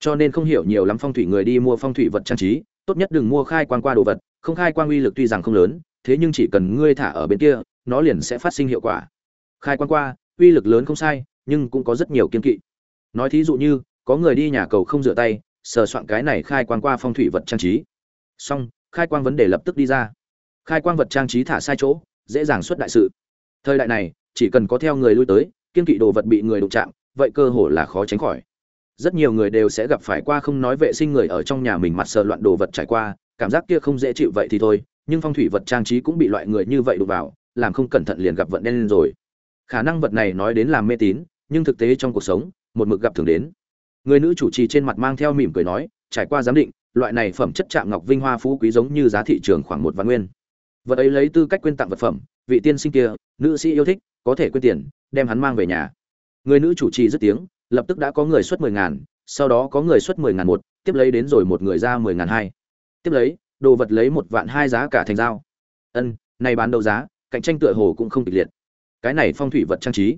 cho nên không hiểu nhiều lắm phong thủy người đi mua phong thủy vật trang trí, tốt nhất đừng mua khai quan qua đồ vật, không khai quan uy lực tuy rằng không lớn, thế nhưng chỉ cần ngươi thả ở bên kia, nó liền sẽ phát sinh hiệu quả. Khai quan qua, uy lực lớn không sai, nhưng cũng có rất nhiều kiên kỵ. Nói thí dụ như, có người đi nhà cầu không rửa tay, sờ soạn cái này khai quan qua phong thủy vật trang trí. Xong, khai quang vấn đề lập tức đi ra. Khai quang vật trang trí thả sai chỗ, dễ dàng xuất đại sự. Thời đại này, chỉ cần có theo người lui tới kiên kỵ đồ vật bị người đụng chạm, vậy cơ hội là khó tránh khỏi rất nhiều người đều sẽ gặp phải qua không nói vệ sinh người ở trong nhà mình mặt sờ loạn đồ vật trải qua, cảm giác kia không dễ chịu vậy thì thôi, nhưng phong thủy vật trang trí cũng bị loại người như vậy đụng vào, làm không cẩn thận liền gặp vận đen lên rồi. Khả năng vật này nói đến làm mê tín, nhưng thực tế trong cuộc sống, một mực gặp thường đến. Người nữ chủ trì trên mặt mang theo mỉm cười nói, trải qua giám định, loại này phẩm chất chạm ngọc vinh hoa phú quý giống như giá thị trường khoảng một vạn nguyên. Vật ấy lấy tư cách quyên tặng vật phẩm, vị tiên sinh kia, nữ sĩ yêu thích, có thể quyên tiền, đem hắn mang về nhà. Người nữ chủ trì dứt tiếng lập tức đã có người xuất mười ngàn, sau đó có người xuất mười ngàn một, tiếp lấy đến rồi một người ra mười ngàn hai. Tiếp lấy, đồ vật lấy một vạn hai giá cả thành dao. Ân, này bán đấu giá, cạnh tranh tựa hồ cũng không kịch liệt. Cái này phong thủy vật trang trí.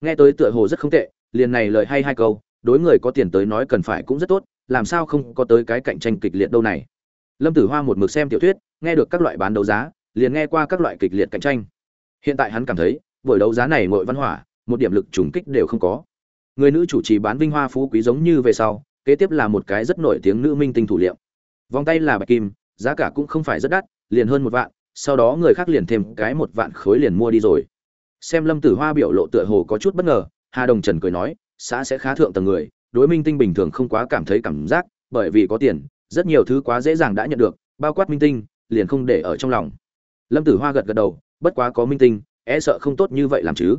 Nghe tới tựa hồ rất không tệ, liền này lời hay hai câu, đối người có tiền tới nói cần phải cũng rất tốt, làm sao không có tới cái cạnh tranh kịch liệt đâu này. Lâm tử hoa một mực xem tiểu thuyết, nghe được các loại bán đấu giá, liền nghe qua các loại kịch liệt cạnh tranh. Hiện tại hắn cảm thấy, buổi đấu giá này ngội văn hỏa, một điểm lực trùng kích đều không có người nữ chủ trì bán vinh hoa phú quý giống như về sau, kế tiếp là một cái rất nổi tiếng nữ minh tinh thủ liệm vòng tay là bạch kim, giá cả cũng không phải rất đắt, liền hơn một vạn, sau đó người khác liền thêm cái một vạn khối liền mua đi rồi. Xem lâm tử hoa biểu lộ tựa hồ có chút bất ngờ, hà đồng trần cười nói, xã sẽ khá thượng tầng người, đối minh tinh bình thường không quá cảm thấy cảm giác, bởi vì có tiền, rất nhiều thứ quá dễ dàng đã nhận được, bao quát minh tinh, liền không để ở trong lòng. Lâm tử hoa gật gật đầu, bất quá có minh tinh e sợ không tốt như vậy làm chứ.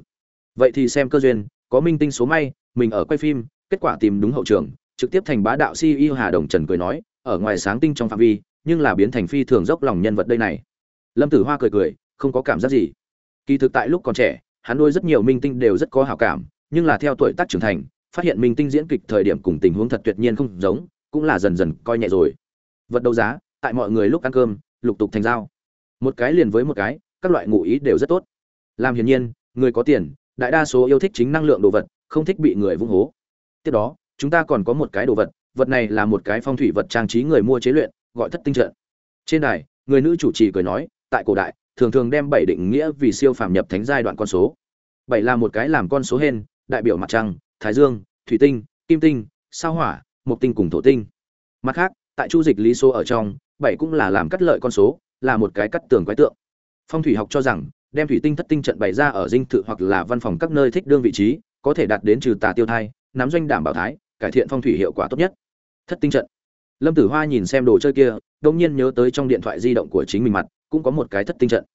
Vậy thì xem cơ duyên, có minh tinh số may mình ở quay phim, kết quả tìm đúng hậu trường, trực tiếp thành bá đạo ceo hà đồng trần cười nói, ở ngoài sáng tinh trong phạm vi, nhưng là biến thành phi thường dốc lòng nhân vật đây này. Lâm tử hoa cười cười, không có cảm giác gì. Kỳ thực tại lúc còn trẻ, hắn nuôi rất nhiều minh tinh đều rất có hảo cảm, nhưng là theo tuổi tác trưởng thành, phát hiện minh tinh diễn kịch thời điểm cùng tình huống thật tuyệt nhiên không giống, cũng là dần dần coi nhẹ rồi. Vật đấu giá, tại mọi người lúc ăn cơm, lục tục thành dao một cái liền với một cái, các loại ngụ ý đều rất tốt. Làm hiển nhiên, người có tiền, đại đa số yêu thích chính năng lượng đồ vật không thích bị người vung hố. Tiếp đó chúng ta còn có một cái đồ vật vật này là một cái phong thủy vật trang trí người mua chế luyện gọi thất tinh trận. Trên này, người nữ chủ trì cười nói tại cổ đại thường thường đem bảy định nghĩa vì siêu phàm nhập thánh giai đoạn con số. Bảy là một cái làm con số hên đại biểu mặt trăng thái dương thủy tinh kim tinh sao hỏa mộc tinh cùng thổ tinh. Mặt khác tại chu dịch lý số ở trong bảy cũng là làm cắt lợi con số là một cái cắt tường quái tượng. Phong thủy học cho rằng đem thủy tinh thất tinh trận bày ra ở dinh thự hoặc là văn phòng các nơi thích đương vị trí có thể đạt đến trừ tà tiêu thai, nắm doanh đảm bảo thái, cải thiện phong thủy hiệu quả tốt nhất. Thất tinh trận. Lâm tử hoa nhìn xem đồ chơi kia đông nhiên nhớ tới trong điện thoại di động của chính mình mặt, cũng có một cái thất tinh trận.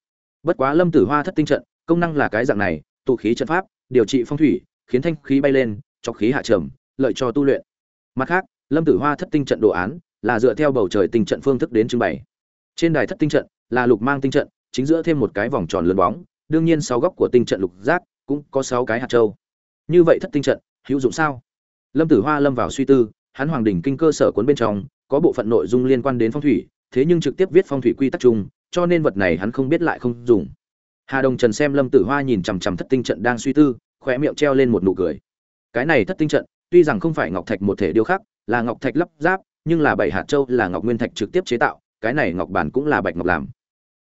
Bất quá lâm tử hoa thất tinh trận, công năng là cái dạng này, tụ khí trận pháp, điều trị phong thủy, khiến thanh khí bay lên, cho khí hạ trầm, lợi cho tu luyện. Mặt khác, lâm tử hoa thất tinh trận đồ án, là dựa theo bầu trời tinh trận phương thức đến trưng bày. Trên đài thất tinh trận, là lục mang tinh trận, chính giữa thêm một cái vòng tròn lớn bóng, đương nhiên sáu góc của tinh trận lục giác, cũng có sáu cái hạt châu như vậy thất tinh trận, hữu dụng sao? Lâm tử hoa lâm vào suy tư, hắn hoàng đỉnh kinh cơ sở cuốn bên trong, có bộ phận nội dung liên quan đến phong thủy, thế nhưng trực tiếp viết phong thủy quy tắc chung, cho nên vật này hắn không biết lại không dùng. Hà đồng trần xem lâm tử hoa nhìn chằm chằm thất tinh trận đang suy tư, khóe miệng treo lên một nụ cười. Cái này thất tinh trận, tuy rằng không phải ngọc thạch một thể điêu khắc, là ngọc thạch lắp ráp, nhưng là bảy hạt châu, là ngọc nguyên thạch trực tiếp chế tạo, cái này ngọc bản cũng là bạch ngọc làm.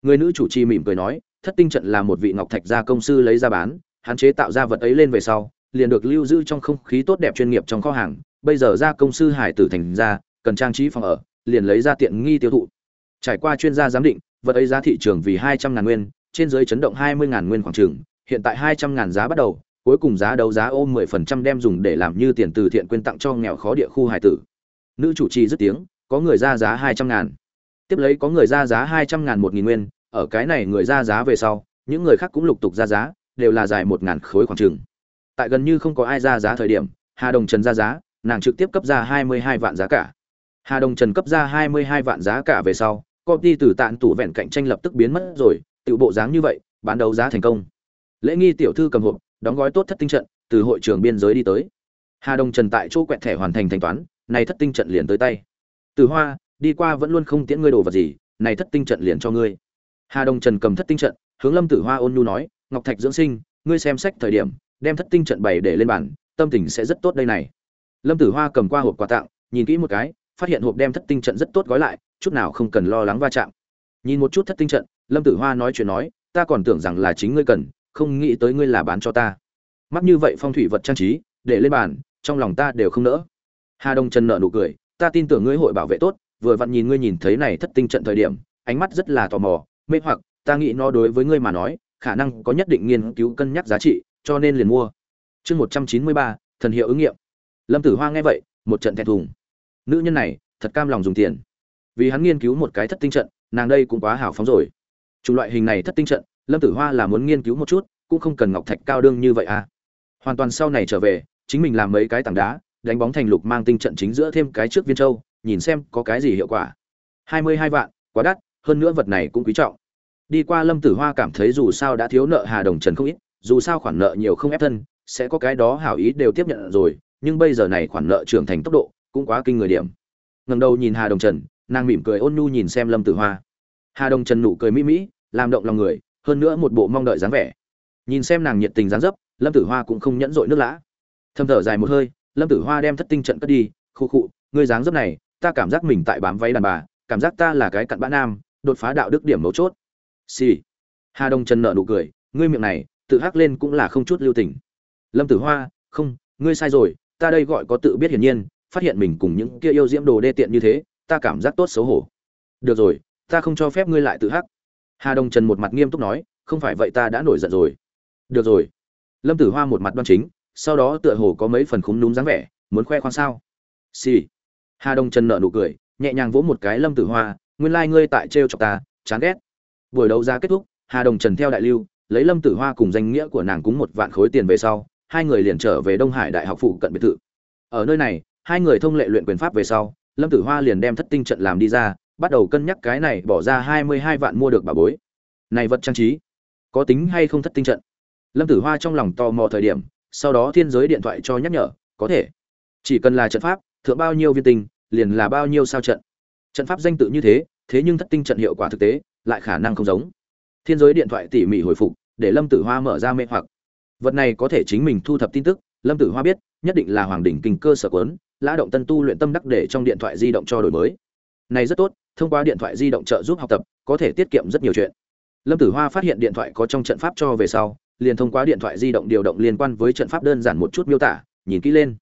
Người nữ chủ trì mỉm cười nói, thất tinh trận là một vị ngọc thạch gia công sư lấy ra bán, hắn chế tạo ra vật ấy lên về sau liền được lưu giữ trong không khí tốt đẹp chuyên nghiệp trong kho hàng, bây giờ gia công sư hải tử thành ra, cần trang trí phòng ở, liền lấy ra tiện nghi tiêu thụ. Trải qua chuyên gia giám định, vật ấy giá thị trường vì hai trăm ngàn nguyên, trên dưới chấn động hai mươi ngàn nguyên khoảng trường, hiện tại hai trăm ngàn giá bắt đầu, cuối cùng giá đấu giá ôm mười phần trăm đem dùng để làm như tiền từ thiện quyên tặng cho nghèo khó địa khu hải tử. Nữ chủ trì dứt tiếng, có người ra giá hai trăm ngàn. Tiếp lấy có người ra giá hai trăm ngàn một nghìn nguyên, ở cái này người ra giá về sau, những người khác cũng lục tục ra giá, đều là dài một ngàn khối khoảng trường tại gần như không có ai ra giá thời điểm, hà đồng trần ra giá, nàng trực tiếp cấp ra hai mươi hai vạn giá cả. Hà đồng trần cấp ra hai mươi hai vạn giá cả về sau công ty từ tạn tủ vẹn cạnh tranh lập tức biến mất rồi tự bộ dáng như vậy, bán đấu giá thành công. Lễ nghi tiểu thư cầm hộp, đóng gói tốt thất tinh trận, từ hội trường biên giới đi tới. Hà đồng trần tại chỗ quẹt thẻ hoàn thành thanh toán, này thất tinh trận liền tới tay. Từ hoa, đi qua vẫn luôn không tiễn ngươi đồ vật gì, này thất tinh trận liền cho ngươi. Hà đồng trần cầm thất tinh trận, hướng lâm tử hoa ôn nhu nói, ngọc thạch dưỡng sinh, ngươi xem sách thời điểm đem thất tinh trận bày để lên bàn, tâm tình sẽ rất tốt đây này. Lâm tử hoa cầm qua hộp quà tặng, nhìn kỹ một cái, phát hiện hộp đem thất tinh trận rất tốt gói lại, chút nào không cần lo lắng va chạm. Nhìn một chút thất tinh trận, lâm tử hoa nói chuyện nói, ta còn tưởng rằng là chính ngươi cần, không nghĩ tới ngươi là bán cho ta. Mắc như vậy phong thủy vật trang trí, để lên bàn, trong lòng ta đều không nỡ. Hà đông trần nợ nụ cười, ta tin tưởng ngươi hội bảo vệ tốt, vừa vặn nhìn ngươi nhìn thấy này thất tinh trận thời điểm, ánh mắt rất là tò mò, mê hoặc, ta nghĩ nó đối với ngươi mà nói, khả năng có nhất định nghiên cứu cân nhắc giá trị cho nên liền mua. Chương một trăm chín mươi ba, thần hiệu ứng nghiệm. Lâm tử hoa nghe vậy, một trận thẹn thùng. Nữ nhân này, thật cam lòng dùng tiền. Vì hắn nghiên cứu một cái thất tinh trận, nàng đây cũng quá hào phóng rồi. Chủng loại hình này thất tinh trận, lâm tử hoa là muốn nghiên cứu một chút, cũng không cần ngọc thạch cao đương như vậy à. Hoàn toàn sau này trở về, chính mình làm mấy cái tảng đá, đánh bóng thành lục mang tinh trận chính giữa thêm cái trước viên châu, nhìn xem có cái gì hiệu quả. Hai mươi hai vạn, quá đắt, hơn nữa vật này cũng quý trọng. Đi qua lâm tử hoa cảm thấy dù sao đã thiếu nợ hà đồng trần không ít dù sao khoản nợ nhiều không ép thân, sẽ có cái đó hảo ý đều tiếp nhận rồi, nhưng bây giờ này khoản nợ trưởng thành tốc độ cũng quá kinh người điểm. Ngầm đầu nhìn hà đồng trần, nàng mỉm cười ôn nhu nhìn xem lâm tử hoa. Hà đồng trần nụ cười mỹ mỹ, làm động lòng người, hơn nữa một bộ mong đợi dáng vẻ. Nhìn xem nàng nhiệt tình dáng dấp, lâm tử hoa cũng không nhẫn dội nước lã. Thâm thở dài một hơi, lâm tử hoa đem thất tinh trận cất đi khu khụ, ngươi dáng dấp này, ta cảm giác mình tại bám váy đàn bà, cảm giác ta là cái cặn bã nam, đột phá đạo đức điểm mấu chốt. Xì、sì. hà đông trần nợ nụ cười, ngươi miệng này tự hắc lên cũng là không chút lưu tình. Lâm tử hoa, không, ngươi sai rồi, ta đây gọi có tự biết hiển nhiên, phát hiện mình cùng những kia yêu diễm đồ đê tiện như thế, ta cảm giác tốt xấu hổ. Được rồi, ta không cho phép ngươi lại tự hắc. Hà đông trần một mặt nghiêm túc nói, không phải vậy ta đã nổi giận rồi. Được rồi. Lâm tử hoa một mặt đoan chính, sau đó tựa hồ có mấy phần khúm núm dáng vẻ, muốn khoe khoang sao? Xì、sì. hà đông trần nợ nụ cười, nhẹ nhàng vỗ một cái lâm tử hoa, nguyên lai、like、ngươi tại trêu chọc ta, chán ghét. Buổi đấu giá kết thúc, hà đồng trần theo đại lưu lấy lâm tử hoa cùng danh nghĩa của nàng cúng một vạn khối tiền về sau, hai người liền trở về đông hải đại học phụ cận biệt thự. Ở nơi này, hai người thông lệ luyện quyền pháp về sau, lâm tử hoa liền đem thất tinh trận làm đi ra, bắt đầu cân nhắc cái này bỏ ra hai mươi hai vạn mua được bà bối. Này vật trang trí, có tính hay không thất tinh trận? Lâm tử hoa trong lòng tò mò thời điểm, sau đó thiên giới điện thoại cho nhắc nhở, có thể. Chỉ cần là trận pháp, thượng bao nhiêu viên tinh, liền là bao nhiêu sao trận. Trận pháp danh tự như thế thế nhưng thất tinh trận hiệu quả thực tế, lại khả năng không giống thiên giới điện thoại tỉ mỉ hồi phục, để lâm tử hoa mở ra mê hoặc. Vật này có thể chính mình thu thập tin tức, lâm tử hoa biết, nhất định là hoàng đỉnh kinh cơ sở quấn lã động tân tu luyện tâm đắc để trong điện thoại di động cho đổi mới. Này rất tốt, thông qua điện thoại di động trợ giúp học tập, có thể tiết kiệm rất nhiều chuyện. Lâm tử hoa phát hiện điện thoại có trong trận pháp cho về sau, liền thông qua điện thoại di động điều động liên quan với trận pháp đơn giản một chút miêu tả, nhìn kỹ lên.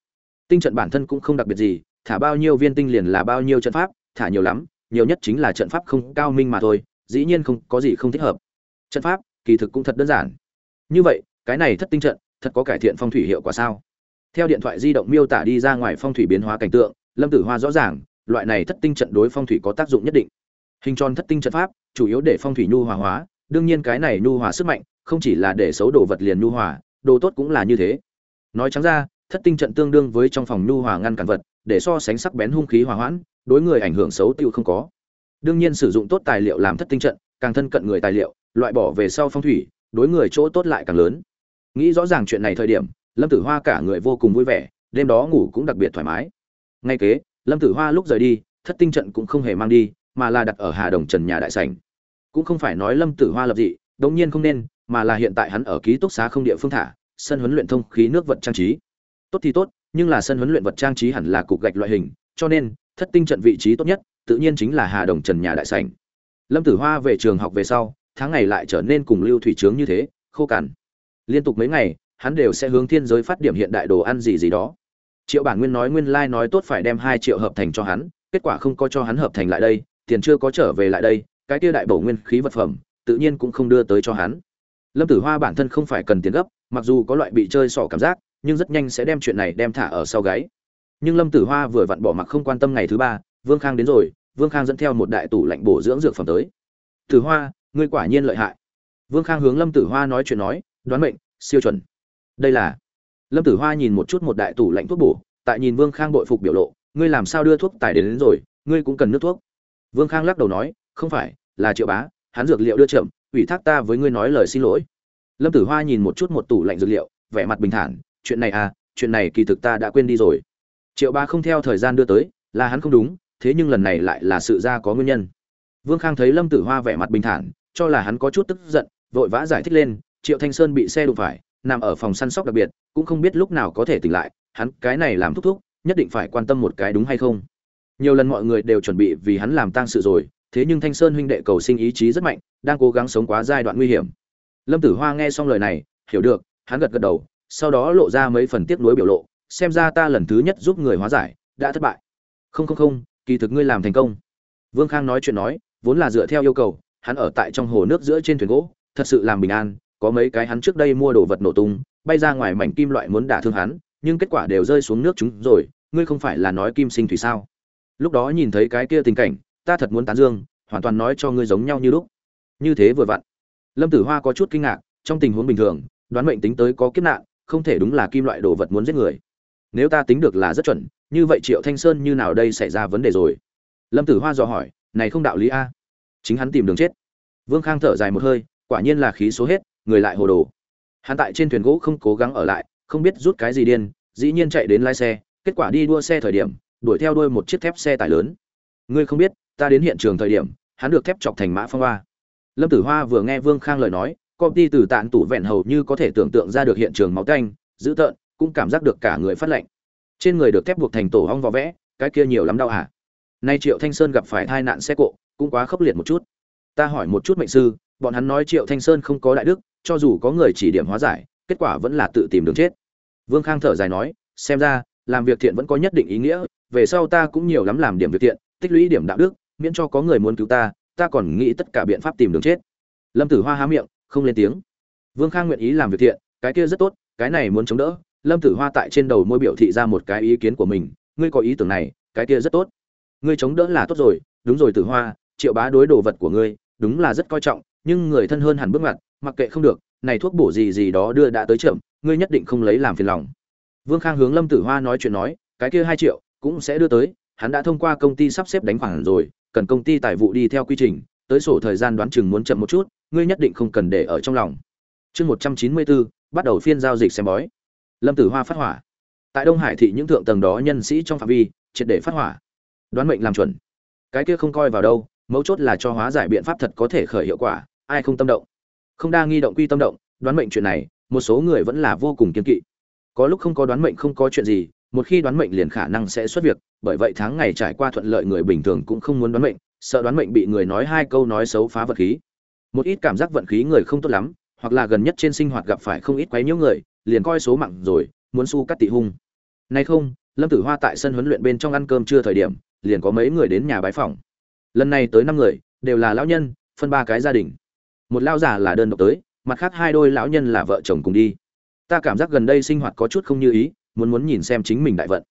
Tinh trận bản thân cũng không đặc biệt gì, thả bao nhiêu viên tinh liền là bao nhiêu trận pháp, thả nhiều lắm, nhiều nhất chính là trận pháp không cao minh mà thôi, dĩ nhiên không, có gì không thích hợp trận pháp, kỳ thực cũng thật đơn giản. Như vậy, cái này thất tinh trận, thật có cải thiện phong thủy hiệu quả sao? Theo điện thoại di động miêu tả đi ra ngoài phong thủy biến hóa cảnh tượng, lâm tử hoa rõ ràng, loại này thất tinh trận đối phong thủy có tác dụng nhất định. Hình tròn thất tinh trận pháp, chủ yếu để phong thủy nhu hòa hóa, đương nhiên cái này nhu hòa sức mạnh, không chỉ là để xấu đồ vật liền nhu hòa, đồ tốt cũng là như thế. Nói trắng ra, thất tinh trận tương đương với trong phòng nhu hòa ngăn cản vật, để so sánh sắc bén hung khí hòa hoãn, đối người ảnh hưởng xấu tiêu không có. Đương nhiên sử dụng tốt tài liệu làm thất tinh trận, càng thân cận người tài liệu loại bỏ về sau phong thủy, đối người chỗ tốt lại càng lớn. Nghĩ rõ ràng chuyện này thời điểm, lâm tử hoa cả người vô cùng vui vẻ, đêm đó ngủ cũng đặc biệt thoải mái. Ngay kế, lâm tử hoa lúc rời đi, thất tinh trận cũng không hề mang đi, mà là đặt ở hà đồng trần nhà đại sảnh. Cũng không phải nói lâm tử hoa lập dị, đống nhiên không nên, mà là hiện tại hắn ở ký túc xá không địa phương thả, sân huấn luyện thông khí nước vật trang trí. Tốt thì tốt, nhưng là sân huấn luyện vật trang trí hẳn là cục gạch loại hình, cho nên, thất tinh trận vị trí tốt nhất, tự nhiên chính là hà đồng trần nhà đại sảnh. Lâm tử hoa về trường học về sau tháng ngày lại trở nên cùng lưu thủy trướng như thế, khô cằn. Liên tục mấy ngày, hắn đều sẽ hướng thiên giới phát điểm hiện đại đồ ăn gì gì đó. Triệu bản nguyên nói nguyên lai nói tốt phải đem hai triệu hợp thành cho hắn, kết quả không có cho hắn hợp thành lại đây, tiền chưa có trở về lại đây, cái kia đại bổ nguyên khí vật phẩm, tự nhiên cũng không đưa tới cho hắn. Lâm tử hoa bản thân không phải cần tiền gấp, mặc dù có loại bị chơi sỏ cảm giác, nhưng rất nhanh sẽ đem chuyện này đem thả ở sau gáy. Nhưng lâm tử hoa vừa vặn bỏ mặc không quan tâm ngày thứ ba, vương khang đến rồi, vương khang dẫn theo một đại tủ lạnh bổ dưỡng dược phẩm tới. Tử hoa ngươi quả nhiên lợi hại. Vương khang hướng lâm tử hoa nói chuyện nói đoán mệnh siêu chuẩn. Đây là lâm tử hoa nhìn một chút một đại tủ lạnh thuốc bổ tại nhìn vương khang bội phục biểu lộ ngươi làm sao đưa thuốc tài đến, đến rồi ngươi cũng cần nước thuốc. Vương khang lắc đầu nói không phải là triệu bá hắn dược liệu đưa chậm ủy thác ta với ngươi nói lời xin lỗi. Lâm tử hoa nhìn một chút một tủ lạnh dược liệu vẻ mặt bình thản chuyện này à chuyện này kỳ thực ta đã quên đi rồi. Triệu bá không theo thời gian đưa tới là hắn không đúng thế nhưng lần này lại là sự ra có nguyên nhân. Vương khang thấy lâm tử hoa vẻ mặt bình thản cho là hắn có chút tức giận, vội vã giải thích lên, triệu thanh sơn bị xe đụng phải, nằm ở phòng săn sóc đặc biệt, cũng không biết lúc nào có thể tỉnh lại, hắn cái này làm thúc thúc, nhất định phải quan tâm một cái đúng hay không. Nhiều lần mọi người đều chuẩn bị vì hắn làm tang sự rồi, thế nhưng thanh sơn huynh đệ cầu sinh ý chí rất mạnh, đang cố gắng sống quá giai đoạn nguy hiểm. Lâm tử hoa nghe xong lời này, hiểu được, hắn gật gật đầu, sau đó lộ ra mấy phần tiếc nuối biểu lộ, xem ra ta lần thứ nhất giúp người hóa giải, đã thất bại. Không không không, kỳ thực ngươi làm thành công. Vương khang nói chuyện nói, vốn là dựa theo yêu cầu hắn ở tại trong hồ nước giữa trên thuyền gỗ, thật sự làm bình an, có mấy cái hắn trước đây mua đồ vật nổ tung, bay ra ngoài mảnh kim loại muốn đả thương hắn, nhưng kết quả đều rơi xuống nước chúng rồi, ngươi không phải là nói kim sinh thủy sao? Lúc đó nhìn thấy cái kia tình cảnh, ta thật muốn tán dương, hoàn toàn nói cho ngươi giống nhau như lúc. Như thế vừa vặn. Lâm tử hoa có chút kinh ngạc, trong tình huống bình thường, đoán mệnh tính tới có kiếp nạn, không thể đúng là kim loại đồ vật muốn giết người. Nếu ta tính được là rất chuẩn, như vậy triệu thanh sơn như nào đây xảy ra vấn đề rồi? Lâm tử hoa dò hỏi, này không đạo lý a chính hắn tìm đường chết. Vương khang thở dài một hơi, quả nhiên là khí số hết, người lại hồ đồ. Hắn tại trên thuyền gỗ không cố gắng ở lại, không biết rút cái gì điên, dĩ nhiên chạy đến lái xe, kết quả đi đua xe thời điểm, đuổi theo đuôi một chiếc thép xe tải lớn. Ngươi không biết, ta đến hiện trường thời điểm, hắn được thép chọc thành mã phong hoa. Lâm tử hoa vừa nghe vương khang lời nói, công ty từ tạn tủ vẹn hầu như có thể tưởng tượng ra được hiện trường máu tanh, dữ tợn, cũng cảm giác được cả người phát lạnh. Trên người được thép buộc thành tổ hong vỏ vẽ, cái kia nhiều lắm đau hả? Nay triệu thanh sơn gặp phải tai nạn xe cộ cũng quá khốc liệt một chút. Ta hỏi một chút mệnh sư, bọn hắn nói triệu thanh sơn không có đại đức, cho dù có người chỉ điểm hóa giải, kết quả vẫn là tự tìm đường chết. Vương khang thở dài nói, xem ra, làm việc thiện vẫn có nhất định ý nghĩa, về sau ta cũng nhiều lắm làm điểm việc thiện, tích lũy điểm đạo đức, miễn cho có người muốn cứu ta ta còn nghĩ tất cả biện pháp tìm đường chết. Lâm tử hoa há miệng, không lên tiếng. Vương khang nguyện ý làm việc thiện, cái kia rất tốt, cái này muốn chống đỡ. Lâm tử hoa tại trên đầu môi biểu thị ra một cái ý kiến của mình, ngươi có ý tưởng này, cái kia rất tốt. Ngươi chống đỡ là tốt rồi, đúng rồi tử hoa triệu bá đối đồ vật của ngươi, đúng là rất coi trọng, nhưng người thân hơn hẳn bước ngoặt, mặc kệ không được, này thuốc bổ gì gì đó đưa đã tới chậm, ngươi nhất định không lấy làm phiền lòng. Vương khang hướng lâm tử hoa nói chuyện nói, cái kia hai triệu cũng sẽ đưa tới, hắn đã thông qua công ty sắp xếp đánh khoản rồi, cần công ty tài vụ đi theo quy trình, tới sổ thời gian đoán chừng muốn chậm một chút, ngươi nhất định không cần để ở trong lòng. Chương một trăm chín mươi bốn, bắt đầu phiên giao dịch xem bói. Lâm tử hoa phát hỏa. Tại đông hải thị những thượng tầng đó nhân sĩ trong phạm vi, triệt để phát hỏa. Đoán mệnh làm chuẩn. Cái kia không coi vào đâu mấu chốt là cho hóa giải biện pháp thật có thể khởi hiệu quả, ai không tâm động. Không đa nghi động quy tâm động, đoán mệnh chuyện này, một số người vẫn là vô cùng kiên kỵ. Có lúc không có đoán mệnh không có chuyện gì, một khi đoán mệnh liền khả năng sẽ xuất việc, bởi vậy tháng ngày trải qua thuận lợi người bình thường cũng không muốn đoán mệnh, sợ đoán mệnh bị người nói hai câu nói xấu phá vật khí. Một ít cảm giác vận khí người không tốt lắm, hoặc là gần nhất trên sinh hoạt gặp phải không ít quấy nhiễu người, liền coi số mạng rồi, muốn su cắt tị hung. Nay không, lâm tử hoa tại sân huấn luyện bên trong ăn cơm trưa thời điểm, liền có mấy người đến nhà bái phòng lần này tới năm người, đều là lão nhân, phân ba cái gia đình. Một lão già là đơn độc tới, mặt khác hai đôi lão nhân là vợ chồng cùng đi. Ta cảm giác gần đây sinh hoạt có chút không như ý, muốn muốn nhìn xem chính mình đại vận.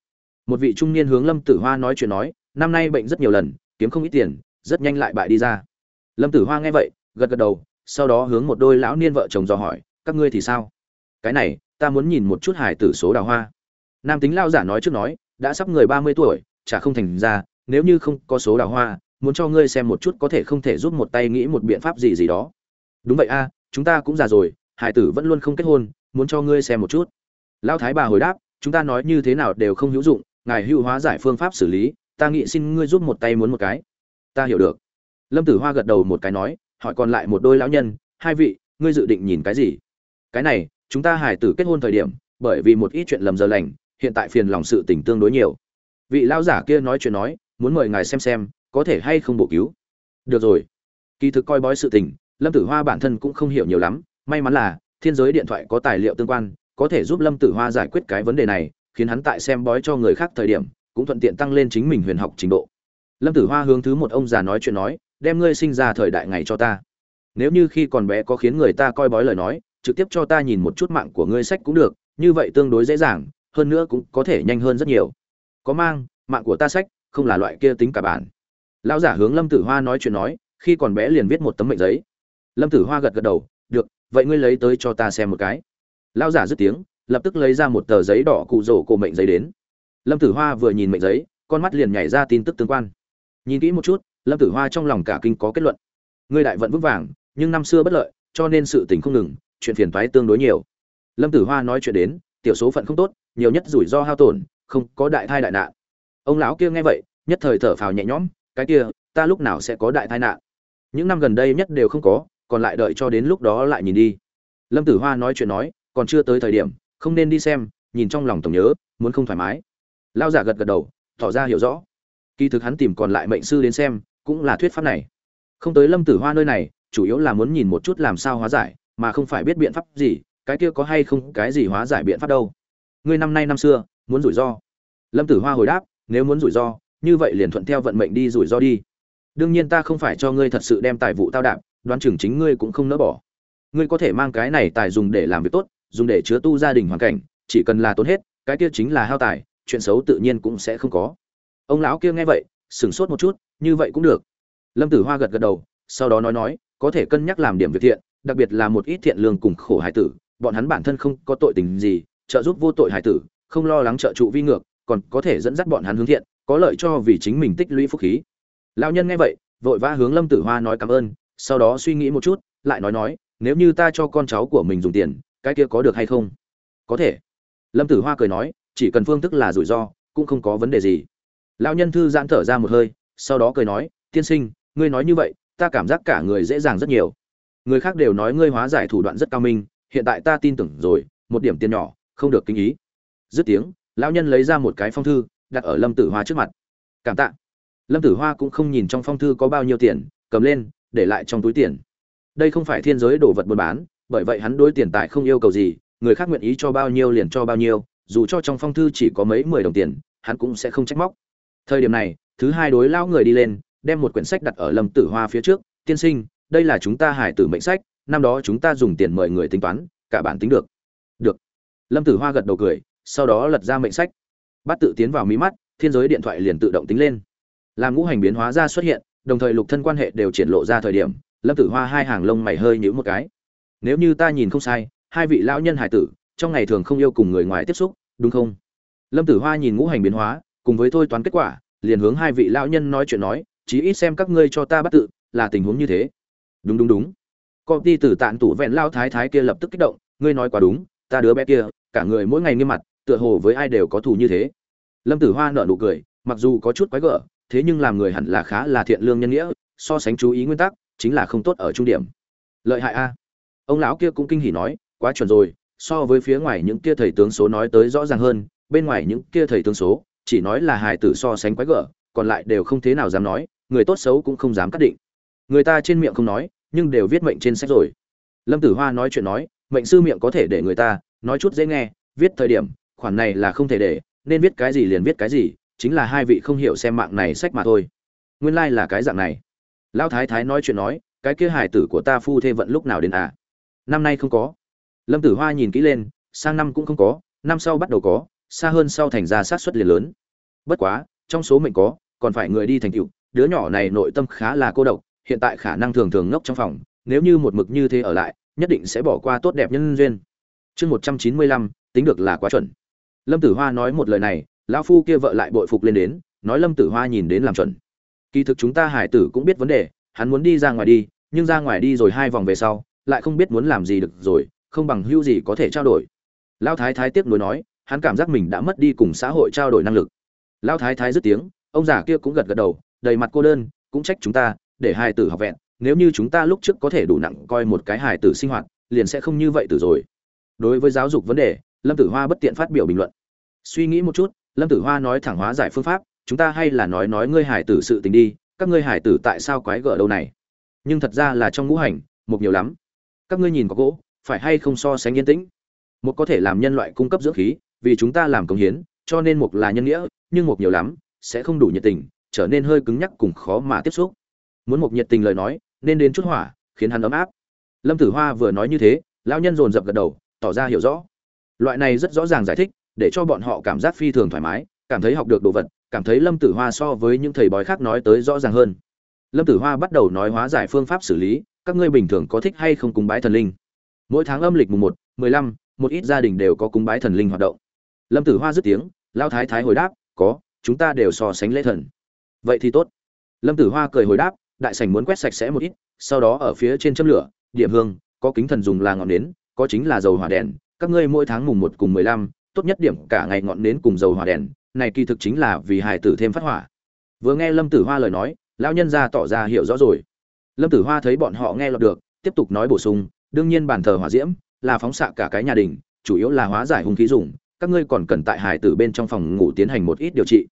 Một vị trung niên hướng lâm tử hoa nói chuyện nói, năm nay bệnh rất nhiều lần, kiếm không ít tiền, rất nhanh lại bại đi ra. Lâm tử hoa nghe vậy, gật gật đầu, sau đó hướng một đôi lão niên vợ chồng dò hỏi, các ngươi thì sao? Cái này, ta muốn nhìn một chút hải tử số đào hoa. Nam tính lao giả nói trước nói, đã sắp người ba mươi tuổi, chả không thành ra, nếu như không có số đào hoa muốn cho ngươi xem một chút có thể không thể giúp một tay nghĩ một biện pháp gì gì đó. Đúng vậy a, chúng ta cũng già rồi, hải tử vẫn luôn không kết hôn, muốn cho ngươi xem một chút. Lão thái bà hồi đáp, chúng ta nói như thế nào đều không hữu dụng, ngài hữu hóa giải phương pháp xử lý, ta nghĩ xin ngươi giúp một tay muốn một cái. Ta hiểu được. Lâm tử hoa gật đầu một cái nói, hỏi còn lại một đôi lão nhân, hai vị, ngươi dự định nhìn cái gì? Cái này, chúng ta hải tử kết hôn thời điểm, bởi vì một ít chuyện lầm giờ lành, hiện tại phiền lòng sự tình tương đối nhiều. Vị lão giả kia nói chuyện nói, muốn mời ngài xem xem có thể hay không bổ cứu? Được rồi. Kỳ thực coi bói sự tình, lâm tử hoa bản thân cũng không hiểu nhiều lắm. May mắn là, thiên giới điện thoại có tài liệu tương quan, có thể giúp lâm tử hoa giải quyết cái vấn đề này, khiến hắn tại xem bói cho người khác thời điểm, cũng thuận tiện tăng lên chính mình huyền học trình độ. Lâm tử hoa hướng thứ một ông già nói chuyện nói, đem ngươi sinh ra thời đại ngày cho ta. Nếu như khi còn bé có khiến người ta coi bói lời nói, trực tiếp cho ta nhìn một chút mạng của ngươi sách cũng được, như vậy tương đối dễ dàng, hơn nữa cũng có thể nhanh hơn rất nhiều. Có mang, mạng của ta sách không là loại kia tính cả bản lão giả hướng lâm tử hoa nói chuyện nói, khi còn bé liền viết một tấm mệnh giấy. Lâm tử hoa gật gật đầu, được, vậy ngươi lấy tới cho ta xem một cái. Lão giả dứt tiếng, lập tức lấy ra một tờ giấy đỏ cụ rổ cổ mệnh giấy đến. Lâm tử hoa vừa nhìn mệnh giấy, con mắt liền nhảy ra tin tức tương quan. Nhìn kỹ một chút, lâm tử hoa trong lòng cả kinh có kết luận. Ngươi đại vận vững vàng, nhưng năm xưa bất lợi, cho nên sự tình không ngừng, chuyện phiền toái tương đối nhiều. Lâm tử hoa nói chuyện đến, tiểu số phận không tốt, nhiều nhất rủi ro hao tổn, không có đại thai đại nạn. Ông lão kia nghe vậy, nhất thời thở phào nhẹ nhõm cái kia, ta lúc nào sẽ có đại tai nạn? Những năm gần đây nhất đều không có, còn lại đợi cho đến lúc đó lại nhìn đi. Lâm tử hoa nói chuyện nói, còn chưa tới thời điểm, không nên đi xem, nhìn trong lòng tổng nhớ, muốn không thoải mái. Lao giả gật gật đầu, tỏ ra hiểu rõ. Kỳ thực hắn tìm còn lại mệnh sư đến xem, cũng là thuyết pháp này. Không tới lâm tử hoa nơi này, chủ yếu là muốn nhìn một chút làm sao hóa giải, mà không phải biết biện pháp gì, cái kia có hay không, cái gì hóa giải biện pháp đâu. Ngươi năm nay năm xưa, muốn rủi ro? Lâm tử hoa hồi đáp, nếu muốn rủi ro như vậy liền thuận theo vận mệnh đi rủi ro đi. Đương nhiên ta không phải cho ngươi thật sự đem tài vụ tao đạp, đoán chừng chính ngươi cũng không nỡ bỏ. Ngươi có thể mang cái này tài dùng để làm việc tốt, dùng để chứa tu gia đình hoàn cảnh, chỉ cần là tốn hết, cái kia chính là hao tài, chuyện xấu tự nhiên cũng sẽ không có. Ông lão kia nghe vậy, sửng sốt một chút, như vậy cũng được. Lâm tử hoa gật gật đầu, sau đó nói nói, có thể cân nhắc làm điểm việc thiện, đặc biệt là một ít thiện lương cùng khổ hải tử, bọn hắn bản thân không có tội tình gì, trợ giúp vô tội hải tử, không lo lắng trợ trụ vi ngược, còn có thể dẫn dắt bọn hắn hướng thiện có lợi cho vì chính mình tích lũy phúc khí. Lão nhân nghe vậy, vội vã hướng lâm tử hoa nói cảm ơn, sau đó suy nghĩ một chút, lại nói nói, nếu như ta cho con cháu của mình dùng tiền, cái kia có được hay không? Có thể. Lâm tử hoa cười nói, chỉ cần phương thức là rủi ro, cũng không có vấn đề gì. Lão nhân thư giãn thở ra một hơi, sau đó cười nói, tiên sinh, ngươi nói như vậy, ta cảm giác cả người dễ dàng rất nhiều. Người khác đều nói ngươi hóa giải thủ đoạn rất cao minh, hiện tại ta tin tưởng rồi, một điểm tiền nhỏ, không được kinh ý. Dứt tiếng, lão nhân lấy ra một cái phong thư đặt ở lâm tử hoa trước mặt. Cảm tạ. Lâm tử hoa cũng không nhìn trong phong thư có bao nhiêu tiền, cầm lên, để lại trong túi tiền. Đây không phải thiên giới đồ vật buôn bán, bởi vậy hắn đối tiền tài không yêu cầu gì, người khác nguyện ý cho bao nhiêu liền cho bao nhiêu, dù cho trong phong thư chỉ có mấy mười đồng tiền, hắn cũng sẽ không trách móc. Thời điểm này, thứ hai đối lão người đi lên, đem một quyển sách đặt ở lâm tử hoa phía trước, tiên sinh, đây là chúng ta hải tử mệnh sách, năm đó chúng ta dùng tiền mời người tính toán, cả bản tính được. Được. Lâm tử hoa gật đầu cười, sau đó lật ra mệnh sách bắt tự tiến vào mí mắt, thiên giới điện thoại liền tự động tính lên. Làm ngũ hành biến hóa ra xuất hiện, đồng thời lục thân quan hệ đều triển lộ ra thời điểm, lâm tử hoa hai hàng lông mày hơi nhíu một cái. Nếu như ta nhìn không sai, hai vị lão nhân hải tử, trong ngày thường không yêu cùng người ngoài tiếp xúc, đúng không? Lâm tử hoa nhìn ngũ hành biến hóa, cùng với thôi toán kết quả, liền hướng hai vị lão nhân nói chuyện nói, chí ít xem các ngươi cho ta bắt tự, là tình huống như thế. Đúng đúng đúng. Công ty tử tạn tủ vẹn lao thái thái kia lập tức kích động, ngươi nói quá đúng, ta đứa bé kia, cả người mỗi ngày nghiêm mặt tựa hồ với ai đều có thù như thế. Lâm tử hoa nở nụ cười, mặc dù có chút quái gở, thế nhưng làm người hẳn là khá là thiện lương nhân nghĩa, so sánh chú ý nguyên tắc, chính là không tốt ở trung điểm. Lợi hại a. Ông lão kia cũng kinh hỉ nói, quá chuẩn rồi, so với phía ngoài những kia thầy tướng số nói tới rõ ràng hơn, bên ngoài những kia thầy tướng số, chỉ nói là hài tử so sánh quái gở, còn lại đều không thế nào dám nói, người tốt xấu cũng không dám cắt định. Người ta trên miệng không nói, nhưng đều viết mệnh trên sách rồi. Lâm tử hoa nói chuyện nói, mệnh sư miệng có thể để người ta, nói chút dễ nghe, viết thời điểm khoản này là không thể để, nên viết cái gì liền viết cái gì, chính là hai vị không hiểu xem mạng này sách mà thôi. Nguyên lai、like、là cái dạng này. Lão thái thái nói chuyện nói, cái kia hải tử của ta phu thê vận lúc nào đến à? Năm nay không có. Lâm tử hoa nhìn kỹ lên, sang năm cũng không có, năm sau bắt đầu có, xa hơn sau thành ra sát xuất liền lớn. Bất quá, trong số mệnh có, còn phải người đi thành tựu, đứa nhỏ này nội tâm khá là cô độc, hiện tại khả năng thường thường ngốc trong phòng, nếu như một mực như thế ở lại, nhất định sẽ bỏ qua tốt đẹp nhân duyên. Chương một trăm chín mươi lăm, tính được là quá chuẩn lâm tử hoa nói một lời này, lão phu kia vợ lại bội phục lên đến, nói lâm tử hoa nhìn đến làm chuẩn. Kỳ thực chúng ta hải tử cũng biết vấn đề, hắn muốn đi ra ngoài đi, nhưng ra ngoài đi rồi hai vòng về sau, lại không biết muốn làm gì được rồi, không bằng hữu gì có thể trao đổi. Lão thái thái tiếp nối nói, hắn cảm giác mình đã mất đi cùng xã hội trao đổi năng lực. Lão thái thái dứt tiếng, ông già kia cũng gật gật đầu, đầy mặt cô đơn, cũng trách chúng ta, để hài tử học vẹn, nếu như chúng ta lúc trước có thể đủ nặng coi một cái hài tử sinh hoạt, liền sẽ không như vậy từ rồi. Đối với giáo dục vấn đề lâm tử hoa bất tiện phát biểu bình luận. Suy nghĩ một chút, lâm tử hoa nói thẳng hóa giải phương pháp, chúng ta hay là nói nói ngươi hải tử sự tình đi, các ngươi hải tử tại sao quái gở đâu này? Nhưng thật ra là trong ngũ hành, mục nhiều lắm. Các ngươi nhìn có gỗ, phải hay không so sánh yên tĩnh? Một có thể làm nhân loại cung cấp dưỡng khí, vì chúng ta làm công hiến, cho nên mục là nhân nghĩa, nhưng mục nhiều lắm, sẽ không đủ nhiệt tình, trở nên hơi cứng nhắc cùng khó mà tiếp xúc. Muốn mục nhiệt tình lời nói, nên đến chút hỏa, khiến hắn ấm áp. Lâm tử hoa vừa nói như thế, lão nhân dồn dập gật đầu, tỏ ra hiểu rõ loại này rất rõ ràng giải thích, để cho bọn họ cảm giác phi thường thoải mái, cảm thấy học được đồ vật, cảm thấy lâm tử hoa so với những thầy bói khác nói tới rõ ràng hơn. Lâm tử hoa bắt đầu nói hóa giải phương pháp xử lý, các ngươi bình thường có thích hay không cúng bái thần linh? Mỗi tháng âm lịch mùng một, mười lăm, một ít gia đình đều có cúng bái thần linh hoạt động. Lâm tử hoa dứt tiếng lao thái thái hồi đáp, có, chúng ta đều so sánh lễ thần. Vậy thì tốt. Lâm tử hoa cười hồi đáp, đại sảnh muốn quét sạch sẽ một ít, sau đó ở phía trên châm lửa, điểm hương, có kính thần dùng là ngọn nến, có chính là dầu hỏa đèn các ngươi mỗi tháng mùng một cùng mười lăm, tốt nhất điểm cả ngày ngọn nến cùng dầu hỏa đèn, này kỳ thực chính là vì hài tử thêm phát hỏa. Vừa nghe lâm tử hoa lời nói, lão nhân ra tỏ ra hiểu rõ rồi. Lâm tử hoa thấy bọn họ nghe lọt được, tiếp tục nói bổ sung, đương nhiên bàn thờ hỏa diễm là phóng xạ cả cái nhà đình, chủ yếu là hóa giải hung khí dùng, các ngươi còn cần tại hải tử bên trong phòng ngủ tiến hành một ít điều trị.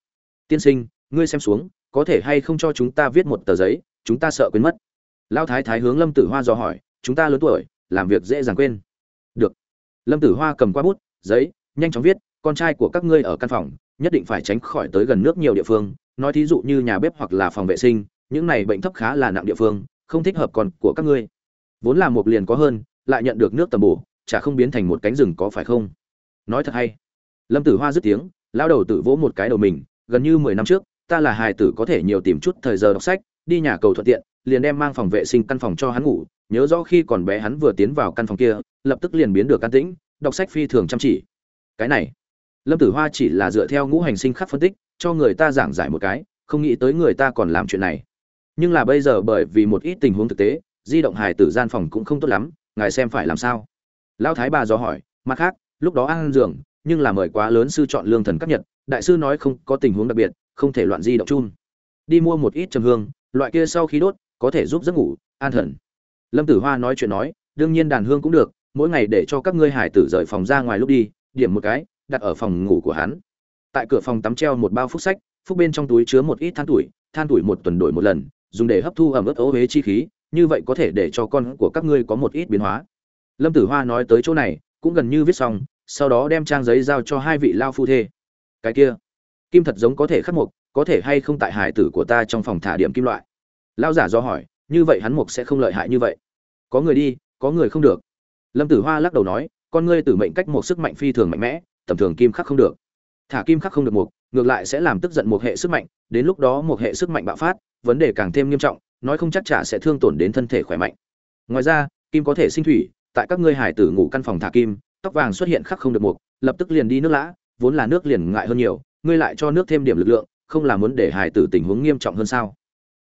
Tiên sinh, ngươi xem xuống, có thể hay không cho chúng ta viết một tờ giấy, chúng ta sợ quên mất. Lao thái thái hướng lâm tử hoa dò hỏi, chúng ta lớn tuổi, làm việc dễ dàng quên lâm tử hoa cầm qua bút, giấy, nhanh chóng viết, con trai của các ngươi ở căn phòng, nhất định phải tránh khỏi tới gần nước nhiều địa phương. Nói thí dụ như nhà bếp hoặc là phòng vệ sinh, những này bệnh thấp khá là nặng địa phương, không thích hợp còn của các ngươi. Vốn là một liền có hơn, lại nhận được nước tầm bổ, chả không biến thành một cánh rừng có phải không? Nói thật hay. Lâm tử hoa dứt tiếng, lao đầu tử vỗ một cái đầu mình, gần như mười năm trước, ta là hài tử có thể nhiều tìm chút thời giờ đọc sách, đi nhà cầu thuận tiện, liền đem mang phòng vệ sinh căn phòng cho hắn ngủ nhớ rõ khi còn bé hắn vừa tiến vào căn phòng kia, lập tức liền biến được can tĩnh, đọc sách phi thường chăm chỉ. Cái này, lâm tử hoa chỉ là dựa theo ngũ hành sinh khắc phân tích, cho người ta giảng giải một cái, không nghĩ tới người ta còn làm chuyện này. Nhưng là bây giờ bởi vì một ít tình huống thực tế, di động hài tử gian phòng cũng không tốt lắm, ngài xem phải làm sao? Lão thái bà do hỏi, mặt khác, lúc đó ăn giường, nhưng là mời quá lớn sư chọn lương thần cấp nhật, đại sư nói không có tình huống đặc biệt, không thể loạn di động chung đi mua một ít trầm hương, loại kia sau khi đốt, có thể giúp giấc ngủ, an thần lâm tử hoa nói chuyện nói, đương nhiên đàn hương cũng được, mỗi ngày để cho các ngươi hải tử rời phòng ra ngoài lúc đi, điểm một cái, đặt ở phòng ngủ của hắn. Tại cửa phòng tắm treo một bao phúc sách, phúc bên trong túi chứa một ít than tuổi than tuổi một tuần đổi một lần, dùng để hấp thu ẩm ướt ố huế chi khí, như vậy có thể để cho con của các ngươi có một ít biến hóa. Lâm tử hoa nói tới chỗ này, cũng gần như viết xong, sau đó đem trang giấy giao cho hai vị lao phu thê. Cái kia, kim thật giống có thể khắc mục, có thể hay không tại hải tử của ta trong phòng thả điểm kim loại? Lao giả do hỏi như vậy hắn mục sẽ không lợi hại như vậy. Có người đi, có người không được. Lâm tử hoa lắc đầu nói, con ngươi tử mệnh cách một sức mạnh phi thường mạnh mẽ, tầm thường kim khắc không được. Thả kim khắc không được mục, ngược lại sẽ làm tức giận một hệ sức mạnh, đến lúc đó một hệ sức mạnh bạo phát, vấn đề càng thêm nghiêm trọng, nói không chắc chả sẽ thương tổn đến thân thể khỏe mạnh. Ngoài ra, kim có thể sinh thủy, tại các ngươi hải tử ngủ căn phòng thả kim, tóc vàng xuất hiện khắc không được mục, lập tức liền đi nước lã, vốn là nước liền ngại hơn nhiều, ngươi lại cho nước thêm điểm lực lượng, không là muốn để hải tử tình huống nghiêm trọng hơn sao?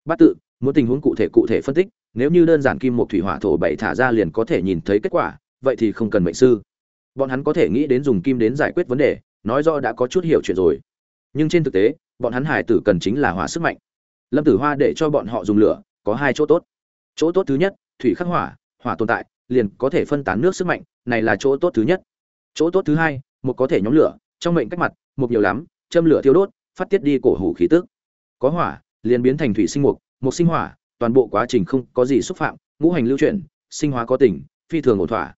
Bát tự muốn tình huống cụ thể cụ thể phân tích, nếu như đơn giản kim một thủy hỏa thổ bảy thả ra liền có thể nhìn thấy kết quả, vậy thì không cần mệnh sư. Bọn hắn có thể nghĩ đến dùng kim đến giải quyết vấn đề, nói do đã có chút hiểu chuyện rồi. Nhưng trên thực tế, bọn hắn hải tử cần chính là hỏa sức mạnh. Lâm tử hoa để cho bọn họ dùng lửa, có hai chỗ tốt. Chỗ tốt thứ nhất, thủy khắc hỏa hỏa tồn tại, liền có thể phân tán nước sức mạnh, này là chỗ tốt thứ nhất. Chỗ tốt thứ hai, một có thể nhóm lửa, trong mệnh cách mặt, một nhiều lắm, châm lửa thiêu đốt, phát tiết đi cổ hủ khí tức. Có hỏa, liền biến thành thủy sinh mục một sinh hỏa, toàn bộ quá trình không có gì xúc phạm, ngũ hành lưu chuyển, sinh hóa có tình, phi thường ổn thỏa.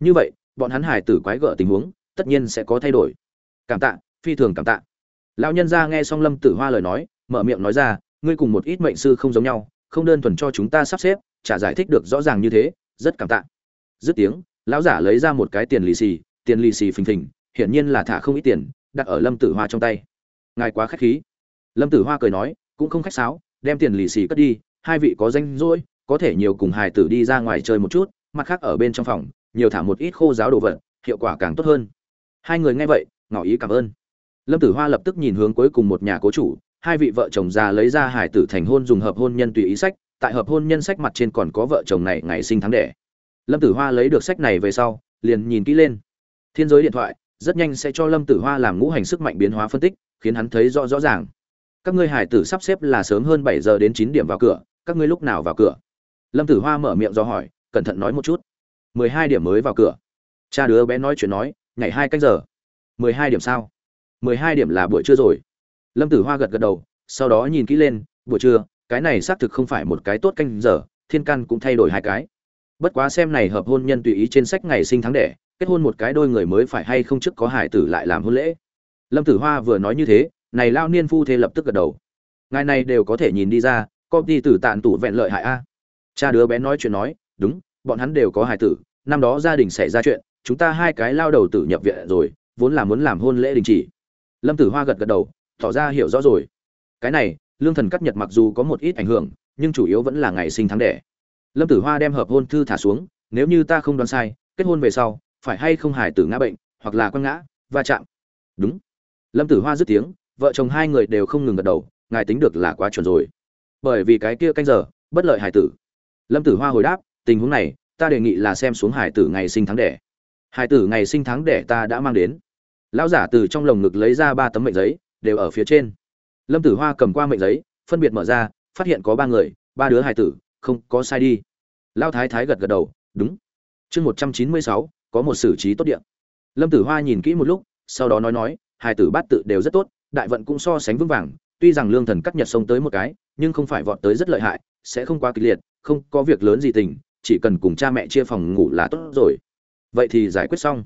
Như vậy, bọn hắn hải tử quái gở tình huống, tất nhiên sẽ có thay đổi. Cảm tạ, phi thường cảm tạ. Lão nhân gia nghe xong lâm tử hoa lời nói, mở miệng nói ra, ngươi cùng một ít mệnh sư không giống nhau, không đơn thuần cho chúng ta sắp xếp, chả giải thích được rõ ràng như thế, rất cảm tạ. Dứt tiếng, lão giả lấy ra một cái tiền lì xì, tiền lì xì phình phình, hiển nhiên là thả không ít tiền, đặt ở lâm tử hoa trong tay. Ngài quá khách khí. Lâm tử hoa cười nói, cũng không khách sáo đem tiền lì xì cất đi, hai vị có danh rỗi, có thể nhiều cùng hài tử đi ra ngoài chơi một chút, mặt khác ở bên trong phòng, nhiều thả một ít khô giáo đồ vật, hiệu quả càng tốt hơn. Hai người nghe vậy, ngỏ ý cảm ơn. Lâm tử hoa lập tức nhìn hướng cuối cùng một nhà cố chủ, hai vị vợ chồng già lấy ra hải tử thành hôn dùng hợp hôn nhân tùy ý sách, tại hợp hôn nhân sách mặt trên còn có vợ chồng này ngày sinh tháng đẻ. Lâm tử hoa lấy được sách này về sau, liền nhìn kỹ lên. Thiên giới điện thoại, rất nhanh sẽ cho lâm tử hoa làm ngũ hành sức mạnh biến hóa phân tích, khiến hắn thấy rõ rõ ràng các ngươi hải tử sắp xếp là sớm hơn bảy giờ đến chín điểm vào cửa, các ngươi lúc nào vào cửa? Lâm tử hoa mở miệng do hỏi, cẩn thận nói một chút. Mười hai điểm mới vào cửa. Cha đứa bé nói chuyện nói, ngày hai cách giờ. Mười hai điểm sao? Mười hai điểm là buổi trưa rồi. Lâm tử hoa gật gật đầu, sau đó nhìn kỹ lên, buổi trưa, cái này xác thực không phải một cái tốt canh giờ, thiên căn cũng thay đổi hai cái. Bất quá xem này hợp hôn nhân tùy ý trên sách ngày sinh tháng đẻ, kết hôn một cái đôi người mới phải hay không trước có hải tử lại làm hôn lễ. Lâm tử hoa vừa nói như thế này lao niên phu thế lập tức gật đầu. Ngài này đều có thể nhìn đi ra công ty tử tạn tủ vẹn lợi hại a. Cha đứa bé nói chuyện nói, đúng, bọn hắn đều có hài tử, năm đó gia đình xảy ra chuyện, chúng ta hai cái lao đầu tử nhập viện rồi, vốn là muốn làm hôn lễ đình chỉ. Lâm tử hoa gật gật đầu, tỏ ra hiểu rõ rồi. Cái này, lương thần cắt nhật mặc dù có một ít ảnh hưởng, nhưng chủ yếu vẫn là ngày sinh tháng đẻ. Lâm tử hoa đem hợp hôn thư thả xuống, nếu như ta không đoán sai, kết hôn về sau, phải hay không hài tử ngã bệnh, hoặc là quăng ngã, va chạm? Đúng. Lâm tử hoa dứt tiếng vợ chồng hai người đều không ngừng gật đầu, ngài tính được là quá chuẩn rồi. Bởi vì cái kia canh giờ, bất lợi hải tử. Lâm tử hoa hồi đáp, tình huống này, ta đề nghị là xem xuống hải tử ngày sinh tháng đẻ. Hải tử ngày sinh tháng đẻ ta đã mang đến. Lão giả từ trong lồng ngực lấy ra ba tấm mệnh giấy, đều ở phía trên. Lâm tử hoa cầm qua mệnh giấy, phân biệt mở ra, phát hiện có ba người, ba đứa hải tử, không có sai đi. Lão thái thái gật gật đầu, đúng. Chương một trăm chín mươi sáu, có một xử trí tốt điện lâm tử hoa nhìn kỹ một lúc, sau đó nói nói, hải tử bát tự đều rất tốt đại vận cũng so sánh vững vàng, tuy rằng lương thần cắt nhật sông tới một cái, nhưng không phải vọt tới rất lợi hại, sẽ không quá kịch liệt, không có việc lớn gì tình, chỉ cần cùng cha mẹ chia phòng ngủ là tốt rồi. Vậy thì giải quyết xong.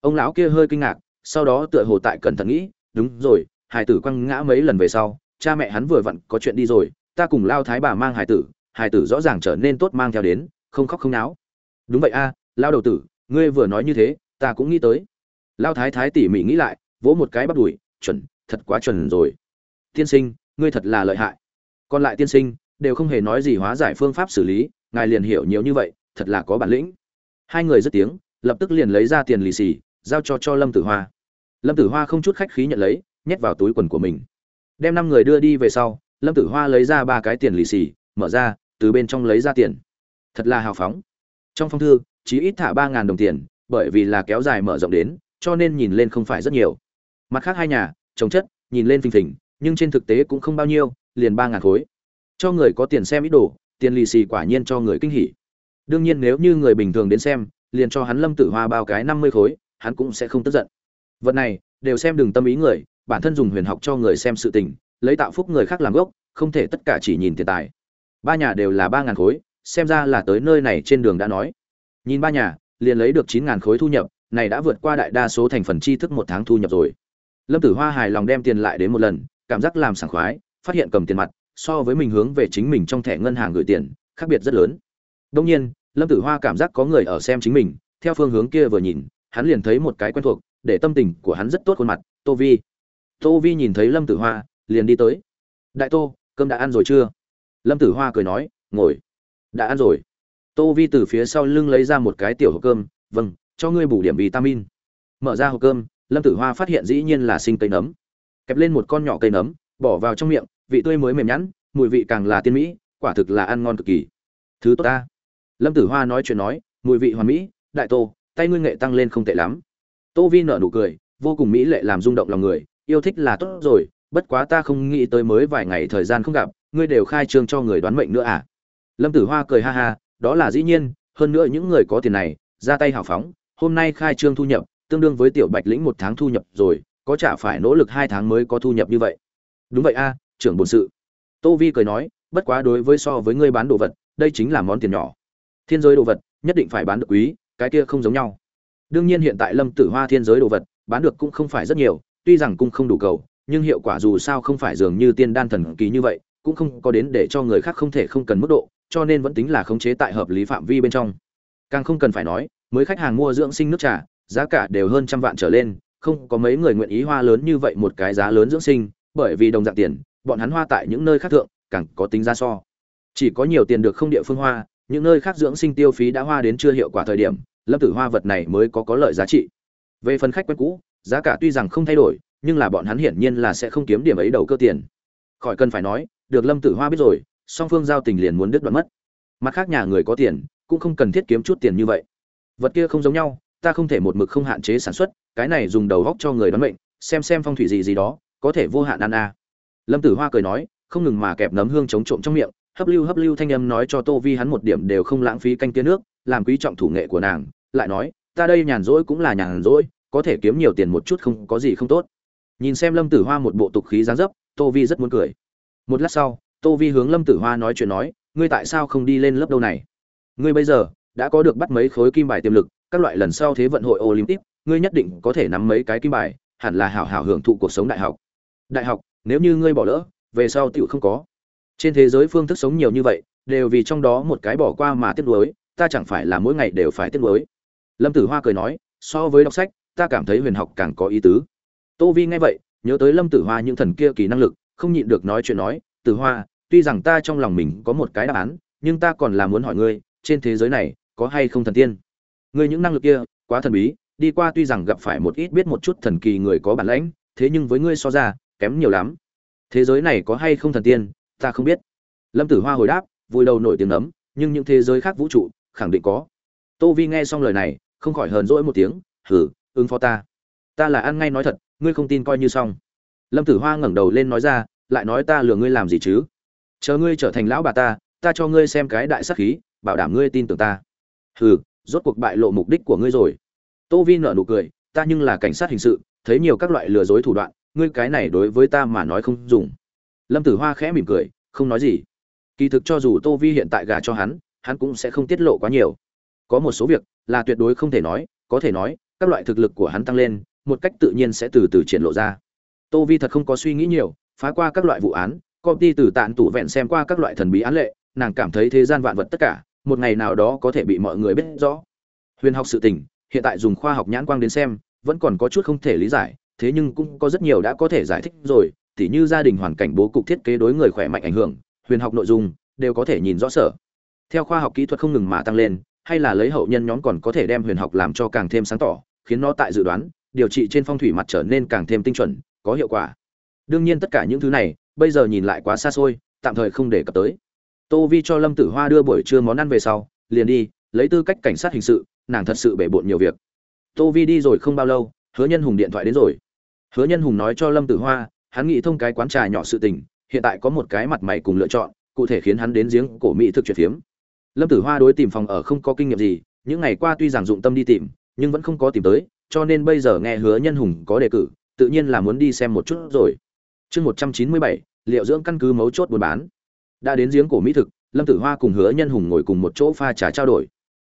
Ông lão kia hơi kinh ngạc, sau đó tựa hồ tại cẩn thận nghĩ, đúng rồi hải tử quăng ngã mấy lần về sau, cha mẹ hắn vừa vặn có chuyện đi rồi, ta cùng lao thái bà mang hải tử hải tử rõ ràng trở nên tốt mang theo đến, không khóc không náo. Đúng vậy a, lao đầu tử, ngươi vừa nói như thế, ta cũng nghĩ tới. Lao thái thái tỉ mỉ nghĩ lại, vỗ một cái bắt đùi, chuẩn thật quá chuẩn rồi. Tiên sinh, ngươi thật là lợi hại. Còn lại tiên sinh, đều không hề nói gì hóa giải phương pháp xử lý, ngài liền hiểu nhiều như vậy, thật là có bản lĩnh. Hai người dứt tiếng, lập tức liền lấy ra tiền lì xì, giao cho cho lâm tử hoa. Lâm tử hoa không chút khách khí nhận lấy, nhét vào túi quần của mình. Đem năm người đưa đi về sau, lâm tử hoa lấy ra ba cái tiền lì xì, mở ra, từ bên trong lấy ra tiền. Thật là hào phóng. Trong phong thư, chỉ ít thả ba đồng tiền, bởi vì là kéo dài mở rộng đến, cho nên nhìn lên không phải rất nhiều. Mặt khác hai nhà trồng chất, nhìn lên phình phình, nhưng trên thực tế cũng không bao nhiêu, liền ba ngàn khối. Cho người có tiền xem ít đồ, tiền lì xì quả nhiên cho người kinh hỉ. Đương nhiên nếu như người bình thường đến xem, liền cho hắn lâm tử hoa bao cái năm mươi khối, hắn cũng sẽ không tức giận. Vật này, đều xem đừng tâm ý người, bản thân dùng huyền học cho người xem sự tình, lấy tạo phúc người khác làm gốc, không thể tất cả chỉ nhìn tiền tài. Ba nhà đều là ba ngàn khối, xem ra là tới nơi này trên đường đã nói. Nhìn ba nhà, liền lấy được chín ngàn khối thu nhập, này đã vượt qua đại đa số thành phần tri thức một tháng thu nhập rồi lâm tử hoa hài lòng đem tiền lại đến một lần, cảm giác làm sảng khoái, phát hiện cầm tiền mặt, so với mình hướng về chính mình trong thẻ ngân hàng gửi tiền, khác biệt rất lớn. Đông nhiên, lâm tử hoa cảm giác có người ở xem chính mình, theo phương hướng kia vừa nhìn, hắn liền thấy một cái quen thuộc, để tâm tình của hắn rất tốt khuôn mặt, tô vi. Tô vi nhìn thấy lâm tử hoa, liền đi tới. Đại tô, cơm đã ăn rồi chưa? Lâm tử hoa cười nói, ngồi. Đã ăn rồi. Tô vi từ phía sau lưng lấy ra một cái tiểu hộp cơm vâng cho ngươi bổ điểm vitamin. Mở ra hộp cơm lâm tử hoa phát hiện dĩ nhiên là sinh cây nấm. Kẹp lên một con nhỏ cây nấm, bỏ vào trong miệng, vị tươi mới mềm nhẵn, mùi vị càng là tiên mỹ, quả thực là ăn ngon cực kỳ. Thứ tốt ta. Lâm tử hoa nói chuyện nói, mùi vị hoàn mỹ, đại tô, tay ngươi nghệ tăng lên không tệ lắm. Tô vi nở nụ cười, vô cùng mỹ lệ làm rung động lòng người, yêu thích là tốt rồi, bất quá ta không nghĩ tới mới vài ngày thời gian không gặp, ngươi đều khai trương cho người đoán mệnh nữa à? Lâm tử hoa cười ha ha, đó là dĩ nhiên, hơn nữa những người có tiền này, ra tay hào phóng, hôm nay khai trương thu nhập tương đương với tiểu bạch lĩnh một tháng thu nhập rồi, có chả phải nỗ lực hai tháng mới có thu nhập như vậy. Đúng vậy a, trưởng bổn sự. Tô vi cười nói, bất quá đối với so với ngươi bán đồ vật, đây chính là món tiền nhỏ. Thiên giới đồ vật, nhất định phải bán được quý, cái kia không giống nhau. Đương nhiên hiện tại lâm tử hoa thiên giới đồ vật, bán được cũng không phải rất nhiều, tuy rằng cung không đủ cầu, nhưng hiệu quả dù sao không phải dường như tiên đan thần kỳ như vậy, cũng không có đến để cho người khác không thể không cần mức độ, cho nên vẫn tính là khống chế tại hợp lý phạm vi bên trong. Càng không cần phải nói, mới khách hàng mua dưỡng sinh nước trà giá cả đều hơn trăm vạn trở lên, không có mấy người nguyện ý hoa lớn như vậy một cái giá lớn dưỡng sinh, bởi vì đồng dạng tiền, bọn hắn hoa tại những nơi khác thượng, càng có tính ra so. Chỉ có nhiều tiền được không địa phương hoa, những nơi khác dưỡng sinh tiêu phí đã hoa đến chưa hiệu quả thời điểm, lâm tử hoa vật này mới có có lợi giá trị. Về phần khách quen cũ, giá cả tuy rằng không thay đổi, nhưng là bọn hắn hiển nhiên là sẽ không kiếm điểm ấy đầu cơ tiền. Khỏi cần phải nói, được lâm tử hoa biết rồi, song phương giao tình liền muốn đứt đoạn mất. Mặt khác nhà người có tiền, cũng không cần thiết kiếm chút tiền như vậy. Vật kia không giống nhau ta không thể một mực không hạn chế sản xuất, cái này dùng đầu góc cho người đoán mệnh, xem xem phong thủy gì gì đó, có thể vô hạn ăn a à. lâm tử hoa cười nói, không ngừng mà kẹp nấm hương chống trộm trong miệng, hấp lưu hấp lưu thanh âm nói cho tô vi hắn một điểm đều không lãng phí canh tia nước, làm quý trọng thủ nghệ của nàng, lại nói, ta đây nhàn rỗi cũng là nhàn rỗi, có thể kiếm nhiều tiền một chút không, có gì không tốt. Nhìn xem lâm tử hoa một bộ tục khí dáng dấp, tô vi rất muốn cười. Một lát sau, tô vi hướng lâm tử hoa nói chuyện nói, ngươi tại sao không đi lên lớp đâu này? Ngươi bây giờ, đã có được bắt mấy khối kim bài tiềm lực các loại lần sau thế vận hội olympic, ngươi nhất định có thể nắm mấy cái kim bài, hẳn là hảo hảo hưởng thụ cuộc sống đại học. Đại học, nếu như ngươi bỏ lỡ, về sau tựu không có. Trên thế giới phương thức sống nhiều như vậy, đều vì trong đó một cái bỏ qua mà tiếc nuối, ta chẳng phải là mỗi ngày đều phải tiếc nuối. Lâm tử hoa cười nói, so với đọc sách, ta cảm thấy huyền học càng có ý tứ. Tô vi nghe vậy, nhớ tới lâm tử hoa những thần kia kỳ năng lực, không nhịn được nói chuyện nói, tử hoa, tuy rằng ta trong lòng mình có một cái đáp án, nhưng ta còn là muốn hỏi ngươi, trên thế giới này có hay không thần tiên? Ngươi những năng lực kia, quá thần bí, đi qua tuy rằng gặp phải một ít biết một chút thần kỳ người có bản lãnh, thế nhưng với ngươi so ra, kém nhiều lắm. Thế giới này có hay không thần tiên, ta không biết. Lâm tử hoa hồi đáp, vui đầu nổi tiếng ấm nhưng những thế giới khác vũ trụ, khẳng định có. Tô vi nghe xong lời này, không khỏi hờn dỗi một tiếng, hử, ứng phó ta. Ta là ăn ngay nói thật, ngươi không tin coi như xong. Lâm tử hoa ngẩng đầu lên nói ra, lại nói ta lừa ngươi làm gì chứ? Chờ ngươi trở thành lão bà ta ta cho ngươi xem cái đại sắc khí, bảo đảm ngươi tin tưởng ta. Hừ rốt cuộc bại lộ mục đích của ngươi rồi. Tô vi nở nụ cười, ta nhưng là cảnh sát hình sự, thấy nhiều các loại lừa dối thủ đoạn, ngươi cái này đối với ta mà nói không dùng. Lâm tử hoa khẽ mỉm cười, không nói gì. Kỳ thực cho dù tô vi hiện tại gả cho hắn hắn cũng sẽ không tiết lộ quá nhiều. Có một số việc là tuyệt đối không thể nói, có thể nói, các loại thực lực của hắn tăng lên, một cách tự nhiên sẽ từ từ triển lộ ra. Tô vi thật không có suy nghĩ nhiều, phá qua các loại vụ án, công ty từ tạn tủ vẹn xem qua các loại thần bí án lệ, nàng cảm thấy thế gian vạn vật tất cả một ngày nào đó có thể bị mọi người biết rõ. Huyền học sự tình, hiện tại dùng khoa học nhãn quang đến xem, vẫn còn có chút không thể lý giải, thế nhưng cũng có rất nhiều đã có thể giải thích rồi, tỉ như gia đình hoàn cảnh bố cục thiết kế đối người khỏe mạnh ảnh hưởng, huyền học nội dung, đều có thể nhìn rõ sở. Theo khoa học kỹ thuật không ngừng mà tăng lên, hay là lấy hậu nhân nhóm còn có thể đem huyền học làm cho càng thêm sáng tỏ, khiến nó tại dự đoán, điều trị trên phong thủy mặt trở nên càng thêm tinh chuẩn, có hiệu quả. Đương nhiên tất cả những thứ này, bây giờ nhìn lại quá xa xôi, tạm thời không để cập tới tô vi cho lâm tử hoa đưa buổi trưa món ăn về sau, liền đi, lấy tư cách cảnh sát hình sự, nàng thật sự bể bộn nhiều việc. Tô vi đi rồi không bao lâu, hứa nhân hùng điện thoại đến rồi. Hứa nhân hùng nói cho lâm tử hoa, hắn nghĩ thông cái quán trà nhỏ sự tình, hiện tại có một cái mặt mày cùng lựa chọn, cụ thể khiến hắn đến giếng cổ mỹ thực chuyển phiếm. Lâm tử hoa đối tìm phòng ở không có kinh nghiệm gì, những ngày qua tuy rằng dụng tâm đi tìm, nhưng vẫn không có tìm tới, cho nên bây giờ nghe hứa nhân hùng có đề cử, tự nhiên là muốn đi xem một chút rồi. Chương một trăm chín mươi bảy, liệu dưỡng căn cứ mấu chốt buôn bán đã đến giếng cổ mỹ thực, lâm tử hoa cùng hứa nhân hùng ngồi cùng một chỗ pha trà trao đổi.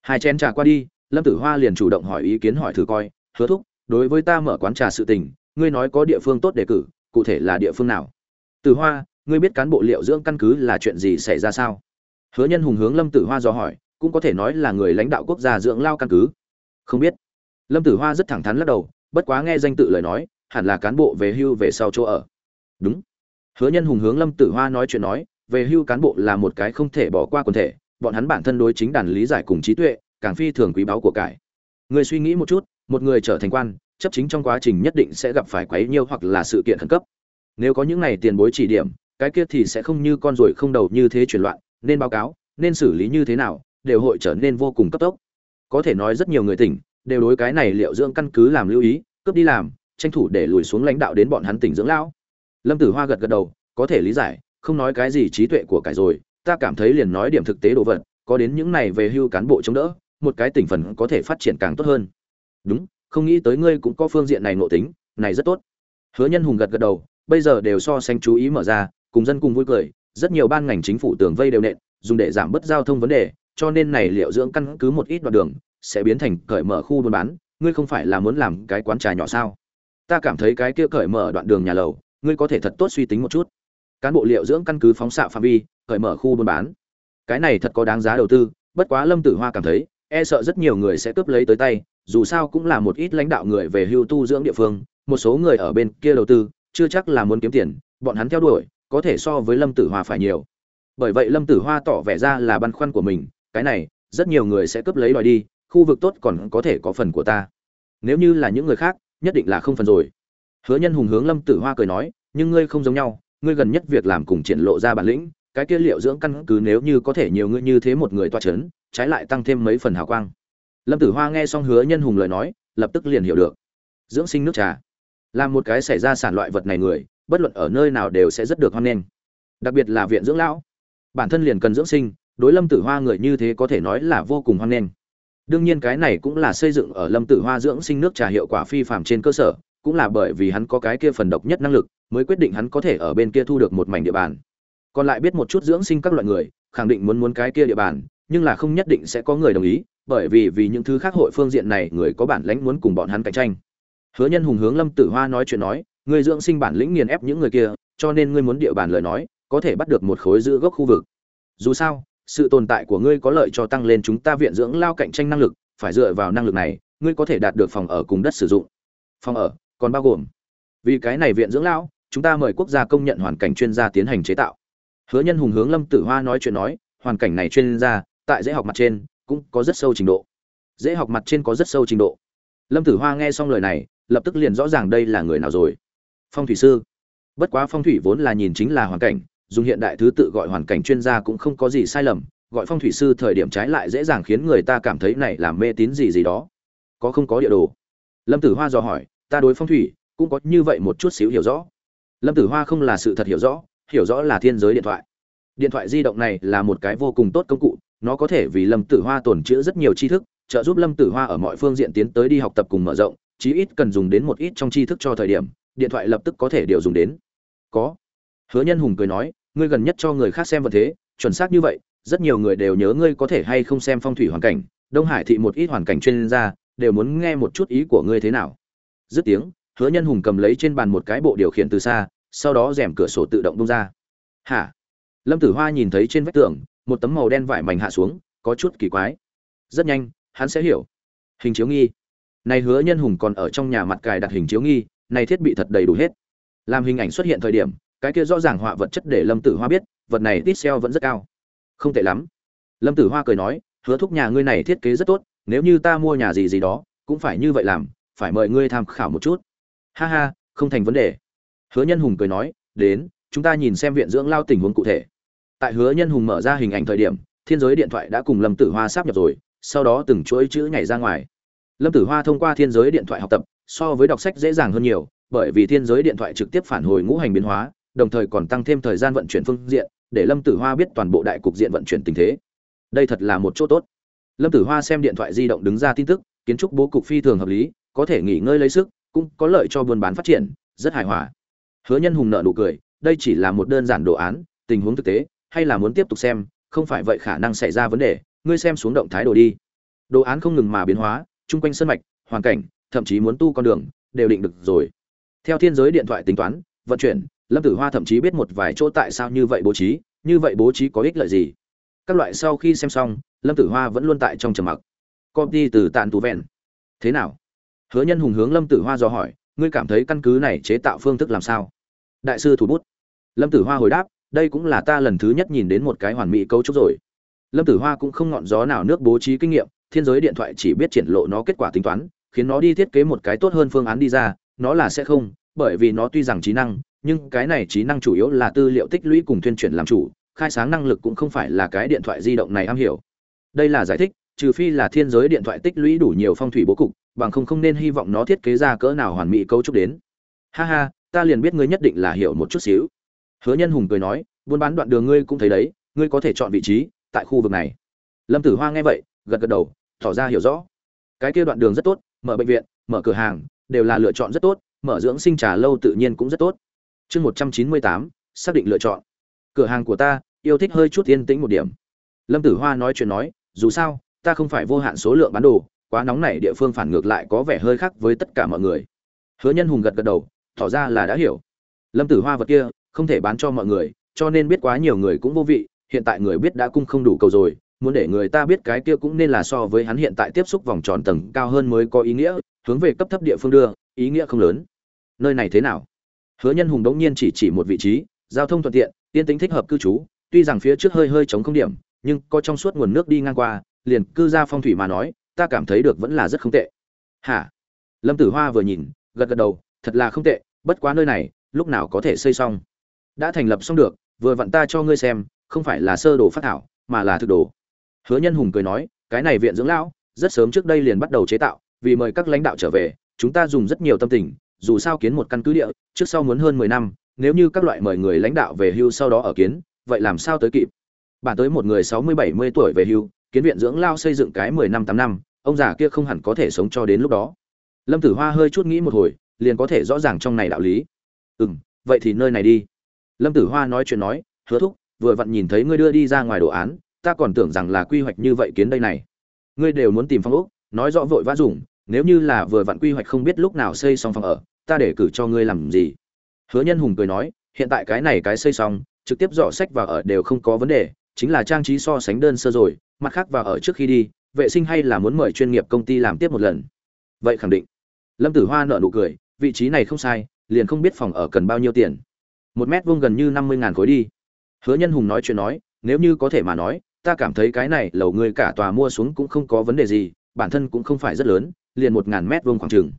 Hai chén trà qua đi, lâm tử hoa liền chủ động hỏi ý kiến hỏi thử coi, hứa thúc, đối với ta mở quán trà sự tình, ngươi nói có địa phương tốt đề cử, cụ thể là địa phương nào? Tử hoa, ngươi biết cán bộ liệu dưỡng căn cứ là chuyện gì xảy ra sao? Hứa nhân hùng hướng lâm tử hoa dò hỏi, cũng có thể nói là người lãnh đạo quốc gia dưỡng lao căn cứ. Không biết. Lâm tử hoa rất thẳng thắn lắc đầu, bất quá nghe danh tự lời nói, hẳn là cán bộ về hưu về sau chỗ ở. Đúng. Hứa nhân hùng hướng lâm tử hoa nói chuyện nói về hưu cán bộ là một cái không thể bỏ qua quần thể, bọn hắn bản thân đối chính đàn lý giải cùng trí tuệ, càng phi thường quý báu của cải. Người suy nghĩ một chút, một người trở thành quan, chấp chính trong quá trình nhất định sẽ gặp phải quấy nhiêu hoặc là sự kiện khẩn cấp. Nếu có những này tiền bối chỉ điểm, cái kia thì sẽ không như con ruồi không đầu như thế chuyển loạn, nên báo cáo, nên xử lý như thế nào, đều hội trở nên vô cùng cấp tốc. Có thể nói rất nhiều người tỉnh, đều đối cái này liệu dưỡng căn cứ làm lưu ý, cướp đi làm, tranh thủ để lùi xuống lãnh đạo đến bọn hắn tỉnh dưỡng lão. Lâm tử hoa gật gật đầu, có thể lý giải không nói cái gì trí tuệ của cải rồi, ta cảm thấy liền nói điểm thực tế đồ vật, có đến những này về hưu cán bộ chống đỡ, một cái tỉnh phần có thể phát triển càng tốt hơn. Đúng, không nghĩ tới ngươi cũng có phương diện này nội tính, này rất tốt. Hứa nhân hùng gật gật đầu, bây giờ đều so sánh chú ý mở ra, cùng dân cùng vui cười, rất nhiều ban ngành chính phủ tường vây đều nện, dùng để giảm bớt giao thông vấn đề, cho nên này liệu dưỡng căn cứ một ít đoạn đường, sẽ biến thành cởi mở khu buôn bán, ngươi không phải là muốn làm cái quán trà nhỏ sao? Ta cảm thấy cái kia cởi mở đoạn đường nhà lầu, ngươi có thể thật tốt suy tính một chút cán bộ liệu dưỡng căn cứ phóng xạ phạm vi, cởi mở khu buôn bán. Cái này thật có đáng giá đầu tư, bất quá lâm tử hoa cảm thấy e sợ rất nhiều người sẽ cướp lấy tới tay, dù sao cũng là một ít lãnh đạo người về hưu tu dưỡng địa phương, một số người ở bên kia đầu tư, chưa chắc là muốn kiếm tiền, bọn hắn theo đuổi, có thể so với lâm tử hoa phải nhiều. Bởi vậy lâm tử hoa tỏ vẻ ra là băn khoăn của mình, cái này, rất nhiều người sẽ cướp lấy đòi đi, khu vực tốt còn có thể có phần của ta. Nếu như là những người khác, nhất định là không phần rồi. Hứa nhân hùng hướng lâm tử hoa cười nói, nhưng ngươi không giống nhau ngươi gần nhất việc làm cùng triển lộ ra bản lĩnh, cái kia liệu dưỡng căn cứ nếu như có thể nhiều ngươi như thế một người toa chấn, trái lại tăng thêm mấy phần hào quang. Lâm tử hoa nghe xong hứa nhân hùng lời nói, lập tức liền hiểu được. Dưỡng sinh nước trà, là một cái xảy ra sản loại vật này người, bất luận ở nơi nào đều sẽ rất được hoan nghênh. Đặc biệt là viện dưỡng lão, bản thân liền cần dưỡng sinh, đối lâm tử hoa người như thế có thể nói là vô cùng hoan nghênh. Đương nhiên cái này cũng là xây dựng ở lâm tử hoa dưỡng sinh nước trà hiệu quả phi phạm trên cơ sở cũng là bởi vì hắn có cái kia phần độc nhất năng lực, mới quyết định hắn có thể ở bên kia thu được một mảnh địa bàn. Còn lại biết một chút dưỡng sinh các loại người, khẳng định muốn muốn cái kia địa bàn, nhưng là không nhất định sẽ có người đồng ý, bởi vì vì những thứ khác hội phương diện này người có bản lãnh muốn cùng bọn hắn cạnh tranh. Hứa nhân hùng hướng lâm tử hoa nói chuyện nói người dưỡng sinh bản lĩnh nghiền ép những người kia, cho nên ngươi muốn địa bàn lời nói, có thể bắt được một khối giữ gốc khu vực. Dù sao, sự tồn tại của ngươi có lợi cho tăng lên chúng ta viện dưỡng lao cạnh tranh năng lực, phải dựa vào năng lực này, ngươi có thể đạt được phòng ở cùng đất sử dụng. Phòng ở? Còn bao gồm. Vì cái này viện dưỡng lão, chúng ta mời quốc gia công nhận hoàn cảnh chuyên gia tiến hành chế tạo. Hứa nhân hùng hướng lâm tử hoa nói chuyện nói, hoàn cảnh này chuyên gia, tại dễ học mặt trên, cũng có rất sâu trình độ. Dễ học mặt trên có rất sâu trình độ. Lâm tử hoa nghe xong lời này, lập tức liền rõ ràng đây là người nào rồi. Phong thủy sư. Bất quá phong thủy vốn là nhìn chính là hoàn cảnh, dùng hiện đại thứ tự gọi hoàn cảnh chuyên gia cũng không có gì sai lầm, gọi phong thủy sư thời điểm trái lại dễ dàng khiến người ta cảm thấy này là mê tín gì gì đó. Có không có địa đồ? Lâm tử hoa dò hỏi ta đối phong thủy cũng có như vậy một chút xíu hiểu rõ. Lâm tử hoa không là sự thật hiểu rõ hiểu rõ là thiên giới điện thoại. Điện thoại di động này là một cái vô cùng tốt công cụ, nó có thể vì lâm tử hoa tồn chữ rất nhiều tri thức, trợ giúp lâm tử hoa ở mọi phương diện tiến tới đi học tập cùng mở rộng, chí ít cần dùng đến một ít trong tri thức cho thời điểm, điện thoại lập tức có thể điều dùng đến. Có. Hứa nhân hùng cười nói, ngươi gần nhất cho người khác xem vật thế, chuẩn xác như vậy, rất nhiều người đều nhớ ngươi có thể hay không xem phong thủy hoàn cảnh, đông hải thị một ít hoàn cảnh chuyên gia, đều muốn nghe một chút ý của ngươi thế nào dứt tiếng, hứa nhân hùng cầm lấy trên bàn một cái bộ điều khiển từ xa, sau đó rèm cửa sổ tự động bung ra. Hả? Lâm tử hoa nhìn thấy trên vách tường, một tấm màu đen vải mảnh hạ xuống, có chút kỳ quái. Rất nhanh, hắn sẽ hiểu. Hình chiếu nghi. Này hứa nhân hùng còn ở trong nhà mặt cài đặt hình chiếu nghi, này thiết bị thật đầy đủ hết. Làm hình ảnh xuất hiện thời điểm, cái kia rõ ràng họa vật chất để lâm tử hoa biết, vật này tít xeo vẫn rất cao. Không tệ lắm. Lâm tử hoa cười nói, hứa thúc nhà ngươi này thiết kế rất tốt, nếu như ta mua nhà gì gì đó, cũng phải như vậy làm phải mời ngươi tham khảo một chút. Ha ha, không thành vấn đề. Hứa nhân hùng cười nói, đến, chúng ta nhìn xem viện dưỡng lao tình huống cụ thể. Tại hứa nhân hùng mở ra hình ảnh thời điểm, thiên giới điện thoại đã cùng lâm tử hoa sắp nhập rồi, sau đó từng chuỗi chữ nhảy ra ngoài. Lâm tử hoa thông qua thiên giới điện thoại học tập, so với đọc sách dễ dàng hơn nhiều, bởi vì thiên giới điện thoại trực tiếp phản hồi ngũ hành biến hóa, đồng thời còn tăng thêm thời gian vận chuyển phương diện, để lâm tử hoa biết toàn bộ đại cục diện vận chuyển tình thế. Đây thật là một chỗ tốt. Lâm tử hoa xem điện thoại di động đứng ra tin tức, kiến trúc bố cục phi thường hợp lý có thể nghỉ ngơi lấy sức, cũng có lợi cho buôn bán phát triển, rất hài hòa. Hứa nhân hùng nợ nụ cười, đây chỉ là một đơn giản đồ án, tình huống thực tế, hay là muốn tiếp tục xem, không phải vậy khả năng xảy ra vấn đề, ngươi xem xuống động thái đồ đi. Đồ án không ngừng mà biến hóa, chung quanh sân mạch, hoàn cảnh, thậm chí muốn tu con đường, đều định được rồi. Theo thiên giới điện thoại tính toán, vận chuyển, lâm tử hoa thậm chí biết một vài chỗ tại sao như vậy bố trí, như vậy bố trí có ích lợi gì. Các loại sau khi xem xong, lâm tử hoa vẫn luôn tại trong trầm mặc. Copy từ tàn tú vẹn. Thế nào? Hứa nhân hùng hướng lâm tử hoa do hỏi, ngươi cảm thấy căn cứ này chế tạo phương thức làm sao? Đại sư thủ bút. Lâm tử hoa hồi đáp, đây cũng là ta lần thứ nhất nhìn đến một cái hoàn mỹ cấu trúc rồi. Lâm tử hoa cũng không ngọn gió nào nước bố trí kinh nghiệm, thiên giới điện thoại chỉ biết triển lộ nó kết quả tính toán, khiến nó đi thiết kế một cái tốt hơn phương án đi ra, nó là sẽ không, bởi vì nó tuy rằng trí năng, nhưng cái này trí năng chủ yếu là tư liệu tích lũy cùng tuyên truyền làm chủ, khai sáng năng lực cũng không phải là cái điện thoại di động này am hiểu. Đây là giải thích, trừ phi là thiên giới điện thoại tích lũy đủ nhiều phong thủy bố cục bằng không không nên hy vọng nó thiết kế ra cỡ nào hoàn mỹ cấu trúc đến. Ha ha, ta liền biết ngươi nhất định là hiểu một chút xíu. Hứa nhân hùng cười nói, buôn bán đoạn đường ngươi cũng thấy đấy, ngươi có thể chọn vị trí tại khu vực này. Lâm tử hoa nghe vậy, gật gật đầu, tỏ ra hiểu rõ. Cái kia đoạn đường rất tốt, mở bệnh viện, mở cửa hàng, đều là lựa chọn rất tốt, mở dưỡng sinh trà lâu tự nhiên cũng rất tốt. Chương một trăm chín mươi tám, xác định lựa chọn. Cửa hàng của ta, yêu thích hơi chút yên tĩnh một điểm. Lâm tử hoa nói chuyện nói, dù sao, ta không phải vô hạn số lượng bán đồ quá nóng này địa phương phản ngược lại có vẻ hơi khác với tất cả mọi người. Hứa nhân hùng gật gật đầu, tỏ ra là đã hiểu. Lâm tử hoa vật kia, không thể bán cho mọi người, cho nên biết quá nhiều người cũng vô vị, hiện tại người biết đã cung không đủ cầu rồi, muốn để người ta biết cái kia cũng nên là so với hắn hiện tại tiếp xúc vòng tròn tầng cao hơn mới có ý nghĩa, hướng về cấp thấp địa phương đưa, ý nghĩa không lớn. Nơi này thế nào? Hứa nhân hùng đống nhiên chỉ chỉ một vị trí, giao thông thuận tiện tiên tính thích hợp cư trú, tuy rằng phía trước hơi hơi chống không điểm, nhưng có trong suốt nguồn nước đi ngang qua, liền cư ra phong thủy mà nói ta cảm thấy được vẫn là rất không tệ. Hả? Lâm tử hoa vừa nhìn, gật gật đầu, thật là không tệ, bất quá nơi này, lúc nào có thể xây xong. Đã thành lập xong được, vừa vặn ta cho ngươi xem, không phải là sơ đồ phát thảo, mà là thực đồ. Hứa nhân hùng cười nói, cái này viện dưỡng lão, rất sớm trước đây liền bắt đầu chế tạo, vì mời các lãnh đạo trở về, chúng ta dùng rất nhiều tâm tình, dù sao kiến một căn cứ địa, trước sau muốn hơn mười năm, nếu như các loại mời người lãnh đạo về hưu sau đó ở kiến, vậy làm sao tới kịp? Bản tới một người sáu mươi, bảy mươi tuổi về hưu, kiến viện dưỡng lao xây dựng cái mười năm, tám năm ông già kia không hẳn có thể sống cho đến lúc đó. Lâm tử hoa hơi chút nghĩ một hồi, liền có thể rõ ràng trong này đạo lý. Ừ m vậy thì nơi này đi. Lâm tử hoa nói chuyện nói, hứa thúc, vừa vặn nhìn thấy ngươi đưa đi ra ngoài đồ án, ta còn tưởng rằng là quy hoạch như vậy kiến đây này. Ngươi đều muốn tìm phong ốc, nói rõ vội vã dùng, nếu như là vừa vặn quy hoạch không biết lúc nào xây xong phòng ở, ta để cử cho ngươi làm gì? Hứa nhân hùng cười nói, hiện tại cái này cái xây xong, trực tiếp dọ sách vào ở đều không có vấn đề, chính là trang trí so sánh đơn sơ rồi, mặt khác vào ở trước khi đi vệ sinh hay là muốn mời chuyên nghiệp công ty làm tiếp một lần? Vậy khẳng định. Lâm tử hoa nợ nụ cười, vị trí này không sai, liền không biết phòng ở cần bao nhiêu tiền. Một mét vuông gần như năm mươi ngàn khối đi. Hứa nhân hùng nói chuyện nói, nếu như có thể mà nói, ta cảm thấy cái này lầu người cả tòa mua xuống cũng không có vấn đề gì, bản thân cũng không phải rất lớn, liền một ngàn mét vuông khoảng chừng.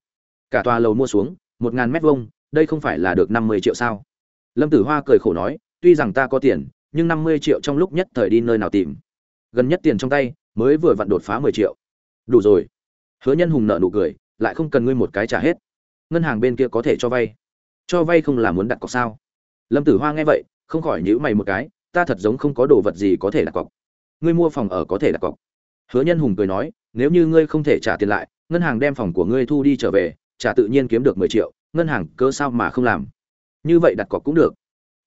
Cả tòa lầu mua xuống, một ngàn mét vuông, đây không phải là được năm mươi triệu sao? Lâm tử hoa cười khổ nói, tuy rằng ta có tiền, nhưng năm mươi triệu trong lúc nhất thời đi nơi nào tìm. Gần nhất tiền trong tay mới vừa vặn đột phá mười triệu. Đủ rồi. Hứa nhân hùng nợ nụ cười, lại không cần ngươi một cái trả hết. Ngân hàng bên kia có thể cho vay. Cho vay không là muốn đặt cọc sao? Lâm tử hoa nghe vậy, không khỏi nhíu mày một cái, ta thật giống không có đồ vật gì có thể đặt cọc. Ngươi mua phòng ở có thể đặt cọc. Hứa nhân hùng cười nói, nếu như ngươi không thể trả tiền lại, ngân hàng đem phòng của ngươi thu đi trở về, trả tự nhiên kiếm được mười triệu, ngân hàng cơ sao mà không làm? Như vậy đặt cọc cũng được.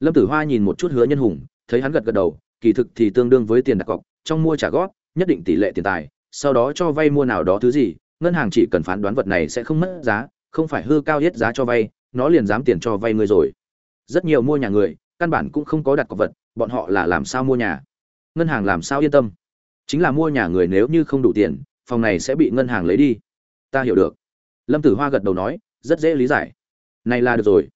Lâm tử hoa nhìn một chút hứa nhân hùng, thấy hắn gật gật đầu, kỳ thực thì tương đương với tiền đặt cọc, trong mua trả góp nhất định tỷ lệ tiền tài, sau đó cho vay mua nào đó thứ gì, ngân hàng chỉ cần phán đoán vật này sẽ không mất giá, không phải hư cao hết giá cho vay, nó liền dám tiền cho vay người rồi. Rất nhiều mua nhà người, căn bản cũng không có đặt cọc vật, bọn họ là làm sao mua nhà? Ngân hàng làm sao yên tâm? Chính là mua nhà người nếu như không đủ tiền, phòng này sẽ bị ngân hàng lấy đi. Ta hiểu được. Lâm tử hoa gật đầu nói, rất dễ lý giải. Này là được rồi.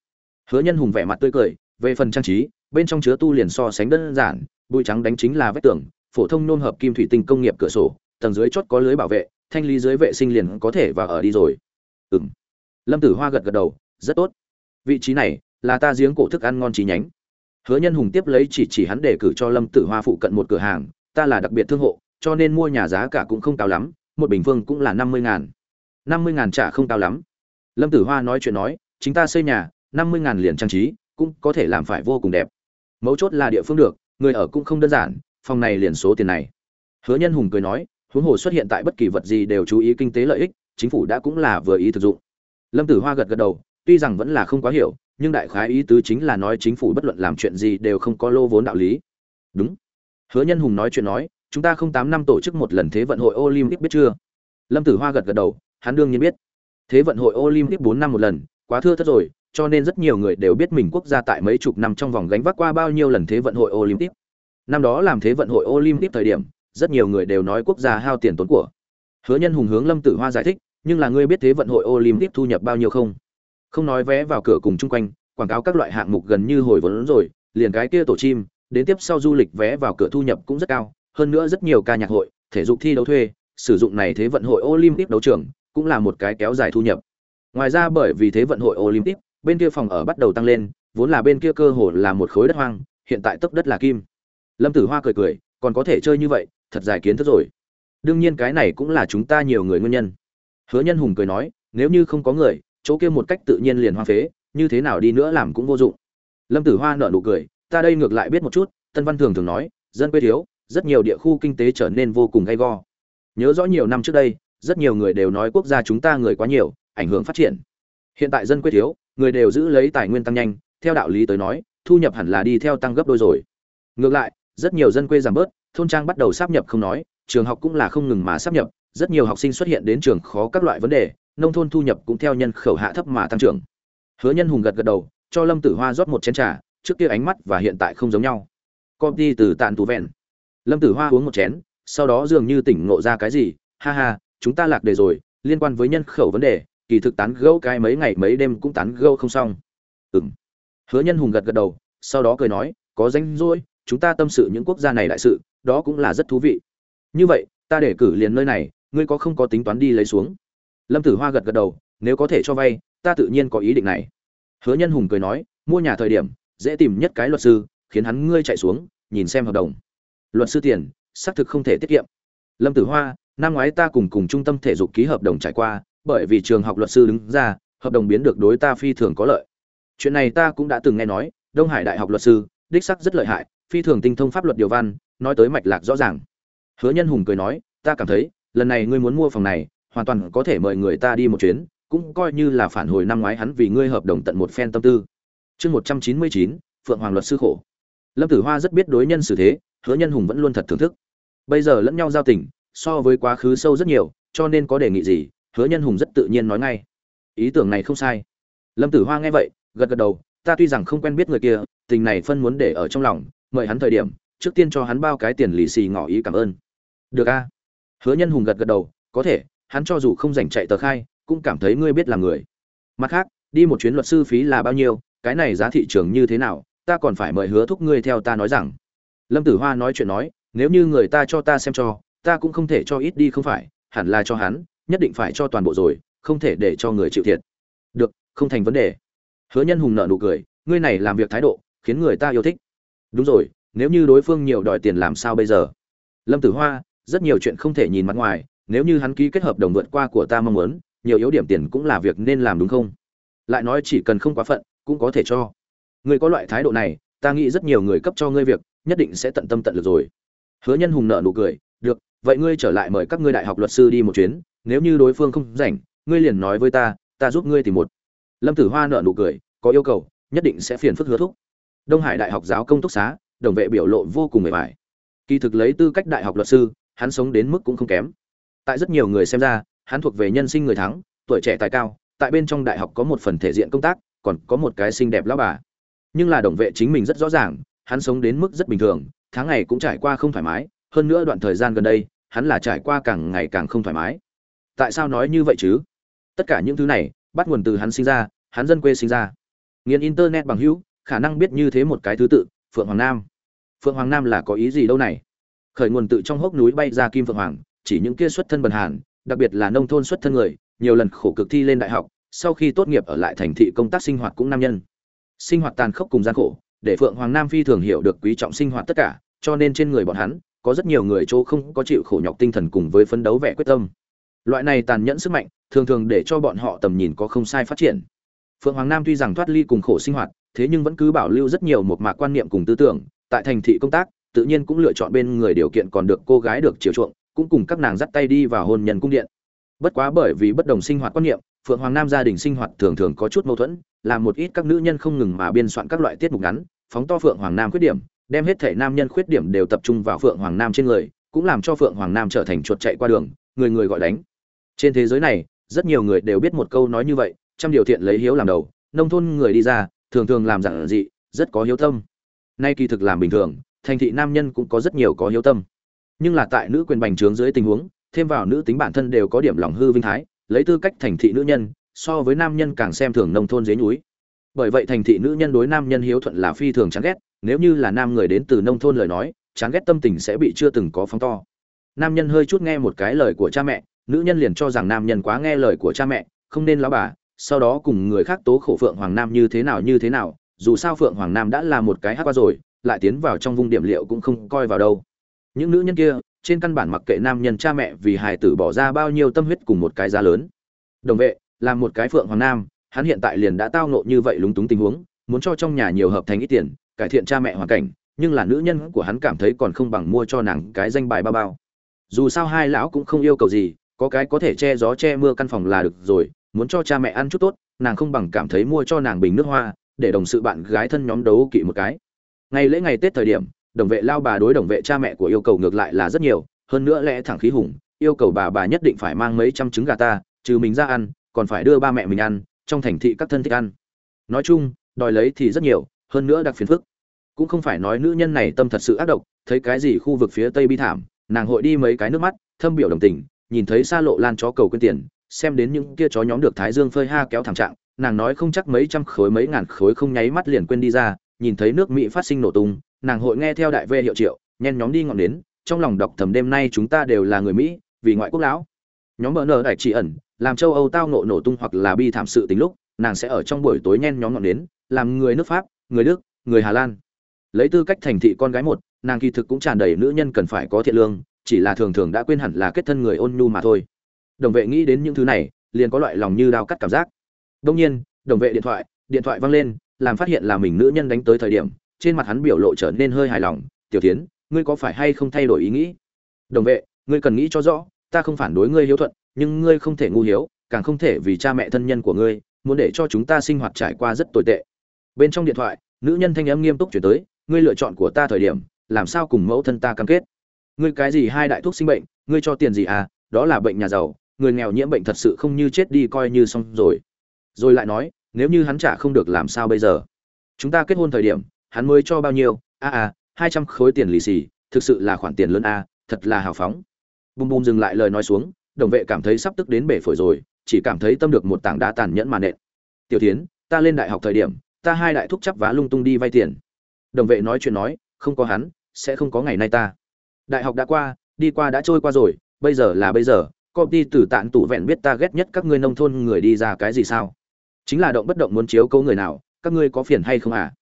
Hứa nhân hùng vẻ mặt tươi cười, về phần trang trí, bên trong chứa tu liền so sánh đơn giản, bụi trắng đánh chính là vách tường phổ thông nôn hợp kim thủy tinh công nghiệp cửa sổ, tầng dưới chốt có lưới bảo vệ, thanh lý dưới vệ sinh liền có thể vào ở đi rồi. Ừ m lâm tử hoa gật gật đầu, rất tốt. Vị trí này là ta giếng cổ thức ăn ngon trí nhánh. Hứa nhân hùng tiếp lấy chỉ chỉ hắn để cử cho lâm tử hoa phụ cận một cửa hàng, ta là đặc biệt thương hộ, cho nên mua nhà giá cả cũng không cao lắm, một bình phương cũng là năm mươi ngàn. năm mươi ngàn trả không cao lắm. Lâm tử hoa nói chuyện nói, chính ta xây nhà, năm mươi ngàn liền trang trí, cũng có thể làm phải vô cùng đẹp. Mấu chốt là địa phương được, người ở cũng không đơn giản phòng này liền số tiền này. Hứa nhân hùng cười nói, huống hồ xuất hiện tại bất kỳ vật gì đều chú ý kinh tế lợi ích, chính phủ đã cũng là vừa ý thực dụng. Lâm tử hoa gật gật đầu, tuy rằng vẫn là không quá hiểu, nhưng đại khái ý tứ chính là nói chính phủ bất luận làm chuyện gì đều không có lô vốn đạo lý. Đúng. Hứa nhân hùng nói chuyện nói, chúng ta không tám năm tổ chức một lần thế vận hội olympic biết chưa? Lâm tử hoa gật gật đầu, hắn đương nhiên biết. Thế vận hội olympic bốn năm một lần, quá thưa thất rồi, cho nên rất nhiều người đều biết mình quốc gia tại mấy chục năm trong vòng gánh vác qua bao nhiêu lần thế vận hội olympic năm đó làm thế vận hội olympic thời điểm, rất nhiều người đều nói quốc gia hao tiền tốn của. Hứa nhân hùng hướng lâm tử hoa giải thích, nhưng là ngươi biết thế vận hội olympic thu nhập bao nhiêu không? Không nói vé vào cửa cùng chung quanh, quảng cáo các loại hạng mục gần như hồi vốn rồi, liền cái kia tổ chim, đến tiếp sau du lịch vé vào cửa thu nhập cũng rất cao, hơn nữa rất nhiều ca nhạc hội, thể dục thi đấu thuê, sử dụng này thế vận hội olympic đấu trường, cũng là một cái kéo dài thu nhập. Ngoài ra bởi vì thế vận hội olympic, bên kia phòng ở bắt đầu tăng lên, vốn là bên kia cơ hồ là một khối đất hoang, hiện tại tấc đất là kim lâm tử hoa cười cười, còn có thể chơi như vậy, thật dài kiến thức rồi. Đương nhiên cái này cũng là chúng ta nhiều người nguyên nhân. Hứa nhân hùng cười nói, nếu như không có người, chỗ kia một cách tự nhiên liền hoa phế, như thế nào đi nữa làm cũng vô dụng. Lâm tử hoa nở nụ cười, ta đây ngược lại biết một chút, tân văn thường thường nói, dân quê thiếu, rất nhiều địa khu kinh tế trở nên vô cùng gay go. Nhớ rõ nhiều năm trước đây, rất nhiều người đều nói quốc gia chúng ta người quá nhiều, ảnh hưởng phát triển. Hiện tại dân quê thiếu, người đều giữ lấy tài nguyên tăng nhanh, theo đạo lý tới nói, thu nhập hẳn là đi theo tăng gấp đôi rồi. Ngược lại rất nhiều dân quê giảm bớt, thôn trang bắt đầu sáp nhập không nói, trường học cũng là không ngừng mà sáp nhập, rất nhiều học sinh xuất hiện đến trường khó các loại vấn đề, nông thôn thu nhập cũng theo nhân khẩu hạ thấp mà tăng trưởng. Hứa nhân hùng gật gật đầu, cho lâm tử hoa rót một chén trà, trước kia ánh mắt và hiện tại không giống nhau. Công từ tàn tù vẹn. Lâm tử hoa uống một chén, sau đó dường như tỉnh ngộ ra cái gì, ha ha, chúng ta lạc đề rồi, liên quan với nhân khẩu vấn đề, kỳ thực tán gẫu cái mấy ngày mấy đêm cũng tán gẫu không xong. Ừm. Hứa nhân hùng gật gật đầu, sau đó cười nói, có danh rỗi chúng ta tâm sự những quốc gia này đại sự, đó cũng là rất thú vị. Như vậy, ta để cử liền nơi này, ngươi có không có tính toán đi lấy xuống? Lâm tử hoa gật gật đầu, nếu có thể cho vay, ta tự nhiên có ý định này. Hứa nhân hùng cười nói, mua nhà thời điểm, dễ tìm nhất cái luật sư, khiến hắn ngươi chạy xuống, nhìn xem hợp đồng. Luật sư tiền, xác thực không thể tiết kiệm. Lâm tử hoa, năm ngoái ta cùng cùng trung tâm thể dục ký hợp đồng trải qua, bởi vì trường học luật sư đứng ra, hợp đồng biến được đối ta phi thường có lợi. Chuyện này ta cũng đã từng nghe nói, đông hải đại học luật sư, đích sắc rất lợi hại phi thường tinh thông pháp luật điều văn, nói tới mạch lạc rõ ràng. Hứa nhân hùng cười nói, ta cảm thấy, lần này ngươi muốn mua phòng này, hoàn toàn có thể mời người ta đi một chuyến, cũng coi như là phản hồi năm ngoái hắn vì ngươi hợp đồng tận một phen tâm tư. Chương một trăm chín mươi chín, phượng hoàng luật sư khổ. Lâm tử hoa rất biết đối nhân xử thế, hứa nhân hùng vẫn luôn thật thưởng thức. Bây giờ lẫn nhau giao tình, so với quá khứ sâu rất nhiều, cho nên có đề nghị gì, hứa nhân hùng rất tự nhiên nói ngay. Ý tưởng này không sai. Lâm tử hoa nghe vậy, gật gật đầu, ta tuy rằng không quen biết người kia, tình này phân muốn để ở trong lòng mời hắn thời điểm, trước tiên cho hắn bao cái tiền lì xì ngỏ ý cảm ơn. Được a. Hứa nhân hùng gật gật đầu, có thể, hắn cho dù không dành chạy tờ khai, cũng cảm thấy ngươi biết là người. Mặt khác, đi một chuyến luật sư phí là bao nhiêu, cái này giá thị trường như thế nào, ta còn phải mời hứa thúc ngươi theo ta nói rằng. Lâm tử hoa nói chuyện nói, nếu như người ta cho ta xem cho, ta cũng không thể cho ít đi không phải, hẳn là cho hắn, nhất định phải cho toàn bộ rồi, không thể để cho người chịu thiệt. Được, không thành vấn đề. Hứa nhân hùng nợ nụ cười, ngươi này làm việc thái độ, khiến người ta yêu thích đúng rồi, nếu như đối phương nhiều đòi tiền làm sao bây giờ? Lâm tử hoa, rất nhiều chuyện không thể nhìn mặt ngoài, nếu như hắn ký kết hợp đồng vượt qua của ta mong muốn, nhiều yếu điểm tiền cũng là việc nên làm đúng không? Lại nói chỉ cần không quá phận, cũng có thể cho. Người có loại thái độ này, ta nghĩ rất nhiều người cấp cho ngươi việc, nhất định sẽ tận tâm tận lực rồi. Hứa nhân hùng nợ nụ cười, được, vậy ngươi trở lại mời các ngươi đại học luật sư đi một chuyến, nếu như đối phương không rảnh, ngươi liền nói với ta ta giúp ngươi tìm một. Lâm tử hoa nợ nụ cười, có yêu cầu, nhất định sẽ phiền phức hứa thúc đông hải đại học giáo công túc xá, đồng vệ biểu lộ vô cùng mệt mỏi. Kỳ thực lấy tư cách đại học luật sư, hắn sống đến mức cũng không kém. Tại rất nhiều người xem ra, hắn thuộc về nhân sinh người thắng, tuổi trẻ tài cao, tại bên trong đại học có một phần thể diện công tác, còn có một cái xinh đẹp lão bà. Nhưng là đồng vệ chính mình rất rõ ràng, hắn sống đến mức rất bình thường, tháng ngày cũng trải qua không thoải mái, hơn nữa đoạn thời gian gần đây, hắn là trải qua càng ngày càng không thoải mái. Tại sao nói như vậy chứ? Tất cả những thứ này, bắt nguồn từ hắn sinh ra, hắn dân quê sinh ra. Nghiền internet bằng hữu khả năng biết như thế một cái thứ tự, phượng hoàng nam. Phượng hoàng nam là có ý gì đâu này? Khởi nguồn tự trong hốc núi bay ra kim phượng hoàng, chỉ những kia xuất thân bần hàn, đặc biệt là nông thôn xuất thân người, nhiều lần khổ cực thi lên đại học, sau khi tốt nghiệp ở lại thành thị công tác sinh hoạt cũng nam nhân. Sinh hoạt tàn khốc cùng gian khổ, để phượng hoàng nam phi thường hiểu được quý trọng sinh hoạt tất cả, cho nên trên người bọn hắn, có rất nhiều người chỗ không có chịu khổ nhọc tinh thần cùng với phấn đấu vẻ quyết tâm. Loại này tàn nhẫn sức mạnh, thường thường để cho bọn họ tầm nhìn có không sai phát triển. Phượng hoàng nam tuy rằng thoát ly cùng khổ sinh hoạt thế nhưng vẫn cứ bảo lưu rất nhiều một mạc quan niệm cùng tư tưởng, tại thành thị công tác, tự nhiên cũng lựa chọn bên người điều kiện còn được cô gái được chiều chuộng, cũng cùng các nàng dắt tay đi vào hôn nhân cung điện. Bất quá bởi vì bất đồng sinh hoạt quan niệm, phượng hoàng nam gia đình sinh hoạt thường thường có chút mâu thuẫn, làm một ít các nữ nhân không ngừng mà biên soạn các loại tiết mục ngắn, phóng to phượng hoàng nam khuyết điểm, đem hết thể nam nhân khuyết điểm đều tập trung vào phượng hoàng nam trên người, cũng làm cho phượng hoàng nam trở thành chuột chạy qua đường, người người gọi đánh. Trên thế giới này, rất nhiều người đều biết một câu nói như vậy, trăm điều thiện lấy hiếu làm đầu, nông thôn người đi ra thường thường làm giản dị, rất có hiếu tâm. Nay kỳ thực làm bình thường, thành thị nam nhân cũng có rất nhiều có hiếu tâm. Nhưng là tại nữ quyền bành trướng dưới tình huống, thêm vào nữ tính bản thân đều có điểm lòng hư vinh thái, lấy tư cách thành thị nữ nhân, so với nam nhân càng xem thường nông thôn dưới núi bởi vậy thành thị nữ nhân đối nam nhân hiếu thuận là phi thường chán ghét, nếu như là nam người đến từ nông thôn lời nói, chán ghét tâm tình sẽ bị chưa từng có phóng to. Nam nhân hơi chút nghe một cái lời của cha mẹ, nữ nhân liền cho rằng nam nhân quá nghe lời của cha mẹ, không nên lão bà sau đó cùng người khác tố khổ phượng hoàng nam như thế nào như thế nào, dù sao phượng hoàng nam đã là một cái hát qua rồi, lại tiến vào trong vùng điểm liệu cũng không coi vào đâu. Những nữ nhân kia, trên căn bản mặc kệ nam nhân cha mẹ vì hài tử bỏ ra bao nhiêu tâm huyết cùng một cái giá lớn. Đồng vệ, là một cái phượng hoàng nam, hắn hiện tại liền đã tao nộ như vậy lúng túng tình huống, muốn cho trong nhà nhiều hợp thành ít tiền, cải thiện cha mẹ hoàn cảnh, nhưng là nữ nhân của hắn cảm thấy còn không bằng mua cho nàng cái danh bài bao bao. Dù sao hai lão cũng không yêu cầu gì, có cái có thể che gió che mưa căn phòng là được rồi muốn cho cha mẹ ăn chút tốt, nàng không bằng cảm thấy mua cho nàng bình nước hoa, để đồng sự bạn gái thân nhóm đấu kỵ một cái. Ngày lễ ngày tết thời điểm, đồng vệ lao bà đối đồng vệ cha mẹ của yêu cầu ngược lại là rất nhiều, hơn nữa lẽ thẳng khí hùng, yêu cầu bà bà nhất định phải mang mấy trăm trứng gà ta, trừ mình ra ăn, còn phải đưa ba mẹ mình ăn, trong thành thị các thân thích ăn. Nói chung, đòi lấy thì rất nhiều, hơn nữa đặc phiền phức. Cũng không phải nói nữ nhân này tâm thật sự ác độc, thấy cái gì khu vực phía tây bi thảm, nàng hội đi mấy cái nước mắt, thâm biểu đồng tình, nhìn thấy xa lộ lan chó cầu quên tiền xem đến những kia chó nhóm được thái dương phơi ha kéo thảm trạng, nàng nói không chắc mấy trăm khối mấy ngàn khối không nháy mắt liền quên đi ra, nhìn thấy nước mỹ phát sinh nổ tung, nàng hội nghe theo đại vê hiệu triệu, nhen nhóm đi ngọn đến, trong lòng đọc thầm đêm nay chúng ta đều là người mỹ, vì ngoại quốc lão. Nhóm bờ nở đại chỉ ẩn, làm châu âu tao nộ nổ tung hoặc là bi thảm sự tính lúc, nàng sẽ ở trong buổi tối nhen nhóm ngọn đến, làm người nước pháp, người đức, người hà lan. Lấy tư cách thành thị con gái một, nàng kỳ thực cũng tràn đầy nữ nhân cần phải có thiện lương, chỉ là thường thường đã quên hẳn là kết thân người ôn nhu mà thôi đồng vệ nghĩ đến những thứ này, liền có loại lòng như đao cắt cảm giác. Đông nhiên, đồng vệ điện thoại điện thoại văng lên, làm phát hiện là mình nữ nhân đánh tới thời điểm, trên mặt hắn biểu lộ trở nên hơi hài lòng, tiểu tiến ngươi có phải hay không thay đổi ý nghĩ? Đồng vệ, ngươi cần nghĩ cho rõ, ta không phản đối ngươi hiếu thuận, nhưng ngươi không thể ngu hiếu, càng không thể vì cha mẹ thân nhân của ngươi, muốn để cho chúng ta sinh hoạt trải qua rất tồi tệ. Bên trong điện thoại, nữ nhân thanh âm nghiêm túc chuyển tới, ngươi lựa chọn của ta thời điểm, làm sao cùng mẫu thân ta cam kết? Ngươi cái gì hai đại thuốc sinh bệnh, ngươi cho tiền gì à đó là bệnh nhà giàu người nghèo nhiễm bệnh thật sự không như chết đi coi như xong rồi. Rồi lại nói nếu như hắn trả không được làm sao bây giờ? Chúng ta kết hôn thời điểm hắn mới cho bao nhiêu? A à, à hai trăm khối tiền lì xì thực sự là khoản tiền lớn a thật là hào phóng. Bùm bùm dừng lại lời nói xuống đồng vệ cảm thấy sắp tức đến bể phổi rồi chỉ cảm thấy tâm được một tảng đá tàn nhẫn mà nện. Tiểu tiến ta lên đại học thời điểm ta hai đại thúc chắp vá lung tung đi vay tiền. Đồng vệ nói chuyện nói không có hắn sẽ không có ngày nay ta. Đại học đã qua đi qua đã trôi qua rồi bây giờ là bây giờ công ty tử tạn tủ vẹn biết ta ghét nhất các ngươi nông thôn người đi ra cái gì sao? Chính là động bất động muốn chiếu cố người nào, các ngươi có phiền hay không à?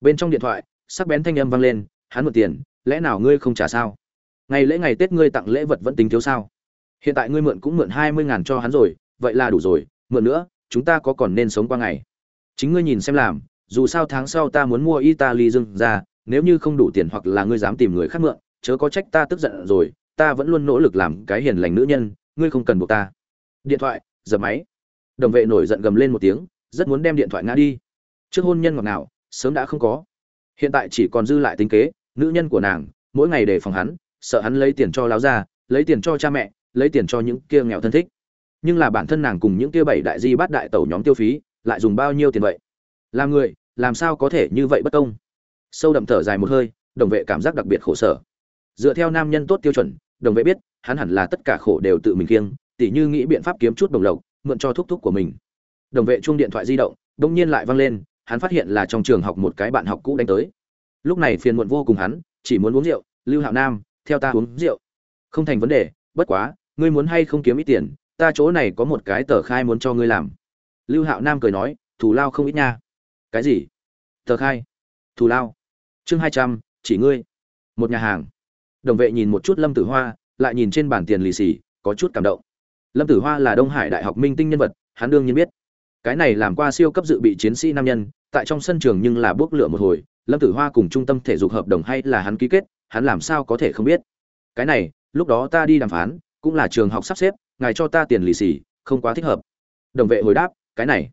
Bên trong điện thoại, sắc bén thanh âm vang lên, hắn mượn tiền, lẽ nào ngươi không trả sao? Ngày lễ ngày tết ngươi tặng lễ vật vẫn tính thiếu sao? Hiện tại ngươi mượn cũng mượn hai mươi ngàn cho hắn rồi, vậy là đủ rồi, mượn nữa, chúng ta có còn nên sống qua ngày? Chính ngươi nhìn xem làm, dù sao tháng sau ta muốn mua italy dưng ra, nếu như không đủ tiền hoặc là ngươi dám tìm người khác mượn, chớ có trách ta tức giận rồi, ta vẫn luôn nỗ lực làm cái hiền lành nữ nhân ngươi không cần buộc ta. Điện thoại, dập máy. Đồng vệ nổi giận gầm lên một tiếng, rất muốn đem điện thoại ngã đi. Trước hôn nhân ngọt nào sớm đã không có. Hiện tại chỉ còn dư lại tính kế, nữ nhân của nàng, mỗi ngày để phòng hắn, sợ hắn lấy tiền cho láo ra, lấy tiền cho cha mẹ, lấy tiền cho những kia nghèo thân thích. Nhưng là bản thân nàng cùng những kia bảy đại di bát đại tẩu nhóm tiêu phí, lại dùng bao nhiêu tiền vậy? Làm người, làm sao có thể như vậy bất công? Sâu đậm thở dài một hơi, đồng vệ cảm giác đặc biệt khổ sở. Dựa theo nam nhân tốt tiêu chuẩn, đồng vệ biết hắn hẳn là tất cả khổ đều tự mình kiêng tỉ như nghĩ biện pháp kiếm chút đồng lộc, mượn cho thúc thúc của mình. Đồng vệ chuông điện thoại di động đông nhiên lại văng lên, hắn phát hiện là trong trường học một cái bạn học cũ đánh tới. Lúc này phiền muộn vô cùng hắn, chỉ muốn uống rượu, lưu hạo nam, theo ta uống rượu. Không thành vấn đề, bất quá, ngươi muốn hay không kiếm ít tiền, ta chỗ này có một cái tờ khai muốn cho ngươi làm. Lưu hạo nam cười nói, thù lao không ít nha. Cái gì? Tờ khai? Thù lao? Chương hai trăm, chỉ ngươi. Một nhà hàng. Đồng vệ nhìn một chút lâm tử hoa lại nhìn trên bản tiền lì xì, có chút cảm động. Lâm tử hoa là đông hải đại học minh tinh nhân vật, hắn đương nhiên biết. Cái này làm qua siêu cấp dự bị chiến sĩ nam nhân, tại trong sân trường nhưng là bước lửa một hồi, lâm tử hoa cùng trung tâm thể dục hợp đồng hay là hắn ký kết, hắn làm sao có thể không biết. Cái này, lúc đó ta đi đàm phán, cũng là trường học sắp xếp, ngài cho ta tiền lì xì, không quá thích hợp. Đồng vệ hồi đáp, cái này,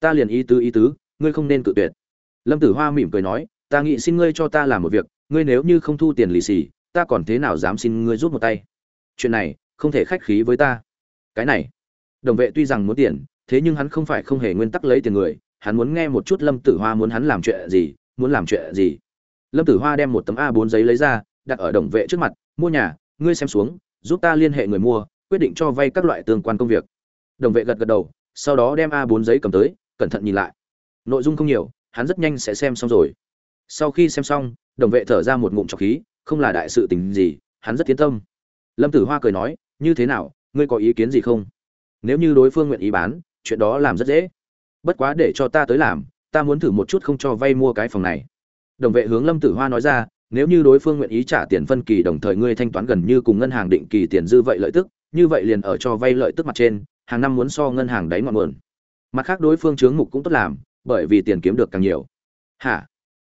ta liền ý tứ ý tứ, ngươi không nên cự tuyệt. Lâm tử hoa mỉm cười nói, ta nghĩ xin ngươi cho ta làm một việc, ngươi nếu như không thu tiền lì xì ta còn thế nào dám xin ngươi rút một tay? Chuyện này, không thể khách khí với ta. Cái này, đồng vệ tuy rằng muốn tiền, thế nhưng hắn không phải không hề nguyên tắc lấy tiền người. Hắn muốn nghe một chút lâm tử hoa muốn hắn làm chuyện gì, muốn làm chuyện gì. Lâm tử hoa đem một tấm a 4 giấy lấy ra, đặt ở đồng vệ trước mặt. Mua nhà, ngươi xem xuống, giúp ta liên hệ người mua, quyết định cho vay các loại tương quan công việc. Đồng vệ gật gật đầu, sau đó đem a 4 giấy cầm tới, cẩn thận nhìn lại. Nội dung không nhiều, hắn rất nhanh sẽ xem xong rồi. Sau khi xem xong, đồng vệ thở ra một ngụm trọc khí không là đại sự tình gì, hắn rất tiến tâm. Lâm tử hoa cười nói, như thế nào, ngươi có ý kiến gì không? Nếu như đối phương nguyện ý bán, chuyện đó làm rất dễ. Bất quá để cho ta tới làm, ta muốn thử một chút không cho vay mua cái phòng này. Đồng vệ hướng lâm tử hoa nói ra, nếu như đối phương nguyện ý trả tiền phân kỳ đồng thời ngươi thanh toán gần như cùng ngân hàng định kỳ tiền dư vậy lợi tức, như vậy liền ở cho vay lợi tức mặt trên, hàng năm muốn so ngân hàng đáy ngọn nguồn. Mặt khác đối phương chướng mục cũng tốt làm, bởi vì tiền kiếm được càng nhiều. Hả?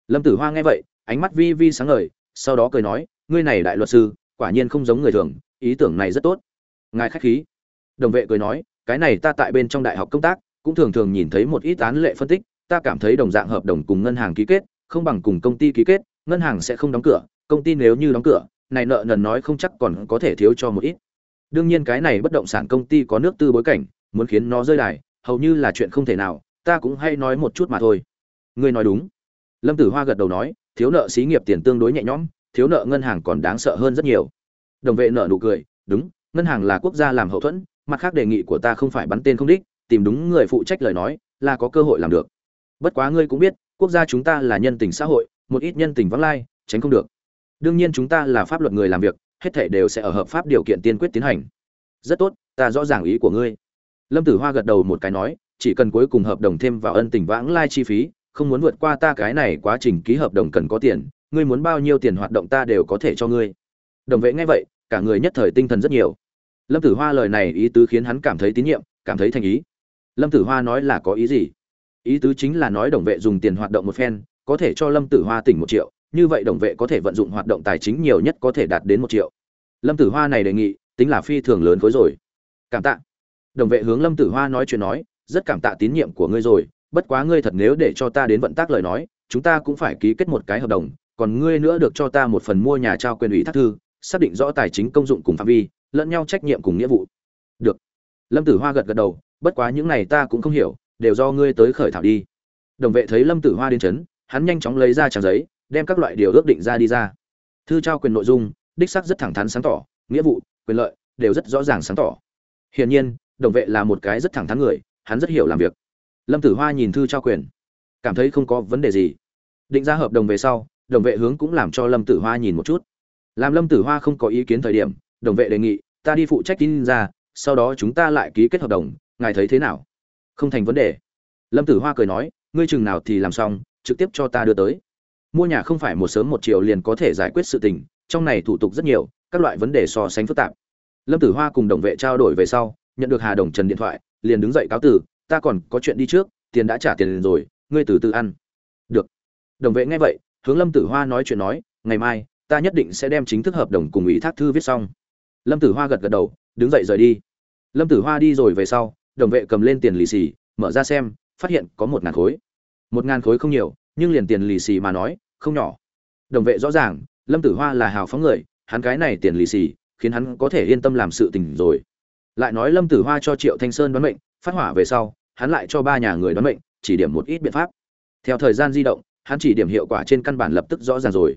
Lâm tử hoa nghe vậy, ánh mắt vi vi sáng ngời sau đó cười nói, ngươi này đại luật sư, quả nhiên không giống người thường, ý tưởng này rất tốt. Ngài khách khí. Đồng vệ cười nói, cái này ta tại bên trong đại học công tác, cũng thường thường nhìn thấy một ít án lệ phân tích, ta cảm thấy đồng dạng hợp đồng cùng ngân hàng ký kết, không bằng cùng công ty ký kết, ngân hàng sẽ không đóng cửa, công ty nếu như đóng cửa, này nợ nần nói không chắc còn có thể thiếu cho một ít. Đương nhiên cái này bất động sản công ty có nước tư bối cảnh, muốn khiến nó rơi đài, hầu như là chuyện không thể nào, ta cũng hay nói một chút mà thôi. Ngươi nói đúng. Lâm tử hoa gật đầu nói thiếu nợ xí nghiệp tiền tương đối nhẹ nhõm, thiếu nợ ngân hàng còn đáng sợ hơn rất nhiều. Đồng vệ nợ nụ cười, đúng, ngân hàng là quốc gia làm hậu thuẫn, mặt khác đề nghị của ta không phải bắn tên không đích, tìm đúng người phụ trách lời nói, là có cơ hội làm được. Bất quá ngươi cũng biết, quốc gia chúng ta là nhân tình xã hội, một ít nhân tình vắng lai, tránh không được. Đương nhiên chúng ta là pháp luật người làm việc, hết thể đều sẽ ở hợp pháp điều kiện tiên quyết tiến hành. Rất tốt, ta rõ ràng ý của ngươi. Lâm tử hoa gật đầu một cái nói, chỉ cần cuối cùng hợp đồng thêm vào ân tình vãng lai chi phí không muốn vượt qua ta cái này quá trình ký hợp đồng cần có tiền, ngươi muốn bao nhiêu tiền hoạt động ta đều có thể cho ngươi. Đồng vệ nghe vậy, cả người nhất thời tinh thần rất nhiều. Lâm tử hoa lời này ý tứ khiến hắn cảm thấy tín nhiệm, cảm thấy thành ý. Lâm tử hoa nói là có ý gì? Ý tứ chính là nói đồng vệ dùng tiền hoạt động một phen, có thể cho lâm tử hoa tỉnh một triệu, như vậy đồng vệ có thể vận dụng hoạt động tài chính nhiều nhất có thể đạt đến một triệu. Lâm tử hoa này đề nghị, tính là phi thường lớn khối rồi. Cảm tạ. Đồng vệ hướng lâm tử hoa nói chuyện nói, rất cảm tạ tín nhiệm của ngươi rồi bất quá ngươi thật nếu để cho ta đến vận tác lời nói, chúng ta cũng phải ký kết một cái hợp đồng, còn ngươi nữa được cho ta một phần mua nhà trao quyền ủy thác thư, xác định rõ tài chính công dụng cùng phạm vi, lẫn nhau trách nhiệm cùng nghĩa vụ. Được. Lâm tử hoa gật gật đầu, bất quá những này ta cũng không hiểu, đều do ngươi tới khởi thảo đi. Đồng vệ thấy lâm tử hoa đến chấn, hắn nhanh chóng lấy ra trang giấy, đem các loại điều ước định ra đi ra. Thư trao quyền nội dung, đích xác rất thẳng thắn sáng tỏ, nghĩa vụ, quyền lợi, đều rất rõ ràng sáng tỏ. Hiển nhiên, đồng vệ là một cái rất thẳng thắn người, hắn rất hiểu làm việc lâm tử hoa nhìn thư trao quyền. Cảm thấy không có vấn đề gì. Định ra hợp đồng về sau, đồng vệ hướng cũng làm cho lâm tử hoa nhìn một chút. Làm lâm tử hoa không có ý kiến thời điểm, đồng vệ đề nghị, ta đi phụ trách tin ra, sau đó chúng ta lại ký kết hợp đồng, ngài thấy thế nào? Không thành vấn đề. Lâm tử hoa cười nói, ngươi chừng nào thì làm xong, trực tiếp cho ta đưa tới. Mua nhà không phải một sớm một chiều liền có thể giải quyết sự tình, trong này thủ tục rất nhiều, các loại vấn đề so sánh phức tạp. Lâm tử hoa cùng đồng vệ trao đổi về sau, nhận được hà đồng trần điện thoại, liền đứng dậy cáo tử ta còn có chuyện đi trước, tiền đã trả tiền rồi, ngươi từ từ ăn. Được. Đồng vệ nghe vậy, hướng lâm tử hoa nói chuyện nói, ngày mai, ta nhất định sẽ đem chính thức hợp đồng cùng ủy thác thư viết xong. Lâm tử hoa gật gật đầu, đứng dậy rời đi. Lâm tử hoa đi rồi về sau, đồng vệ cầm lên tiền lì xì, mở ra xem, phát hiện có một ngàn khối. Một ngàn khối không nhiều, nhưng liền tiền lì xì mà nói, không nhỏ. Đồng vệ rõ ràng, lâm tử hoa là hào phóng người, hắn cái này tiền lì xì, khiến hắn có thể yên tâm làm sự tình rồi. Lại nói lâm tử hoa cho triệu thanh sơn đoán mệnh, phát hỏa về sau hắn lại cho ba nhà người đoán mệnh, chỉ điểm một ít biện pháp. Theo thời gian di động, hắn chỉ điểm hiệu quả trên căn bản lập tức rõ ràng rồi.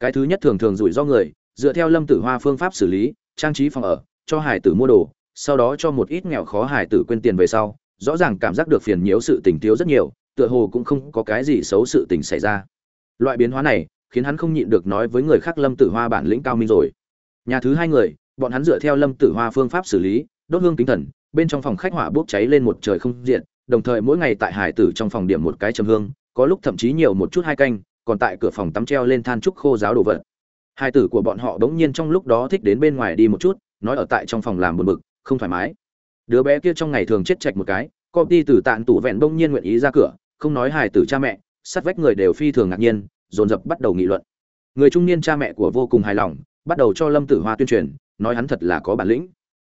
Cái thứ nhất thường thường rủi ro người, dựa theo lâm tử hoa phương pháp xử lý, trang trí phòng ở, cho hải tử mua đồ, sau đó cho một ít nghèo khó hải tử quên tiền về sau, rõ ràng cảm giác được phiền nhiễu sự tình thiếu rất nhiều, tựa hồ cũng không có cái gì xấu sự tình xảy ra. Loại biến hóa này, khiến hắn không nhịn được nói với người khác lâm tử hoa bản lĩnh cao minh rồi. Nhà thứ hai người, bọn hắn dựa theo lâm tử hoa phương pháp xử lý đốt hương kính thần, bên trong phòng khách hỏa bốc cháy lên một trời không diện, đồng thời mỗi ngày tại hải tử trong phòng điểm một cái châm hương, có lúc thậm chí nhiều một chút hai canh, còn tại cửa phòng tắm treo lên than trúc khô giáo đồ vật. Hai tử của bọn họ đống nhiên trong lúc đó thích đến bên ngoài đi một chút, nói ở tại trong phòng làm buồn bực, không thoải mái. Đứa bé kia trong ngày thường chết chạch một cái công ty từ tạng tủ vẹn bỗng nhiên nguyện ý ra cửa, không nói hài tử cha mẹ, sát vách người đều phi thường ngạc nhiên, dồn dập bắt đầu nghị luận. Người trung niên cha mẹ của vô cùng hài lòng, bắt đầu cho lâm tử hoa tuyên truyền, nói hắn thật là có bản lĩnh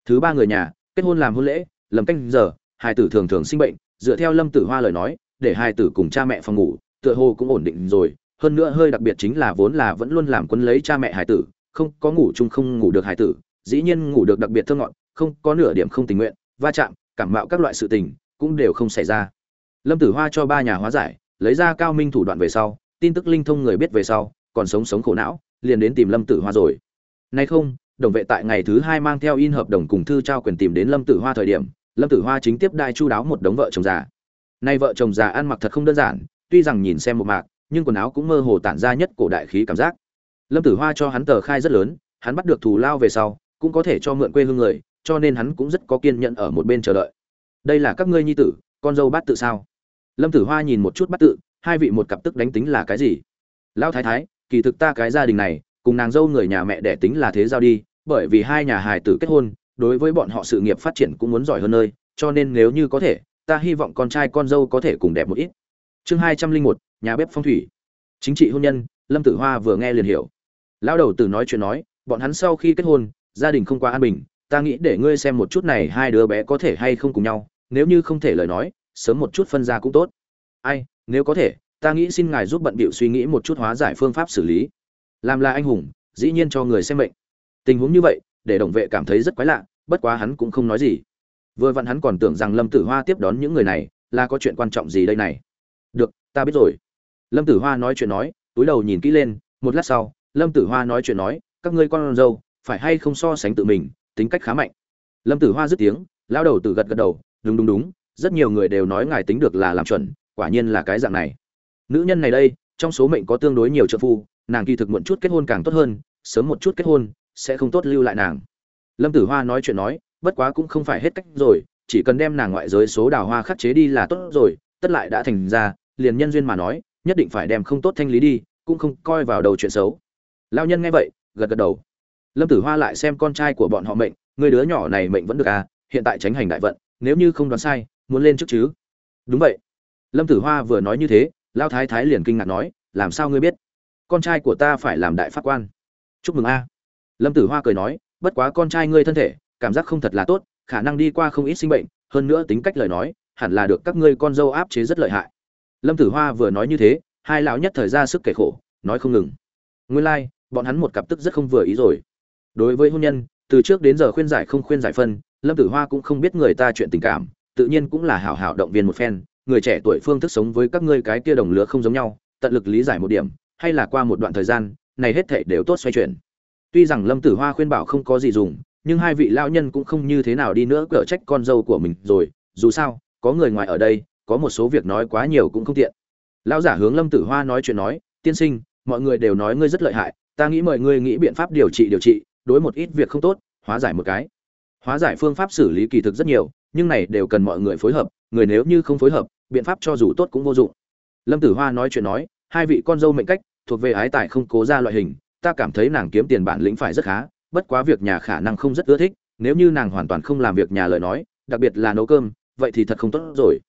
thứ ba người nhà, kết hôn làm hôn lễ, lầm canh giờ, hai tử thường thường sinh bệnh, dựa theo lâm tử hoa lời nói, để hai tử cùng cha mẹ phòng ngủ, tựa hồ cũng ổn định rồi. Hơn nữa hơi đặc biệt chính là vốn là vẫn luôn làm quân lấy cha mẹ Hải tử, không có ngủ chung không ngủ được Hải tử, dĩ nhiên ngủ được đặc biệt thơ ngọn không có nửa điểm không tình nguyện, va chạm, cảm mạo các loại sự tình, cũng đều không xảy ra. Lâm tử hoa cho ba nhà hóa giải, lấy ra cao minh thủ đoạn về sau, tin tức linh thông người biết về sau, còn sống sống khổ não, liền đến tìm lâm tử hoa rồi. Nay không đồng vệ tại ngày thứ hai mang theo in hợp đồng cùng thư trao quyền tìm đến lâm tử hoa thời điểm, lâm tử hoa chính tiếp đai chu đáo một đống vợ chồng già. Nay vợ chồng già ăn mặc thật không đơn giản, tuy rằng nhìn xem một mạc, nhưng quần áo cũng mơ hồ tản ra nhất cổ đại khí cảm giác. Lâm tử hoa cho hắn tờ khai rất lớn, hắn bắt được thù lao về sau, cũng có thể cho mượn quê hương người, cho nên hắn cũng rất có kiên nhẫn ở một bên chờ đợi. Đây là các ngươi nhi tử, con dâu bát tự sao? Lâm tử hoa nhìn một chút bát tự, hai vị một cặp tức đánh tính là cái gì? Lão thái thái, kỳ thực ta cái gia đình này, cùng nàng dâu người nhà mẹ đẻ tính là thế giao đi bởi vì hai nhà hài tử kết hôn, đối với bọn họ sự nghiệp phát triển cũng muốn giỏi hơn nơi, cho nên nếu như có thể, ta hy vọng con trai con dâu có thể cùng đẹp một ít. Chương hai trăm linh một, nhà bếp phong thủy. Chính trị hôn nhân, lâm tử hoa vừa nghe liền hiểu. Lão đầu tử nói chuyện nói, bọn hắn sau khi kết hôn, gia đình không quá an bình, ta nghĩ để ngươi xem một chút này hai đứa bé có thể hay không cùng nhau, nếu như không thể lời nói, sớm một chút phân ra cũng tốt. Ai, nếu có thể, ta nghĩ xin ngài giúp bận bịu suy nghĩ một chút hóa giải phương pháp xử lý. Làm là anh hùng, dĩ nhiên cho người xem mệnh tình huống như vậy, để đồng vệ cảm thấy rất quái lạ, bất quá hắn cũng không nói gì. Vừa vặn hắn còn tưởng rằng lâm tử hoa tiếp đón những người này, là có chuyện quan trọng gì đây này? Được, ta biết rồi. Lâm tử hoa nói chuyện nói, túi đầu nhìn kỹ lên, một lát sau, lâm tử hoa nói chuyện nói, các ngươi con dâu, phải hay không so sánh tự mình, tính cách khá mạnh. Lâm tử hoa dứt tiếng lao đầu từ gật gật đầu, đúng đúng đúng, rất nhiều người đều nói ngài tính được là làm chuẩn, quả nhiên là cái dạng này. Nữ nhân này đây, trong số mệnh có tương đối nhiều trợ phu, nàng kỳ thực muộn chút kết hôn càng tốt hơn, sớm một chút kết hôn sẽ không tốt lưu lại nàng. Lâm tử hoa nói chuyện nói, bất quá cũng không phải hết cách rồi, chỉ cần đem nàng ngoại giới số đào hoa khắc chế đi là tốt rồi, tất lại đã thành ra, liền nhân duyên mà nói, nhất định phải đem không tốt thanh lý đi, cũng không coi vào đầu chuyện xấu. Lao nhân nghe vậy, gật gật đầu. Lâm tử hoa lại xem con trai của bọn họ mệnh, người đứa nhỏ này mệnh vẫn được à hiện tại tránh hành đại vận, nếu như không đoán sai, muốn lên trước chứ? Đúng vậy. Lâm tử hoa vừa nói như thế, lao thái thái liền kinh ngạc nói, làm sao ngươi biết? Con trai của ta phải làm đại pháp quan. Chúc mừng a lâm tử hoa cười nói bất quá con trai ngươi thân thể cảm giác không thật là tốt khả năng đi qua không ít sinh bệnh hơn nữa tính cách lời nói hẳn là được các ngươi con dâu áp chế rất lợi hại. Lâm tử hoa vừa nói như thế hai lão nhất thời ra sức kể khổ nói không ngừng. Nguyên lai、like, bọn hắn một cặp tức rất không vừa ý rồi. Đối với hôn nhân từ trước đến giờ khuyên giải không khuyên giải phân lâm tử hoa cũng không biết người ta chuyện tình cảm tự nhiên cũng là hảo hảo động viên một phen người trẻ tuổi phương thức sống với các ngươi cái kia đồng lứa không giống nhau tận lực lý giải một điểm hay là qua một đoạn thời gian này hết thảy đều tốt xoay chuyển tuy rằng lâm tử hoa khuyên bảo không có gì dùng, nhưng hai vị lão nhân cũng không như thế nào đi nữa cở trách con dâu của mình rồi, dù sao, có người ngoài ở đây, có một số việc nói quá nhiều cũng không tiện. Lão giả hướng lâm tử hoa nói chuyện nói, tiên sinh, mọi người đều nói ngươi rất lợi hại, ta nghĩ mời ngươi nghĩ biện pháp điều trị điều trị, đối một ít việc không tốt, hóa giải một cái. Hóa giải phương pháp xử lý kỳ thực rất nhiều, nhưng này đều cần mọi người phối hợp, người nếu như không phối hợp, biện pháp cho dù tốt cũng vô dụng. Lâm tử hoa nói chuyện nói, hai vị con dâu mệnh cách, thuộc về ái tài không cố ra loại hình ta cảm thấy nàng kiếm tiền bản lĩnh phải rất khá, bất quá việc nhà khả năng không rất ưa thích, nếu như nàng hoàn toàn không làm việc nhà lời nói, đặc biệt là nấu cơm, vậy thì thật không tốt rồi.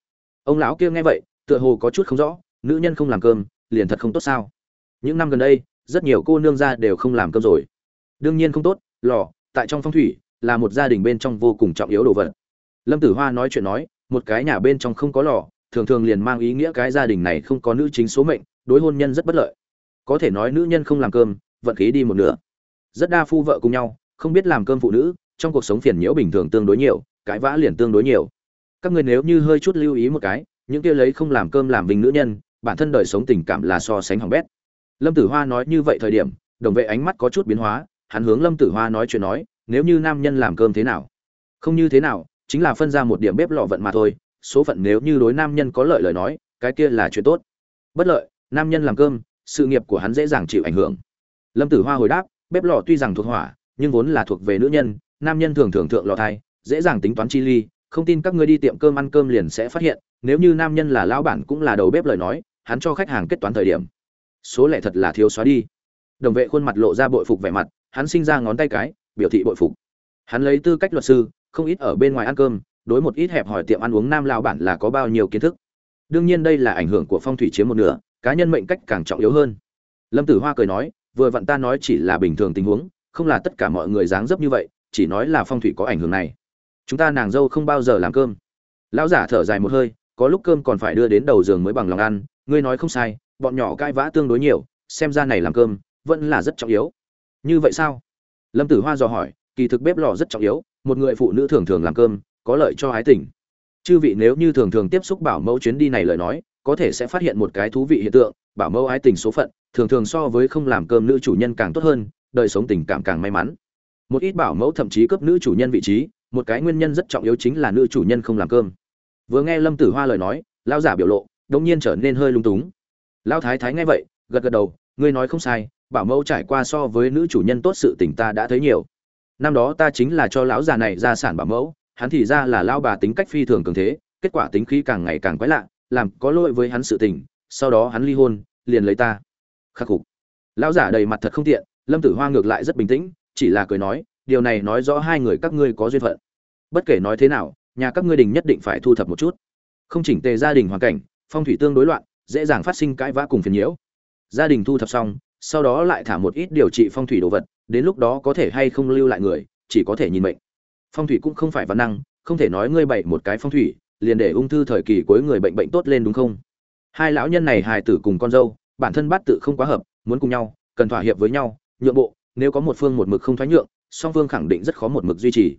Ông lão kia nghe vậy, tựa hồ có chút không rõ, nữ nhân không làm cơm, liền thật không tốt sao? Những năm gần đây, rất nhiều cô nương gia đều không làm cơm rồi. Đương nhiên không tốt, lò, tại trong phong thủy, là một gia đình bên trong vô cùng trọng yếu đồ vật. Lâm tử hoa nói chuyện nói, một cái nhà bên trong không có lò, thường thường liền mang ý nghĩa cái gia đình này không có nữ chính số mệnh, đối hôn nhân rất bất lợi. Có thể nói nữ nhân không làm cơm vận khí đi một nửa. Rất đa phu vợ cùng nhau, không biết làm cơm phụ nữ, trong cuộc sống phiền nhiễu bình thường tương đối nhiều, cãi vã liền tương đối nhiều. Các người nếu như hơi chút lưu ý một cái, những kia lấy không làm cơm làm vinh nữ nhân, bản thân đời sống tình cảm là so sánh hỏng bét. Lâm tử hoa nói như vậy thời điểm, đồng vệ ánh mắt có chút biến hóa, hắn hướng lâm tử hoa nói chuyện nói, nếu như nam nhân làm cơm thế nào? Không như thế nào, chính là phân ra một điểm bếp lò vận mà thôi, số phận nếu như đối nam nhân có lợi lời nói, cái kia là chuyện tốt. Bất lợi, nam nhân làm cơm, sự nghiệp của hắn dễ dàng chịu ảnh hưởng lâm tử hoa hồi đáp, bếp lò tuy rằng thuộc hỏa, nhưng vốn là thuộc về nữ nhân, nam nhân thường thường thượng lò thai, dễ dàng tính toán chi ly, không tin các ngươi đi tiệm cơm ăn cơm liền sẽ phát hiện, nếu như nam nhân là lão bản cũng là đầu bếp lời nói, hắn cho khách hàng kết toán thời điểm. Số lẻ thật là thiếu xóa đi. Đồng vệ khuôn mặt lộ ra bội phục vẻ mặt, hắn sinh ra ngón tay cái, biểu thị bội phục. Hắn lấy tư cách luật sư, không ít ở bên ngoài ăn cơm, đối một ít hẹp hỏi tiệm ăn uống nam lao bản là có bao nhiêu kiến thức. Đương nhiên đây là ảnh hưởng của phong thủy chiếm một nửa, cá nhân mệnh cách càng trọng yếu hơn. Lâm tử hoa cười nói vừa vặn ta nói chỉ là bình thường tình huống, không là tất cả mọi người dáng dấp như vậy, chỉ nói là phong thủy có ảnh hưởng này. Chúng ta nàng dâu không bao giờ làm cơm. Lão giả thở dài một hơi, có lúc cơm còn phải đưa đến đầu giường mới bằng lòng ăn, ngươi nói không sai, bọn nhỏ cãi vã tương đối nhiều, xem ra này làm cơm, vẫn là rất trọng yếu. Như vậy sao? Lâm tử hoa dò hỏi, kỳ thực bếp lò rất trọng yếu, một người phụ nữ thường thường làm cơm, có lợi cho ái tình. Chư vị nếu như thường thường tiếp xúc bảo mẫu chuyến đi này lời nói, có thể sẽ phát hiện một cái thú vị hiện tượng, bảo mẫu ái tình số phận thường thường so với không làm cơm nữ chủ nhân càng tốt hơn, đời sống tình cảm càng may mắn. Một ít bảo mẫu thậm chí cấp nữ chủ nhân vị trí, một cái nguyên nhân rất trọng yếu chính là nữ chủ nhân không làm cơm. Vừa nghe lâm tử hoa lời nói lao giả biểu lộ đông nhiên trở nên hơi lung túng. Lao thái thái nghe vậy, gật gật đầu, ngươi nói không sai, bảo mẫu trải qua so với nữ chủ nhân tốt sự tình ta đã thấy nhiều. Năm đó ta chính là cho lão già này ra sản bảo mẫu, hắn thì ra là lao bà tính cách phi thường cường thế, kết quả tính khí càng ngày càng quái lạ, làm có lỗi với hắn sự tình, sau đó hắn ly hôn, liền lấy ta khắc phục. Lão giả đầy mặt thật không tiện, lâm tử hoa ngược lại rất bình tĩnh, chỉ là cười nói, điều này nói rõ hai người các ngươi có duyên phận. Bất kể nói thế nào, nhà các ngươi đình nhất định phải thu thập một chút. Không chỉnh tề gia đình hoàn cảnh, phong thủy tương đối loạn, dễ dàng phát sinh cãi vã cùng phiền nhiễu. Gia đình thu thập xong, sau đó lại thả một ít điều trị phong thủy đồ vật, đến lúc đó có thể hay không lưu lại người, chỉ có thể nhìn mệnh. Phong thủy cũng không phải văn năng, không thể nói ngươi bậy một cái phong thủy, liền để ung thư thời kỳ cuối người bệnh bệnh tốt lên đúng không? Hai lão nhân này hài tử cùng con dâu bản thân bát tự không quá hợp, muốn cùng nhau, cần thỏa hiệp với nhau, nhượng bộ, nếu có một phương một mực không thoái nhượng, song phương khẳng định rất khó một mực duy trì.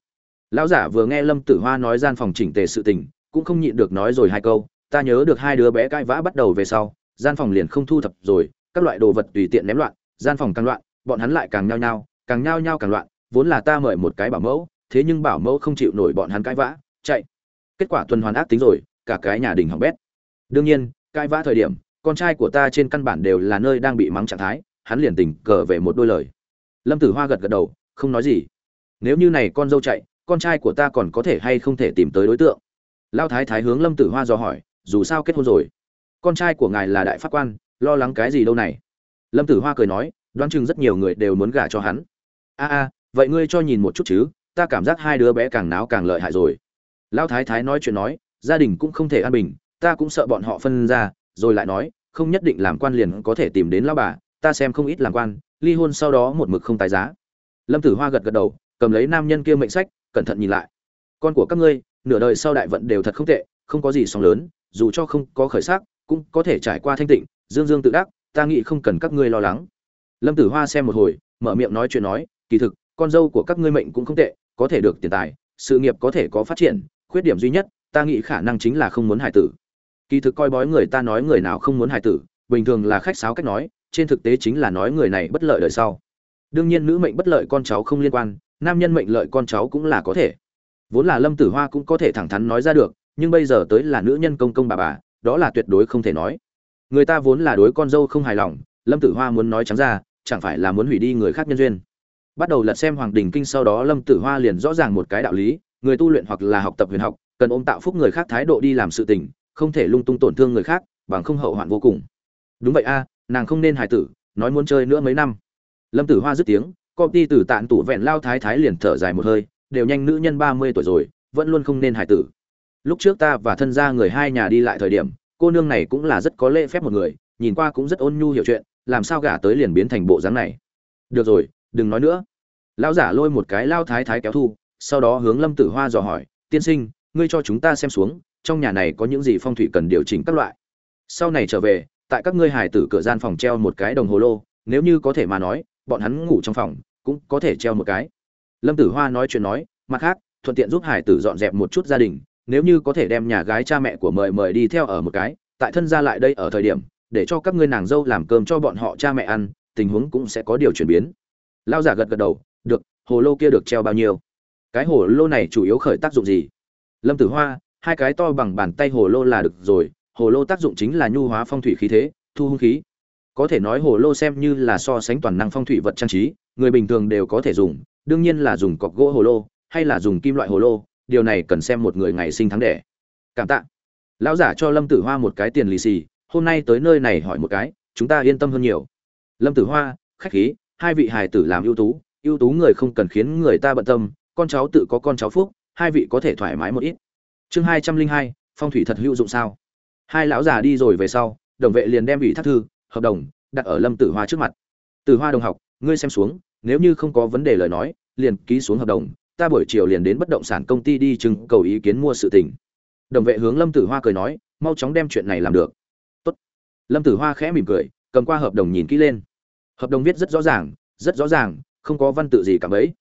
Lão giả vừa nghe lâm tử hoa nói gian phòng chỉnh tề sự tình, cũng không nhịn được nói rồi hai câu, ta nhớ được hai đứa bé cãi vã bắt đầu về sau, gian phòng liền không thu thập rồi, các loại đồ vật tùy tiện ném loạn, gian phòng càng loạn, bọn hắn lại càng nhao nhao, càng nhao nhao càng loạn, vốn là ta mời một cái bảo mẫu, thế nhưng bảo mẫu không chịu nổi bọn hắn cãi vã, chạy. Kết quả tuần hoàn ác tính rồi, cả cái nhà đình hỏng bét. Đương nhiên, cãi vã thời điểm con trai của ta trên căn bản đều là nơi đang bị mắng trạng thái, hắn liền tình cờ về một đôi lời. Lâm tử hoa gật gật đầu, không nói gì. Nếu như này con dâu chạy, con trai của ta còn có thể hay không thể tìm tới đối tượng? Lao thái thái hướng lâm tử hoa dò hỏi, dù sao kết hôn rồi. Con trai của ngài là đại pháp quan, lo lắng cái gì đâu này? Lâm tử hoa cười nói, đoán chừng rất nhiều người đều muốn gả cho hắn. A a, vậy ngươi cho nhìn một chút chứ, ta cảm giác hai đứa bé càng náo càng lợi hại rồi. Lão thái thái nói chuyện nói, gia đình cũng không thể an bình, ta cũng sợ bọn họ phân ra rồi lại nói, không nhất định làm quan liền có thể tìm đến lão bà, ta xem không ít làm quan, ly hôn sau đó một mực không tái giá. Lâm tử hoa gật gật đầu, cầm lấy nam nhân kia mệnh sách, cẩn thận nhìn lại. Con của các ngươi, nửa đời sau đại vận đều thật không tệ, không có gì sóng lớn, dù cho không có khởi sắc, cũng có thể trải qua thanh tịnh, dương dương tự đắc, ta nghĩ không cần các ngươi lo lắng. Lâm tử hoa xem một hồi, mở miệng nói chuyện nói, kỳ thực, con dâu của các ngươi mệnh cũng không tệ, có thể được tiền tài, sự nghiệp có thể có phát triển, khuyết điểm duy nhất, ta nghĩ khả năng chính là không muốn hải tử kỳ thực coi bói người ta nói người nào không muốn hài tử, bình thường là khách sáo cách nói, trên thực tế chính là nói người này bất lợi đời sau. Đương nhiên nữ mệnh bất lợi con cháu không liên quan, nam nhân mệnh lợi con cháu cũng là có thể. Vốn là lâm tử hoa cũng có thể thẳng thắn nói ra được, nhưng bây giờ tới là nữ nhân công công bà bà, đó là tuyệt đối không thể nói. Người ta vốn là đối con dâu không hài lòng, lâm tử hoa muốn nói trắng ra, chẳng phải là muốn hủy đi người khác nhân duyên. Bắt đầu lật xem hoàng đình kinh sau đó lâm tử hoa liền rõ ràng một cái đạo lý, người tu luyện hoặc là học tập huyền học, cần ôm tạo phúc người khác thái độ đi làm sự tình không thể lung tung tổn thương người khác, bằng không hậu hoạn vô cùng. Đúng vậy a, nàng không nên hài tử, nói muốn chơi nữa mấy năm. Lâm tử hoa dứt tiếng, công ty tử tạn tủ vẹn lao thái thái liền thở dài một hơi, đều nhanh nữ nhân ba mươi tuổi rồi, vẫn luôn không nên hài tử. Lúc trước ta và thân gia người hai nhà đi lại thời điểm, cô nương này cũng là rất có lễ phép một người, nhìn qua cũng rất ôn nhu hiểu chuyện, làm sao gả tới liền biến thành bộ dáng này. Được rồi, đừng nói nữa. Lão giả lôi một cái lao thái thái kéo thu, sau đó hướng lâm tử hoa dò hỏi, tiên sinh, ngươi cho chúng ta xem xuống trong nhà này có những gì phong thủy cần điều chỉnh các loại. Sau này trở về, tại các ngươi hải tử cửa gian phòng treo một cái đồng hồ lô, nếu như có thể mà nói, bọn hắn ngủ trong phòng, cũng có thể treo một cái. Lâm tử hoa nói chuyện nói, mặt khác, thuận tiện giúp hải tử dọn dẹp một chút gia đình, nếu như có thể đem nhà gái cha mẹ của mời mời đi theo ở một cái, tại thân gia lại đây ở thời điểm, để cho các ngươi nàng dâu làm cơm cho bọn họ cha mẹ ăn, tình huống cũng sẽ có điều chuyển biến. Lao giả gật gật đầu, được, hồ lô kia được treo bao nhiêu? Cái hồ lô này chủ yếu khởi tác dụng gì? Lâm tử hoa hai cái to bằng bàn tay hồ lô là được rồi, hồ lô tác dụng chính là nhu hóa phong thủy khí thế, thu hung khí. Có thể nói hồ lô xem như là so sánh toàn năng phong thủy vật trang trí, người bình thường đều có thể dùng, đương nhiên là dùng cọc gỗ hồ lô, hay là dùng kim loại hồ lô, điều này cần xem một người ngày sinh tháng đẻ. Cảm tạ. Lão giả cho lâm tử hoa một cái tiền lì xì, hôm nay tới nơi này hỏi một cái, chúng ta yên tâm hơn nhiều. Lâm tử hoa, khách khí, hai vị hài tử làm ưu tú ưu tú người không cần khiến người ta bận tâm, con cháu tự có con cháu phúc, hai vị có thể thoải mái một ít chương hai trăm linh hai, phong thủy thật hữu dụng sao? Hai lão già đi rồi về sau, đồng vệ liền đem ủy thác thư, hợp đồng, đặt ở lâm tử hoa trước mặt. Tử hoa đồng học, ngươi xem xuống, nếu như không có vấn đề lời nói, liền ký xuống hợp đồng, ta buổi chiều liền đến bất động sản công ty đi trưng cầu ý kiến mua sự tình. Đồng vệ hướng lâm tử hoa cười nói, mau chóng đem chuyện này làm được. Tốt. lâm tử hoa khẽ mỉm cười, cầm qua hợp đồng nhìn kỹ lên. Hợp đồng viết rất rõ ràng, rất rõ ràng, không có văn tự gì cả ấy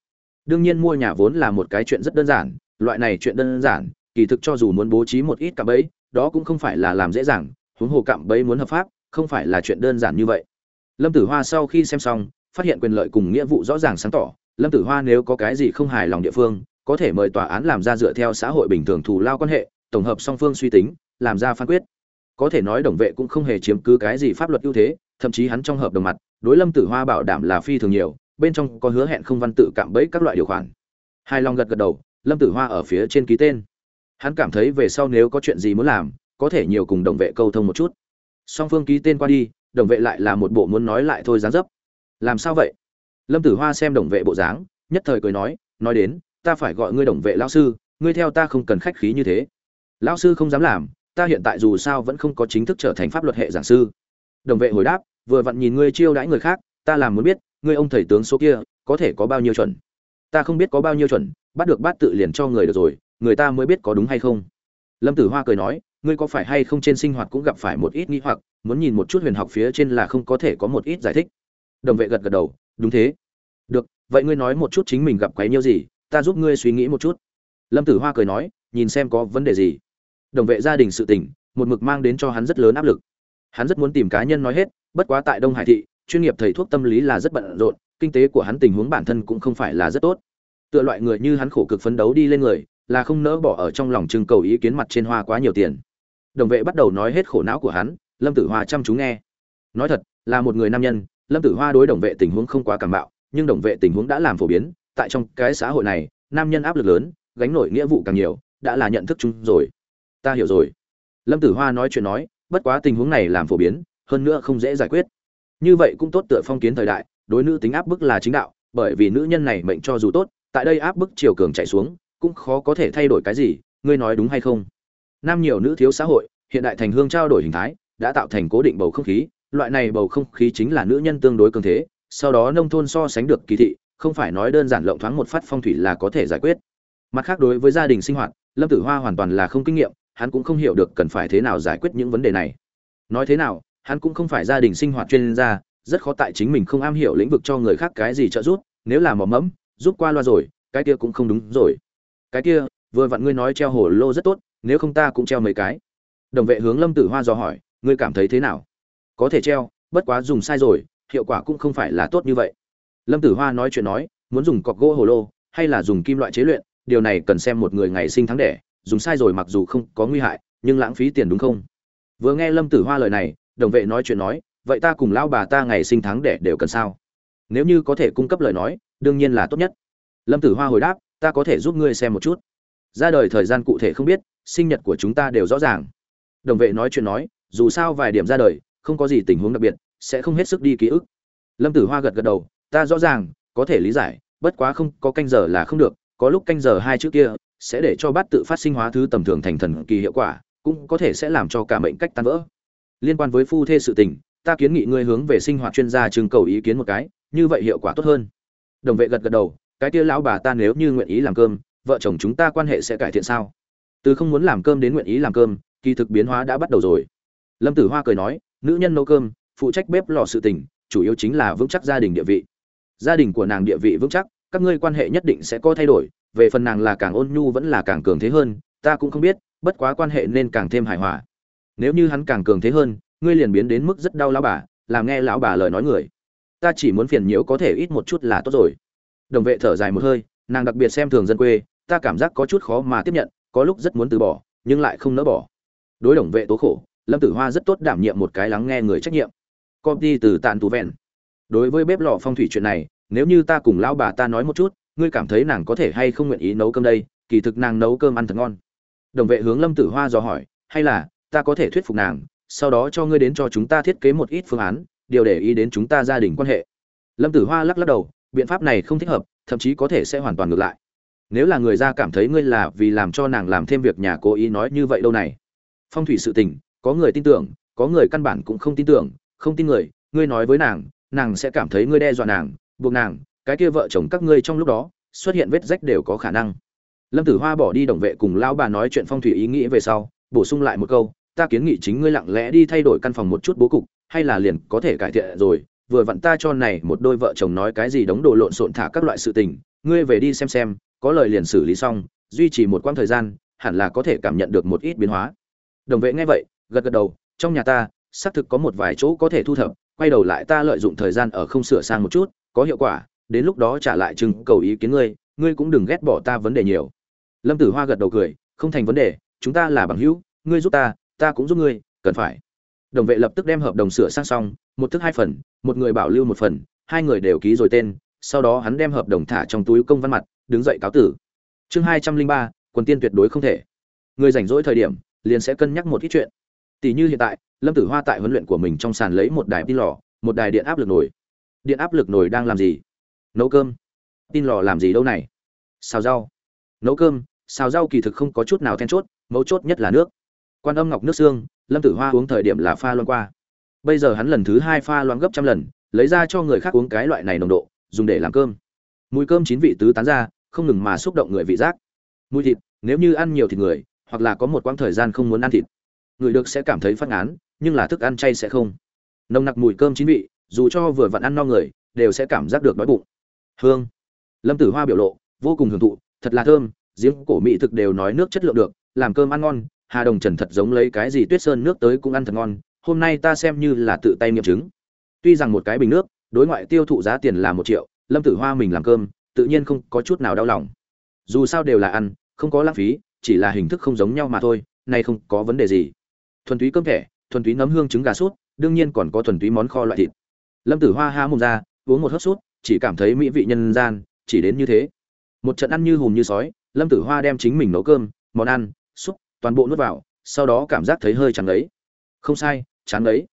đương nhiên mua nhà vốn là một cái chuyện rất đơn giản, loại này chuyện đơn giản kỳ thực cho dù muốn bố trí một ít cạm bẫy, đó cũng không phải là làm dễ dàng, huống hồ cạm bẫy muốn hợp pháp, không phải là chuyện đơn giản như vậy. Lâm tử hoa sau khi xem xong, phát hiện quyền lợi cùng nghĩa vụ rõ ràng sáng tỏ. Lâm tử hoa nếu có cái gì không hài lòng địa phương, có thể mời tòa án làm ra dựa theo xã hội bình thường thù lao quan hệ, tổng hợp song phương suy tính, làm ra phán quyết. Có thể nói đồng vệ cũng không hề chiếm cứ cái gì pháp luật ưu thế, thậm chí hắn trong hợp đồng mặt, đối lâm tử hoa bảo đảm là phi thường nhiều, bên trong có hứa hẹn không văn tự cạm bẫy các loại điều khoản. Hai long gật gật đầu, lâm tử hoa ở phía trên ký tên hắn cảm thấy về sau nếu có chuyện gì muốn làm, có thể nhiều cùng đồng vệ câu thông một chút. Song phương ký tên qua đi, đồng vệ lại là một bộ muốn nói lại thôi dáng dấp. Làm sao vậy? Lâm tử hoa xem đồng vệ bộ dáng, nhất thời cười nói nói đến, ta phải gọi ngươi đồng vệ lão sư, ngươi theo ta không cần khách khí như thế. Lão sư không dám làm, ta hiện tại dù sao vẫn không có chính thức trở thành pháp luật hệ giảng sư. Đồng vệ hồi đáp, vừa vặn nhìn ngươi chiêu đãi người khác, ta làm muốn biết, ngươi ông thầy tướng số kia, có thể có bao nhiêu chuẩn? Ta không biết có bao nhiêu chuẩn, bắt được bát tự liền cho người được rồi người ta mới biết có đúng hay không. Lâm tử hoa cười nói, ngươi có phải hay không trên sinh hoạt cũng gặp phải một ít nghi hoặc, muốn nhìn một chút huyền học phía trên là không có thể có một ít giải thích. Đồng vệ gật gật đầu, đúng thế. Được, vậy ngươi nói một chút chính mình gặp quấy nhiêu gì, ta giúp ngươi suy nghĩ một chút. Lâm tử hoa cười nói, nhìn xem có vấn đề gì. Đồng vệ gia đình sự tình, một mực mang đến cho hắn rất lớn áp lực. Hắn rất muốn tìm cá nhân nói hết, bất quá tại đông hải thị, chuyên nghiệp thầy thuốc tâm lý là rất bận rộn, kinh tế của hắn tình huống bản thân cũng không phải là rất tốt. Tựa loại người như hắn khổ cực phấn đấu đi lên người là không nỡ bỏ ở trong lòng trưng cầu ý kiến mặt trên hoa quá nhiều tiền. Đồng vệ bắt đầu nói hết khổ não của hắn, lâm tử hoa chăm chú nghe. Nói thật, là một người nam nhân, lâm tử hoa đối đồng vệ tình huống không quá cảm bạo, nhưng đồng vệ tình huống đã làm phổ biến, tại trong cái xã hội này, nam nhân áp lực lớn, gánh nổi nghĩa vụ càng nhiều, đã là nhận thức chung rồi. Ta hiểu rồi. Lâm tử hoa nói chuyện nói, bất quá tình huống này làm phổ biến, hơn nữa không dễ giải quyết. Như vậy cũng tốt tựa phong kiến thời đại, đối nữ tính áp bức là chính đạo, bởi vì nữ nhân này mệnh cho dù tốt, tại đây áp bức chiều cường chạy xuống cũng khó có thể thay đổi cái gì, ngươi nói đúng hay không? Nam nhiều nữ thiếu xã hội, hiện đại thành hương trao đổi hình thái, đã tạo thành cố định bầu không khí, loại này bầu không khí chính là nữ nhân tương đối cường thế, sau đó nông thôn so sánh được kỳ thị, không phải nói đơn giản lộng thoáng một phát phong thủy là có thể giải quyết. Mặt khác đối với gia đình sinh hoạt, lâm tử hoa hoàn toàn là không kinh nghiệm, hắn cũng không hiểu được cần phải thế nào giải quyết những vấn đề này. Nói thế nào, hắn cũng không phải gia đình sinh hoạt chuyên gia, rất khó tại chính mình không am hiểu lĩnh vực cho người khác cái gì trợ giúp, nếu là mỏ mẫm, giúp qua loa rồi, cái kia cũng không đúng rồi cái kia, vừa vặn ngươi nói treo hồ lô rất tốt, nếu không ta cũng treo mấy cái. Đồng vệ hướng lâm tử hoa dò hỏi, ngươi cảm thấy thế nào? Có thể treo, bất quá dùng sai rồi, hiệu quả cũng không phải là tốt như vậy. Lâm tử hoa nói chuyện nói, muốn dùng cọc gỗ hồ lô, hay là dùng kim loại chế luyện, điều này cần xem một người ngày sinh tháng đẻ, dùng sai rồi mặc dù không có nguy hại, nhưng lãng phí tiền đúng không? Vừa nghe lâm tử hoa lời này, đồng vệ nói chuyện nói, vậy ta cùng lão bà ta ngày sinh tháng đẻ đều cần sao? Nếu như có thể cung cấp lời nói, đương nhiên là tốt nhất. Lâm tử hoa hồi đáp ta có thể giúp ngươi xem một chút. Ra đời thời gian cụ thể không biết, sinh nhật của chúng ta đều rõ ràng. Đồng vệ nói chuyện nói, dù sao vài điểm ra đời, không có gì tình huống đặc biệt, sẽ không hết sức đi ký ức. Lâm tử hoa gật gật đầu, ta rõ ràng, có thể lý giải, bất quá không, có canh giờ là không được, có lúc canh giờ hai chữ kia, sẽ để cho bát tự phát sinh hóa thứ tầm thường thành thần kỳ hiệu quả, cũng có thể sẽ làm cho cả mệnh cách tan vỡ. Liên quan với phu thê sự tình, ta kiến nghị ngươi hướng về sinh hoạt chuyên gia trưng cầu ý kiến một cái, như vậy hiệu quả tốt hơn. Đồng vệ gật gật đầu cái kia lão bà ta nếu như nguyện ý làm cơm, vợ chồng chúng ta quan hệ sẽ cải thiện sao? Từ không muốn làm cơm đến nguyện ý làm cơm, kỳ thực biến hóa đã bắt đầu rồi. Lâm tử hoa cười nói, nữ nhân nấu cơm, phụ trách bếp lò sự tình, chủ yếu chính là vững chắc gia đình địa vị. Gia đình của nàng địa vị vững chắc, các ngươi quan hệ nhất định sẽ có thay đổi, về phần nàng là càng ôn nhu vẫn là càng cường thế hơn, ta cũng không biết, bất quá quan hệ nên càng thêm hài hòa. Nếu như hắn càng cường thế hơn, ngươi liền biến đến mức rất đau lão bà, làm nghe lão bà lời nói người. Ta chỉ muốn phiền nhiễu có thể ít một chút là tốt rồi đồng vệ thở dài một hơi, nàng đặc biệt xem thường dân quê, ta cảm giác có chút khó mà tiếp nhận, có lúc rất muốn từ bỏ, nhưng lại không nỡ bỏ. Đối đồng vệ tố khổ, lâm tử hoa rất tốt đảm nhiệm một cái lắng nghe người trách nhiệm. Công ty từ tàn tù vẹn. Đối với bếp lò phong thủy chuyện này, nếu như ta cùng lão bà ta nói một chút, ngươi cảm thấy nàng có thể hay không nguyện ý nấu cơm đây? Kỳ thực nàng nấu cơm ăn thật ngon. Đồng vệ hướng lâm tử hoa dò hỏi, hay là, ta có thể thuyết phục nàng, sau đó cho ngươi đến cho chúng ta thiết kế một ít phương án, điều để ý đến chúng ta gia đình quan hệ. Lâm tử hoa lắc lắc đầu biện pháp này không thích hợp, thậm chí có thể sẽ hoàn toàn ngược lại. Nếu là người ra cảm thấy ngươi là vì làm cho nàng làm thêm việc nhà cố ý nói như vậy đâu này. Phong thủy sự tình, có người tin tưởng, có người căn bản cũng không tin tưởng, không tin người, ngươi nói với nàng nàng sẽ cảm thấy ngươi đe dọa nàng, buộc nàng, cái kia vợ chồng các ngươi trong lúc đó, xuất hiện vết rách đều có khả năng. Lâm tử hoa bỏ đi đồng vệ cùng lão bà nói chuyện phong thủy ý nghĩ về sau, bổ sung lại một câu, ta kiến nghị chính ngươi lặng lẽ đi thay đổi căn phòng một chút bố cục, hay là liền có thể cải thiện rồi vừa vặn ta cho này một đôi vợ chồng nói cái gì đống đồ lộn xộn thả các loại sự tình, ngươi về đi xem xem, có lời liền xử lý xong, duy trì một quãng thời gian, hẳn là có thể cảm nhận được một ít biến hóa. Đồng vệ nghe vậy, gật gật đầu, trong nhà ta, xác thực có một vài chỗ có thể thu thập, quay đầu lại ta lợi dụng thời gian ở không sửa sang một chút, có hiệu quả, đến lúc đó trả lại trưng cầu ý kiến ngươi ngươi cũng đừng ghét bỏ ta vấn đề nhiều. Lâm tử hoa gật đầu cười, không thành vấn đề, chúng ta là bằng hữu, ngươi giúp ta ta cũng giúp ngươi, cần phải đồng vệ lập tức đem hợp đồng sửa sang xong, một thức hai phần, một người bảo lưu một phần, hai người đều ký rồi tên, sau đó hắn đem hợp đồng thả trong túi công văn mặt, đứng dậy cáo tử. Chương hai trăm linh ba, quần tiên tuyệt đối không thể. Người rảnh rỗi thời điểm, liền sẽ cân nhắc một ít chuyện. Tỷ như hiện tại, lâm tử hoa tại huấn luyện của mình trong sàn lấy một đài tin lò, một đài điện áp lực nổi. điện áp lực nổi đang làm gì? Nấu cơm. Tin lò làm gì đâu này? Xào rau. Nấu cơm, xào rau kỳ thực không có chút nào then chốt, mấu chốt nhất là nước quan âm ngọc nước xương, lâm tử hoa uống thời điểm là pha loan qua. Bây giờ hắn lần thứ hai pha loãng gấp trăm lần, lấy ra cho người khác uống cái loại này nồng độ, dùng để làm cơm. Mùi cơm chín vị tứ tán ra, không ngừng mà xúc động người vị giác. Mùi thịt, nếu như ăn nhiều thịt người, hoặc là có một quãng thời gian không muốn ăn thịt, người được sẽ cảm thấy phát ngán, nhưng là thức ăn chay sẽ không. Nồng nặc mùi cơm chín vị, dù cho vừa vặn ăn no người, đều sẽ cảm giác được đói bụng. Hương. Lâm tử hoa biểu lộ, vô cùng hưởng thụ, thật là thơm, giếng cổ mỹ thực đều nói nước chất lượng được, làm cơm ăn ngon hà đồng trần thật giống lấy cái gì tuyết sơn nước tới cũng ăn thật ngon, hôm nay ta xem như là tự tay nghiệm chứng. Tuy rằng một cái bình nước, đối ngoại tiêu thụ giá tiền là một triệu, lâm tử hoa mình làm cơm, tự nhiên không có chút nào đau lòng. Dù sao đều là ăn, không có lãng phí, chỉ là hình thức không giống nhau mà thôi, nay không có vấn đề gì. Thuần túy cơm thẻ, thuần túy nấm hương trứng gà sút, đương nhiên còn có thuần túy món kho loại thịt. Lâm tử hoa ha mồm ra, uống một hớp sút, chỉ cảm thấy mỹ vị nhân gian, chỉ đến như thế. Một trận ăn như hùm như sói, lâm tử hoa đem chính mình nấu cơm, món ăn toàn bộ nuốt vào, sau đó cảm giác thấy hơi chán ấy không sai, chán ấy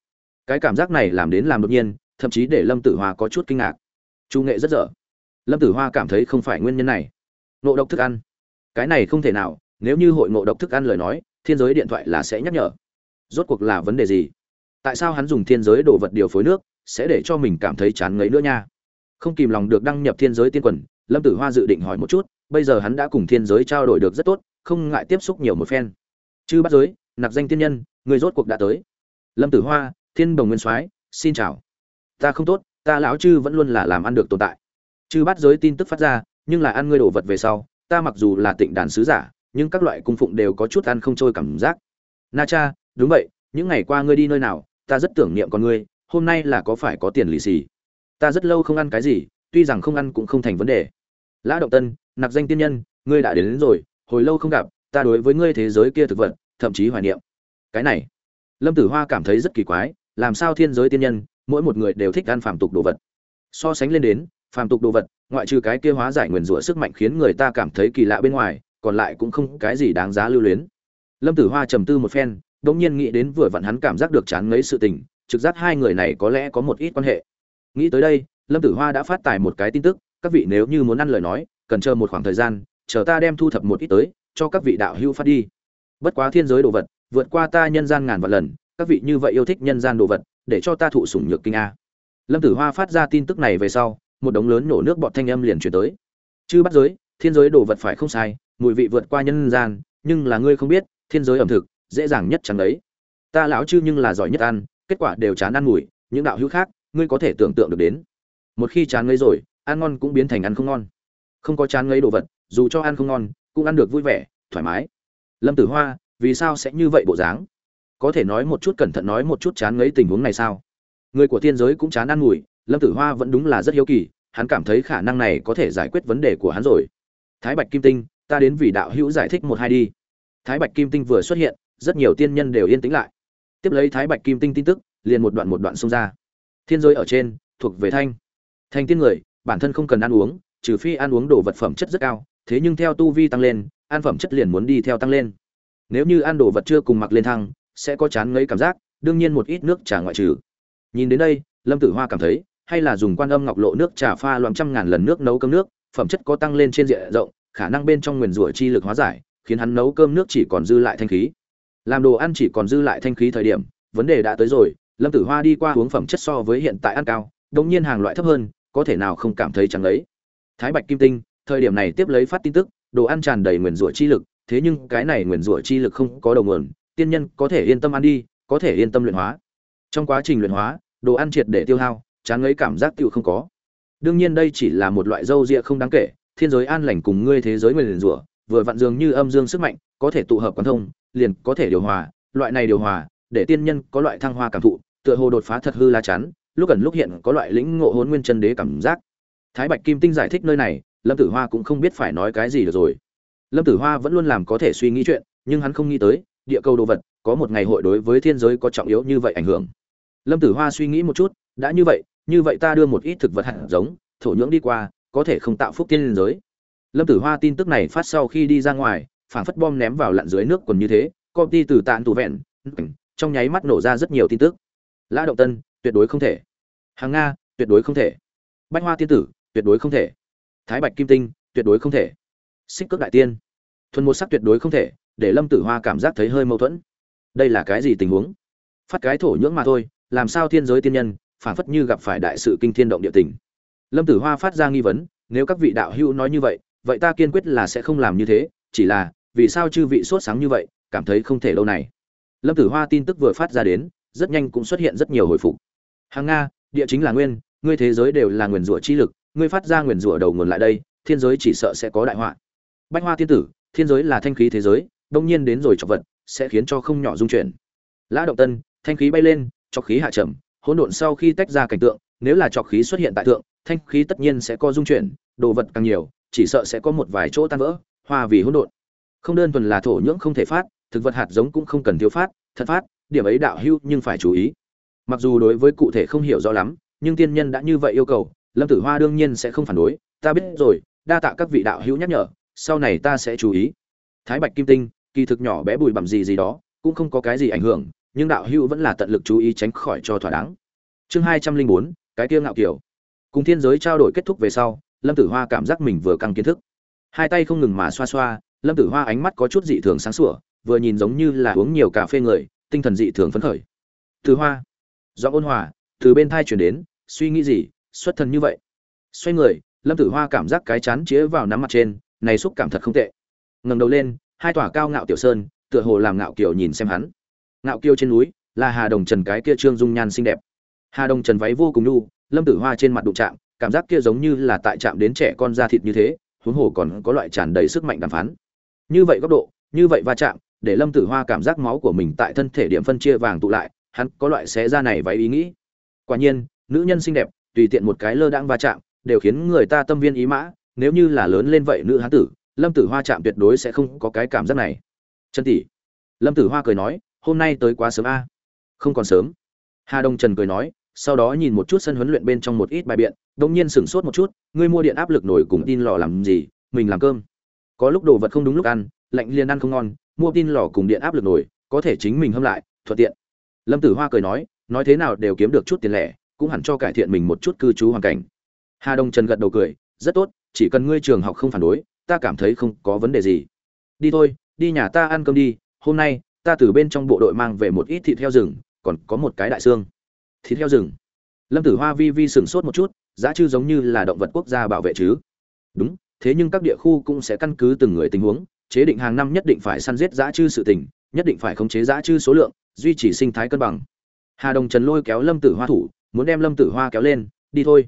cái cảm giác này làm đến làm đột nhiên, thậm chí để lâm tử hoa có chút kinh ngạc. Chu nghệ rất dở. Lâm tử hoa cảm thấy không phải nguyên nhân này. Ngộ độc thức ăn. Cái này không thể nào, nếu như hội ngộ độc thức ăn lời nói, thiên giới điện thoại là sẽ nhắc nhở. Rốt cuộc là vấn đề gì? Tại sao hắn dùng thiên giới đồ vật điều phối nước, sẽ để cho mình cảm thấy chán ngấy nữa nha? Không kìm lòng được đăng nhập thiên giới tiên quần, lâm tử hoa dự định hỏi một chút, bây giờ hắn đã cùng thiên giới trao đổi được rất tốt không ngại tiếp xúc nhiều một phen. Chư bắt giới nạp danh tiên nhân người rốt cuộc đã tới. Lâm tử hoa thiên đồng nguyên soái xin chào. Ta không tốt ta lão chư vẫn luôn là làm ăn được tồn tại. Chư bắt giới tin tức phát ra nhưng là ăn ngươi đồ vật về sau ta mặc dù là tịnh đàn sứ giả nhưng các loại cung phụng đều có chút ăn không trôi cảm giác. Na cha đúng vậy những ngày qua ngươi đi nơi nào ta rất tưởng niệm con ngươi hôm nay là có phải có tiền lì xì? Ta rất lâu không ăn cái gì tuy rằng không ăn cũng không thành vấn đề. Lã động tân nạp danh tiên nhân ngươi đã đến, đến rồi hồi lâu không gặp, ta đối với ngươi thế giới kia thực vật, thậm chí hoài niệm. Cái này, lâm tử hoa cảm thấy rất kỳ quái, làm sao thiên giới tiên nhân, mỗi một người đều thích ăn phàm tục đồ vật. So sánh lên đến, phàm tục đồ vật, ngoại trừ cái kia hóa giải nguyền rủa sức mạnh khiến người ta cảm thấy kỳ lạ bên ngoài, còn lại cũng không cái gì đáng giá lưu luyến. Lâm tử hoa trầm tư một phen đ ỗ n g nhiên nghĩ đến vừa vặn hắn cảm giác được chán ngấy sự tình, trực giác hai người này có lẽ có một ít quan hệ. Nghĩ tới đây, lâm tử hoa đã phát tài một cái tin tức, các vị nếu như muốn ăn lời nói, cần chờ một khoảng thời gian chờ ta đem thu thập một ít tới, cho các vị đạo hữu phát đi. Bất quá thiên giới đồ vật, vượt qua ta nhân gian ngàn vạn lần, các vị như vậy yêu thích nhân gian đồ vật, để cho ta thụ sủng nhược kinh a. Lâm tử hoa phát ra tin tức này về sau, một đống lớn nổ nước bọt thanh âm liền chuyển tới. Chứ bắt giới, thiên giới đồ vật phải không sai, mùi vị vượt qua nhân gian, nhưng là ngươi không biết, thiên giới ẩm thực, dễ dàng nhất chẳng đấy. Ta lão chư nhưng là giỏi nhất ăn, kết quả đều chán ăn mùi, những đạo hữu khác, ngươi có thể tưởng tượng được đến. Một khi chán ngấy rồi, ăn ngon cũng biến thành ăn không ngon. Không có chán ngấy đồ vật dù cho ăn không ngon, cũng ăn được vui vẻ, thoải mái. Lâm tử hoa, vì sao sẽ như vậy bộ dáng? Có thể nói một chút cẩn thận nói một chút chán ngấy tình huống này sao? Người của thiên giới cũng chán ăn mùi, lâm tử hoa vẫn đúng là rất hiếu kỳ, hắn cảm thấy khả năng này có thể giải quyết vấn đề của hắn rồi. Thái bạch kim tinh, ta đến vì đạo hữu giải thích một hai đi. Thái bạch kim tinh vừa xuất hiện, rất nhiều tiên nhân đều yên tĩnh lại. Tiếp lấy thái bạch kim tinh tin tức, liền một đoạn một đoạn xông ra. Thiên giới ở trên, thuộc về thanh. Thanh tiên người, bản thân không cần ăn uống, trừ phi ăn uống đồ vật phẩm chất rất cao thế nhưng theo tu vi tăng lên ăn phẩm chất liền muốn đi theo tăng lên. Nếu như ăn đồ vật chưa cùng mặc lên thăng, sẽ có chán ngấy cảm giác, đương nhiên một ít nước trà ngoại trừ. Nhìn đến đây, lâm tử hoa cảm thấy, hay là dùng quan âm ngọc lộ nước trà pha loạn trăm ngàn lần nước nấu cơm nước, phẩm chất có tăng lên trên diện rộng, khả năng bên trong nguyền rủa chi lực hóa giải, khiến hắn nấu cơm nước chỉ còn dư lại thanh khí. Làm đồ ăn chỉ còn dư lại thanh khí thời điểm, vấn đề đã tới rồi, lâm tử hoa đi qua uống phẩm chất so với hiện tại ăn cao đống nhiên hàng loại thấp hơn, có thể nào không cảm thấy chẳng lấy thái bạch kim tinh thời điểm này tiếp lấy phát tin tức, đồ ăn tràn đầy nguyền rủa chi lực, thế nhưng cái này nguyền rủa chi lực không có đầu nguồn, tiên nhân có thể yên tâm ăn đi, có thể yên tâm luyện hóa. Trong quá trình luyện hóa, đồ ăn triệt để tiêu hao chán ngấy cảm giác tiêu không có. Đương nhiên đây chỉ là một loại dâu rịa không đáng kể, thiên giới an lành cùng ngươi thế giới nguyền rủa, vừa vặn dường như âm dương sức mạnh, có thể tụ hợp quán thông, liền có thể điều hòa, loại này điều hòa, để tiên nhân có loại thăng hoa cảm thụ, tựa hồ đột phá thật hư la chắn, lúc gần lúc hiện có loại lĩnh ngộ hôn nguyên chân đế cảm giác. Thái bạch kim tinh giải thích nơi này lâm tử hoa cũng không biết phải nói cái gì được rồi. Lâm tử hoa vẫn luôn làm có thể suy nghĩ chuyện, nhưng hắn không nghĩ tới, địa cầu đồ vật, có một ngày hội đối với thiên giới có trọng yếu như vậy ảnh hưởng. Lâm tử hoa suy nghĩ một chút, đã như vậy như vậy ta đưa một ít thực vật hạt giống, thổ nhưỡng đi qua, có thể không tạo phúc tiên giới. Lâm tử hoa tin tức này phát sau khi đi ra ngoài, phảng phất bom ném vào lặn dưới nước còn như thế, công ty từ tạng tù vẹn trong nháy mắt nổ ra rất nhiều tin tức. Lã động tân, tuyệt đối không thể. Hàng nga, tuyệt đối không thể. Bách hoa tiên tử, tuyệt đối không thể thái bạch kim tinh, tuyệt đối không thể. Xích cước đại tiên. Thuần một sắc tuyệt đối không thể, để lâm tử hoa cảm giác thấy hơi mâu thuẫn. Đây là cái gì tình huống? Phát cái thổ nhưỡng mà thôi, làm sao thiên giới tiên nhân phảng phất như gặp phải đại sự kinh thiên động địa tình. Lâm tử hoa phát ra nghi vấn, nếu các vị đạo hữu nói như vậy vậy ta kiên quyết là sẽ không làm như thế, chỉ là, vì sao chư vị sốt sáng như vậy, cảm thấy không thể lâu này. Lâm tử hoa tin tức vừa phát ra đến, rất nhanh cũng xuất hiện rất nhiều hồi phục. Hàng nga, địa chính là nguyên, ngươi thế giới đều là nguyền rủa chi lực ngươi phát ra nguyền rủa đầu nguồn lại đây, thiên giới chỉ sợ sẽ có đại họa. Bách hoa tiên tử, thiên giới là thanh khí thế giới, đông nhiên đến rồi chọc vật, sẽ khiến cho không nhỏ dung chuyển. Lã động tân, thanh khí bay lên cho khí hạ trầm, hỗn độn sau khi tách ra cảnh tượng, nếu là trọc khí xuất hiện tại tượng thanh khí tất nhiên sẽ có dung chuyển, đồ vật càng nhiều, chỉ sợ sẽ có một vài chỗ tan vỡ, hoa vì hỗn độn. Không đơn thuần là thổ nhưỡng không thể phát, thực vật hạt giống cũng không cần thiếu phát, thật phát, điểm ấy đạo hưu nhưng phải chú ý. Mặc dù đối với cụ thể không hiểu rõ lắm, nhưng tiên nhân đã như vậy yêu cầu lâm tử hoa đương nhiên sẽ không phản đối, ta biết rồi, đa tạ các vị đạo hữu nhắc nhở, sau này ta sẽ chú ý. Thái bạch kim tinh, kỳ thực nhỏ bé bùi bằm gì gì đó, cũng không có cái gì ảnh hưởng, nhưng đạo hữu vẫn là tận lực chú ý tránh khỏi cho thỏa đáng. Chương hai trăm linh bốn, cái kia ngạo kiểu. Cùng thiên giới trao đổi kết thúc về sau, lâm tử hoa cảm giác mình vừa căng kiến thức. Hai tay không ngừng mà xoa xoa, lâm tử hoa ánh mắt có chút dị thường sáng sủa, vừa nhìn giống như là uống nhiều cà phê người, tinh thần dị thường phấn khởi. Từ hoa. Do ôn hòa, từ bên thai chuyển đến, suy nghĩ gì? Xuất thần như vậy. Xoay người, lâm tử hoa cảm giác cái chán chĩa vào nắm mặt trên, này xúc cảm thật không tệ. Ngẩng đầu lên, hai tòa cao ngạo tiểu sơn, tựa hồ làm ngạo kiều nhìn xem hắn. Ngạo kiều trên núi, là hà đồng trần cái kia trương dung nhan xinh đẹp. Hà đồng trần váy vô cùng nhu lâm tử hoa trên mặt đụng chạm, cảm giác kia giống như là tại chạm đến trẻ con da thịt như thế, huống hồ còn có loại tràn đầy sức mạnh đàm phán. Như vậy góc độ, như vậy va chạm, để lâm tử hoa cảm giác máu của mình tại thân thể điểm phân chia vàng tụ lại, hắn có loại xé ra này váy ý nghĩ. Quả nhiên, nữ nhân xinh đẹp tùy tiện một cái lơ đãng va chạm, đều khiến người ta tâm viên ý mã, nếu như là lớn lên vậy nữ hán tử, lâm tử hoa chạm tuyệt đối sẽ không có cái cảm giác này. Trần tỷ. Lâm tử hoa cười nói, hôm nay tới quá sớm a. Không còn sớm. Hà đông trần cười nói, sau đó nhìn một chút sân huấn luyện bên trong một ít bài biện đông nhiên sửng sốt một chút, ngươi mua điện áp lực nổi cùng tin lò làm gì? Mình làm cơm. Có lúc đồ vật không đúng lúc ăn, lạnh liền ăn không ngon, mua tin lò cùng điện áp lực nổi, có thể chính mình hâm lại, thuận tiện. Lâm tử hoa cười nói nói thế nào đều kiếm được chút tiền lẻ cũng hẳn cho cải thiện mình một chút cư trú hoàn cảnh. Hà đông trần gật đầu cười, rất tốt, chỉ cần ngươi trường học không phản đối, ta cảm thấy không có vấn đề gì. Đi thôi, đi nhà ta ăn cơm đi, hôm nay, ta từ bên trong bộ đội mang về một ít thịt heo rừng, còn có một cái đại xương. Thịt heo rừng? Lâm tử hoa vi vi sửng sốt một chút, giá chư giống như là động vật quốc gia bảo vệ chứ. Đúng, thế nhưng các địa khu cũng sẽ căn cứ từng người tình huống, chế định hàng năm nhất định phải săn giết giá chư sự tình, nhất định phải khống chế giá chư số lượng, duy trì sinh thái cân bằng. Hà đồng trần lôi kéo lâm tử hoa thủ muốn đem lâm tử hoa kéo lên, đi thôi.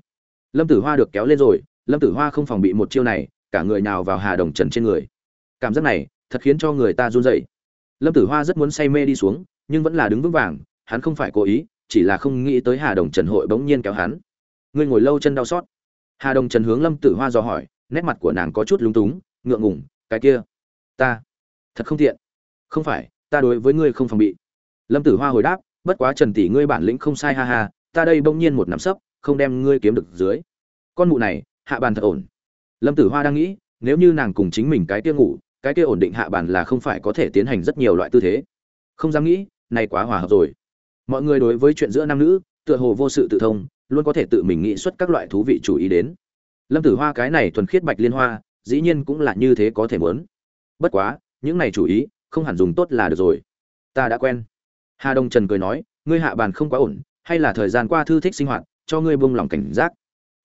Lâm tử hoa được kéo lên rồi, lâm tử hoa không phòng bị một chiêu này, cả người nào vào hà đồng trần trên người. Cảm giác này, thật khiến cho người ta run rẩy. Lâm tử hoa rất muốn say mê đi xuống, nhưng vẫn là đứng vững vàng, hắn không phải cố ý, chỉ là không nghĩ tới hà đồng trần hội bỗng nhiên kéo hắn. Ngươi ngồi lâu chân đau xót. Hà đồng trần hướng lâm tử hoa dò hỏi, nét mặt của nàng có chút lúng túng, ngượng ngủng cái kia, ta, thật không tiện. Không phải, ta đối với ngươi không phòng bị. Lâm tử hoa hồi đáp, bất quá trần tỷ ngươi bản lĩnh không sai, ha ha ta đây bỗng nhiên một nắm sấp, không đem ngươi kiếm được dưới. Con mụ này, hạ bàn thật ổn. Lâm tử hoa đang nghĩ, nếu như nàng cùng chính mình cái kia ngủ, cái kia ổn định hạ bàn là không phải có thể tiến hành rất nhiều loại tư thế. Không dám nghĩ, này quá hòa hợp rồi. Mọi người đối với chuyện giữa nam nữ, tựa hồ vô sự tự thông, luôn có thể tự mình nghĩ xuất các loại thú vị chủ ý đến. Lâm tử hoa cái này thuần khiết bạch liên hoa, dĩ nhiên cũng là như thế có thể muốn. Bất quá, những này chủ ý, không hẳn dùng tốt là được rồi. Ta đã quen. Hà đông trần cười nói, ngươi hạ bàn không quá ổn hay là thời gian qua thư thích sinh hoạt, cho ngươi buông lòng cảnh giác.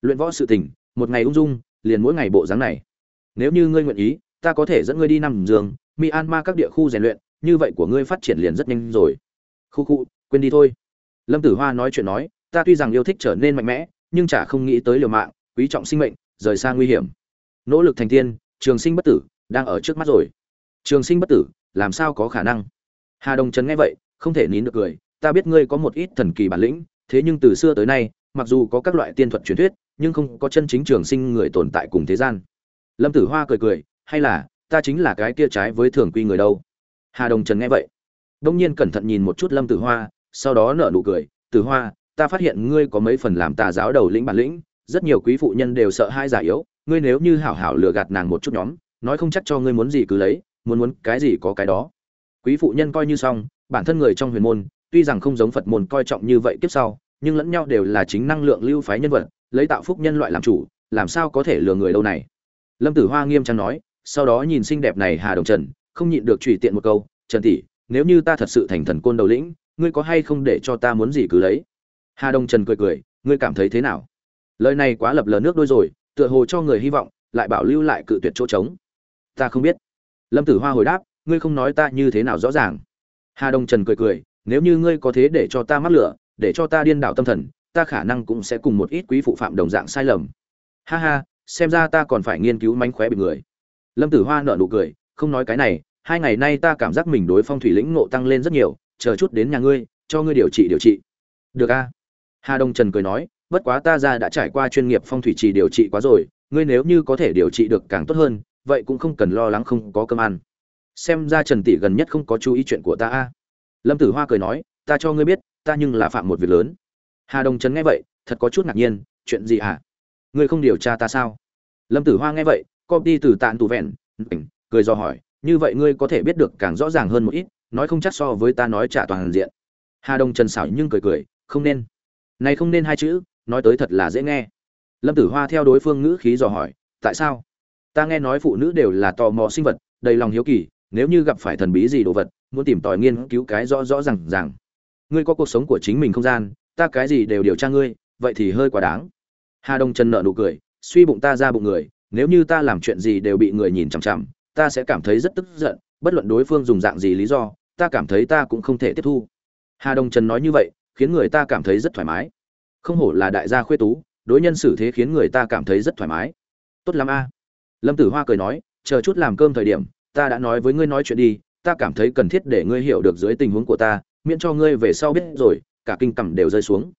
Luyện võ sự tình, một ngày ung dung, liền mỗi ngày bộ dáng này. Nếu như ngươi nguyện ý, ta có thể dẫn ngươi đi nằm giường myanmar các địa khu rèn luyện, như vậy của ngươi phát triển liền rất nhanh rồi. Khu khu, quên đi thôi. Lâm tử hoa nói chuyện nói, ta tuy rằng yêu thích trở nên mạnh mẽ, nhưng chả không nghĩ tới liều mạng, quý trọng sinh mệnh, rời xa nguy hiểm. Nỗ lực thành tiên, trường sinh bất tử, đang ở trước mắt rồi. Trường sinh bất tử, làm sao có khả năng? Hà đồng trấn nghe vậy, không thể nín được cười ta biết ngươi có một ít thần kỳ bản lĩnh, thế nhưng từ xưa tới nay, mặc dù có các loại tiên thuật truyền thuyết, nhưng không có chân chính trường sinh người tồn tại cùng thế gian. Lâm tử hoa cười cười, hay là, ta chính là cái kia trái với thường quy người đâu? Hà đồng trần nghe vậy, đông nhiên cẩn thận nhìn một chút lâm tử hoa, sau đó nở nụ cười, tử hoa, ta phát hiện ngươi có mấy phần làm tà giáo đầu lĩnh bản lĩnh, rất nhiều quý phụ nhân đều sợ hai giả yếu, ngươi nếu như hảo hảo lừa gạt nàng một chút nhóm, nói không chắc cho ngươi muốn gì cứ lấy, muốn muốn cái gì có cái đó. Quý phụ nhân coi như xong, bản thân người trong huyền môn tuy rằng không giống phật môn coi trọng như vậy kiếp sau, nhưng lẫn nhau đều là chính năng lượng lưu phái nhân vật, lấy tạo phúc nhân loại làm chủ, làm sao có thể lừa người đâu này? Lâm tử hoa nghiêm trang nói, sau đó nhìn xinh đẹp này hà đồng trần, không nhịn được trùy tiện một câu, trần tỷ, nếu như ta thật sự thành thần côn đầu lĩnh, ngươi có hay không để cho ta muốn gì cứ lấy? Hà đồng trần cười cười, ngươi cảm thấy thế nào? Lời này quá lập lờ nước đôi rồi, tựa hồ cho người hy vọng, lại bảo lưu lại cự tuyệt chỗ trống. Ta không biết. Lâm tử hoa hồi đáp, ngươi không nói ta như thế nào rõ ràng. Hà đồng trần cười cười nếu như ngươi có thế để cho ta mắc lửa, để cho ta điên đảo tâm thần, ta khả năng cũng sẽ cùng một ít quý phụ phạm đồng dạng sai lầm. Ha ha, xem ra ta còn phải nghiên cứu mánh khóe bị người. Lâm tử hoa nở nụ cười, không nói cái này, hai ngày nay ta cảm giác mình đối phong thủy lĩnh ngộ tăng lên rất nhiều, chờ chút đến nhà ngươi, cho ngươi điều trị điều trị. Được a. Hà đông trần cười nói, bất quá ta ra đã trải qua chuyên nghiệp phong thủy trì điều trị quá rồi, ngươi nếu như có thể điều trị được càng tốt hơn, vậy cũng không cần lo lắng không có cơm ăn. Xem ra trần tỷ gần nhất không có chú ý chuyện của ta a lâm tử hoa cười nói, ta cho ngươi biết, ta nhưng là phạm một việc lớn. Hà đồng trần nghe vậy, thật có chút ngạc nhiên, chuyện gì hả? Ngươi không điều tra ta sao? Lâm tử hoa nghe vậy có đi từ tạn tù vẹn cười do hỏi, như vậy ngươi có thể biết được càng rõ ràng hơn một ít, nói không chắc so với ta nói trả toàn diện. Hà đồng trần xảo nhưng cười cười, không nên. Này không nên hai chữ, nói tới thật là dễ nghe. Lâm tử hoa theo đối phương ngữ khí dò hỏi, tại sao? Ta nghe nói phụ nữ đều là tò mò sinh vật, đầy lòng hiếu kỳ nếu như gặp phải thần bí gì đồ vật, muốn tìm tòi nghiên cứu cái rõ rõ rằng rằng ngươi có cuộc sống của chính mình không gian, ta cái gì đều điều tra ngươi, vậy thì hơi quá đáng. Hà đông trần nợ nụ cười, suy bụng ta ra bụng người, nếu như ta làm chuyện gì đều bị người nhìn chằm chằm, ta sẽ cảm thấy rất tức giận, bất luận đối phương dùng dạng gì lý do, ta cảm thấy ta cũng không thể tiếp thu. Hà đông trần nói như vậy, khiến người ta cảm thấy rất thoải mái. Không hổ là đại gia khuê tú, đối nhân xử thế khiến người ta cảm thấy rất thoải mái. Tốt lắm a. Lâm tử hoa cười nói, chờ chút làm cơm thời điểm ta đã nói với ngươi nói chuyện đi, ta cảm thấy cần thiết để ngươi hiểu được dưới tình huống của ta, miễn cho ngươi về sau biết rồi, cả kinh cằm đều rơi xuống.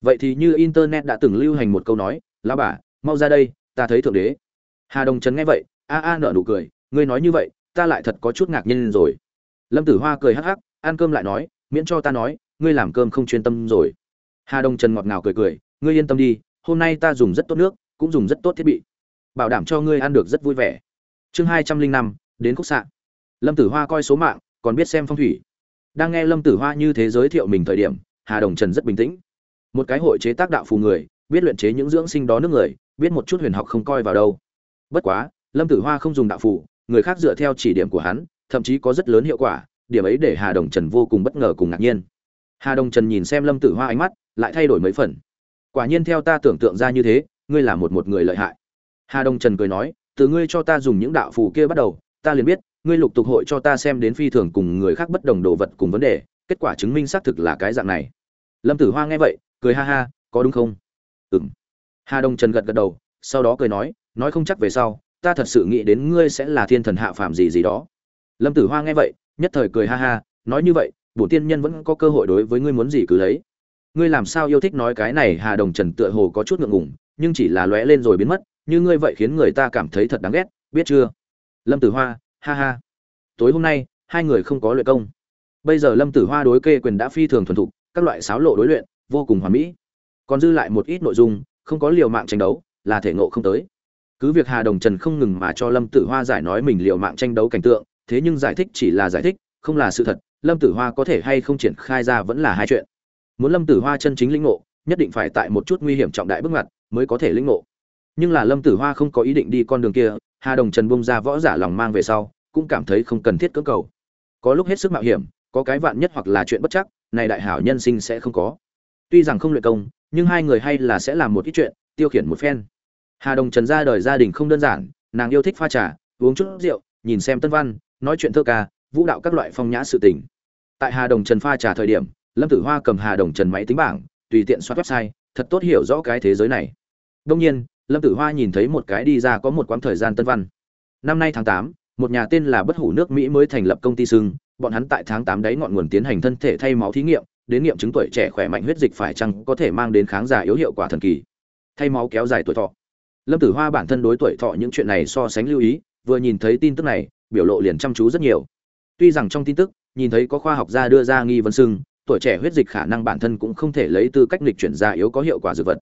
Vậy thì như internet đã từng lưu hành một câu nói, lão bà, mau ra đây, ta thấy thượng đế. Hà đồng trần nghe vậy, a a nở nụ cười, ngươi nói như vậy, ta lại thật có chút ngạc nhiên rồi. Lâm tử hoa cười hắc hắc, ăn cơm lại nói, miễn cho ta nói, ngươi làm cơm không chuyên tâm rồi. Hà đồng trần ngọt ngào cười cười, ngươi yên tâm đi, hôm nay ta dùng rất tốt nước, cũng dùng rất tốt thiết bị, bảo đảm cho ngươi ăn được rất vui vẻ. Chương hai trăm linh năm đến khúc xạ. Lâm tử hoa coi số mạng, còn biết xem phong thủy. Đang nghe lâm tử hoa như thế giới thiệu mình thời điểm, hà đồng trần rất bình tĩnh. Một cái hội chế tác đạo phù người, biết luyện chế những dưỡng sinh đó nước người, biết một chút huyền học không coi vào đâu. Bất quá, lâm tử hoa không dùng đạo phù, người khác dựa theo chỉ điểm của hắn, thậm chí có rất lớn hiệu quả, điểm ấy để hà đồng trần vô cùng bất ngờ cùng ngạc nhiên. Hà đồng trần nhìn xem lâm tử hoa ánh mắt, lại thay đổi mấy phần. Quả nhiên theo ta tưởng tượng ra như thế, ngươi là một một người lợi hại. Hà đồng trần cười nói, từ ngươi cho ta dùng những đạo phù kia bắt đầu ta liền biết, ngươi lục tục hội cho ta xem đến phi thường cùng người khác bất đồng đồ vật cùng vấn đề, kết quả chứng minh xác thực là cái dạng này. Lâm tử hoa nghe vậy, cười ha ha, có đúng không? Ừ m hà đông trần gật gật đầu, sau đó cười nói nói không chắc về sau, ta thật sự nghĩ đến ngươi sẽ là thiên thần hạ phàm gì gì đó. Lâm tử hoa nghe vậy, nhất thời cười ha ha, nói như vậy, bổ tiên nhân vẫn có cơ hội đối với ngươi muốn gì cứ lấy. Ngươi làm sao yêu thích nói cái này, hà đồng trần tựa hồ có chút ngượng ngùng, nhưng chỉ là lóe lên rồi biến mất, như ngươi vậy khiến người ta cảm thấy thật đáng ghét, biết chưa? Lâm tử hoa, ha ha. Tối hôm nay, hai người không có luyện công. Bây giờ lâm tử hoa đối kê quyền đã phi thường thuần thục, các loại sáo lộ đối luyện, vô cùng hoàn mỹ. Còn dư lại một ít nội dung, không có liều mạng tranh đấu, là thể ngộ không tới. Cứ việc hà đồng trần không ngừng mà cho lâm tử hoa giải nói mình liều mạng tranh đấu cảnh tượng, thế nhưng giải thích chỉ là giải thích, không là sự thật, lâm tử hoa có thể hay không triển khai ra vẫn là hai chuyện. Muốn lâm tử hoa chân chính lĩnh ngộ, nhất định phải tại một chút nguy hiểm trọng đại bước ngoặt mới có thể lĩnh ngộ. Nhưng là lâm tử hoa không có ý định đi con đường kia hà đồng trần bung ra võ giả lòng mang về sau, cũng cảm thấy không cần thiết cưỡng cầu. Có lúc hết sức mạo hiểm, có cái vạn nhất hoặc là chuyện bất chắc, này đại hảo nhân sinh sẽ không có. Tuy rằng không luyện công, nhưng hai người hay là sẽ làm một ít chuyện, tiêu khiển một phen. Hà đồng trần ra đời gia đình không đơn giản, nàng yêu thích pha trà, uống chút rượu, nhìn xem tân văn, nói chuyện thơ ca, vũ đạo các loại phong nhã sự tình. Tại hà đồng trần pha trà thời điểm, lâm tử hoa cầm hà đồng trần máy tính bảng, tùy tiện soát website, thật tốt hiểu rõ cái thế giới này. Đương nhiên lâm tử hoa nhìn thấy một cái đi ra có một quãng thời gian tân văn. Năm nay tháng tám, một nhà tên là bất hủ nước mỹ mới thành lập công ty sưng bọn hắn tại tháng tám đấy ngọn nguồn tiến hành thân thể thay máu thí nghiệm, đến nghiệm chứng tuổi trẻ khỏe mạnh huyết dịch phải chăng có thể mang đến kháng giả yếu hiệu quả thần kỳ. Thay máu kéo dài tuổi thọ. Lâm tử hoa bản thân đối tuổi thọ những chuyện này so sánh lưu ý, vừa nhìn thấy tin tức này, biểu lộ liền chăm chú rất nhiều. Tuy rằng trong tin tức, nhìn thấy có khoa học gia đưa ra nghi vấn sưng tuổi trẻ huyết dịch khả năng bản thân cũng không thể lấy tư cách lịch chuyển ra yếu có hiệu quả dược vật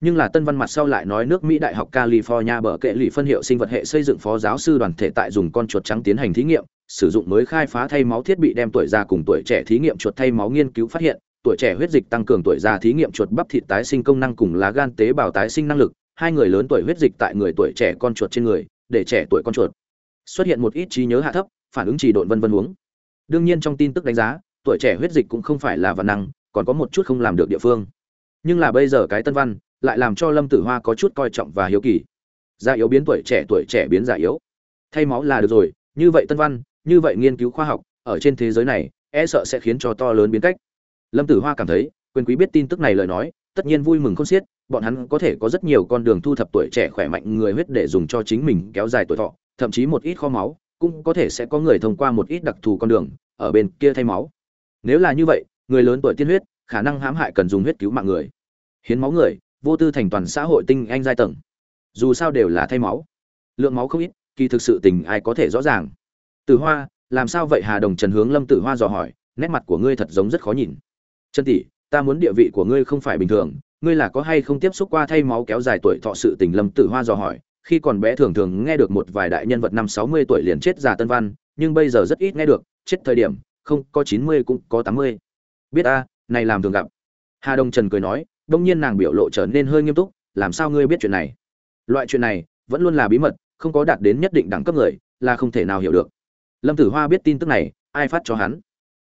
nhưng là tân văn mặt sau lại nói nước mỹ đại học california bở kệ lì phân hiệu sinh vật hệ xây dựng phó giáo sư đoàn thể tại dùng con chuột trắng tiến hành thí nghiệm, sử dụng mới khai phá thay máu thiết bị đem tuổi già cùng tuổi trẻ thí nghiệm chuột thay máu nghiên cứu phát hiện, tuổi trẻ huyết dịch tăng cường tuổi già thí nghiệm chuột bắp thịt tái sinh công năng cùng lá gan tế bào tái sinh năng lực, hai người lớn tuổi huyết dịch tại người tuổi trẻ con chuột trên người, để trẻ tuổi con chuột xuất hiện một ít trí nhớ hạ thấp, phản ứng trì độn vân vân uống. Đương nhiên trong tin tức đánh giá, tuổi trẻ huyết dịch cũng không phải là văn năng, còn có một chút không làm được địa phương. Nhưng là bây giờ cái tân văn lại làm cho lâm tử hoa có chút coi trọng và hiếu kỳ. Già yếu biến tuổi trẻ tuổi trẻ biến già yếu. Thay máu là được rồi, như vậy tân văn, như vậy nghiên cứu khoa học, ở trên thế giới này e sợ sẽ khiến cho to lớn biến cách. Lâm tử hoa cảm thấy, quyền quý biết tin tức này lời nói, tất nhiên vui mừng không xiết, bọn hắn có thể có rất nhiều con đường thu thập tuổi trẻ khỏe mạnh người huyết để dùng cho chính mình kéo dài tuổi thọ, thậm chí một ít kho máu, cũng có thể sẽ có người thông qua một ít đặc thù con đường, ở bên kia thay máu. Nếu là như vậy, người lớn tuổi tiên huyết, khả năng hãm hại cần dùng huyết cứu mạng người. Hiến máu người vô tư thành toàn xã hội tinh anh giai tầng. Dù sao đều là thay máu. Lượng máu không ít, kỳ thực sự tình ai có thể rõ ràng. Từ hoa, làm sao vậy hà đồng trần hướng lâm tử hoa dò hỏi, nét mặt của ngươi thật giống rất khó nhìn. Trần tỷ, ta muốn địa vị của ngươi không phải bình thường, ngươi là có hay không tiếp xúc qua thay máu kéo dài tuổi thọ sự tình lâm tử hoa dò hỏi, khi còn bé thường thường nghe được một vài đại nhân vật năm sáu mươi tuổi liền chết già tân văn, nhưng bây giờ rất ít nghe được, chết thời điểm, không có chín mươi cũng có tám mươi. Biết a này làm thường gặp. Hà đông trần cười nói đông nhiên nàng biểu lộ trở nên hơi nghiêm túc, làm sao ngươi biết chuyện này? Loại chuyện này vẫn luôn là bí mật, không có đạt đến nhất định đẳng cấp người, là không thể nào hiểu được. Lâm tử hoa biết tin tức này, ai phát cho hắn?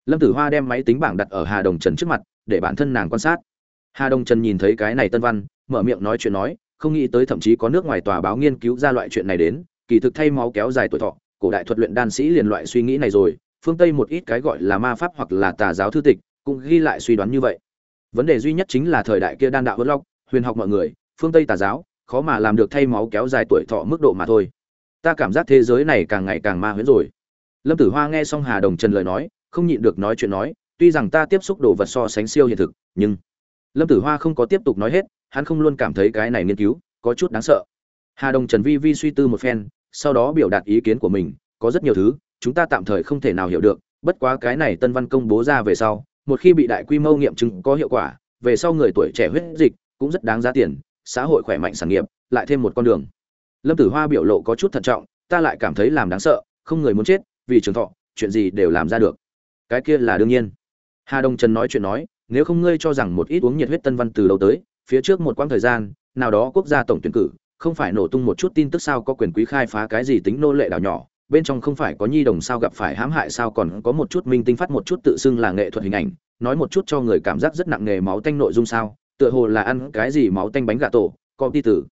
Lâm tử hoa đem máy tính bảng đặt ở hà đồng trần trước mặt, để bản thân nàng quan sát. Hà đồng trần nhìn thấy cái này tân văn, mở miệng nói chuyện nói, không nghĩ tới thậm chí có nước ngoài tòa báo nghiên cứu ra loại chuyện này đến, kỳ thực thay máu kéo dài tuổi thọ, cổ đại thuật luyện đan sĩ liền loại suy nghĩ này rồi, phương tây một ít cái gọi là ma pháp hoặc là tà giáo thư tịch, cũng ghi lại suy đoán như vậy vấn đề duy nhất chính là thời đại kia đan đạo hớt lóc huyền học mọi người, phương tây tà giáo, khó mà làm được thay máu kéo dài tuổi thọ mức độ mà thôi. Ta cảm giác thế giới này càng ngày càng ma huyễn rồi. Lâm tử hoa nghe xong hà đồng trần lời nói, không nhịn được nói chuyện nói, tuy rằng ta tiếp xúc đồ vật so sánh siêu hiện thực, nhưng lâm tử hoa không có tiếp tục nói hết, hắn không luôn cảm thấy cái này nghiên cứu có chút đáng sợ. Hà đồng trần vi vi suy tư một phen, sau đó biểu đạt ý kiến của mình, có rất nhiều thứ, chúng ta tạm thời không thể nào hiểu được, bất quá cái này tân văn công bố ra về sau một khi bị đại quy mô nghiệm chứng có hiệu quả, về sau người tuổi trẻ huyết dịch cũng rất đáng giá tiền, xã hội khỏe mạnh sản nghiệp, lại thêm một con đường. Lâm tử hoa biểu lộ có chút thận trọng, ta lại cảm thấy làm đáng sợ, không người muốn chết, vì trường thọ, chuyện gì đều làm ra được. Cái kia là đương nhiên. Hà đông trần nói chuyện nói, nếu không ngươi cho rằng một ít uống nhiệt huyết tân văn từ đầu tới, phía trước một quãng thời gian, nào đó quốc gia tổng tuyển cử, không phải nổ tung một chút tin tức sao có quyền quý khai phá cái gì tính nô lệ đảo nhỏ bên trong không phải có nhi đồng sao gặp phải hãm hại sao còn có một chút minh tinh phát một chút tự xưng là nghệ thuật hình ảnh, nói một chút cho người cảm giác rất nặng nề máu tanh nội dung sao, tựa hồ là ăn cái gì máu tanh bánh gà tổ, có ti tử.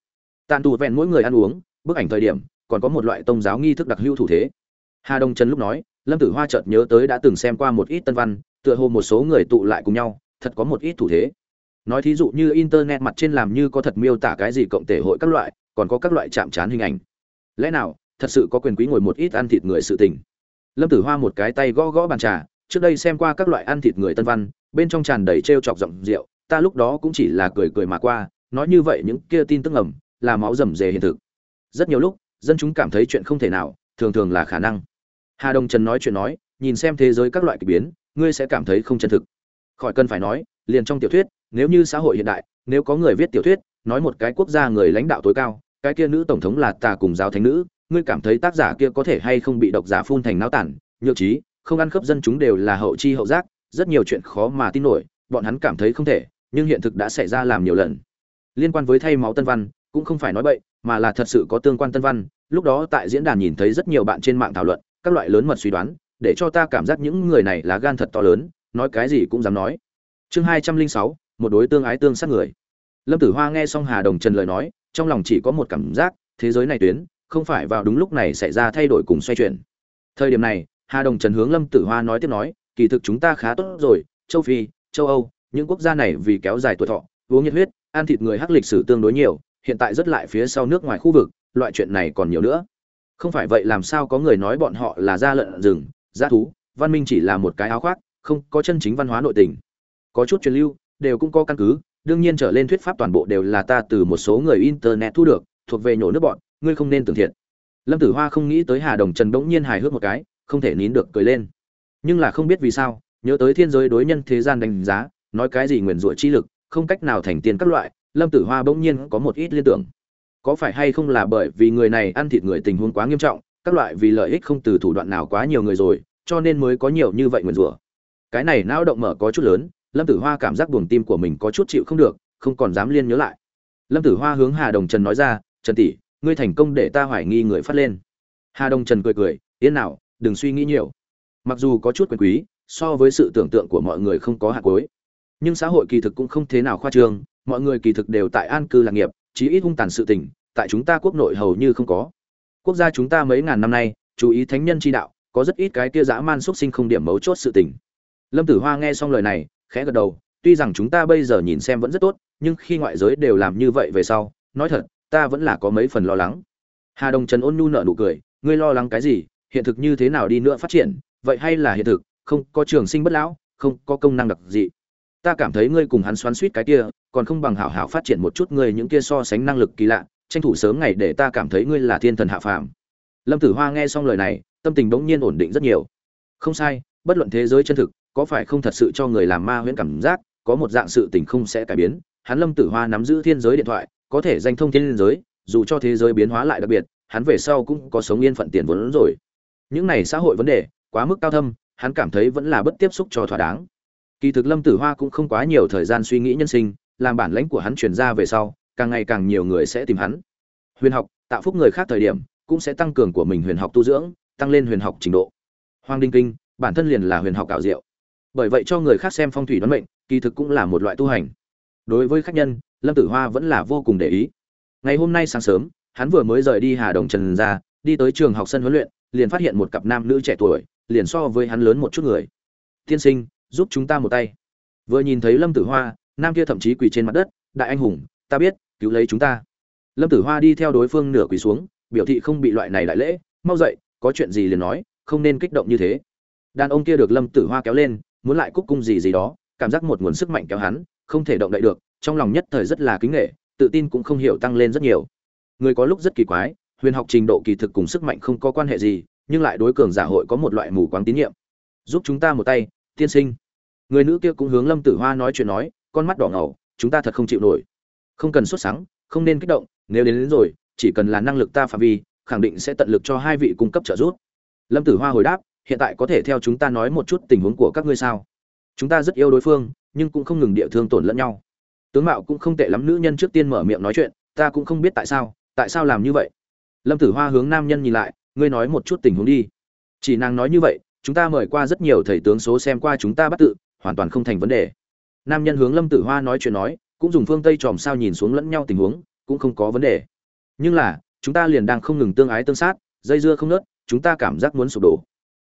Tàn tù vẹn mỗi người ăn uống, bức ảnh thời điểm, còn có một loại tôn giáo nghi thức đặc hữu thủ thế. Hà đông trần lúc nói, lâm tử hoa chợt nhớ tới đã từng xem qua một ít tân văn, tựa hồ một số người tụ lại cùng nhau, thật có một ít thủ thế. Nói thí dụ như internet mặt trên làm như có thật miêu tả cái gì cộng thể hội các loại, còn có các loại chạm trán hình ảnh. Lẽ nào thật sự có quyền quý ngồi một ít ăn thịt người sự tình. Lâm tử hoa một cái tay gõ gõ bàn trà, trước đây xem qua các loại ăn thịt người tân văn, bên trong tràn đầy t r e o chọc giọng rượu, ta lúc đó cũng chỉ là cười cười mà qua, nói như vậy những kia tin tức ngầm là máu rầm rề hiện thực. Rất nhiều lúc, dân chúng cảm thấy chuyện không thể nào, thường thường là khả năng. Hà đông trần nói chuyện nói, nhìn xem thế giới các loại k ỳ biến, ngươi sẽ cảm thấy không chân thực. Khỏi cần phải nói, liền trong tiểu thuyết, nếu như xã hội hiện đại, nếu có người viết tiểu thuyết, nói một cái quốc gia người lãnh đạo tối cao, cái kia nữ tổng thống là tà cùng giáo thánh nữ ngươi cảm thấy tác giả kia có thể hay không bị độc giả phun thành náo tản? Nhược trí, không ăn khớp dân chúng đều là hậu chi hậu giác, rất nhiều chuyện khó mà tin nổi, bọn hắn cảm thấy không thể, nhưng hiện thực đã xảy ra làm nhiều lần. Liên quan với thay máu tân văn, cũng không phải nói bậy, mà là thật sự có tương quan tân văn, lúc đó tại diễn đàn nhìn thấy rất nhiều bạn trên mạng thảo luận, các loại lớn mật suy đoán, để cho ta cảm giác những người này là gan thật to lớn, nói cái gì cũng dám nói. Chương hai trăm linh sáu, một đối tương ái tương sát người. Lâm tử hoa nghe xong hà đồng trần lời nói, trong lòng chỉ có một cảm giác, thế giới này tuyến không phải vào đúng lúc này xảy ra thay đổi cùng xoay chuyển. Thời điểm này, hà đồng trần hướng lâm tử hoa nói tiếp nói, kỳ thực chúng ta khá tốt rồi, châu phi, châu âu, những quốc gia này vì kéo dài tuổi thọ, uống nhiệt huyết, ăn thịt người hắc lịch sử tương đối nhiều, hiện tại rất lại phía sau nước ngoài khu vực, loại chuyện này còn nhiều nữa. Không phải vậy làm sao có người nói bọn họ là da lợn rừng, da thú, văn minh chỉ là một cái áo khoác, không có chân chính văn hóa nội tình. Có chút truyền lưu, đều cũng có căn cứ, đương nhiên trở lên thuyết pháp toàn bộ đều là ta từ một số người internet thu được, thuộc về nhổ nước bọn ngươi không nên tưởng thiện. lâm tử hoa không nghĩ tới hà đồng trần bỗng nhiên hài hước một cái, không thể nín được cười lên. Nhưng là không biết vì sao, nhớ tới thiên giới đối nhân thế gian đánh giá, nói cái gì nguyền rủa chi lực, không cách nào thành tiền các loại, lâm tử hoa bỗng nhiên có một ít liên tưởng. Có phải hay không là bởi vì người này ăn thịt người tình huống quá nghiêm trọng, các loại vì lợi ích không từ thủ đoạn nào quá nhiều người rồi, cho nên mới có nhiều như vậy nguyền rủa. Cái này não động mở có chút lớn, lâm tử hoa cảm giác buồng tim của mình có chút chịu không được, không còn dám liên nhớ lại. Lâm tử hoa hướng hà đồng trần nói ra, trần tỷ ngươi thành công để ta hoài nghi người phát lên. Hà đông trần cười cười, yên nào, đừng suy nghĩ nhiều. Mặc dù có chút quyền quý, so với sự tưởng tượng của mọi người không có hạt cuối. Nhưng xã hội kỳ thực cũng không thế nào khoa trương, mọi người kỳ thực đều tại an cư lạc nghiệp, chí ít hung tàn sự tình, tại chúng ta quốc nội hầu như không có. Quốc gia chúng ta mấy ngàn năm nay, chú ý thánh nhân chi đạo, có rất ít cái kia dã man xuất sinh không điểm mấu chốt sự tình. Lâm tử hoa nghe xong lời này, khẽ gật đầu, tuy rằng chúng ta bây giờ nhìn xem vẫn rất tốt, nhưng khi ngoại giới đều làm như vậy về sau, nói thật ta vẫn là có mấy phần lo lắng. Hà đồng trần ôn nhu nở nụ cười, ngươi lo lắng cái gì? Hiện thực như thế nào đi nữa phát triển? Vậy hay là hiện thực, không có trường sinh bất lão, không có công năng đặc dị. Ta cảm thấy ngươi cùng hắn xoắn suýt cái kia, còn không bằng hảo hảo phát triển một chút ngươi những kia so sánh năng lực kỳ lạ, tranh thủ sớm ngày để ta cảm thấy ngươi là thiên thần hạ phàm. Lâm tử hoa nghe xong lời này, tâm tình bỗng nhiên ổn định rất nhiều. Không sai, bất luận thế giới chân thực, có phải không thật sự cho người làm ma huyễn cảm giác, có một dạng sự tình không sẽ cải biến. Hắn lâm tử hoa nắm giữ thiên giới điện thoại có thể danh thông thiên giới, dù cho thế giới biến hóa lại đặc biệt, hắn về sau cũng có sống yên phận tiền vốn rồi. Những này xã hội vấn đề, quá mức cao thâm, hắn cảm thấy vẫn là bất tiếp xúc cho thỏa đáng. Kỳ thực lâm tử hoa cũng không quá nhiều thời gian suy nghĩ nhân sinh, làm bản lãnh của hắn truyền ra về sau, càng ngày càng nhiều người sẽ tìm hắn. Huyền học, tạo phúc người khác thời điểm, cũng sẽ tăng cường của mình huyền học tu dưỡng, tăng lên huyền học trình độ. Hoàng đinh kinh, bản thân liền là huyền học cạo diệu. Bởi vậy cho người khác xem phong thủy đoán mệnh, kỳ thực cũng là một loại tu hành. Đối với khách nhân lâm tử hoa vẫn là vô cùng để ý. Ngày hôm nay sáng sớm, hắn vừa mới rời đi hà đồng trần ra, đi tới trường học sân huấn luyện, liền phát hiện một cặp nam nữ trẻ tuổi, liền so với hắn lớn một chút người. Tiên sinh, giúp chúng ta một tay. Vừa nhìn thấy lâm tử hoa, nam kia thậm chí quỳ trên mặt đất, đại anh hùng, ta biết, cứu lấy chúng ta. Lâm tử hoa đi theo đối phương nửa quỳ xuống, biểu thị không bị loại này đại lễ, mau dậy, có chuyện gì liền nói, không nên kích động như thế. Đàn ông kia được lâm tử hoa kéo lên, muốn lại cúc cung gì gì đó, cảm giác một nguồn sức mạnh kéo hắn, không thể động đậy được trong lòng nhất thời rất là kính nghệ tự tin cũng không hiểu tăng lên rất nhiều. Người có lúc rất kỳ quái huyền học trình độ kỳ thực cùng sức mạnh không có quan hệ gì nhưng lại đối cường giả hội có một loại mù quáng tín nhiệm. Giúp chúng ta một tay tiên sinh. Người nữ kia cũng hướng lâm tử hoa nói chuyện nói con mắt đỏ ngầu chúng ta thật không chịu nổi. Không cần xuất sáng không nên kích động nếu đến, đến rồi chỉ cần là năng lực ta phạm vi khẳng định sẽ tận lực cho hai vị cung cấp trợ giúp. Lâm tử hoa hồi đáp hiện tại có thể theo chúng ta nói một chút tình huống của các ngươi sao? Chúng ta rất yêu đối phương nhưng cũng không ngừng địa thương tổn lẫn nhau tướng mạo cũng không tệ lắm, nữ nhân trước tiên mở miệng nói chuyện, ta cũng không biết tại sao tại sao làm như vậy? Lâm tử hoa hướng nam nhân nhìn lại, ngươi nói một chút tình huống đi. Chỉ nàng nói như vậy, chúng ta mời qua rất nhiều thầy tướng số xem qua chúng ta bắt tự, hoàn toàn không thành vấn đề. Nam nhân hướng lâm tử hoa nói chuyện nói, cũng dùng phương tây tròm sao nhìn xuống lẫn nhau tình huống, cũng không có vấn đề. Nhưng là, chúng ta liền đang không ngừng tương ái tương sát, dây dưa không nớt, chúng ta cảm giác muốn sụp đổ.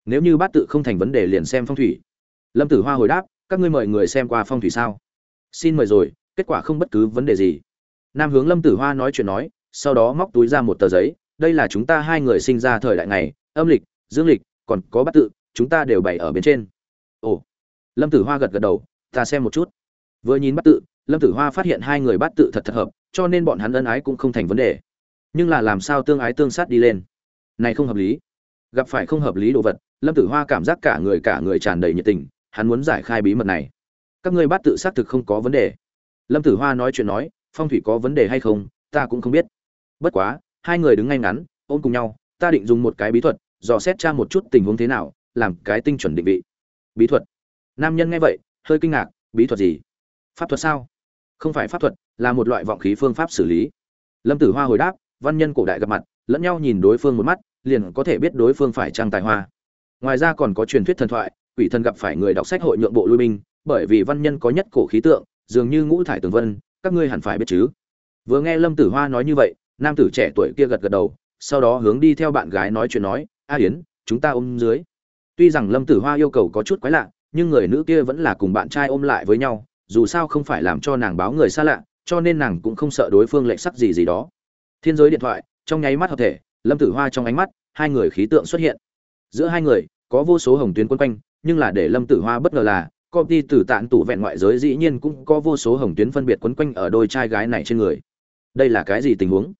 Nếu như bát tự không thành vấn đề liền xem phong thủy. Lâm tử hoa hồi đáp, các ngươi mời người xem qua phong thủy sao? Xin mời rồi kết quả không bất cứ vấn đề gì. Nam hướng lâm tử hoa nói chuyện nói, sau đó móc túi ra một tờ giấy, đây là chúng ta hai người sinh ra thời đại ngày âm lịch, dương lịch, còn có bát tự, chúng ta đều bày ở bên trên. Ồ. Lâm tử hoa gật gật đầu, ta xem một chút. Vừa nhìn bát tự, lâm tử hoa phát hiện hai người bát tự thật thật hợp, cho nên bọn hắn ân ái cũng không thành vấn đề. Nhưng là làm sao tương ái tương sát đi lên? Này không hợp lý. Gặp phải không hợp lý đồ vật, lâm tử hoa cảm giác cả người cả người tràn đầy nhiệt tình, hắn muốn giải khai bí mật này. Các ngươi bát tự xác thực không có vấn đề lâm tử hoa nói chuyện nói, phong thủy có vấn đề hay không, ta cũng không biết. Bất quá, hai người đứng ngay ngắn, ôm cùng nhau, ta định dùng một cái bí thuật, dò xét tra một chút tình huống thế nào, làm cái tinh chuẩn định vị. Bí thuật? Nam nhân nghe vậy, hơi kinh ngạc, bí thuật gì? Pháp thuật sao? Không phải pháp thuật, là một loại vọng khí phương pháp xử lý. Lâm tử hoa hồi đáp, văn nhân cổ đại gặp mặt, lẫn nhau nhìn đối phương một mắt, liền có thể biết đối phương phải trang tài hoa. Ngoài ra còn có truyền thuyết thần thoại, quỷ thần gặp phải người đọc sách hội nhượng bộ lui binh, bởi vì văn nhân có nhất cổ khí tượng dường như ngũ thải tường vân, các ngươi hẳn phải biết chứ. Vừa nghe lâm tử hoa nói như vậy, nam tử trẻ tuổi kia gật gật đầu, sau đó hướng đi theo bạn gái nói chuyện nói, a yến, chúng ta ôm dưới. Tuy rằng lâm tử hoa yêu cầu có chút quái lạ, nhưng người nữ kia vẫn là cùng bạn trai ôm lại với nhau, dù sao không phải làm cho nàng báo người xa lạ, cho nên nàng cũng không sợ đối phương lệnh sắc gì gì đó. Thiên giới điện thoại, trong nháy mắt hợp thể, lâm tử hoa trong ánh mắt, hai người khí tượng xuất hiện. Giữa hai người, có vô số hồng tuyến quân quanh, nhưng là để lâm tử hoa bất ngờ là công ty tử tạn tủ vẹn ngoại giới dĩ nhiên cũng có vô số hồng tuyến phân biệt quấn quanh ở đôi trai gái này trên người. Đây là cái gì tình huống?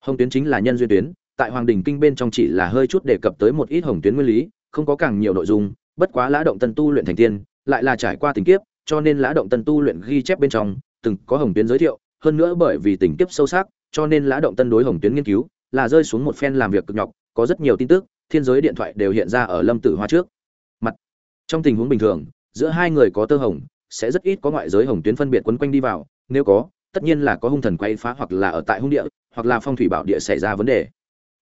Hồng tuyến chính là nhân duyên tuyến, tại hoàng đình kinh bên trong chỉ là hơi chút đề cập tới một ít hồng tuyến nguyên lý, không có càng nhiều nội dung, bất quá lã động tân tu luyện thành tiên, lại là trải qua tình kiếp, cho nên lã động tân tu luyện ghi chép bên trong, từng có hồng tuyến giới thiệu, hơn nữa bởi vì tình kiếp sâu sắc, cho nên lã động tân đối hồng tuyến nghiên cứu là rơi xuống một phen làm việc cực nhọc, có rất nhiều tin tức, thiên giới điện thoại đều hiện ra ở lâm tử hoa trước. Mặt, trong tình huống bình thường giữa hai người có tơ hồng, sẽ rất ít có ngoại giới hồng tuyến phân biệt quấn quanh đi vào, nếu có, tất nhiên là có hung thần quay phá hoặc là ở tại hung địa, hoặc là phong thủy bảo địa xảy ra vấn đề.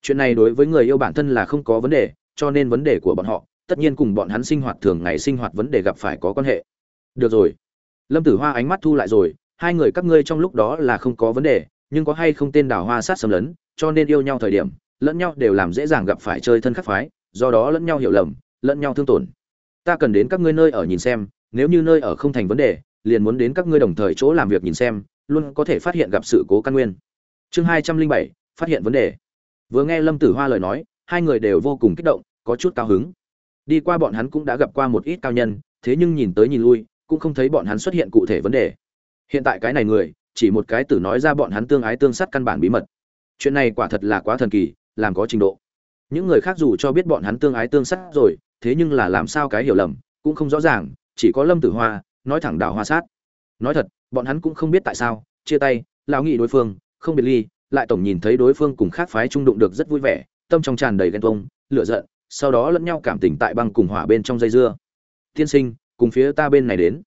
Chuyện này đối với người yêu bản thân là không có vấn đề, cho nên vấn đề của bọn họ, tất nhiên cùng bọn hắn sinh hoạt thường ngày sinh hoạt vấn đề gặp phải có quan hệ. Được rồi. Lâm tử hoa ánh mắt thu lại rồi, hai người các ngươi trong lúc đó là không có vấn đề, nhưng có hay không tên đào hoa sát xâm lấn, cho nên yêu nhau thời điểm, lẫn nhau đều làm dễ dàng gặp phải chơi thân khắc phái, do đó lẫn nhau hiểu lầm, lẫn nhau thương tổn ta cần đến các ngươi nơi ở nhìn xem, nếu như nơi ở không thành vấn đề, liền muốn đến các ngươi đồng thời chỗ làm việc nhìn xem, luôn có thể phát hiện gặp sự cố căn nguyên. Chương hai trăm linh bảy, phát hiện vấn đề. Vừa nghe lâm tử hoa lời nói, hai người đều vô cùng kích động, có chút cao hứng. Đi qua bọn hắn cũng đã gặp qua một ít cao nhân, thế nhưng nhìn tới nhìn lui, cũng không thấy bọn hắn xuất hiện cụ thể vấn đề. Hiện tại cái này người, chỉ một cái từ nói ra bọn hắn tương ái tương sát căn bản bí mật. Chuyện này quả thật là quá thần kỳ, làm có trình độ những người khác dù cho biết bọn hắn tương ái tương sát rồi, thế nhưng là làm sao cái hiểu lầm, cũng không rõ ràng, chỉ có lâm tử hoa nói thẳng đảo hoa sát. Nói thật, bọn hắn cũng không biết tại sao, chia tay, lão nghị đối phương, không biệt ly, lại tổng nhìn thấy đối phương cùng khác phái trung đụng được rất vui vẻ, tâm trong tràn đầy ghen tuông, lửa giận, sau đó lẫn nhau cảm tình tại băng cùng hỏa bên trong dây dưa. Tiên sinh, cùng phía ta bên này đến.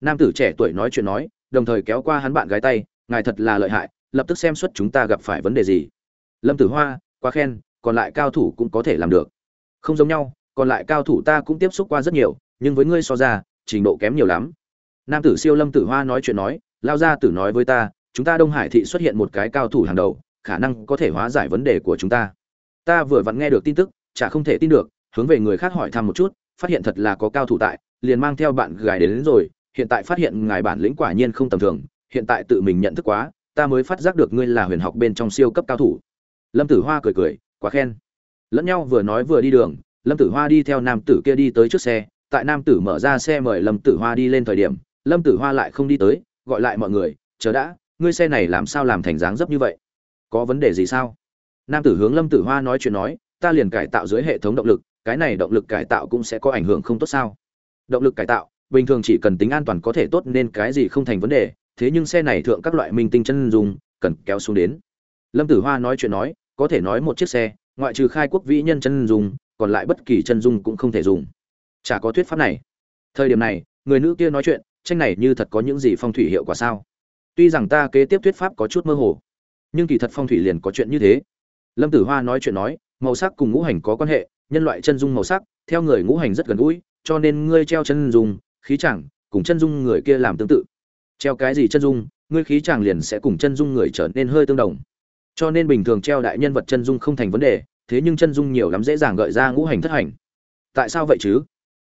Nam tử trẻ tuổi nói chuyện nói, đồng thời kéo qua hắn bạn gái tay, ngài thật là lợi hại, lập tức xem suất chúng ta gặp phải vấn đề gì. Lâm tử hoa, quá khen còn lại cao thủ cũng có thể làm được. Không giống nhau còn lại cao thủ ta cũng tiếp xúc qua rất nhiều nhưng với ngươi so ra trình độ kém nhiều lắm. Nam tử siêu lâm tử hoa nói chuyện nói lao ra tử nói với ta chúng ta đông hải thị xuất hiện một cái cao thủ hàng đầu khả năng có thể hóa giải vấn đề của chúng ta. Ta vừa vặn nghe được tin tức chả không thể tin được hướng về người khác hỏi thăm một chút phát hiện thật là có cao thủ tại liền mang theo bạn gái đến, đến rồi hiện tại phát hiện ngài bản lĩnh quả nhiên không tầm thường hiện tại tự mình nhận thức quá ta mới phát giác được ngươi là huyền học bên trong siêu cấp cao thủ. Lâm tử hoa cười cười quá khen. Lẫn nhau vừa nói vừa đi đường, lâm tử hoa đi theo nam tử kia đi tới trước xe. Tại nam tử mở ra xe mời lâm tử hoa đi lên thời điểm, lâm tử hoa lại không đi tới, gọi lại mọi người, chờ đã, ngươi xe này làm sao làm thành dáng dấp như vậy? Có vấn đề gì sao? Nam tử hướng lâm tử hoa nói chuyện nói, ta liền cải tạo dưới hệ thống động lực, cái này động lực cải tạo cũng sẽ có ảnh hưởng không tốt sao? Động lực cải tạo, bình thường chỉ cần tính an toàn có thể tốt nên cái gì không thành vấn đề, thế nhưng xe này thượng các loại minh tinh chân dùng cần kéo xuống đến. Lâm tử hoa nói chuyện nói có thể nói một chiếc xe, ngoại trừ khai quốc vĩ nhân chân dùng còn lại bất kỳ chân dung cũng không thể dùng. Chả có thuyết pháp này. Thời điểm này, người nữ kia nói chuyện, tranh này như thật có những gì phong thủy hiệu quả sao? Tuy rằng ta kế tiếp thuyết pháp có chút mơ hồ, nhưng kỳ thật phong thủy liền có chuyện như thế. Lâm tử hoa nói chuyện nói, màu sắc cùng ngũ hành có quan hệ, nhân loại chân dung màu sắc, theo người ngũ hành rất gần gũi, cho nên ngươi treo chân dung, khí chẳng cùng chân dung người kia làm tương tự. Treo cái gì chân dung, ngươi khí chẳng liền sẽ cùng chân dung người trở nên hơi tương đồng cho nên bình thường treo đại nhân vật chân dung không thành vấn đề thế nhưng chân dung nhiều lắm dễ dàng gợi ra ngũ hành thất hành. Tại sao vậy chứ?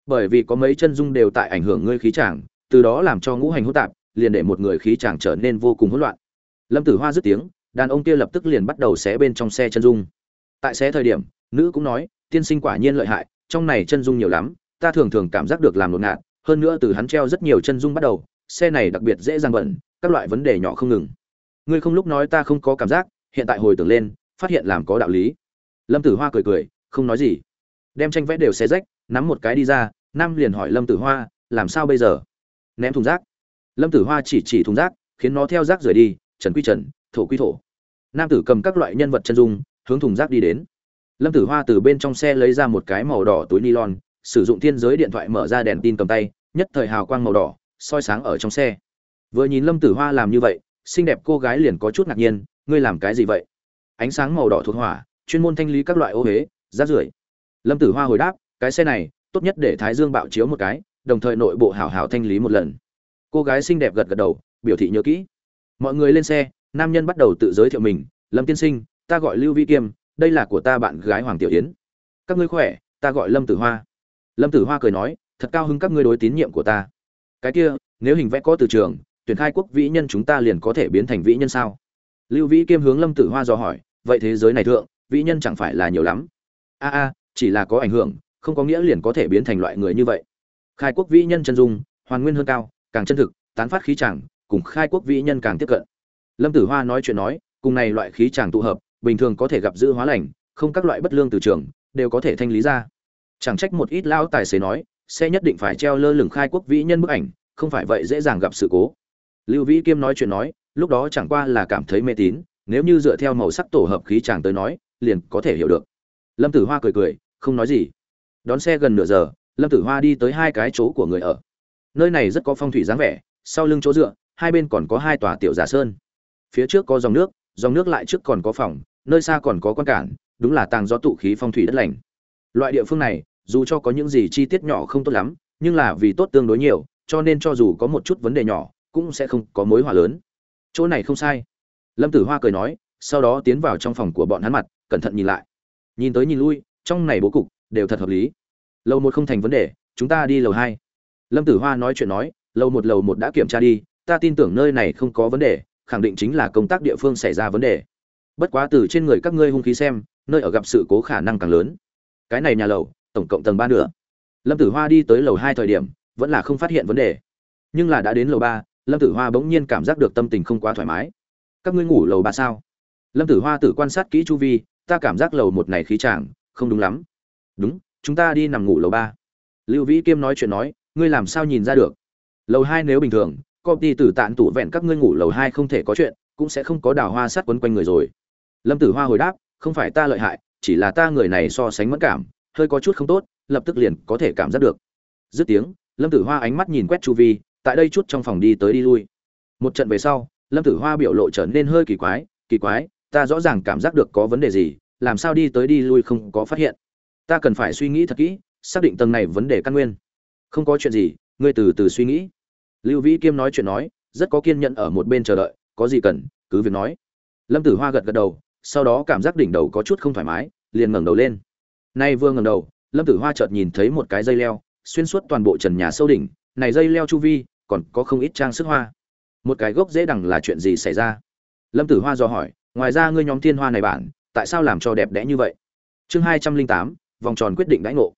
Bởi vì có mấy chân dung đều tại ảnh hưởng ngươi khí chàng, từ đó làm cho ngũ hành hỗn tạp liền để một người khí chàng trở nên vô cùng hỗn loạn. Lâm tử hoa dứt tiếng đàn ông kia lập tức liền bắt đầu xé bên trong xe chân dung. Tại xé thời điểm nữ cũng nói tiên sinh quả nhiên lợi hại trong này chân dung nhiều lắm ta thường thường cảm giác được làm nột ngạt hơn nữa từ hắn treo rất nhiều chân dung bắt đầu xe này đặc biệt dễ dàng bẩn các loại vấn đề nhỏ không ngừng. Ngươi không lúc nói ta không có cảm giác hiện tại hồi tưởng lên, phát hiện làm có đạo lý. Lâm tử hoa cười cười, không nói gì. Đem tranh vẽ đều xé rách, nắm một cái đi ra, nam liền hỏi lâm tử hoa, làm sao bây giờ? Ném thùng rác. Lâm tử hoa chỉ chỉ thùng rác, khiến nó theo rác rời đi, trần quy trần, thổ quy thổ. Nam tử cầm các loại nhân vật chân dung, hướng thùng rác đi đến. Lâm tử hoa từ bên trong xe lấy ra một cái màu đỏ túi nylon, sử dụng thiên giới điện thoại mở ra đèn tin cầm tay, nhất thời hào quang màu đỏ, soi sáng ở trong xe. Vừa nhìn lâm tử hoa làm như vậy xinh đẹp cô gái liền có chút ngạc nhiên, ngươi làm cái gì vậy? Ánh sáng màu đỏ thuộc hỏa, chuyên môn thanh lý các loại ô huế, rác rưởi. Lâm tử hoa hồi đáp, cái xe này, tốt nhất để thái dương bạo chiếu một cái, đồng thời nội bộ hảo hảo thanh lý một lần. Cô gái xinh đẹp gật gật đầu, biểu thị nhớ kỹ. Mọi người lên xe, nam nhân bắt đầu tự giới thiệu mình, lâm tiên sinh, ta gọi lưu vi kiêm, đây là của ta bạn gái hoàng tiểu yến. Các ngươi khỏe, ta gọi lâm tử hoa. Lâm tử hoa cười nói, thật cao hứng các ngươi đối tín nhiệm của ta. Cái kia, nếu hình vẽ có từ trường tuyển khai quốc vĩ nhân chúng ta liền có thể biến thành vĩ nhân sao? Lưu vĩ kiêm hướng lâm tử hoa do hỏi, vậy thế giới này thượng, vĩ nhân chẳng phải là nhiều lắm? A a, chỉ là có ảnh hưởng, không có nghĩa liền có thể biến thành loại người như vậy. Khai quốc vĩ nhân chân dung, hoàn nguyên hơn cao, càng chân thực, tán phát khí chẳng cùng khai quốc vĩ nhân càng tiếp cận. Lâm tử hoa nói chuyện nói, cùng này loại khí chẳng tụ hợp, bình thường có thể gặp giữ hóa lành, không các loại bất lương từ trường, đều có thể thanh lý ra. Chẳng trách một ít lao tài xế nói, sẽ nhất định phải treo lơ lửng khai quốc vĩ nhân bức ảnh, không phải vậy dễ dàng gặp sự cố lưu vĩ kiêm nói chuyện nói, lúc đó chẳng qua là cảm thấy mê tín, nếu như dựa theo màu sắc tổ hợp khí chàng tới nói, liền có thể hiểu được. Lâm tử hoa cười cười, không nói gì. Đón xe gần nửa giờ, lâm tử hoa đi tới hai cái chỗ của người ở. Nơi này rất có phong thủy dáng vẻ, sau lưng chỗ dựa, hai bên còn có hai tòa tiểu giả sơn. Phía trước có dòng nước dòng nước lại trước còn có phòng, nơi xa còn có quan cản, đúng là tàng do tụ khí phong thủy đất lành. Loại địa phương này, dù cho có những gì chi tiết nhỏ không tốt lắm, nhưng là vì tốt tương đối nhiều, cho nên cho dù có một chút vấn đề nhỏ cũng sẽ không có mối hòa lớn. Chỗ này không sai. Lâm tử hoa cười nói, sau đó tiến vào trong phòng của bọn hắn mặt, cẩn thận nhìn lại. Nhìn tới nhìn lui, trong này bố cục đều thật hợp lý. Lầu một không thành vấn đề, chúng ta đi lầu hai. Lâm tử hoa nói chuyện nói, lầu một lầu một đã kiểm tra đi, ta tin tưởng nơi này không có vấn đề, khẳng định chính là công tác địa phương xảy ra vấn đề. Bất quá từ trên người các ngươi hung khí xem, nơi ở gặp sự cố khả năng càng lớn. Cái này nhà lầu, tổng cộng tầng ba nữa lâm tử hoa đi tới lầu hai thời điểm, vẫn là không phát hiện vấn đề. Nhưng là đã đến lầu ba lâm tử hoa bỗng nhiên cảm giác được tâm tình không quá thoải mái. Các ngươi ngủ lầu ba sao? Lâm tử hoa tự quan sát kỹ chu vi, ta cảm giác lầu một này khí chàng, không đúng lắm. Đúng, chúng ta đi nằm ngủ lầu ba. Lưu vĩ kiêm nói chuyện nói, ngươi làm sao nhìn ra được? Lầu hai nếu bình thường công ty tử tạn tủ vẹn các ngươi ngủ lầu hai không thể có chuyện, cũng sẽ không có đào hoa sát quấn quanh người rồi. Lâm tử hoa hồi đáp, không phải ta lợi hại, chỉ là ta người này so sánh mất cảm, hơi có chút không tốt, lập tức liền có thể cảm giác được. Dứt tiếng, lâm tử hoa ánh mắt nhìn quét chu vi tại đây chút trong phòng đi tới đi lui. Một trận về sau, lâm tử hoa biểu lộ trở nên hơi kỳ quái kỳ quái, ta rõ ràng cảm giác được có vấn đề gì, làm sao đi tới đi lui không có phát hiện. Ta cần phải suy nghĩ thật kỹ, xác định tầng này vấn đề căn nguyên. Không có chuyện gì, ngươi từ từ suy nghĩ. Lưu vĩ kiêm nói chuyện nói, rất có kiên nhẫn ở một bên chờ đợi, có gì cần, cứ việc nói. Lâm tử hoa gật gật đầu, sau đó cảm giác đỉnh đầu có chút không thoải mái, liền ngẩng đầu lên. Nay vừa ngẩng đầu, lâm tử hoa chợt nhìn thấy một cái dây leo, xuyên suốt toàn bộ trần nhà sâu đỉnh, này dây leo chu vi còn có không ít trang sức hoa. Một cái gốc dễ đằng là chuyện gì xảy ra? Lâm tử hoa dò hỏi, ngoài ra ngươi nhóm thiên hoa này bản, tại sao làm cho đẹp đẽ như vậy? Chương hai trăm linh tám, vòng tròn quyết định đãi ngộ.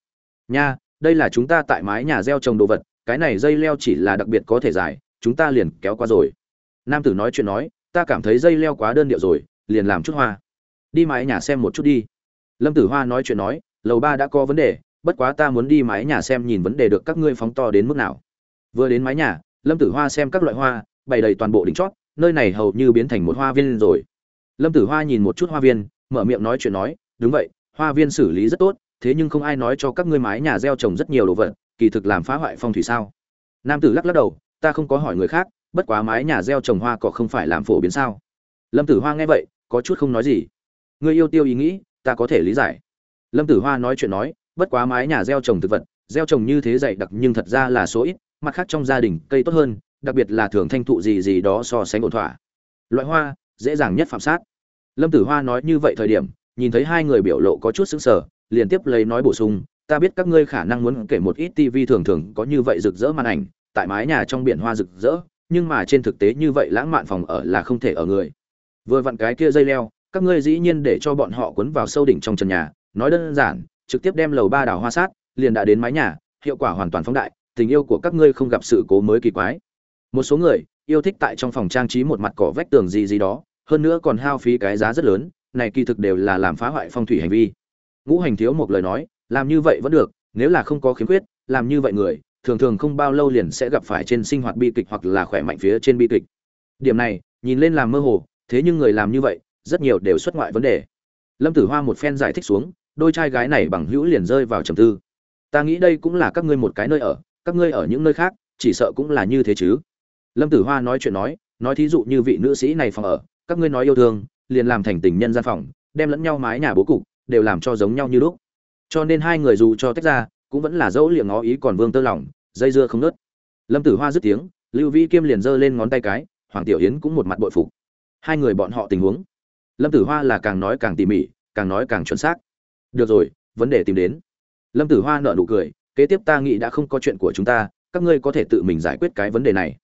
Nha, đây là chúng ta tại mái nhà gieo trồng đồ vật, cái này dây leo chỉ là đặc biệt có thể dài, chúng ta liền kéo qua rồi. Nam tử nói chuyện nói, ta cảm thấy dây leo quá đơn điệu rồi, liền làm chút hoa. Đi mái nhà xem một chút đi. Lâm tử hoa nói chuyện nói, lầu ba đã có vấn đề, bất quá ta muốn đi mái nhà xem nhìn vấn đề được các ngươi phóng to đến mức nào vừa đến mái nhà, lâm tử hoa xem các loại hoa, bày đầy toàn bộ đỉnh chót, nơi này hầu như biến thành một hoa viên rồi. Lâm tử hoa nhìn một chút hoa viên, mở miệng nói chuyện nói, đúng vậy, hoa viên xử lý rất tốt, thế nhưng không ai nói cho các ngươi mái nhà gieo trồng rất nhiều đồ vật, kỳ thực làm phá hoại phong thủy sao? Nam tử lắc lắc đầu, ta không có hỏi người khác, bất quá mái nhà gieo trồng hoa cỏ không phải làm phổ biến sao? Lâm tử hoa nghe vậy, có chút không nói gì. Ngươi yêu tiêu ý nghĩ, ta có thể lý giải. Lâm tử hoa nói chuyện nói, bất quá mái nhà gieo trồng thực vật, gieo trồng như thế dạy đặc nhưng thật ra là số ít mặt khác trong gia đình cây tốt hơn, đặc biệt là thường thanh thụ gì gì đó so sánh ổn thỏa. Loại hoa, dễ dàng nhất phạm sát. Lâm tử hoa nói như vậy thời điểm, nhìn thấy hai người biểu lộ có chút sững sờ, liền tiếp lấy nói bổ sung, ta biết các ngươi khả năng muốn kể một ít tivi thường thường có như vậy rực rỡ màn ảnh, tại mái nhà trong biển hoa rực rỡ, nhưng mà trên thực tế như vậy lãng mạn phòng ở là không thể ở người. Vừa vặn cái kia dây leo, các ngươi dĩ nhiên để cho bọn họ quấn vào sâu đỉnh trong trần nhà, nói đơn giản, trực tiếp đem lầu ba đào hoa sát, liền đã đến mái nhà, hiệu quả hoàn toàn phóng đại tình yêu của các ngươi không gặp sự cố mới kỳ quái. Một số người, yêu thích tại trong phòng trang trí một mặt cỏ vách tường gì gì đó, hơn nữa còn hao phí cái giá rất lớn, này kỳ thực đều là làm phá hoại phong thủy hành vi. Ngũ hành thiếu một lời nói, làm như vậy vẫn được, nếu là không có khiếm khuyết, làm như vậy người, thường thường không bao lâu liền sẽ gặp phải trên sinh hoạt bi kịch hoặc là khỏe mạnh phía trên bi kịch. Điểm này, nhìn lên làm mơ hồ, thế nhưng người làm như vậy, rất nhiều đều xuất ngoại vấn đề. Lâm tử hoa một phen giải thích xuống, đôi trai gái này bằng hữu liền rơi vào trầm tư. Ta nghĩ đây cũng là các ngươi một cái nơi ở các ngươi ở những nơi khác, chỉ sợ cũng là như thế chứ. Lâm tử hoa nói chuyện nói nói thí dụ như vị nữ sĩ này phòng ở, các ngươi nói yêu thương, liền làm thành tình nhân gian phòng, đem lẫn nhau mái nhà bố cục, đều làm cho giống nhau như lúc. Cho nên hai người dù cho tách ra, cũng vẫn là dẫu liệng ngó ý còn vương tơ lỏng dây dưa không nớt lâm tử hoa dứt tiếng, lưu vĩ kiêm liền giơ lên ngón tay cái, hoàng tiểu yến cũng một mặt bội phục. Hai người bọn họ tình huống. Lâm tử hoa là càng nói càng tỉ mỉ, càng nói càng chuẩn xác. Được rồi, vấn đề tìm đến. Lâm tử hoa nợ nụ cười kế tiếp ta nghĩ đã không có chuyện của chúng ta, các ngươi có thể tự mình giải quyết cái vấn đề này.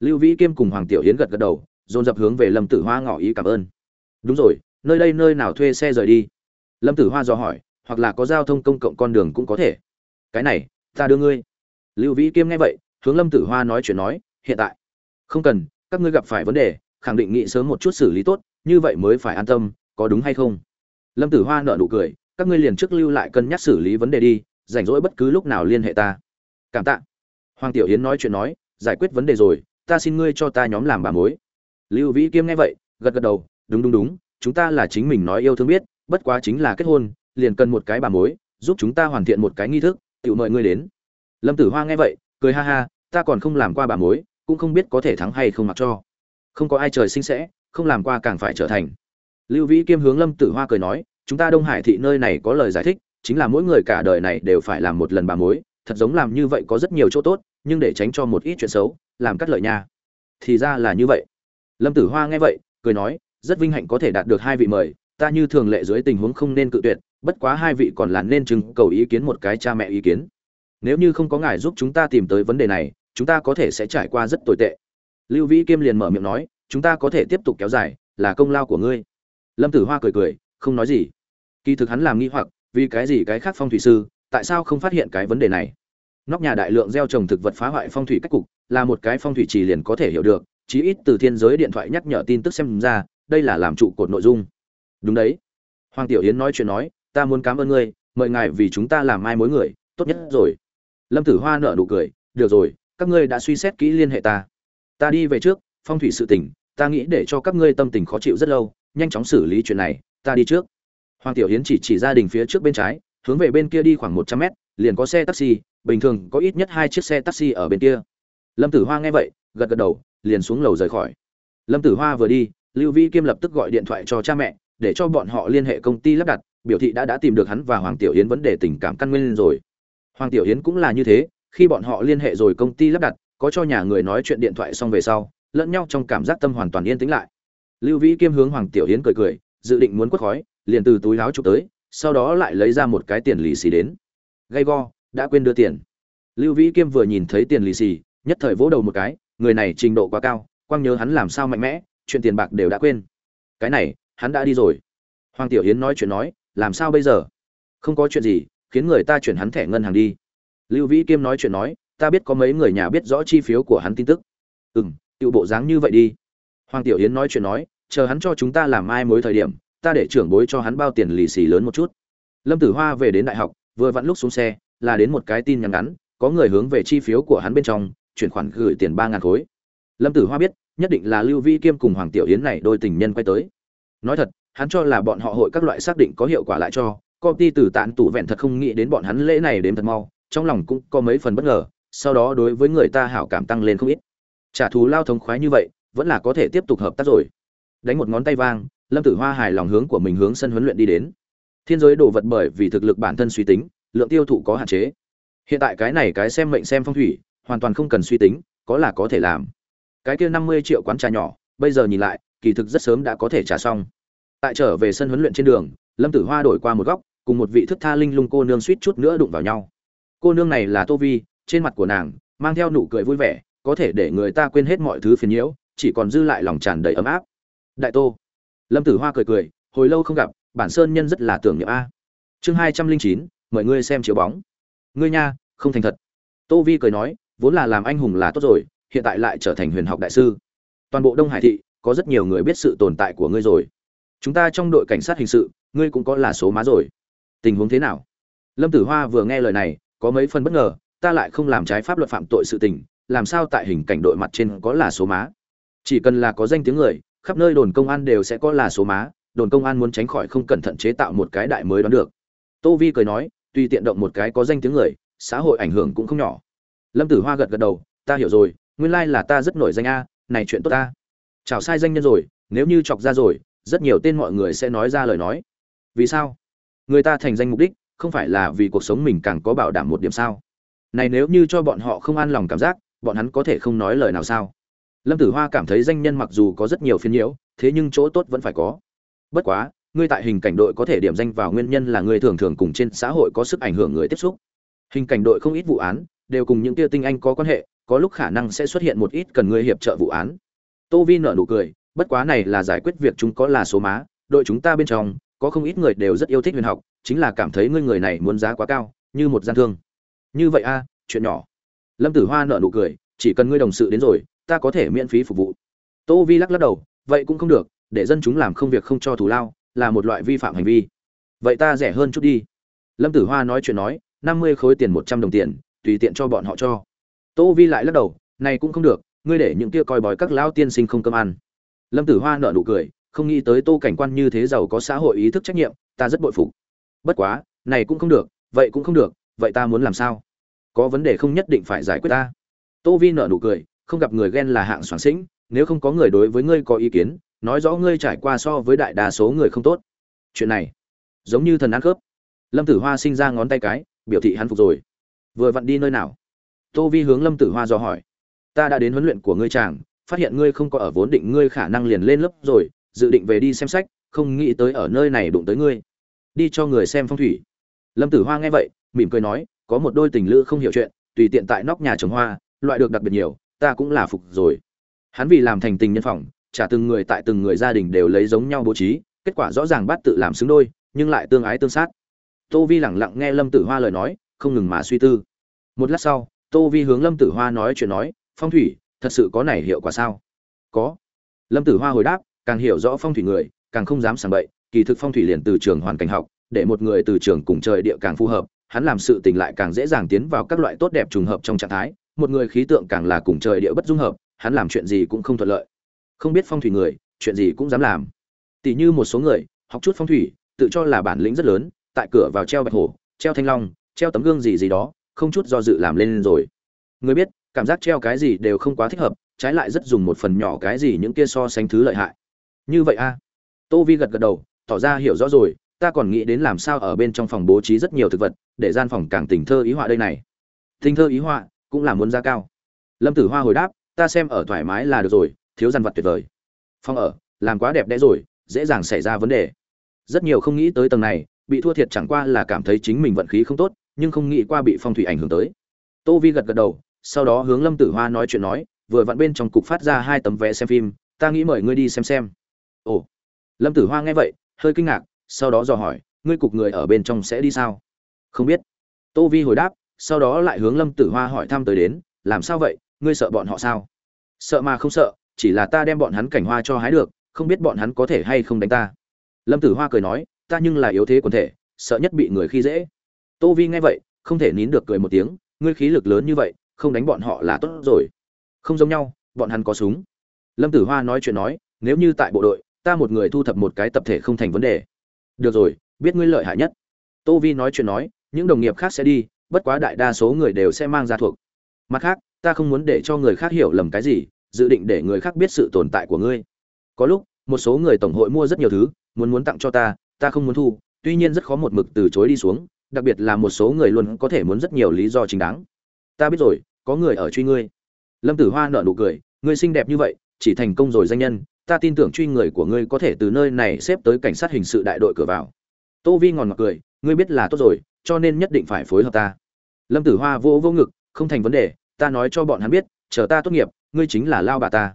Lưu vĩ kiêm cùng hoàng tiểu yến gật gật đầu, dồn dập hướng về lâm tử hoa ngỏ ý cảm ơn. Đúng rồi, nơi đây nơi nào thuê xe rời đi? Lâm tử hoa dò hỏi, hoặc là có giao thông công cộng con đường cũng có thể. Cái này, ta đưa ngươi. Lưu vĩ kiêm nghe vậy, hướng lâm tử hoa nói chuyện nói, hiện tại. Không cần, các ngươi gặp phải vấn đề, khẳng định nghĩ sớm một chút xử lý tốt, như vậy mới phải an tâm, có đúng hay không? Lâm tử hoa nợ nụ cười, các ngươi liền trước lưu lại cân nhắc xử lý vấn đề đi rảnh rỗi bất cứ lúc nào liên hệ ta. Cảm tạ. Hoàng tiểu yến nói chuyện nói, giải quyết vấn đề rồi, ta xin ngươi cho ta nhóm làm bà mối. Lưu vĩ kiêm nghe vậy, gật gật đầu, đúng đúng đúng, chúng ta là chính mình nói yêu thương biết, bất quá chính là kết hôn, liền cần một cái bà mối, giúp chúng ta hoàn thiện một cái nghi thức tự mời ngươi đến. Lâm tử hoa nghe vậy, cười ha ha, ta còn không làm qua bà mối, cũng không biết có thể thắng hay không mặc cho. Không có ai trời sinh sẽ, không làm qua càng phải trở thành. Lưu vĩ kiêm hướng lâm tử hoa cười nói, chúng ta đông hải thị nơi này có lời giải thích chính là mỗi người cả đời này đều phải làm một lần bà mối, thật giống làm như vậy có rất nhiều chỗ tốt, nhưng để tránh cho một ít chuyện xấu, làm cắt lợi nha. Thì ra là như vậy. Lâm tử hoa nghe vậy, cười nói, rất vinh hạnh có thể đạt được hai vị mời, ta như thường lệ dưới tình huống không nên cự tuyệt, bất quá hai vị còn là nên chứng cầu ý kiến một cái cha mẹ ý kiến. Nếu như không có ngài giúp chúng ta tìm tới vấn đề này, chúng ta có thể sẽ trải qua rất tồi tệ. Lưu vĩ kiêm liền mở miệng nói, chúng ta có thể tiếp tục kéo dài, là công lao của ngươi. Lâm tử hoa cười cười, không nói gì. Kỳ thực hắn làm nghi hoặc vì cái gì cái khác phong thủy sư, tại sao không phát hiện cái vấn đề này? Nóc nhà đại lượng gieo trồng thực vật phá hoại phong thủy cách cục, là một cái phong thủy chỉ liền có thể hiểu được, chí ít từ thiên giới điện thoại nhắc nhở tin tức xem ra, đây là làm trụ cột nội dung. Đúng đấy. Hoàng tiểu yến nói chuyện nói, ta muốn cảm ơn ngươi, mời ngài vì chúng ta làm mai mối người, tốt nhất rồi. Lâm tử hoa nở nụ cười, được rồi, các ngươi đã suy xét kỹ liên hệ ta. Ta đi về trước, phong thủy sự tình, ta nghĩ để cho các ngươi tâm tình khó chịu rất lâu, nhanh chóng xử lý chuyện này, ta đi trước hoàng tiểu yến chỉ chỉ gia đình phía trước bên trái, hướng về bên kia đi khoảng một trăm mét, liền có xe taxi, bình thường có ít nhất hai chiếc xe taxi ở bên kia. Lâm tử hoa nghe vậy, gật gật đầu, liền xuống lầu rời khỏi. Lâm tử hoa vừa đi, lưu vi kiêm lập tức gọi điện thoại cho cha mẹ, để cho bọn họ liên hệ công ty lắp đặt, biểu thị đã đã tìm được hắn và hoàng tiểu yến vấn đề tình cảm căn nguyên rồi. Hoàng tiểu yến cũng là như thế, khi bọn họ liên hệ rồi công ty lắp đặt, có cho nhà người nói chuyện điện thoại xong về sau, lẫn nhau trong cảm giác tâm hoàn toàn yên tĩnh lại. Lưu vĩ kiêm hướng hoàng tiểu yến cười cười, dự định muốn quất khói liền từ túi áo chụp tới sau đó lại lấy ra một cái tiền lì xì đến. Gay go đã quên đưa tiền. Lưu vĩ kiêm vừa nhìn thấy tiền lì xì nhất thời vỗ đầu một cái người này trình độ quá cao quang nhớ hắn làm sao mạnh mẽ chuyện tiền bạc đều đã quên. Cái này hắn đã đi rồi. Hoàng tiểu yến nói chuyện nói làm sao bây giờ? Không có chuyện gì khiến người ta chuyển hắn thẻ ngân hàng đi. Lưu vĩ kiêm nói chuyện nói ta biết có mấy người nhà biết rõ chi phiếu của hắn tin tức. Ừm, tiểu bộ dáng như vậy đi. Hoàng tiểu yến nói chuyện nói chờ hắn cho chúng ta làm ai mối thời điểm ta để trưởng bối cho hắn bao tiền lì xì lớn một chút. Lâm tử hoa về đến đại học, vừa vặn lúc xuống xe, là đến một cái tin nhắn ngắn, có người hướng về chi phiếu của hắn bên trong, chuyển khoản gửi tiền ba ngàn khối. Lâm tử hoa biết, nhất định là lưu vi kiêm cùng hoàng tiểu yến này đôi tình nhân quay tới. Nói thật, hắn cho là bọn họ hội các loại xác định có hiệu quả lại cho công ty từ tạn tủ vẹn thật không nghĩ đến bọn hắn lễ này đến thật mau, trong lòng cũng có mấy phần bất ngờ, sau đó đối với người ta hảo cảm tăng lên không ít. Trả thù lao thống khoái như vậy, vẫn là có thể tiếp tục hợp tác rồi đánh một ngón tay vang, lâm tử hoa hài lòng hướng của mình hướng sân huấn luyện đi đến. Thiên giới đồ vật bởi vì thực lực bản thân suy tính, lượng tiêu thụ có hạn chế. Hiện tại cái này cái xem mệnh xem phong thủy, hoàn toàn không cần suy tính, có là có thể làm. Cái kia năm mươi triệu quán trà nhỏ, bây giờ nhìn lại, kỳ thực rất sớm đã có thể trả xong. Tại trở về sân huấn luyện trên đường, lâm tử hoa đổi qua một góc, cùng một vị thức tha linh lung cô nương suýt chút nữa đụng vào nhau. Cô nương này là tô vi, trên mặt của nàng, mang theo nụ cười vui vẻ, có thể để người ta quên hết mọi thứ phiền nhiễu, chỉ còn dư lại lòng tràn đầy ấm áp đại tô. Lâm tử hoa cười cười, hồi lâu không gặp, bản sơn nhân rất là tưởng niệm a. Chương hai trăm linh chín, mời ngươi xem chiếu bóng. Ngươi nha, không thành thật. Tô vi cười nói, vốn là làm anh hùng là tốt rồi, hiện tại lại trở thành huyền học đại sư. Toàn bộ đông hải thị, có rất nhiều người biết sự tồn tại của ngươi rồi. Chúng ta trong đội cảnh sát hình sự, ngươi cũng có là số má rồi. Tình huống thế nào? Lâm tử hoa vừa nghe lời này, có mấy phần bất ngờ, ta lại không làm trái pháp luật phạm tội sự tình, làm sao tại hình cảnh đội mặt trên có là số má? Chỉ cần là có danh tiếng người khắp nơi đồn công an đều sẽ có là số má, đồn công an muốn tránh khỏi không cẩn thận chế tạo một cái đại mới đoán được. Tô vi cười nói tuy tiện động một cái có danh tiếng người, xã hội ảnh hưởng cũng không nhỏ. Lâm tử hoa gật gật đầu, ta hiểu rồi, nguyên lai là ta rất nổi danh a, này chuyện tốt ta. Chào sai danh nhân rồi, nếu như chọc ra rồi, rất nhiều tên mọi người sẽ nói ra lời nói. Vì sao? Người ta thành danh mục đích, không phải là vì cuộc sống mình càng có bảo đảm một điểm sao? Này nếu như cho bọn họ không an lòng cảm giác, bọn hắn có thể không nói lời nào sao? Lâm tử hoa cảm thấy danh nhân mặc dù có rất nhiều phiên nhiễu, thế nhưng chỗ tốt vẫn phải có. Bất quá, ngươi tại hình cảnh đội có thể điểm danh vào nguyên nhân là ngươi thường thường cùng trên xã hội có sức ảnh hưởng người tiếp xúc. Hình cảnh đội không ít vụ án, đều cùng những tia tinh anh có quan hệ, có lúc khả năng sẽ xuất hiện một ít cần ngươi hiệp trợ vụ án. Tô vi nở nụ cười, bất quá này là giải quyết việc chúng có là số má, đội chúng ta bên trong, có không ít người đều rất yêu thích huyền học, chính là cảm thấy ngươi người này muốn giá quá cao, như một gian thương. Như vậy a, chuyện nhỏ. Lâm tử hoa nở nụ cười, chỉ cần ngươi đồng sự đến rồi ta có thể miễn phí phục vụ. Tô vi lắc lắc đầu, vậy cũng không được, để dân chúng làm không việc không cho thù lao, là một loại vi phạm hành vi. Vậy ta rẻ hơn chút đi. Lâm tử hoa nói chuyện nói, năm mươi khối tiền một trăm đồng tiền, tùy tiện cho bọn họ cho. Tô vi lại lắc đầu, này cũng không được, ngươi để những kia coi bói các lão tiên sinh không cơm ăn. Lâm tử hoa nở nụ cười, không nghĩ tới tô cảnh quan như thế giàu có xã hội ý thức trách nhiệm, ta rất bội phục. Bất quá, này cũng không được, vậy cũng không được, vậy ta muốn làm sao? Có vấn đề không nhất định phải giải quyết ta. Tô vi nở nụ cười không gặp người ghen là hạng soạn sĩnh, nếu không có người đối với ngươi có ý kiến, nói rõ ngươi trải qua so với đại đa số người không tốt. Chuyện này, giống như thần ăn khớp. Lâm tử hoa sinh ra ngón tay cái, biểu thị hắn phục rồi. Vừa vặn đi nơi nào? Tô vi hướng lâm tử hoa do hỏi. Ta đã đến huấn luyện của ngươi chàng, phát hiện ngươi không có ở vốn định ngươi khả năng liền lên lớp rồi, dự định về đi xem sách, không nghĩ tới ở nơi này đụng tới ngươi. Đi cho người xem phong thủy. Lâm tử hoa nghe vậy, mỉm cười nói, có một đôi tình lữ không hiểu chuyện, tùy tiện tại nóc nhà trồng hoa, loại được đặc biệt nhiều ta cũng là phục rồi. Hắn vì làm thành tình nhân phòng trả từng người tại từng người gia đình đều lấy giống nhau bố trí, kết quả rõ ràng bắt tự làm xứng đôi, nhưng lại tương ái tương sát. Tô vi lẳng lặng nghe lâm tử hoa lời nói, không ngừng mà suy tư. Một lát sau, tô vi hướng lâm tử hoa nói chuyện nói, phong thủy, thật sự có này hiệu quả sao? Có. Lâm tử hoa hồi đáp, càng hiểu rõ phong thủy người, càng không dám sảng bậy, kỳ thực phong thủy liền từ trường hoàn cảnh học, để một người từ trường cùng trời địa càng phù hợp, hắn làm sự tình lại càng dễ dàng tiến vào các loại tốt đẹp trùng hợp trong trạng thái một người khí tượng càng là cùng trời địa bất dung hợp, hắn làm chuyện gì cũng không thuận lợi. Không biết phong thủy người, chuyện gì cũng dám làm. Tỷ như một số người, học chút phong thủy, tự cho là bản lĩnh rất lớn, tại cửa vào treo bạch hổ, treo thanh long, treo tấm gương gì gì đó, không chút do dự làm lên rồi. Người biết, cảm giác treo cái gì đều không quá thích hợp, trái lại rất dùng một phần nhỏ cái gì những kia so sánh thứ lợi hại. Như vậy a. Tô vi gật gật đầu, tỏ ra hiểu rõ rồi, ta còn nghĩ đến làm sao ở bên trong phòng bố trí rất nhiều thực vật, để gian phòng càng tình thơ ý họa đây này. Tình thơ ý họa cũng là muốn giá cao. Lâm tử hoa hồi đáp, ta xem ở thoải mái là được rồi, thiếu gian vật tuyệt vời. Phòng ở, làm quá đẹp đẽ rồi, dễ dàng xảy ra vấn đề. Rất nhiều không nghĩ tới tầng này, bị thua thiệt chẳng qua là cảm thấy chính mình vận khí không tốt, nhưng không nghĩ qua bị phong thủy ảnh hưởng tới. Tô vi gật gật đầu, sau đó hướng lâm tử hoa nói chuyện nói, vừa vặn bên trong cục phát ra hai tấm vé xem phim, ta nghĩ mời ngươi đi xem xem. Ồ. Lâm tử hoa nghe vậy, hơi kinh ngạc, sau đó dò hỏi, ngươi cục người ở bên trong sẽ đi sao? Không biết. Tô vi hồi đáp sau đó lại hướng lâm tử hoa hỏi thăm tới đến, làm sao vậy? Ngươi sợ bọn họ sao? Sợ mà không sợ, chỉ là ta đem bọn hắn cảnh hoa cho hái được, không biết bọn hắn có thể hay không đánh ta. Lâm tử hoa cười nói, ta nhưng là yếu thế quần thể, sợ nhất bị người khi dễ. Tô vi nghe vậy, không thể nín được cười một tiếng, ngươi khí lực lớn như vậy, không đánh bọn họ là tốt rồi. Không giống nhau, bọn hắn có súng. Lâm tử hoa nói chuyện nói, nếu như tại bộ đội, ta một người thu thập một cái tập thể không thành vấn đề. Được rồi, biết ngươi lợi hại nhất. Tô vi nói chuyện nói, những đồng nghiệp khác sẽ đi bất quá đại đa số người đều sẽ mang ra thuộc. Mặt khác, ta không muốn để cho người khác hiểu lầm cái gì, dự định để người khác biết sự tồn tại của ngươi. Có lúc, một số người tổng hội mua rất nhiều thứ, muốn muốn tặng cho ta ta không muốn thu, tuy nhiên rất khó một mực từ chối đi xuống, đặc biệt là một số người luôn có thể muốn rất nhiều lý do chính đáng. Ta biết rồi, có người ở truy ngươi. Lâm tử hoa nở nụ cười, ngươi xinh đẹp như vậy, chỉ thành công rồi danh nhân, ta tin tưởng truy người của ngươi có thể từ nơi này xếp tới cảnh sát hình sự đại đội cửa vào. Tô vi ngòn ngọt cười, ngươi biết là tốt rồi cho nên nhất định phải phối hợp ta. Lâm tử hoa vô vô ngực, không thành vấn đề, ta nói cho bọn hắn biết, chờ ta tốt nghiệp, ngươi chính là lao bà ta.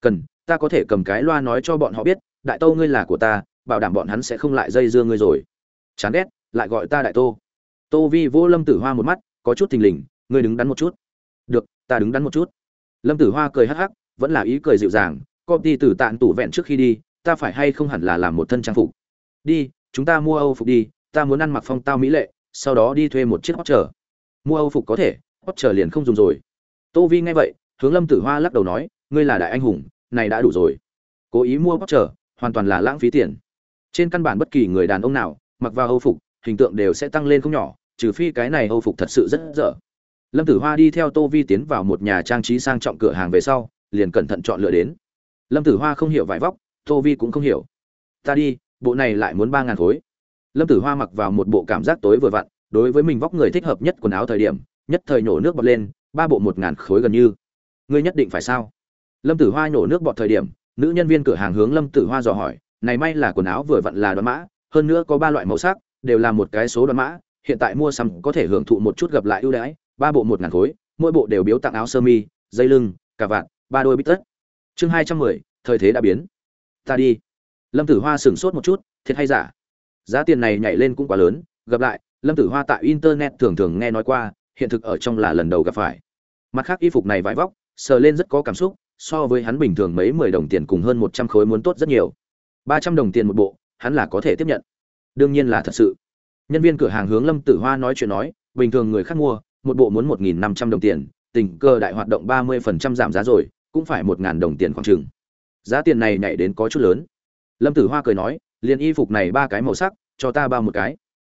Cần, ta có thể cầm cái loa nói cho bọn họ biết, đại tô ngươi là của ta, bảo đảm bọn hắn sẽ không lại dây dưa ngươi rồi. Chán ghét, lại gọi ta đại tô. Tô vi vô lâm tử hoa một mắt, có chút thình lình, ngươi đứng đắn một chút. Được, ta đứng đắn một chút. Lâm tử hoa cười hắc hắc, vẫn là ý cười dịu dàng công ty tử tạn tủ vẹn trước khi đi, ta phải hay không hẳn là làm một thân trang phục? Đi, chúng ta mua âu phục đi, ta muốn ăn mặc phong tao mỹ lệ sau đó đi thuê một chiếc hot chờ mua âu phục có thể hot chờ liền không dùng rồi. Tô vi nghe vậy, hướng lâm tử hoa lắc đầu nói, ngươi là đại anh hùng, này đã đủ rồi. Cố ý mua hot chờ hoàn toàn là lãng phí tiền. Trên căn bản bất kỳ người đàn ông nào, mặc vào âu phục, hình tượng đều sẽ tăng lên không nhỏ, trừ phi cái này âu phục thật sự rất dở. Lâm tử hoa đi theo tô vi tiến vào một nhà trang trí sang trọng cửa hàng về sau, liền cẩn thận chọn lựa đến. Lâm tử hoa không hiểu vải vóc, tô vi cũng không hiểu. Ta đi, bộ này lại muốn ba ngàn khối lâm tử hoa mặc vào một bộ cảm giác tối vừa vặn, đối với mình vóc người thích hợp nhất quần áo thời điểm, nhất thời nhổ nước bọt lên, ba bộ một ngàn khối gần như. Ngươi nhất định phải sao? Lâm tử hoa nhổ nước bọt thời điểm, nữ nhân viên cửa hàng hướng lâm tử hoa dò hỏi, này may là quần áo vừa vặn là đoán mã, hơn nữa có ba loại màu sắc, đều là một cái số đoán mã, hiện tại mua sắm có thể hưởng thụ một chút gặp lại ưu đãi, ba bộ một ngàn khối, mỗi bộ đều biếu tặng áo sơ mi, dây lưng, cà vạt, ba đôi bít tất. Chương hai trăm mười, thời thế đã biến. Ta đi. Lâm tử hoa sửng sốt một chút, thiệt hay giả? Giá tiền này nhảy lên cũng quá lớn, gặp lại, lâm tử hoa tại internet thường thường nghe nói qua, hiện thực ở trong là lần đầu gặp phải. Mặt khác y phục này vải vóc, sờ lên rất có cảm xúc, so với hắn bình thường mấy mười đồng tiền cùng hơn một trăm khối muốn tốt rất nhiều. Ba trăm đồng tiền một bộ, hắn là có thể tiếp nhận. Đương nhiên là thật sự. Nhân viên cửa hàng hướng lâm tử hoa nói chuyện nói, bình thường người khác mua, một bộ muốn một nghìn năm trăm đồng tiền, tình cơ đại hoạt động ba mươi phần trăm giảm giá rồi, cũng phải một ngàn đồng tiền khoảng chừng. Giá tiền này nhảy đến có chút lớn. Lâm tử hoa cười nói liền y phục này ba cái màu sắc cho ta ba một cái.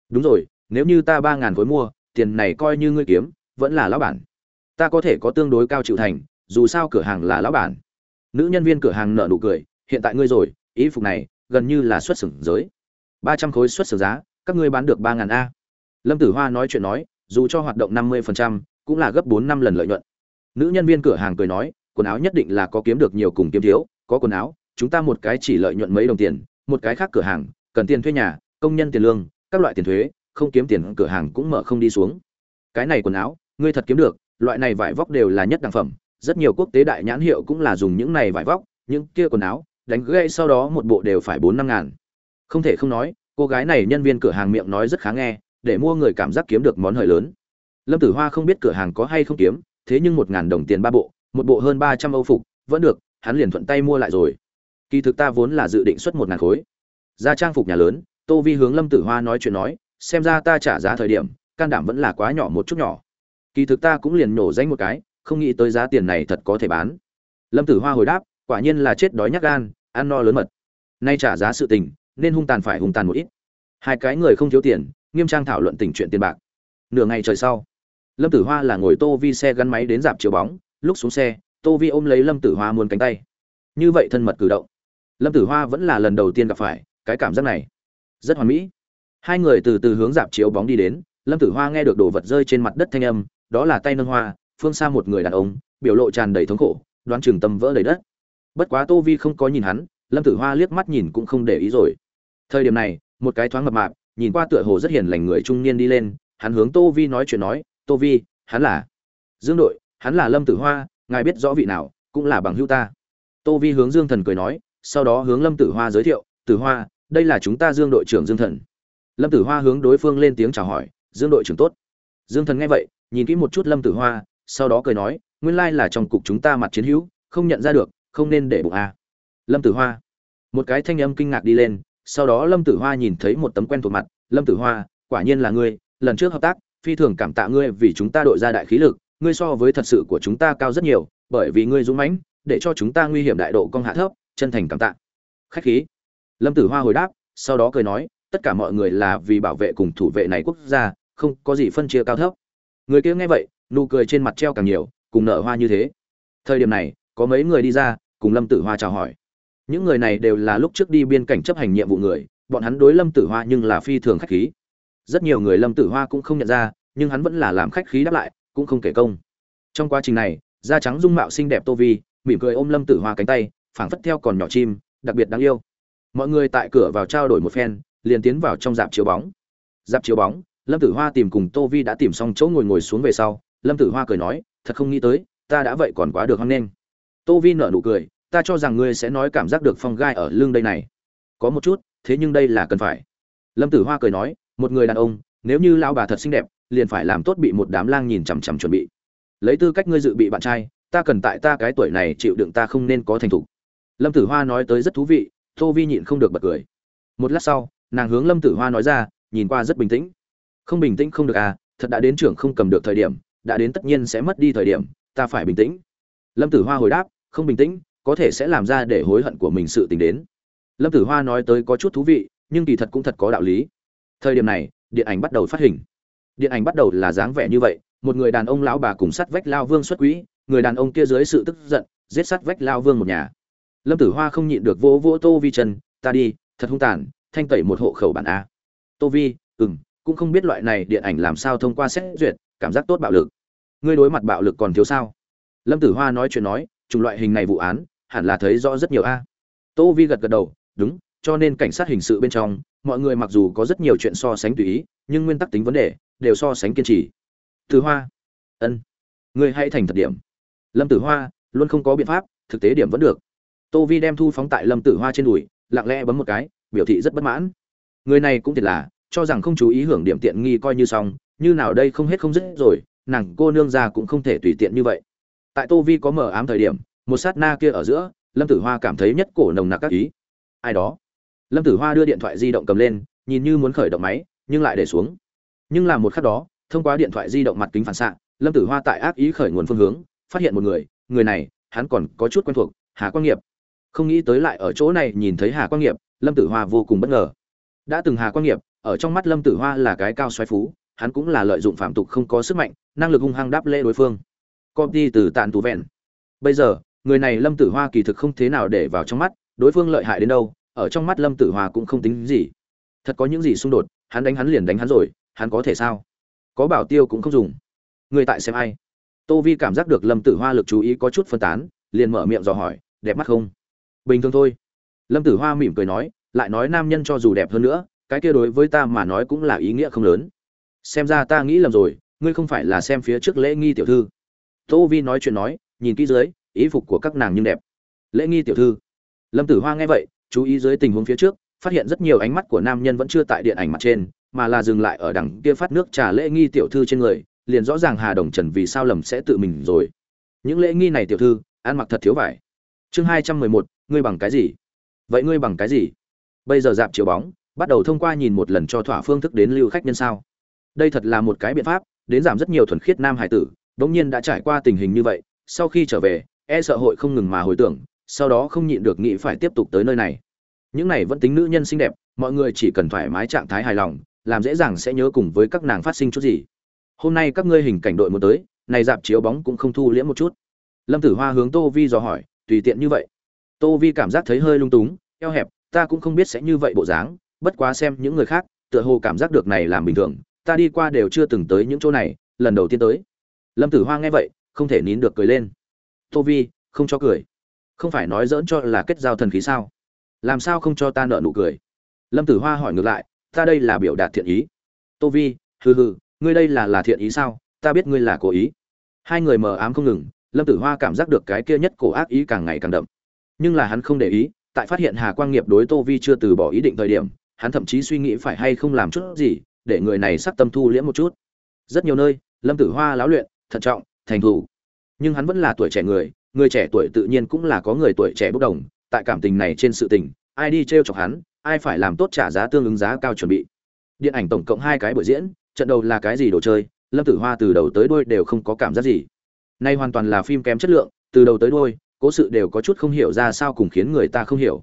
Đúng rồi nếu như ta ba ngàn khối mua tiền này coi như ngươi kiếm vẫn là lão bản. Ta có thể có tương đối cao chịu thành dù sao cửa hàng là lão bản. Nữ nhân viên cửa hàng nợ nụ cười hiện tại ngươi rồi y phục này gần như là xuất xưởng giới. Ba trăm khối xuất xưởng giá các ngươi bán được ba ngàn a. Lâm tử hoa nói chuyện nói dù cho hoạt động năm mươi phần trăm, cũng là gấp bốn năm lần lợi nhuận. Nữ nhân viên cửa hàng cười nói quần áo nhất định là có kiếm được nhiều cùng kiếm thiếu có quần áo chúng ta một cái chỉ lợi nhuận mấy đồng tiền một cái khác cửa hàng, cần tiền thuê nhà, công nhân tiền lương, các loại tiền thuế, không kiếm tiền cửa hàng cũng mở không đi xuống. Cái này quần áo, ngươi thật kiếm được, loại này vải vóc đều là nhất đẳng phẩm, rất nhiều quốc tế đại nhãn hiệu cũng là dùng những này vải vóc, những kia quần áo, đánh gây sau đó một bộ đều phải bốn năm ngàn. Không thể không nói, cô gái này nhân viên cửa hàng miệng nói rất khá nghe, để mua người cảm giác kiếm được món hời lớn. Lâm tử hoa không biết cửa hàng có hay không kiếm, thế nhưng một ngàn đồng tiền ba bộ, một bộ hơn ba trăm âu phục, vẫn được, hắn liền thuận tay mua lại rồi kỳ thực ta vốn là dự định xuất một ngàn khối. Ra trang phục nhà lớn, tô vi hướng lâm tử hoa nói chuyện nói, xem ra ta trả giá thời điểm, can đảm vẫn là quá nhỏ một chút nhỏ. Kỳ thực ta cũng liền nổ danh một cái, không nghĩ tới giá tiền này thật có thể bán. Lâm tử hoa hồi đáp, quả nhiên là chết đói nhắc gan, ăn no lớn mật. Nay trả giá sự tình, nên hung tàn phải hung tàn một ít. Hai cái người không thiếu tiền, nghiêm trang thảo luận tình chuyện tiền bạc. Nửa ngày trời sau, lâm tử hoa là ngồi tô vi xe gắn máy đến dạp chiều bóng, lúc xuống xe, tô vi ôm lấy lâm tử hoa muôn cánh tay. Như vậy thân mật cử động lâm tử hoa vẫn là lần đầu tiên gặp phải cái cảm giác này. Rất hoàn mỹ. Hai người từ từ hướng dạp chiếu bóng đi đến, lâm tử hoa nghe được đồ vật rơi trên mặt đất thanh âm, đó là tay nâng hoa, phương xa một người đàn ông, biểu lộ tràn đầy thống khổ, đoán trường tâm vỡ đầy đất. Bất quá tô vi không có nhìn hắn, lâm tử hoa liếc mắt nhìn cũng không để ý rồi. Thời điểm này, một cái thoáng mập mạp, nhìn qua tựa hồ rất hiền lành người trung niên đi lên, hắn hướng tô vi nói chuyện nói, tô vi, hắn là dương đội, hắn là lâm tử hoa, ngài biết rõ vị nào, cũng là bằng hữu ta. Tô vi hướng dương thần cười nói sau đó hướng lâm tử hoa giới thiệu, tử hoa, đây là chúng ta dương đội trưởng dương thần. Lâm tử hoa hướng đối phương lên tiếng chào hỏi, dương đội trưởng tốt. Dương thần nghe vậy, nhìn kỹ một chút lâm tử hoa, sau đó cười nói, nguyên lai là trong cục chúng ta mặt chiến hữu, không nhận ra được, không nên để bụng à. lâm tử hoa, một cái thanh âm kinh ngạc đi lên, sau đó lâm tử hoa nhìn thấy một tấm quen thuộc mặt, lâm tử hoa, quả nhiên là ngươi, lần trước hợp tác, phi thường cảm tạ ngươi vì chúng ta đội ra đại khí lực, ngươi so với thật sự của chúng ta cao rất nhiều, bởi vì ngươi dũng mãnh, để cho chúng ta nguy hiểm đại độ công hạ thấp chân thành cảm tạ. Khách khí. Lâm tử hoa hồi đáp, sau đó cười nói, tất cả mọi người là vì bảo vệ cùng thủ vệ này quốc gia, không có gì phân chia cao thấp. Người kia nghe vậy, nụ cười trên mặt treo càng nhiều, cùng nở hoa như thế. Thời điểm này, có mấy người đi ra, cùng lâm tử hoa chào hỏi. Những người này đều là lúc trước đi biên cảnh chấp hành nhiệm vụ người, bọn hắn đối lâm tử hoa nhưng là phi thường khách khí. Rất nhiều người lâm tử hoa cũng không nhận ra, nhưng hắn vẫn là làm khách khí đáp lại, cũng không kể công. Trong quá trình này, da trắng dung mạo xinh đẹp tô vi mỉm cười ôm lâm tử hoa cánh tay phảng phất theo còn nhỏ chim, đặc biệt đáng yêu. Mọi người tại cửa vào trao đổi một phen, liền tiến vào trong dạp chiếu bóng. Dạp chiếu bóng, lâm tử hoa tìm cùng tô vi đã tìm xong chỗ ngồi ngồi xuống về sau, lâm tử hoa cười nói, thật không nghĩ tới, ta đã vậy còn quá được hoan nghênh tô vi nở nụ cười, ta cho rằng ngươi sẽ nói cảm giác được phong gai ở lưng đây này. Có một chút, thế nhưng đây là cần phải. Lâm tử hoa cười nói, một người đàn ông, nếu như lao bà thật xinh đẹp, liền phải làm tốt bị một đám lang nhìn chằm chằm chuẩn bị. Lấy tư cách ngươi dự bị bạn trai, ta cần tại ta cái tuổi này chịu đựng ta không nên có thành thục lâm tử hoa nói tới rất thú vị, tô vi nhịn không được bật cười. Một lát sau, nàng hướng lâm tử hoa nói ra, nhìn qua rất bình tĩnh. Không bình tĩnh không được à thật đã đến trưởng không cầm được thời điểm, đã đến tất nhiên sẽ mất đi thời điểm, ta phải bình tĩnh. Lâm tử hoa hồi đáp, không bình tĩnh, có thể sẽ làm ra để hối hận của mình sự tình đến. Lâm tử hoa nói tới có chút thú vị, nhưng kỳ thật cũng thật có đạo lý. Thời điểm này, điện ảnh bắt đầu phát hình. Điện ảnh bắt đầu là dáng vẻ như vậy, một người đàn ông lão bà cùng sắt vách lao vương xuất quỹ, người đàn ông kia dưới sự tức giận, giết sắt vách lao vương một nhà lâm tử hoa không nhịn được vỗ vỗ tô vi chân, ta đi, thật hung tàn, thanh tẩy một hộ khẩu bản a. Tô vi ừng cũng không biết loại này điện ảnh làm sao thông qua xét duyệt, cảm giác tốt bạo lực. Ngươi đối mặt bạo lực còn thiếu sao? Lâm tử hoa nói chuyện nói, chủng loại hình này vụ án, hẳn là thấy rõ rất nhiều a. Tô vi gật gật đầu, đúng, cho nên cảnh sát hình sự bên trong, mọi người mặc dù có rất nhiều chuyện so sánh tùy ý, nhưng nguyên tắc tính vấn đề, đều so sánh kiên trì. Tử hoa. Ân, ngươi hãy thành thật điểm. Lâm tử hoa luôn không có biện pháp, thực tế điểm vẫn được tô vi đem thu phóng tại lâm tử hoa trên đùi, lặng lẽ bấm một cái, biểu thị rất bất mãn. Người này cũng thiệt là, cho rằng không chú ý hưởng điểm tiện nghi coi như xong, như nào đây không hết không dứt rồi, nàng cô nương ra cũng không thể tùy tiện như vậy. Tại tô vi có mở ám thời điểm, một sát na kia ở giữa, lâm tử hoa cảm thấy nhất cổ nồng nặc các ý. Ai đó? Lâm tử hoa đưa điện thoại di động cầm lên, nhìn như muốn khởi động máy, nhưng lại để xuống. Nhưng là một khắc đó, thông qua điện thoại di động mặt kính phản xạ, lâm tử hoa tại ác ý khởi nguồn phương hướng, phát hiện một người người này, hắn còn có chút quen thuộc, hà quang nghiệp không nghĩ tới lại ở chỗ này nhìn thấy hà quang nghiệp, lâm tử hoa vô cùng bất ngờ. Đã từng hà quang nghiệp, ở trong mắt lâm tử hoa là cái cao xoáy phú, hắn cũng là lợi dụng phạm tục không có sức mạnh, năng lực hung hăng đáp lễ đối phương. Công ty từ tàn tù vẹn. Bây giờ, người này lâm tử hoa kỳ thực không thế nào để vào trong mắt, đối phương lợi hại đến đâu, ở trong mắt lâm tử hoa cũng không tính gì. Thật có những gì xung đột, hắn đánh hắn liền đánh hắn rồi, hắn có thể sao? Có bảo tiêu cũng không dùng. Người tại xem ai? Tô vi cảm giác được lâm tử hoa lực chú ý có chút phân tán, liền mở miệng dò hỏi, đẹp mắt không? Bình thường thôi. Lâm tử hoa mỉm cười nói, lại nói nam nhân cho dù đẹp hơn nữa, cái kia đối với ta mà nói cũng là ý nghĩa không lớn. Xem ra ta nghĩ lầm rồi, ngươi không phải là xem phía trước lễ nghi tiểu thư. Tô vi nói chuyện nói, nhìn kỹ dưới, ý phục của các nàng nhưng đẹp. Lễ nghi tiểu thư. Lâm tử hoa nghe vậy, chú ý dưới tình huống phía trước, phát hiện rất nhiều ánh mắt của nam nhân vẫn chưa tại điện ảnh mặt trên, mà là dừng lại ở đằng kia phát nước trà lễ nghi tiểu thư trên người, liền rõ ràng hà đồng trần vì sao lầm sẽ tự mình rồi. Những lễ nghi này tiểu thư, ăn mặc thật thiếu vải. Chương hai trăm mười một ngươi bằng cái gì? Vậy ngươi bằng cái gì? Bây giờ dạp chiếu bóng, bắt đầu thông qua nhìn một lần cho thỏa phương thức đến lưu khách nhân sao. Đây thật là một cái biện pháp, đến giảm rất nhiều thuần khiết nam hải tử bỗng nhiên đã trải qua tình hình như vậy, sau khi trở về e sợ hội không ngừng mà hồi tưởng, sau đó không nhịn được nghĩ phải tiếp tục tới nơi này. Những này vẫn tính nữ nhân xinh đẹp, mọi người chỉ cần thoải mái trạng thái hài lòng, làm dễ dàng sẽ nhớ cùng với các nàng phát sinh chút gì. Hôm nay các ngươi hình cảnh đội muốn tới, này dạp chiếu bóng cũng không thu liễm một chút. Lâm tử hoa hướng tô vi dò hỏi, tùy tiện như vậy tô vi cảm giác thấy hơi lung túng, eo hẹp, ta cũng không biết sẽ như vậy bộ dáng, bất quá xem những người khác, tựa hồ cảm giác được này làm bình thường, ta đi qua đều chưa từng tới những chỗ này, lần đầu tiên tới. Lâm tử hoa nghe vậy, không thể nín được cười lên. Tô vi, không cho cười. Không phải nói dỡn cho là kết giao thần khí sao? Làm sao không cho ta nợ nụ cười? Lâm tử hoa hỏi ngược lại, ta đây là biểu đạt thiện ý. Tô vi, hừ hừ, ngươi đây là là thiện ý sao? Ta biết ngươi là cố ý. Hai người mờ ám không ngừng, lâm tử hoa cảm giác được cái kia nhất cổ ác ý càng ngày càng đậm nhưng là hắn không để ý, tại phát hiện hà quang nghiệp đối tô vi chưa từ bỏ ý định thời điểm, hắn thậm chí suy nghĩ phải hay không làm chút gì để người này sắc tâm thu liễm một chút. Rất nhiều nơi, lâm tử hoa láo luyện, thận trọng, thành thù nhưng hắn vẫn là tuổi trẻ người người trẻ tuổi tự nhiên cũng là có người tuổi trẻ bốc đồng, tại cảm tình này trên sự tình, ai đi t r e o chọc hắn, ai phải làm tốt trả giá tương ứng giá cao chuẩn bị. Điện ảnh tổng cộng hai cái buổi diễn, trận đầu là cái gì đồ chơi, lâm tử hoa từ đầu tới đôi đều không có cảm giác gì. Nay hoàn toàn là phim kém chất lượng, từ đầu tới đôi cố sự đều có chút không hiểu ra sao cùng khiến người ta không hiểu.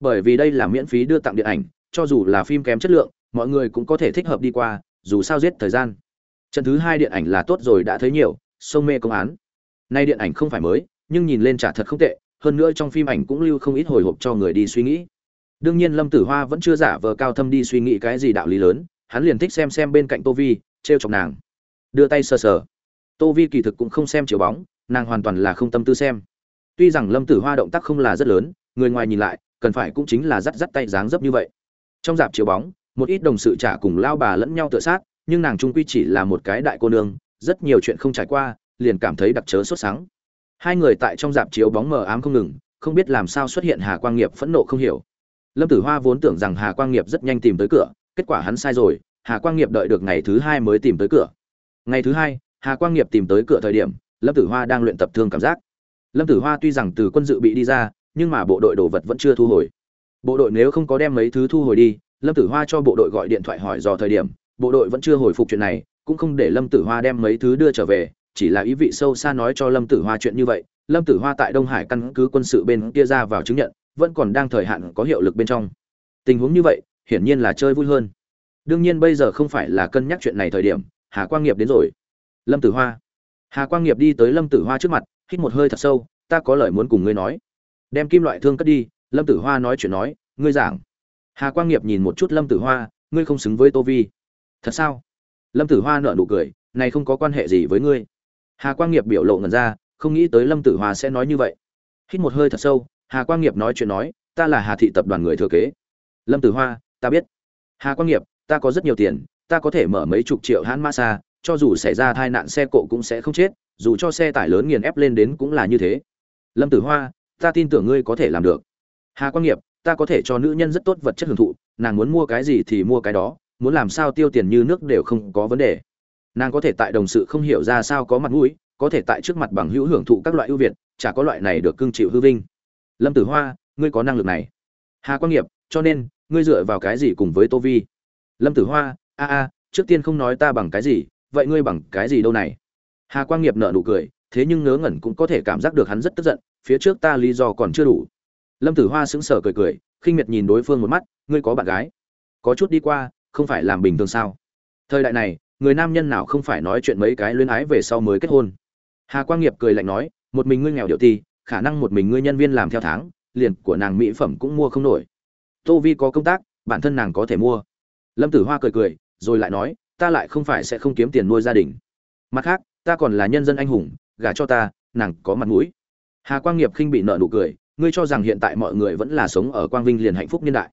Bởi vì đây là miễn phí đưa tặng điện ảnh, cho dù là phim kém chất lượng, mọi người cũng có thể thích hợp đi qua, dù sao giết thời gian. Trận thứ hai điện ảnh là tốt rồi đã thấy nhiều, sông mê công án. Nay điện ảnh không phải mới, nhưng nhìn lên trả thật không tệ, hơn nữa trong phim ảnh cũng lưu không ít hồi hộp cho người đi suy nghĩ. Đương nhiên lâm tử hoa vẫn chưa giả vờ cao thâm đi suy nghĩ cái gì đạo lý lớn, hắn liền thích xem xem bên cạnh tô vi t r e o chọc nàng. Đưa tay sờ sờ. Tô vi kỳ thực cũng không xem chiều bóng, nàng hoàn toàn là không tâm tư xem tuy rằng lâm tử hoa động tác không là rất lớn, người ngoài nhìn lại, cần phải cũng chính là dắt dắt tay dáng dấp như vậy. Trong dạp chiều bóng, một ít đồng sự trả cùng lao bà lẫn nhau tự sát, nhưng nàng trung quy chỉ là một cái đại cô nương, rất nhiều chuyện không trải qua, liền cảm thấy đặc chớ sốt sáng hai người tại trong dạp chiếu bóng mờ ám không ngừng, không biết làm sao xuất hiện hà quang nghiệp phẫn nộ không hiểu. Lâm tử hoa vốn tưởng rằng hà quang nghiệp rất nhanh tìm tới cửa, kết quả hắn sai rồi, hà quang nghiệp đợi được ngày thứ hai mới tìm tới cửa. Ngày thứ hai, hà quang nghiệp tìm tới cửa thời điểm, lâm tử hoa đang luyện tập thương cảm giác lâm tử hoa tuy rằng từ quân dự bị đi ra, nhưng mà bộ đội đồ vật vẫn chưa thu hồi. Bộ đội nếu không có đem mấy thứ thu hồi đi, lâm tử hoa cho bộ đội gọi điện thoại hỏi dò thời điểm, bộ đội vẫn chưa hồi phục chuyện này, cũng không để lâm tử hoa đem mấy thứ đưa trở về, chỉ là ý vị sâu xa nói cho lâm tử hoa chuyện như vậy. Lâm tử hoa tại đông hải căn cứ quân sự bên kia ra vào chứng nhận, vẫn còn đang thời hạn có hiệu lực bên trong. Tình huống như vậy, hiển nhiên là chơi vui hơn. Đương nhiên bây giờ không phải là cân nhắc chuyện này thời điểm, hà quang nghiệp đến rồi. Lâm tử hoa. Hà quang nghiệp đi tới lâm tử hoa trước mặt hít một hơi thật sâu, ta có lời muốn cùng ngươi nói. Đem kim loại thương cất đi, lâm tử hoa nói chuyện nói, ngươi giảng. Hà quang nghiệp nhìn một chút lâm tử hoa, ngươi không xứng với tô vi. Thật sao? Lâm tử hoa nợ nụ cười, này không có quan hệ gì với ngươi. Hà quang nghiệp biểu lộ ngần ra, không nghĩ tới lâm tử hoa sẽ nói như vậy. Hít một hơi thật sâu, hà quang nghiệp nói chuyện nói, ta là hà thị tập đoàn người thừa kế. Lâm tử hoa, ta biết. Hà quang nghiệp, ta có rất nhiều tiền, ta có thể mở mấy chục triệu hãn massage cho dù xảy ra tai nạn xe cộ cũng sẽ không chết dù cho xe tải lớn nghiền ép lên đến cũng là như thế. Lâm tử hoa, ta tin tưởng ngươi có thể làm được. Hà quang nghiệp, ta có thể cho nữ nhân rất tốt vật chất hưởng thụ, nàng muốn mua cái gì thì mua cái đó, muốn làm sao tiêu tiền như nước đều không có vấn đề. Nàng có thể tại đồng sự không hiểu ra sao có mặt mũi, có thể tại trước mặt bằng hữu hưởng thụ các loại ưu việt, chả có loại này được cưng chịu hư vinh. Lâm tử hoa, ngươi có năng lực này. Hà quang nghiệp, cho nên, ngươi dựa vào cái gì cùng với tô vi? Lâm tử hoa, a a, trước tiên không nói ta bằng cái gì, vậy ngươi bằng cái gì đâu này? Hà quang nghiệp nở nụ cười, thế nhưng ngớ ngẩn cũng có thể cảm giác được hắn rất tức giận, phía trước ta lý do còn chưa đủ. Lâm tử hoa sững sờ cười cười, khinh miệt nhìn đối phương một mắt, ngươi có bạn gái? Có chút đi qua, không phải làm bình thường sao? Thời đại này, người nam nhân nào không phải nói chuyện mấy cái luyến ái về sau mới kết hôn? Hà quang nghiệp cười lạnh nói, một mình ngươi nghèo điệu ti khả năng một mình ngươi nhân viên làm theo tháng, liền của nàng mỹ phẩm cũng mua không nổi. Tô vi có công tác, bản thân nàng có thể mua. Lâm tử hoa cười cười, rồi lại nói, ta lại không phải sẽ không kiếm tiền nuôi gia đình. Mặt khác ta còn là nhân dân anh hùng, gả cho ta, nàng có mặt mũi. Hà quang nghiệp khinh bị nợ nụ cười, ngươi cho rằng hiện tại mọi người vẫn là sống ở quang vinh liền hạnh phúc niên đại.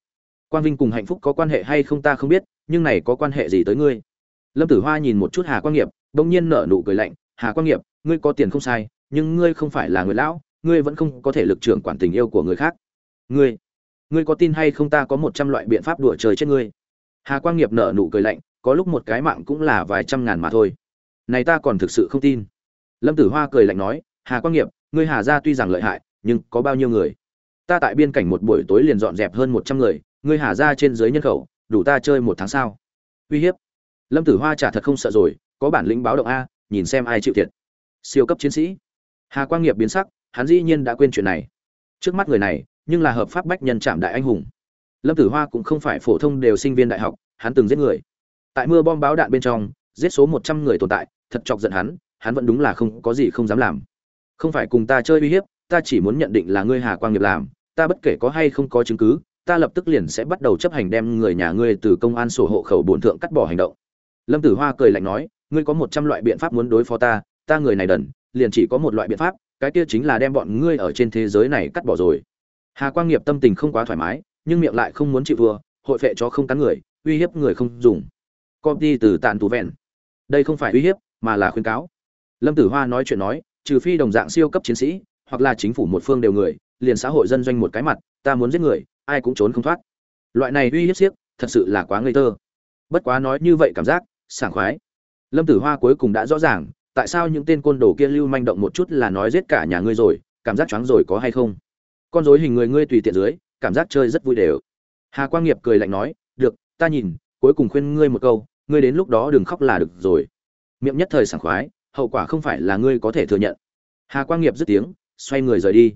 Quang vinh cùng hạnh phúc có quan hệ hay không ta không biết, nhưng này có quan hệ gì tới ngươi? Lâm tử hoa nhìn một chút hà quang nghiệp, bỗng nhiên nở nụ cười lạnh, hà quang nghiệp, ngươi có tiền không sai, nhưng ngươi không phải là người lão, ngươi vẫn không có thể lực trưởng quản tình yêu của người khác. Ngươi ngươi có tin hay không ta có một trăm loại biện pháp đùa trời chết ngươi? Hà quang nghiệp nở nụ cười lạnh, có lúc một cái mạng cũng là vài trăm ngàn mà thôi này ta còn thực sự không tin. Lâm tử hoa cười lạnh nói, hà quang nghiệp, ngươi hà gia tuy rằng lợi hại, nhưng có bao nhiêu người? Ta tại biên cảnh một buổi tối liền dọn dẹp hơn một trăm người, ngươi hà gia trên dưới nhân khẩu, đủ ta chơi một tháng sao? Uy hiếp. Lâm tử hoa trả thật không sợ rồi, có bản lĩnh báo động a, nhìn xem ai chịu thiệt. Siêu cấp chiến sĩ. Hà quang nghiệp biến sắc, hắn dĩ nhiên đã quên chuyện này. Trước mắt người này, nhưng là hợp pháp bách nhân trạm đại anh hùng. Lâm tử hoa cũng không phải phổ thông đều sinh viên đại học, hắn từng giết người. Tại mưa bom báo đạn bên trong giết số một trăm người tồn tại thật chọc giận hắn hắn vẫn đúng là không có gì không dám làm. Không phải cùng ta chơi uy hiếp ta chỉ muốn nhận định là ngươi hà quang nghiệp làm ta bất kể có hay không có chứng cứ ta lập tức liền sẽ bắt đầu chấp hành đem người nhà ngươi từ công an sổ hộ khẩu bổn thượng cắt bỏ hành động. Lâm tử hoa cười lạnh nói ngươi có một trăm loại biện pháp muốn đối phó ta ta người này đần liền chỉ có một loại biện pháp cái kia chính là đem bọn ngươi ở trên thế giới này cắt bỏ rồi. Hà quang nghiệp tâm tình không quá thoải mái nhưng miệng lại không muốn chịu vừa, hội phệ cho không cắn người uy hiếp người không dùng. Công ty từ tàn tù vẹn đây không phải uy hiếp, mà là khuyên cáo. Lâm tử hoa nói chuyện nói, trừ phi đồng dạng siêu cấp chiến sĩ, hoặc là chính phủ một phương đều người, liền xã hội dân doanh một cái mặt, ta muốn giết người, ai cũng trốn không thoát. Loại này uy hiếp siếc, thật sự là quá ngây thơ. Bất quá nói như vậy cảm giác, sảng khoái. Lâm tử hoa cuối cùng đã rõ ràng, tại sao những tên côn đồ kia lưu manh động một chút là nói giết cả nhà ngươi rồi, cảm giác choáng rồi có hay không? Con dối hình người ngươi tùy tiện dưới, cảm giác chơi rất vui đều. Hà quang nghiệp cười lạnh nói, được, ta nhìn, cuối cùng khuyên ngươi một câu ngươi đến lúc đó đừng khóc là được rồi. Miệng nhất thời sảng khoái, hậu quả không phải là ngươi có thể thừa nhận. Hà quang nghiệp dứt tiếng, xoay người rời đi.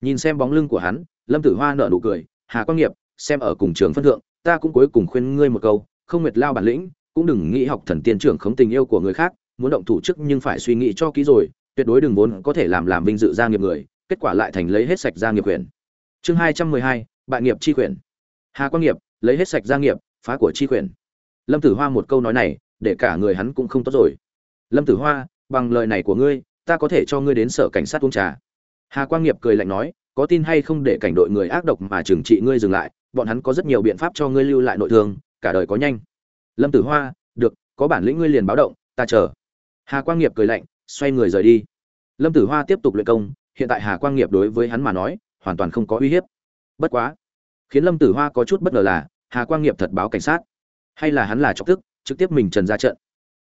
Nhìn xem bóng lưng của hắn, lâm tử hoa nở nụ cười, hà quang nghiệp, xem ở cùng trường phân thượng, ta cũng cuối cùng khuyên ngươi một câu, không nguyệt lao bản lĩnh, cũng đừng nghĩ học thần tiên trưởng khống tình yêu của người khác, muốn động thủ chức nhưng phải suy nghĩ cho kỹ rồi, tuyệt đối đừng vốn có thể làm làm vinh dự gia nghiệp người, kết quả lại thành lấy hết sạch gia nghiệp quyền. Chương hai trăm mười hai, bại nghiệp chi quyền. Hà quang nghiệp, lấy hết sạch gia nghiệp, phá của chi quyền lâm tử hoa một câu nói này, để cả người hắn cũng không tốt rồi. Lâm tử hoa, bằng lời này của ngươi, ta có thể cho ngươi đến sở cảnh sát uống trà. Hà quang nghiệp cười lạnh nói, có tin hay không để cảnh đội người ác độc mà trừng trị ngươi dừng lại, bọn hắn có rất nhiều biện pháp cho ngươi lưu lại nội thương, cả đời có nhanh. Lâm tử hoa, được, có bản lĩnh ngươi liền báo động, ta chờ. Hà quang nghiệp cười lạnh, xoay người rời đi. Lâm tử hoa tiếp tục luyện công, hiện tại hà quang nghiệp đối với hắn mà nói, hoàn toàn không có uy hiếp. Bất quá, khiến lâm tử hoa có chút bất ngờ là, hà quang nghiệp thật báo cảnh sát hay là hắn là chọc tức, trực tiếp mình trần ra trận.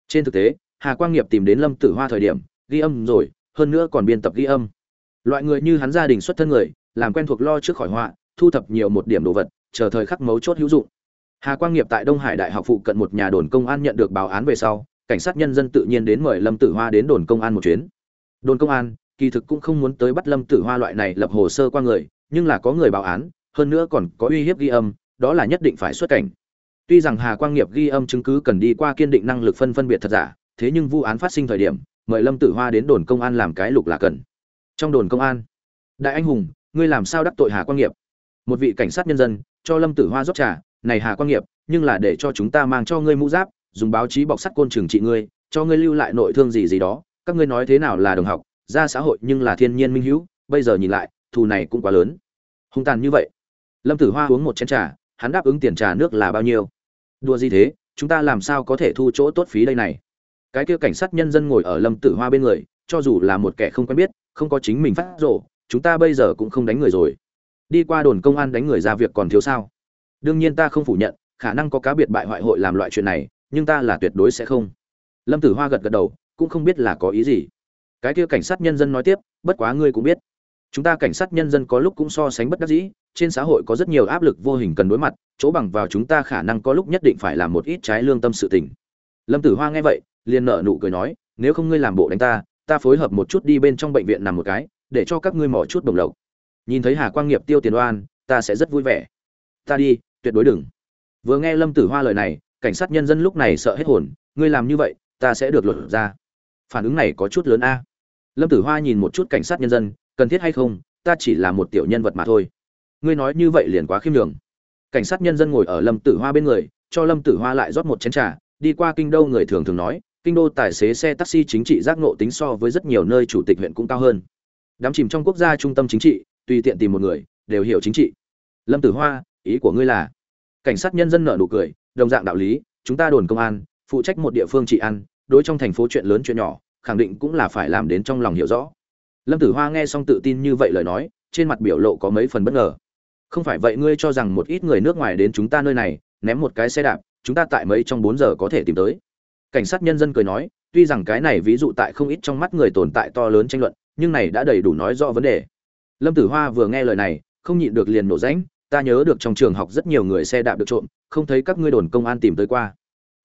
Trên thực tế, hà quang nghiệp tìm đến lâm tử hoa thời điểm, ghi âm rồi, hơn nữa còn biên tập ghi âm. Loại người như hắn gia đình xuất thân người, làm quen thuộc lo trước khỏi họa, thu thập nhiều một điểm đồ vật, chờ thời khắc mấu chốt hữu dụng. Hà quang nghiệp tại đông hải đại học phụ cận một nhà đồn công an nhận được báo án về sau, cảnh sát nhân dân tự nhiên đến mời lâm tử hoa đến đồn công an một chuyến. Đồn công an, kỳ thực cũng không muốn tới bắt lâm tử hoa loại này lập hồ sơ qua người, nhưng là có người báo án, hơn nữa còn có uy hiếp ghi âm, đó là nhất định phải xuất cảnh tuy rằng hà quang nghiệp ghi âm chứng cứ cần đi qua kiên định năng lực phân phân biệt thật giả, thế nhưng vụ án phát sinh thời điểm, mời lâm tử hoa đến đồn công an làm cái lục là cần. Trong đồn công an, đại anh hùng, ngươi làm sao đắc tội hà quang nghiệp? Một vị cảnh sát nhân dân, cho lâm tử hoa rót trà, này hà quang nghiệp, nhưng là để cho chúng ta mang cho ngươi mũ giáp, dùng báo chí bọc sắt côn trừng trị ngươi, cho ngươi lưu lại nội thương gì gì đó, các ngươi nói thế nào là đồng học, ra xã hội nhưng là thiên nhiên minh hữu, bây giờ nhìn lại, thù này cũng quá lớn. Hung tàn như vậy. Lâm tử hoa uống một chén trà hắn đáp ứng tiền trà nước là bao nhiêu? Đùa gì thế? Chúng ta làm sao có thể thu chỗ tốt phí đây này? Cái kia cảnh sát nhân dân ngồi ở lâm tử hoa bên người, cho dù là một kẻ không quen biết, không có chính mình phát rộ chúng ta bây giờ cũng không đánh người rồi. Đi qua đồn công an đánh người ra việc còn thiếu sao? Đương nhiên ta không phủ nhận, khả năng có cá biệt bại hoại hội làm loại chuyện này, nhưng ta là tuyệt đối sẽ không. Lâm tử hoa gật gật đầu, cũng không biết là có ý gì. Cái kia cảnh sát nhân dân nói tiếp, bất quá ngươi cũng biết, chúng ta cảnh sát nhân dân có lúc cũng so sánh bất đắc dĩ trên xã hội có rất nhiều áp lực vô hình cần đối mặt, chỗ bằng vào chúng ta khả năng có lúc nhất định phải làm một ít trái lương tâm sự tình. Lâm tử hoa nghe vậy, liền nở nụ cười nói, nếu không ngươi làm bộ đánh ta ta phối hợp một chút đi bên trong bệnh viện nằm một cái, để cho các ngươi mỏ chút đồng lộc. Nhìn thấy hà quang nghiệp tiêu tiền oan, ta sẽ rất vui vẻ. Ta đi, tuyệt đối đừng. Vừa nghe lâm tử hoa lời này, cảnh sát nhân dân lúc này sợ hết hồn, ngươi làm như vậy, ta sẽ được luật ra. Phản ứng này có chút lớn a. Lâm tử hoa nhìn một chút cảnh sát nhân dân, cần thiết hay không, ta chỉ là một tiểu nhân vật mà thôi ngươi nói như vậy liền quá khiêm nhường. Cảnh sát nhân dân ngồi ở lâm tử hoa bên người, cho lâm tử hoa lại rót một chén trà, đi qua kinh đô người thường thường nói, kinh đô tài xế xe taxi chính trị giác ngộ tính so với rất nhiều nơi chủ tịch huyện cũng cao hơn. Đám chìm trong quốc gia trung tâm chính trị, tùy tiện tìm một người, đều hiểu chính trị. Lâm tử hoa, ý của ngươi là? Cảnh sát nhân dân nợ nụ cười, đồng dạng đạo lý, chúng ta đồn công an, phụ trách một địa phương trị an, đối trong thành phố chuyện lớn chuyện nhỏ, khẳng định cũng là phải làm đến trong lòng hiểu rõ. Lâm tử hoa nghe xong tự tin như vậy lời nói, trên mặt biểu lộ có mấy phần bất ngờ không phải vậy ngươi cho rằng một ít người nước ngoài đến chúng ta nơi này, ném một cái xe đạp, chúng ta tại mấy trong bốn giờ có thể tìm tới. Cảnh sát nhân dân cười nói, tuy rằng cái này ví dụ tại không ít trong mắt người tồn tại to lớn tranh luận, nhưng này đã đầy đủ nói rõ vấn đề. Lâm tử hoa vừa nghe lời này, không nhịn được liền nổ rãnh ta nhớ được trong trường học rất nhiều người xe đạp được trộm, không thấy các ngươi đồn công an tìm tới qua.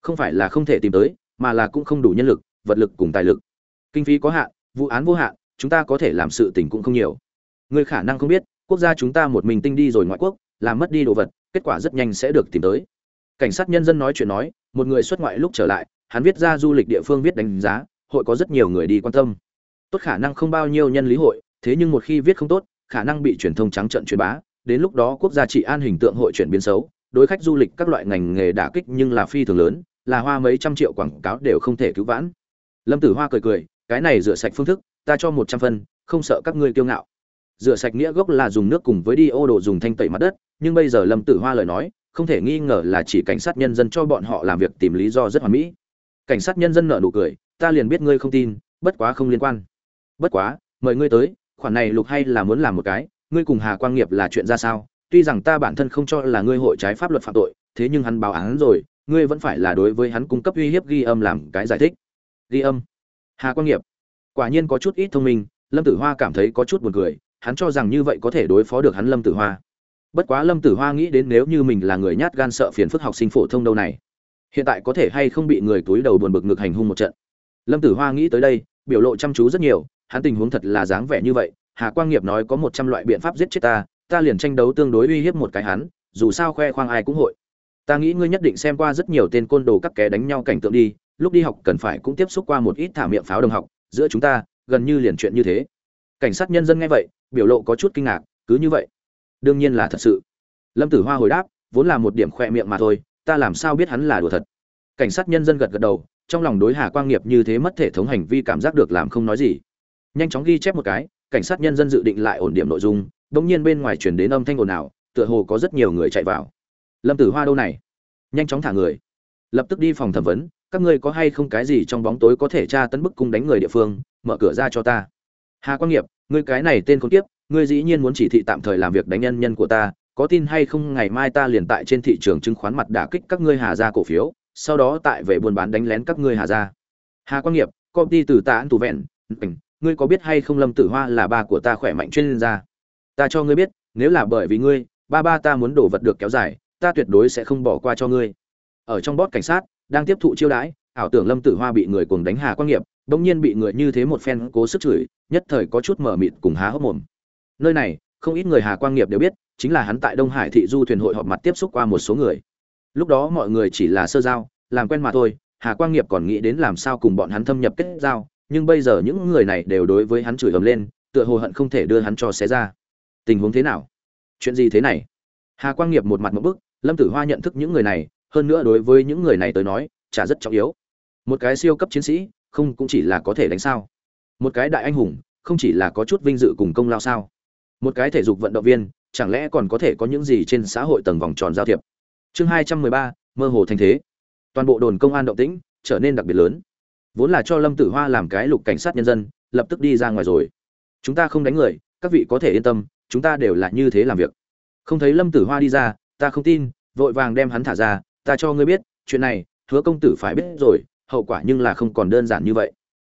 Không phải là không thể tìm tới, mà là cũng không đủ nhân lực, vật lực cùng tài lực. Kinh phí có hạn, vụ án vô hạn, chúng ta có thể làm sự tình cũng không nhiều. Người khả năng không biết quốc gia chúng ta một mình tinh đi rồi ngoại quốc, làm mất đi đồ vật, kết quả rất nhanh sẽ được tìm tới. Cảnh sát nhân dân nói chuyện nói, một người xuất ngoại lúc trở lại, hắn viết ra du lịch địa phương viết đánh giá, hội có rất nhiều người đi quan tâm. Tốt khả năng không bao nhiêu nhân lý hội, thế nhưng một khi viết không tốt, khả năng bị truyền thông trắng trận truyền bá. Đến lúc đó quốc gia trị an hình tượng hội chuyển biến xấu, đối khách du lịch các loại ngành nghề đả kích nhưng là phi thường lớn, là hoa mấy trăm triệu quảng cáo đều không thể cứu vãn. Lâm tử hoa cười cười, cái này rửa sạch phương thức, ta cho một trăm phân, không sợ các ngươi kiêu ngạo rửa sạch nghĩa gốc là dùng nước cùng với đi ô đồ dùng thanh tẩy mặt đất, nhưng bây giờ lâm tử hoa lời nói, không thể nghi ngờ là chỉ cảnh sát nhân dân cho bọn họ làm việc tìm lý do rất hoàn mỹ. Cảnh sát nhân dân nợ nụ cười, ta liền biết ngươi không tin, bất quá không liên quan. Bất quá, mời ngươi tới, khoản này lục hay là muốn làm một cái, ngươi cùng hà quang nghiệp là chuyện ra sao? Tuy rằng ta bản thân không cho là ngươi hội trái pháp luật phạm tội, thế nhưng hắn báo án rồi, ngươi vẫn phải là đối với hắn cung cấp uy hiếp ghi âm làm cái giải thích. Ghi âm? Hà quang nghiệp. Quả nhiên có chút ít thông minh, lâm tử hoa cảm thấy có chút buồn cười hắn cho rằng như vậy có thể đối phó được hắn lâm tử hoa. Bất quá lâm tử hoa nghĩ đến nếu như mình là người nhát gan sợ phiền phức học sinh phổ thông đâu này, hiện tại có thể hay không bị người túi đầu buồn bực ngực hành hung một trận. Lâm tử hoa nghĩ tới đây, biểu lộ chăm chú rất nhiều, hắn tình huống thật là dáng vẻ như vậy, hà quang nghiệp nói có một trăm loại biện pháp giết chết ta ta liền tranh đấu tương đối uy hiếp một cái hắn, dù sao khoe khoang ai cũng hội. Ta nghĩ ngươi nhất định xem qua rất nhiều tên côn đồ các kẻ đánh nhau cảnh tượng đi, lúc đi học cần phải cũng tiếp xúc qua một ít thả miệng pháo đồng học, giữa chúng ta, gần như liền chuyện như thế. Cảnh sát nhân dân nghe vậy biểu lộ có chút kinh ngạc, cứ như vậy. Đương nhiên là thật sự. Lâm tử hoa hồi đáp, vốn là một điểm khoe miệng mà thôi, ta làm sao biết hắn là đùa thật. Cảnh sát nhân dân gật gật đầu, trong lòng đối hà quang nghiệp như thế mất thể thống hành vi cảm giác được làm không nói gì. Nhanh chóng ghi chép một cái, cảnh sát nhân dân dự định lại ổn điểm nội dung bỗng nhiên bên ngoài chuyển đến âm thanh ồn ào, tựa hồ có rất nhiều người chạy vào. Lâm tử hoa đâu này? Nhanh chóng thả người. Lập tức đi phòng thẩm vấn, các ngươi có hay không cái gì trong bóng tối có thể tra tấn bức cung đánh người địa phương, mở cửa ra cho ta. Hà quang nghiệp ngươi cái này tên con tiếp ngươi dĩ nhiên muốn chỉ thị tạm thời làm việc đánh nhân nhân của ta, có tin hay không ngày mai ta liền tại trên thị trường chứng khoán mặt đả kích các ngươi hà ra cổ phiếu, sau đó tại về buôn bán đánh lén các ngươi hà ra hà quang nghiệp, công ty từ tạ tù vẹn ngươi có biết hay không lâm tử hoa là ba của ta khỏe mạnh chuyên gia? Ta cho ngươi biết, nếu là bởi vì ngươi, ba ba ta muốn đổ vật được kéo dài, ta tuyệt đối sẽ không bỏ qua cho ngươi. Ở trong bót cảnh sát, đang tiếp thụ chiêu đãi, ảo tưởng lâm tử hoa bị người cuồng đánh hà quang nghiệp, bỗng nhiên bị người như thế một phen cố sức chửi nhất thời có chút mở mịt cùng há hốc mồm. Nơi này, không ít người hà quang nghiệp đều biết, chính là hắn tại đông hải thị du thuyền hội họp mặt tiếp xúc qua một số người. Lúc đó mọi người chỉ là sơ giao, làm quen mà thôi, hà quang nghiệp còn nghĩ đến làm sao cùng bọn hắn thâm nhập kết giao, nhưng bây giờ những người này đều đối với hắn chửi ầm lên, tựa hồ hận không thể đưa hắn cho xé ra. Tình huống thế nào? Chuyện gì thế này? Hà quang nghiệp một mặt ngộp bức, lâm tử hoa nhận thức những người này, hơn nữa đối với những người này tới nói, chả rất trọng yếu. Một cái siêu cấp chiến sĩ, không cũng chỉ là có thể đánh sao một cái đại anh hùng, không chỉ là có chút vinh dự cùng công lao sao? Một cái thể dục vận động viên, chẳng lẽ còn có thể có những gì trên xã hội tầng vòng tròn giao thiệp? Chương hai trăm mười ba, mơ hồ thành thế. Toàn bộ đồn công an động tĩnh trở nên đặc biệt lớn. Vốn là cho lâm tử hoa làm cái lục cảnh sát nhân dân, lập tức đi ra ngoài rồi. Chúng ta không đánh người, các vị có thể yên tâm, chúng ta đều là như thế làm việc. Không thấy lâm tử hoa đi ra, ta không tin, vội vàng đem hắn thả ra, ta cho ngươi biết, chuyện này, hứa công tử phải biết rồi, hậu quả nhưng là không còn đơn giản như vậy.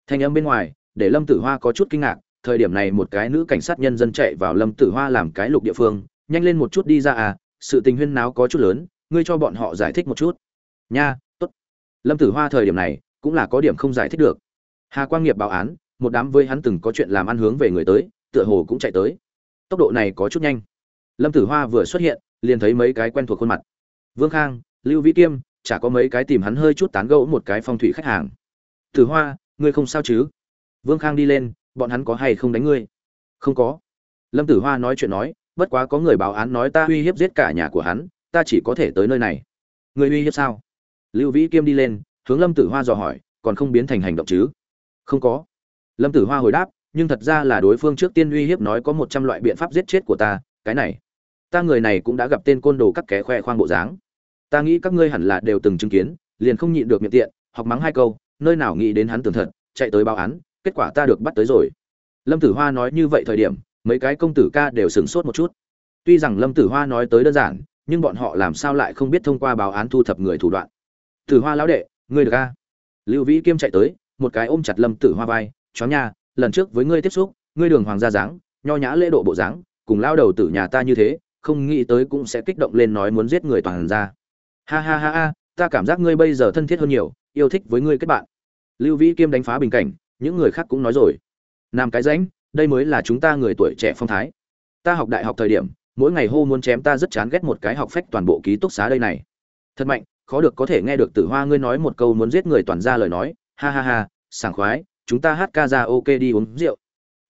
Thanh âm bên ngoài để lâm tử hoa có chút kinh ngạc, thời điểm này một cái nữ cảnh sát nhân dân chạy vào lâm tử hoa làm cái lục địa phương, nhanh lên một chút đi ra à sự tình huyên náo có chút lớn, ngươi cho bọn họ giải thích một chút. Nha, tốt. Lâm tử hoa thời điểm này cũng là có điểm không giải thích được. Hà quang nghiệp báo án, một đám với hắn từng có chuyện làm ăn hướng về người tới, tựa hồ cũng chạy tới. Tốc độ này có chút nhanh. Lâm tử hoa vừa xuất hiện, liền thấy mấy cái quen thuộc khuôn mặt. Vương khang, lưu vĩ kiêm, chả có mấy cái tìm hắn hơi chút tán gẫu một cái phong thủy khách hàng. Tử hoa, ngươi không sao chứ? Vương khang đi lên, bọn hắn có hay không đánh ngươi? Không có. Lâm tử hoa nói chuyện nói, bất quá có người báo án nói ta uy hiếp giết cả nhà của hắn, ta chỉ có thể tới nơi này. Người uy hiếp sao? Lưu vĩ kiêm đi lên, hướng lâm tử hoa dò hỏi, còn không biến thành hành động chứ? Không có. Lâm tử hoa hồi đáp, nhưng thật ra là đối phương trước tiên uy hiếp nói có một trăm loại biện pháp giết chết của ta, cái này, ta người này cũng đã gặp tên côn đồ các kẻ khoe khoang bộ dáng. Ta nghĩ các ngươi hẳn là đều từng chứng kiến, liền không nhịn được miệng tiện, học mắng hai câu, nơi nào nghĩ đến hắn tường thật, chạy tới báo án kết quả ta được bắt tới rồi. Lâm tử hoa nói như vậy thời điểm, mấy cái công tử ca đều sửng sốt một chút. Tuy rằng lâm tử hoa nói tới đơn giản, nhưng bọn họ làm sao lại không biết thông qua báo án thu thập người thủ đoạn. Tử hoa lão đệ, ngươi được ca lưu vĩ kiêm chạy tới, một cái ôm chặt lâm tử hoa vai, chó nha, lần trước với ngươi tiếp xúc, ngươi đường hoàng gia dáng, nho nhã lễ độ bộ dáng, cùng lao đầu tử nhà ta như thế, không nghĩ tới cũng sẽ kích động lên nói muốn giết người toàn ra ha ha ha ha, ta cảm giác ngươi bây giờ thân thiết hơn nhiều, yêu thích với ngươi kết bạn. Lưu vĩ kiêm đánh phá bình cảnh những người khác cũng nói rồi. Nam cái ránh, đây mới là chúng ta người tuổi trẻ phong thái. Ta học đại học thời điểm mỗi ngày hô muốn chém ta rất chán ghét một cái học phách toàn bộ ký túc xá đây này. Thật mạnh khó được có thể nghe được tử hoa ngươi nói một câu muốn giết người toàn ra lời nói. Ha ha ha sảng khoái chúng ta hát ca ra ok đi uống rượu.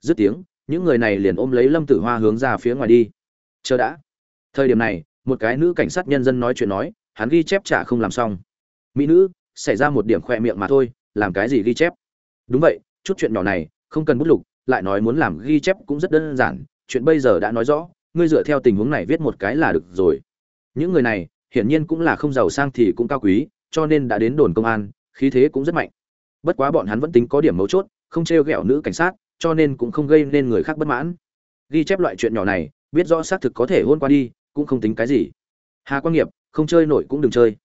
Dứt tiếng những người này liền ôm lấy lâm tử hoa hướng ra phía ngoài đi. Chờ đã. Thời điểm này một cái nữ cảnh sát nhân dân nói chuyện nói hắn ghi chép trả không làm xong. Mỹ nữ xảy ra một điểm khoe miệng mà thôi làm cái gì ghi chép? Đúng vậy, chút chuyện nhỏ này, không cần bút lục, lại nói muốn làm ghi chép cũng rất đơn giản, chuyện bây giờ đã nói rõ, ngươi dựa theo tình huống này viết một cái là được rồi. Những người này, hiển nhiên cũng là không giàu sang thì cũng cao quý, cho nên đã đến đồn công an, khí thế cũng rất mạnh. Bất quá bọn hắn vẫn tính có điểm mấu chốt, không trêu ghẹo nữ cảnh sát, cho nên cũng không gây nên người khác bất mãn. Ghi chép loại chuyện nhỏ này, biết rõ xác thực có thể hôn qua đi, cũng không tính cái gì. Hà quang nghiệp, không chơi nổi cũng đừng chơi.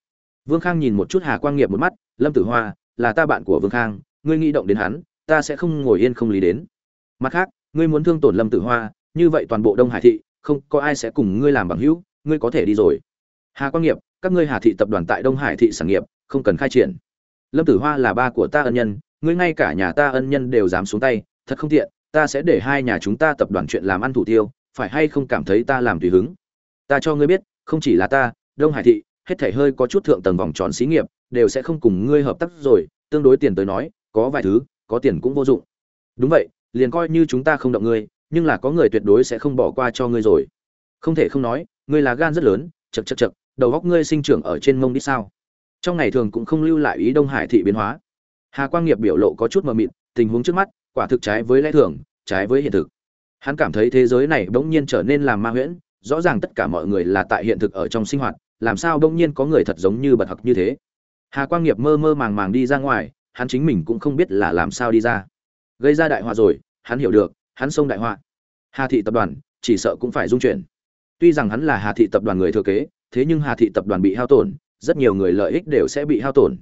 Vương khang nhìn một chút hà quang nghiệp một mắt, lâm tử hoa, là ta bạn của vương khang ngươi nghĩ động đến hắn, ta sẽ không ngồi yên không lý đến. Mặt khác, ngươi muốn thương tổn lâm tử hoa, như vậy toàn bộ đông hải thị, không có ai sẽ cùng ngươi làm bằng hữu, ngươi có thể đi rồi. Hà quang nghiệp, các ngươi hà thị tập đoàn tại đông hải thị sản nghiệp, không cần khai triển. Lâm tử hoa là ba của ta ân nhân, ngươi ngay cả nhà ta ân nhân đều dám xuống tay, thật không tiện, ta sẽ để hai nhà chúng ta tập đoàn chuyện làm ăn thủ tiêu, phải hay không cảm thấy ta làm tùy hứng? Ta cho ngươi biết, không chỉ là ta, đông hải thị, hết thảy hơi có chút thượng tầng vòng tròn xí nghiệp, đều sẽ không cùng ngươi hợp tác rồi, tương đối tiền tới nói có vài thứ, có tiền cũng vô dụng. Đúng vậy, liền coi như chúng ta không động ngươi, nhưng là có người tuyệt đối sẽ không bỏ qua cho ngươi rồi. Không thể không nói, ngươi là gan rất lớn chật chật chật đầu góc ngươi sinh trưởng ở trên mông đi sao? Trong ngày thường cũng không lưu lại ý đông hải thị biến hóa. Hà quang nghiệp biểu lộ có chút mờ mịt, tình huống trước mắt, quả thực trái với lẽ thường, trái với hiện thực. Hắn cảm thấy thế giới này bỗng nhiên trở nên làm ma huyễn, rõ ràng tất cả mọi người là tại hiện thực ở trong sinh hoạt, làm sao đông nhiên có người thật giống như bật học như thế? Hà quang nghiệp mơ mơ màng màng đi ra ngoài hắn chính mình cũng không biết là làm sao đi ra. Gây ra đại họa rồi, hắn hiểu được, hắn xông đại họa. Hà thị tập đoàn, chỉ sợ cũng phải dung chuyển. Tuy rằng hắn là hà thị tập đoàn người thừa kế, thế nhưng hà thị tập đoàn bị hao tổn, rất nhiều người lợi ích đều sẽ bị hao tổn.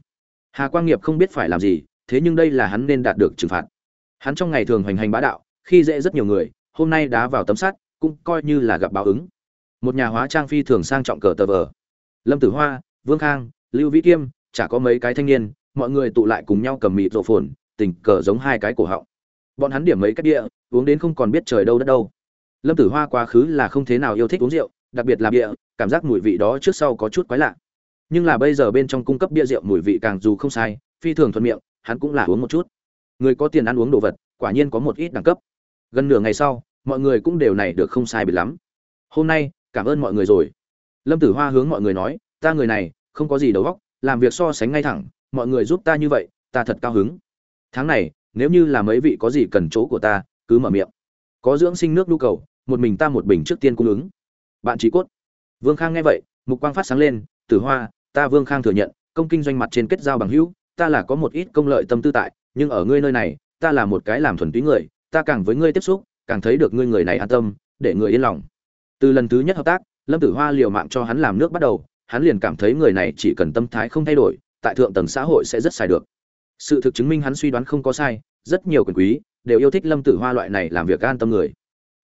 Hà quang nghiệp không biết phải làm gì, thế nhưng đây là hắn nên đạt được trừng phạt. Hắn trong ngày thường hoành hành bá đạo, khi dễ rất nhiều người, hôm nay đá vào tấm sắt, cũng coi như là gặp báo ứng. Một nhà hóa trang phi thường sang trọng cờ tờ vờ. Lâm tử hoa, vương khang, lưu vĩ kiêm, chả có mấy cái thanh niên mọi người tụ lại cùng nhau cầm mịt rộ phồn, tình cờ giống hai cái cổ họng. Bọn hắn điểm mấy cách địa uống đến không còn biết trời đâu đất đâu. Lâm tử hoa quá khứ là không thế nào yêu thích uống rượu, đặc biệt là bia, cảm giác mùi vị đó trước sau có chút quái lạ. Nhưng là bây giờ bên trong cung cấp bia rượu mùi vị càng dù không sai, phi thường thuận miệng, hắn cũng là uống một chút. Người có tiền ăn uống đồ vật, quả nhiên có một ít đẳng cấp. Gần nửa ngày sau, mọi người cũng đều này được không sai biệt lắm. Hôm nay, cảm ơn mọi người rồi. Lâm tử hoa hướng mọi người nói, ta người này, không có gì đầu óc, làm việc so sánh ngay thẳng mọi người giúp ta như vậy, ta thật cao hứng. Tháng này, nếu như là mấy vị có gì cần chỗ của ta, cứ mở miệng. Có dưỡng sinh nước nhu cầu, một mình ta một bình trước tiên cung ứng. Bạn trí cốt. Vương khang nghe vậy, mục quang phát sáng lên, tử hoa, ta vương khang thừa nhận, công kinh doanh mặt trên kết giao bằng hữu, ta là có một ít công lợi tâm tư tại, nhưng ở ngươi nơi này, ta là một cái làm thuần túy người, ta càng với ngươi tiếp xúc, càng thấy được ngươi người này an tâm, để người yên lòng. Từ lần thứ nhất hợp tác, lâm tử hoa liều mạng cho hắn làm nước bắt đầu, hắn liền cảm thấy người này chỉ cần tâm thái không thay đổi tại thượng tầng xã hội sẽ rất xài được. Sự thực chứng minh hắn suy đoán không có sai, rất nhiều quyền quý đều yêu thích lâm tử hoa loại này làm việc an tâm người.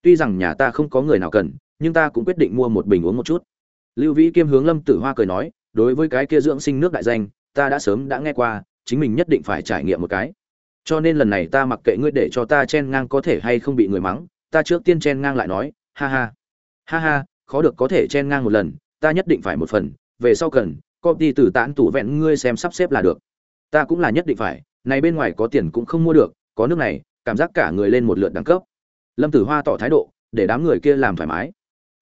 Tuy rằng nhà ta không có người nào cần, nhưng ta cũng quyết định mua một bình uống một chút. Lưu vĩ kiêm hướng lâm tử hoa cười nói, đối với cái kia dưỡng sinh nước đại danh, ta đã sớm đã nghe qua, chính mình nhất định phải trải nghiệm một cái. Cho nên lần này ta mặc kệ ngươi để cho ta chen ngang có thể hay không bị người mắng, ta trước tiên chen ngang lại nói, ha ha. Ha ha, khó được có thể chen ngang một lần, ta nhất định phải một phần, về sau cần copy từ tán tủ vẹn ngươi xem sắp xếp là được. Ta cũng là nhất định phải này bên ngoài có tiền cũng không mua được có nước này cảm giác cả người lên một lượt đẳng cấp. Lâm tử hoa tỏ thái độ để đám người kia làm thoải mái.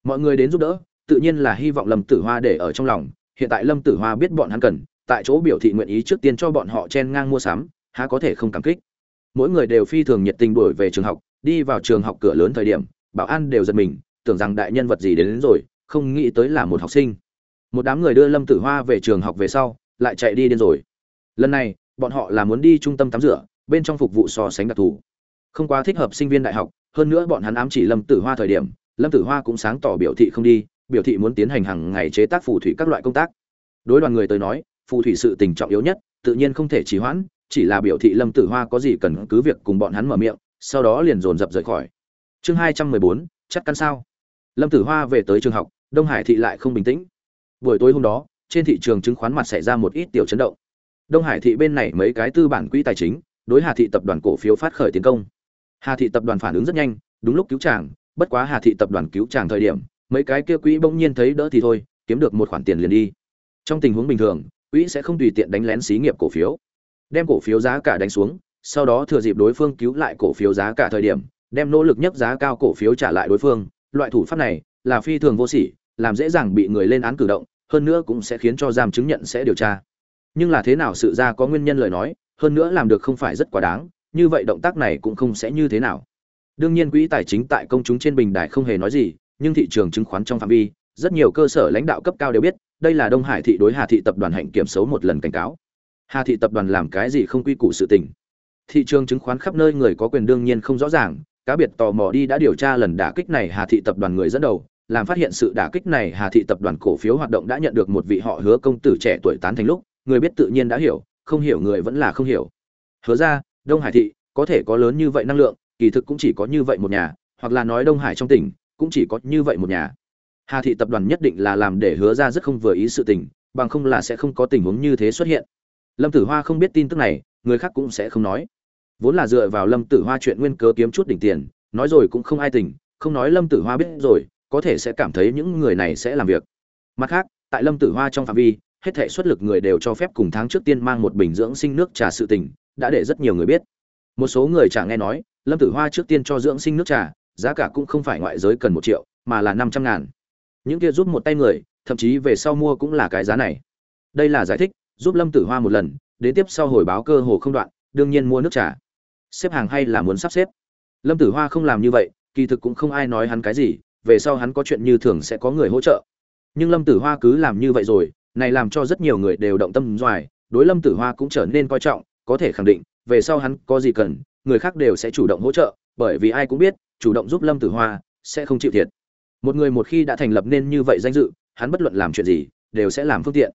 Mọi người đến giúp đỡ tự nhiên là hy vọng lâm tử hoa để ở trong lòng. Hiện tại lâm tử hoa biết bọn hắn cần tại chỗ biểu thị nguyện ý trước tiên cho bọn họ chen ngang mua sắm há có thể không cảm kích. Mỗi người đều phi thường nhiệt tình đuổi về trường học đi vào trường học cửa lớn thời điểm bảo an đều giật mình tưởng rằng đại nhân vật gì đến, đến rồi không nghĩ tới là một học sinh một đám người đưa lâm tử hoa về trường học về sau, lại chạy đi điên rồi. Lần này, bọn họ là muốn đi trung tâm tắm rửa, bên trong phục vụ so sánh đặc thù. Không quá thích hợp sinh viên đại học, hơn nữa bọn hắn ám chỉ lâm tử hoa thời điểm, lâm tử hoa cũng sáng tỏ biểu thị không đi, biểu thị muốn tiến hành hàng ngày chế tác phù thủy các loại công tác. Đối đoàn người tới nói, phù thủy sự tình trọng yếu nhất, tự nhiên không thể trì hoãn, chỉ là biểu thị lâm tử hoa có gì cần cứ việc cùng bọn hắn mở miệng, sau đó liền dồn dập rời khỏi. Chương hai trăm mười bốn, chắc căn sao? Lâm tử hoa về tới trường học, đông hải thị lại không bình tĩnh buổi tối hôm đó, trên thị trường chứng khoán mặt xảy ra một ít tiểu chấn động. Đông hải thị bên này mấy cái tư bản quỹ tài chính, đối hà thị tập đoàn cổ phiếu phát khởi tiến công. Hà thị tập đoàn phản ứng rất nhanh, đúng lúc cứu tràng, bất quá hà thị tập đoàn cứu tràng thời điểm, mấy cái kia quỹ bỗng nhiên thấy đỡ thì thôi, kiếm được một khoản tiền liền đi. Trong tình huống bình thường, quỹ sẽ không tùy tiện đánh lén xí nghiệp cổ phiếu. Đem cổ phiếu giá cả đánh xuống, sau đó thừa dịp đối phương cứu lại cổ phiếu giá cả thời điểm, đem nỗ lực nhấc giá cao cổ phiếu trả lại đối phương. Loại thủ pháp này là phi thường vô sỉ làm dễ dàng bị người lên án cử động, hơn nữa cũng sẽ khiến cho giam chứng nhận sẽ điều tra. Nhưng là thế nào sự ra có nguyên nhân lời nói, hơn nữa làm được không phải rất quá đáng, như vậy động tác này cũng không sẽ như thế nào. Đương nhiên quỹ tài chính tại công chúng trên bình đài không hề nói gì, nhưng thị trường chứng khoán trong phạm vi, rất nhiều cơ sở lãnh đạo cấp cao đều biết, đây là đông hải thị đối hà thị tập đoàn hạnh kiểm xấu một lần cảnh cáo. Hà thị tập đoàn làm cái gì không quy củ sự tình. Thị trường chứng khoán khắp nơi người có quyền đương nhiên không rõ ràng, cá biệt tò mò đi đã điều tra lần đả kích này hà thị tập đoàn người dẫn đầu làm phát hiện sự đả kích này, hà thị tập đoàn cổ phiếu hoạt động đã nhận được một vị họ hứa công tử trẻ tuổi tán thành lúc, người biết tự nhiên đã hiểu, không hiểu người vẫn là không hiểu. Hứa ra, đông hải thị, có thể có lớn như vậy năng lượng, kỳ thực cũng chỉ có như vậy một nhà, hoặc là nói đông hải trong tỉnh, cũng chỉ có như vậy một nhà. Hà thị tập đoàn nhất định là làm để hứa ra rất không vừa ý sự tình, bằng không là sẽ không có tình huống như thế xuất hiện. Lâm tử hoa không biết tin tức này, người khác cũng sẽ không nói. Vốn là dựa vào lâm tử hoa chuyện nguyên cớ kiếm chút đỉnh tiền, nói rồi cũng không ai tỉnh không nói lâm tử hoa biết rồi có thể sẽ cảm thấy những người này sẽ làm việc. Mặt khác, tại lâm tử hoa trong phạm vi, hết thể xuất lực người đều cho phép cùng tháng trước tiên mang một bình dưỡng sinh nước trà sự tình, đã để rất nhiều người biết. Một số người chả nghe nói, lâm tử hoa trước tiên cho dưỡng sinh nước trà, giá cả cũng không phải ngoại giới cần một triệu, mà là năm trăm ngàn. Những kia giúp một tay người, thậm chí về sau mua cũng là cái giá này. Đây là giải thích, giúp lâm tử hoa một lần, đến tiếp sau hồi báo cơ hồ không đoạn, đương nhiên mua nước trà. Xếp hàng hay là muốn sắp xếp? Lâm tử hoa không làm như vậy, kỳ thực cũng không ai nói hắn cái gì về sau hắn có chuyện như thường sẽ có người hỗ trợ. Nhưng lâm tử hoa cứ làm như vậy rồi, này làm cho rất nhiều người đều động tâm doài, đối lâm tử hoa cũng trở nên coi trọng, có thể khẳng định, về sau hắn có gì cần, người khác đều sẽ chủ động hỗ trợ, bởi vì ai cũng biết, chủ động giúp lâm tử hoa sẽ không chịu thiệt. Một người một khi đã thành lập nên như vậy danh dự, hắn bất luận làm chuyện gì, đều sẽ làm phương tiện.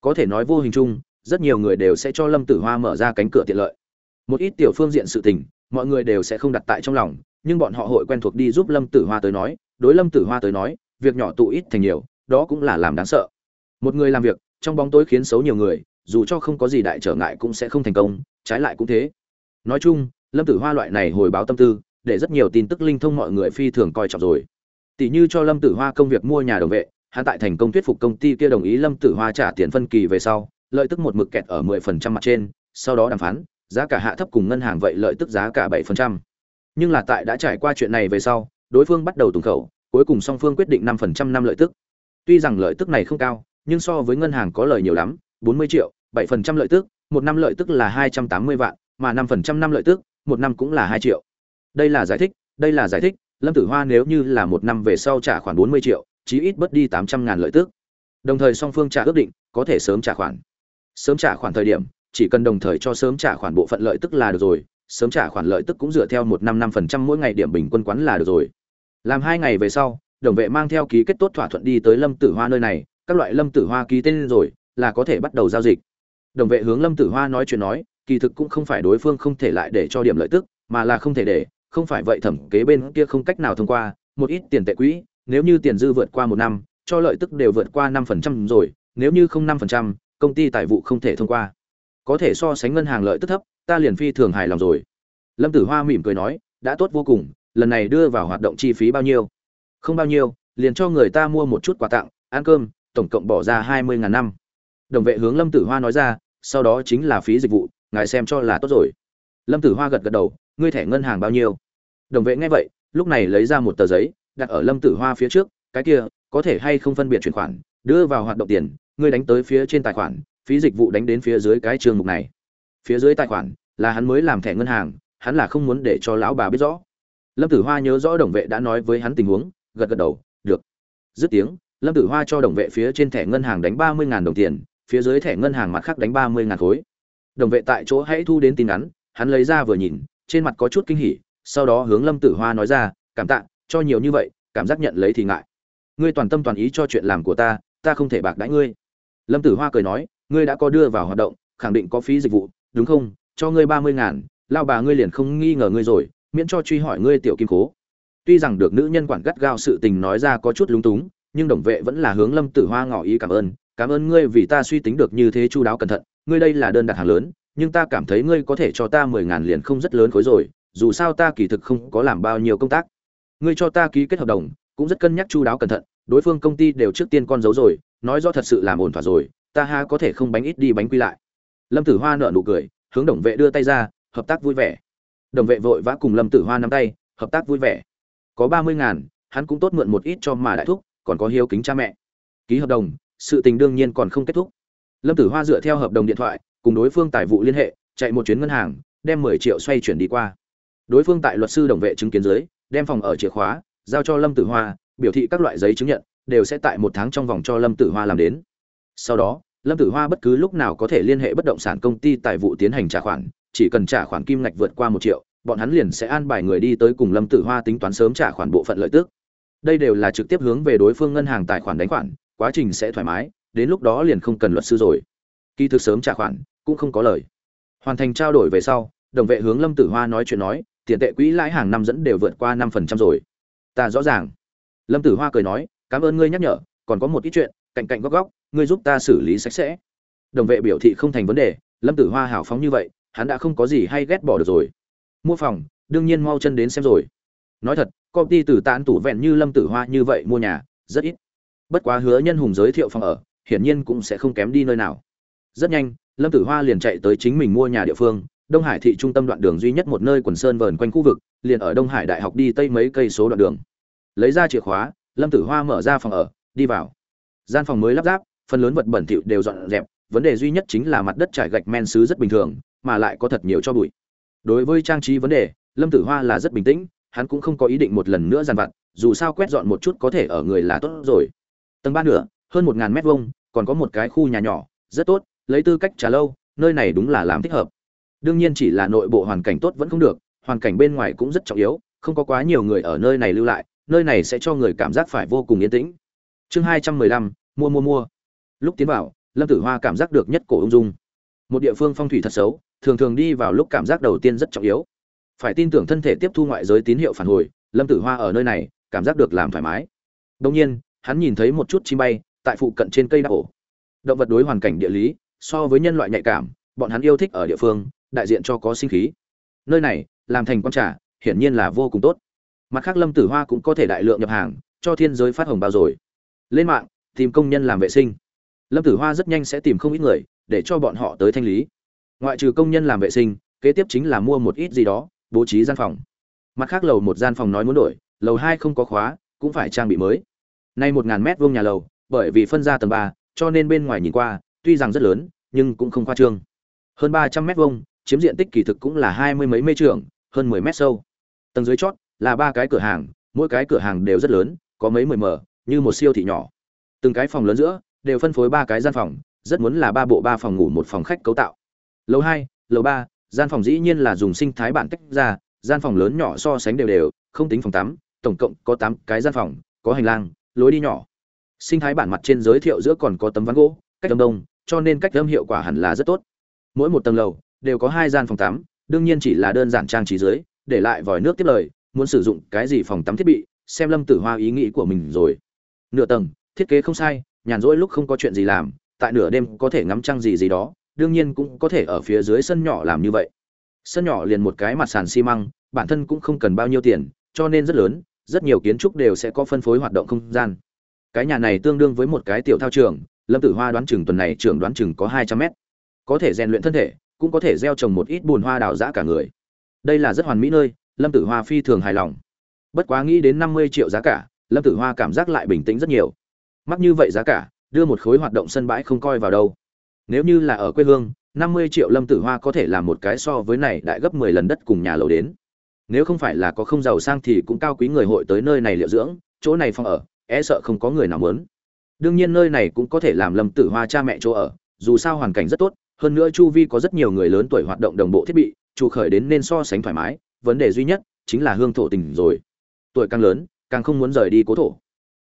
Có thể nói vô hình chung, rất nhiều người đều sẽ cho lâm tử hoa mở ra cánh cửa tiện lợi. Một ít tiểu phương diện sự tình, mọi người đều sẽ không đặt tại trong lòng, nhưng bọn họ hội quen thuộc đi giúp lâm tử hoa tới nói đối lâm tử hoa tới nói, việc nhỏ tụ ít thành nhiều, đó cũng là làm đáng sợ. Một người làm việc, trong bóng tối khiến xấu nhiều người, dù cho không có gì đại trở ngại cũng sẽ không thành công, trái lại cũng thế. Nói chung, lâm tử hoa loại này hồi báo tâm tư, để rất nhiều tin tức linh thông mọi người phi thường coi trọng rồi. Tỷ như cho lâm tử hoa công việc mua nhà đồng vệ, hắn tại thành công thuyết phục công ty kia đồng ý lâm tử hoa trả tiền phân kỳ về sau, lợi tức một mực kẹt ở 10% mặt trên, sau đó đàm phán, giá cả hạ thấp cùng ngân hàng vậy lợi tức giá cả 7%. nhưng là tại đã trải qua chuyện này về sau đối phương bắt đầu tùng khẩu, cuối cùng song phương quyết định năm phần trăm năm lợi tức. Tuy rằng lợi tức này không cao, nhưng so với ngân hàng có lợi nhiều lắm 40 triệu, bảy phần trăm lợi tức, một năm lợi tức là 280 vạn, mà năm phần trăm năm lợi tức, một năm cũng là hai triệu. Đây là giải thích, đây là giải thích, lâm tử hoa nếu như là một năm về sau trả khoản 40 triệu, chí ít bớt đi 800 ngàn lợi tức. Đồng thời song phương trả ước định, có thể sớm trả khoản. Sớm trả khoản thời điểm, chỉ cần đồng thời cho sớm trả khoản bộ phận lợi tức là được rồi, sớm trả khoản lợi tức cũng dựa theo một năm năm phần trăm mỗi ngày điểm bình quân quán là được rồi làm hai ngày về sau, đồng vệ mang theo ký kết tốt thỏa thuận đi tới lâm tử hoa nơi này, các loại lâm tử hoa ký tên rồi, là có thể bắt đầu giao dịch. Đồng vệ hướng lâm tử hoa nói chuyện nói, kỳ thực cũng không phải đối phương không thể lại để cho điểm lợi tức, mà là không thể để, không phải vậy thẩm kế bên kia không cách nào thông qua, một ít tiền tệ quỹ, nếu như tiền dư vượt qua một năm, cho lợi tức đều vượt qua năm phần trăm rồi, nếu như không năm phần trăm, công ty tài vụ không thể thông qua. Có thể so sánh ngân hàng lợi tức thấp, ta liền phi thường hài lòng rồi. Lâm tử hoa mỉm cười nói, đã tốt vô cùng lần này đưa vào hoạt động chi phí bao nhiêu? Không bao nhiêu, liền cho người ta mua một chút quà tặng, ăn cơm, tổng cộng bỏ ra hai mươi ngàn năm. Đồng vệ hướng lâm tử hoa nói ra, sau đó chính là phí dịch vụ, ngài xem cho là tốt rồi. Lâm tử hoa gật gật đầu, ngươi thẻ ngân hàng bao nhiêu? Đồng vệ nghe vậy, lúc này lấy ra một tờ giấy, đặt ở lâm tử hoa phía trước, cái kia, có thể hay không phân biệt chuyển khoản, đưa vào hoạt động tiền, ngươi đánh tới phía trên tài khoản, phí dịch vụ đánh đến phía dưới cái trường mục này. Phía dưới tài khoản, là hắn mới làm thẻ ngân hàng, hắn là không muốn để cho lão bà biết rõ lâm tử hoa nhớ rõ đồng vệ đã nói với hắn tình huống, gật gật đầu, được. Dứt tiếng, lâm tử hoa cho đồng vệ phía trên thẻ ngân hàng đánh ba mươi đồng tiền, phía dưới thẻ ngân hàng mặt khác đánh ba mươi khối. Đồng vệ tại chỗ hãy thu đến tin ngắn hắn lấy ra vừa nhìn, trên mặt có chút kinh hỉ, sau đó hướng lâm tử hoa nói ra, cảm tạ, cho nhiều như vậy, cảm giác nhận lấy thì ngại. Ngươi toàn tâm toàn ý cho chuyện làm của ta ta không thể bạc đãi ngươi. Lâm tử hoa cười nói, ngươi đã có đưa vào hoạt động, khẳng định có phí dịch vụ, đúng không? Cho ngươi ba mươi ngàn, lao bà ngươi liền không nghi ngờ ngươi rồi miễn cho truy hỏi ngươi tiểu kim cố. Tuy rằng được nữ nhân quản gắt gao sự tình nói ra có chút lúng túng, nhưng đồng vệ vẫn là hướng lâm tử hoa ngỏ ý cảm ơn cảm ơn ngươi vì ta suy tính được như thế chu đáo cẩn thận, ngươi đây là đơn đặt hàng lớn, nhưng ta cảm thấy ngươi có thể cho ta mười ngàn liền không rất lớn khối rồi, dù sao ta kỳ thực không có làm bao nhiêu công tác. Ngươi cho ta ký kết hợp đồng, cũng rất cân nhắc chu đáo cẩn thận, đối phương công ty đều trước tiên con dấu rồi, nói rõ thật sự làm ổn thỏa rồi, ta ha có thể không bánh ít đi bánh quy lại. Lâm tử hoa nợ nụ cười, hướng đồng vệ đưa tay ra, hợp tác vui vẻ đồng vệ vội vã cùng lâm tử hoa nắm tay, hợp tác vui vẻ. Có ba mươi ngàn, hắn cũng tốt mượn một ít cho mà đại thúc, còn có hiếu kính cha mẹ. Ký hợp đồng, sự tình đương nhiên còn không kết thúc. Lâm tử hoa dựa theo hợp đồng điện thoại, cùng đối phương tài vụ liên hệ, chạy một chuyến ngân hàng, đem mười triệu xoay chuyển đi qua. Đối phương tại luật sư đồng vệ chứng kiến dưới, đem phòng ở chìa khóa, giao cho lâm tử hoa, biểu thị các loại giấy chứng nhận, đều sẽ tại một tháng trong vòng cho lâm tử hoa làm đến. Sau đó, lâm tử hoa bất cứ lúc nào có thể liên hệ bất động sản công ty tài vụ tiến hành trả khoản chỉ cần trả khoản kim ngạch vượt qua một triệu, bọn hắn liền sẽ an bài người đi tới cùng lâm tử hoa tính toán sớm trả khoản bộ phận lợi tức. Đây đều là trực tiếp hướng về đối phương ngân hàng tài khoản đánh khoản, quá trình sẽ thoải mái, đến lúc đó liền không cần luật sư rồi. Kỳ thực sớm trả khoản cũng không có lời. Hoàn thành trao đổi về sau, đồng vệ hướng lâm tử hoa nói chuyện nói, tiền tệ quỹ lãi hàng năm dẫn đều vượt qua năm phần trăm rồi. Ta rõ ràng. Lâm tử hoa cười nói, cảm ơn ngươi nhắc nhở, còn có một ít chuyện, cạnh cạnh góc góc, ngươi giúp ta xử lý sạch sẽ. Đồng vệ biểu thị không thành vấn đề, lâm tử hoa hào phóng như vậy hắn đã không có gì hay ghét bỏ được rồi. Mua phòng, đương nhiên mau chân đến xem rồi. Nói thật, công ty từ tán tủ vẹn như lâm tử hoa như vậy mua nhà, rất ít. Bất quá hứa nhân hùng giới thiệu phòng ở, hiển nhiên cũng sẽ không kém đi nơi nào. Rất nhanh, lâm tử hoa liền chạy tới chính mình mua nhà địa phương, đông hải thị trung tâm đoạn đường duy nhất một nơi quần sơn vờn quanh khu vực, liền ở đông hải đại học đi tây mấy cây số đoạn đường. Lấy ra chìa khóa, lâm tử hoa mở ra phòng ở, đi vào. Gian phòng mới lắp ráp, phần lớn vật bẩn thỉu đều dọn dẹp, vấn đề duy nhất chính là mặt đất trải gạch men xứ rất bình thường mà lại có thật nhiều cho bụi. Đối với trang trí vấn đề, lâm tử hoa là rất bình tĩnh, hắn cũng không có ý định một lần nữa dàn vặt, dù sao quét dọn một chút có thể ở người là tốt rồi. Tầng ba nửa, hơn một ngàn mét vuông, còn có một cái khu nhà nhỏ, rất tốt, lấy tư cách trà lâu, nơi này đúng là làm thích hợp. Đương nhiên chỉ là nội bộ hoàn cảnh tốt vẫn không được, hoàn cảnh bên ngoài cũng rất trọng yếu, không có quá nhiều người ở nơi này lưu lại, nơi này sẽ cho người cảm giác phải vô cùng yên tĩnh. Chương hai trăm mười lăm, mua mua mua. Lúc tiến vào, lâm tử hoa cảm giác được nhất cổ ung dung. Một địa phương phong thủy thật xấu thường thường đi vào lúc cảm giác đầu tiên rất trọng yếu. Phải tin tưởng thân thể tiếp thu ngoại giới tín hiệu phản hồi, lâm tử hoa ở nơi này, cảm giác được làm thoải mái. Đông nhiên, hắn nhìn thấy một chút chim bay, tại phụ cận trên cây đa ổ động vật đối hoàn cảnh địa lý, so với nhân loại nhạy cảm, bọn hắn yêu thích ở địa phương, đại diện cho có sinh khí. Nơi này, làm thành con trà, hiển nhiên là vô cùng tốt. Mặt khác lâm tử hoa cũng có thể đại lượng nhập hàng, cho thiên giới phát hồng bao rồi. Lên mạng, tìm công nhân làm vệ sinh. Lâm tử hoa rất nhanh sẽ tìm không ít người, để cho bọn họ tới thanh lý ngoại trừ công nhân làm vệ sinh, kế tiếp chính là mua một ít gì đó, bố trí gian phòng. Mặt khác lầu một gian phòng nói muốn đổi, lầu hai không có khóa, cũng phải trang bị mới. Nay một ngàn mét vuông nhà lầu, bởi vì phân ra tầng ba, cho nên bên ngoài nhìn qua, tuy rằng rất lớn, nhưng cũng không khoa trương. Hơn ba trăm mét vuông, chiếm diện tích kỳ thực cũng là hai mươi mấy mê trường, hơn mười mét sâu. Tầng dưới chót là ba cái cửa hàng, mỗi cái cửa hàng đều rất lớn, có mấy mười mở, như một siêu thị nhỏ. Từng cái phòng lớn giữa, đều phân phối ba cái gian phòng, rất muốn là ba bộ ba phòng ngủ một phòng khách cấu tạo lầu hai, lầu ba, gian phòng dĩ nhiên là dùng sinh thái bản tách ra, gian phòng lớn nhỏ so sánh đều đều, không tính phòng tắm, tổng cộng có tám cái gian phòng, có hành lang, lối đi nhỏ. Sinh thái bản mặt trên giới thiệu giữa còn có tấm ván gỗ, cách âm đông, cho nên cách âm hiệu quả hẳn là rất tốt. Mỗi một tầng lầu đều có hai gian phòng tắm, đương nhiên chỉ là đơn giản trang trí dưới, để lại vòi nước tiếp lời, muốn sử dụng cái gì phòng tắm thiết bị, xem lâm tử hoa ý nghĩ của mình rồi. Nửa tầng, thiết kế không sai, nhàn rỗi lúc không có chuyện gì làm, tại nửa đêm có thể ngắm trăng gì gì đó đương nhiên cũng có thể ở phía dưới sân nhỏ làm như vậy. Sân nhỏ liền một cái mặt sàn xi măng, bản thân cũng không cần bao nhiêu tiền, cho nên rất lớn, rất nhiều kiến trúc đều sẽ có phân phối hoạt động không gian. Cái nhà này tương đương với một cái tiểu thao trường, lâm tử hoa đoán chừng tuần này trường đoán chừng có hai trăm mét. Có thể rèn luyện thân thể, cũng có thể gieo trồng một ít bùn hoa đào dã cả người. Đây là rất hoàn mỹ nơi, lâm tử hoa phi thường hài lòng. Bất quá nghĩ đến năm mươi triệu giá cả, lâm tử hoa cảm giác lại bình tĩnh rất nhiều. Mắc như vậy giá cả, đưa một khối hoạt động sân bãi không coi vào đâu nếu như là ở quê hương, năm mươi triệu lâm tử hoa có thể làm một cái so với này đại gấp mười lần đất cùng nhà lầu đến. Nếu không phải là có không giàu sang thì cũng cao quý người hội tới nơi này liệu dưỡng, chỗ này phòng ở e sợ không có người nào muốn. Đương nhiên nơi này cũng có thể làm lâm tử hoa cha mẹ chỗ ở, dù sao hoàn cảnh rất tốt, hơn nữa chu vi có rất nhiều người lớn tuổi hoạt động đồng bộ thiết bị, chủ khởi đến nên so sánh thoải mái, vấn đề duy nhất chính là hương thổ tình rồi. Tuổi càng lớn, càng không muốn rời đi cố thổ.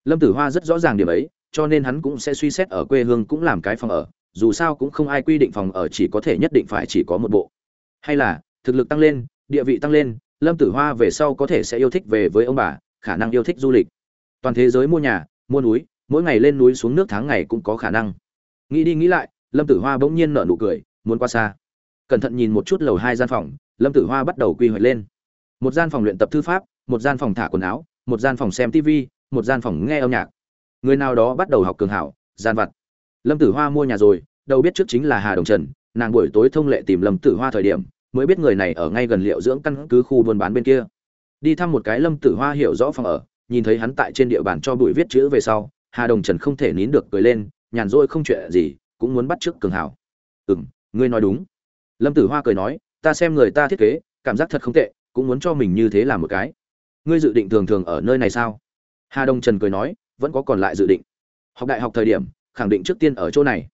Lâm tử hoa rất rõ ràng điểm ấy, cho nên hắn cũng sẽ suy xét ở quê hương cũng làm cái phòng ở dù sao cũng không ai quy định phòng ở chỉ có thể nhất định phải chỉ có một bộ. Hay là, thực lực tăng lên, địa vị tăng lên, lâm tử hoa về sau có thể sẽ yêu thích về với ông bà, khả năng yêu thích du lịch. Toàn thế giới mua nhà, mua núi, mỗi ngày lên núi xuống nước tháng ngày cũng có khả năng. Nghĩ đi nghĩ lại, lâm tử hoa bỗng nhiên nở nụ cười, muốn qua xa. Cẩn thận nhìn một chút lầu hai gian phòng, lâm tử hoa bắt đầu quy hoạch lên. Một gian phòng luyện tập thư pháp, một gian phòng thả quần áo, một gian phòng xem tv một gian phòng nghe âm nhạc. Người nào đó bắt đầu học cường hảo, gian vặt lâm tử hoa mua nhà rồi, đâu biết trước chính là hà đồng trần, nàng buổi tối thông lệ tìm lâm tử hoa thời điểm, mới biết người này ở ngay gần liệu dưỡng căn cứ khu buôn bán bên kia. Đi thăm một cái lâm tử hoa hiểu rõ phòng ở, nhìn thấy hắn tại trên địa bàn cho bụi viết chữ về sau, hà đồng trần không thể nín được cười lên, nhàn rỗi không chuyện gì, cũng muốn bắt chước cường hảo. Ừ m ngươi nói đúng. Lâm tử hoa cười nói, ta xem người ta thiết kế, cảm giác thật không tệ, cũng muốn cho mình như thế làm một cái. Ngươi dự định thường thường ở nơi này sao? Hà Đồng trần cười nói, vẫn có còn lại dự định. Học đại học thời điểm khẳng định trước tiên ở chỗ này.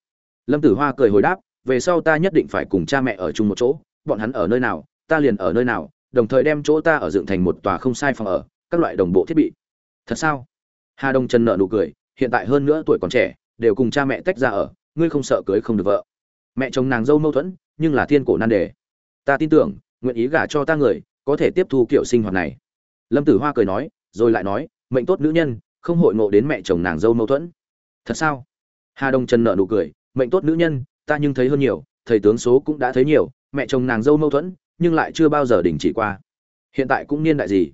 Lâm tử hoa cười hồi đáp, về sau ta nhất định phải cùng cha mẹ ở chung một chỗ, bọn hắn ở nơi nào, ta liền ở nơi nào, đồng thời đem chỗ ta ở dựng thành một tòa không sai phòng ở, các loại đồng bộ thiết bị. Thật sao? Hà đông trần nợ nụ cười, hiện tại hơn nữa tuổi còn trẻ, đều cùng cha mẹ tách ra ở, ngươi không sợ cưới không được vợ. Mẹ chồng nàng dâu mâu thuẫn, nhưng là thiên cổ nan đề. Ta tin tưởng, nguyện ý gả cho ta người, có thể tiếp thu kiểu sinh hoạt này. Lâm tử hoa cười nói, rồi lại nói, mệnh tốt nữ nhân, không hội ngộ đến mẹ chồng nàng dâu mâu thuẫn. Thật sao? Hà đông trần nợ nụ cười, mệnh tốt nữ nhân, ta nhưng thấy hơn nhiều, thầy tướng số cũng đã thấy nhiều, mẹ chồng nàng dâu mâu thuẫn, nhưng lại chưa bao giờ đình chỉ qua. Hiện tại cũng niên đại gì?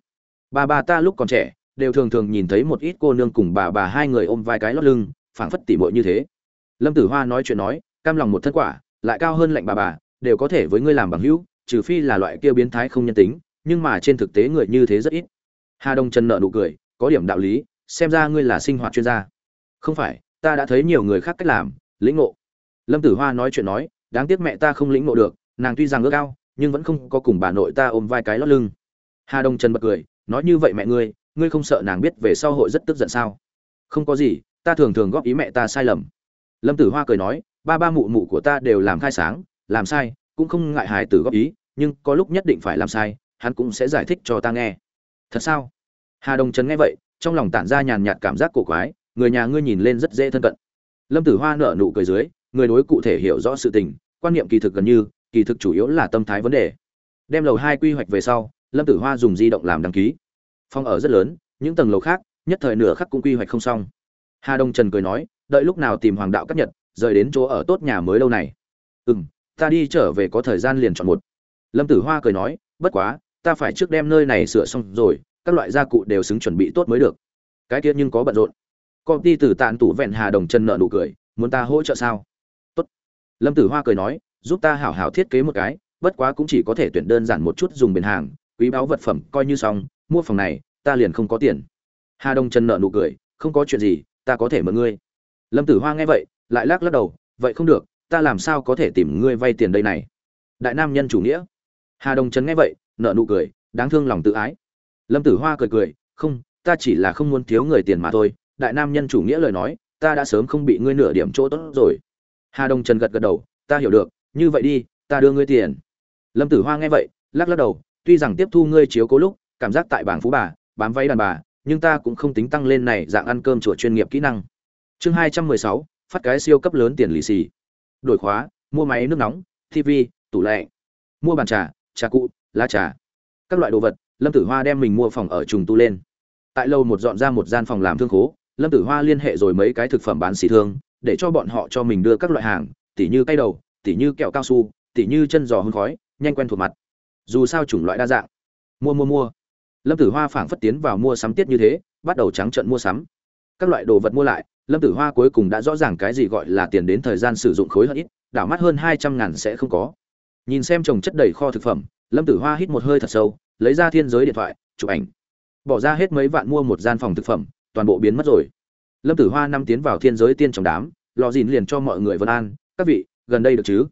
Bà bà ta lúc còn trẻ, đều thường thường nhìn thấy một ít cô nương cùng bà bà hai người ôm vai cái lót lưng, phảng phất tỉ mội như thế. Lâm tử hoa nói chuyện nói, cam lòng một thân quả, lại cao hơn lệnh bà bà, đều có thể với ngươi làm bằng hữu, trừ phi là loại kia biến thái không nhân tính, nhưng mà trên thực tế người như thế rất ít. Hà đông trần nợ nụ cười, có điểm đạo lý, xem ra ngươi là sinh hoạt chuyên gia. Không phải ta đã thấy nhiều người khác cách làm, lĩnh ngộ. Lâm tử hoa nói chuyện nói, đáng tiếc mẹ ta không lĩnh ngộ được, nàng tuy rằng ước cao nhưng vẫn không có cùng bà nội ta ôm vai cái lót lưng. Hà đông trần bật cười, nói như vậy mẹ ngươi ngươi không sợ nàng biết về sau hội rất tức giận sao? Không có gì, ta thường thường góp ý mẹ ta sai lầm. Lâm tử hoa cười nói, ba ba mụ mụ của ta đều làm khai sáng, làm sai, cũng không ngại hài tử góp ý, nhưng có lúc nhất định phải làm sai, hắn cũng sẽ giải thích cho ta nghe. Thật sao? Hà đồng trần nghe vậy, trong lòng tản ra nhàn nhạt cảm giác cổ quái người nhà ngươi nhìn lên rất dễ thân cận. Lâm tử hoa nở nụ cười dưới, người đối cụ thể hiểu rõ sự tình, quan niệm kỳ thực gần như, kỳ thực chủ yếu là tâm thái vấn đề. Đem lầu hai quy hoạch về sau, lâm tử hoa dùng di động làm đăng ký. Phòng ở rất lớn, những tầng lầu khác, nhất thời nửa khắc cũng quy hoạch không xong. Hà đông trần cười nói, đợi lúc nào tìm hoàng đạo cắt nhật, rời đến chỗ ở tốt nhà mới lâu này. Ừ m ta đi trở về có thời gian liền chọn một. Lâm tử hoa cười nói, bất quá, ta phải trước đem nơi này sửa xong rồi, các loại gia cụ đều xứng chuẩn bị tốt mới được. Cái kia nhưng có bận rộn công ty từ tạn tủ vẹn hà đồng chân nợ nụ cười, muốn ta hỗ trợ sao? Tốt. Lâm tử hoa cười nói, giúp ta hảo hảo thiết kế một cái, bất quá cũng chỉ có thể tuyển đơn giản một chút dùng biển hàng, quý báo vật phẩm coi như xong, mua phòng này, ta liền không có tiền. Hà đông chân nợ nụ cười, không có chuyện gì, ta có thể mượn ngươi. Lâm tử hoa nghe vậy, lại lắc lắc đầu, vậy không được, ta làm sao có thể tìm ngươi vay tiền đây này? Đại nam nhân chủ nghĩa. Hà đông chân nghe vậy, nợ nụ cười, đáng thương lòng tự ái. Lâm tử hoa cười cười, không, ta chỉ là không muốn thiếu người tiền mà thôi đại nam nhân chủ nghĩa lời nói, ta đã sớm không bị ngươi nửa điểm chỗ tốt rồi. Hà đông trần gật gật đầu, ta hiểu được, như vậy đi, ta đưa ngươi tiền. Lâm tử hoa nghe vậy, lắc lắc đầu, tuy rằng tiếp thu ngươi chiếu cố lúc, cảm giác tại bảng phú bà, bám váy đàn bà, nhưng ta cũng không tính tăng lên này dạng ăn cơm chùa chuyên nghiệp kỹ năng. Chương hai trăm mười sáu, phát cái siêu cấp lớn tiền lì xì. Đổi khóa, mua máy nước nóng tv tủ lạnh. Mua bàn trà trà cụ, lá trà. Các loại đồ vật, lâm tử hoa đem mình mua phòng ở trùng tu lên. Tại lâu một dọn ra một gian phòng làm thương khố lâm tử hoa liên hệ rồi mấy cái thực phẩm bán xỉ thương, để cho bọn họ cho mình đưa các loại hàng, tỉ như cây đầu, tỉ như kẹo cao su, tỉ như chân giò hương khói, nhanh quen thuộc mặt. Dù sao chủng loại đa dạng. Mua mua mua. Lâm tử hoa phảng phất tiến vào mua sắm tiết như thế, bắt đầu trắng trận mua sắm. Các loại đồ vật mua lại, lâm tử hoa cuối cùng đã rõ ràng cái gì gọi là tiền đến thời gian sử dụng khối hơn ít, đảo mắt hơn hai trăm ngàn sẽ không có. Nhìn xem trồng chất đầy kho thực phẩm, lâm tử hoa hít một hơi thật sâu, lấy ra thiên giới điện thoại, chụp ảnh. Bỏ ra hết mấy vạn mua một gian phòng thực phẩm toàn bộ biến mất rồi. Lâm tử hoa năm tiến vào thiên giới tiên trong đám lò dìn liền cho mọi người vân an, các vị, gần đây được chứ?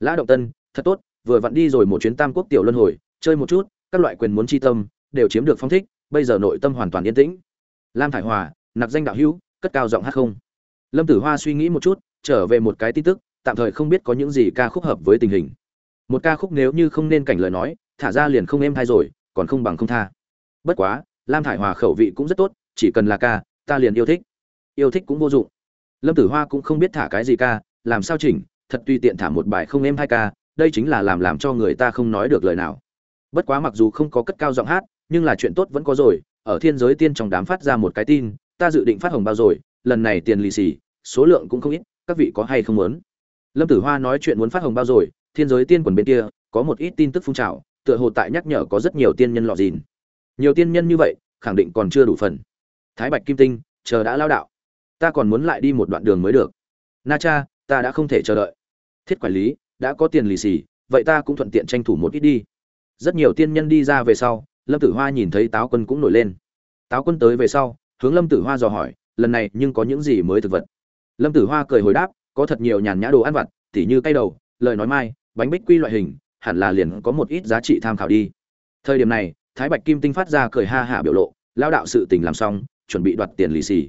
Lã động tân, thật tốt, vừa vặn đi rồi một chuyến tam quốc tiểu luân hồi, chơi một chút, các loại quyền muốn chi tâm, đều chiếm được phong thích, bây giờ nội tâm hoàn toàn yên tĩnh. Lam thải hòa nặc danh đạo hữu, cất cao giọng hát không. Lâm tử hoa suy nghĩ một chút, trở về một cái tin tức, tạm thời không biết có những gì ca khúc hợp với tình hình. Một ca khúc nếu như không nên cảnh lời nói, thả ra liền không êm hay rồi, còn không bằng không tha. Bất quá, lam thải hòa khẩu vị cũng rất tốt chỉ cần là ca, ta liền yêu thích. Yêu thích cũng vô dụng. Lâm tử hoa cũng không biết thả cái gì ca, làm sao chỉnh, thật tùy tiện thả một bài không êm hai ca, đây chính là làm làm cho người ta không nói được lời nào. Bất quá mặc dù không có cất cao giọng hát, nhưng là chuyện tốt vẫn có rồi, ở thiên giới tiên trong đám phát ra một cái tin, ta dự định phát hồng bao rồi, lần này tiền lì xì, số lượng cũng không ít, các vị có hay không muốn? Lâm tử hoa nói chuyện muốn phát hồng bao rồi, thiên giới tiên quần bên kia, có một ít tin tức phun trào, tựa hồ tại nhắc nhở có rất nhiều tiên nhân lọ dìn. Nhiều tiên nhân như vậy, khẳng định còn chưa đủ phần thái bạch kim tinh, chờ đã lao đạo. Ta còn muốn lại đi một đoạn đường mới được. Na cha, ta đã không thể chờ đợi. Thiết quản lý, đã có tiền lì xì, vậy ta cũng thuận tiện tranh thủ một ít đi. Rất nhiều tiên nhân đi ra về sau, lâm tử hoa nhìn thấy táo quân cũng nổi lên. Táo quân tới về sau, hướng lâm tử hoa dò hỏi, lần này nhưng có những gì mới thực vật? Lâm tử hoa cười hồi đáp, có thật nhiều nhàn nhã đồ ăn vặt, tỉ như cây đầu, lời nói mai, bánh bích quy loại hình, hẳn là liền có một ít giá trị tham khảo đi. Thời điểm này, thái bạch kim tinh phát ra cười ha hả biểu lộ, lao đạo sự tình làm xong chuẩn bị đoạt tiền lì xì.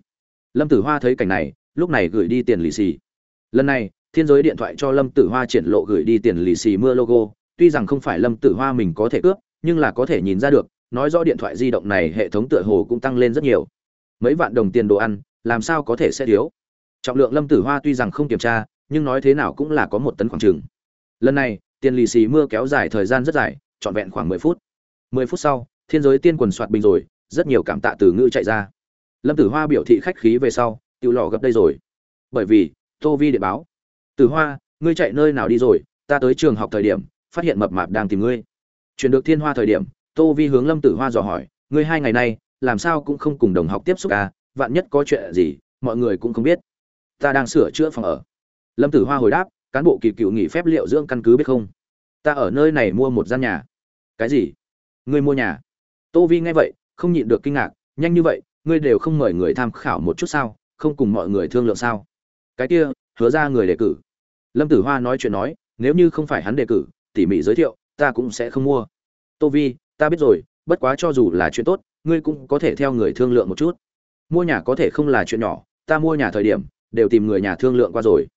Lâm tử hoa thấy cảnh này, lúc này gửi đi tiền lì xì. Lần này, thiên giới điện thoại cho lâm tử hoa triển lộ gửi đi tiền lì xì mưa logo, tuy rằng không phải lâm tử hoa mình có thể cướp, nhưng là có thể nhìn ra được, nói rõ điện thoại di động này hệ thống tựa hồ cũng tăng lên rất nhiều. Mấy vạn đồng tiền đồ ăn, làm sao có thể sẽ thiếu? Trọng lượng lâm tử hoa tuy rằng không kiểm tra, nhưng nói thế nào cũng là có một tấn khoảng trừng lần này, tiền lì xì mưa kéo dài thời gian rất dài, trọn vẹn khoảng mười phút. Mười phút sau, thiên giới tiên quần soạt bình rồi, rất nhiều cảm tạ từ ngữ chạy ra lâm tử hoa biểu thị khách khí về sau tự lò gấp đây rồi. Bởi vì, tô vi điện báo. Tử hoa, ngươi chạy nơi nào đi rồi? Ta tới trường học thời điểm, phát hiện mập mạp đang tìm ngươi. Chuyển được thiên hoa thời điểm, tô vi hướng lâm tử hoa dò hỏi, ngươi hai ngày nay, làm sao cũng không cùng đồng học tiếp xúc à? Vạn nhất có chuyện gì, mọi người cũng không biết. Ta đang sửa chữa phòng ở. Lâm tử hoa hồi đáp, cán bộ kỳ cựu nghỉ phép liệu dưỡng căn cứ biết không? Ta ở nơi này mua một gian nhà. Cái gì? Ngươi mua nhà? Tô vi nghe vậy, không nhịn được kinh ngạc, nhanh như vậy ngươi đều không mời người tham khảo một chút sao, không cùng mọi người thương lượng sao? Cái kia, hứa ra người đề cử. Lâm tử hoa nói chuyện nói, nếu như không phải hắn đề cử, tỉ mỉ giới thiệu, ta cũng sẽ không mua. Tô vi, ta biết rồi, bất quá cho dù là chuyện tốt, ngươi cũng có thể theo người thương lượng một chút. Mua nhà có thể không là chuyện nhỏ, ta mua nhà thời điểm, đều tìm người nhà thương lượng qua rồi.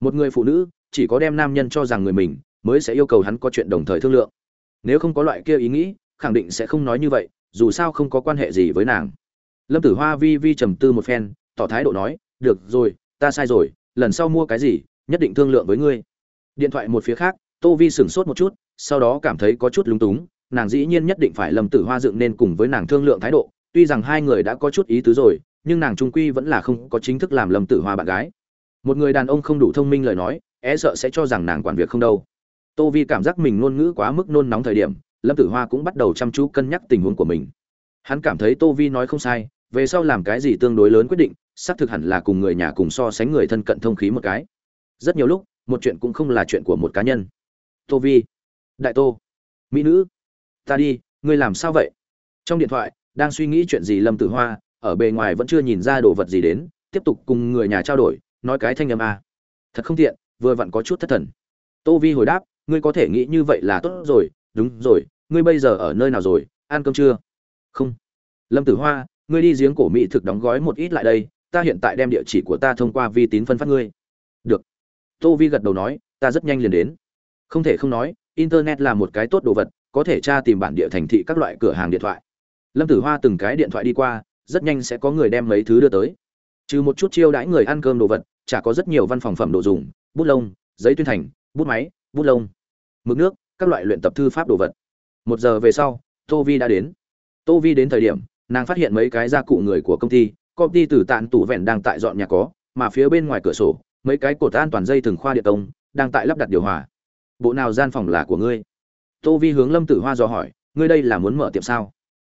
Một người phụ nữ, chỉ có đem nam nhân cho rằng người mình, mới sẽ yêu cầu hắn có chuyện đồng thời thương lượng. Nếu không có loại kia ý nghĩ, khẳng định sẽ không nói như vậy, dù sao không có quan hệ gì với nàng lâm tử hoa vi vi trầm tư một phen, tỏ thái độ nói, được rồi, ta sai rồi, lần sau mua cái gì, nhất định thương lượng với ngươi. Điện thoại một phía khác, tô vi sửng sốt một chút, sau đó cảm thấy có chút lúng túng, nàng dĩ nhiên nhất định phải lâm tử hoa dựng nên cùng với nàng thương lượng thái độ, tuy rằng hai người đã có chút ý tứ rồi, nhưng nàng trung quy vẫn là không có chính thức làm lâm tử hoa bạn gái. Một người đàn ông không đủ thông minh lời nói é sợ sẽ cho rằng nàng quản việc không đâu. Tô vi cảm giác mình ngôn ngữ quá mức nôn nóng thời điểm, lâm tử hoa cũng bắt đầu chăm chú cân nhắc tình huống của mình. Hắn cảm thấy tô vi nói không sai về sau làm cái gì tương đối lớn quyết định, xác thực hẳn là cùng người nhà cùng so sánh người thân cận thông khí một cái. Rất nhiều lúc, một chuyện cũng không là chuyện của một cá nhân. Tô vi, đại tô, mỹ nữ, ta đi, ngươi làm sao vậy? Trong điện thoại, đang suy nghĩ chuyện gì lâm tử hoa, ở bề ngoài vẫn chưa nhìn ra đồ vật gì đến, tiếp tục cùng người nhà trao đổi, nói cái thanh âm a. Thật không tiện, vừa vặn có chút thất thần. Tô vi hồi đáp, ngươi có thể nghĩ như vậy là tốt rồi, đúng rồi, ngươi bây giờ ở nơi nào rồi, ăn cơm chưa? Không. Lâm tử hoa ngươi đi giếng cổ mỹ thực đóng gói một ít lại đây, ta hiện tại đem địa chỉ của ta thông qua vi tín phân phát ngươi. Được. Tô vi gật đầu nói, ta rất nhanh liền đến. Không thể không nói, internet là một cái tốt đồ vật, có thể tra tìm bản địa thành thị các loại cửa hàng điện thoại. Lâm tử hoa từng cái điện thoại đi qua, rất nhanh sẽ có người đem mấy thứ đưa tới. Trừ một chút chiêu đãi người ăn cơm đồ vật, chả có rất nhiều văn phòng phẩm đồ dùng, bút lông, giấy tuyên thành, bút máy, bút lông, mực nước, các loại luyện tập thư pháp đồ vật. Một giờ về sau, tô vi đã đến. Tô vi đến thời điểm nàng phát hiện mấy cái gia cụ người của công ty công ty từ tạn tủ vẹn đang tại dọn nhà có, mà phía bên ngoài cửa sổ, mấy cái cột an toàn dây thường khoa điện công, đang tại lắp đặt điều hòa. Bộ nào gian phòng là của ngươi? Tô vi hướng lâm tử hoa dò hỏi, ngươi đây là muốn mở tiệm sao?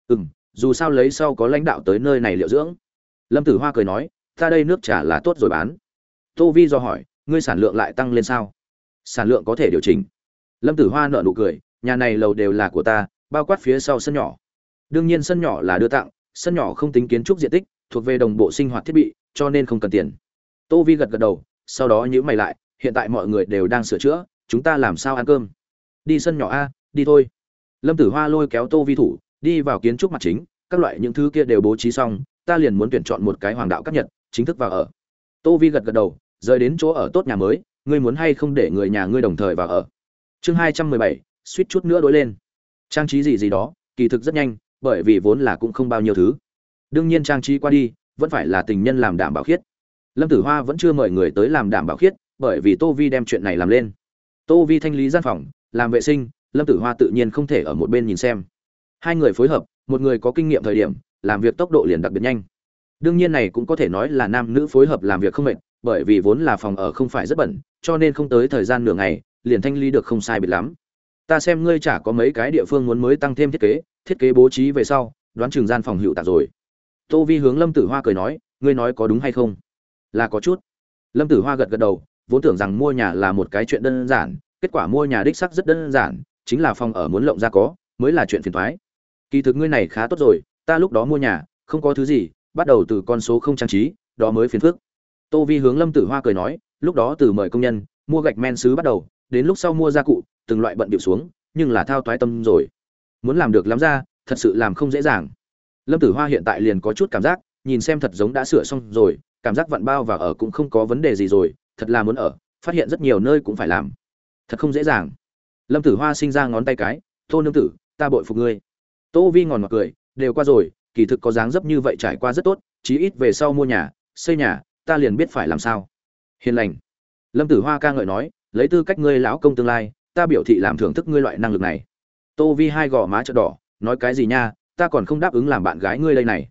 Ừ m dù sao lấy sau có lãnh đạo tới nơi này liệu dưỡng. Lâm tử hoa cười nói, ta đây nước trà là tốt rồi bán. Tô vi dò hỏi, ngươi sản lượng lại tăng lên sao? Sản lượng có thể điều chỉnh. Lâm tử hoa nợ nụ cười, nhà này lầu đều là của ta, bao quát phía sau sân nhỏ đương nhiên sân nhỏ là đưa tặng, sân nhỏ không tính kiến trúc diện tích, thuộc về đồng bộ sinh hoạt thiết bị, cho nên không cần tiền. Tô vi gật gật đầu, sau đó nhữ mày lại, hiện tại mọi người đều đang sửa chữa, chúng ta làm sao ăn cơm? Đi sân nhỏ a, đi thôi. Lâm tử hoa lôi kéo tô vi thủ, đi vào kiến trúc mặt chính, các loại những thứ kia đều bố trí xong, ta liền muốn tuyển chọn một cái hoàng đạo cấp nhật, chính thức vào ở. Tô vi gật gật đầu, rời đến chỗ ở tốt nhà mới, ngươi muốn hay không để người nhà ngươi đồng thời vào ở? Chương hai trăm mười bảy, suýt chút nữa đối lên. Trang trí gì gì đó, kỳ thực rất nhanh bởi vì vốn là cũng không bao nhiêu thứ. Đương nhiên trang trí qua đi, vẫn phải là tình nhân làm đảm bảo khiết. Lâm tử hoa vẫn chưa mời người tới làm đảm bảo khiết, bởi vì tô vi đem chuyện này làm lên. Tô vi thanh lý gian phòng, làm vệ sinh, lâm tử hoa tự nhiên không thể ở một bên nhìn xem. Hai người phối hợp, một người có kinh nghiệm thời điểm, làm việc tốc độ liền đặc biệt nhanh. Đương nhiên này cũng có thể nói là nam nữ phối hợp làm việc không mệt, bởi vì vốn là phòng ở không phải rất bẩn, cho nên không tới thời gian nửa ngày, liền thanh lý được không sai biệt lắm. Ta xem ngươi chả có mấy cái địa phương muốn mới tăng thêm thiết kế thiết kế bố trí về sau, đoán trường gian phòng hữu tạc rồi. Tô vi hướng lâm tử hoa cười nói, ngươi nói có đúng hay không? Là có chút. Lâm tử hoa gật gật đầu, vốn tưởng rằng mua nhà là một cái chuyện đơn giản, kết quả mua nhà đích sắc rất đơn giản, chính là phòng ở muốn lộng ra có, mới là chuyện phiền thoái kỳ thực ngươi này khá tốt rồi, ta lúc đó mua nhà, không có thứ gì, bắt đầu từ con số không trang trí, đó mới phiền phức. Tô vi hướng lâm tử hoa cười nói, lúc đó từ mời công nhân, mua gạch men xứ bắt đầu, đến lúc sau mua gia cụ, từng loại bận điệu xuống, nhưng là thao toái tâm rồi muốn làm được lắm ra, thật sự làm không dễ dàng. Lâm tử hoa hiện tại liền có chút cảm giác, nhìn xem thật giống đã sửa xong rồi, cảm giác vặn bao và ở cũng không có vấn đề gì rồi, thật là muốn ở, phát hiện rất nhiều nơi cũng phải làm. Thật không dễ dàng. Lâm tử hoa sinh ra ngón tay cái, tô nương tử, ta bội phục ngươi. Tô vi ngòn ngọt cười, đều qua rồi, kỳ thực có dáng dấp như vậy trải qua rất tốt, chí ít về sau mua nhà, xây nhà, ta liền biết phải làm sao. Hiền lành. Lâm tử hoa ca ngợi nói, lấy tư cách ngươi lão công tương lai, ta biểu thị làm thưởng thức ngươi loại năng lực này tô vi hai gò má chợ đỏ, nói cái gì nha, ta còn không đáp ứng làm bạn gái ngươi đây này.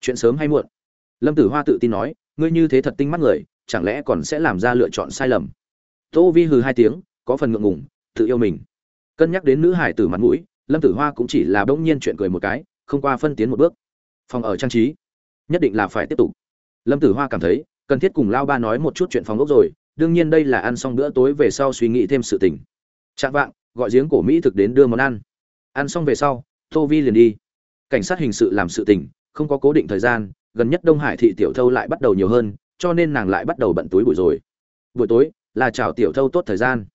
Chuyện sớm hay muộn? Lâm tử hoa tự tin nói, ngươi như thế thật tinh mắt người, chẳng lẽ còn sẽ làm ra lựa chọn sai lầm? Tô vi hừ hai tiếng, có phần ngượng ngùng, tự yêu mình. Cân nhắc đến nữ hải tử mặt mũi, lâm tử hoa cũng chỉ là bỗng nhiên chuyện cười một cái, không qua phân tiến một bước. Phòng ở trang trí, nhất định là phải tiếp tục. Lâm tử hoa cảm thấy, cần thiết cùng lao ba nói một chút chuyện phòng ốc rồi, đương nhiên đây là ăn xong bữa tối về sau suy nghĩ thêm sự tình. Chạm vạng, gọi giếng cổ mỹ thực đến đưa món ăn ăn xong về sau, tô vi liền đi. Cảnh sát hình sự làm sự tình, không có cố định thời gian, gần nhất đông hải thị tiểu thâu lại bắt đầu nhiều hơn, cho nên nàng lại bắt đầu bận túi buổi rồi. Buổi tối, là chào tiểu thâu tốt thời gian.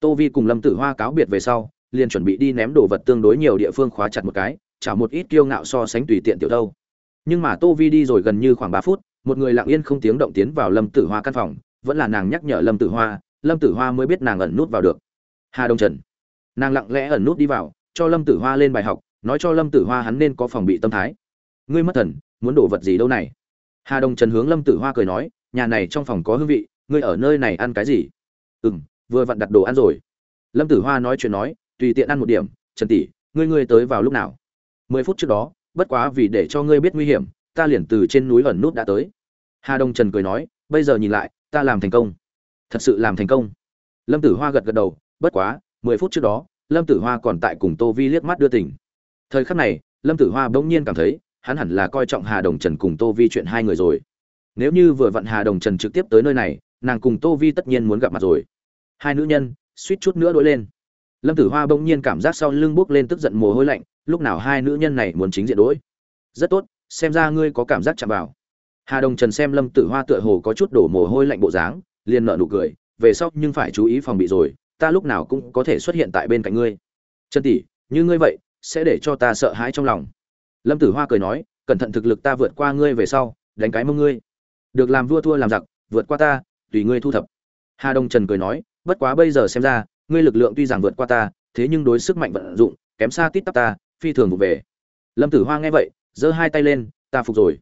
Tô vi cùng lâm tử hoa cáo biệt về sau, liền chuẩn bị đi ném đồ vật tương đối nhiều địa phương khóa chặt một cái chào một ít kiêu ngạo so sánh tùy tiện tiểu thâu. Nhưng mà tô vi đi rồi gần như khoảng ba phút, một người lặng yên không tiếng động tiến vào lâm tử hoa căn phòng, vẫn là nàng nhắc nhở lâm tử hoa, lâm tử hoa mới biết nàng ẩn nút vào được. Hà đông trần. Nàng lặng lẽ ẩn nút đi vào cho lâm tử hoa lên bài học, nói cho lâm tử hoa hắn nên có phòng bị tâm thái. Ngươi mất thần, muốn đổ vật gì đâu này? Hà đông trần hướng lâm tử hoa cười nói, nhà này trong phòng có hương vị, ngươi ở nơi này ăn cái gì? Ừ m vừa vặn đặt đồ ăn rồi. Lâm tử hoa nói chuyện nói, tùy tiện ăn một điểm, trần tỷ, ngươi ngươi tới vào lúc nào? Mười phút trước đó, bất quá vì để cho ngươi biết nguy hiểm, ta liền từ trên núi ẩn nút đã tới. Hà đông trần cười nói, bây giờ nhìn lại, ta làm thành công. Thật sự làm thành công. Lâm tử hoa gật gật đầu, bất quá, mười phút trước đó lâm tử hoa còn tại cùng tô vi liếc mắt đưa tỉnh thời khắc này, lâm tử hoa bỗng nhiên cảm thấy, hắn hẳn là coi trọng hà đồng trần cùng tô vi chuyện hai người rồi. Nếu như vừa vặn hà đồng trần trực tiếp tới nơi này, nàng cùng tô vi tất nhiên muốn gặp mặt rồi. Hai nữ nhân, suýt chút nữa đ lên. Lâm tử hoa bỗng nhiên cảm giác sau lưng buốc lên tức giận mồ hôi lạnh, lúc nào hai nữ nhân này muốn chính diện đỗi rất tốt, xem ra ngươi có cảm giác chạm vào. Hà đồng trần xem lâm tử hoa tựa hồ có chút đổ mồ hôi lạnh bộ dáng, liền nợ nụ cười, về sau nhưng phải chú ý phòng bị rồi ta lúc nào cũng có thể xuất hiện tại bên cạnh ngươi. Trần tỷ, như ngươi vậy, sẽ để cho ta sợ hãi trong lòng. Lâm tử hoa cười nói, cẩn thận thực lực ta vượt qua ngươi về sau, đánh cái mông ngươi. Được làm vua thua làm giặc, vượt qua ta, tùy ngươi thu thập. Hà đông trần cười nói, bất quá bây giờ xem ra, ngươi lực lượng tuy rằng vượt qua ta, thế nhưng đối sức mạnh vận dụng, kém xa tít tắp ta, phi thường vụ về. Lâm tử hoa nghe vậy, giơ hai tay lên, ta phục rồi.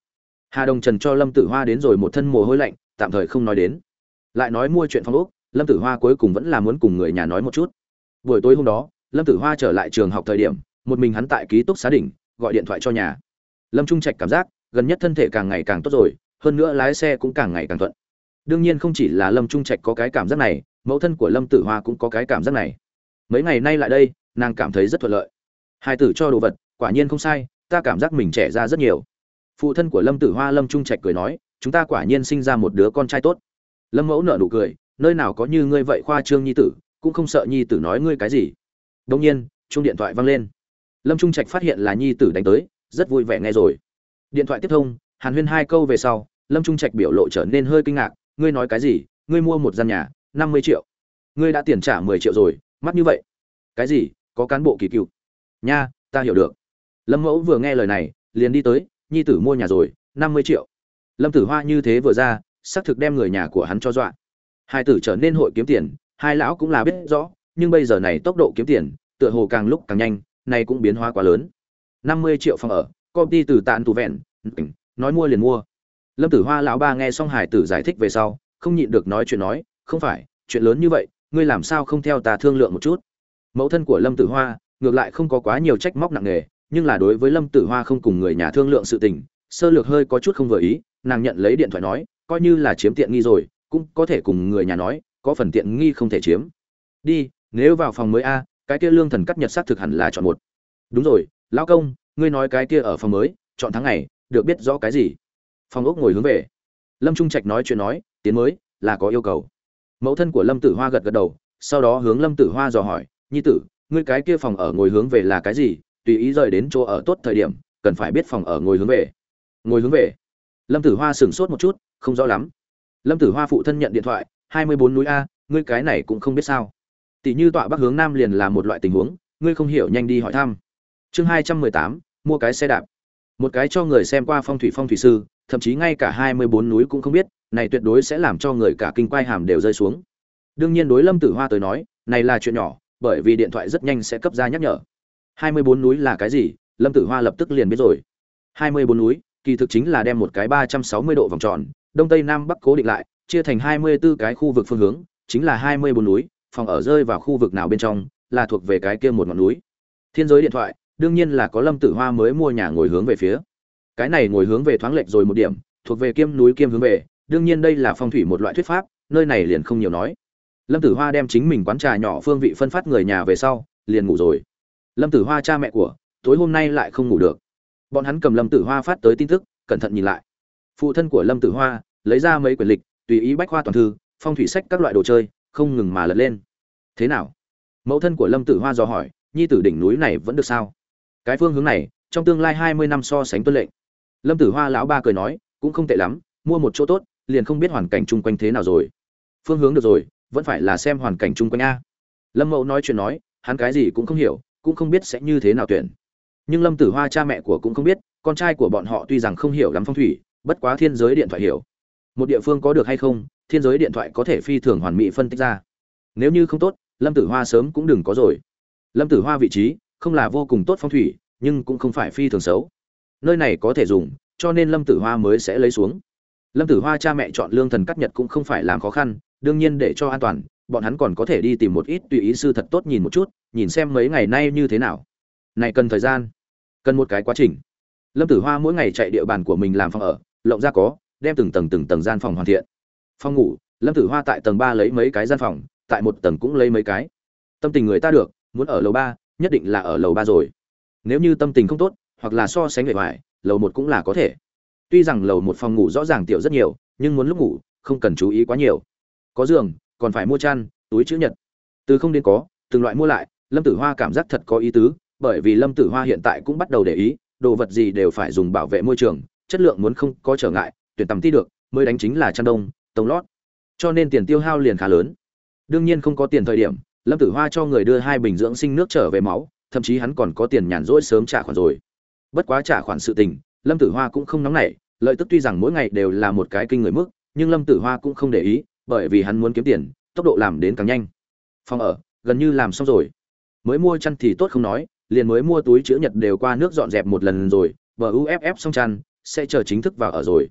Hà đông trần cho lâm tử hoa đến rồi một thân mồ hôi lạnh, tạm thời không nói đến. Lại nói mua chuyện phong ốc lâm tử hoa cuối cùng vẫn là muốn cùng người nhà nói một chút. Buổi tối hôm đó, lâm tử hoa trở lại trường học thời điểm, một mình hắn tại ký túc xá đỉnh, gọi điện thoại cho nhà. Lâm trung trạch cảm giác, gần nhất thân thể càng ngày càng tốt rồi, hơn nữa lái xe cũng càng ngày càng thuận. Đương nhiên không chỉ là lâm trung trạch có cái cảm giác này, mẫu thân của lâm tử hoa cũng có cái cảm giác này. Mấy ngày nay lại đây, nàng cảm thấy rất thuận lợi. Hai tử cho đồ vật, quả nhiên không sai, ta cảm giác mình trẻ ra rất nhiều. Phụ thân của lâm tử hoa lâm trung trạch cười nói, chúng ta quả nhiên sinh ra một đứa con trai tốt. Lâm mẫu nợ nụ cười nơi nào có như ngươi vậy khoa trương nhi tử, cũng không sợ nhi tử nói ngươi cái gì. Đông nhiên chung điện thoại vang lên. Lâm trung trạch phát hiện là nhi tử đánh tới, rất vui vẻ nghe rồi. Điện thoại tiếp thông, hàn huyên hai câu về sau, lâm trung trạch biểu lộ trở nên hơi kinh ngạc, ngươi nói cái gì? Ngươi mua một gian nhà, năm mươi triệu. Ngươi đã tiền trả mười triệu rồi mắt như vậy. Cái gì? Có cán bộ kỳ cựu. Nha, ta hiểu được. Lâm mẫu vừa nghe lời này, liền đi tới, nhi tử mua nhà rồi, năm mươi triệu. Lâm tử hoa như thế vừa ra, xác thực đem người nhà của hắn cho dọa hai tử trở nên hội kiếm tiền hai lão cũng là biết rõ nhưng bây giờ này tốc độ kiếm tiền tựa hồ càng lúc càng nhanh này cũng biến hóa quá lớn. Năm mươi triệu phòng ở công ty từ tạn tù vẹn nói mua liền mua. Lâm tử hoa lão ba nghe xong hải tử giải thích về sau không nhịn được nói chuyện nói không phải chuyện lớn như vậy ngươi làm sao không theo ta thương lượng một chút? Mẫu thân của lâm tử hoa ngược lại không có quá nhiều trách móc nặng nề nhưng là đối với lâm tử hoa không cùng người nhà thương lượng sự tình sơ lược hơi có chút không vừa ý nàng nhận lấy điện thoại nói coi như là chiếm tiện nghi rồi cũng có thể cùng người nhà nói, có phần tiện nghi không thể chiếm. Đi, nếu vào phòng mới a, cái kia lương thần cắt nhật xác thực hẳn là chọn một. Đúng rồi, lão công, ngươi nói cái kia ở phòng mới, chọn tháng ngày, được biết rõ cái gì? Phòng ốc ngồi hướng về. Lâm trung trạch nói chuyện nói, tiến mới, là có yêu cầu. Mẫu thân của lâm tử hoa gật gật đầu, sau đó hướng lâm tử hoa dò hỏi, nhi tử, ngươi cái kia phòng ở ngồi hướng về là cái gì? Tùy ý rời đến chỗ ở tốt thời điểm, cần phải biết phòng ở ngồi hướng về. Ngồi hướng về? Lâm tử hoa sửng sốt một chút, không rõ lắm lâm tử hoa phụ thân nhận điện thoại, hai mươi bốn núi a, ngươi cái này cũng không biết sao. Tỷ như tọa bắc hướng nam liền là một loại tình huống, ngươi không hiểu nhanh đi hỏi thăm. Chương hai trăm mười tám, mua cái xe đạp. Một cái cho người xem qua phong thủy phong thủy sư, thậm chí ngay cả hai mươi bốn núi cũng không biết, này tuyệt đối sẽ làm cho người cả kinh quai hàm đều rơi xuống. Đương nhiên đối lâm tử hoa tới nói, này là chuyện nhỏ, bởi vì điện thoại rất nhanh sẽ cấp ra nhắc nhở. hai mươi bốn núi là cái gì? Lâm tử hoa lập tức liền biết rồi. hai mươi bốn núi, kỳ thực chính là đem một cái ba trăm sáu mươi độ vòng tròn đông tây nam bắc cố định lại, chia thành hai mươi 24 cái khu vực phương hướng, chính là hai mươi bốn núi, phòng ở rơi vào khu vực nào bên trong, là thuộc về cái kia một ngọn núi. Thiên giới điện thoại, đương nhiên là có lâm tử hoa mới mua nhà ngồi hướng về phía. Cái này ngồi hướng về thoáng lệch rồi một điểm, thuộc về kiêm núi kiêm hướng về, đương nhiên đây là phong thủy một loại thuyết pháp, nơi này liền không nhiều nói. Lâm tử hoa đem chính mình quán trà nhỏ phương vị phân phát người nhà về sau, liền ngủ rồi. Lâm tử hoa cha mẹ của, tối hôm nay lại không ngủ được. Bọn hắn cầm lâm tử hoa phát tới tin tức, cẩn thận nhìn lại phụ thân của lâm tử hoa lấy ra mấy quyển lịch, tùy ý bách khoa toàn thư, phong thủy sách các loại đồ chơi, không ngừng mà lật lên. Thế nào? Mẫu thân của lâm tử hoa dò hỏi, nhi tử đỉnh núi này vẫn được sao? Cái phương hướng này, trong tương lai hai mươi năm so sánh tuân lệnh. Lâm tử hoa lão ba cười nói, cũng không tệ lắm, mua một chỗ tốt, liền không biết hoàn cảnh chung quanh thế nào rồi. Phương hướng được rồi, vẫn phải là xem hoàn cảnh chung quanh a. Lâm mẫu nói chuyện nói, hắn cái gì cũng không hiểu, cũng không biết sẽ như thế nào tuyển. Nhưng lâm tử hoa cha mẹ của cũng không biết, con trai của bọn họ tuy rằng không hiểu lắm phong thủy bất quá thiên giới điện thoại hiểu. Một địa phương có được hay không, thiên giới điện thoại có thể phi thường hoàn mỹ phân tích ra. Nếu như không tốt, lâm tử hoa sớm cũng đừng có rồi. Lâm tử hoa vị trí, không là vô cùng tốt phong thủy, nhưng cũng không phải phi thường xấu. Nơi này có thể dùng, cho nên lâm tử hoa mới sẽ lấy xuống. Lâm tử hoa cha mẹ chọn lương thần cắt nhật cũng không phải làm khó khăn, đương nhiên để cho an toàn, bọn hắn còn có thể đi tìm một ít tùy ý sư thật tốt nhìn một chút, nhìn xem mấy ngày nay như thế nào. Này cần thời gian, cần một cái quá trình. Lâm tử hoa mỗi ngày chạy địa bàn của mình làm phòng ở lộng ra có, đem từng tầng từng tầng gian phòng hoàn thiện. Phòng ngủ, lâm tử hoa tại tầng ba lấy mấy cái gian phòng, tại một tầng cũng lấy mấy cái. Tâm tình người ta được, muốn ở lầu ba, nhất định là ở lầu ba rồi. Nếu như tâm tình không tốt, hoặc là so sánh người ngoài, lầu một cũng là có thể. Tuy rằng lầu một phòng ngủ rõ ràng tiểu rất nhiều, nhưng muốn lúc ngủ, không cần chú ý quá nhiều. Có giường, còn phải mua chăn, túi chữ nhật. Từ không đến có, từng loại mua lại, lâm tử hoa cảm giác thật có ý tứ, bởi vì lâm tử hoa hiện tại cũng bắt đầu để ý, đồ vật gì đều phải dùng bảo vệ môi trường chất lượng muốn không có trở ngại, tuyển tầm ti được, mới đánh chính là chăn đông, tông lót. Cho nên tiền tiêu hao liền khá lớn. Đương nhiên không có tiền thời điểm, lâm tử hoa cho người đưa hai bình dưỡng sinh nước trở về máu, thậm chí hắn còn có tiền nhàn rỗi sớm trả khoản rồi. Bất quá trả khoản sự tình, lâm tử hoa cũng không nóng nảy, lợi tức tuy rằng mỗi ngày đều là một cái kinh người mức, nhưng lâm tử hoa cũng không để ý, bởi vì hắn muốn kiếm tiền, tốc độ làm đến càng nhanh. Phòng ở, gần như làm xong rồi. Mới mua chăn thì tốt không nói, liền mới mua túi chữ nhật đều qua nước dọn dẹp một lần rồi, bờ uff xong chăn sẽ chờ chính thức vào ở rồi.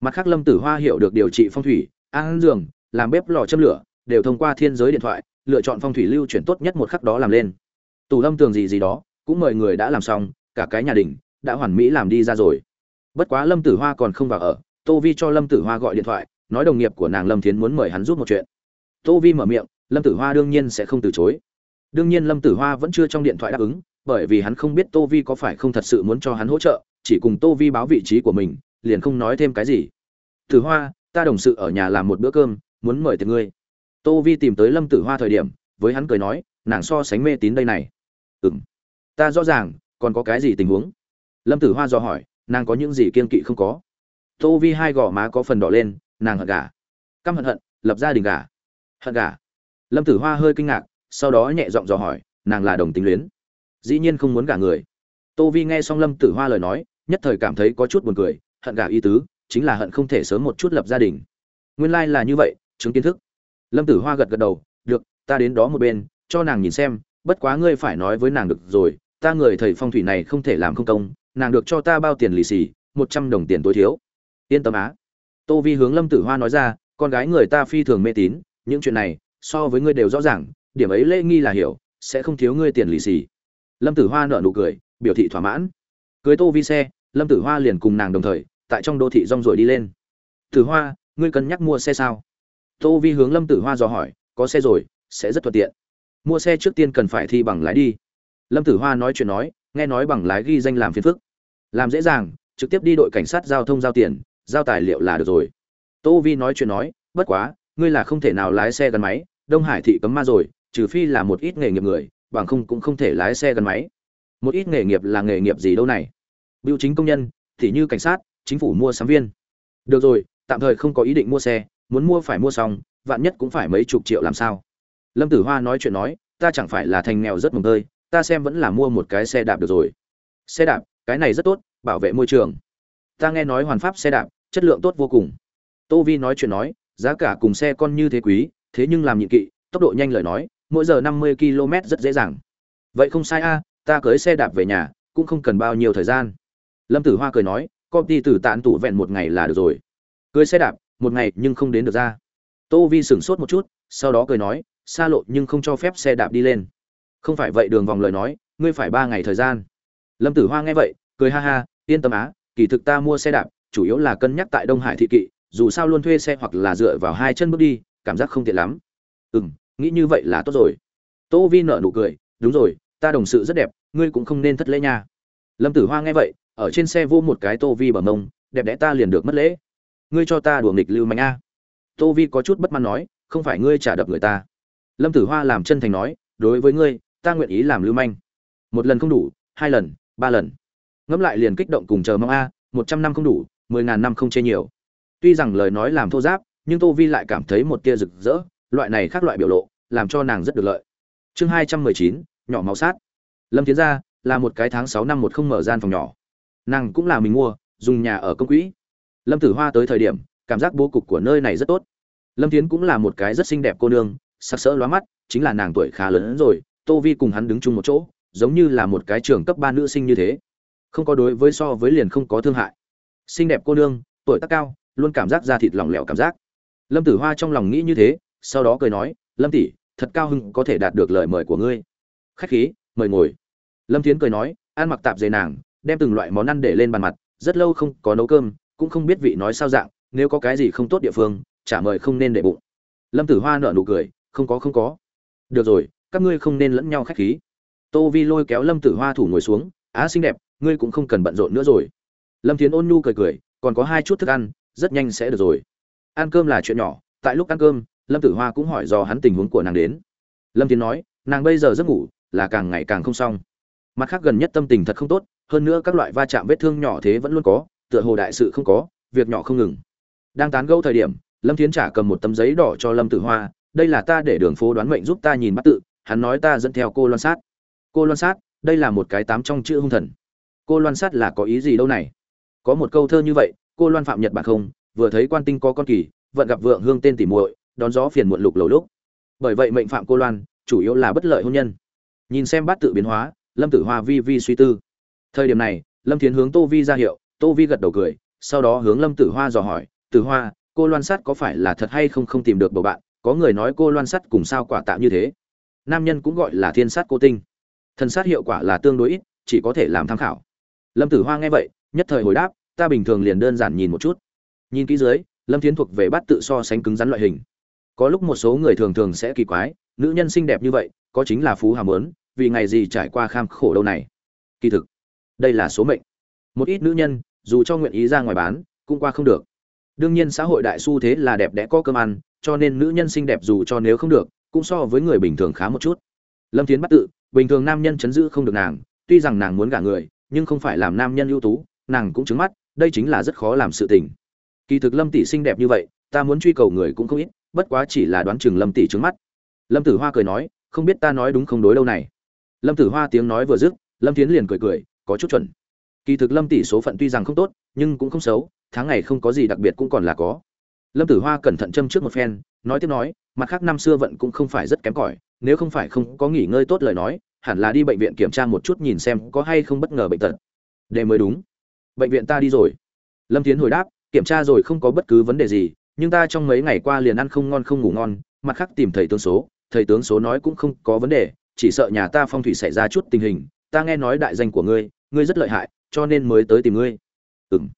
Mặt khác lâm tử hoa hiểu được điều trị phong thủy, an giường làm bếp lò châm lửa, đều thông qua thiên giới điện thoại, lựa chọn phong thủy lưu chuyển tốt nhất một khắc đó làm lên. Tủ lâm tường gì gì đó, cũng mời người đã làm xong, cả cái nhà đình, đã hoàn mỹ làm đi ra rồi. Bất quá lâm tử hoa còn không vào ở, tô vi cho lâm tử hoa gọi điện thoại, nói đồng nghiệp của nàng lâm thiến muốn mời hắn giúp một chuyện. Tô vi mở miệng, lâm tử hoa đương nhiên sẽ không từ chối. Đương nhiên lâm tử hoa vẫn chưa trong điện thoại đáp ứng, bởi vì hắn không biết tô vi có phải không thật sự muốn cho hắn hỗ trợ chỉ cùng tô vi báo vị trí của mình, liền không nói thêm cái gì. Tử hoa, ta đồng sự ở nhà làm một bữa cơm, muốn mời tiệc ngươi. Tô vi tìm tới lâm tử hoa thời điểm, với hắn cười nói, nàng so sánh mê tín đây này. Ừ m ta rõ ràng, còn có cái gì tình huống? Lâm tử hoa dò hỏi, nàng có những gì kiên kỵ không có? Tô vi hai gò má có phần đỏ lên, nàng hận gà. Căm hận hận, lập gia đình gà. Hận gà. Lâm tử hoa hơi kinh ngạc, sau đó nhẹ giọng dò hỏi, nàng là đồng tính luyến. Dĩ nhiên không muốn gả người. Tô vi nghe xong lâm tử hoa lời nói nhất thời cảm thấy có chút buồn cười, hận gả y tứ, chính là hận không thể sớm một chút lập gia đình. Nguyên lai là như vậy, chứng kiến thức. Lâm tử hoa gật gật đầu, được, ta đến đó một bên, cho nàng nhìn xem, bất quá ngươi phải nói với nàng được rồi, ta người thầy phong thủy này không thể làm không công, nàng được cho ta bao tiền lì xì, một trăm đồng tiền tối thiếu. Yên tâm á. Tô vi hướng lâm tử hoa nói ra, con gái người ta phi thường mê tín, những chuyện này, so với ngươi đều rõ ràng, điểm ấy lễ nghi là hiểu, sẽ không thiếu ngươi tiền lì xì. Lâm tử hoa nợ nụ cười, biểu thị thỏa mãn. Cưới tô vi xe lâm tử hoa liền cùng nàng đồng thời, tại trong đô thị rong rồi đi lên. Tử hoa, ngươi cân nhắc mua xe sao? Tô vi hướng lâm tử hoa dò hỏi, có xe rồi, sẽ rất thuận tiện. Mua xe trước tiên cần phải thi bằng lái đi. Lâm tử hoa nói chuyện nói, nghe nói bằng lái ghi danh làm phiền phức. Làm dễ dàng, trực tiếp đi đội cảnh sát giao thông giao tiền, giao tài liệu là được rồi. Tô vi nói chuyện nói, bất quá, ngươi là không thể nào lái xe gắn máy, đông hải thị cấm ma rồi, trừ phi là một ít nghề nghiệp người, bằng không cũng không thể lái xe gắn máy. Một ít nghề nghiệp là nghề nghiệp gì đâu này? Biêu chính công nhân, thì như cảnh sát, chính phủ mua sắm viên. Được rồi, tạm thời không có ý định mua xe, muốn mua phải mua xong, vạn nhất cũng phải mấy chục triệu làm sao? Lâm tử hoa nói chuyện nói, ta chẳng phải là thành nghèo rất mồm tơi, ta xem vẫn là mua một cái xe đạp được rồi. Xe đạp, cái này rất tốt, bảo vệ môi trường. Ta nghe nói hoàn pháp xe đạp, chất lượng tốt vô cùng. Tô vi nói chuyện nói, giá cả cùng xe con như thế quý, thế nhưng làm nhịn kỵ, tốc độ nhanh lời nói, mỗi giờ năm mươi km rất dễ dàng. Vậy không sai a, ta cưới xe đạp về nhà, cũng không cần bao nhiêu thời gian lâm tử hoa cười nói công ty từ tạn tủ vẹn một ngày là được rồi. Cưới xe đạp, một ngày nhưng không đến được ra. Tô vi sửng sốt một chút, sau đó cười nói xa lộ nhưng không cho phép xe đạp đi lên. Không phải vậy, đường vòng lời nói, ngươi phải ba ngày thời gian. Lâm tử hoa nghe vậy, cười ha ha, yên tâm á, kỳ thực ta mua xe đạp, chủ yếu là cân nhắc tại đông hải thị kỵ, dù sao luôn thuê xe hoặc là dựa vào hai chân bước đi, cảm giác không tiện lắm. Ừ m nghĩ như vậy là tốt rồi. Tô vi nợ nụ cười, đúng rồi, ta đồng sự rất đẹp, ngươi cũng không nên thất lễ nha. Lâm tử hoa nghe vậy ở trên xe vô một cái tô vi bờ mông, đẹp đẽ ta liền được mất lễ. Ngươi cho ta đùa nghịch lưu mạnh a. Tô vi có chút bất mãn nói, không phải ngươi trả đập người ta. Lâm tử hoa làm chân thành nói, đối với ngươi, ta nguyện ý làm lưu manh. Một lần không đủ, hai lần, ba lần. Ngẫm lại liền kích động cùng chờ mong a, một trăm năm không đủ, mười ngàn năm không chê nhiều. Tuy rằng lời nói làm thô giáp, nhưng tô vi lại cảm thấy một tia rực rỡ, loại này khác loại biểu lộ, làm cho nàng rất được lợi. Chương hai trăm mười chín, nhỏ máu sát. Lâm tiến gia, là một cái tháng sáu năm một không mở gian phòng nhỏ nàng cũng là mình mua, dùng nhà ở công quỹ. Lâm tử hoa tới thời điểm, cảm giác bố cục của nơi này rất tốt. Lâm tiến cũng là một cái rất xinh đẹp cô nương sắc sỡ lóa mắt, chính là nàng tuổi khá lớn hơn rồi, tô vi cùng hắn đứng chung một chỗ, giống như là một cái trường cấp ba nữ sinh như thế. Không có đối với so với liền không có thương hại. Xinh đẹp cô nương, tuổi tác cao, luôn cảm giác da thịt lỏng lẻo cảm giác. Lâm tử hoa trong lòng nghĩ như thế, sau đó cười nói, lâm tỷ, thật cao hưng có thể đạt được lời mời của ngươi. Khách khí, mời ngồi. Lâm thiến cười nói, ăn mặc tạp dề nàng đem từng loại món ăn để lên bàn mặt, rất lâu không có nấu cơm, cũng không biết vị nói sao dạng, nếu có cái gì không tốt địa phương trả mời không nên để bụng. Lâm tử hoa nở nụ cười, không có không có. Được rồi, các ngươi không nên lẫn nhau khách khí. Tô vi lôi kéo lâm tử hoa thủ ngồi xuống, á, xinh đẹp, ngươi cũng không cần bận rộn nữa rồi. Lâm thiến ôn nhu cười cười, còn có hai chút thức ăn, rất nhanh sẽ được rồi. Ăn cơm là chuyện nhỏ, tại lúc ăn cơm, lâm tử hoa cũng hỏi do hắn tình huống của nàng đến. Lâm Thiến nói, nàng bây giờ giấc ngủ là càng ngày càng không xong. Mặt khác gần nhất tâm tình thật không tốt hơn nữa các loại va chạm vết thương nhỏ thế vẫn luôn có, tựa hồ đại sự không có, việc nhỏ không ngừng. Đang tán gẫu thời điểm, lâm thiến trả cầm một tấm giấy đỏ cho lâm tử hoa, đây là ta để đường phố đoán mệnh giúp ta nhìn bắt tự, hắn nói ta dẫn theo cô loan sát. Cô loan sát, đây là một cái tám trong chữ hung thần. Cô loan sát là có ý gì đâu này? Có một câu thơ như vậy, cô loan phạm nhật bản không? Vừa thấy quan tinh có con kỳ, vận gặp vượng hương tên tỉ muội, đón gió phiền muộn lục lầu lúc. Bởi vậy mệnh phạm cô loan, chủ yếu là bất lợi hôn nhân. Nhìn xem bát tự biến hóa, lâm tử hoa vi vi suy tư thời điểm này, lâm thiến hướng tô vi ra hiệu, tô vi gật đầu cười, sau đó hướng lâm tử hoa dò hỏi, tử hoa, cô loan sắt có phải là thật hay không không tìm được bầu bạn? Có người nói cô loan sắt cùng sao quả tạo như thế. Nam nhân cũng gọi là thiên sát cô tinh. Thần sát hiệu quả là tương đối ít, chỉ có thể làm tham khảo. Lâm tử hoa nghe vậy, nhất thời hồi đáp, ta bình thường liền đơn giản nhìn một chút. Nhìn kỹ dưới, lâm thiến thuộc về bát tự so sánh cứng rắn loại hình. Có lúc một số người thường thường sẽ kỳ quái, nữ nhân xinh đẹp như vậy, có chính là phú hàm lớn vì ngày gì trải qua kham khổ đâu này? Kỳ thực đây là số mệnh. Một ít nữ nhân, dù cho nguyện ý ra ngoài bán, cũng qua không được. Đương nhiên xã hội đại xu thế là đẹp đẽ có cơm ăn, cho nên nữ nhân xinh đẹp dù cho nếu không được, cũng so với người bình thường khá một chút. Lâm Thiến bắt tự, bình thường nam nhân chấn giữ không được nàng, tuy rằng nàng muốn gả người, nhưng không phải làm nam nhân ưu tú, nàng cũng trứng mắt, đây chính là rất khó làm sự tình. Kỳ thực lâm tỷ xinh đẹp như vậy, ta muốn truy cầu người cũng không ít, bất quá chỉ là đoán chừng lâm tỷ trứng mắt. Lâm tử hoa cười nói, không biết ta nói đúng không đối đâu này. Lâm tử hoa tiếng nói vừa dứt, lâm Thiến liền cười cười có chút chuẩn. Kỳ thực lâm tỷ số phận tuy rằng không tốt, nhưng cũng không xấu, tháng ngày không có gì đặc biệt cũng còn là có. Lâm tử hoa cẩn thận châm trước một phen, nói tiếp nói, mặt khác năm xưa vận cũng không phải rất kém cỏi, nếu không phải không có nghỉ ngơi tốt lời nói, hẳn là đi bệnh viện kiểm tra một chút nhìn xem có hay không bất ngờ bệnh tật. Để mới đúng. Bệnh viện ta đi rồi. Lâm tiến hồi đáp, kiểm tra rồi không có bất cứ vấn đề gì, nhưng ta trong mấy ngày qua liền ăn không ngon không ngủ ngon, mặt khác tìm thầy tướng số, thầy tướng số nói cũng không có vấn đề, chỉ sợ nhà ta phong thủy xảy ra chút tình hình ta nghe nói đại danh của ngươi ngươi rất lợi hại, cho nên mới tới tìm ngươi. Ừ m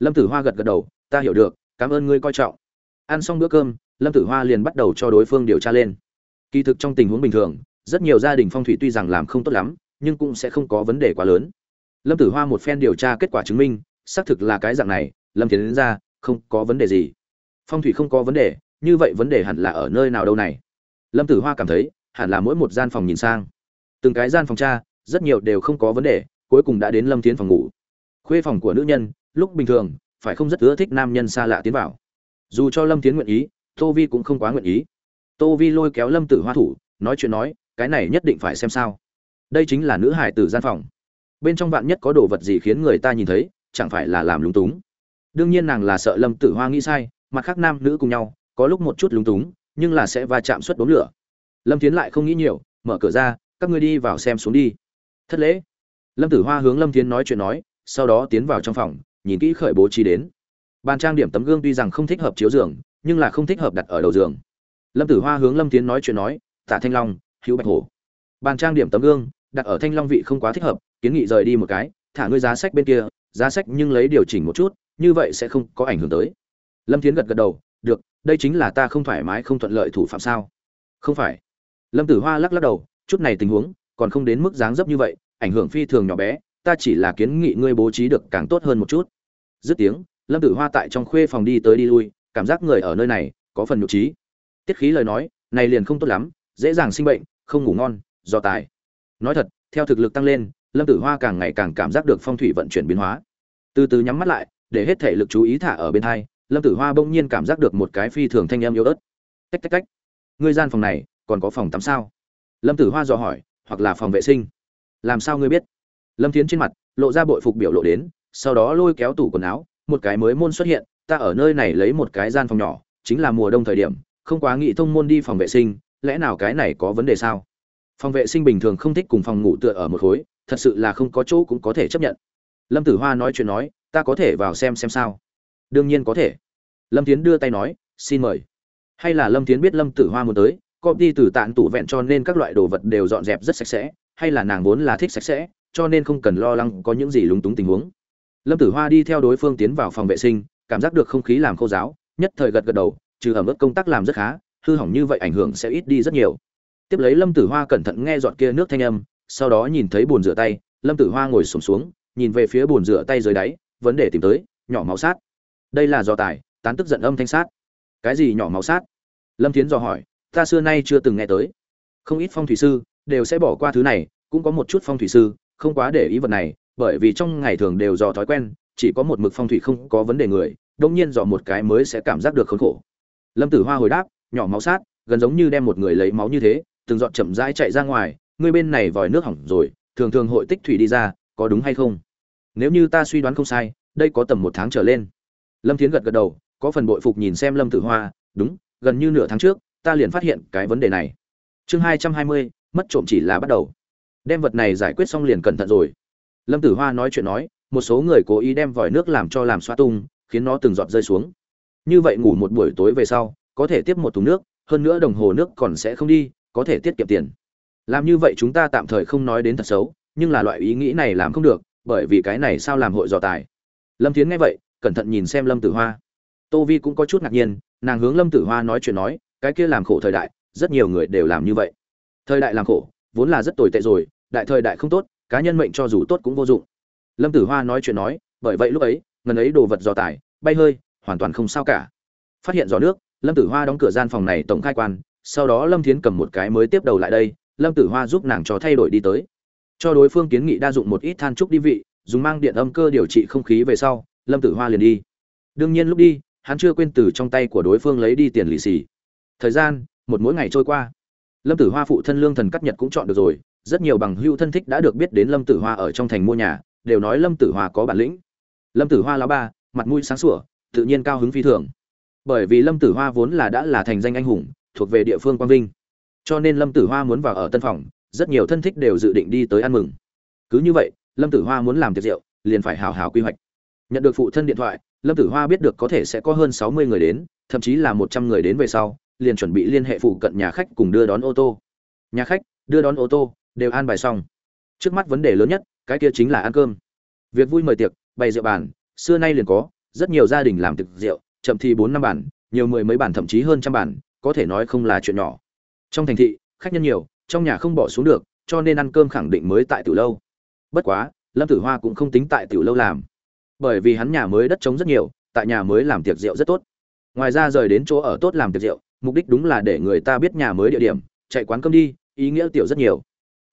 lâm tử hoa gật gật đầu, ta hiểu được, cảm ơn ngươi coi trọng. Ăn xong bữa cơm, lâm tử hoa liền bắt đầu cho đối phương điều tra lên. Kỳ thực trong tình huống bình thường, rất nhiều gia đình phong thủy tuy rằng làm không tốt lắm, nhưng cũng sẽ không có vấn đề quá lớn. Lâm tử hoa một phen điều tra kết quả chứng minh, xác thực là cái dạng này, lâm thiến đến ra, không có vấn đề gì. Phong thủy không có vấn đề, như vậy vấn đề hẳn là ở nơi nào đâu này? Lâm tử hoa cảm thấy, hẳn là mỗi một gian phòng nhìn sang. Từng cái gian phòng cha rất nhiều đều không có vấn đề, cuối cùng đã đến lâm Thiến phòng ngủ. Khuê phòng của nữ nhân, lúc bình thường, phải không rất ưa thích nam nhân xa lạ tiến vào. Dù cho lâm Thiến nguyện ý, tô vi cũng không quá nguyện ý. Tô vi lôi kéo lâm tử hoa thủ, nói chuyện nói, cái này nhất định phải xem sao. Đây chính là nữ hải tử gian phòng. Bên trong vạn nhất có đồ vật gì khiến người ta nhìn thấy, chẳng phải là làm lúng túng. Đương nhiên nàng là sợ lâm tử hoa nghĩ sai, mặt khác nam nữ cùng nhau, có lúc một chút lúng túng, nhưng là sẽ va chạm suất đốm lửa. Lâm tiến lại không nghĩ nhiều, mở cửa ra, các ngươi đi vào xem xuống đi thất lễ. Lâm tử hoa hướng lâm thiên nói chuyện nói, sau đó tiến vào trong phòng, nhìn kỹ khởi bố trí đến. Bàn trang điểm tấm gương tuy rằng không thích hợp chiếu giường, nhưng là không thích hợp đặt ở đầu giường. Lâm tử hoa hướng lâm tiến nói chuyện nói, tạ thanh long, hữu bạch hổ. Bàn trang điểm tấm gương, đặt ở thanh long vị không quá thích hợp, kiến nghị rời đi một cái, thả ngươi giá sách bên kia, giá sách nhưng lấy điều chỉnh một chút, như vậy sẽ không có ảnh hưởng tới. Lâm tiến gật gật đầu, được, đây chính là ta không thoải mái không thuận lợi thủ phạm sao. Không phải. Lâm tử hoa lắc lắc đầu, chút này tình huống còn không đến mức dáng dấp như vậy, ảnh hưởng phi thường nhỏ bé, ta chỉ là kiến nghị ngươi bố trí được càng tốt hơn một chút. Dứt tiếng, lâm tử hoa tại trong khuê phòng đi tới đi lui, cảm giác người ở nơi này có phần nhục trí tiết khí lời nói, này liền không tốt lắm, dễ dàng sinh bệnh, không ngủ ngon, do tài. Nói thật, theo thực lực tăng lên, lâm tử hoa càng ngày càng cảm giác được phong thủy vận chuyển biến hóa. Từ từ nhắm mắt lại, để hết thể lực chú ý thả ở bên hai, lâm tử hoa bỗng nhiên cảm giác được một cái phi thường thanh âm yếu ớt. Tách tách tách. Ngươi gian phòng này còn có phòng tắm sao? Lâm tử hoa dò hỏi hoặc là phòng vệ sinh. Làm sao ngươi biết? Lâm thiến trên mặt lộ ra bội phục biểu lộ đến, sau đó lôi kéo tủ quần áo, một cái mới môn xuất hiện, ta ở nơi này lấy một cái gian phòng nhỏ, chính là mùa đông thời điểm, không quá nghĩ thông môn đi phòng vệ sinh, lẽ nào cái này có vấn đề sao? Phòng vệ sinh bình thường không thích cùng phòng ngủ tựa ở một khối, thật sự là không có chỗ cũng có thể chấp nhận. Lâm tử hoa nói chuyện nói, ta có thể vào xem xem sao? Đương nhiên có thể. Lâm tiến đưa tay nói, xin mời. Hay là lâm tiến biết lâm tử hoa muốn tới công ty từ tạn tủ vẹn cho nên các loại đồ vật đều dọn dẹp rất sạch sẽ hay là nàng vốn là thích sạch sẽ cho nên không cần lo lắng có những gì lúng túng tình huống. Lâm tử hoa đi theo đối phương tiến vào phòng vệ sinh cảm giác được không khí làm khô giáo nhất thời gật gật đầu trừ ẩm ướt công tác làm rất khá hư hỏng như vậy ảnh hưởng sẽ ít đi rất nhiều. Tiếp lấy lâm tử hoa cẩn thận nghe dọn kia nước thanh âm sau đó nhìn thấy bồn rửa tay lâm tử hoa ngồi sùng xuống, xuống nhìn về phía bồn rửa tay dưới đáy vấn đề tìm tới nhỏ máu sát. Đây là do tài tán tức giận âm thanh sát. Cái gì nhỏ máu sát? Lâm tiến dò hỏi ta xưa nay chưa từng nghe tới. Không ít phong thủy sư đều sẽ bỏ qua thứ này, cũng có một chút phong thủy sư không quá để ý vật này, bởi vì trong ngày thường đều dò thói quen, chỉ có một mực phong thủy không có vấn đề người đông nhiên dò một cái mới sẽ cảm giác được khốn khổ. Lâm tử hoa hồi đáp, nhỏ máu sát, gần giống như đem một người lấy máu như thế, từng dọn chậm rãi chạy ra ngoài, ngươi bên này vòi nước hỏng rồi, thường thường hội tích thủy đi ra, có đúng hay không? Nếu như ta suy đoán không sai, đây có tầm một tháng trở lên. Lâm thiến gật gật đầu, có phần bội phục nhìn xem lâm tử hoa, đúng, gần như nửa tháng trước ta liền phát hiện cái vấn đề này. Chương hai trăm hai mươi, mất trộm chỉ là bắt đầu. Đem vật này giải quyết xong liền cẩn thận rồi. Lâm tử hoa nói chuyện nói, một số người cố ý đem vòi nước làm cho làm xoa tung, khiến nó từng giọt rơi xuống. Như vậy ngủ một buổi tối về sau, có thể tiếp một thùng nước, hơn nữa đồng hồ nước còn sẽ không đi, có thể tiết kiệm tiền. Làm như vậy chúng ta tạm thời không nói đến thật xấu, nhưng là loại ý nghĩ này làm không được, bởi vì cái này sao làm hội dò tài. Lâm Thiến nghe vậy, cẩn thận nhìn xem lâm tử hoa. Tô vi cũng có chút ngạc nhiên, nàng hướng lâm tử hoa nói chuyện nói cái kia làm khổ thời đại, rất nhiều người đều làm như vậy. Thời đại làm khổ, vốn là rất tồi tệ rồi, đại thời đại không tốt, cá nhân mệnh cho dù tốt cũng vô dụng. Lâm tử hoa nói chuyện nói, bởi vậy lúc ấy, ngần ấy đồ vật dò tải, bay hơi, hoàn toàn không sao cả. Phát hiện gió nước, lâm tử hoa đóng cửa gian phòng này tổng khai quan, sau đó lâm thiến cầm một cái mới tiếp đầu lại đây, lâm tử hoa giúp nàng cho thay đổi đi tới. Cho đối phương kiến nghị đa dụng một ít than trúc đi vị, dùng mang điện âm cơ điều trị không khí về sau, lâm tử hoa liền đi. Đương nhiên lúc đi, hắn chưa quên từ trong tay của đối phương lấy đi tiền lì xì thời gian, một mỗi ngày trôi qua. Lâm tử hoa phụ thân lương thần cắt nhật cũng chọn được rồi, rất nhiều bằng hưu thân thích đã được biết đến lâm tử hoa ở trong thành mua nhà, đều nói lâm tử hoa có bản lĩnh. Lâm tử hoa lão ba, mặt mũi sáng sủa, tự nhiên cao hứng phi thường. Bởi vì lâm tử hoa vốn là đã là thành danh anh hùng, thuộc về địa phương quang vinh. Cho nên lâm tử hoa muốn vào ở tân phòng, rất nhiều thân thích đều dự định đi tới ăn mừng. Cứ như vậy, lâm tử hoa muốn làm tiệc rượu, liền phải hào hào quy hoạch. Nhận được phụ thân điện thoại, lâm tử hoa biết được có thể sẽ có hơn sáu mươi người đến, thậm chí là một trăm người đến về sau liền chuẩn bị liên hệ phụ cận nhà khách cùng đưa đón ô tô. Nhà khách, đưa đón ô tô, đều an bài xong. Trước mắt vấn đề lớn nhất, cái kia chính là ăn cơm. Việc vui mời tiệc, bày rượu bàn, xưa nay liền có, rất nhiều gia đình làm tiệc rượu, chậm thì bốn năm bản, nhiều mười mấy bản thậm chí hơn trăm bản, có thể nói không là chuyện nhỏ. Trong thành thị, khách nhân nhiều, trong nhà không bỏ xuống được, cho nên ăn cơm khẳng định mới tại tiểu lâu. Bất quá, lâm tử hoa cũng không tính tại tiểu lâu làm. Bởi vì hắn nhà mới đất trống rất nhiều, tại nhà mới làm tiệc rượu rất tốt. Ngoài ra rời đến chỗ ở tốt làm tiệc rượu mục đích đúng là để người ta biết nhà mới địa điểm, chạy quán cơm đi, ý nghĩa tiểu rất nhiều.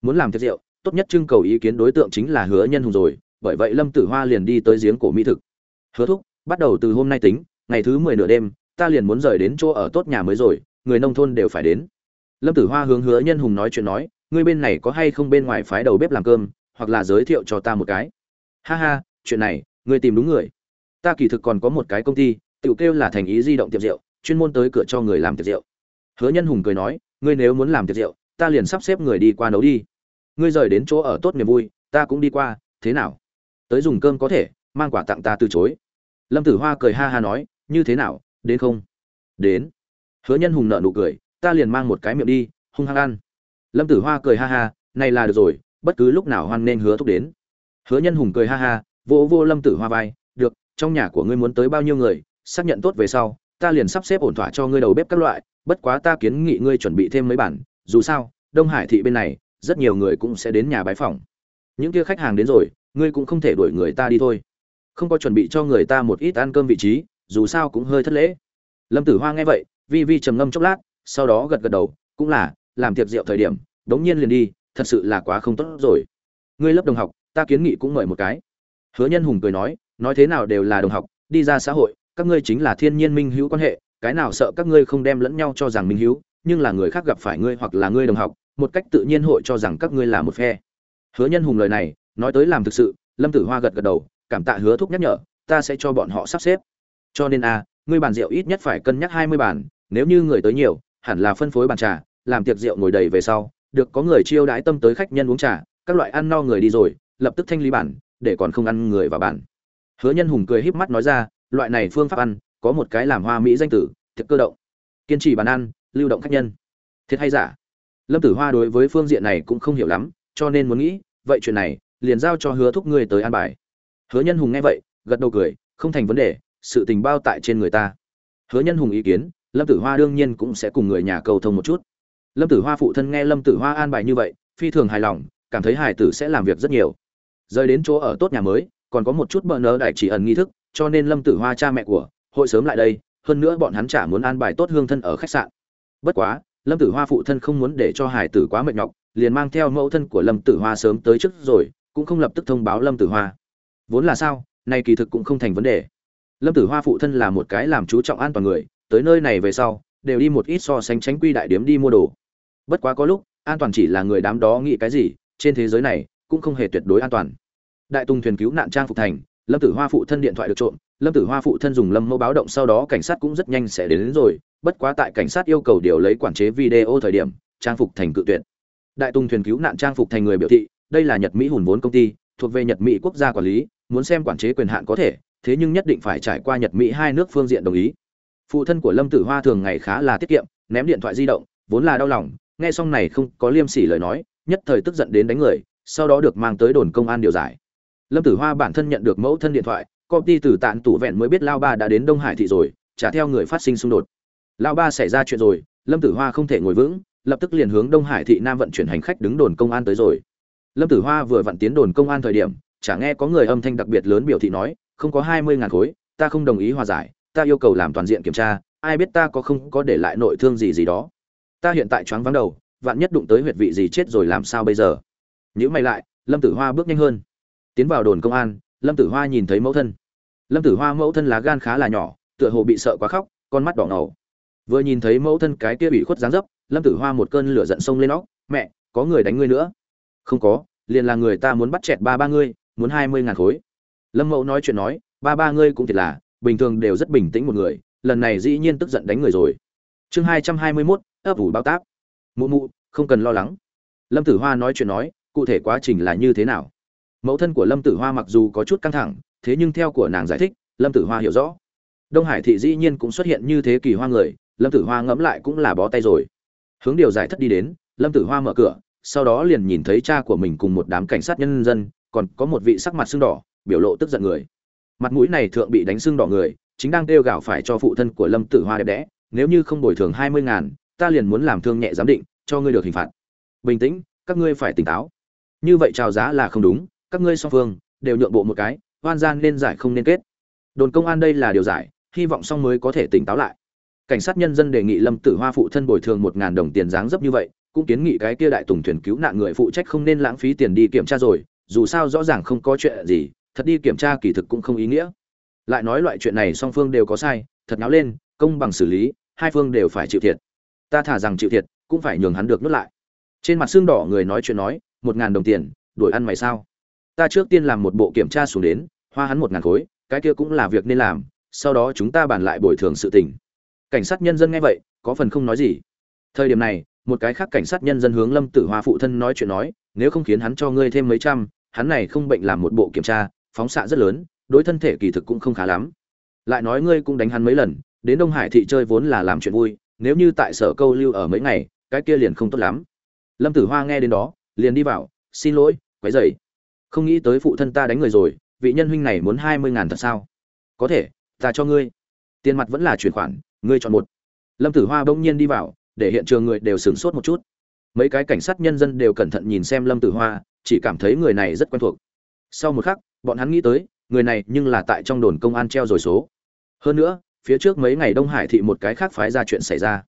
Muốn làm tiệc rượu, tốt nhất trưng cầu ý kiến đối tượng chính là hứa nhân hùng rồi, bởi vậy lâm tử hoa liền đi tới giếng cổ mỹ thực. Hứa thúc, bắt đầu từ hôm nay tính, ngày thứ mười nửa đêm, ta liền muốn rời đến chỗ ở tốt nhà mới rồi, người nông thôn đều phải đến. Lâm tử hoa hướng hứa nhân hùng nói chuyện nói, ngươi bên này có hay không bên ngoài phái đầu bếp làm cơm, hoặc là giới thiệu cho ta một cái. Ha ha, chuyện này, ngươi tìm đúng người. Ta kỳ thực còn có một cái công ty tự kêu là thành ý di động tiệm rượu chuyên môn tới cửa cho người làm tiệc rượu. Hứa nhân hùng cười nói, ngươi nếu muốn làm tiệc rượu, ta liền sắp xếp người đi qua nấu đi. Ngươi rời đến chỗ ở tốt niềm vui, ta cũng đi qua, thế nào? Tới dùng cơm có thể, mang quà tặng ta từ chối. Lâm tử hoa cười ha ha nói, như thế nào, đến không? Đến. Hứa nhân hùng nợ nụ cười, ta liền mang một cái miệng đi, hung hăng ăn. Lâm tử hoa cười ha ha, này là được rồi, bất cứ lúc nào hoan nên hứa thúc đến. Hứa nhân hùng cười ha ha, vỗ vô lâm tử hoa vai, được, trong nhà của ngươi muốn tới bao nhiêu người, xác nhận tốt về sau ta liền sắp xếp ổn thỏa cho ngươi đầu bếp các loại, bất quá ta kiến nghị ngươi chuẩn bị thêm mấy bản, dù sao, đông hải thị bên này, rất nhiều người cũng sẽ đến nhà bái phòng những kia khách hàng đến rồi, ngươi cũng không thể đuổi người ta đi thôi. Không có chuẩn bị cho người ta một ít ăn cơm vị trí, dù sao cũng hơi thất lễ. Lâm tử hoa nghe vậy, vi vi trầm ngâm chốc lát, sau đó gật gật đầu, cũng là, làm tiệc rượu thời điểm, đống nhiên liền đi, thật sự là quá không tốt rồi. Ngươi lớp đồng học, ta kiến nghị cũng mời một cái. Hứa nhân hùng cười nói nói thế nào đều là đồng học, đi ra xã hội các ngươi chính là thiên nhiên minh hữu quan hệ, cái nào sợ các ngươi không đem lẫn nhau cho rằng minh hữu, nhưng là người khác gặp phải ngươi hoặc là ngươi đồng học, một cách tự nhiên hội cho rằng các ngươi là một phe. Hứa nhân hùng lời này, nói tới làm thực sự, lâm tử hoa gật gật đầu, cảm tạ hứa thúc nhắc nhở, ta sẽ cho bọn họ sắp xếp. Cho nên a ngươi bàn rượu ít nhất phải cân nhắc hai mươi bàn, nếu như người tới nhiều, hẳn là phân phối bàn trà, làm tiệc rượu ngồi đầy về sau, được có người chiêu đãi tâm tới khách nhân uống trà, các loại ăn no người đi rồi, lập tức thanh lý bản để còn không ăn người vào bản hứa nhân hùng cười híp mắt nói ra loại này phương pháp ăn, có một cái làm hoa mỹ danh tử thực cơ động. Kiên trì bàn ăn, lưu động khách nhân. Thiệt hay giả? Lâm tử hoa đối với phương diện này cũng không hiểu lắm, cho nên muốn nghĩ, vậy chuyện này, liền giao cho hứa thúc ngươi tới an bài. Hứa nhân hùng nghe vậy, gật đầu cười, không thành vấn đề, sự tình bao tại trên người ta. Hứa nhân hùng ý kiến, lâm tử hoa đương nhiên cũng sẽ cùng người nhà cầu thông một chút. Lâm tử hoa phụ thân nghe lâm tử hoa an bài như vậy, phi thường hài lòng, cảm thấy hải tử sẽ làm việc rất nhiều. Rời đến chỗ ở tốt nhà mới, còn có một chút bợ nớ đại chỉ ẩn nghi thức cho nên lâm tử hoa cha mẹ của, hội sớm lại đây, hơn nữa bọn hắn chả muốn an bài tốt hương thân ở khách sạn. Bất quá, lâm tử hoa phụ thân không muốn để cho hải tử quá mệt nhọc, liền mang theo mẫu thân của lâm tử hoa sớm tới trước rồi, cũng không lập tức thông báo lâm tử hoa. Vốn là sao, nay kỳ thực cũng không thành vấn đề. Lâm tử hoa phụ thân là một cái làm chú trọng an toàn người, tới nơi này về sau, đều đi một ít so sánh tránh quy đại điểm đi mua đồ. Bất quá có lúc, an toàn chỉ là người đám đó nghĩ cái gì, trên thế giới này, cũng không hề tuyệt đối an toàn. Đại tùng thuyền cứu nạn trang phục thành lâm tử hoa phụ thân điện thoại được trộm lâm tử hoa phụ thân dùng lâm mẫu báo động sau đó cảnh sát cũng rất nhanh sẽ đến, đến rồi. Bất quá tại cảnh sát yêu cầu điều lấy quản chế video thời điểm trang phục thành cự tuyệt. Đại tùng thuyền cứu nạn trang phục thành người biểu thị đây là nhật mỹ hùn vốn công ty thuộc về nhật mỹ quốc gia quản lý muốn xem quản chế quyền hạn có thể thế nhưng nhất định phải trải qua nhật mỹ hai nước phương diện đồng ý. Phụ thân của lâm tử hoa thường ngày khá là tiết kiệm ném điện thoại di động vốn là đau lòng nghe xong này không có liêm sỉ lời nói nhất thời tức giận đến đánh người sau đó được mang tới đồn công an điều giải lâm tử hoa bản thân nhận được mẫu thân điện thoại, công ty từ tạn tủ vẹn mới biết lao ba đã đến đông hải thị rồi trả theo người phát sinh xung đột. Lao ba xảy ra chuyện rồi, lâm tử hoa không thể ngồi vững, lập tức liền hướng đông hải thị nam vận chuyển hành khách đứng đồn công an tới rồi. Lâm tử hoa vừa vặn tiến đồn công an thời điểm, chả nghe có người âm thanh đặc biệt lớn biểu thị nói, không có hai mươi ngàn khối, ta không đồng ý hòa giải, ta yêu cầu làm toàn diện kiểm tra, ai biết ta có không có để lại nội thương gì gì đó. Ta hiện tại choáng vắng đầu, vạn nhất đụng tới huyệt vị gì chết rồi làm sao bây giờ? Nhữ mày lại, lâm tử hoa bước nhanh hơn tiến vào đồn công an, lâm tử hoa nhìn thấy mẫu thân. Lâm tử hoa mẫu thân lá gan khá là nhỏ, tựa hồ bị sợ quá khóc, con mắt đỏ ngầu. Vừa nhìn thấy mẫu thân cái kia bị khuất dáng dấp, lâm tử hoa một cơn lửa giận sông lên óc, mẹ, có người đánh ngươi nữa? Không có, liền là người ta muốn bắt chẹt ba ba ngươi, muốn hai mươi ngàn khối. Lâm mẫu nói chuyện nói, ba ba ngươi cũng thiệt là, bình thường đều rất bình tĩnh một người, lần này dĩ nhiên tức giận đánh người rồi. Chương hai trăm hai mươi mốt, ấp ủ bao táp. Mụ mụ, không cần lo lắng. Lâm tử hoa nói chuyện nói, cụ thể quá trình là như thế nào? Mẫu thân của lâm tử hoa mặc dù có chút căng thẳng, thế nhưng theo của nàng giải thích, lâm tử hoa hiểu rõ. Đông hải thị dĩ nhiên cũng xuất hiện như thế kỳ hoa người, lâm tử hoa ngẫm lại cũng là bó tay rồi. Hướng điều giải thất đi đến, lâm tử hoa mở cửa, sau đó liền nhìn thấy cha của mình cùng một đám cảnh sát nhân dân, còn có một vị sắc mặt sưng đỏ, biểu lộ tức giận người. Mặt mũi này thượng bị đánh sưng đỏ người, chính đang kêu gào phải cho phụ thân của lâm tử hoa đẹp đẽ, nếu như không bồi thường hai mươi ngàn, ta liền muốn làm thương nhẹ giám định, cho ngươi được hình phạt. Bình tĩnh, các ngươi phải tỉnh táo. Như vậy trào giá là không đúng các ngươi song phương, đều nhượng bộ một cái hoan gian nên giải không nên kết. Đồn công an đây là điều giải, hy vọng song mới có thể tỉnh táo lại. Cảnh sát nhân dân đề nghị lâm tử hoa phụ thân bồi thường một ngàn đồng tiền dáng dấp như vậy, cũng kiến nghị cái kia đại tùng thuyền cứu nạn người phụ trách không nên lãng phí tiền đi kiểm tra rồi, dù sao rõ ràng không có chuyện gì, thật đi kiểm tra kỳ thực cũng không ý nghĩa. Lại nói loại chuyện này song phương đều có sai, thật náo lên, công bằng xử lý, hai phương đều phải chịu thiệt. Ta thả rằng chịu thiệt, cũng phải nhường hắn được nuốt lại. Trên mặt xương đỏ người nói chuyện nói, một ngàn đồng tiền, đuổi ăn mày sao? Ta trước tiên làm một bộ kiểm tra xuống đến, hoa hắn một ngàn khối, cái kia cũng là việc nên làm, sau đó chúng ta bàn lại bồi thường sự tình. Cảnh sát nhân dân nghe vậy, có phần không nói gì. Thời điểm này, một cái khác cảnh sát nhân dân hướng lâm tử hoa phụ thân nói chuyện nói, nếu không khiến hắn cho ngươi thêm mấy trăm, hắn này không bệnh làm một bộ kiểm tra, phóng xạ rất lớn, đối thân thể kỳ thực cũng không khá lắm. Lại nói ngươi cũng đánh hắn mấy lần, đến đông hải thị chơi vốn là làm chuyện vui, nếu như tại sở câu lưu ở mấy ngày, cái kia liền không tốt lắm. Lâm tử hoa nghe đến đó, liền đi vào, xin lỗi, quấy dày không nghĩ tới phụ thân ta đánh người rồi, vị nhân huynh này muốn hai mươi ngàn thật sao? Có thể, ta cho ngươi. Tiền mặt vẫn là chuyển khoản, ngươi chọn một. Lâm tử hoa bỗng nhiên đi vào, để hiện trường người đều sửng sốt một chút. Mấy cái cảnh sát nhân dân đều cẩn thận nhìn xem lâm tử hoa, chỉ cảm thấy người này rất quen thuộc. Sau một khắc, bọn hắn nghĩ tới, người này nhưng là tại trong đồn công an treo rồi số. Hơn nữa, phía trước mấy ngày đông hải thị một cái khác phái ra chuyện xảy ra.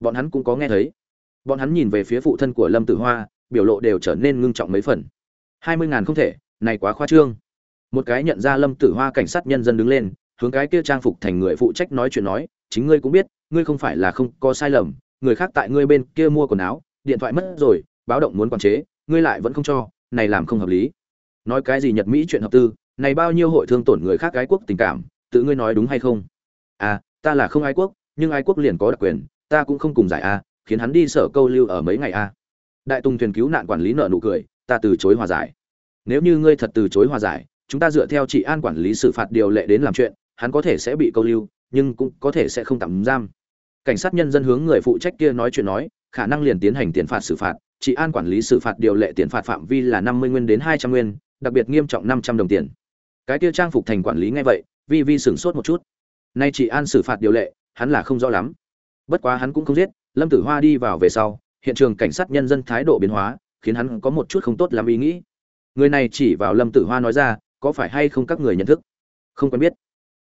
Bọn hắn cũng có nghe thấy. Bọn hắn nhìn về phía phụ thân của lâm tử hoa, biểu lộ đều trở nên ngưng trọng mấy phần hai mươi ngàn không thể, này quá khoa trương. Một cái nhận ra lâm tử hoa cảnh sát nhân dân đứng lên, hướng cái kia trang phục thành người phụ trách nói chuyện nói, chính ngươi cũng biết, ngươi không phải là không có sai lầm, người khác tại ngươi bên kia mua quần áo, điện thoại mất rồi, báo động muốn quản chế, ngươi lại vẫn không cho, này làm không hợp lý. Nói cái gì nhật mỹ chuyện hợp tư, này bao nhiêu hội thương tổn người khác ái quốc tình cảm, tự ngươi nói đúng hay không? À ta là không ái quốc, nhưng ái quốc liền có đặc quyền, ta cũng không cùng giải a, khiến hắn đi sở câu lưu ở mấy ngày a. Đại tùng thuyền cứu nạn quản lý nợ nụ cười ta từ chối hòa giải. Nếu như ngươi thật từ chối hòa giải, chúng ta dựa theo trị an quản lý xử phạt điều lệ đến làm chuyện, hắn có thể sẽ bị câu lưu, nhưng cũng có thể sẽ không tạm giam. Cảnh sát nhân dân hướng người phụ trách kia nói chuyện nói, khả năng liền tiến hành tiền phạt xử phạt. Trị an quản lý xử phạt điều lệ tiền phạt phạm vi là năm mươi nguyên đến hai trăm nguyên, đặc biệt nghiêm trọng năm trăm đồng tiền. Cái kia trang phục thành quản lý ngay vậy, vi vi sửng sốt một chút. Nay trị an xử phạt điều lệ, hắn là không rõ lắm. Bất quá hắn cũng không giết, lâm tử hoa đi vào về sau, hiện trường cảnh sát nhân dân thái độ biến hóa khiến hắn có một chút không tốt làm ý nghĩ. Người này chỉ vào lâm tử hoa nói ra, có phải hay không các người nhận thức? Không quen biết.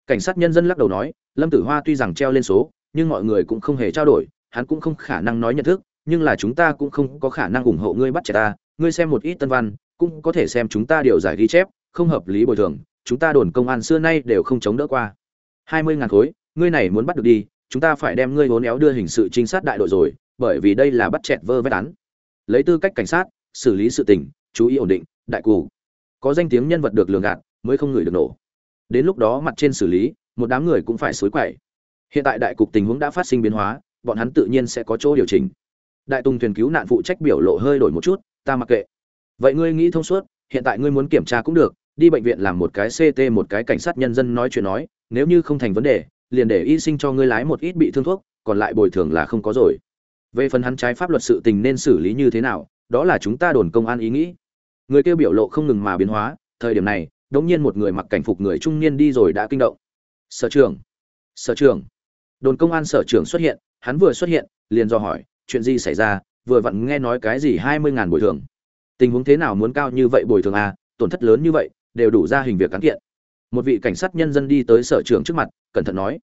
Cảnh sát nhân dân lắc đầu nói, lâm tử hoa tuy rằng treo lên số, nhưng mọi người cũng không hề trao đổi, hắn cũng không khả năng nói nhận thức, nhưng là chúng ta cũng không có khả năng ủng hộ ngươi bắt trẻ ta, ngươi xem một ít tân văn, cũng có thể xem chúng ta điều giải ghi chép, không hợp lý bồi thường, chúng ta đồn công an xưa nay đều không chống đỡ qua. Hai mươi ngàn khối, ngươi này muốn bắt được đi, chúng ta phải đem ngươi vốn éo đưa hình sự trinh sát đại đội rồi, bởi vì đây là bắt chẹt vơ vét án lấy tư cách cảnh sát, xử lý sự tình, chú ý ổn định, đại cù. Có danh tiếng nhân vật được lường gạt mới không ngửi được nổ. Đến lúc đó mặt trên xử lý, một đám người cũng phải xối quậy. Hiện tại đại cục tình huống đã phát sinh biến hóa, bọn hắn tự nhiên sẽ có chỗ điều chỉnh. Đại tùng thuyền cứu nạn phụ trách biểu lộ hơi đổi một chút, ta mặc kệ. Vậy ngươi nghĩ thông suốt, hiện tại ngươi muốn kiểm tra cũng được, đi bệnh viện làm một cái ct một cái cảnh sát nhân dân nói chuyện nói, nếu như không thành vấn đề, liền để y sinh cho ngươi lái một ít bị thương thuốc, còn lại bồi thường là không có rồi về phần hắn trái pháp luật sự tình nên xử lý như thế nào, đó là chúng ta đồn công an ý nghĩ. Người kêu biểu lộ không ngừng mà biến hóa, thời điểm này, đống nhiên một người mặc cảnh phục người trung niên đi rồi đã kinh động. Sở trưởng sở trưởng. Đồn công an sở trưởng xuất hiện, hắn vừa xuất hiện, liền do hỏi, chuyện gì xảy ra, vừa vặn nghe nói cái gì hai mươi ngàn bồi thường. Tình huống thế nào muốn cao như vậy bồi thường à tổn thất lớn như vậy, đều đủ ra hình việc cán kiện. Một vị cảnh sát nhân dân đi tới sở trưởng trước mặt, cẩn thận nói.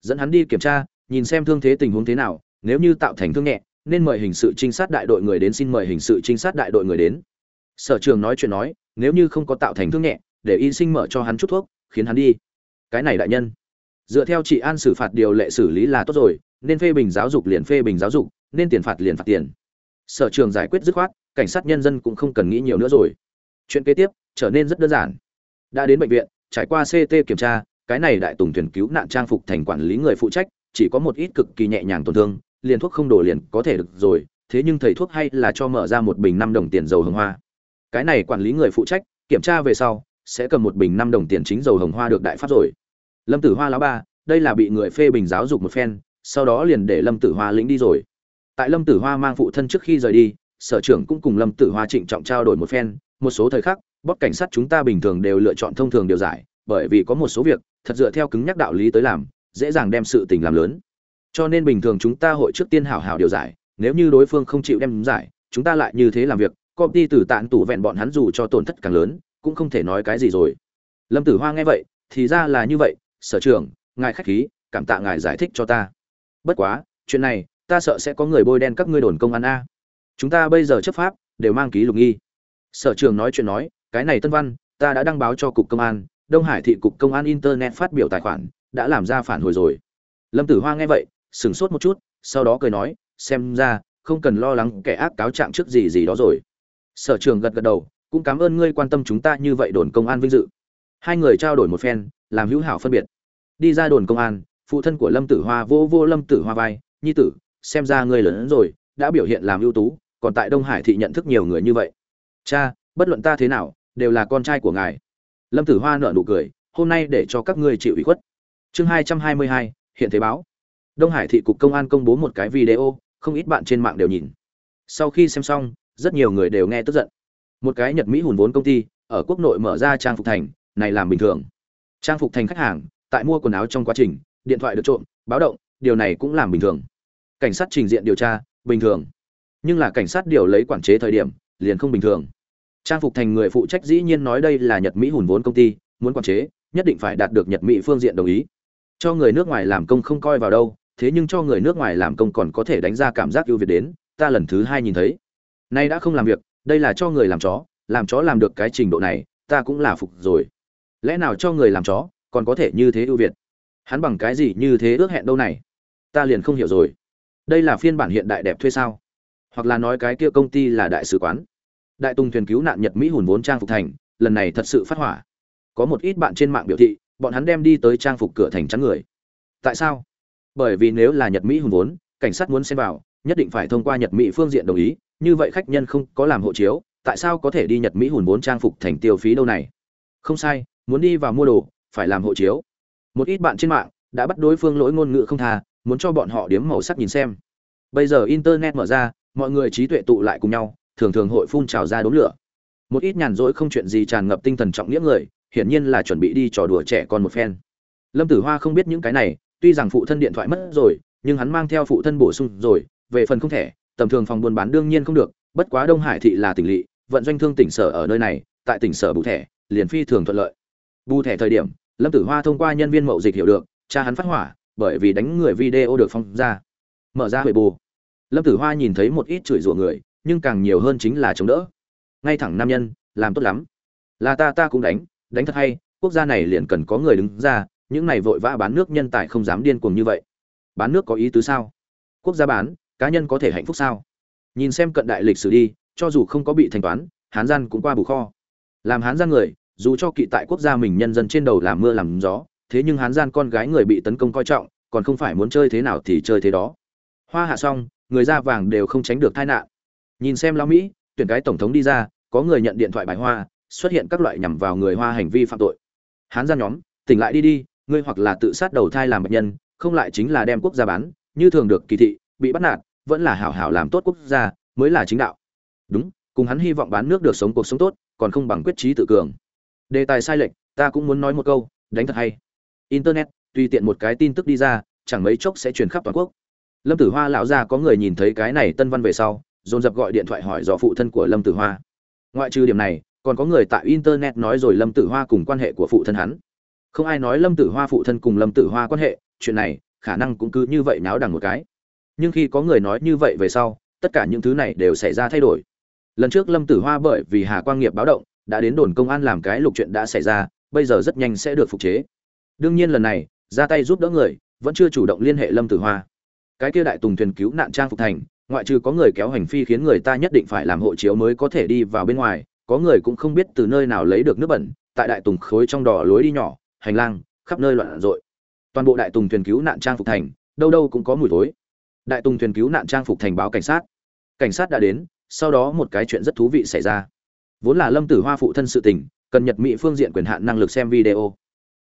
Dẫn hắn đi kiểm tra, nhìn xem thương thế tình huống thế nào nếu như tạo thành thương nhẹ, nên mời hình sự trinh sát đại đội người đến xin mời hình sự trinh sát đại đội người đến. Sở trường nói chuyện nói, nếu như không có tạo thành thương nhẹ, để y sinh mở cho hắn chút thuốc, khiến hắn đi. Cái này đại nhân. Dựa theo chị an xử phạt điều lệ xử lý là tốt rồi, nên phê bình giáo dục liền phê bình giáo dục, nên tiền phạt liền phạt tiền. Sở trường giải quyết dứt khoát, cảnh sát nhân dân cũng không cần nghĩ nhiều nữa rồi. Chuyện kế tiếp, trở nên rất đơn giản. Đã đến bệnh viện, trải qua ct kiểm tra, cái này đại tùng thuyền cứu nạn trang phục thành quản lý người phụ trách, chỉ có một ít cực kỳ nhẹ nhàng tổn thương liền thuốc không đổ liền có thể được rồi, thế nhưng thầy thuốc hay là cho mở ra một bình năm đồng tiền dầu hồng hoa. Cái này quản lý người phụ trách, kiểm tra về sau, sẽ cầm một bình năm đồng tiền chính dầu hồng hoa được đại pháp rồi. Lâm tử hoa lão ba, đây là bị người phê bình giáo dục một phen, sau đó liền để lâm tử hoa lĩnh đi rồi. Tại lâm tử hoa mang phụ thân trước khi rời đi, sở trưởng cũng cùng lâm tử hoa trịnh trọng trao đổi một phen, một số thời khắc bóc cảnh sát chúng ta bình thường đều lựa chọn thông thường điều giải, bởi vì có một số việc, thật dựa theo cứng nhắc đạo lý tới làm, dễ dàng đem sự tình làm lớn cho nên bình thường chúng ta hội trước tiên hảo hảo điều giải, nếu như đối phương không chịu đem giải, chúng ta lại như thế làm việc công ty từ tạn tủ vẹn bọn hắn dù cho tổn thất càng lớn, cũng không thể nói cái gì rồi. Lâm tử hoa nghe vậy, thì ra là như vậy, sở trưởng, ngài khách khí, cảm tạ ngài giải thích cho ta. Bất quá, chuyện này, ta sợ sẽ có người bôi đen các ngươi đồn công an a. Chúng ta bây giờ chấp pháp, đều mang ký lục nghi. Sở trưởng nói chuyện nói, cái này tân văn, ta đã đăng báo cho cục công an, đông hải thị cục công an internet phát biểu tài khoản, đã làm ra phản hồi rồi. Lâm tử hoa nghe vậy sửng sốt một chút, sau đó cười nói, xem ra, không cần lo lắng kẻ ác cáo trạng trước gì gì đó rồi. Sở trường gật gật đầu, cũng cảm ơn ngươi quan tâm chúng ta như vậy đồn công an vinh dự. Hai người trao đổi một phen, làm hữu hảo phân biệt. Đi ra đồn công an, phụ thân của lâm tử hoa vô vô lâm tử hoa vai, nhi tử, xem ra ngươi lớn hơn rồi, đã biểu hiện làm ưu tú, còn tại đông hải thị nhận thức nhiều người như vậy. Cha, bất luận ta thế nào, đều là con trai của ngài. Lâm tử hoa nở nụ cười, hôm nay để cho các ngươi chịu ủy khuất. Chương hai trăm hai mươi hai, hiện thế báo đông hải thị cục công an công bố một cái video, không ít bạn trên mạng đều nhìn. Sau khi xem xong, rất nhiều người đều nghe tức giận. Một cái nhật mỹ hùn vốn công ty, ở quốc nội mở ra trang phục thành, này làm bình thường. Trang phục thành khách hàng, tại mua quần áo trong quá trình, điện thoại được trộm, báo động, điều này cũng làm bình thường. Cảnh sát trình diện điều tra, bình thường. Nhưng là cảnh sát điều lấy quản chế thời điểm, liền không bình thường. Trang phục thành người phụ trách dĩ nhiên nói đây là nhật mỹ hùn vốn công ty, muốn quản chế, nhất định phải đạt được nhật mỹ phương diện đồng ý. Cho người nước ngoài làm công không coi vào đâu thế nhưng cho người nước ngoài làm công còn có thể đánh ra cảm giác ưu việt đến, ta lần thứ hai nhìn thấy. Nay đã không làm việc, đây là cho người làm chó làm chó làm được cái trình độ này, ta cũng là phục rồi. Lẽ nào cho người làm chó, còn có thể như thế ưu việt? Hắn bằng cái gì như thế ước hẹn đâu này? Ta liền không hiểu rồi. Đây là phiên bản hiện đại đẹp thuê sao? Hoặc là nói cái kia công ty là đại sứ quán? Đại tùng thuyền cứu nạn nhật mỹ hùn vốn trang phục thành, lần này thật sự phát hỏa. Có một ít bạn trên mạng biểu thị, bọn hắn đem đi tới trang phục cửa thành trắng người. Tại sao? Bởi vì nếu là nhật mỹ hùn vốn, cảnh sát muốn xem vào, nhất định phải thông qua nhật mỹ phương diện đồng ý, như vậy khách nhân không có làm hộ chiếu, tại sao có thể đi nhật mỹ hùn vốn trang phục thành tiêu phí đâu này? Không sai, muốn đi vào mua đồ, phải làm hộ chiếu. Một ít bạn trên mạng đã bắt đối phương lỗi ngôn ngữ không tha, muốn cho bọn họ điếm màu sắc nhìn xem. Bây giờ internet mở ra, mọi người trí tuệ tụ lại cùng nhau, thường thường hội phun trào ra đốm lửa. Một ít nhàn rỗi không chuyện gì tràn ngập tinh thần trọng nghĩa người, hiển nhiên là chuẩn bị đi trò đùa trẻ con một phen. Lâm tử hoa không biết những cái này tuy rằng phụ thân điện thoại mất rồi, nhưng hắn mang theo phụ thân bổ sung rồi, về phần không thể tầm thường phòng buôn bán đương nhiên không được, bất quá đông hải thị là tỉnh lỵ, vận doanh thương tỉnh sở ở nơi này, tại tỉnh sở bù thẻ, liền phi thường thuận lợi. Bù thẻ thời điểm, lâm tử hoa thông qua nhân viên mậu dịch hiểu được, cha hắn phát hỏa, bởi vì đánh người video được phong ra. Mở ra huệ bù. Lâm tử hoa nhìn thấy một ít chửi rủa người, nhưng càng nhiều hơn chính là chống đỡ. Ngay thẳng nam nhân, làm tốt lắm. Là ta ta cũng đánh đánh thật hay, quốc gia này liền cần có người đứng ra những này vội vã bán nước nhân tài không dám điên cuồng như vậy. Bán nước có ý tứ sao? Quốc gia bán, cá nhân có thể hạnh phúc sao? Nhìn xem cận đại lịch sử đi, cho dù không có bị thanh toán, hán gian cũng qua bù kho. Làm hán gian người, dù cho kỵ tại quốc gia mình nhân dân trên đầu làm mưa làm gió, thế nhưng hán gian con gái người bị tấn công coi trọng, còn không phải muốn chơi thế nào thì chơi thế đó. Hoa hạ xong, người da vàng đều không tránh được tai nạn. Nhìn xem lão mỹ, tuyển cái tổng thống đi ra, có người nhận điện thoại bài hoa, xuất hiện các loại nhằm vào người hoa hành vi phạm tội. Hán gian nhóm, tỉnh lại đi đi ngươi hoặc là tự sát đầu thai làm bệnh nhân, không lại chính là đem quốc gia bán, như thường được kỳ thị, bị bắt nạt, vẫn là hảo hảo làm tốt quốc gia, mới là chính đạo. Đúng, cùng hắn hy vọng bán nước được sống cuộc sống tốt, còn không bằng quyết trí tự cường. Đề tài sai lệch, ta cũng muốn nói một câu, đánh thật hay. Internet, tùy tiện một cái tin tức đi ra, chẳng mấy chốc sẽ truyền khắp toàn quốc. Lâm tử hoa lão gia có người nhìn thấy cái này tân văn về sau, dồn dập gọi điện thoại hỏi dò phụ thân của lâm tử hoa. Ngoại trừ điểm này, còn có người tại internet nói rồi lâm tử hoa cùng quan hệ của phụ thân hắn không ai nói lâm tử hoa phụ thân cùng lâm tử hoa quan hệ, chuyện này, khả năng cũng cứ như vậy náo đằng một cái. Nhưng khi có người nói như vậy về sau, tất cả những thứ này đều xảy ra thay đổi. Lần trước lâm tử hoa bởi vì hà quang nghiệp báo động, đã đến đồn công an làm cái lục chuyện đã xảy ra, bây giờ rất nhanh sẽ được phục chế. Đương nhiên lần này, ra tay giúp đỡ người, vẫn chưa chủ động liên hệ lâm tử hoa. Cái kia đại tùng thuyền cứu nạn trang phục thành, ngoại trừ có người kéo hành phi khiến người ta nhất định phải làm hộ chiếu mới có thể đi vào bên ngoài, có người cũng không biết từ nơi nào lấy được nước bẩn, tại đại tùng khối trong đỏ lối đi nhỏ hành lang, khắp nơi loạn rội. Toàn bộ đại tùng thuyền cứu nạn trang phục thành, đâu đâu cũng có mùi thối. Đại tùng thuyền cứu nạn trang phục thành báo cảnh sát. Cảnh sát đã đến, sau đó một cái chuyện rất thú vị xảy ra. Vốn là lâm tử hoa phụ thân sự tình, cần nhật mỹ phương diện quyền hạn năng lực xem video.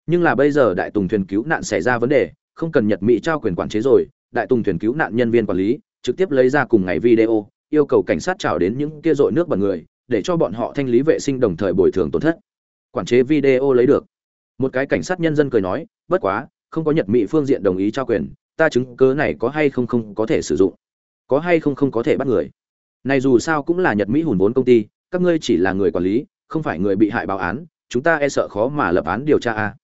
Nhưng là bây giờ đại tùng thuyền cứu nạn xảy ra vấn đề, không cần nhật mỹ trao quyền quản chế rồi, đại tùng thuyền cứu nạn nhân viên quản lý, trực tiếp lấy ra cùng ngày video, yêu cầu cảnh sát trào đến những kia dội nước bẩn người, để cho bọn họ thanh lý vệ sinh đồng thời bồi thường tổn thất. Quản chế video lấy được một cái cảnh sát nhân dân cười nói, bất quá, không có nhật mỹ phương diện đồng ý trao quyền, ta chứng cớ này có hay không không có thể sử dụng. Có hay không không có thể bắt người. Này dù sao cũng là nhật mỹ hùn vốn công ty, các ngươi chỉ là người quản lý, không phải người bị hại báo án, chúng ta e sợ khó mà lập án điều tra a.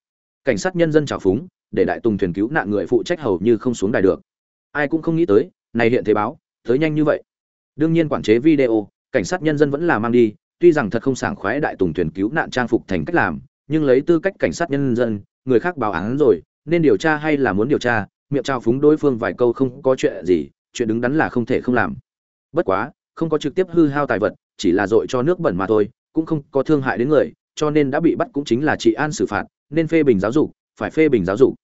Cảnh sát nhân dân trào phúng, để đại tùng thuyền cứu nạn người phụ trách hầu như không xuống đài được. Ai cũng không nghĩ tới, này hiện thế báo, tới nhanh như vậy. Đương nhiên quản chế video, cảnh sát nhân dân vẫn là mang đi, tuy rằng thật không sảng khoái đại tùng thuyền cứu nạn trang phục thành cách làm nhưng lấy tư cách cảnh sát nhân dân, người khác báo án rồi, nên điều tra hay là muốn điều tra, miệng trao phúng đối phương vài câu không có chuyện gì, chuyện đứng đắn là không thể không làm. Bất quá, không có trực tiếp hư hao tài vật, chỉ là dội cho nước bẩn mà thôi, cũng không có thương hại đến người, cho nên đã bị bắt cũng chính là trị an xử phạt, nên phê bình giáo dục, phải phê bình giáo dục.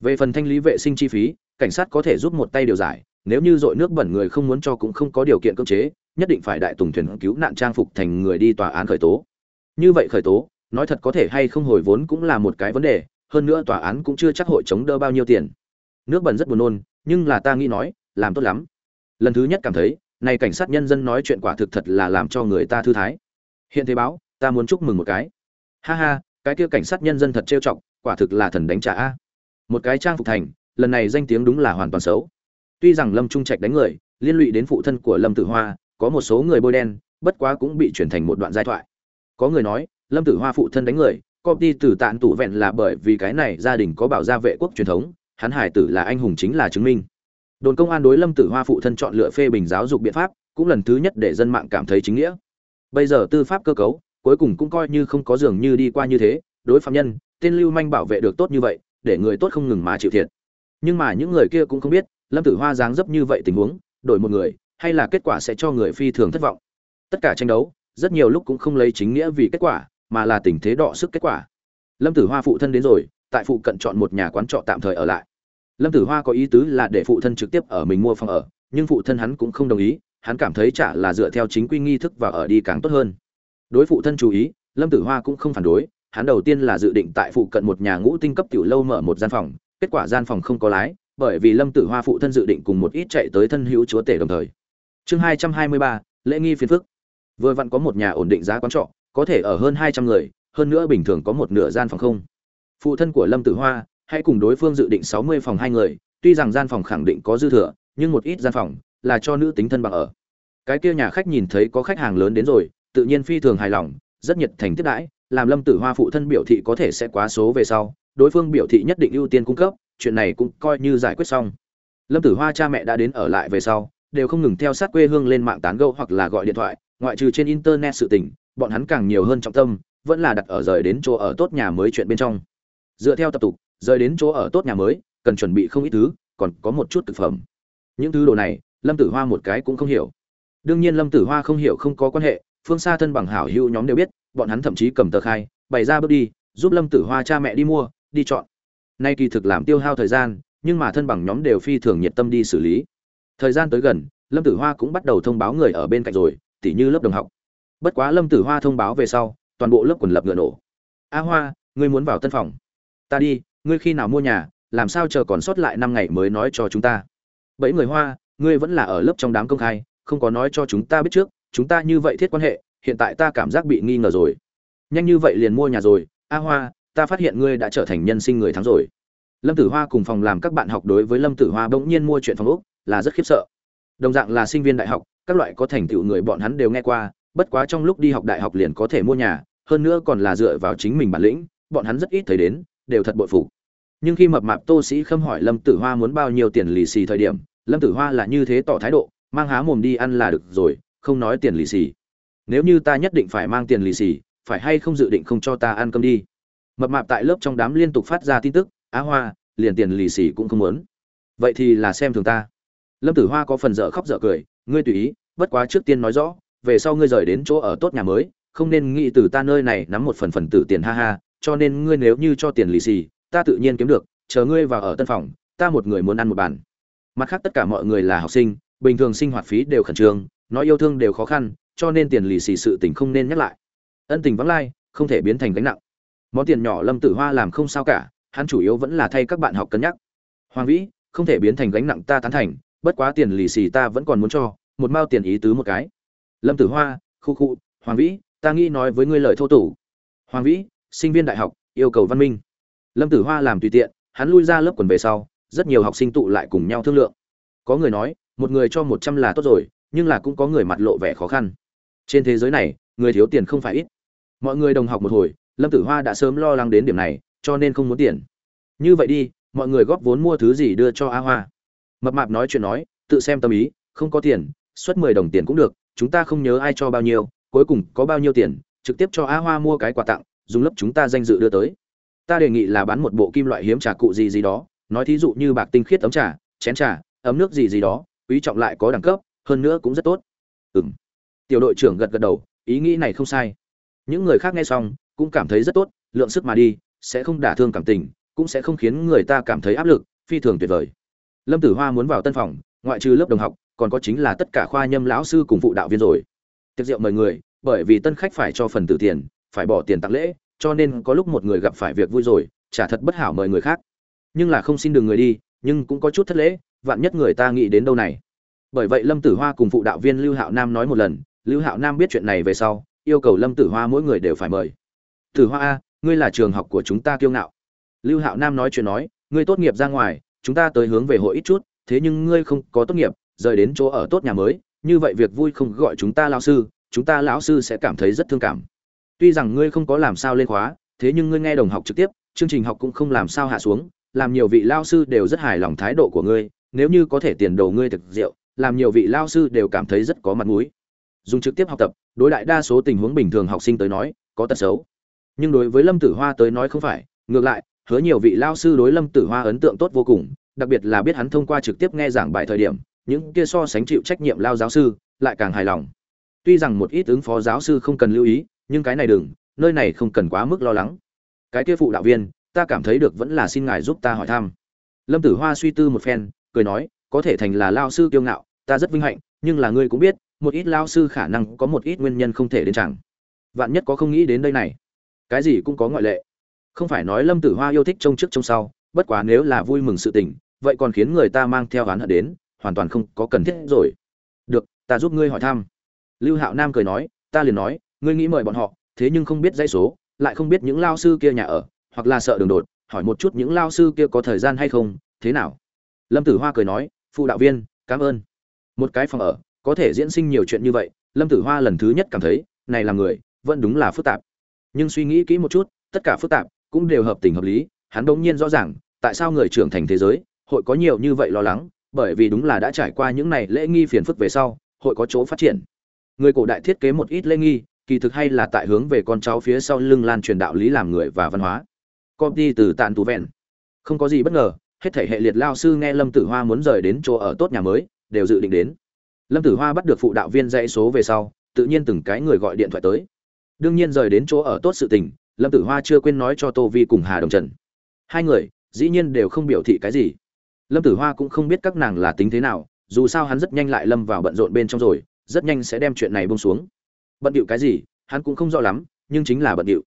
Về phần thanh lý vệ sinh chi phí, cảnh sát có thể giúp một tay điều giải, nếu như dội nước bẩn người không muốn cho cũng không có điều kiện cưỡng chế, nhất định phải đại tùng thuyền cứu nạn trang phục thành người đi tòa án khởi tố. Như vậy khởi tố nói thật có thể hay không hồi vốn cũng là một cái vấn đề, hơn nữa tòa án cũng chưa chắc hội chống đỡ bao nhiêu tiền. Nước bẩn rất buồn nôn, nhưng là ta nghĩ nói, làm tốt lắm. Lần thứ nhất cảm thấy, này cảnh sát nhân dân nói chuyện quả thực thật là làm cho người ta thư thái. Hiện thế báo, ta muốn chúc mừng một cái. Ha ha, cái kia cảnh sát nhân dân thật trêu chọc, quả thực là thần đánh trả a. Một cái trang phục thành, lần này danh tiếng đúng là hoàn toàn xấu. Tuy rằng lâm trung trạch đánh người, liên lụy đến phụ thân của lâm tử hoa, có một số người bôi đen, bất quá cũng bị chuyển thành một đoạn giai thoại. Có người nói lâm tử hoa phụ thân đánh người, công ty tử tạn tủ vẹn là bởi vì cái này gia đình có bảo gia vệ quốc truyền thống, hắn hải tử là anh hùng chính là chứng minh. Đồn công an đối lâm tử hoa phụ thân chọn lựa phê bình giáo dục biện pháp, cũng lần thứ nhất để dân mạng cảm thấy chính nghĩa. Bây giờ tư pháp cơ cấu, cuối cùng cũng coi như không có dường như đi qua như thế, đối phạm nhân, tên lưu manh bảo vệ được tốt như vậy, để người tốt không ngừng mà chịu thiệt. Nhưng mà những người kia cũng không biết, lâm tử hoa dáng dấp như vậy tình huống, đổi một người, hay là kết quả sẽ cho người phi thường thất vọng. Tất cả tranh đấu, rất nhiều lúc cũng không lấy chính nghĩa vì kết quả mà là tình thế đọ sức kết quả. Lâm tử hoa phụ thân đến rồi, tại phụ cận chọn một nhà quán trọ tạm thời ở lại. Lâm tử hoa có ý tứ là để phụ thân trực tiếp ở mình mua phòng ở, nhưng phụ thân hắn cũng không đồng ý, hắn cảm thấy chả là dựa theo chính quy nghi thức và ở đi càng tốt hơn. Đối phụ thân chú ý, lâm tử hoa cũng không phản đối, hắn đầu tiên là dự định tại phụ cận một nhà ngũ tinh cấp tiểu lâu mở một gian phòng, kết quả gian phòng không có lái, bởi vì lâm tử hoa phụ thân dự định cùng một ít chạy tới thân hữu chúa tể đồng thời. Chương hai trăm hai mươi ba, lễ nghi phiền phức. Vừa vặn có một nhà ổn định giá quán trọ có thể ở hơn hai trăm người, hơn nữa bình thường có một nửa gian phòng không. Phụ thân của lâm tử hoa, hãy cùng đối phương dự định sáu mươi phòng hai người, tuy rằng gian phòng khẳng định có dư thừa, nhưng một ít gian phòng là cho nữ tính thân bằng ở. Cái kia nhà khách nhìn thấy có khách hàng lớn đến rồi, tự nhiên phi thường hài lòng, rất nhiệt thành tiếp đãi, làm lâm tử hoa phụ thân biểu thị có thể sẽ quá số về sau, đối phương biểu thị nhất định ưu tiên cung cấp, chuyện này cũng coi như giải quyết xong. Lâm tử hoa cha mẹ đã đến ở lại về sau, đều không ngừng theo sát quê hương lên mạng tán gẫu hoặc là gọi điện thoại, ngoại trừ trên internet sự tình bọn hắn càng nhiều hơn trọng tâm, vẫn là đặt ở rời đến chỗ ở tốt nhà mới chuyện bên trong. Dựa theo tập tục, rời đến chỗ ở tốt nhà mới, cần chuẩn bị không ít thứ, còn có một chút thực phẩm. Những thứ đồ này, lâm tử hoa một cái cũng không hiểu. Đương nhiên lâm tử hoa không hiểu không có quan hệ, phương xa thân bằng hảo hữu nhóm đều biết, bọn hắn thậm chí cầm tờ khai, bày ra bước đi, giúp lâm tử hoa cha mẹ đi mua, đi chọn. Nay kỳ thực làm tiêu hao thời gian, nhưng mà thân bằng nhóm đều phi thường nhiệt tâm đi xử lý. Thời gian tới gần, lâm tử hoa cũng bắt đầu thông báo người ở bên cạnh rồi, tỉ như lớp đồng học bất quá lâm tử hoa thông báo về sau, toàn bộ lớp quần lập ngựa nổ. A hoa, ngươi muốn vào tân phòng. Ta đi, ngươi khi nào mua nhà, làm sao chờ còn sót lại năm ngày mới nói cho chúng ta. Bảy người hoa, ngươi vẫn là ở lớp trong đám công khai, không có nói cho chúng ta biết trước, chúng ta như vậy thiết quan hệ, hiện tại ta cảm giác bị nghi ngờ rồi. Nhanh như vậy liền mua nhà rồi. A hoa, ta phát hiện ngươi đã trở thành nhân sinh người thắng rồi. Lâm tử hoa cùng phòng làm các bạn học đối với lâm tử hoa bỗng nhiên mua chuyện phòng úc là rất khiếp sợ. Đồng dạng là sinh viên đại học, các loại có thành tựu người bọn hắn đều nghe qua bất quá trong lúc đi học đại học liền có thể mua nhà, hơn nữa còn là dựa vào chính mình bản lĩnh, bọn hắn rất ít thấy đến, đều thật bội phục. Nhưng khi mập mạp tô sĩ khâm hỏi lâm tử hoa muốn bao nhiêu tiền lì xì thời điểm, lâm tử hoa là như thế tỏ thái độ, mang há mồm đi ăn là được rồi, không nói tiền lì xì. Nếu như ta nhất định phải mang tiền lì xì, phải hay không dự định không cho ta ăn cơm đi? Mập mạp tại lớp trong đám liên tục phát ra tin tức, á hoa, liền tiền lì xì cũng không muốn. Vậy thì là xem thường ta. Lâm tử hoa có phần dở khóc dở cười, ngươi tùy ý, bất quá trước tiên nói rõ về sau ngươi rời đến chỗ ở tốt nhà mới, không nên nghĩ từ ta nơi này nắm một phần phần tử tiền ha ha, cho nên ngươi nếu như cho tiền lì xì, ta tự nhiên kiếm được, chờ ngươi vào ở tân phòng, ta một người muốn ăn một bàn. Mặt khác tất cả mọi người là học sinh, bình thường sinh hoạt phí đều khẩn trương, nói yêu thương đều khó khăn, cho nên tiền lì xì sự tình không nên nhắc lại. Ân tình vắng lai, không thể biến thành gánh nặng. Món tiền nhỏ lâm tử hoa làm không sao cả, hắn chủ yếu vẫn là thay các bạn học cân nhắc. Hoàng vĩ, không thể biến thành gánh nặng ta tán thành, bất quá tiền lì xì ta vẫn còn muốn cho, một mao tiền ý tứ một cái lâm tử hoa, khu khu, hoàng vĩ, ta nghĩ nói với ngươi lời thô tủ hoàng vĩ, sinh viên đại học, yêu cầu văn minh. Lâm tử hoa làm tùy tiện, hắn lui ra lớp quần về sau, rất nhiều học sinh tụ lại cùng nhau thương lượng. Có người nói, một người cho một trăm là tốt rồi, nhưng là cũng có người mặt lộ vẻ khó khăn. Trên thế giới này, người thiếu tiền không phải ít. Mọi người đồng học một hồi, lâm tử hoa đã sớm lo lắng đến điểm này, cho nên không muốn tiền. Như vậy đi, mọi người góp vốn mua thứ gì đưa cho a hoa. Mập mạp nói chuyện nói, tự xem tâm ý, không có tiền, xuất mười đồng tiền cũng được chúng ta không nhớ ai cho bao nhiêu, cuối cùng có bao nhiêu tiền, trực tiếp cho a hoa mua cái quà tặng, dùng lớp chúng ta danh dự đưa tới. Ta đề nghị là bán một bộ kim loại hiếm trà cụ gì gì đó, nói thí dụ như bạc tinh khiết ấm trà, chén trà, ấm nước gì gì đó, quý trọng lại có đẳng cấp, hơn nữa cũng rất tốt. Ừm. tiểu đội trưởng gật gật đầu, ý nghĩ này không sai. Những người khác nghe xong, cũng cảm thấy rất tốt, lượng sức mà đi, sẽ không đả thương cảm tình, cũng sẽ không khiến người ta cảm thấy áp lực, phi thường tuyệt vời. Lâm tử hoa muốn vào tân phòng, ngoại trừ lớp đồng học còn có chính là tất cả khoa nhâm lão sư cùng phụ đạo viên rồi. Tiệc rượu mời người, bởi vì tân khách phải cho phần tử tiền, phải bỏ tiền tặng lễ, cho nên có lúc một người gặp phải việc vui rồi, chả thật bất hảo mời người khác. Nhưng là không xin đường người đi, nhưng cũng có chút thất lễ, vạn nhất người ta nghĩ đến đâu này. Bởi vậy lâm tử hoa cùng phụ đạo viên lưu hạo nam nói một lần, lưu hạo nam biết chuyện này về sau, yêu cầu lâm tử hoa mỗi người đều phải mời. Tử hoa a, ngươi là trường học của chúng ta kiêu ngạo. Lưu hạo nam nói chuyện nói, ngươi tốt nghiệp ra ngoài, chúng ta tới hướng về hội ít chút, thế nhưng ngươi không có tốt nghiệp rời đến chỗ ở tốt nhà mới, như vậy việc vui không gọi chúng ta lao sư, chúng ta lão sư sẽ cảm thấy rất thương cảm. Tuy rằng ngươi không có làm sao lên khóa, thế nhưng ngươi nghe đồng học trực tiếp, chương trình học cũng không làm sao hạ xuống, làm nhiều vị lao sư đều rất hài lòng thái độ của ngươi, nếu như có thể tiền đồ ngươi thực rượu, làm nhiều vị lao sư đều cảm thấy rất có mặt mũi. Dùng trực tiếp học tập, đối đại đa số tình huống bình thường học sinh tới nói, có tật xấu. Nhưng đối với lâm tử hoa tới nói không phải, ngược lại, hứa nhiều vị lao sư đối lâm tử hoa ấn tượng tốt vô cùng, đặc biệt là biết hắn thông qua trực tiếp nghe giảng bài thời điểm những kia so sánh chịu trách nhiệm lao giáo sư, lại càng hài lòng. Tuy rằng một ít ứng phó giáo sư không cần lưu ý, nhưng cái này đừng, nơi này không cần quá mức lo lắng. Cái kia phụ đạo viên, ta cảm thấy được vẫn là xin ngài giúp ta hỏi thăm. Lâm tử hoa suy tư một phen, cười nói, có thể thành là lao sư kiêu ngạo, ta rất vinh hạnh, nhưng là ngươi cũng biết, một ít lao sư khả năng có một ít nguyên nhân không thể đến chẳng. Vạn nhất có không nghĩ đến đây này. Cái gì cũng có ngoại lệ. Không phải nói lâm tử hoa yêu thích trông trước trông sau, bất quá nếu là vui mừng sự tình, vậy còn khiến người ta mang theo oán hận đến hoàn toàn không có cần thiết rồi. Được, ta giúp ngươi hỏi thăm. Lưu hạo nam cười nói, ta liền nói, ngươi nghĩ mời bọn họ, thế nhưng không biết dãy số, lại không biết những lao sư kia nhà ở, hoặc là sợ đường đột, hỏi một chút những lao sư kia có thời gian hay không, thế nào? Lâm tử hoa cười nói, phụ đạo viên, cảm ơn. Một cái phòng ở, có thể diễn sinh nhiều chuyện như vậy, lâm tử hoa lần thứ nhất cảm thấy, này là người, vẫn đúng là phức tạp. Nhưng suy nghĩ kỹ một chút, tất cả phức tạp cũng đều hợp tình hợp lý, hắn bỗng nhiên rõ ràng, tại sao người trưởng thành thế giới, hội có nhiều như vậy lo lắng bởi vì đúng là đã trải qua những này lễ nghi phiền phức về sau, hội có chỗ phát triển. Người cổ đại thiết kế một ít lễ nghi, kỳ thực hay là tại hướng về con cháu phía sau lưng lan truyền đạo lý làm người và văn hóa. Công ty từ tạn tú vẹn. Không có gì bất ngờ, hết thể hệ liệt lao sư nghe lâm tử hoa muốn rời đến chỗ ở tốt nhà mới, đều dự định đến. Lâm tử hoa bắt được phụ đạo viên dãy số về sau, tự nhiên từng cái người gọi điện thoại tới. Đương nhiên rời đến chỗ ở tốt sự tình, lâm tử hoa chưa quên nói cho tô vi cùng hà đồng trần. Hai người, dĩ nhiên đều không biểu thị cái gì lâm tử hoa cũng không biết các nàng là tính thế nào, dù sao hắn rất nhanh lại lâm vào bận rộn bên trong rồi, rất nhanh sẽ đem chuyện này bông xuống. Bận điệu cái gì, hắn cũng không rõ lắm, nhưng chính là bận điệu.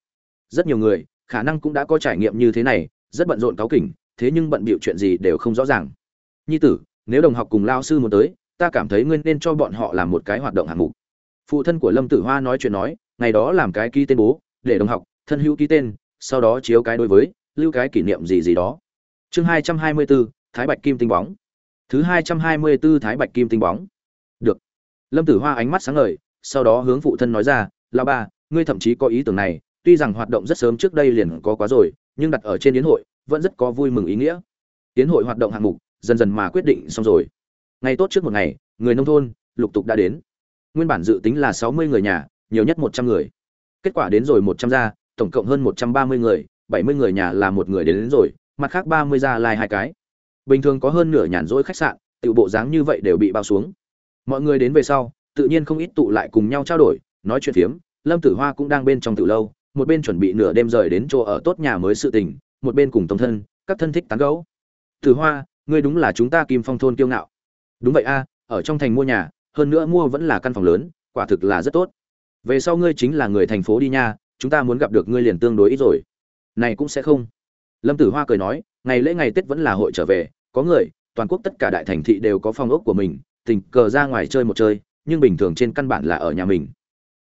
Rất nhiều người, khả năng cũng đã có trải nghiệm như thế này, rất bận rộn cáu kỉnh, thế nhưng bận bịu chuyện gì đều không rõ ràng. Nhi tử, nếu đồng học cùng lao sư muốn tới, ta cảm thấy ngươi nên cho bọn họ làm một cái hoạt động hạng mục. Phụ thân của lâm tử hoa nói chuyện nói, ngày đó làm cái ký tên bố, để đồng học, thân hữu ký tên, sau đó chiếu cái đối với, lưu cái kỷ niệm gì gì đó. Chương hai trăm hai mươi bốn thái bạch kim tinh bóng. Thứ hai trăm hai mươi bốn thái bạch kim tinh bóng. Được. Lâm tử hoa ánh mắt sáng ngời sau đó hướng phụ thân nói ra la ba ngươi thậm chí có ý tưởng này tuy rằng hoạt động rất sớm trước đây liền có quá rồi nhưng đặt ở trên yến hội vẫn rất có vui mừng ý nghĩa. Yến hội hoạt động hạng mục dần dần mà quyết định xong rồi. Ngày tốt trước một ngày người nông thôn lục tục đã đến. Nguyên bản dự tính là sáu mươi người nhà nhiều nhất một trăm người. Kết quả đến rồi một trăm gia tổng cộng hơn một trăm ba mươi người bảy mươi người nhà là một người đến, đến rồi mặt khác ba mươi gia lai hai cái bình thường có hơn nửa nhàn rỗi khách sạn tự bộ dáng như vậy đều bị bao xuống. Mọi người đến về sau, tự nhiên không ít tụ lại cùng nhau trao đổi, nói chuyện phiếm, lâm tử hoa cũng đang bên trong từ lâu, một bên chuẩn bị nửa đêm rời đến chỗ ở tốt nhà mới sự tình, một bên cùng tông thân, các thân thích tán gấu tử hoa, ngươi đúng là chúng ta kim phong thôn kiêu ngạo. Đúng vậy a, ở trong thành mua nhà, hơn nữa mua vẫn là căn phòng lớn, quả thực là rất tốt. Về sau ngươi chính là người thành phố đi nha, chúng ta muốn gặp được ngươi liền tương đối ít rồi. Này cũng sẽ không. Lâm tử hoa cười nói, ngày lễ ngày tết vẫn là hội trở về có người, toàn quốc tất cả đại thành thị đều có phòng ốc của mình, tình cờ ra ngoài chơi một chơi, nhưng bình thường trên căn bản là ở nhà mình.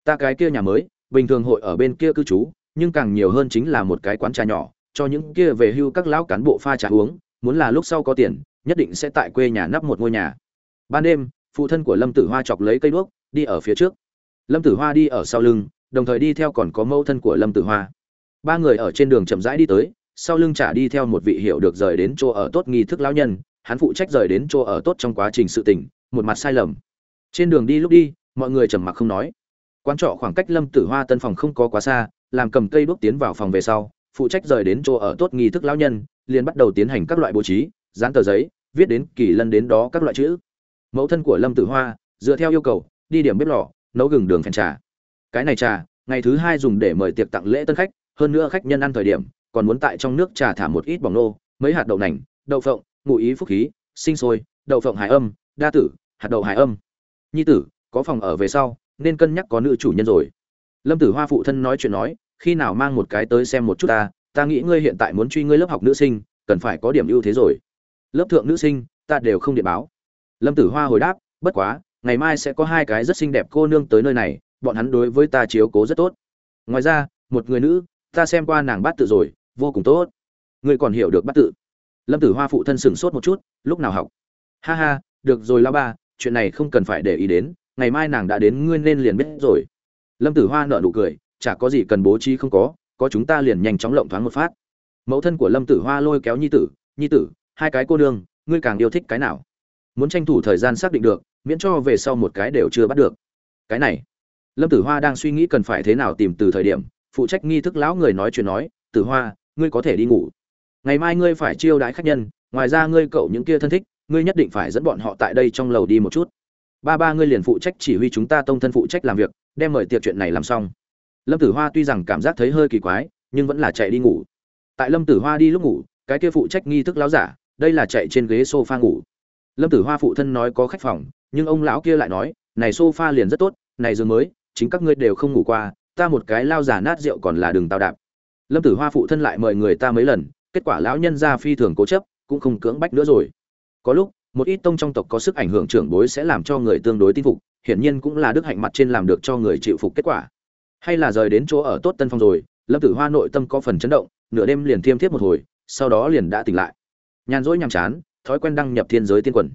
Ta cái kia nhà mới, bình thường hội ở bên kia cư trú, nhưng càng nhiều hơn chính là một cái quán trà nhỏ, cho những kia về hưu các lão cán bộ pha trà uống, muốn là lúc sau có tiền, nhất định sẽ tại quê nhà nắp một ngôi nhà. Ban đêm, phụ thân của lâm tử hoa chọc lấy cây đuốc, đi ở phía trước. Lâm tử hoa đi ở sau lưng, đồng thời đi theo còn có mẫu thân của lâm tử hoa. Ba người ở trên đường chậm rãi đi tới sau lưng trả đi theo một vị hiệu được rời đến chỗ ở tốt nghi thức lão nhân, hắn phụ trách rời đến chỗ ở tốt trong quá trình sự tình, một mặt sai lầm. Trên đường đi lúc đi, mọi người trầm mặc không nói. Quán trọ khoảng cách lâm tử hoa tân phòng không có quá xa, làm cầm cây đuốc tiến vào phòng về sau, phụ trách rời đến chỗ ở tốt nghi thức lão nhân, liền bắt đầu tiến hành các loại bố trí, dán tờ giấy, viết đến kỳ lân đến đó các loại chữ. Mẫu thân của lâm tử hoa, dựa theo yêu cầu, đi điểm bếp lò, nấu gừng đường phèn trà. Cái này trà, ngày thứ hai dùng để mời tiệc tặng lễ tân khách, hơn nữa khách nhân ăn thời điểm còn muốn tại trong nước trà thả một ít bỏng nô, mấy hạt đậu nành, đậu phộng, ngụ ý phúc khí, sinh sôi, đậu phộng hải âm, đa tử, hạt đậu hải âm. Nhi tử, có phòng ở về sau, nên cân nhắc có nữ chủ nhân rồi. Lâm tử hoa phụ thân nói chuyện nói, khi nào mang một cái tới xem một chút ta ta nghĩ ngươi hiện tại muốn truy ngươi lớp học nữ sinh, cần phải có điểm ưu thế rồi. Lớp thượng nữ sinh, ta đều không điện báo. Lâm tử hoa hồi đáp, bất quá, ngày mai sẽ có hai cái rất xinh đẹp cô nương tới nơi này, bọn hắn đối với ta chiếu cố rất tốt. Ngoài ra, một người nữ, ta xem qua nàng bát tự rồi vô cùng tốt. Ngươi còn hiểu được bắt tự. Lâm tử hoa phụ thân sửng sốt một chút, lúc nào học? Ha ha, được rồi lao ba, chuyện này không cần phải để ý đến, ngày mai nàng đã đến ngươi nên liền biết rồi. Lâm tử hoa nở nụ cười, chả có gì cần bố trí không có có chúng ta liền nhanh chóng lộng thoáng một phát. Mẫu thân của lâm tử hoa lôi kéo nhi tử nhi tử, hai cái cô nương, ngươi càng yêu thích cái nào? Muốn tranh thủ thời gian xác định được, miễn cho về sau một cái đều chưa bắt được. Cái này, lâm tử hoa đang suy nghĩ cần phải thế nào tìm từ thời điểm, phụ trách nghi thức lão người nói chuyện nói, tử hoa ngươi có thể đi ngủ. Ngày mai ngươi phải chiêu đãi khách nhân, ngoài ra ngươi cậu những kia thân thích, ngươi nhất định phải dẫn bọn họ tại đây trong lầu đi một chút. Ba ba ngươi liền phụ trách chỉ huy chúng ta tông thân phụ trách làm việc, đem mời tiệc chuyện này làm xong. Lâm tử hoa tuy rằng cảm giác thấy hơi kỳ quái, nhưng vẫn là chạy đi ngủ. Tại lâm tử hoa đi lúc ngủ, cái kia phụ trách nghi thức lão giả, đây là chạy trên ghế sofa ngủ. Lâm tử hoa phụ thân nói có khách phòng, nhưng ông lão kia lại nói, này sofa liền rất tốt, này giường mới, chính các ngươi đều không ngủ qua, ta một cái lao giả nát rượu còn là đường tao đạp lâm tử hoa phụ thân lại mời người ta mấy lần, kết quả lão nhân ra phi thường cố chấp, cũng không cưỡng bách nữa rồi. Có lúc, một ít tông trong tộc có sức ảnh hưởng trưởng bối sẽ làm cho người tương đối tin phục, hiển nhiên cũng là đức hạnh mặt trên làm được cho người chịu phục kết quả. Hay là rời đến chỗ ở tốt tân phong rồi, lâm tử hoa nội tâm có phần chấn động, nửa đêm liền thiêm thiếp một hồi, sau đó liền đã tỉnh lại. Nhàn rỗi nhàm chán, thói quen đăng nhập thiên giới tiên quần.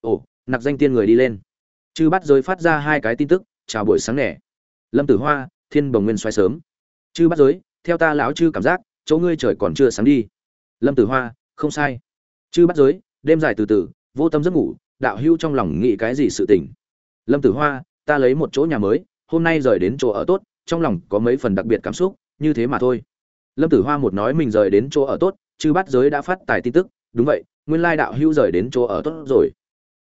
Ồ nặc danh tiên người đi lên. Chư bắt giới phát ra hai cái tin tức, chào buổi sáng nẻ lâm tử hoa, thiên bồng nguyên xoay sớm. Chư bắt giới theo ta lão chư cảm giác, chỗ ngươi trời còn chưa sáng đi. Lâm tử hoa, không sai. Chư bắt giới, đêm dài từ từ, vô tâm giấc ngủ, đạo hưu trong lòng nghĩ cái gì sự tình. Lâm tử hoa, ta lấy một chỗ nhà mới, hôm nay rời đến chỗ ở tốt, trong lòng có mấy phần đặc biệt cảm xúc, như thế mà thôi. Lâm tử hoa một nói mình rời đến chỗ ở tốt, chư bắt giới đã phát tài tin tức, đúng vậy, nguyên lai đạo hưu rời đến chỗ ở tốt rồi.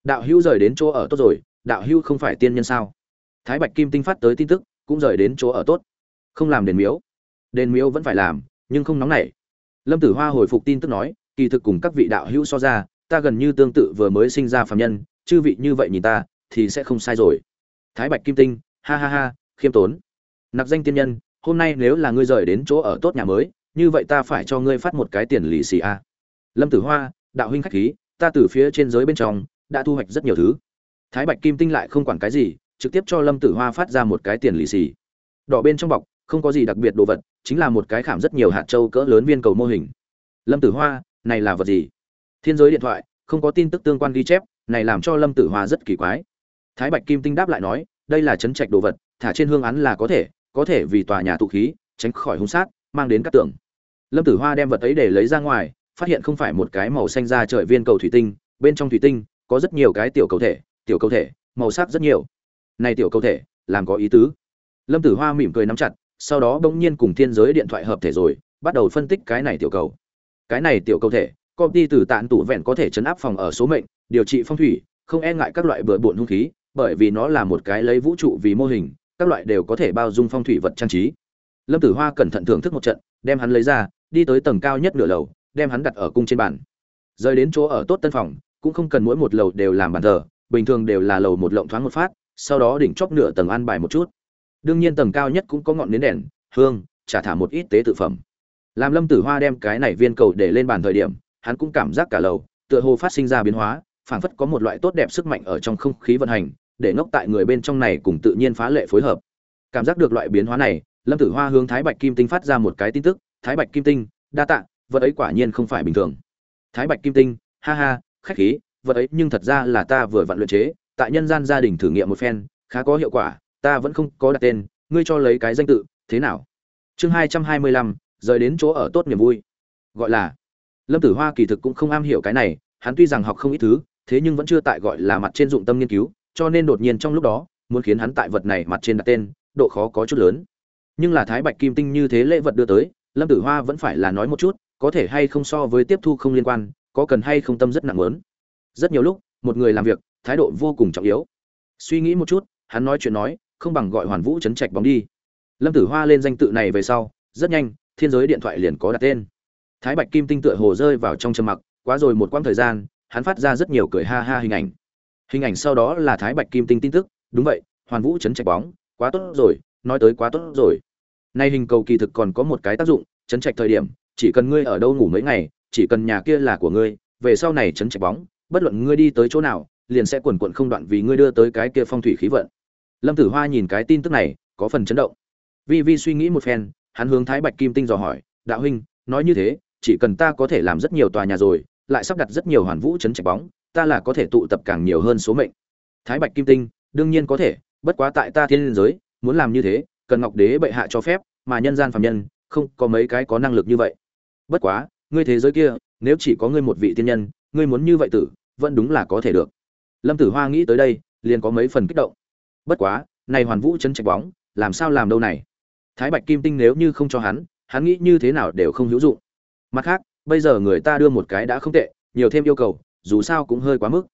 Đạo hưu rời đến chỗ ở tốt rồi, đạo hưu không phải tiên nhân sao? Thái bạch kim tinh phát tới tin tức, cũng rời đến chỗ ở tốt. Không làm đền miếu đền miếu vẫn phải làm, nhưng không nóng nảy. Lâm tử hoa hồi phục tin tức nói, kỳ thực cùng các vị đạo hữu so ra, ta gần như tương tự vừa mới sinh ra phàm nhân, chư vị như vậy nhìn ta, thì sẽ không sai rồi. Thái bạch kim tinh, ha ha ha, khiêm tốn. Nặc danh tiên nhân, hôm nay nếu là ngươi rời đến chỗ ở tốt nhà mới, như vậy ta phải cho ngươi phát một cái tiền lì xì a. Lâm tử hoa, đạo huynh khách khí, ta từ phía trên giới bên trong, đã thu hoạch rất nhiều thứ. Thái bạch kim tinh lại không quản cái gì, trực tiếp cho lâm tử hoa phát ra một cái tiền lì xì. Đỏ bên trong bọc không có gì đặc biệt đồ vật, chính là một cái khảm rất nhiều hạt trâu cỡ lớn viên cầu mô hình. Lâm tử hoa, này là vật gì? Thiên giới điện thoại, không có tin tức tương quan ghi chép, này làm cho lâm tử hoa rất kỳ quái. Thái bạch kim tinh đáp lại nói, đây là chấn trạch đồ vật, thả trên hương án là có thể có thể vì tòa nhà tụ khí, tránh khỏi hung sát, mang đến các tường. Lâm tử hoa đem vật ấy để lấy ra ngoài, phát hiện không phải một cái màu xanh ra trời viên cầu thủy tinh, bên trong thủy tinh có rất nhiều cái tiểu cầu thể, tiểu cầu thể, màu sắc rất nhiều. Này tiểu cầu thể, làm có ý tứ. Lâm tử hoa mỉm cười nắm chặt sau đó bỗng nhiên cùng thiên giới điện thoại hợp thể rồi, bắt đầu phân tích cái này tiểu cầu. Cái này tiểu cầu thể, công ty từ tạng tủ vẹn có thể chấn áp phòng ở số mệnh, điều trị phong thủy, không e ngại các loại bừa bộn hung khí, bởi vì nó là một cái lấy vũ trụ vì mô hình, các loại đều có thể bao dung phong thủy vật trang trí. Lâm tử hoa cẩn thận thưởng thức một trận, đem hắn lấy ra, đi tới tầng cao nhất nửa lầu, đem hắn đặt ở cung trên bàn. Rời đến chỗ ở tốt tân phòng, cũng không cần mỗi một lầu đều làm bàn thờ, bình thường đều là lầu một lộng thoáng một phát, sau đó đỉnh chóp nửa tầng ăn bài một chút đương nhiên tầng cao nhất cũng có ngọn nến đèn, hương trả thả một ít tế tự phẩm. Làm lâm tử hoa đem cái này viên cầu để lên bàn thời điểm, hắn cũng cảm giác cả lầu, tựa hồ phát sinh ra biến hóa, phảng phất có một loại tốt đẹp sức mạnh ở trong không khí vận hành, để ngốc tại người bên trong này cùng tự nhiên phá lệ phối hợp. Cảm giác được loại biến hóa này, lâm tử hoa hướng thái bạch kim tinh phát ra một cái tin tức, thái bạch kim tinh, đa tạ, vật ấy quả nhiên không phải bình thường. Thái bạch kim tinh, ha ha, khách khí, vật ấy nhưng thật ra là ta vừa vặn luyện chế, tại nhân gian gia đình thử nghiệm một phen, khá có hiệu quả ta vẫn không có đặt tên, ngươi cho lấy cái danh tự, thế nào? Chương hai trăm hai mươi lăm, rời đến chỗ ở tốt niềm vui. Gọi là, lâm tử hoa kỳ thực cũng không am hiểu cái này, hắn tuy rằng học không ít thứ, thế nhưng vẫn chưa tại gọi là mặt trên dụng tâm nghiên cứu, cho nên đột nhiên trong lúc đó, muốn khiến hắn tại vật này mặt trên đặt tên, độ khó có chút lớn. Nhưng là thái bạch kim tinh như thế lễ vật đưa tới, lâm tử hoa vẫn phải là nói một chút, có thể hay không so với tiếp thu không liên quan, có cần hay không tâm rất nặng lớn rất nhiều lúc, một người làm việc, thái độ vô cùng trọng yếu. Suy nghĩ một chút, hắn nói chuyện nói không bằng gọi hoàn vũ chấn trạch bóng đi. Lâm tử hoa lên danh tự này về sau, rất nhanh, thiên giới điện thoại liền có đặt tên. Thái bạch kim tinh tựa hồ rơi vào trong trầm mặc, quá rồi một quãng thời gian, hắn phát ra rất nhiều cười ha ha hình ảnh. Hình ảnh sau đó là thái bạch kim tinh tin tức, đúng vậy, hoàn vũ chấn trạch bóng, quá tốt rồi, nói tới quá tốt rồi. Nay hình cầu kỳ thực còn có một cái tác dụng chấn trạch thời điểm, chỉ cần ngươi ở đâu ngủ mấy ngày, chỉ cần nhà kia là của ngươi, về sau này chấn trạch bóng, bất luận ngươi đi tới chỗ nào, liền sẽ quần quận không đoạn vì ngươi đưa tới cái kia phong thủy khí vận lâm tử hoa nhìn cái tin tức này, có phần chấn động. Vi vi suy nghĩ một phen, hắn hướng thái bạch kim tinh dò hỏi, đạo huynh, nói như thế, chỉ cần ta có thể làm rất nhiều tòa nhà rồi, lại sắp đặt rất nhiều hoàn vũ chấn chạy bóng, ta là có thể tụ tập càng nhiều hơn số mệnh. Thái bạch kim tinh, đương nhiên có thể, bất quá tại ta thiên giới, muốn làm như thế, cần ngọc đế bệ hạ cho phép, mà nhân gian phàm nhân, không có mấy cái có năng lực như vậy. Bất quá, ngươi thế giới kia, nếu chỉ có ngươi một vị tiên nhân, ngươi muốn như vậy tử, vẫn đúng là có thể được. Lâm tử hoa nghĩ tới đây, liền có mấy phần kích động bất quá, này hoàn vũ chấn trạch bóng, làm sao làm đâu này? Thái bạch kim tinh nếu như không cho hắn hắn nghĩ như thế nào đều không hữu dụng. Mặt khác, bây giờ người ta đưa một cái đã không tệ, nhiều thêm yêu cầu, dù sao cũng hơi quá mức.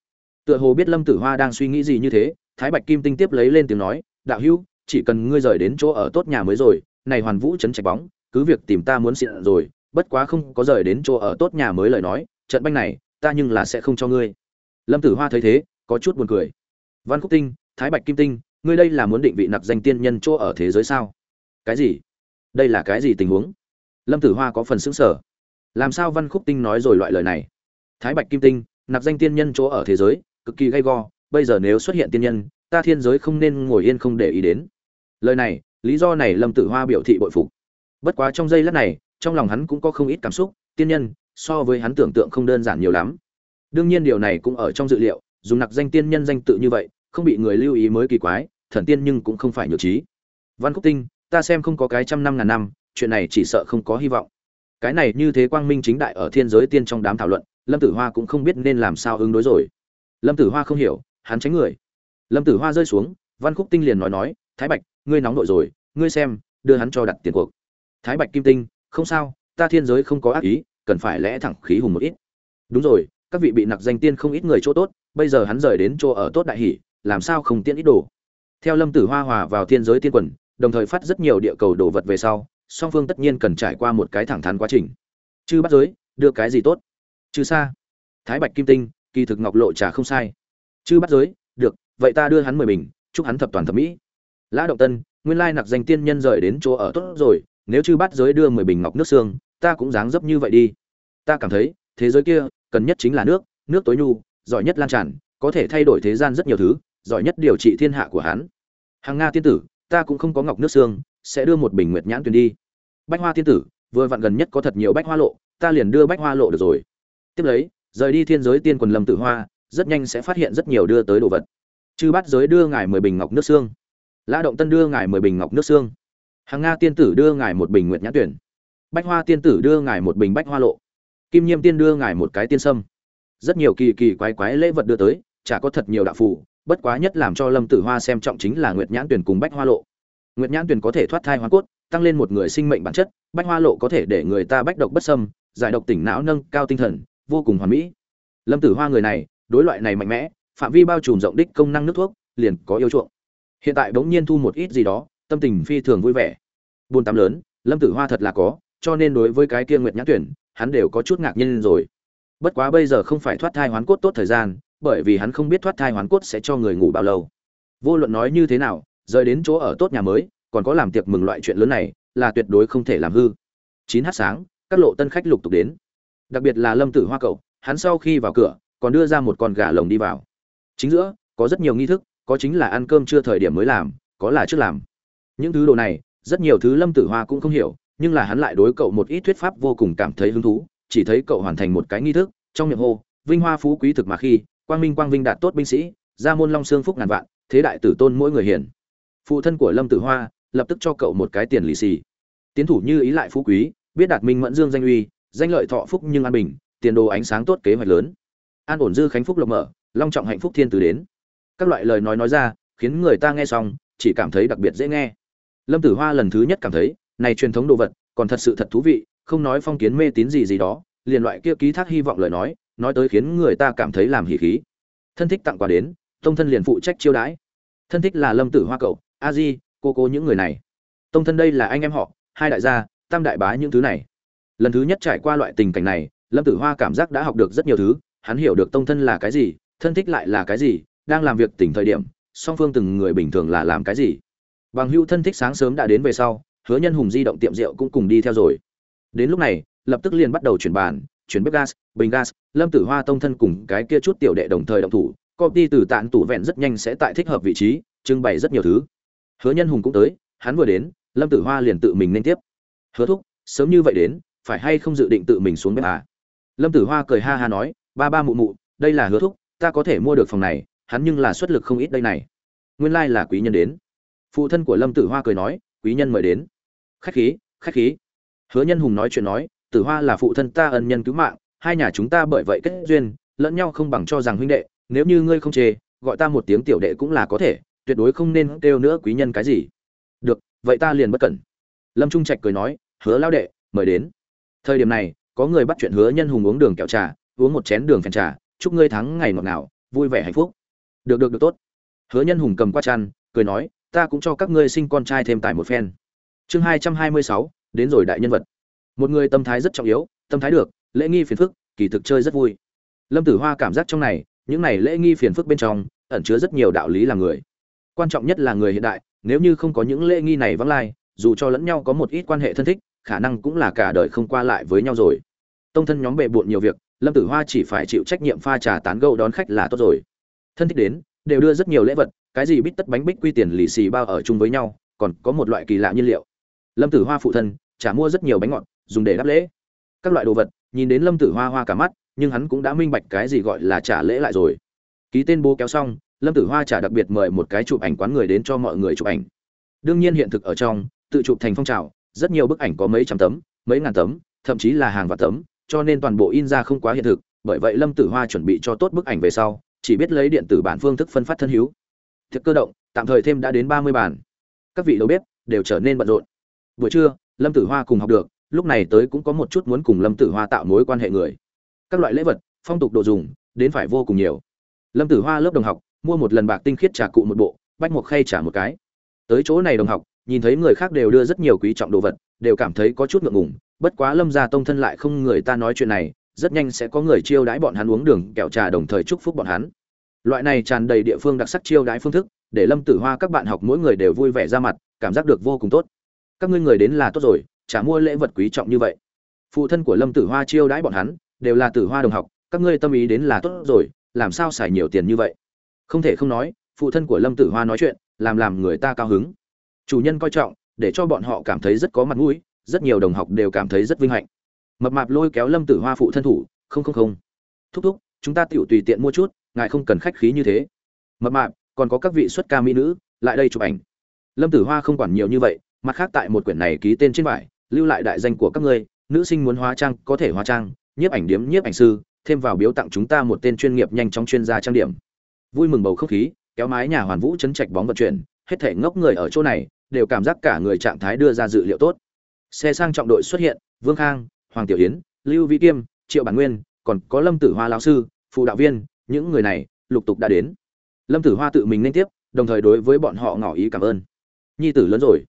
Tựa hồ biết lâm tử hoa đang suy nghĩ gì như thế, thái bạch kim tinh tiếp lấy lên tiếng nói, đạo hữu, chỉ cần ngươi rời đến chỗ ở tốt nhà mới rồi, này hoàn vũ chấn trạch bóng, cứ việc tìm ta muốn xịn rồi, bất quá không có rời đến chỗ ở tốt nhà mới lời nói, trận banh này, ta nhưng là sẽ không cho ngươi. Lâm tử hoa thấy thế, có chút buồn cười. Văn khúc tinh thái bạch kim tinh, ngươi đây là muốn định vị nặc danh tiên nhân chỗ ở thế giới sao? Cái gì? Đây là cái gì tình huống? Lâm tử hoa có phần xứng sở làm sao văn khúc tinh nói rồi loại lời này? Thái bạch kim tinh, nặc danh tiên nhân chỗ ở thế giới, cực kỳ gay go, bây giờ nếu xuất hiện tiên nhân, ta thiên giới không nên ngồi yên không để ý đến. Lời này, lý do này lâm tử hoa biểu thị bội phục. Bất quá trong giây lát này, trong lòng hắn cũng có không ít cảm xúc, tiên nhân, so với hắn tưởng tượng không đơn giản nhiều lắm. Đương nhiên điều này cũng ở trong dự liệu, dùng nặc danh tiên nhân danh tự như vậy không bị người lưu ý mới kỳ quái, thần tiên nhưng cũng không phải nhược trí. Văn khúc tinh, ta xem không có cái trăm năm ngàn năm, chuyện này chỉ sợ không có hy vọng. Cái này như thế quang minh chính đại ở thiên giới tiên trong đám thảo luận, lâm tử hoa cũng không biết nên làm sao ứng đối rồi. Lâm tử hoa không hiểu, hắn tránh người. Lâm tử hoa rơi xuống, văn khúc tinh liền nói nói, thái bạch, ngươi nóng nội rồi, ngươi xem, đưa hắn cho đặt tiền cuộc. Thái bạch kim tinh, không sao, ta thiên giới không có ác ý, cần phải lẽ thẳng khí hùng một ít. Đúng rồi, các vị bị nặc danh tiên không ít người chỗ tốt, bây giờ hắn rời đến chỗ ở tốt đại hỷ làm sao không tiện ít đồ. Theo lâm tử hoa hòa vào thiên giới tiên quần, đồng thời phát rất nhiều địa cầu đồ vật về sau, song phương tất nhiên cần trải qua một cái thẳng thắn quá trình. Chư bắt giới, đưa cái gì tốt? Chư xa thái bạch kim tinh, kỳ thực ngọc lộ trà không sai. Chư bắt giới, được, vậy ta đưa hắn mười bình, chúc hắn thập toàn thẩm mỹ. Lã động tân, nguyên lai nặc danh tiên nhân rời đến chỗ ở tốt rồi, nếu chư bắt giới đưa mười bình ngọc nước xương, ta cũng dáng dấp như vậy đi. Ta cảm thấy, thế giới kia, cần nhất chính là nước nước tối nhu, giỏi nhất lan tràn, có thể thay đổi thế gian rất nhiều thứ giỏi nhất điều trị thiên hạ của hắn. Hàng nga tiên tử, ta cũng không có ngọc nước xương, sẽ đưa một bình nguyệt nhãn tuyền đi. Bách hoa tiên tử, vừa vặn gần nhất có thật nhiều bách hoa lộ, ta liền đưa bách hoa lộ được rồi. Tiếp lấy, rời đi thiên giới tiên quần lâm tử hoa, rất nhanh sẽ phát hiện rất nhiều đưa tới đồ vật. Chư bát giới đưa ngài mười bình ngọc nước xương. Lã động tân đưa ngài mười bình ngọc nước xương. Hàng nga tiên tử đưa ngài một bình nguyệt nhãn tuyển bách hoa tiên tử đưa ngài một bình bách hoa lộ. Kim nhiêm tiên đưa ngài một cái tiên sâm. Rất nhiều kỳ kỳ quái quái lễ vật đưa tới, chả có thật nhiều đạo phù bất quá nhất làm cho lâm tử hoa xem trọng chính là nguyệt nhãn tuyển cùng bách hoa lộ. Nguyệt nhãn tuyển có thể thoát thai hoa cốt, tăng lên một người sinh mệnh bản chất, bách hoa lộ có thể để người ta bách độc bất sâm giải độc tỉnh não nâng cao tinh thần, vô cùng hoàn mỹ. Lâm tử hoa người này, đối loại này mạnh mẽ, phạm vi bao trùm rộng đích công năng nước thuốc, liền có yêu chuộng. Hiện tại bỗng nhiên thu một ít gì đó, tâm tình phi thường vui vẻ. Buôn tắm lớn, lâm tử hoa thật là có, cho nên đối với cái kia nguyệt nhãn tuyển hắn đều có chút ngạc nhiên rồi. Bất quá bây giờ không phải thoát thai hoán cốt tốt thời gian bởi vì hắn không biết thoát thai hoán cốt sẽ cho người ngủ bao lâu. Vô luận nói như thế nào, rời đến chỗ ở tốt nhà mới, còn có làm tiệc mừng loại chuyện lớn này, là tuyệt đối không thể làm hư. Chín h sáng, các lộ tân khách lục tục đến. Đặc biệt là lâm tử hoa cậu, hắn sau khi vào cửa, còn đưa ra một con gà lồng đi vào. Chính giữa, có rất nhiều nghi thức, có chính là ăn cơm chưa thời điểm mới làm, có là trước làm. Những thứ đồ này, rất nhiều thứ lâm tử hoa cũng không hiểu, nhưng là hắn lại đối cậu một ít thuyết pháp vô cùng cảm thấy hứng thú, chỉ thấy cậu hoàn thành một cái nghi thức, trong miệng hô, vinh hoa phú quý thực mà khi quang minh quang vinh đạt tốt binh sĩ gia môn long xương phúc ngàn vạn, thế đại tử tôn mỗi người hiền. phụ thân của lâm tử hoa lập tức cho cậu một cái tiền lì xì. Tiến thủ như ý lại phú quý, biết đạt minh mẫn dương danh uy, danh lợi thọ phúc nhưng an bình, tiền đồ ánh sáng tốt kế hoạch lớn. An ổn dư khánh phúc lộc mở, long trọng hạnh phúc thiên tử đến. Các loại lời nói nói ra, khiến người ta nghe xong, chỉ cảm thấy đặc biệt dễ nghe. Lâm tử hoa lần thứ nhất cảm thấy, này truyền thống đồ vật, còn thật sự thật thú vị, không nói phong kiến mê tín gì gì đó, liền loại kia ký thác hy vọng lời nói nói tới khiến người ta cảm thấy làm hỉ khí. Thân thích tặng quà đến, tông thân liền phụ trách chiêu đãi. Thân thích là lâm tử hoa cậu, a di, cô cô những người này. Tông thân đây là anh em họ, hai đại gia, tam đại bá những thứ này. Lần thứ nhất trải qua loại tình cảnh này, lâm tử hoa cảm giác đã học được rất nhiều thứ, hắn hiểu được tông thân là cái gì, thân thích lại là cái gì, đang làm việc tỉnh thời điểm, song phương từng người bình thường là làm cái gì. Bằng hữu thân thích sáng sớm đã đến về sau, hứa nhân hùng di động tiệm rượu cũng cùng đi theo rồi. Đến lúc này, lập tức liền bắt đầu chuyển bàn chuyển bếp gas, bình gas, lâm tử hoa tông thân cùng cái kia chút tiểu đệ đồng thời động thủ công ty từ tạn tủ vẹn rất nhanh sẽ tại thích hợp vị trí, trưng bày rất nhiều thứ. Hứa nhân hùng cũng tới, hắn vừa đến, lâm tử hoa liền tự mình nên tiếp. Hứa thúc, sớm như vậy đến, phải hay không dự định tự mình xuống bếp à? Lâm tử hoa cười ha ha nói, ba ba mụ mụ, đây là hứa thúc, ta có thể mua được phòng này, hắn nhưng là xuất lực không ít đây này. Nguyên lai là quý nhân đến. Phụ thân của lâm tử hoa cười nói, quý nhân mời đến. Khách khí khách khí. Hứa nhân hùng nói chuyện nói tử hoa là phụ thân ta ân nhân cứu mạng, hai nhà chúng ta bởi vậy kết duyên, lẫn nhau không bằng cho rằng huynh đệ, nếu như ngươi không chê, gọi ta một tiếng tiểu đệ cũng là có thể, tuyệt đối không nên kêu nữa quý nhân cái gì. Được, vậy ta liền bất cẩn. Lâm trung trạch cười nói, hứa lao đệ, mời đến. Thời điểm này, có người bắt chuyện hứa nhân hùng uống đường kẹo trà, uống một chén đường phèn trà, chúc ngươi thắng ngày ngọt ngào, vui vẻ hạnh phúc. Được được được, tốt. Hứa nhân hùng cầm qua chăn, cười nói, ta cũng cho các ngươi sinh con trai thêm tài một phen. Chương hai trăm hai mươi sáu, đến rồi đại nhân vật một người tâm thái rất trọng yếu, tâm thái được, lễ nghi phiền phức, kỳ thực chơi rất vui. Lâm tử hoa cảm giác trong này, những này lễ nghi phiền phức bên trong, ẩn chứa rất nhiều đạo lý làm người. Quan trọng nhất là người hiện đại, nếu như không có những lễ nghi này vắng lai, dù cho lẫn nhau có một ít quan hệ thân thích, khả năng cũng là cả đời không qua lại với nhau rồi. Tông thân nhóm bệ bộn nhiều việc, lâm tử hoa chỉ phải chịu trách nhiệm pha trà tán gẫu đón khách là tốt rồi. Thân thích đến, đều đưa rất nhiều lễ vật, cái gì bít tất bánh bích quy tiền lì xì bao ở chung với nhau, còn có một loại kỳ lạ nhiên liệu. Lâm tử hoa phụ thân trả mua rất nhiều bánh ngọt dùng để đáp lễ. Các loại đồ vật, nhìn đến lâm tử hoa hoa cả mắt, nhưng hắn cũng đã minh bạch cái gì gọi là trả lễ lại rồi. Ký tên bố kéo xong, lâm tử hoa trả đặc biệt mời một cái chụp ảnh quán người đến cho mọi người chụp ảnh. Đương nhiên hiện thực ở trong, tự chụp thành phong trào, rất nhiều bức ảnh có mấy trăm tấm, mấy ngàn tấm, thậm chí là hàng vạn tấm, cho nên toàn bộ in ra không quá hiện thực, bởi vậy lâm tử hoa chuẩn bị cho tốt bức ảnh về sau, chỉ biết lấy điện tử bản phương thức phân phát thân hữu. Thực cơ động, tạm thời thêm đã đến ba mươi bản. Các vị đầu bếp đều trở nên bận rộn. Buổi trưa, lâm tử hoa cùng học được lúc này tới cũng có một chút muốn cùng lâm tử hoa tạo mối quan hệ người. Các loại lễ vật, phong tục đồ dùng, đến phải vô cùng nhiều. Lâm tử hoa lớp đồng học, mua một lần bạc tinh khiết trà cụ một bộ, bách một khay trả một cái. Tới chỗ này đồng học, nhìn thấy người khác đều đưa rất nhiều quý trọng đồ vật, đều cảm thấy có chút ngượng ngùng, bất quá lâm gia tông thân lại không người ta nói chuyện này, rất nhanh sẽ có người chiêu đãi bọn hắn uống đường, kẹo trà đồng thời chúc phúc bọn hắn. Loại này tràn đầy địa phương đặc sắc chiêu đãi phương thức, để lâm tử hoa các bạn học mỗi người đều vui vẻ ra mặt, cảm giác được vô cùng tốt. Các ngươi người đến là tốt rồi chả mua lễ vật quý trọng như vậy. Phụ thân của lâm tử hoa chiêu đãi bọn hắn, đều là tử hoa đồng học, các ngươi tâm ý đến là tốt rồi, làm sao xài nhiều tiền như vậy? Không thể không nói, phụ thân của lâm tử hoa nói chuyện, làm làm người ta cao hứng. Chủ nhân coi trọng, để cho bọn họ cảm thấy rất có mặt mũi, rất nhiều đồng học đều cảm thấy rất vinh hạnh. Mập mạp lôi kéo lâm tử hoa phụ thân thủ, không không không. Thúc thúc, chúng ta tựu tùy tiện mua chút, ngài không cần khách khí như thế. Mập mạp, còn có các vị xuất ca mỹ nữ, lại đây chụp ảnh. Lâm tử hoa không quản nhiều như vậy, mặt khác tại một quyển này ký tên trên vải lưu lại đại danh của các ngươi, nữ sinh muốn hóa trang có thể hóa trang, nhiếp ảnh điếm, nhiếp ảnh sư, thêm vào biếu tặng chúng ta một tên chuyên nghiệp nhanh chóng chuyên gia trang điểm. Vui mừng bầu không khí, kéo mái nhà hoàn vũ chấn trạch bóng vận chuyển, hết thể ngốc người ở chỗ này, đều cảm giác cả người trạng thái đưa ra dự liệu tốt. Xe sang trọng đội xuất hiện, vương khang, hoàng tiểu yến, lưu vĩ kiêm, triệu bản nguyên, còn có lâm tử hoa lão sư phụ đạo viên, những người này, lục tục đã đến. Lâm tử hoa tự mình nên tiếp, đồng thời đối với bọn họ ngỏ ý cảm ơn. Nhi tử lớn rồi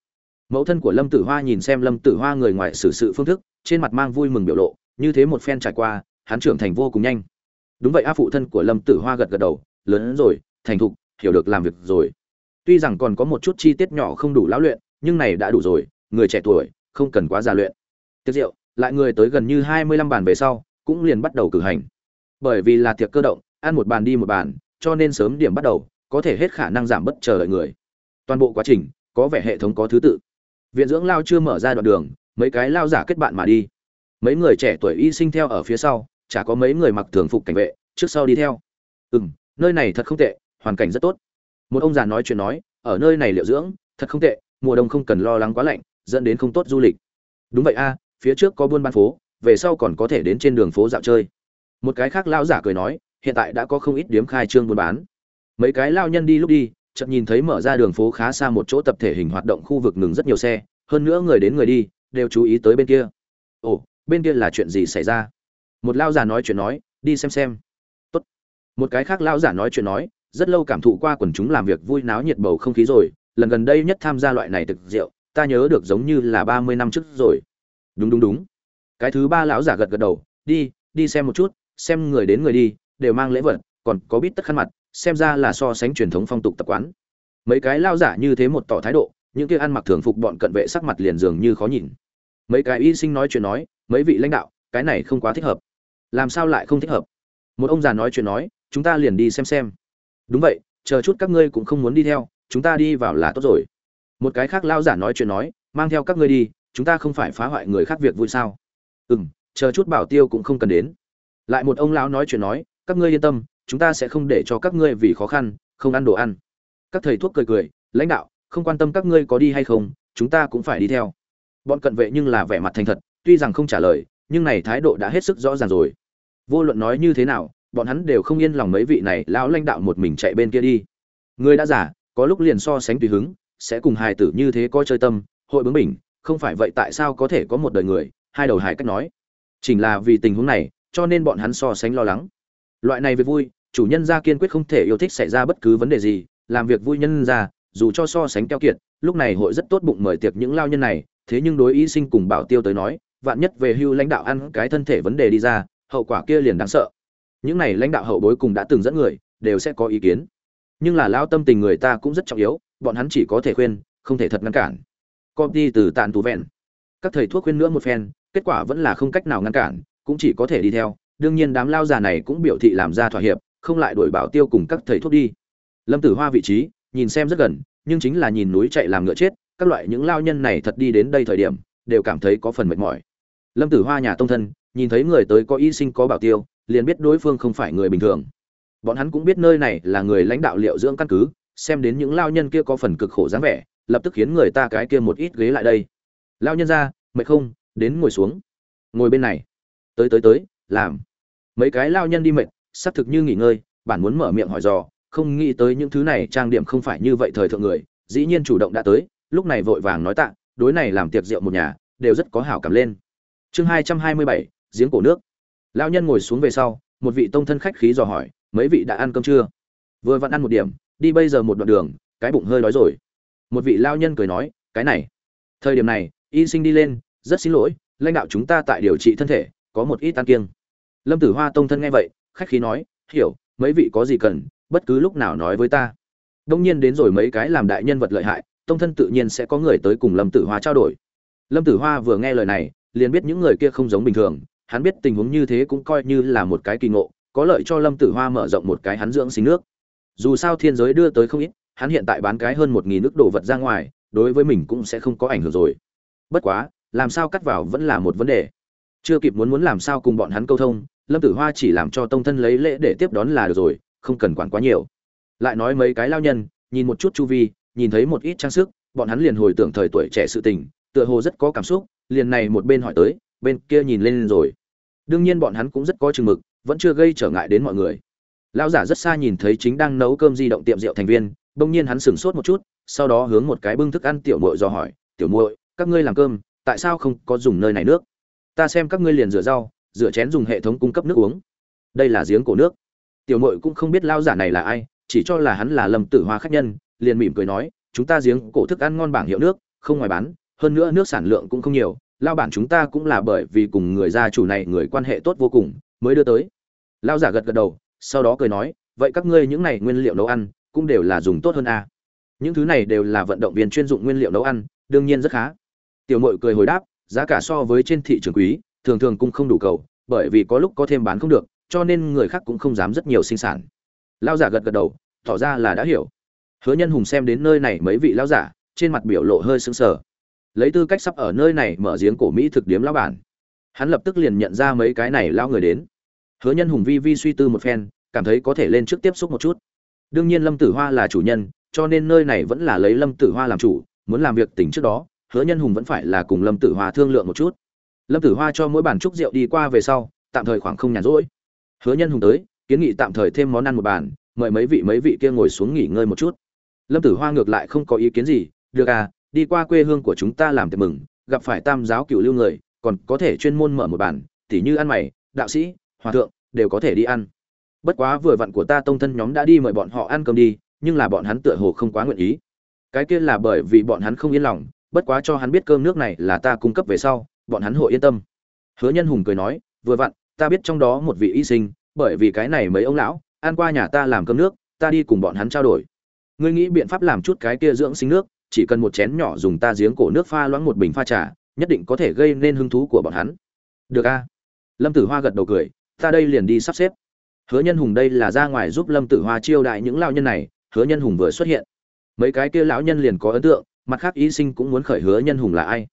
mẫu thân của lâm tử hoa nhìn xem lâm tử hoa người ngoài xử sự phương thức, trên mặt mang vui mừng biểu lộ, như thế một phen trải qua, hắn trưởng thành vô cùng nhanh. Đúng vậy a phụ thân của lâm tử hoa gật gật đầu, lớn rồi, thành thục, hiểu được làm việc rồi. Tuy rằng còn có một chút chi tiết nhỏ không đủ lão luyện, nhưng này đã đủ rồi, người trẻ tuổi, không cần quá già luyện. Tiệc rượu, lại người tới gần như hai mươi lăm bàn về sau, cũng liền bắt đầu cử hành. Bởi vì là tiệc cơ động, ăn một bàn đi một bàn, cho nên sớm điểm bắt đầu, có thể hết khả năng giảm bất chờ đợi người. Toàn bộ quá trình, có vẻ hệ thống có thứ tự viện dưỡng lao chưa mở ra đoạn đường, mấy cái lao giả kết bạn mà đi. Mấy người trẻ tuổi y sinh theo ở phía sau, chả có mấy người mặc thường phục cảnh vệ, trước sau đi theo. Ừ m nơi này thật không tệ, hoàn cảnh rất tốt. Một ông già nói chuyện nói, ở nơi này liệu dưỡng, thật không tệ, mùa đông không cần lo lắng quá lạnh, dẫn đến không tốt du lịch. Đúng vậy a, phía trước có buôn bán phố, về sau còn có thể đến trên đường phố dạo chơi. Một cái khác lao giả cười nói, hiện tại đã có không ít điếm khai trương buôn bán. Mấy cái lao nhân đi lúc đi chợt nhìn thấy mở ra đường phố khá xa một chỗ tập thể hình hoạt động khu vực ngừng rất nhiều xe, hơn nữa người đến người đi, đều chú ý tới bên kia. Ồ, bên kia là chuyện gì xảy ra? Một lão giả nói chuyện nói, đi xem xem. Tốt. một cái khác lão giả nói chuyện nói, rất lâu cảm thụ qua quần chúng làm việc vui náo nhiệt bầu không khí rồi, lần gần đây nhất tham gia loại này thực rượu, ta nhớ được giống như là ba mươi năm trước rồi. Đúng đúng đúng. Cái thứ ba lão giả gật gật đầu, đi đi xem một chút, xem người đến người đi, đều mang lễ vật, còn có bít tất khăn mặt xem ra là so sánh truyền thống phong tục tập quán. Mấy cái lao giả như thế một tỏ thái độ, những kia ăn mặc thường phục bọn cận vệ sắc mặt liền dường như khó nhìn. Mấy cái y sinh nói chuyện nói, mấy vị lãnh đạo, cái này không quá thích hợp. Làm sao lại không thích hợp? Một ông già nói chuyện nói, chúng ta liền đi xem xem. Đúng vậy, chờ chút các ngươi cũng không muốn đi theo, chúng ta đi vào là tốt rồi. Một cái khác lao giả nói chuyện nói, mang theo các ngươi đi, chúng ta không phải phá hoại người khác việc vui sao? Ừ m chờ chút bảo tiêu cũng không cần đến. Lại một ông lão nói chuyện nói, các ngươi yên tâm chúng ta sẽ không để cho các ngươi vì khó khăn, không ăn đồ ăn. Các thầy thuốc cười cười, lãnh đạo, không quan tâm các ngươi có đi hay không, chúng ta cũng phải đi theo. Bọn cận vệ nhưng là vẻ mặt thành thật, tuy rằng không trả lời, nhưng này thái độ đã hết sức rõ ràng rồi. Vô luận nói như thế nào, bọn hắn đều không yên lòng mấy vị này lão lãnh đạo một mình chạy bên kia đi. Người đã giả có lúc liền so sánh tùy hứng, sẽ cùng hài tử như thế coi chơi tâm, hội bướng bỉnh, không phải vậy tại sao có thể có một đời người, hai đầu hài cách nói. Chỉnh là vì tình huống này, cho nên bọn hắn so sánh lo lắng. Loại này về vui chủ nhân gia kiên quyết không thể yêu thích xảy ra bất cứ vấn đề gì, làm việc vui nhân ra, dù cho so sánh keo kiệt, lúc này hội rất tốt bụng mời tiệc những lao nhân này, thế nhưng đối ý sinh cùng bảo tiêu tới nói, vạn nhất về hưu lãnh đạo ăn cái thân thể vấn đề đi ra, hậu quả kia liền đáng sợ. Những này lãnh đạo hậu bối cùng đã từng dẫn người, đều sẽ có ý kiến. Nhưng là lao tâm tình người ta cũng rất trọng yếu, bọn hắn chỉ có thể khuyên, không thể thật ngăn cản. Công ty từ tàn tù vẹn. Các thầy thuốc khuyên nữa một phen, kết quả vẫn là không cách nào ngăn cản, cũng chỉ có thể đi theo. Đương nhiên đám lao già này cũng biểu thị làm ra thỏa hiệp không lại đuổi bảo tiêu cùng các thầy thuốc đi. Lâm tử hoa vị trí, nhìn xem rất gần, nhưng chính là nhìn núi chạy làm ngựa chết, các loại những lao nhân này thật đi đến đây thời điểm, đều cảm thấy có phần mệt mỏi. Lâm tử hoa nhà tông thân, nhìn thấy người tới có y sinh có bảo tiêu, liền biết đối phương không phải người bình thường. Bọn hắn cũng biết nơi này là người lãnh đạo liệu dưỡng căn cứ, xem đến những lao nhân kia có phần cực khổ dáng vẻ, lập tức khiến người ta cái kia một ít ghế lại đây. Lao nhân ra, mệt không? Đến ngồi xuống. Ngồi bên này. Tới tới tới, làm. Mấy cái lao nhân đi mệt xác thực như nghỉ ngơi, bản muốn mở miệng hỏi dò, không nghĩ tới những thứ này trang điểm không phải như vậy thời thượng người, dĩ nhiên chủ động đã tới, lúc này vội vàng nói tạ, đối này làm tiệc rượu một nhà, đều rất có hảo cảm lên. Chương hai trăm hai mươi bảy, giếng cổ nước. Lão nhân ngồi xuống về sau, một vị tông thân khách khí dò hỏi, mấy vị đã ăn cơm chưa? Vừa vặn ăn một điểm, đi bây giờ một đoạn đường, cái bụng hơi đói rồi. Một vị lao nhân cười nói, cái này. Thời điểm này, y sinh đi lên, rất xin lỗi, lãnh đạo chúng ta tại điều trị thân thể, có một ít tan kiêng. Lâm tử hoa tông thân nghe vậy khách khí nói, hiểu, mấy vị có gì cần, bất cứ lúc nào nói với ta. Đông nhiên đến rồi mấy cái làm đại nhân vật lợi hại, tông thân tự nhiên sẽ có người tới cùng lâm tử hoa trao đổi. Lâm tử hoa vừa nghe lời này, liền biết những người kia không giống bình thường, hắn biết tình huống như thế cũng coi như là một cái kỳ ngộ, có lợi cho lâm tử hoa mở rộng một cái hắn dưỡng sinh nước. Dù sao thiên giới đưa tới không ít, hắn hiện tại bán cái hơn một nghìn nước đồ vật ra ngoài, đối với mình cũng sẽ không có ảnh hưởng rồi. Bất quá, làm sao cắt vào vẫn là một vấn đề. Chưa kịp muốn muốn làm sao cùng bọn hắn câu thông lâm tử hoa chỉ làm cho tông thân lấy lễ để tiếp đón là được rồi, không cần quản quá nhiều. Lại nói mấy cái lao nhân, nhìn một chút chu vi, nhìn thấy một ít trang sức, bọn hắn liền hồi tưởng thời tuổi trẻ sự tình, tựa hồ rất có cảm xúc, liền này một bên hỏi tới, bên kia nhìn lên rồi. Đương nhiên bọn hắn cũng rất có chừng mực, vẫn chưa gây trở ngại đến mọi người. Lão giả rất xa nhìn thấy chính đang nấu cơm di động tiệm rượu thành viên, bỗng nhiên hắn sửng sốt một chút, sau đó hướng một cái bưng thức ăn tiểu muội dò hỏi, tiểu muội, các ngươi làm cơm, tại sao không có dùng nơi này nước? Ta xem các ngươi liền rửa rau rửa chén dùng hệ thống cung cấp nước uống. Đây là giếng cổ nước. Tiểu muội cũng không biết lao giả này là ai, chỉ cho là hắn là lâm tử hoa khách nhân, liền mỉm cười nói, chúng ta giếng cổ thức ăn ngon bảng hiệu nước, không ngoài bán, hơn nữa nước sản lượng cũng không nhiều, lao bản chúng ta cũng là bởi vì cùng người gia chủ này người quan hệ tốt vô cùng, mới đưa tới. Lao giả gật gật đầu, sau đó cười nói, vậy các ngươi những này nguyên liệu nấu ăn, cũng đều là dùng tốt hơn a à? những thứ này đều là vận động viên chuyên dụng nguyên liệu nấu ăn, đương nhiên rất khá. Tiểu mội cười hồi đáp, giá cả so với trên thị trường quý thường thường cũng không đủ cầu, bởi vì có lúc có thêm bán không được, cho nên người khác cũng không dám rất nhiều sinh sản. Lão giả gật gật đầu, tỏ ra là đã hiểu. Hứa nhân hùng xem đến nơi này mấy vị lão giả, trên mặt biểu lộ hơi sững sờ. Lấy tư cách sắp ở nơi này mở giếng cổ mỹ thực điếm lão bản. Hắn lập tức liền nhận ra mấy cái này lão người đến. Hứa nhân hùng vi vi suy tư một phen, cảm thấy có thể lên trước tiếp xúc một chút. Đương nhiên lâm tử hoa là chủ nhân, cho nên nơi này vẫn là lấy lâm tử hoa làm chủ, muốn làm việc tỉnh trước đó, hứa nhân hùng vẫn phải là cùng lâm tử hoa thương lượng một chút lâm tử hoa cho mỗi bàn trúc rượu đi qua về sau, tạm thời khoảng không nhàn rỗi. Hứa nhân hùng tới, kiến nghị tạm thời thêm món ăn một bàn, mời mấy vị mấy vị kia ngồi xuống nghỉ ngơi một chút. Lâm tử hoa ngược lại không có ý kiến gì, được à đi qua quê hương của chúng ta làm tiệc mừng, gặp phải tam giáo cựu lưu người, còn có thể chuyên môn mở một bàn, tỉ như ăn mày, đạo sĩ, hòa thượng, đều có thể đi ăn. Bất quá vừa vặn của ta tông thân nhóm đã đi mời bọn họ ăn cơm đi, nhưng là bọn hắn tựa hồ không quá nguyện ý. Cái kia là bởi vì bọn hắn không yên lòng, bất quá cho hắn biết cơm nước này là ta cung cấp về sau bọn hắn hội yên tâm. Hứa nhân hùng cười nói, vừa vặn, ta biết trong đó một vị y sinh, bởi vì cái này mấy ông lão, ăn qua nhà ta làm cơm nước, ta đi cùng bọn hắn trao đổi. Ngươi nghĩ biện pháp làm chút cái kia dưỡng sinh nước, chỉ cần một chén nhỏ dùng ta giếng cổ nước pha loãng một bình pha trà, nhất định có thể gây nên hứng thú của bọn hắn. Được a. Lâm tử hoa gật đầu cười, ta đây liền đi sắp xếp. Hứa nhân hùng đây là ra ngoài giúp lâm tử hoa chiêu đại những lão nhân này, hứa nhân hùng vừa xuất hiện. Mấy cái kia lão nhân liền có ấn tượng, mặt khác y sinh cũng muốn khởi hứa nhân hùng là ai?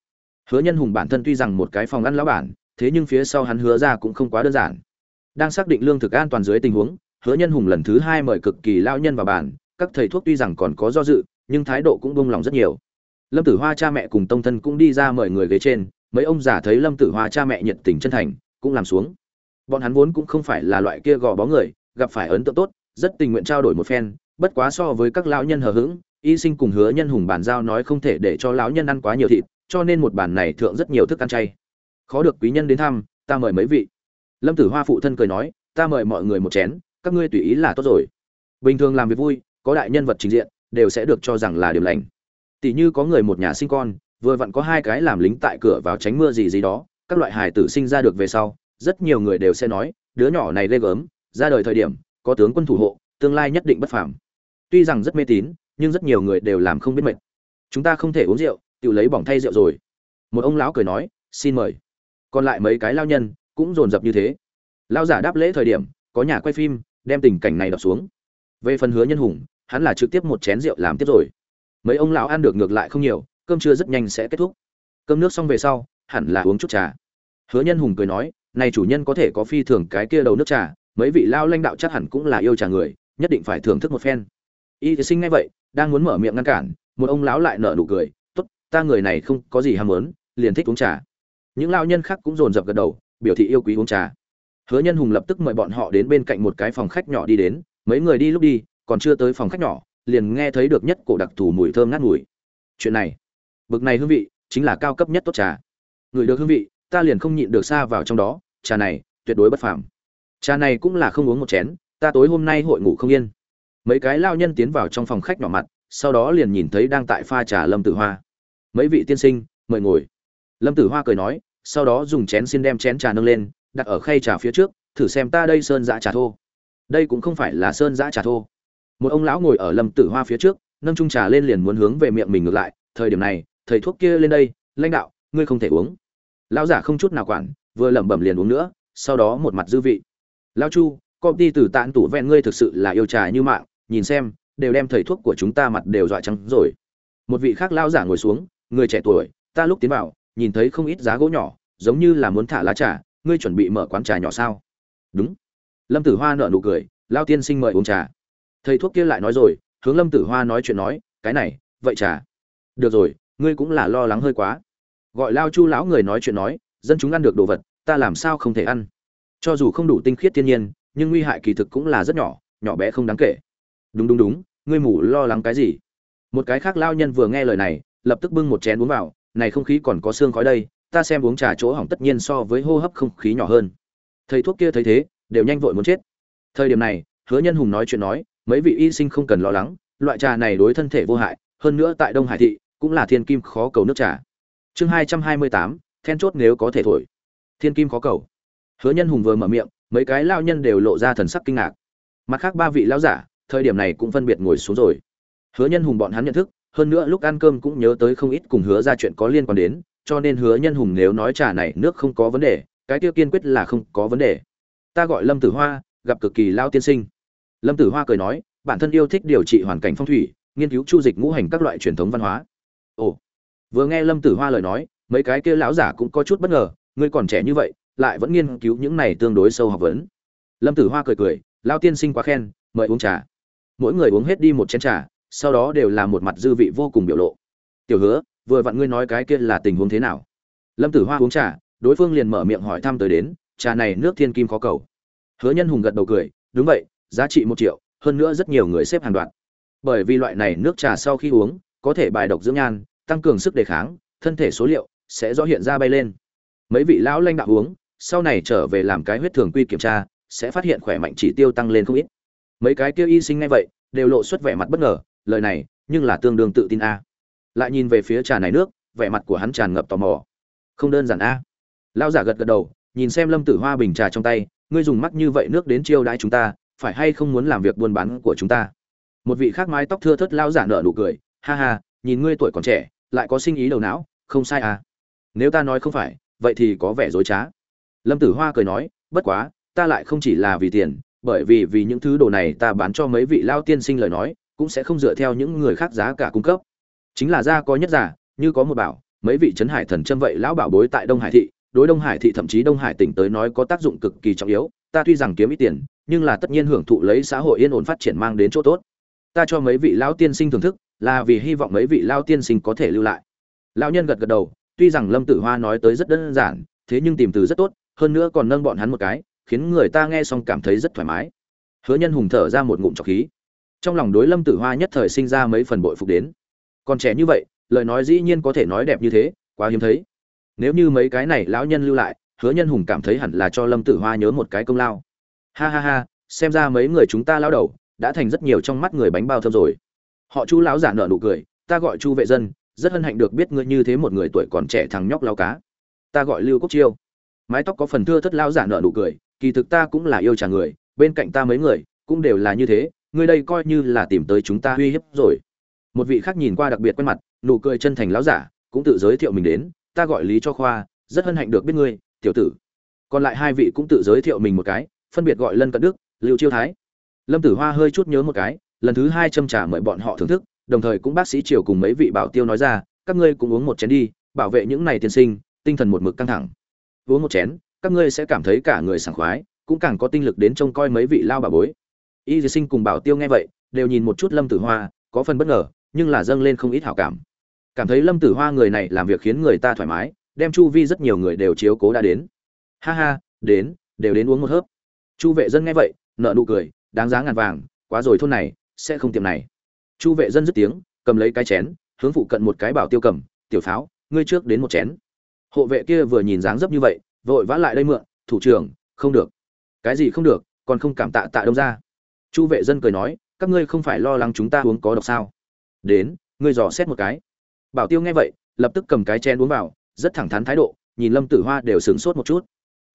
Hứa nhân hùng bản thân tuy rằng một cái phòng ăn lão bản, thế nhưng phía sau hắn hứa ra cũng không quá đơn giản. Đang xác định lương thực an toàn dưới tình huống, hứa nhân hùng lần thứ hai mời cực kỳ lão nhân vào bàn, các thầy thuốc tuy rằng còn có do dự, nhưng thái độ cũng bông lòng rất nhiều. Lâm tử hoa cha mẹ cùng tông thân cũng đi ra mời người ghế trên, mấy ông già thấy lâm tử hoa cha mẹ nhiệt tình chân thành, cũng làm xuống. Bọn hắn vốn cũng không phải là loại kia gò bó người, gặp phải ấn tượng tốt, rất tình nguyện trao đổi một phen, bất quá so với các lão nhân hờ hững, y sinh cùng hứa nhân hùng bàn giao nói không thể để cho lão nhân ăn quá nhiều thịt cho nên một bàn này thượng rất nhiều thức ăn chay. Khó được quý nhân đến thăm, ta mời mấy vị. Lâm tử hoa phụ thân cười nói, ta mời mọi người một chén, các ngươi tùy ý là tốt rồi. Bình thường làm việc vui, có đại nhân vật trình diện, đều sẽ được cho rằng là điểm lành. Tỷ như có người một nhà sinh con, vừa vặn có hai cái làm lính tại cửa vào tránh mưa gì gì đó, các loại hài tử sinh ra được về sau, rất nhiều người đều sẽ nói, đứa nhỏ này ghê gớm, ra đời thời điểm, có tướng quân thủ hộ, tương lai nhất định bất phàm. Tuy rằng rất mê tín, nhưng rất nhiều người đều làm không biết mệt. Chúng ta không thể uống rượu tự lấy bỏng thay rượu rồi. Một ông lão cười nói, xin mời. Còn lại mấy cái lao nhân cũng dồn dập như thế. Lao giả đáp lễ thời điểm, có nhà quay phim, đem tình cảnh này đọc xuống. Về phần hứa nhân hùng, hắn là trực tiếp một chén rượu làm tiếp rồi. Mấy ông lão ăn được ngược lại không nhiều, cơm trưa rất nhanh sẽ kết thúc. Cơm nước xong về sau, hẳn là uống chút trà. Hứa nhân hùng cười nói, này chủ nhân có thể có phi thường cái kia đầu nước trà, mấy vị lao lãnh đạo chắc hẳn cũng là yêu trà người, nhất định phải thưởng thức một phen. Y sinh ngay vậy, đang muốn mở miệng ngăn cản, một ông lão lại nở nụ cười ta người này không có gì ham muốn, liền thích uống trà. Những lao nhân khác cũng dồn dập gật đầu, biểu thị yêu quý uống trà. Hứa nhân hùng lập tức mời bọn họ đến bên cạnh một cái phòng khách nhỏ đi đến, mấy người đi lúc đi, còn chưa tới phòng khách nhỏ, liền nghe thấy được nhất cổ đặc thù mùi thơm ngát mùi chuyện này, bực này hương vị, chính là cao cấp nhất tốt trà. Người được hương vị, ta liền không nhịn được xa vào trong đó, trà này, tuyệt đối bất phàm. Trà này cũng là không uống một chén, ta tối hôm nay hội ngủ không yên. Mấy cái lao nhân tiến vào trong phòng khách nhỏ mặt, sau đó liền nhìn thấy đang tại pha trà lâm tử hoa mấy vị tiên sinh, mời ngồi. Lâm tử hoa cười nói, sau đó dùng chén xin đem chén trà nâng lên, đặt ở khay trà phía trước, thử xem ta đây sơn giã trà thô. Đây cũng không phải là sơn giã trà thô. Một ông lão ngồi ở lâm tử hoa phía trước, nâng trung trà lên liền muốn hướng về miệng mình ngược lại, thời điểm này, thầy thuốc kia lên đây, lãnh đạo, ngươi không thể uống. Lão giả không chút nào quản, vừa lẩm bẩm liền uống nữa, sau đó một mặt dư vị. Lão chu công ty từ tạn tủ ven ngươi thực sự là yêu trà như mạng, nhìn xem, đều đem thầy thuốc của chúng ta mặt đều dọa trắng rồi. Một vị khác lão giả ngồi xuống người trẻ tuổi, ta lúc tiến vào, nhìn thấy không ít giá gỗ nhỏ, giống như là muốn thả lá trà, ngươi chuẩn bị mở quán trà nhỏ sao? Đúng. Lâm tử hoa nở nụ cười, lao tiên sinh mời uống trà. Thầy thuốc kia lại nói rồi, hướng lâm tử hoa nói chuyện nói, cái này, vậy trà. Được rồi, ngươi cũng là lo lắng hơi quá. Gọi lao chu lão người nói chuyện nói, dân chúng ăn được đồ vật, ta làm sao không thể ăn? Cho dù không đủ tinh khiết thiên nhiên, nhưng nguy hại kỳ thực cũng là rất nhỏ nhỏ bé không đáng kể. Đúng đúng đúng, ngươi mù lo lắng cái gì? Một cái khác lao nhân vừa nghe lời này lập tức bưng một chén uống vào, này không khí còn có xương khói đây, ta xem uống trà chỗ hỏng tất nhiên so với hô hấp không khí nhỏ hơn. Thầy thuốc kia thấy thế, đều nhanh vội muốn chết. Thời điểm này, hứa nhân hùng nói chuyện nói, mấy vị y sinh không cần lo lắng, loại trà này đối thân thể vô hại, hơn nữa tại đông hải thị, cũng là thiên kim khó cầu nước trà. Chương hai trăm hai mươi tám, then chốt nếu có thể thổi. Thiên kim khó cầu. Hứa nhân hùng vừa mở miệng, mấy cái lao nhân đều lộ ra thần sắc kinh ngạc. Mặt khác ba vị lão giả, thời điểm này cũng phân biệt ngồi xuống rồi. Hứa nhân hùng bọn hắn nhận thức hơn nữa lúc ăn cơm cũng nhớ tới không ít cùng hứa ra chuyện có liên quan đến, cho nên hứa nhân hùng nếu nói trà này nước không có vấn đề, cái tiêu kiên quyết là không có vấn đề. Ta gọi lâm tử hoa, gặp cực kỳ lao tiên sinh. Lâm tử hoa cười nói, bản thân yêu thích điều trị hoàn cảnh phong thủy, nghiên cứu chu dịch ngũ hành các loại truyền thống văn hóa. Ồ, vừa nghe lâm tử hoa lời nói, mấy cái kia lão giả cũng có chút bất ngờ, ngươi còn trẻ như vậy, lại vẫn nghiên cứu những này tương đối sâu học vấn. Lâm tử hoa cười cười, lao tiên sinh quá khen, mời uống trà. Mỗi người uống hết đi một chén trà sau đó đều là một mặt dư vị vô cùng biểu lộ. Tiểu hứa, vừa vặn ngươi nói cái kia là tình huống thế nào? Lâm tử hoa uống trà, đối phương liền mở miệng hỏi thăm tới đến, trà này nước thiên kim khó cầu. Hứa nhân hùng gật đầu cười, đúng vậy, giá trị một triệu, hơn nữa rất nhiều người xếp hàng đoạn. Bởi vì loại này nước trà sau khi uống, có thể bài độc dưỡng nhan, tăng cường sức đề kháng, thân thể số liệu sẽ rõ hiện ra bay lên. Mấy vị lão lãnh đạo uống, sau này trở về làm cái huyết thường quy kiểm tra, sẽ phát hiện khỏe mạnh chỉ tiêu tăng lên không ít. Mấy cái kia y sinh ngay vậy, đều lộ xuất vẻ mặt bất ngờ lời này nhưng là tương đương tự tin a. Lại nhìn về phía trà này nước, vẻ mặt của hắn tràn ngập tò mò. Không đơn giản a. Lão giả gật gật đầu, nhìn xem lâm tử hoa bình trà trong tay, ngươi dùng mắt như vậy nước đến chiêu đãi chúng ta, phải hay không muốn làm việc buôn bán của chúng ta? Một vị khác mái tóc thưa thớt lão giả nở nụ cười, ha ha, nhìn ngươi tuổi còn trẻ, lại có sinh ý đầu não, không sai à. Nếu ta nói không phải, vậy thì có vẻ dối trá. Lâm tử hoa cười nói, bất quá, ta lại không chỉ là vì tiền, bởi vì vì những thứ đồ này ta bán cho mấy vị lao tiên sinh lời nói cũng sẽ không dựa theo những người khác giá cả cung cấp. Chính là gia có nhất giả như có một bảo, mấy vị trấn hải thần châm vậy, lão bảo bối tại đông hải thị, đối đông hải thị thậm chí đông hải tỉnh tới nói có tác dụng cực kỳ trọng yếu, ta tuy rằng kiếm ít tiền, nhưng là tất nhiên hưởng thụ lấy xã hội yên ổn phát triển mang đến chỗ tốt. Ta cho mấy vị lão tiên sinh thưởng thức, là vì hy vọng mấy vị lão tiên sinh có thể lưu lại. Lão nhân gật gật đầu, tuy rằng lâm tử hoa nói tới rất đơn giản, thế nhưng tìm từ rất tốt, hơn nữa còn nâng bọn hắn một cái, khiến người ta nghe xong cảm thấy rất thoải mái. Hứa nhân hùng thở ra một ngụm trọc khí trong lòng đối lâm tử hoa nhất thời sinh ra mấy phần bội phục đến. Còn trẻ như vậy, lời nói dĩ nhiên có thể nói đẹp như thế, quá hiếm thấy. Nếu như mấy cái này lão nhân lưu lại, hứa nhân hùng cảm thấy hẳn là cho lâm tử hoa nhớ một cái công lao. Ha ha ha, xem ra mấy người chúng ta lao đầu, đã thành rất nhiều trong mắt người bánh bao thơm rồi. Họ chu lão giả nợ nụ cười, ta gọi chu vệ dân, rất hân hạnh được biết ngươi như thế một người tuổi còn trẻ thằng nhóc lao cá. Ta gọi lưu quốc chiêu. Mái tóc có phần thưa thất lão giả nợ nụ cười, kỳ thực ta cũng là yêu trà người, bên cạnh ta mấy người, cũng đều là như thế ngươi đây coi như là tìm tới chúng ta uy hiếp rồi. Một vị khác nhìn qua đặc biệt quen mặt, nụ cười chân thành láo giả, cũng tự giới thiệu mình đến, ta gọi lý cho khoa, rất hân hạnh được biết ngươi, tiểu tử. Còn lại hai vị cũng tự giới thiệu mình một cái, phân biệt gọi lân cận đức, lưu chiêu thái. Lâm tử hoa hơi chút nhớ một cái, lần thứ hai châm trả mời bọn họ thưởng thức, đồng thời cũng bác sĩ triều cùng mấy vị bảo tiêu nói ra, các ngươi cũng uống một chén đi, bảo vệ những này tiên sinh, tinh thần một mực căng thẳng. Uống một chén, các ngươi sẽ cảm thấy cả người sảng khoái, cũng càng có tinh lực đến trông coi mấy vị lao bà bối y dì sinh cùng bảo tiêu nghe vậy, đều nhìn một chút lâm tử hoa, có phần bất ngờ, nhưng là dâng lên không ít hảo cảm. Cảm thấy lâm tử hoa người này làm việc khiến người ta thoải mái, đem chu vi rất nhiều người đều chiếu cố đã đến. Ha ha, đến, đều đến uống một hớp. Chu vệ dân nghe vậy nợ nụ cười, đáng giá ngàn vàng, quá rồi thôn này, sẽ không tiệm này. Chu vệ dân dứt tiếng, cầm lấy cái chén, hướng phụ cận một cái bảo tiêu cầm, tiểu pháo, ngươi trước đến một chén. Hộ vệ kia vừa nhìn dáng dấp như vậy, vội vã lại đây mượn, thủ trưởng, không được. Cái gì không được, còn không cảm tạ tạ đông ra chu vệ dân cười nói, các ngươi không phải lo lắng chúng ta uống có độc sao? Đến, ngươi dò xét một cái. Bảo tiêu nghe vậy, lập tức cầm cái chén uống vào, rất thẳng thắn thái độ, nhìn lâm tử hoa đều sửng sốt một chút.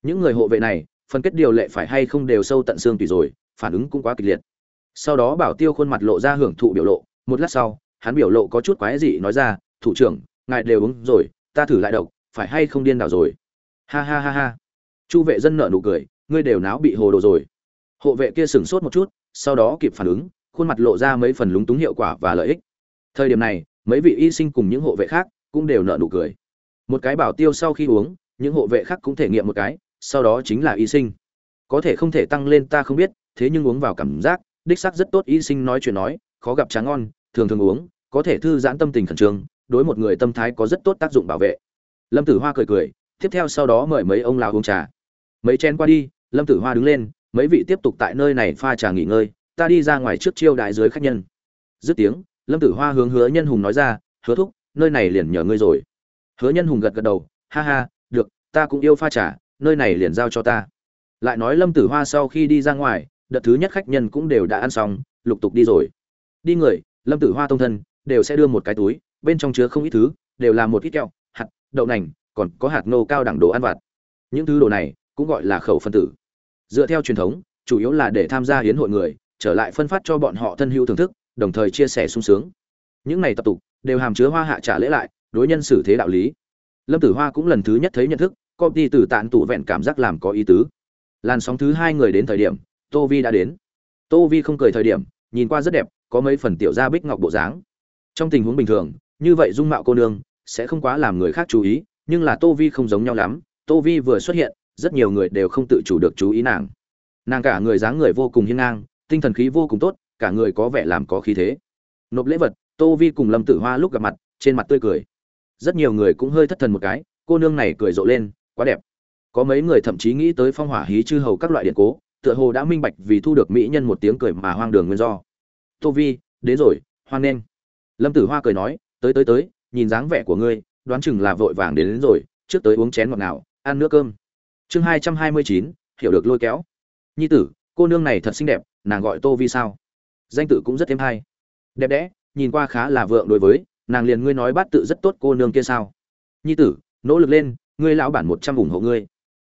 Những người hộ vệ này, phân kết điều lệ phải hay không đều sâu tận xương tùy rồi, phản ứng cũng quá kịch liệt. Sau đó bảo tiêu khuôn mặt lộ ra hưởng thụ biểu lộ, một lát sau, hắn biểu lộ có chút quái dị nói ra, thủ trưởng, ngài đều uống rồi, ta thử lại độc, phải hay không điên đảo rồi? Ha ha ha ha. Chu vệ dân nợ nụ cười, ngươi đều náo bị hồ đồ rồi. Hộ vệ kia sửng sốt một chút sau đó kịp phản ứng, khuôn mặt lộ ra mấy phần lúng túng hiệu quả và lợi ích. Thời điểm này, mấy vị y sinh cùng những hộ vệ khác cũng đều nợ nụ cười. Một cái bảo tiêu sau khi uống, những hộ vệ khác cũng thể nghiệm một cái, sau đó chính là y sinh. Có thể không thể tăng lên ta không biết, thế nhưng uống vào cảm giác, đích xác rất tốt, y sinh nói chuyện nói, khó gặp tráng ngon, thường thường uống, có thể thư giãn tâm tình khẩn trương, đối một người tâm thái có rất tốt tác dụng bảo vệ. Lâm tử hoa cười cười, tiếp theo sau đó mời mấy ông lào uống trà. Mấy chén qua đi, lâm tử hoa đứng lên mấy vị tiếp tục tại nơi này pha trà nghỉ ngơi, ta đi ra ngoài trước chiêu đại dưới khách nhân. Dứt tiếng, lâm tử hoa hướng hứa nhân hùng nói ra, hứa thúc, nơi này liền nhờ ngươi rồi. Hứa nhân hùng gật gật đầu, ha ha, được, ta cũng yêu pha trà, nơi này liền giao cho ta. Lại nói lâm tử hoa sau khi đi ra ngoài, đợt thứ nhất khách nhân cũng đều đã ăn xong, lục tục đi rồi. Đi người, lâm tử hoa tông thân, đều sẽ đưa một cái túi, bên trong chứa không ít thứ, đều là một ít kẹo, hạt, đậu nành, còn có hạt nô cao đẳng đồ ăn vặt. Những thứ đồ này cũng gọi là khẩu phân tử dựa theo truyền thống, chủ yếu là để tham gia hiến hội người, trở lại phân phát cho bọn họ thân hữu thưởng thức, đồng thời chia sẻ sung sướng. Những này tập tục đều hàm chứa hoa hạ trả lễ lại, đối nhân xử thế đạo lý. Lâm tử hoa cũng lần thứ nhất thấy nhận thức, công ty từ tạn tủ vẹn cảm giác làm có ý tứ. Làn sóng thứ hai người đến thời điểm, tô vi đã đến. Tô vi không cười thời điểm, nhìn qua rất đẹp, có mấy phần tiểu gia bích ngọc bộ dáng. Trong tình huống bình thường, như vậy dung mạo cô nương, sẽ không quá làm người khác chú ý, nhưng là tô vi không giống nhau lắm. Tô vi vừa xuất hiện rất nhiều người đều không tự chủ được chú ý nàng. Nàng cả người dáng người vô cùng hiên ngang tinh thần khí vô cùng tốt cả người có vẻ làm có khí thế. Nộp lễ vật tô vi cùng lâm tử hoa lúc gặp mặt trên mặt tươi cười. Rất nhiều người cũng hơi thất thần một cái cô nương này cười rộ lên quá đẹp. Có mấy người thậm chí nghĩ tới phong hỏa hí chư hầu các loại điện cố tựa hồ đã minh bạch vì thu được mỹ nhân một tiếng cười mà hoang đường nguyên do. Tô vi đến rồi hoan nghênh. Lâm tử hoa cười nói tới tới tới nhìn dáng vẻ của ngươi đoán chừng là vội vàng đến, đến rồi trước tới uống chén ngọt nào ăn nước cơm chương hai trăm hai mươi chín, hiểu được lôi kéo. Nhi tử, cô nương này thật xinh đẹp, nàng gọi tô vi sao? Danh tự cũng rất thêm hay. Đẹp đẽ, nhìn qua khá là vượng đối với, nàng liền ngươi nói bát tự rất tốt cô nương kia sao? Nhi tử, nỗ lực lên, ngươi lão bản một trăm ủng hộ ngươi.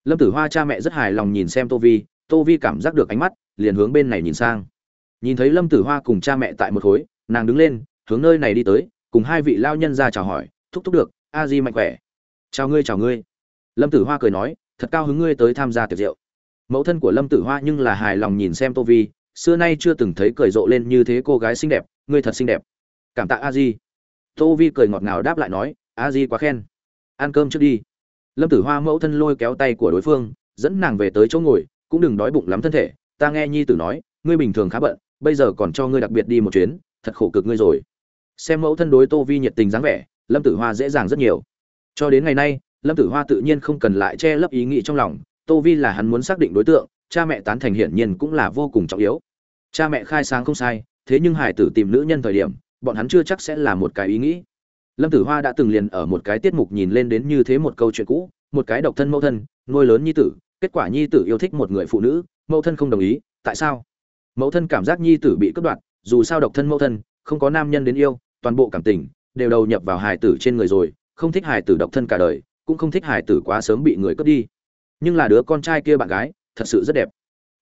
Lâm tử hoa cha mẹ rất hài lòng nhìn xem tô vi tô vi cảm giác được ánh mắt, liền hướng bên này nhìn sang. Nhìn thấy lâm tử hoa cùng cha mẹ tại một khối, nàng đứng lên, hướng nơi này đi tới, cùng hai vị lao nhân ra chào hỏi, thúc thúc được, a di mạnh khỏe. Chào ngươi chào ngươi. Lâm tử hoa cười nói thật cao hứng ngươi tới tham gia tiệc rượu. Mẫu thân của lâm tử hoa nhưng là hài lòng nhìn xem tô vi, xưa nay chưa từng thấy cười rộ lên như thế cô gái xinh đẹp, ngươi thật xinh đẹp. Cảm tạ a di. Tô vi cười ngọt ngào đáp lại nói, a di quá khen. Ăn cơm trước đi. Lâm tử hoa mẫu thân lôi kéo tay của đối phương, dẫn nàng về tới chỗ ngồi, cũng đừng đói bụng lắm thân thể. Ta nghe nhi tử nói, ngươi bình thường khá bận, bây giờ còn cho ngươi đặc biệt đi một chuyến, thật khổ cực ngươi rồi. Xem mẫu thân đối tô vi nhiệt tình dáng vẻ, lâm tử hoa dễ dàng rất nhiều. Cho đến ngày nay lâm tử hoa tự nhiên không cần lại che lấp ý nghĩ trong lòng, tô vi là hắn muốn xác định đối tượng, cha mẹ tán thành hiển nhiên cũng là vô cùng trọng yếu. Cha mẹ khai sáng không sai, thế nhưng hải tử tìm nữ nhân thời điểm, bọn hắn chưa chắc sẽ là một cái ý nghĩ. Lâm tử hoa đã từng liền ở một cái tiết mục nhìn lên đến như thế một câu chuyện cũ, một cái độc thân mẫu thân, nuôi lớn nhi tử, kết quả nhi tử yêu thích một người phụ nữ, mẫu thân không đồng ý, tại sao? Mẫu thân cảm giác nhi tử bị cướp đoạt, dù sao độc thân mẫu thân, không có nam nhân đến yêu, toàn bộ cảm tình, đều đầu nhập vào hài tử trên người rồi, không thích hài tử độc thân cả đời cũng không thích hài tử quá sớm bị người cướp đi. Nhưng là đứa con trai kia bạn gái, thật sự rất đẹp.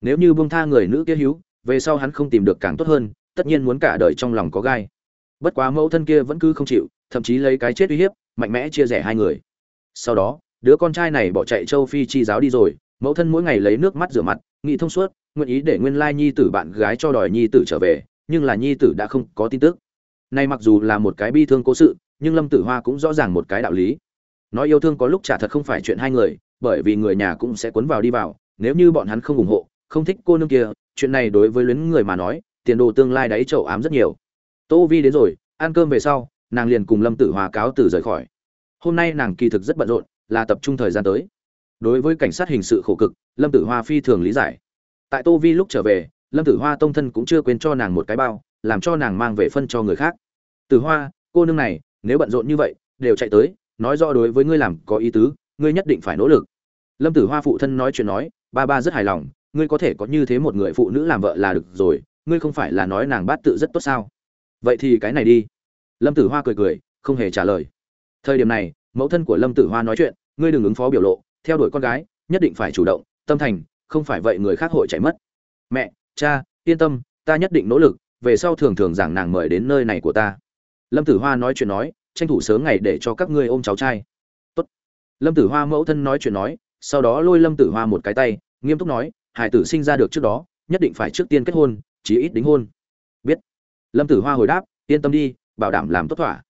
Nếu như buông tha người nữ kia hữu về sau hắn không tìm được càng tốt hơn, tất nhiên muốn cả đời trong lòng có gai. Bất quá mẫu thân kia vẫn cứ không chịu, thậm chí lấy cái chết uy hiếp, mạnh mẽ chia rẽ hai người. Sau đó, đứa con trai này bỏ chạy châu phi chi giáo đi rồi, mẫu thân mỗi ngày lấy nước mắt rửa mặt, nghĩ thông suốt, nguyện ý để nguyên lai nhi tử bạn gái cho đòi nhi tử trở về, nhưng là nhi tử đã không có tin tức. Nay mặc dù là một cái bi thương cố sự, nhưng lâm tử hoa cũng rõ ràng một cái đạo lý nói yêu thương có lúc trả thật không phải chuyện hai người, bởi vì người nhà cũng sẽ cuốn vào đi vào, nếu như bọn hắn không ủng hộ, không thích cô nương kia, chuyện này đối với luyến người mà nói, tiền đồ tương lai đáy chậu ám rất nhiều. Tô vi đến rồi, ăn cơm về sau, nàng liền cùng lâm tử hoa cáo từ rời khỏi. Hôm nay nàng kỳ thực rất bận rộn, là tập trung thời gian tới. Đối với cảnh sát hình sự khổ cực, lâm tử hoa phi thường lý giải. Tại tô vi lúc trở về, lâm tử hoa tông thân cũng chưa quên cho nàng một cái bao, làm cho nàng mang về phân cho người khác. Tử hoa, cô nương này, nếu bận rộn như vậy, đều chạy tới nói rõ đối với ngươi làm có ý tứ, ngươi nhất định phải nỗ lực. Lâm tử hoa phụ thân nói chuyện nói, ba ba rất hài lòng, ngươi có thể có như thế một người phụ nữ làm vợ là được rồi, ngươi không phải là nói nàng bát tự rất tốt sao? Vậy thì cái này đi. Lâm tử hoa cười cười, không hề trả lời. Thời điểm này, mẫu thân của lâm tử hoa nói chuyện, ngươi đừng ứng phó biểu lộ, theo đuổi con gái, nhất định phải chủ động, tâm thành, không phải vậy người khác hội chạy mất. Mẹ, cha, yên tâm, ta nhất định nỗ lực, về sau thường thường giảng nàng mời đến nơi này của ta. Lâm tử hoa nói chuyện nói tranh thủ sớm ngày để cho các ngươi ôm cháu trai. Tốt. lâm tử hoa mẫu thân nói chuyện nói, sau đó lôi lâm tử hoa một cái tay, nghiêm túc nói, hải tử sinh ra được trước đó, nhất định phải trước tiên kết hôn, chí ít đính hôn. Biết. Lâm tử hoa hồi đáp, yên tâm đi, bảo đảm làm tốt thỏa.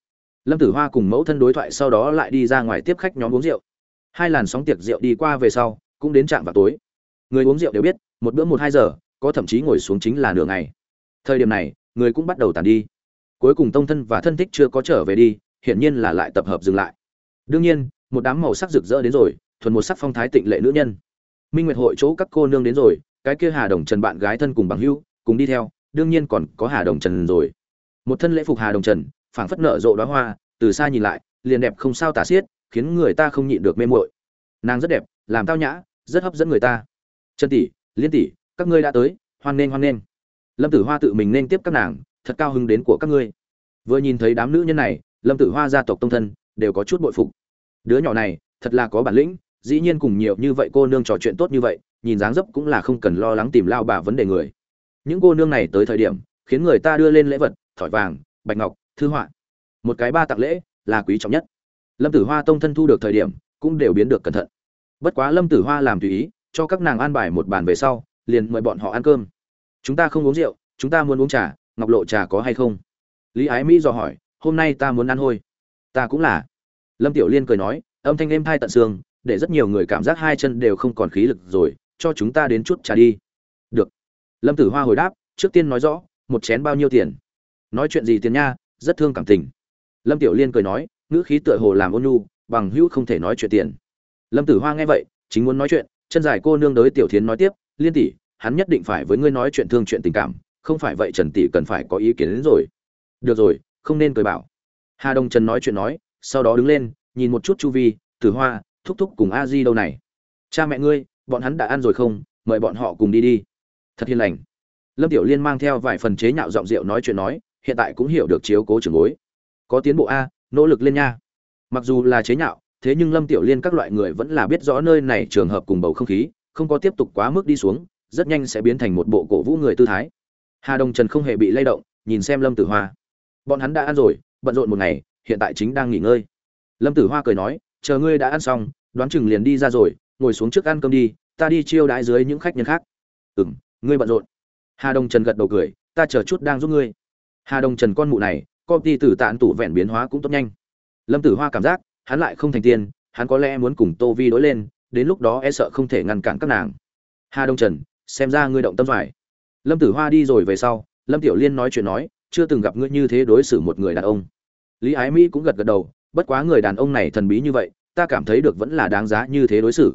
Lâm tử hoa cùng mẫu thân đối thoại sau đó lại đi ra ngoài tiếp khách nhóm uống rượu. Hai làn sóng tiệc rượu đi qua về sau, cũng đến trạm vào tối. Người uống rượu đều biết, một bữa một hai giờ, có thậm chí ngồi xuống chính là nửa ngày. Thời điểm này, người cũng bắt đầu tàn đi. Cuối cùng tông thân và thân thích chưa có trở về đi hiển nhiên là lại tập hợp dừng lại. Đương nhiên, một đám màu sắc rực rỡ đến rồi, thuần một sắc phong thái tịnh lệ nữ nhân. Minh nguyệt hội chỗ các cô nương đến rồi, cái kia hà đồng trần bạn gái thân cùng bằng hữu, cùng đi theo, đương nhiên còn có hà đồng trần rồi. Một thân lễ phục hà đồng trần, phảng phất nở rộ đóa hoa, từ xa nhìn lại, liền đẹp không sao tả xiết, khiến người ta không nhịn được mê muội. Nàng rất đẹp, làm tao nhã, rất hấp dẫn người ta. Trần tỷ, liên tỷ, các ngươi đã tới, hoan nghênh hoan nghênh. Lâm tử hoa tự mình nên tiếp các nàng, thật cao hứng đến của các ngươi. Vừa nhìn thấy đám nữ nhân này lâm tử hoa gia tộc tông thân, đều có chút bội phục. Đứa nhỏ này, thật là có bản lĩnh, dĩ nhiên cùng nhiều như vậy cô nương trò chuyện tốt như vậy, nhìn dáng dấp cũng là không cần lo lắng tìm lao bà vấn đề người. Những cô nương này tới thời điểm, khiến người ta đưa lên lễ vật, thỏi vàng, bạch ngọc, thư họa. Một cái ba tặng lễ, là quý trọng nhất. Lâm tử hoa tông thân thu được thời điểm, cũng đều biến được cẩn thận. Bất quá lâm tử hoa làm tùy ý, cho các nàng an bài một bàn về sau, liền mời bọn họ ăn cơm. Chúng ta không uống rượu, chúng ta muốn uống trà, ngọc lộ trà có hay không? Lý ái mỹ dò hỏi hôm nay ta muốn ăn hôi. Ta cũng là. Lâm tiểu liên cười nói, âm thanh êm thai tận xương, để rất nhiều người cảm giác hai chân đều không còn khí lực rồi, cho chúng ta đến chút trà đi. Được. Lâm tử hoa hồi đáp, trước tiên nói rõ, một chén bao nhiêu tiền? Nói chuyện gì tiền nha, rất thương cảm tình. Lâm tiểu liên cười nói, ngữ khí tựa hồ làm ôn nhu, bằng hữu không thể nói chuyện tiền. Lâm tử hoa nghe vậy, chính muốn nói chuyện, chân dài cô nương đới tiểu thiến nói tiếp, liên tỷ, hắn nhất định phải với ngươi nói chuyện thương chuyện tình cảm, không phải vậy trần tỷ cần phải có ý kiến đến rồi. Được rồi không nên cười bảo. Hà đông trần nói chuyện nói, sau đó đứng lên, nhìn một chút chu vi, tử hoa, thúc thúc cùng a di đâu này. Cha mẹ ngươi, bọn hắn đã ăn rồi không? Mời bọn họ cùng đi đi. Thật hiền lành. Lâm tiểu liên mang theo vài phần chế nhạo giọng rượu nói chuyện nói, hiện tại cũng hiểu được chiếu cố trường bối. Có tiến bộ a, nỗ lực lên nha. Mặc dù là chế nhạo, thế nhưng lâm tiểu liên các loại người vẫn là biết rõ nơi này trường hợp cùng bầu không khí, không có tiếp tục quá mức đi xuống, rất nhanh sẽ biến thành một bộ cổ vũ người tư thái. Hà đồng trần không hề bị lay động, nhìn xem lâm tử hoa bọn hắn đã ăn rồi, bận rộn một ngày, hiện tại chính đang nghỉ ngơi. Lâm tử hoa cười nói, chờ ngươi đã ăn xong, đoán chừng liền đi ra rồi, ngồi xuống trước ăn cơm đi, ta đi chiêu đãi dưới những khách nhân khác. Ừ m ngươi bận rộn. Hà đồng trần gật đầu cười, ta chờ chút đang giúp ngươi. Hà đồng trần con mụ này, công ty tử tạn tủ vẹn biến hóa cũng tốt nhanh. Lâm tử hoa cảm giác, hắn lại không thành tiên hắn có lẽ muốn cùng tô vi đối lên, đến lúc đó e sợ không thể ngăn cản các nàng. Hà đông trần, xem ra ngươi động tâm phải. Lâm tử hoa đi rồi về sau, lâm tiểu liên nói chuyện nói chưa từng gặp ngươi như thế đối xử một người đàn ông. Lý ái mỹ cũng gật gật đầu, bất quá người đàn ông này thần bí như vậy, ta cảm thấy được vẫn là đáng giá như thế đối xử.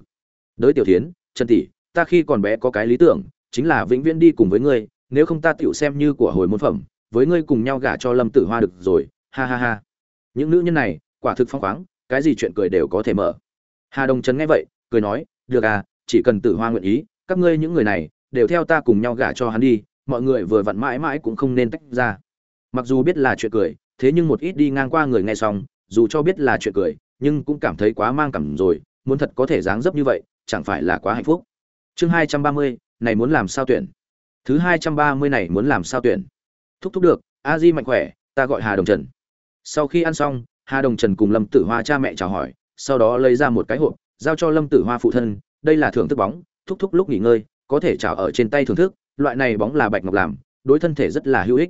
Đới tiểu thiến, trần tỷ, ta khi còn bé có cái lý tưởng, chính là vĩnh viễn đi cùng với ngươi, nếu không ta tựu xem như của hồi môn phẩm, với ngươi cùng nhau gả cho lâm tử hoa được rồi, ha ha ha. Những nữ nhân này, quả thực phong khoáng, cái gì chuyện cười đều có thể mở. Hà đồng trấn nghe vậy, cười nói, được à chỉ cần tử hoa nguyện ý, các ngươi những người này đều theo ta cùng nhau gả cho hắn đi, mọi người vừa vặn mãi mãi cũng không nên tách ra mặc dù biết là chuyện cười, thế nhưng một ít đi ngang qua người nghe xong, dù cho biết là chuyện cười, nhưng cũng cảm thấy quá mang cảm rồi, muốn thật có thể dáng dấp như vậy, chẳng phải là quá hạnh phúc. Chương hai trăm ba mươi, này muốn làm sao tuyển? Thứ hai trăm ba mươi này muốn làm sao tuyển? Thúc thúc được, a di mạnh khỏe, ta gọi hà đồng trần. Sau khi ăn xong, hà đồng trần cùng lâm tử hoa cha mẹ chào hỏi, sau đó lấy ra một cái hộp, giao cho lâm tử hoa phụ thân, đây là thưởng thức bóng, thúc thúc lúc nghỉ ngơi, có thể trào ở trên tay thưởng thức, loại này bóng là bạch ngọc làm, đối thân thể rất là hữu ích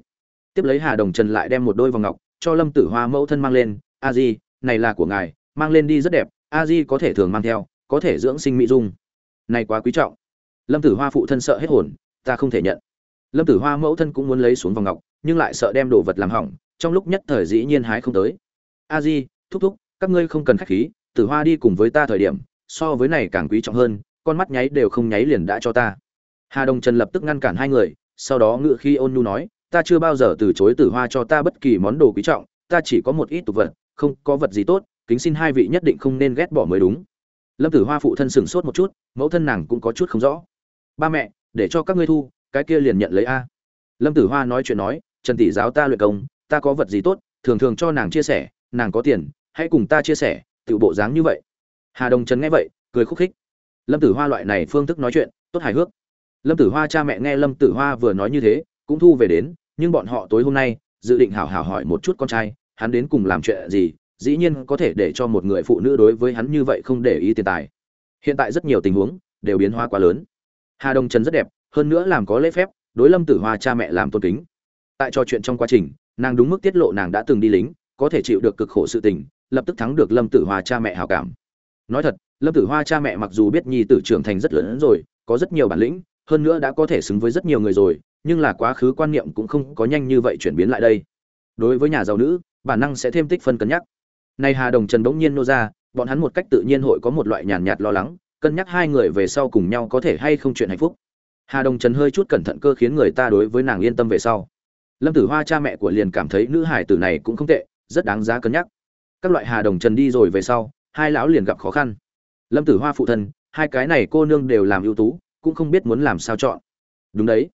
tiếp lấy hà đồng trần lại đem một đôi vòng ngọc cho lâm tử hoa mẫu thân mang lên. A di, này là của ngài, mang lên đi rất đẹp, a di có thể thường mang theo, có thể dưỡng sinh mỹ dung. Này quá quý trọng. Lâm tử hoa phụ thân sợ hết hồn, ta không thể nhận. Lâm tử hoa mẫu thân cũng muốn lấy xuống vòng ngọc, nhưng lại sợ đem đồ vật làm hỏng, trong lúc nhất thời dĩ nhiên hái không tới. A di, thúc thúc, các ngươi không cần khách khí, tử hoa đi cùng với ta thời điểm, so với này càng quý trọng hơn, con mắt nháy đều không nháy liền đã cho ta. Hà đồng trần lập tức ngăn cản hai người, sau đó ngự khi ôn nhu nói ta chưa bao giờ từ chối tử hoa cho ta bất kỳ món đồ quý trọng, ta chỉ có một ít tục vật, không có vật gì tốt, kính xin hai vị nhất định không nên ghét bỏ mới đúng. Lâm tử hoa phụ thân sửng sốt một chút, mẫu thân nàng cũng có chút không rõ. Ba mẹ, để cho các ngươi thu, cái kia liền nhận lấy a. Lâm tử hoa nói chuyện nói, trần tỷ giáo ta luyện công, ta có vật gì tốt, thường thường cho nàng chia sẻ, nàng có tiền, hãy cùng ta chia sẻ tự bộ dáng như vậy. Hà đồng trần nghe vậy, cười khúc khích. Lâm tử hoa loại này phương thức nói chuyện, tốt hài hước. Lâm tử hoa cha mẹ nghe lâm tử hoa vừa nói như thế cũng thu về đến, nhưng bọn họ tối hôm nay, dự định hảo hảo hỏi một chút con trai, hắn đến cùng làm chuyện gì, dĩ nhiên có thể để cho một người phụ nữ đối với hắn như vậy không để ý tiền tài. Hiện tại rất nhiều tình huống, đều biến hóa quá lớn. Hà Đông trần rất đẹp, hơn nữa làm có lễ phép, đối lâm tử hoa cha mẹ làm tôn kính. Tại trò chuyện trong quá trình, nàng đúng mức tiết lộ nàng đã từng đi lính, có thể chịu được cực khổ sự tình, lập tức thắng được lâm tử hoa cha mẹ hào cảm. Nói thật, lâm tử hoa cha mẹ mặc dù biết nhi tử trưởng thành rất lớn rồi, có rất nhiều bản lĩnh, hơn nữa đã có thể xứng với rất nhiều người rồi nhưng là quá khứ quan niệm cũng không có nhanh như vậy chuyển biến lại đây. Đối với nhà giàu nữ, bản năng sẽ thêm tích phân cân nhắc. Nay hà đồng trần bỗng nhiên nô ra, bọn hắn một cách tự nhiên hội có một loại nhàn nhạt lo lắng, cân nhắc hai người về sau cùng nhau có thể hay không chuyện hạnh phúc. Hà đồng trần hơi chút cẩn thận cơ khiến người ta đối với nàng yên tâm về sau. Lâm tử hoa cha mẹ của liền cảm thấy nữ hải tử này cũng không tệ, rất đáng giá cân nhắc. Các loại hà đồng trần đi rồi về sau, hai lão liền gặp khó khăn. Lâm tử hoa phụ thân, hai cái này cô nương đều làm ưu tú, cũng không biết muốn làm sao chọn. Đúng đấy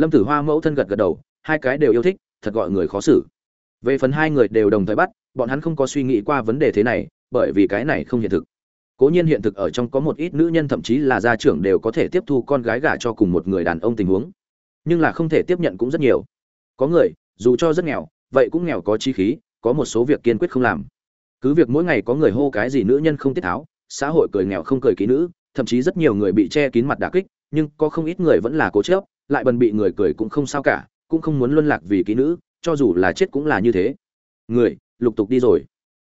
lâm tử hoa mẫu thân gật gật đầu, hai cái đều yêu thích, thật gọi người khó xử. Về phần hai người đều đồng thời bắt, bọn hắn không có suy nghĩ qua vấn đề thế này, bởi vì cái này không hiện thực. Cố nhiên hiện thực ở trong có một ít nữ nhân thậm chí là gia trưởng đều có thể tiếp thu con gái gả cho cùng một người đàn ông tình huống. Nhưng là không thể tiếp nhận cũng rất nhiều. Có người, dù cho rất nghèo, vậy cũng nghèo có chi khí, có một số việc kiên quyết không làm. Cứ việc mỗi ngày có người hô cái gì nữ nhân không tiết tháo, xã hội cười nghèo không cười kỹ nữ, thậm chí rất nhiều người bị che kín mặt đả kích, nhưng có không ít người vẫn là cố chấp lại bần bị người cười cũng không sao cả, cũng không muốn luân lạc vì kỹ nữ, cho dù là chết cũng là như thế. Người, lục tục đi rồi.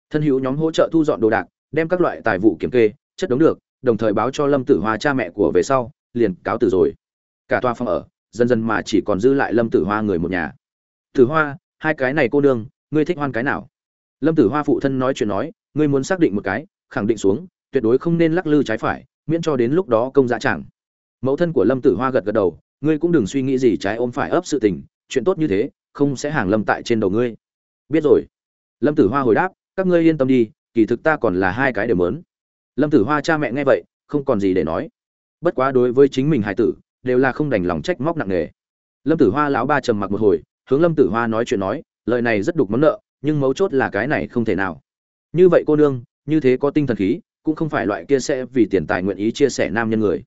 Thân hữu nhóm hỗ trợ thu dọn đồ đạc, đem các loại tài vụ kiểm kê, chất đống được, đồng thời báo cho lâm tử hoa cha mẹ của về sau, liền cáo từ rồi. Cả toa phòng ở, dần dần mà chỉ còn dư lại lâm tử hoa người một nhà. Tử hoa, hai cái này cô nương, ngươi thích hoan cái nào? Lâm tử hoa phụ thân nói chuyện nói, ngươi muốn xác định một cái, khẳng định xuống, tuyệt đối không nên lắc lư trái phải, miễn cho đến lúc đó công dạ chẳng. Mẫu thân của lâm tử hoa gật gật đầu ngươi cũng đừng suy nghĩ gì trái ôm phải ấp sự tình, chuyện tốt như thế, không sẽ hàng lâm tại trên đầu ngươi. Biết rồi. Lâm tử hoa hồi đáp, các ngươi yên tâm đi, kỳ thực ta còn là hai cái đều mớn. Lâm tử hoa cha mẹ nghe vậy, không còn gì để nói. Bất quá đối với chính mình hài tử, đều là không đành lòng trách móc nặng nề. Lâm tử hoa lão ba trầm mặc một hồi, hướng lâm tử hoa nói chuyện nói, lời này rất đục món nợ, nhưng mấu chốt là cái này không thể nào. Như vậy cô nương, như thế có tinh thần khí, cũng không phải loại kia sẽ vì tiền tài nguyện ý chia sẻ nam nhân người.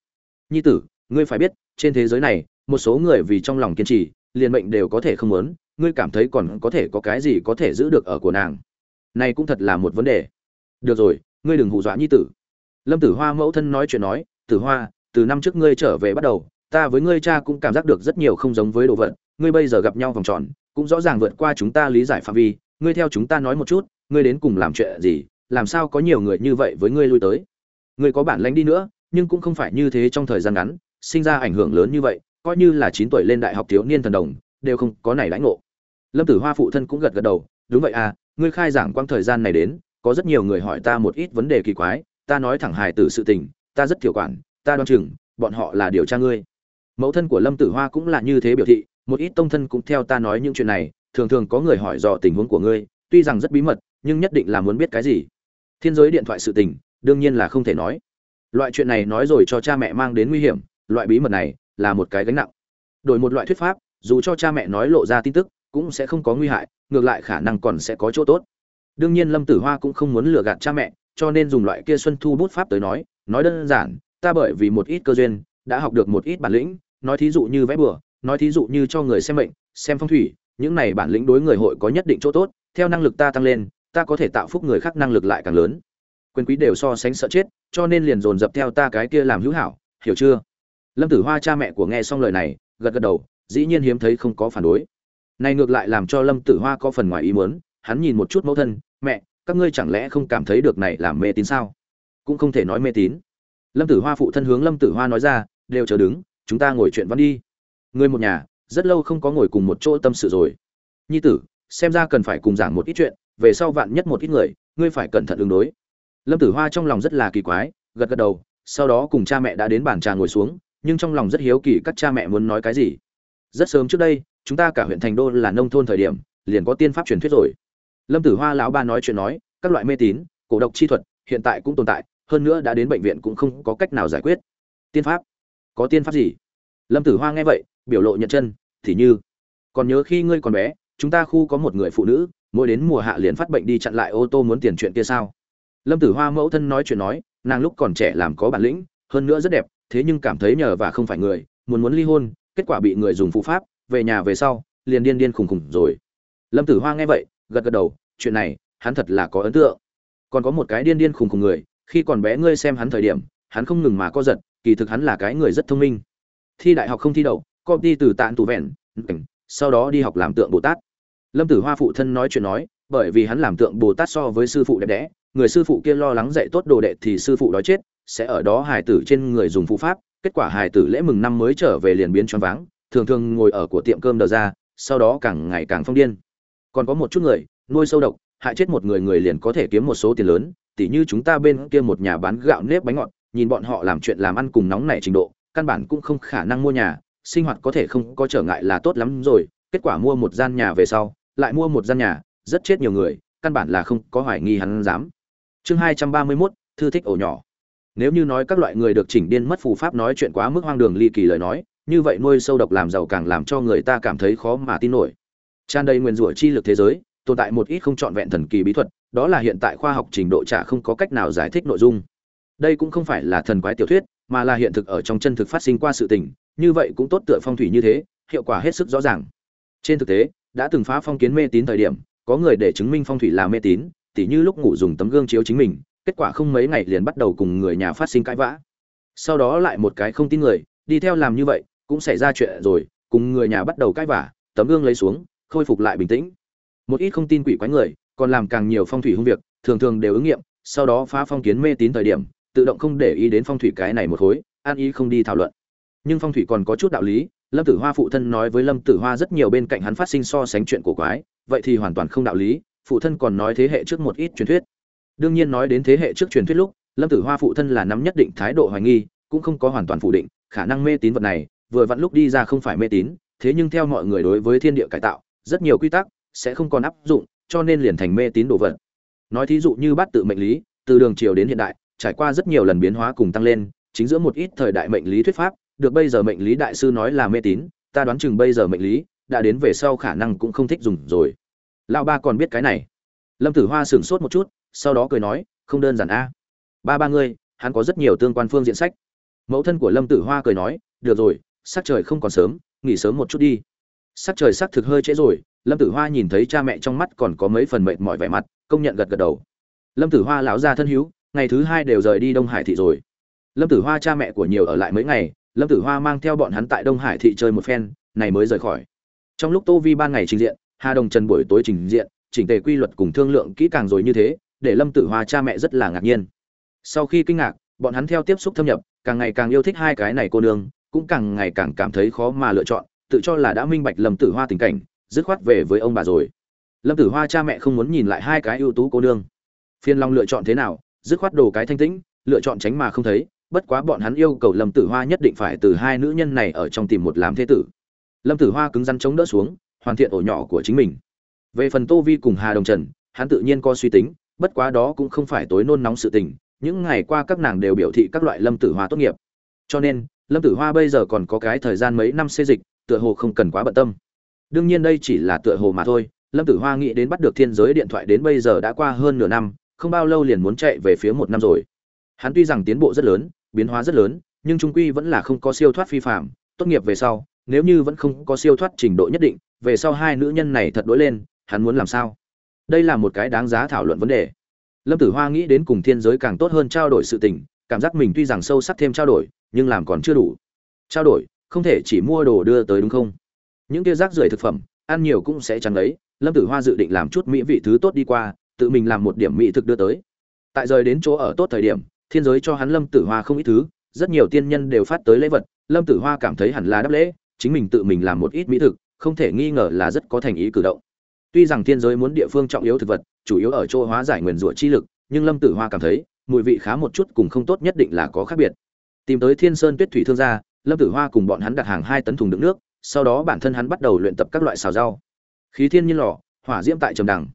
Nhi tử, ngươi phải biết trên thế giới này, một số người vì trong lòng kiên trì, liền mệnh đều có thể không muốn, ngươi cảm thấy còn có thể có cái gì có thể giữ được ở của nàng? Này cũng thật là một vấn đề. Được rồi, ngươi đừng hù dọa nhi tử. Lâm tử hoa mẫu thân nói chuyện nói, tử hoa, từ năm trước ngươi trở về bắt đầu, ta với ngươi cha cũng cảm giác được rất nhiều không giống với đồ vật. Ngươi bây giờ gặp nhau vòng tròn, cũng rõ ràng vượt qua chúng ta lý giải phạm vi. Ngươi theo chúng ta nói một chút, ngươi đến cùng làm chuyện gì, làm sao có nhiều người như vậy với ngươi lui tới? Ngươi có bản lãnh đi nữa, nhưng cũng không phải như thế trong thời gian ngắn sinh ra ảnh hưởng lớn như vậy, coi như là chín tuổi lên đại học thiếu niên thần đồng, đều không có này lãnh ngộ. Lâm tử hoa phụ thân cũng gật gật đầu, đúng vậy à ngươi khai giảng quang thời gian này đến, có rất nhiều người hỏi ta một ít vấn đề kỳ quái, ta nói thẳng hài tử sự tình, ta rất thiểu quản, ta đoan chừng, bọn họ là điều tra ngươi. Mẫu thân của lâm tử hoa cũng là như thế biểu thị, một ít tông thân cũng theo ta nói những chuyện này, thường thường có người hỏi dò tình huống của ngươi, tuy rằng rất bí mật, nhưng nhất định là muốn biết cái gì. Thiên giới điện thoại sự tình, đương nhiên là không thể nói. Loại chuyện này nói rồi cho cha mẹ mang đến nguy hiểm loại bí mật này là một cái gánh nặng. Đổi một loại thuyết pháp, dù cho cha mẹ nói lộ ra tin tức, cũng sẽ không có nguy hại, ngược lại khả năng còn sẽ có chỗ tốt. Đương nhiên lâm tử hoa cũng không muốn lừa gạt cha mẹ, cho nên dùng loại kia xuân thu bút pháp tới nói nói đơn giản, ta bởi vì một ít cơ duyên, đã học được một ít bản lĩnh, nói thí dụ như vẽ bừa, nói thí dụ như cho người xem mệnh, xem phong thủy, những này bản lĩnh đối người hội có nhất định chỗ tốt, theo năng lực ta tăng lên, ta có thể tạo phúc người khác năng lực lại càng lớn. Quyền quý đều so sánh sợ chết, cho nên liền dồn dập theo ta cái kia làm hữu hảo, hiểu chưa? Lâm tử hoa cha mẹ của nghe xong lời này, gật gật đầu, dĩ nhiên hiếm thấy không có phản đối. Này ngược lại làm cho lâm tử hoa có phần ngoài ý muốn, hắn nhìn một chút mẫu thân, mẹ, các ngươi chẳng lẽ không cảm thấy được này làm mê tín sao? Cũng không thể nói mê tín. Lâm tử hoa phụ thân hướng lâm tử hoa nói ra, đều chờ đứng, chúng ta ngồi chuyện văn đi. Người một nhà, rất lâu không có ngồi cùng một chỗ tâm sự rồi. Nhi tử, xem ra cần phải cùng giảng một ít chuyện, về sau vạn nhất một ít người, ngươi phải cẩn thận ứng đối. Lâm tử hoa trong lòng rất là kỳ quái, gật gật đầu, sau đó cùng cha mẹ đã đến bàn trà ngồi xuống nhưng trong lòng rất hiếu kỳ các cha mẹ muốn nói cái gì. Rất sớm trước đây, chúng ta cả huyện thành đô là nông thôn thời điểm, liền có tiên pháp truyền thuyết rồi. Lâm tử hoa lão ba nói chuyện nói, các loại mê tín, cổ độc chi thuật, hiện tại cũng tồn tại, hơn nữa đã đến bệnh viện cũng không có cách nào giải quyết. Tiên pháp? Có tiên pháp gì? Lâm tử hoa nghe vậy, biểu lộ nhận chân, thì như, còn nhớ khi ngươi còn bé, chúng ta khu có một người phụ nữ, mỗi đến mùa hạ liền phát bệnh đi chặn lại ô tô muốn tiền chuyện kia sao? Lâm tử hoa mẫu thân nói chuyện nói, nàng lúc còn trẻ làm có bản lĩnh, hơn nữa rất đẹp thế nhưng cảm thấy nhờ và không phải người, muốn muốn ly hôn, kết quả bị người dùng phụ pháp, về nhà về sau, liền điên điên khùng khùng rồi. Lâm tử hoa nghe vậy, gật gật đầu, chuyện này, hắn thật là có ấn tượng. Còn có một cái điên điên khùng khùng người, khi còn bé ngươi xem hắn thời điểm, hắn không ngừng mà co giật, kỳ thực hắn là cái người rất thông minh. Thi đại học không thi đậu, copy đi từ tạn tù vẹn sau đó đi học làm tượng bồ tát. Lâm tử hoa phụ thân nói chuyện nói, bởi vì hắn làm tượng bồ tát so với sư phụ đẹp đẽ, người sư phụ kia lo lắng dạy tốt đồ đệ thì sư phụ đói chết sẽ ở đó hài tử trên người dùng phụ pháp kết quả hài tử lễ mừng năm mới trở về liền biến choáng váng thường thường ngồi ở của tiệm cơm đờ ra sau đó càng ngày càng phong điên. Còn có một chút người nuôi sâu độc hại chết một người người liền có thể kiếm một số tiền lớn tỉ như chúng ta bên kia một nhà bán gạo nếp bánh ngọt nhìn bọn họ làm chuyện làm ăn cùng nóng nảy trình độ căn bản cũng không khả năng mua nhà sinh hoạt có thể không có trở ngại là tốt lắm rồi kết quả mua một gian nhà về sau lại mua một gian nhà rất chết nhiều người căn bản là không có hoài nghi hắn dám. Chương hai trăm ba mươi 231, thư thích ổ nhỏ nếu như nói các loại người được chỉnh điên mất phù pháp nói chuyện quá mức hoang đường ly kỳ lời nói, như vậy nuôi sâu độc làm giàu càng làm cho người ta cảm thấy khó mà tin nổi. Tràn đầy nguyên rủa chi lực thế giới, tồn tại một ít không trọn vẹn thần kỳ bí thuật, đó là hiện tại khoa học trình độ chả không có cách nào giải thích nội dung. Đây cũng không phải là thần quái tiểu thuyết, mà là hiện thực ở trong chân thực phát sinh qua sự tình, như vậy cũng tốt tựa phong thủy như thế, hiệu quả hết sức rõ ràng. Trên thực tế, đã từng phá phong kiến mê tín thời điểm, có người để chứng minh phong thủy là mê tín, tỉ như lúc ngủ dùng tấm gương chiếu chính mình kết quả không mấy ngày liền bắt đầu cùng người nhà phát sinh cãi vã. Sau đó lại một cái không tin người, đi theo làm như vậy, cũng xảy ra chuyện rồi, cùng người nhà bắt đầu cãi vã, tấm gương lấy xuống, khôi phục lại bình tĩnh. Một ít không tin quỷ quái người, còn làm càng nhiều phong thủy hung việc, thường thường đều ứng nghiệm, sau đó phá phong kiến mê tín thời điểm, tự động không để ý đến phong thủy cái này một khối, an ý không đi thảo luận. Nhưng phong thủy còn có chút đạo lý, lâm tử hoa phụ thân nói với lâm tử hoa rất nhiều bên cạnh hắn phát sinh so sánh chuyện cổ quái, vậy thì hoàn toàn không đạo lý, phụ thân còn nói thế hệ trước một ít truyền thuyết đương nhiên nói đến thế hệ trước truyền thuyết lúc, lâm tử hoa phụ thân là nắm nhất định thái độ hoài nghi, cũng không có hoàn toàn phủ định, khả năng mê tín vật này, vừa vặn lúc đi ra không phải mê tín, thế nhưng theo mọi người đối với thiên địa cải tạo, rất nhiều quy tắc sẽ không còn áp dụng, cho nên liền thành mê tín đồ vật. Nói thí dụ như bát tự mệnh lý, từ đường triều đến hiện đại, trải qua rất nhiều lần biến hóa cùng tăng lên, chính giữa một ít thời đại mệnh lý thuyết pháp, được bây giờ mệnh lý đại sư nói là mê tín, ta đoán chừng bây giờ mệnh lý đã đến về sau khả năng cũng không thích dùng rồi. Lão ba còn biết cái này. Lâm tử hoa sửng sốt một chút sau đó cười nói, không đơn giản a. Ba ba ngươi, hắn có rất nhiều tương quan phương diện sách. Mẫu thân của lâm tử hoa cười nói, được rồi, sắc trời không còn sớm, nghỉ sớm một chút đi. Sắc trời sắc thực hơi trễ rồi, lâm tử hoa nhìn thấy cha mẹ trong mắt còn có mấy phần mệt mỏi vẻ mặt, công nhận gật gật đầu. Lâm tử hoa lão ra thân hữu, ngày thứ hai đều rời đi đông hải thị rồi. Lâm tử hoa cha mẹ của nhiều ở lại mấy ngày, lâm tử hoa mang theo bọn hắn tại đông hải thị chơi một phen, này mới rời khỏi. Trong lúc tô vi ban ngày trình diện, hà đồng trần buổi tối trình diện, chỉnh tề quy luật cùng thương lượng kỹ càng rồi như thế để lâm tử hoa cha mẹ rất là ngạc nhiên. Sau khi kinh ngạc, bọn hắn theo tiếp xúc thâm nhập, càng ngày càng yêu thích hai cái này cô nương, cũng càng ngày càng cảm thấy khó mà lựa chọn, tự cho là đã minh bạch lâm tử hoa tình cảnh, dứt khoát về với ông bà rồi. Lâm tử hoa cha mẹ không muốn nhìn lại hai cái ưu tú cô nương. Phiên long lựa chọn thế nào, dứt khoát đồ cái thanh tĩnh, lựa chọn tránh mà không thấy, bất quá bọn hắn yêu cầu lâm tử hoa nhất định phải từ hai nữ nhân này ở trong tìm một làm thế tử. Lâm tử hoa cứng rắn chống đỡ xuống, hoàn thiện ổ nhỏ của chính mình. Về phần tô vi cùng hà đồng trần, hắn tự nhiên có suy tính bất quá đó cũng không phải tối nôn nóng sự tình, những ngày qua các nàng đều biểu thị các loại lâm tử hoa tốt nghiệp. Cho nên, lâm tử hoa bây giờ còn có cái thời gian mấy năm xê dịch, tựa hồ không cần quá bận tâm. Đương nhiên đây chỉ là tựa hồ mà thôi, lâm tử hoa nghĩ đến bắt được thiên giới điện thoại đến bây giờ đã qua hơn nửa năm, không bao lâu liền muốn chạy về phía một năm rồi. Hắn tuy rằng tiến bộ rất lớn, biến hóa rất lớn, nhưng trung quy vẫn là không có siêu thoát phi phạm, tốt nghiệp về sau, nếu như vẫn không có siêu thoát trình độ nhất định, về sau hai nữ nhân này thật đối lên, hắn muốn làm sao? Đây là một cái đáng giá thảo luận vấn đề. Lâm tử hoa nghĩ đến cùng thiên giới càng tốt hơn trao đổi sự tình, cảm giác mình tuy rằng sâu sắc thêm trao đổi, nhưng làm còn chưa đủ. Trao đổi, không thể chỉ mua đồ đưa tới đúng không? Những kia rác rưởi thực phẩm, ăn nhiều cũng sẽ chẳng lấy lâm tử hoa dự định làm chút mỹ vị thứ tốt đi qua, tự mình làm một điểm mỹ thực đưa tới. Tại rời đến chỗ ở tốt thời điểm, thiên giới cho hắn lâm tử hoa không ít thứ, rất nhiều tiên nhân đều phát tới lễ vật. Lâm tử hoa cảm thấy hẳn là đáp lễ, chính mình tự mình làm một ít mỹ thực, không thể nghi ngờ là rất có thành ý cử động tuy rằng thiên giới muốn địa phương trọng yếu thực vật, chủ yếu ở chỗ hóa giải nguyền rủa chi lực, nhưng lâm tử hoa cảm thấy, mùi vị khá một chút cùng không tốt nhất định là có khác biệt. Tìm tới thiên sơn tuyết thủy thương gia, lâm tử hoa cùng bọn hắn đặt hàng hai tấn thùng đựng nước, sau đó bản thân hắn bắt đầu luyện tập các loại xào rau. Khí thiên nhiên lò, hỏa diễm tại trầm đẳng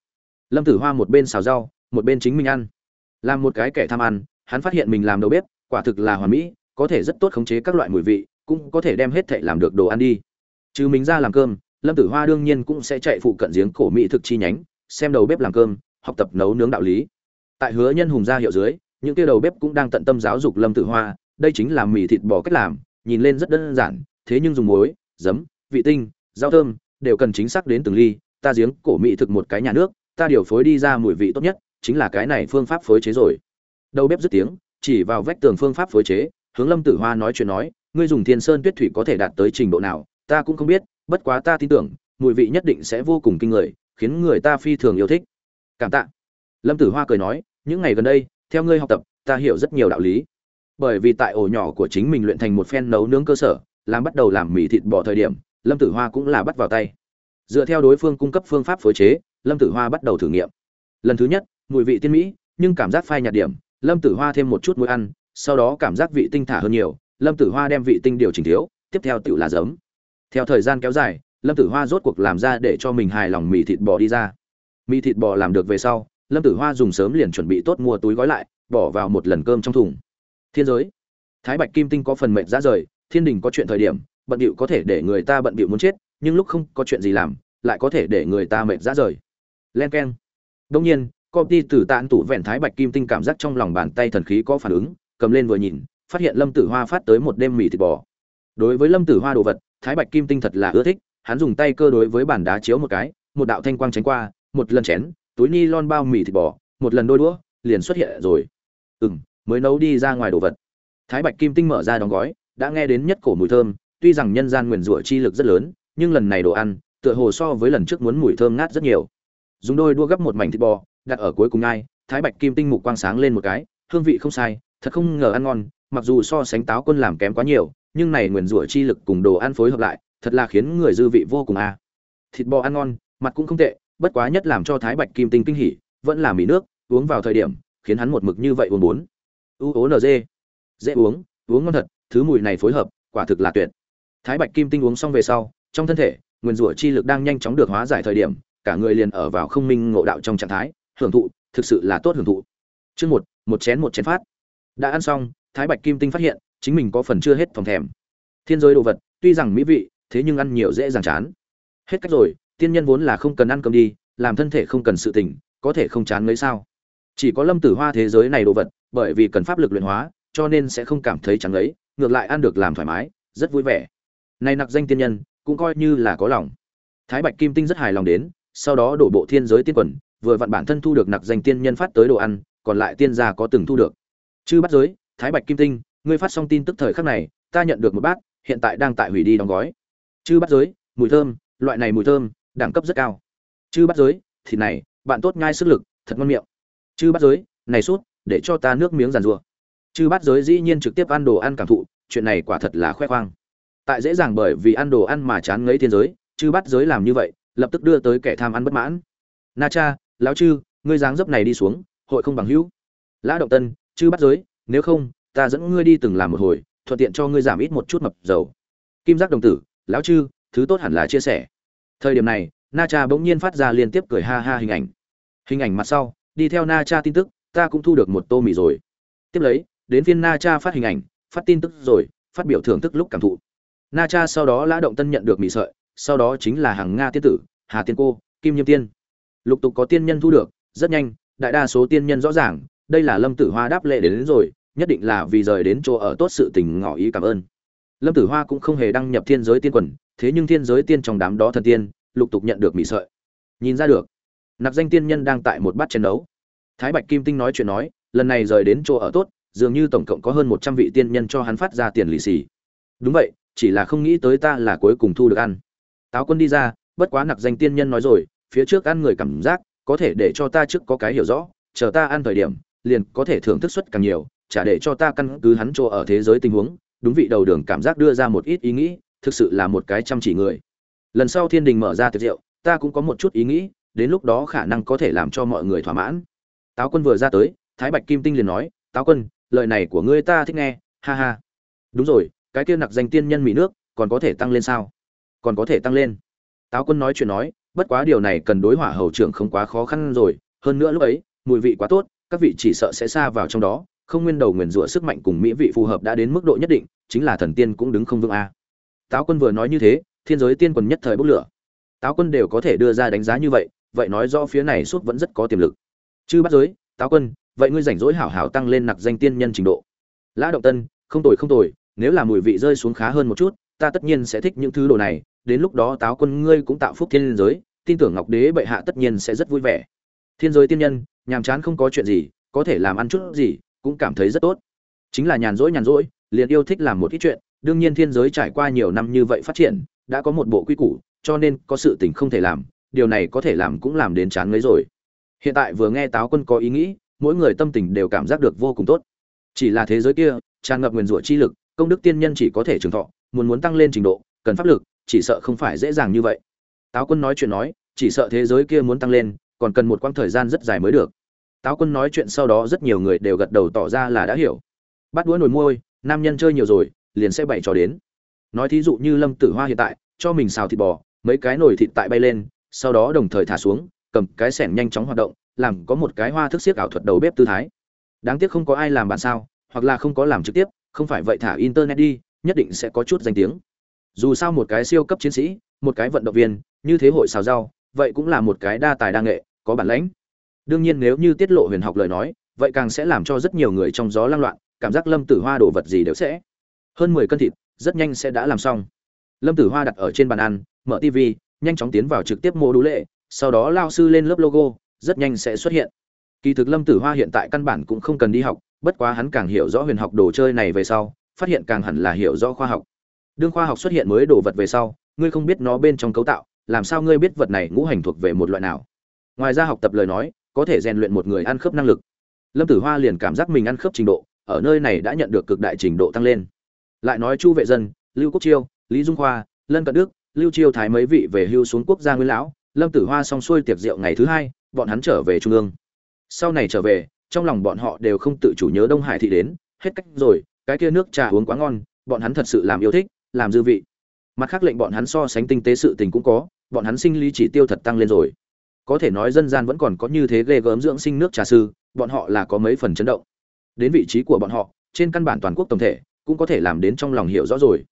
lâm tử hoa một bên xào rau, một bên chính mình ăn. Làm một cái kẻ tham ăn, hắn phát hiện mình làm đầu bếp, quả thực là hoàn mỹ, có thể rất tốt khống chế các loại mùi vị, cũng có thể đem hết thệ làm được đồ ăn đi. Chứ mình ra làm cơm lâm tử hoa đương nhiên cũng sẽ chạy phụ cận giếng cổ mỹ thực chi nhánh, xem đầu bếp làm cơm, học tập nấu nướng đạo lý. Tại hứa nhân hùng gia hiệu dưới, những kia đầu bếp cũng đang tận tâm giáo dục lâm tử hoa, đây chính là mì thịt bò cách làm, nhìn lên rất đơn giản, thế nhưng dùng muối, giấm, vị tinh, rau thơm, đều cần chính xác đến từng ly, ta giếng cổ mỹ thực một cái nhà nước, ta điều phối đi ra mùi vị tốt nhất, chính là cái này phương pháp phối chế rồi. Đầu bếp dứt tiếng, chỉ vào vách tường phương pháp phối chế, hướng lâm tử hoa nói chuyện nói, ngươi dùng thiên sơn tuyết thủy có thể đạt tới trình độ nào, ta cũng không biết bất quá ta tin tưởng, mùi vị nhất định sẽ vô cùng kinh người, khiến người ta phi thường yêu thích. Cảm tạ. Lâm tử hoa cười nói, những ngày gần đây, theo ngươi học tập, ta hiểu rất nhiều đạo lý. Bởi vì tại ổ nhỏ của chính mình luyện thành một phen nấu nướng cơ sở, làm bắt đầu làm mì thịt bò thời điểm, lâm tử hoa cũng là bắt vào tay. Dựa theo đối phương cung cấp phương pháp phối chế, lâm tử hoa bắt đầu thử nghiệm. Lần thứ nhất, mùi vị tiên mỹ, nhưng cảm giác phai nhạt điểm, lâm tử hoa thêm một chút muối ăn, sau đó cảm giác vị tinh thả hơn nhiều, lâm tử hoa đem vị tinh điều chỉnh thiếu, tiếp theo tự là giấm theo thời gian kéo dài, lâm tử hoa rốt cuộc làm ra để cho mình hài lòng mì thịt bò đi ra. Mì thịt bò làm được về sau, lâm tử hoa dùng sớm liền chuẩn bị tốt mua túi gói lại, bỏ vào một lần cơm trong thùng. Thiên giới. Thái bạch kim tinh có phần mệnh ra rời, thiên đình có chuyện thời điểm, bận bịu có thể để người ta bận bịu muốn chết, nhưng lúc không có chuyện gì làm, lại có thể để người ta mệt ra rời. Len k e n đông nhiên công ty tử tạn tủ vẹn thái bạch kim tinh cảm giác trong lòng bàn tay thần khí có phản ứng, cầm lên vừa nhìn, phát hiện lâm tử hoa phát tới một đêm mì thịt bò. Đối với lâm tử hoa đồ vật thái bạch kim tinh thật là ưa thích, hắn dùng tay cơ đối với bàn đá chiếu một cái, một đạo thanh quang tránh qua, một lần chén, túi ni lon bao mì thịt bò, một lần đôi đũa, liền xuất hiện rồi. Ừ m mới nấu đi ra ngoài đồ vật. Thái bạch kim tinh mở ra đóng gói, đã nghe đến nhất cổ mùi thơm, tuy rằng nhân gian nguyền rủa chi lực rất lớn, nhưng lần này đồ ăn, tựa hồ so với lần trước muốn mùi thơm ngát rất nhiều. Dùng đôi đua gấp một mảnh thịt bò, đặt ở cuối cùng ngay thái bạch kim tinh mục quang sáng lên một cái, hương vị không sai, thật không ngờ ăn ngon, mặc dù so sánh táo quân làm kém quá nhiều nhưng này nguyền rủa chi lực cùng đồ ăn phối hợp lại, thật là khiến người dư vị vô cùng a. Thịt bò ăn ngon, mặt cũng không tệ, bất quá nhất làm cho thái bạch kim tinh kinh hỉ, vẫn là mì nước, uống vào thời điểm, khiến hắn một mực như vậy uống bốn. U ố nd dễ uống uống ngon thật, thứ mùi này phối hợp, quả thực là tuyệt. Thái bạch kim tinh uống xong về sau, trong thân thể nguyên rủa chi lực đang nhanh chóng được hóa giải thời điểm, cả người liền ở vào không minh ngộ đạo trong trạng thái, hưởng thụ, thực sự là tốt hưởng thụ. Chương một một chén một chén phát. Đã ăn xong, thái bạch kim tinh phát hiện chính mình có phần chưa hết phòng thèm. Thiên giới đồ vật, tuy rằng mỹ vị, thế nhưng ăn nhiều dễ dàng chán. Hết cách rồi, tiên nhân vốn là không cần ăn cơm đi, làm thân thể không cần sự tỉnh, có thể không chán mấy sao. Chỉ có lâm tử hoa thế giới này đồ vật, bởi vì cần pháp lực luyện hóa, cho nên sẽ không cảm thấy chán lấy ngược lại ăn được làm thoải mái, rất vui vẻ. Này nặc danh tiên nhân, cũng coi như là có lòng. Thái bạch kim tinh rất hài lòng đến, sau đó đổ bộ thiên giới tiên quần, vừa vặn bản thân thu được nặc danh tiên nhân phát tới đồ ăn, còn lại tiên gia có từng thu được. Chư bắt giới, thái bạch kim tinh ngươi phát xong tin tức thời khắc này, ta nhận được một bát, hiện tại đang tại hủy đi đóng gói. Chư bắt giới, mùi thơm, loại này mùi thơm, đẳng cấp rất cao. Chư bắt giới, thịt này, bạn tốt nhai sức lực, thật ngon miệng. Chư bắt giới, này sút để cho ta nước miếng giàn rùa chư bắt giới dĩ nhiên trực tiếp ăn đồ ăn cảm thụ, chuyện này quả thật là khoe khoang. Tại dễ dàng bởi vì ăn đồ ăn mà chán ngấy thiên giới, chư bắt giới làm như vậy, lập tức đưa tới kẻ tham ăn bất mãn. Na cha, lão chư, ngươi dáng dấp này đi xuống, hội không bằng hữu. Lã động tân, chư bắt giới, nếu không ta dẫn ngươi đi từng làm một hồi thuận tiện cho ngươi giảm ít một chút mập dầu. Kim giác đồng tử lão chư thứ tốt hẳn là chia sẻ. Thời điểm này na cha bỗng nhiên phát ra liên tiếp cười ha ha hình ảnh. Hình ảnh mặt sau đi theo na cha tin tức ta cũng thu được một tô mì rồi. Tiếp lấy đến phiên na cha phát hình ảnh phát tin tức rồi phát biểu thưởng thức lúc cảm thụ. Na cha sau đó lã động tân nhận được mì sợi sau đó chính là hàng nga tiên tử hà tiên cô kim nhiêm tiên. Lục tục có tiên nhân thu được rất nhanh đại đa số tiên nhân rõ ràng đây là lâm tử hoa đáp lệ đến, đến rồi nhất định là vì rời đến chỗ ở tốt sự tình ngỏ ý cảm ơn. Lâm tử hoa cũng không hề đăng nhập thiên giới tiên quần, thế nhưng thiên giới tiên trong đám đó thần tiên, lục tục nhận được mỹ sợi. Nhìn ra được, nạp danh tiên nhân đang tại một bát chiến đấu thái bạch kim tinh nói chuyện nói, lần này rời đến chỗ ở tốt, dường như tổng cộng có hơn một trăm vị tiên nhân cho hắn phát ra tiền lì xì. Đúng vậy, chỉ là không nghĩ tới ta là cuối cùng thu được ăn. Táo quân đi ra, bất quá nặc danh tiên nhân nói rồi, phía trước ăn người cảm giác, có thể để cho ta trước có cái hiểu rõ, chờ ta ăn thời điểm, liền có thể thưởng thức suất càng nhiều chả để cho ta căn cứ hắn chỗ ở thế giới tình huống, đúng vị đầu đường cảm giác đưa ra một ít ý nghĩ, thực sự là một cái chăm chỉ người. Lần sau thiên đình mở ra tiệc rượu, ta cũng có một chút ý nghĩ, đến lúc đó khả năng có thể làm cho mọi người thỏa mãn. Táo quân vừa ra tới, thái bạch kim tinh liền nói, táo quân, lời này của ngươi ta thích nghe, ha ha. Đúng rồi, cái kia nặc danh tiên nhân mỹ nước, còn có thể tăng lên sao? Còn có thể tăng lên. Táo quân nói chuyện nói, bất quá điều này cần đối hỏa hầu trưởng không quá khó khăn rồi, hơn nữa lúc ấy, mùi vị quá tốt, các vị chỉ sợ sẽ xa vào trong đó không nguyên đầu nguyền rủa sức mạnh cùng mỹ vị phù hợp đã đến mức độ nhất định, chính là thần tiên cũng đứng không vững a. Táo quân vừa nói như thế, thiên giới tiên quần nhất thời bốc lửa. Táo quân đều có thể đưa ra đánh giá như vậy vậy nói rõ phía này suốt vẫn rất có tiềm lực. Chư bắt giới, táo quân, vậy ngươi rảnh rỗi hảo hảo tăng lên nặc danh tiên nhân trình độ. Lã động tân, không tồi không tồi, nếu là mùi vị rơi xuống khá hơn một chút, ta tất nhiên sẽ thích những thứ đồ này, đến lúc đó táo quân ngươi cũng tạo phúc thiên giới, tin tưởng ngọc đế bệ hạ tất nhiên sẽ rất vui vẻ. Thiên giới tiên nhân, nhàm chán không có chuyện gì, có thể làm ăn chút gì cũng cảm thấy rất tốt. Chính là nhàn rỗi nhàn rỗi, liền yêu thích làm một ít chuyện, đương nhiên thiên giới trải qua nhiều năm như vậy phát triển, đã có một bộ quy củ, cho nên có sự tình không thể làm, điều này có thể làm cũng làm đến chán ngấy rồi. Hiện tại vừa nghe táo quân có ý nghĩ, mỗi người tâm tình đều cảm giác được vô cùng tốt. Chỉ là thế giới kia, tràn ngập nguyền rủa chi lực, công đức tiên nhân chỉ có thể trường thọ, muốn muốn tăng lên trình độ, cần pháp lực, chỉ sợ không phải dễ dàng như vậy. Táo quân nói chuyện nói, chỉ sợ thế giới kia muốn tăng lên, còn cần một quãng thời gian rất dài mới được táo quân nói chuyện sau đó rất nhiều người đều gật đầu tỏ ra là đã hiểu. Bắt đũa nồi môi nam nhân chơi nhiều rồi, liền sẽ bày trò đến. Nói thí dụ như lâm tử hoa hiện tại, cho mình xào thịt bò, mấy cái nồi thịt tại bay lên, sau đó đồng thời thả xuống, cầm cái sẻng nhanh chóng hoạt động, làm có một cái hoa thức xiếc ảo thuật đầu bếp tư thái. Đáng tiếc không có ai làm bạn sao, hoặc là không có làm trực tiếp, không phải vậy thả internet đi, nhất định sẽ có chút danh tiếng. Dù sao một cái siêu cấp chiến sĩ, một cái vận động viên, như thế hội xào rau, vậy cũng là một cái đa tài đa nghệ, có bản lãnh đương nhiên nếu như tiết lộ huyền học lời nói, vậy càng sẽ làm cho rất nhiều người trong gió lang loạn, cảm giác lâm tử hoa đồ vật gì đều sẽ. Hơn mười cân thịt, rất nhanh sẽ đã làm xong. Lâm tử hoa đặt ở trên bàn ăn, mở tv nhanh chóng tiến vào trực tiếp mô đũ lệ, sau đó lao sư lên lớp logo, rất nhanh sẽ xuất hiện. Kỳ thực lâm tử hoa hiện tại căn bản cũng không cần đi học, bất quá hắn càng hiểu rõ huyền học đồ chơi này về sau, phát hiện càng hẳn là hiểu rõ khoa học. Đương khoa học xuất hiện mới đồ vật về sau, ngươi không biết nó bên trong cấu tạo, làm sao ngươi biết vật này ngũ hành thuộc về một loại nào? Ngoài ra học tập lời nói có thể rèn luyện một người ăn khớp năng lực. Lâm tử hoa liền cảm giác mình ăn khớp trình độ, ở nơi này đã nhận được cực đại trình độ tăng lên. Lại nói chu vệ dân, lưu quốc chiêu, lý dung khoa, lân cận đức, lưu chiêu thái mấy vị về hưu xuống quốc gia nguyên lão, lâm tử hoa xong xuôi tiệc rượu ngày thứ hai, bọn hắn trở về trung ương. Sau này trở về, trong lòng bọn họ đều không tự chủ nhớ đông hải thị đến, hết cách rồi, cái kia nước trà uống quá ngon, bọn hắn thật sự làm yêu thích, làm dư vị. Mặt khác lệnh bọn hắn so sánh tinh tế sự tình cũng có, bọn hắn sinh lý chỉ tiêu thật tăng lên rồi có thể nói dân gian vẫn còn có như thế ghê gớm dưỡng sinh nước trà sư, bọn họ là có mấy phần chấn động. Đến vị trí của bọn họ, trên căn bản toàn quốc tổng thể cũng có thể làm đến trong lòng hiểu rõ rồi.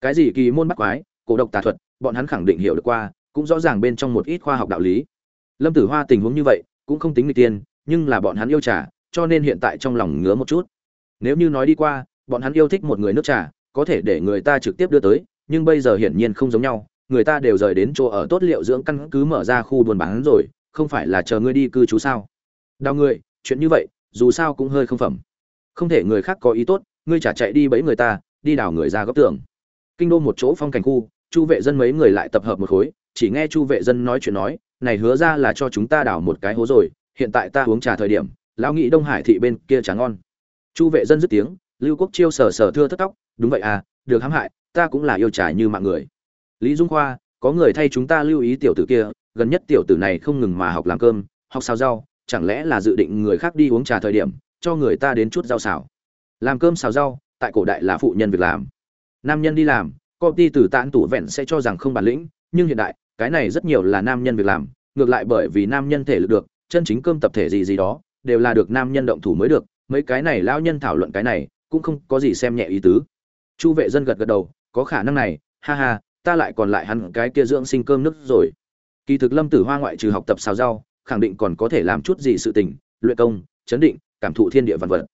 Cái gì kỳ môn bắt quái, cổ độc tà thuật, bọn hắn khẳng định hiểu được qua, cũng rõ ràng bên trong một ít khoa học đạo lý. Lâm tử hoa tình huống như vậy, cũng không tính người tiên, nhưng là bọn hắn yêu trà, cho nên hiện tại trong lòng ngứa một chút. Nếu như nói đi qua, bọn hắn yêu thích một người nước trà, có thể để người ta trực tiếp đưa tới, nhưng bây giờ hiển nhiên không giống nhau người ta đều rời đến chỗ ở tốt liệu dưỡng căn cứ mở ra khu buôn bán rồi, không phải là chờ ngươi đi cư trú sao? Đào người, chuyện như vậy, dù sao cũng hơi không phẩm. Không thể người khác có ý tốt, ngươi trả chạy đi bẫy người ta, đi đào người ra góc tường. Kinh đô một chỗ phong cảnh khu, chu vệ dân mấy người lại tập hợp một khối, chỉ nghe chu vệ dân nói chuyện nói, này hứa ra là cho chúng ta đào một cái hố rồi, hiện tại ta uống trà thời điểm, lão nghị đông hải thị bên kia trà ngon. Chu vệ dân dứt tiếng, lưu quốc chiêu sờ sờ thưa thất tóc, đúng vậy à được hãm hại, ta cũng là yêu trà như mạng người lý dung khoa, có người thay chúng ta lưu ý tiểu tử kia, gần nhất tiểu tử này không ngừng mà học làm cơm, học xào rau, chẳng lẽ là dự định người khác đi uống trà thời điểm, cho người ta đến chút rau xào? Làm cơm xào rau, tại cổ đại là phụ nhân việc làm. Nam nhân đi làm, công ty từ tạng tủ vẹn sẽ cho rằng không bản lĩnh, nhưng hiện đại, cái này rất nhiều là nam nhân việc làm, ngược lại bởi vì nam nhân thể lực được, chân chính cơm tập thể gì gì đó, đều là được nam nhân động thủ mới được, mấy cái này lao nhân thảo luận cái này, cũng không có gì xem nhẹ ý tứ. Chu vệ dân gật gật đầu, có khả năng này, ha ha ta lại còn lại hắn cái kia dưỡng sinh cơm nước rồi. Kỳ thực lâm tử hoa ngoại trừ học tập xào rau, khẳng định còn có thể làm chút gì sự tình, luyện công, chấn định, cảm thụ thiên địa vạn vật.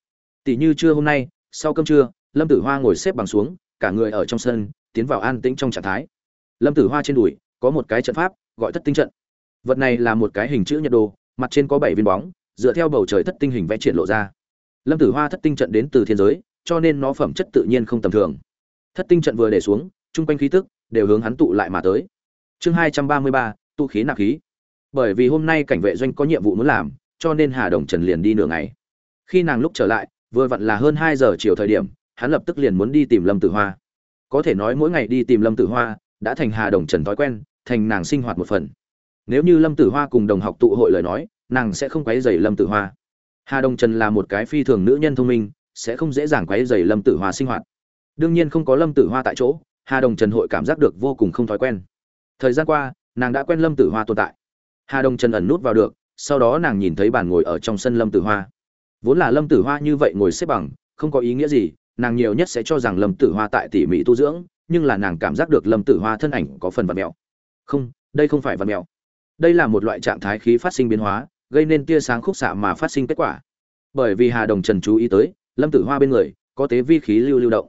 Tỷ như trưa hôm nay, sau cơm trưa, lâm tử hoa ngồi xếp bằng xuống, cả người ở trong sân, tiến vào an tĩnh trong trạng thái. Lâm tử hoa trên đùi, có một cái trận pháp, gọi thất tinh trận. Vật này là một cái hình chữ nhật đồ, mặt trên có bảy viên bóng, dựa theo bầu trời thất tinh hình vẽ triển lộ ra. Lâm tử hoa thất tinh trận đến từ thiên giới, cho nên nó phẩm chất tự nhiên không tầm thường. Thất tinh trận vừa để xuống chung quanh khí tức đều hướng hắn tụ lại mà tới. Chương hai trăm ba mươi ba, tu khí nạp khí. Bởi vì hôm nay cảnh vệ doanh có nhiệm vụ muốn làm, cho nên hà đồng trần liền đi nửa ngày. Khi nàng lúc trở lại, vừa vặn là hơn hai giờ chiều thời điểm, hắn lập tức liền muốn đi tìm lâm tử hoa. Có thể nói mỗi ngày đi tìm lâm tử hoa, đã thành hà đồng trần thói quen, thành nàng sinh hoạt một phần. Nếu như lâm tử hoa cùng đồng học tụ hội lời nói, nàng sẽ không quấy rầy lâm tử hoa. Hà đồng trần là một cái phi thường nữ nhân thông minh, sẽ không dễ dàng quấy rầy lâm tử hoa sinh hoạt. Đương nhiên không có lâm tử hoa tại chỗ hà đồng trần hội cảm giác được vô cùng không thói quen. Thời gian qua, nàng đã quen lâm tử hoa tồn tại. Hà đồng trần ẩn nút vào được, sau đó nàng nhìn thấy bàn ngồi ở trong sân lâm tử hoa. Vốn là lâm tử hoa như vậy ngồi xếp bằng, không có ý nghĩa gì, nàng nhiều nhất sẽ cho rằng lâm tử hoa tại tỉ mỉ tu dưỡng, nhưng là nàng cảm giác được lâm tử hoa thân ảnh có phần vật mèo không, đây không phải vật mèo đây là một loại trạng thái khí phát sinh biến hóa, gây nên tia sáng khúc xạ mà phát sinh kết quả. Bởi vì hà đồng trần chú ý tới, lâm tử hoa bên người, có tế vi khí lưu lưu động.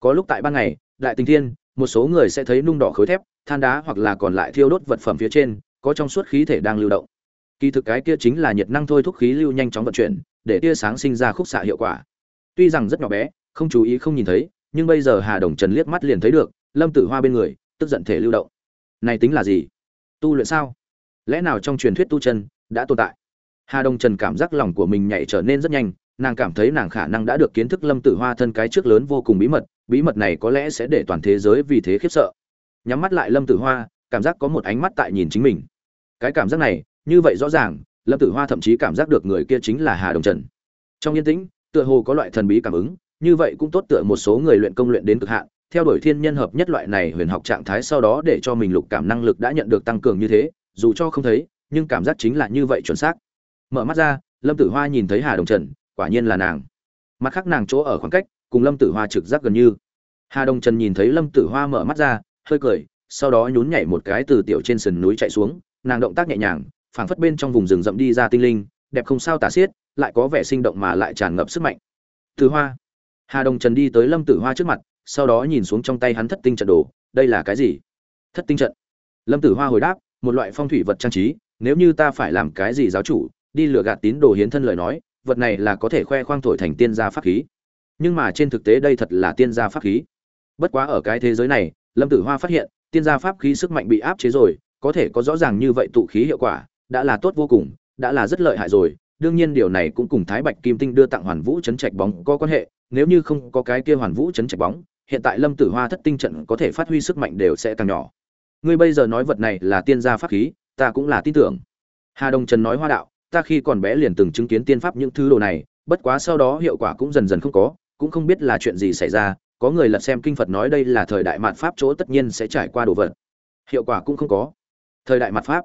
Có lúc tại ban ngày đại tình thiên, một số người sẽ thấy nung đỏ khối thép, than đá hoặc là còn lại thiêu đốt vật phẩm phía trên, có trong suốt khí thể đang lưu động. Kỳ thực cái kia chính là nhiệt năng thôi thúc khí lưu nhanh chóng vận chuyển, để tia sáng sinh ra khúc xạ hiệu quả. Tuy rằng rất nhỏ bé, không chú ý không nhìn thấy, nhưng bây giờ hà đồng trần liếc mắt liền thấy được, lâm tử hoa bên người, tức giận thể lưu động. Này tính là gì? Tu luyện sao? Lẽ nào trong truyền thuyết tu chân, đã tồn tại? Hà đồng trần cảm giác lòng của mình nhảy trở nên rất nhanh nàng cảm thấy nàng khả năng đã được kiến thức lâm tử hoa thân cái trước lớn vô cùng bí mật bí mật này có lẽ sẽ để toàn thế giới vì thế khiếp sợ. Nhắm mắt lại lâm tử hoa, cảm giác có một ánh mắt tại nhìn chính mình. Cái cảm giác này, như vậy rõ ràng, lâm tử hoa thậm chí cảm giác được người kia chính là hà đồng trần. Trong yên tĩnh, tựa hồ có loại thần bí cảm ứng, như vậy cũng tốt tựa một số người luyện công luyện đến cực hạn, theo đuổi thiên nhân hợp nhất loại này huyền học trạng thái sau đó để cho mình lục cảm năng lực đã nhận được tăng cường như thế, dù cho không thấy, nhưng cảm giác chính là như vậy chuẩn xác. Mở mắt ra, lâm tử hoa nhìn thấy hà đồng trần quả nhiên là nàng. Mặt khác nàng chỗ ở khoảng cách, cùng lâm tử hoa trực giác gần như. Hà Đông trần nhìn thấy lâm tử hoa mở mắt ra, hơi cười, sau đó nhún nhảy một cái từ tiểu trên sườn núi chạy xuống, nàng động tác nhẹ nhàng, phảng phất bên trong vùng rừng rậm đi ra tinh linh, đẹp không sao tả xiết, lại có vẻ sinh động mà lại tràn ngập sức mạnh. Tử hoa. Hà Đông trần đi tới lâm tử hoa trước mặt, sau đó nhìn xuống trong tay hắn thất tinh trận đồ, đây là cái gì? Thất tinh trận. Lâm tử hoa hồi đáp, một loại phong thủy vật trang trí, nếu như ta phải làm cái gì giáo chủ, đi lừa gạt tín đồ hiến thân lời nói vật này là có thể khoe khoang thổi thành tiên gia pháp khí. Nhưng mà trên thực tế đây thật là tiên gia pháp khí. Bất quá ở cái thế giới này, lâm tử hoa phát hiện, tiên gia pháp khí sức mạnh bị áp chế rồi, có thể có rõ ràng như vậy tụ khí hiệu quả, đã là tốt vô cùng, đã là rất lợi hại rồi. Đương nhiên điều này cũng cùng thái bạch kim tinh đưa tặng hoàn vũ chấn trạch bóng có quan hệ, nếu như không có cái kia hoàn vũ chấn trạch bóng, hiện tại lâm tử hoa thất tinh trận có thể phát huy sức mạnh đều sẽ càng nhỏ. Ngươi bây giờ nói vật này là tiên gia pháp khí, ta cũng là tin tưởng. Hà đông trần nói hoa đạo ta khi còn bé liền từng chứng kiến tiên pháp những thứ đồ này bất quá sau đó hiệu quả cũng dần dần không có cũng không biết là chuyện gì xảy ra có người lật xem kinh phật nói đây là thời đại mạt pháp chỗ tất nhiên sẽ trải qua đồ vật. Hiệu quả cũng không có. Thời đại mạt pháp.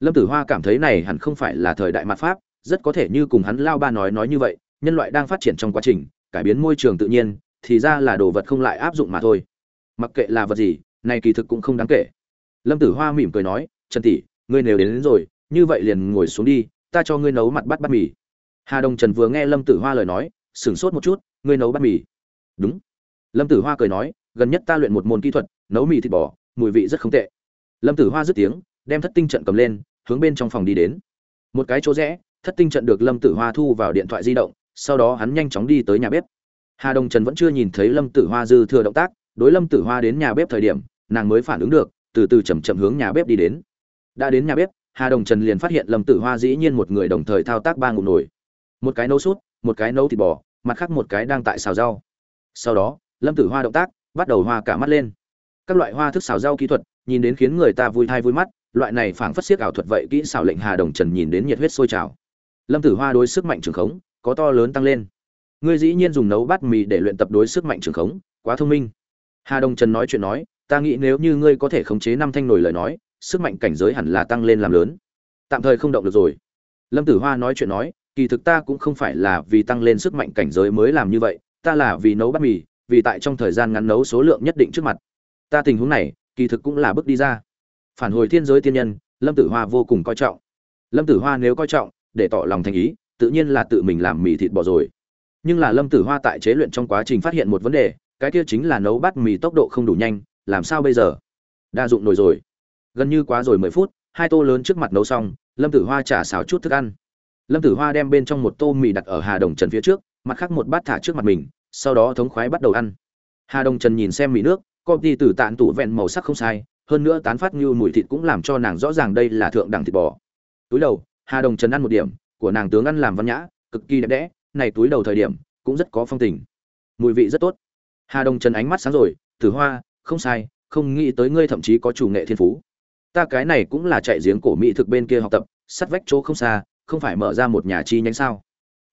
Lâm tử hoa cảm thấy này hẳn không phải là thời đại mạt pháp rất có thể như cùng hắn lao ba nói nói như vậy nhân loại đang phát triển trong quá trình cải biến môi trường tự nhiên thì ra là đồ vật không lại áp dụng mà thôi. Mặc kệ là vật gì này kỳ thực cũng không đáng kể. Lâm tử hoa mỉm cười nói trần tỷ ngươi nếu đến, đến rồi như vậy liền ngồi xuống đi ta cho ngươi nấu mặt bát bát mì. Hà đồng trần vừa nghe lâm tử hoa lời nói, sửng sốt một chút, ngươi nấu bát mì. Đúng. Lâm tử hoa cười nói, gần nhất ta luyện một môn kỹ thuật, nấu mì thịt bò, mùi vị rất không tệ. Lâm tử hoa dứt tiếng, đem thất tinh trận cầm lên, hướng bên trong phòng đi đến. Một cái chỗ rẽ, thất tinh trận được lâm tử hoa thu vào điện thoại di động, sau đó hắn nhanh chóng đi tới nhà bếp. Hà đồng trần vẫn chưa nhìn thấy lâm tử hoa dư thừa động tác, đối lâm tử hoa đến nhà bếp thời điểm, nàng mới phản ứng được, từ từ chầm chậm hướng nhà bếp đi đến. Đã đến nhà bếp hà đồng trần liền phát hiện lâm tử hoa dĩ nhiên một người đồng thời thao tác ba ngụm nồi. Một cái nấu sút một cái nấu thịt bò, mặt khác một cái đang tại xào rau. Sau đó, lâm tử hoa động tác, bắt đầu hoa cả mắt lên. Các loại hoa thức xào rau kỹ thuật, nhìn đến khiến người ta vui thai vui mắt, loại này phảng phất xiết ảo thuật vậy kỹ xảo lệnh hà đồng trần nhìn đến nhiệt huyết sôi trào. Lâm tử hoa đối sức mạnh trường khống, có to lớn tăng lên. Ngươi dĩ nhiên dùng nấu bát mì để luyện tập đối sức mạnh trường khống, quá thông minh. Hà đồng trần nói chuyện nói, ta nghĩ nếu như ngươi có thể khống chế năm thanh nổi lời nói sức mạnh cảnh giới hẳn là tăng lên làm lớn. Tạm thời không động được rồi. Lâm tử hoa nói chuyện nói, kỳ thực ta cũng không phải là vì tăng lên sức mạnh cảnh giới mới làm như vậy, ta là vì nấu bát mì, vì tại trong thời gian ngắn nấu số lượng nhất định trước mặt. Ta tình huống này, kỳ thực cũng là bước đi ra. Phản hồi thiên giới tiên nhân, lâm tử hoa vô cùng coi trọng. Lâm tử hoa nếu coi trọng, để tỏ lòng thành ý, tự nhiên là tự mình làm mì thịt bò rồi. Nhưng là lâm tử hoa tại chế luyện trong quá trình phát hiện một vấn đề, cái kia chính là nấu bát mì tốc độ không đủ nhanh, làm sao bây giờ? Đa dụng nồi rồi gần như quá rồi mười phút, hai tô lớn trước mặt nấu xong, lâm tử hoa trả xào chút thức ăn. Lâm tử hoa đem bên trong một tô mì đặt ở hà đồng trần phía trước, mặt khác một bát thả trước mặt mình, sau đó thống khoái bắt đầu ăn. Hà đồng trần nhìn xem mì nước công ty từ tạn tủ vẹn màu sắc không sai, hơn nữa tán phát như mùi thịt cũng làm cho nàng rõ ràng đây là thượng đẳng thịt bò. Túi đầu, hà đồng trần ăn một điểm, của nàng tướng ăn làm văn nhã, cực kỳ đẹp đẽ, này túi đầu thời điểm, cũng rất có phong tình. Mùi vị rất tốt. Hà đồng trần ánh mắt sáng rồi, tử hoa, không sai, không nghĩ tới ngươi thậm chí có chủ nghệ thiên phú ta cái này cũng là chạy giếng cổ mỹ thực bên kia học tập, sắt vách chỗ không xa, không phải mở ra một nhà chi nhánh sao?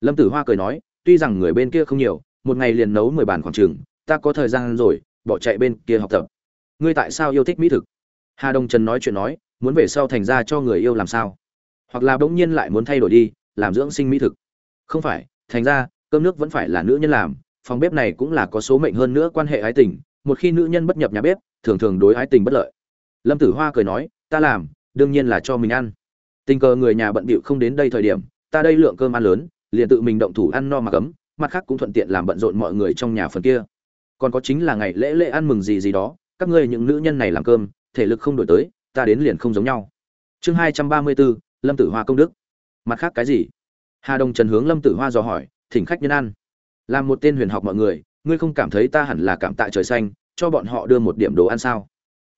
Lâm tử hoa cười nói, tuy rằng người bên kia không nhiều, một ngày liền nấu mười bàn khoảng trường, ta có thời gian rồi, bỏ chạy bên kia học tập. Ngươi tại sao yêu thích mỹ thực? Hà đông trần nói chuyện nói, muốn về sau thành ra cho người yêu làm sao? Hoặc là bỗng nhiên lại muốn thay đổi đi, làm dưỡng sinh mỹ thực? Không phải, thành ra, cơm nước vẫn phải là nữ nhân làm, phòng bếp này cũng là có số mệnh hơn nữa quan hệ ái tình, một khi nữ nhân bất nhập nhà bếp, thường thường đối ái tình bất lợi lâm tử hoa cười nói, ta làm, đương nhiên là cho mình ăn. Tình cờ người nhà bận bịu không đến đây thời điểm, ta đây lượng cơm ăn lớn, liền tự mình động thủ ăn no mà cấm, mặt khác cũng thuận tiện làm bận rộn mọi người trong nhà phần kia. Còn có chính là ngày lễ lễ ăn mừng gì gì đó, các ngươi những nữ nhân này làm cơm, thể lực không đổi tới, ta đến liền không giống nhau. Chương hai trăm ba mươi bốn lâm tử hoa công đức. Mặt khác cái gì? Hà đông trần hướng lâm tử hoa dò hỏi, thỉnh khách nhân ăn. Làm một tên huyền học mọi người, ngươi không cảm thấy ta hẳn là cảm tạ trời xanh, cho bọn họ đưa một điểm đồ ăn sao?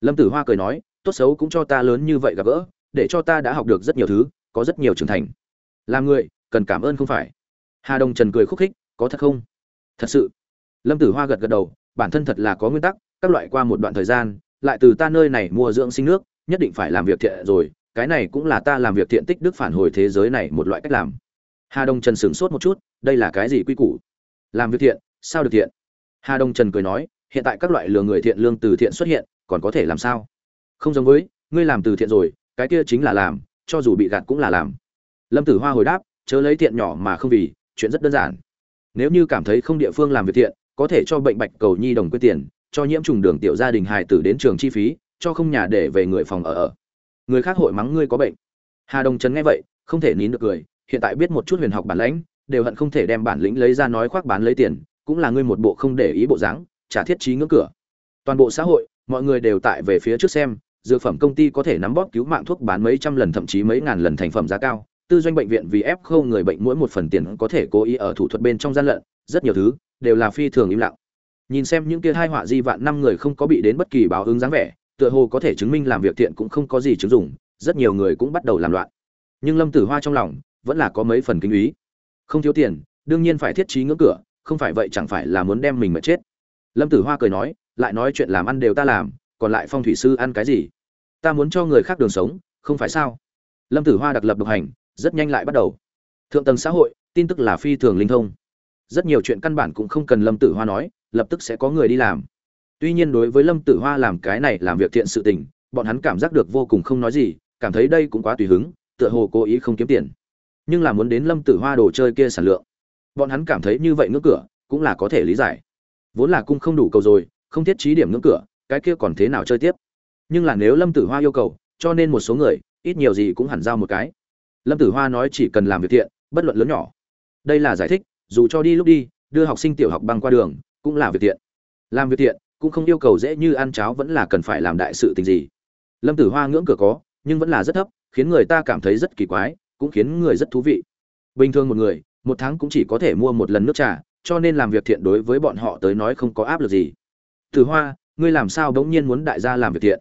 Lâm tử hoa cười nói, tốt xấu cũng cho ta lớn như vậy gặp gỡ, để cho ta đã học được rất nhiều thứ, có rất nhiều trưởng thành. Làm người, cần cảm ơn không phải. Hà đông trần cười khúc khích, có thật không? Thật sự. Lâm tử hoa gật gật đầu, bản thân thật là có nguyên tắc, các loại qua một đoạn thời gian, lại từ ta nơi này mua dưỡng sinh nước, nhất định phải làm việc thiện rồi, cái này cũng là ta làm việc thiện tích đức phản hồi thế giới này một loại cách làm. Hà đông trần sửng sốt một chút, đây là cái gì quy củ? Làm việc thiện, sao được thiện? Hà đông trần cười nói, hiện tại các loại lừa người thiện lương từ thiện xuất hiện còn có thể làm sao? Không giống với, ngươi làm từ thiện rồi, cái kia chính là làm, cho dù bị gạt cũng là làm. Lâm tử hoa hồi đáp, chớ lấy thiện nhỏ mà không vì, chuyện rất đơn giản. Nếu như cảm thấy không địa phương làm việc thiện, có thể cho bệnh bạch cầu nhi đồng quyết tiền, cho nhiễm trùng đường tiểu gia đình hài tử đến trường chi phí, cho không nhà để về người phòng ở ở. Người khác hội mắng ngươi có bệnh. Hà đồng trấn nghe vậy, không thể nín được cười, hiện tại biết một chút huyền học bản lãnh, đều hận không thể đem bản lĩnh lấy ra nói khoác bán lấy tiền, cũng là ngươi một bộ không để ý bộ dáng trả thiết trí ngưỡng cửa. Toàn bộ xã hội mọi người đều tại về phía trước xem, dược phẩm công ty có thể nắm bóp cứu mạng thuốc bán mấy trăm lần thậm chí mấy ngàn lần thành phẩm giá cao. Tư doanh bệnh viện vì ép không người bệnh mỗi một phần tiền có thể cố ý ở thủ thuật bên trong gian lận, rất nhiều thứ đều là phi thường im lặng. Nhìn xem những kia hai họa di vạn năm người không có bị đến bất kỳ báo ứng dáng vẻ, tựa hồ có thể chứng minh làm việc thiện cũng không có gì chứng dụng, rất nhiều người cũng bắt đầu làm loạn. Nhưng lâm tử hoa trong lòng vẫn là có mấy phần kinh ý. Không thiếu tiền, đương nhiên phải thiết trí ngưỡng cửa, không phải vậy chẳng phải là muốn đem mình mà chết. Lâm tử hoa cười nói lại nói chuyện làm ăn đều ta làm, còn lại phong thủy sư ăn cái gì? Ta muốn cho người khác đường sống, không phải sao? Lâm tử hoa đặc lập độc hành, rất nhanh lại bắt đầu. Thượng tầng xã hội, tin tức là phi thường linh thông. Rất nhiều chuyện căn bản cũng không cần lâm tử hoa nói, lập tức sẽ có người đi làm. Tuy nhiên đối với lâm tử hoa làm cái này làm việc thiện sự tình, bọn hắn cảm giác được vô cùng không nói gì, cảm thấy đây cũng quá tùy hứng, tựa hồ cố ý không kiếm tiền. Nhưng là muốn đến lâm tử hoa đồ chơi kia sản lượng. Bọn hắn cảm thấy như vậy ngưỡng cửa, cũng là có thể lý giải. Vốn là cung không đủ cầu rồi không thiết trí điểm ngưỡng cửa, cái kia còn thế nào chơi tiếp? Nhưng là nếu lâm tử hoa yêu cầu, cho nên một số người, ít nhiều gì cũng hẳn giao một cái. Lâm tử hoa nói chỉ cần làm việc thiện, bất luận lớn nhỏ. Đây là giải thích, dù cho đi lúc đi, đưa học sinh tiểu học băng qua đường, cũng là việc thiện. Làm việc thiện, cũng không yêu cầu dễ như ăn cháo vẫn là cần phải làm đại sự tình gì. Lâm tử hoa ngưỡng cửa có, nhưng vẫn là rất thấp, khiến người ta cảm thấy rất kỳ quái, cũng khiến người rất thú vị. Bình thường một người, một tháng cũng chỉ có thể mua một lần nước trà, cho nên làm việc thiện đối với bọn họ tới nói không có áp lực gì tử hoa, ngươi làm sao bỗng nhiên muốn đại gia làm việc thiện?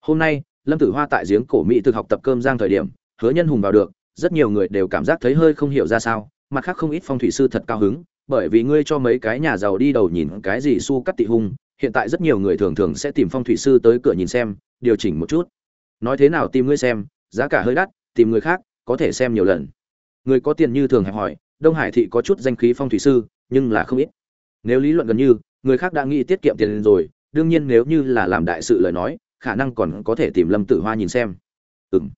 Hôm nay, lâm tử hoa tại giếng cổ mỹ thực học tập cơm giang thời điểm, hứa nhân hùng vào được, rất nhiều người đều cảm giác thấy hơi không hiểu ra sao, mặt khác không ít phong thủy sư thật cao hứng, bởi vì ngươi cho mấy cái nhà giàu đi đầu nhìn cái gì su cắt tị hung, hiện tại rất nhiều người thường thường sẽ tìm phong thủy sư tới cửa nhìn xem, điều chỉnh một chút. Nói thế nào tìm ngươi xem, giá cả hơi đắt, tìm người khác, có thể xem nhiều lần. Người có tiền như thường hẹp hỏi, đông hải thị có chút danh khí phong thủy sư, nhưng là không ít. Nếu lý luận gần như người khác đã nghĩ tiết kiệm tiền rồi, đương nhiên nếu như là làm đại sự lời nói, khả năng còn có thể tìm lâm tử hoa nhìn xem. Ừ m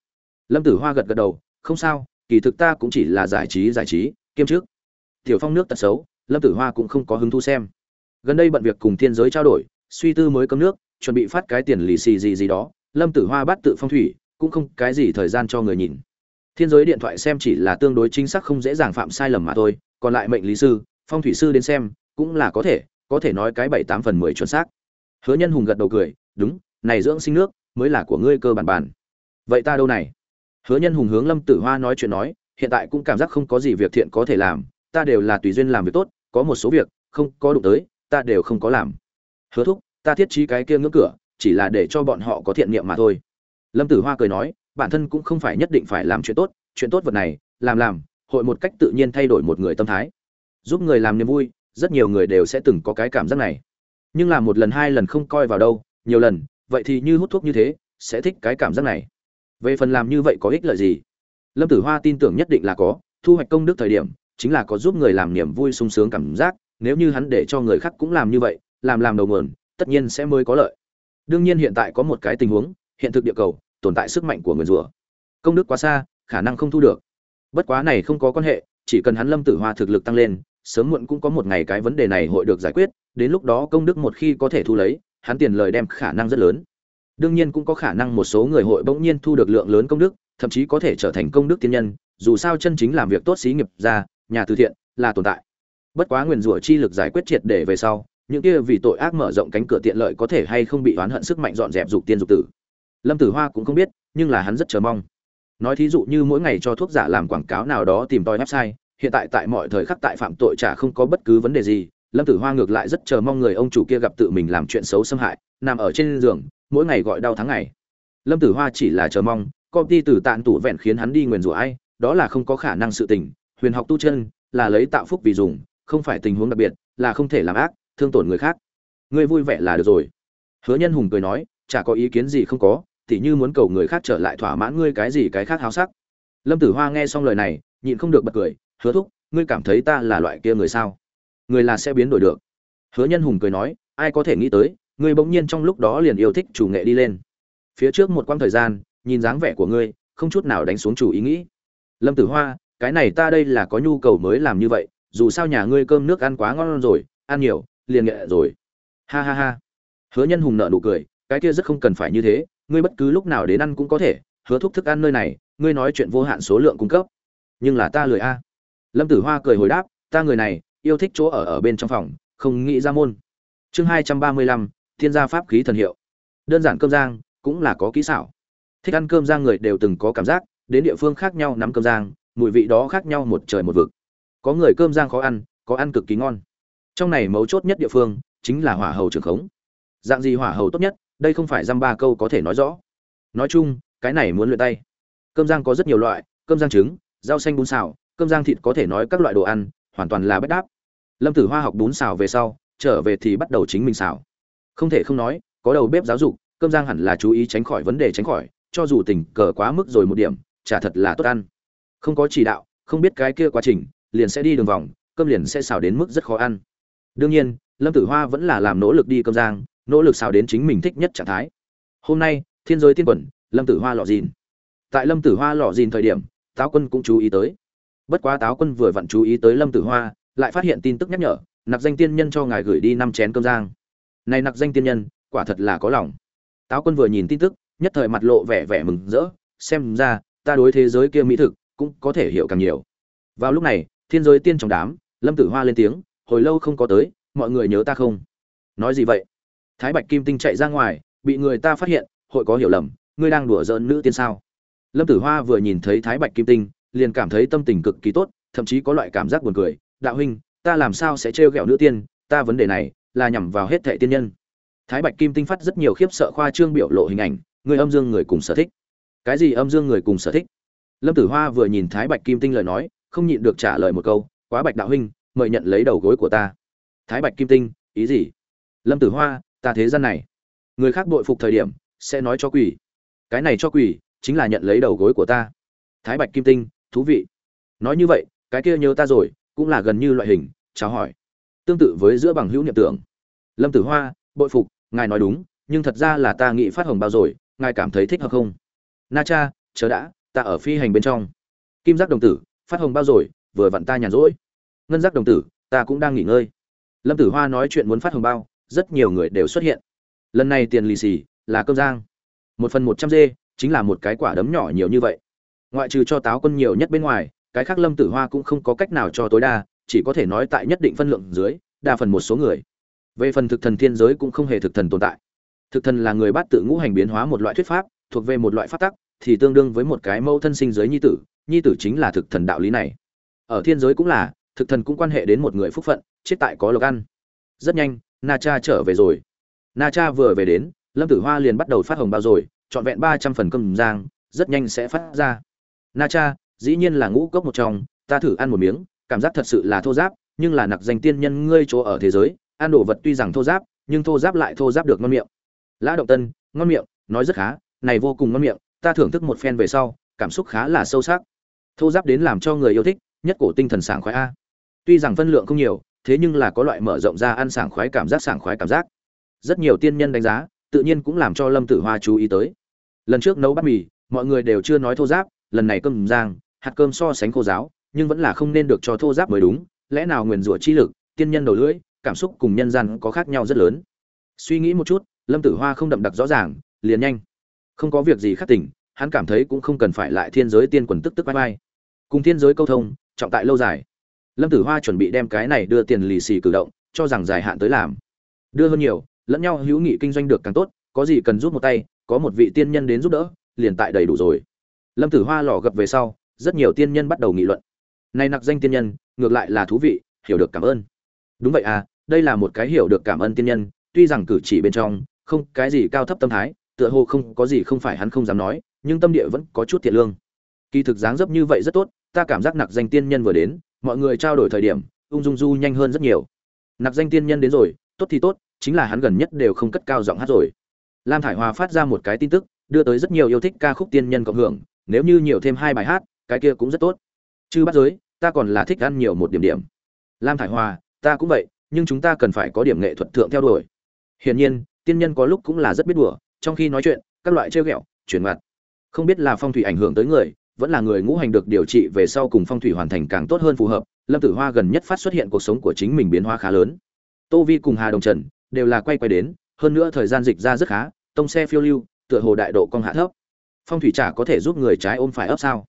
lâm tử hoa gật gật đầu, không sao, kỳ thực ta cũng chỉ là giải trí giải trí, kiêm trước tiểu phong nước tật xấu, lâm tử hoa cũng không có hứng thu xem. Gần đây bận việc cùng thiên giới trao đổi, suy tư mới cấm nước, chuẩn bị phát cái tiền lì xì gì gì đó, lâm tử hoa bắt tự phong thủy, cũng không cái gì thời gian cho người nhìn. Thiên giới điện thoại xem chỉ là tương đối chính xác không dễ dàng phạm sai lầm mà thôi, còn lại mệnh lý sư, phong thủy sư đến xem, cũng là có thể có thể nói cái bảy tám phần mười chuẩn xác. Hứa nhân hùng gật đầu cười, đúng, này dưỡng sinh nước mới là của ngươi cơ bản bản. Vậy ta đâu này? Hứa nhân hùng hướng lâm tử hoa nói chuyện nói, hiện tại cũng cảm giác không có gì việc thiện có thể làm, ta đều là tùy duyên làm việc tốt, có một số việc không có đụng tới, ta đều không có làm. Hứa thúc, ta thiết trí cái kia ngưỡng cửa, chỉ là để cho bọn họ có thiện niệm mà thôi. Lâm tử hoa cười nói, bản thân cũng không phải nhất định phải làm chuyện tốt chuyện tốt vật này, làm làm, hội một cách tự nhiên thay đổi một người tâm thái, giúp người làm niềm vui rất nhiều người đều sẽ từng có cái cảm giác này. Nhưng làm một lần, hai lần không coi vào đâu, nhiều lần, vậy thì như hút thuốc như thế, sẽ thích cái cảm giác này. Về phần làm như vậy có ích lợi gì? Lâm tử hoa tin tưởng nhất định là có, thu hoạch công đức thời điểm, chính là có giúp người làm niềm vui sung sướng cảm giác, nếu như hắn để cho người khác cũng làm như vậy, làm làm đầu nguồn, tất nhiên sẽ mới có lợi. Đương nhiên hiện tại có một cái tình huống, hiện thực địa cầu, tồn tại sức mạnh của người rùa. Công đức quá xa, khả năng không thu được. Bất quá này không có quan hệ, chỉ cần hắn lâm tử hoa thực lực tăng lên sớm muộn cũng có một ngày cái vấn đề này hội được giải quyết, đến lúc đó công đức một khi có thể thu lấy, hắn tiền lời đem khả năng rất lớn. Đương nhiên cũng có khả năng một số người hội bỗng nhiên thu được lượng lớn công đức, thậm chí có thể trở thành công đức tiên nhân, dù sao chân chính làm việc tốt xí nghiệp ra nhà từ thiện, là tồn tại. Bất quá nguyên rủa chi lực giải quyết triệt để về sau, những kia vì tội ác mở rộng cánh cửa tiện lợi có thể hay không bị oán hận sức mạnh dọn dẹp dục tiên dục tử. Lâm tử hoa cũng không biết, nhưng là hắn rất chờ mong. Nói thí dụ như mỗi ngày cho thuốc giả làm quảng cáo nào đó tìm tòi website hiện tại tại mọi thời khắc tại phạm tội chả không có bất cứ vấn đề gì, lâm tử hoa ngược lại rất chờ mong người ông chủ kia gặp tự mình làm chuyện xấu xâm hại, nằm ở trên giường, mỗi ngày gọi đau tháng ngày. Lâm tử hoa chỉ là chờ mong công ty từ tạn tủ vẹn khiến hắn đi nguyền rủa ai, đó là không có khả năng sự tình, huyền học tu chân là lấy tạo phúc vì dùng, không phải tình huống đặc biệt, là không thể làm ác, thương tổn người khác. Ngươi vui vẻ là được rồi. Hứa nhân hùng cười nói, chả có ý kiến gì không có, tỉ như muốn cầu người khác trở lại thỏa mãn ngươi cái gì cái khác háo sắc. Lâm tử hoa nghe xong lời này, nhịn không được bật cười hứa thúc, ngươi cảm thấy ta là loại kia người sao? Người là sẽ biến đổi được. Hứa nhân hùng cười nói, ai có thể nghĩ tới, ngươi bỗng nhiên trong lúc đó liền yêu thích chủ nghệ đi lên. Phía trước một quãng thời gian, nhìn dáng vẻ của ngươi, không chút nào đánh xuống chủ ý nghĩ. Lâm tử hoa, cái này ta đây là có nhu cầu mới làm như vậy, dù sao nhà ngươi cơm nước ăn quá ngon rồi, ăn nhiều, liền nghệ rồi. Ha ha ha. Hứa nhân hùng nợ nụ cười, cái kia rất không cần phải như thế, ngươi bất cứ lúc nào đến ăn cũng có thể, hứa thúc thức ăn nơi này, ngươi nói chuyện vô hạn số lượng cung cấp. Nhưng là ta lười a lâm tử hoa cười hồi đáp, ta người này, yêu thích chỗ ở ở bên trong phòng, không nghĩ ra môn. Chương hai trăm ba mươi lăm, thiên gia pháp khí thần hiệu. Đơn giản cơm giang cũng là có kỹ xảo. Thích ăn cơm giang người đều từng có cảm giác, đến địa phương khác nhau nắm cơm giang mùi vị đó khác nhau một trời một vực. Có người cơm giang khó ăn, có ăn cực kỳ ngon. Trong này mấu chốt nhất địa phương, chính là hỏa hầu trường khống. Dạng gì hỏa hầu tốt nhất, đây không phải dăm ba câu có thể nói rõ. Nói chung, cái này muốn luyện tay. Cơm giang có rất nhiều loại, cơm giang trứng, rau xanh bún xào cơm giang thịt có thể nói các loại đồ ăn, hoàn toàn là bất đáp. Lâm tử hoa học bún xào về sau, trở về thì bắt đầu chính mình xào. Không thể không nói, có đầu bếp giáo dục, cơm giang hẳn là chú ý tránh khỏi vấn đề tránh khỏi, cho dù tình cờ quá mức rồi một điểm, chả thật là tốt ăn. Không có chỉ đạo, không biết cái kia quá trình, liền sẽ đi đường vòng, cơm liền sẽ xào đến mức rất khó ăn. Đương nhiên, lâm tử hoa vẫn là làm nỗ lực đi cơm giang nỗ lực xào đến chính mình thích nhất trạng thái. Hôm nay, thiên giới tiên quẩn lâm tử hoa lọ dìn. Tại lâm tử hoa lọ dìn thời điểm, táo quân cũng chú ý tới bất quá táo quân vừa vặn chú ý tới lâm tử hoa, lại phát hiện tin tức nhắc nhở nạp danh tiên nhân cho ngài gửi đi năm chén cơm giang này nạp danh tiên nhân, quả thật là có lòng. Táo quân vừa nhìn tin tức, nhất thời mặt lộ vẻ vẻ mừng rỡ, xem ra, ta đối thế giới kia mỹ thực, cũng có thể hiểu càng nhiều. Vào lúc này, thiên giới tiên trong đám, lâm tử hoa lên tiếng, hồi lâu không có tới, mọi người nhớ ta không? Nói gì vậy? Thái bạch kim tinh chạy ra ngoài, bị người ta phát hiện, hội có hiểu lầm, ngươi đang đùa giỡn nữ tiên sao? Lâm tử hoa vừa nhìn thấy thái bạch kim tinh liền cảm thấy tâm tình cực kỳ tốt, thậm chí có loại cảm giác buồn cười. Đạo huynh, ta làm sao sẽ trêu ghẹo nữ tiên? Ta vấn đề này là nhằm vào hết thệ tiên nhân. Thái bạch kim tinh phát rất nhiều khiếp sợ khoa trương biểu lộ hình ảnh, người âm dương người cùng sở thích. Cái gì âm dương người cùng sở thích? Lâm tử hoa vừa nhìn thái bạch kim tinh lời nói, không nhịn được trả lời một câu, quá bạch đạo huynh, mời nhận lấy đầu gối của ta. Thái bạch kim tinh, ý gì? Lâm tử hoa, ta thế gian này, người khác bội phục thời điểm sẽ nói cho quỷ. Cái này cho quỷ chính là nhận lấy đầu gối của ta. Thái bạch kim tinh thú vị. Nói như vậy, cái kia nhớ ta rồi, cũng là gần như loại hình, chào hỏi. Tương tự với giữa bằng hữu niệm tưởng. Lâm tử hoa, bội phục, ngài nói đúng, nhưng thật ra là ta nghĩ phát hồng bao rồi, ngài cảm thấy thích hợp không? Na cha, chớ đã, ta ở phi hành bên trong. Kim giác đồng tử, phát hồng bao rồi, vừa vặn ta nhàn rỗi. Ngân giác đồng tử, ta cũng đang nghỉ ngơi. Lâm tử hoa nói chuyện muốn phát hồng bao, rất nhiều người đều xuất hiện. Lần này tiền lì xì, là cơm giang một phần một trăm dê, chính là một cái quả đấm nhỏ nhiều như vậy ngoại trừ cho táo quân nhiều nhất bên ngoài, cái khác lâm tử hoa cũng không có cách nào cho tối đa, chỉ có thể nói tại nhất định phân lượng dưới, đa phần một số người. Về phần thực thần thiên giới cũng không hề thực thần tồn tại. Thực thần là người bắt tự ngũ hành biến hóa một loại thuyết pháp, thuộc về một loại pháp tắc, thì tương đương với một cái mẫu thân sinh giới nhi tử nhi tử chính là thực thần đạo lý này. Ở thiên giới cũng là, thực thần cũng quan hệ đến một người phúc phận, chết tại có lộc ăn. Rất nhanh, na cha trở về rồi. Na cha vừa về đến, lâm tử hoa liền bắt đầu phát hồng bao rồi, trọn vẹn ba trăm phần cơm giang rất nhanh sẽ phát ra na cha, dĩ nhiên là ngũ cốc một trong, ta thử ăn một miếng, cảm giác thật sự là thô giáp, nhưng là nặc danh tiên nhân ngươi chỗ ở thế giới, ăn đồ vật tuy rằng thô giáp, nhưng thô giáp lại thô giáp được ngon miệng. Lã động tân, ngon miệng, nói rất khá, này vô cùng ngon miệng, ta thưởng thức một phen về sau, cảm xúc khá là sâu sắc. Thô giáp đến làm cho người yêu thích, nhất cổ tinh thần sảng khoái a. Tuy rằng phân lượng không nhiều, thế nhưng là có loại mở rộng ra ăn sảng khoái cảm giác sảng khoái cảm giác. Rất nhiều tiên nhân đánh giá, tự nhiên cũng làm cho lâm tử hoa chú ý tới. Lần trước nấu bát mì, mọi người đều chưa nói thô giáp lần này cơm giang, hạt cơm so sánh khô giáo, nhưng vẫn là không nên được cho thô giáp mới đúng, lẽ nào nguyền rủa chi lực, tiên nhân đầu lưỡi, cảm xúc cùng nhân gian có khác nhau rất lớn. Suy nghĩ một chút, lâm tử hoa không đậm đặc rõ ràng, liền nhanh. Không có việc gì khác tỉnh, hắn cảm thấy cũng không cần phải lại thiên giới tiên quần tức tức bay bay cùng thiên giới câu thông, trọng tại lâu dài. Lâm tử hoa chuẩn bị đem cái này đưa tiền lì xì cử động, cho rằng dài hạn tới làm. Đưa hơn nhiều, lẫn nhau hữu nghị kinh doanh được càng tốt, có gì cần giúp một tay, có một vị tiên nhân đến giúp đỡ, liền tại đầy đủ rồi lâm tử hoa lò gập về sau, rất nhiều tiên nhân bắt đầu nghị luận. Này nặc danh tiên nhân, ngược lại là thú vị, hiểu được cảm ơn. Đúng vậy à đây là một cái hiểu được cảm ơn tiên nhân, tuy rằng cử chỉ bên trong, không, cái gì cao thấp tâm thái, tựa hồ không, có gì không phải hắn không dám nói, nhưng tâm địa vẫn có chút thiện lương. Kỳ thực dáng dấp như vậy rất tốt, ta cảm giác nặc danh tiên nhân vừa đến, mọi người trao đổi thời điểm, ung dung du nhanh hơn rất nhiều. Nặc danh tiên nhân đến rồi, tốt thì tốt, chính là hắn gần nhất đều không cất cao giọng hát rồi. Lam thải hòa phát ra một cái tin tức, đưa tới rất nhiều yêu thích ca khúc tiên nhân cộng hưởng nếu như nhiều thêm hai bài hát, cái kia cũng rất tốt. Chứ bắt giới, ta còn là thích ăn nhiều một điểm điểm. Lam thải hòa, ta cũng vậy, nhưng chúng ta cần phải có điểm nghệ thuật thượng theo đuổi. Hiển nhiên, tiên nhân có lúc cũng là rất biết đùa, trong khi nói chuyện, các loại trêu ghẹo chuyển mặt. Không biết là phong thủy ảnh hưởng tới người, vẫn là người ngũ hành được điều trị về sau cùng phong thủy hoàn thành càng tốt hơn phù hợp, lâm tử hoa gần nhất phát xuất hiện cuộc sống của chính mình biến hóa khá lớn. Tô vi cùng hà đồng trần đều là quay quay đến, hơn nữa thời gian dịch ra rất khá, tông xe phiêu lưu, tựa hồ đại độ cong hạ thấp phong thủy chả có thể giúp người trái ôm phải ấp sao?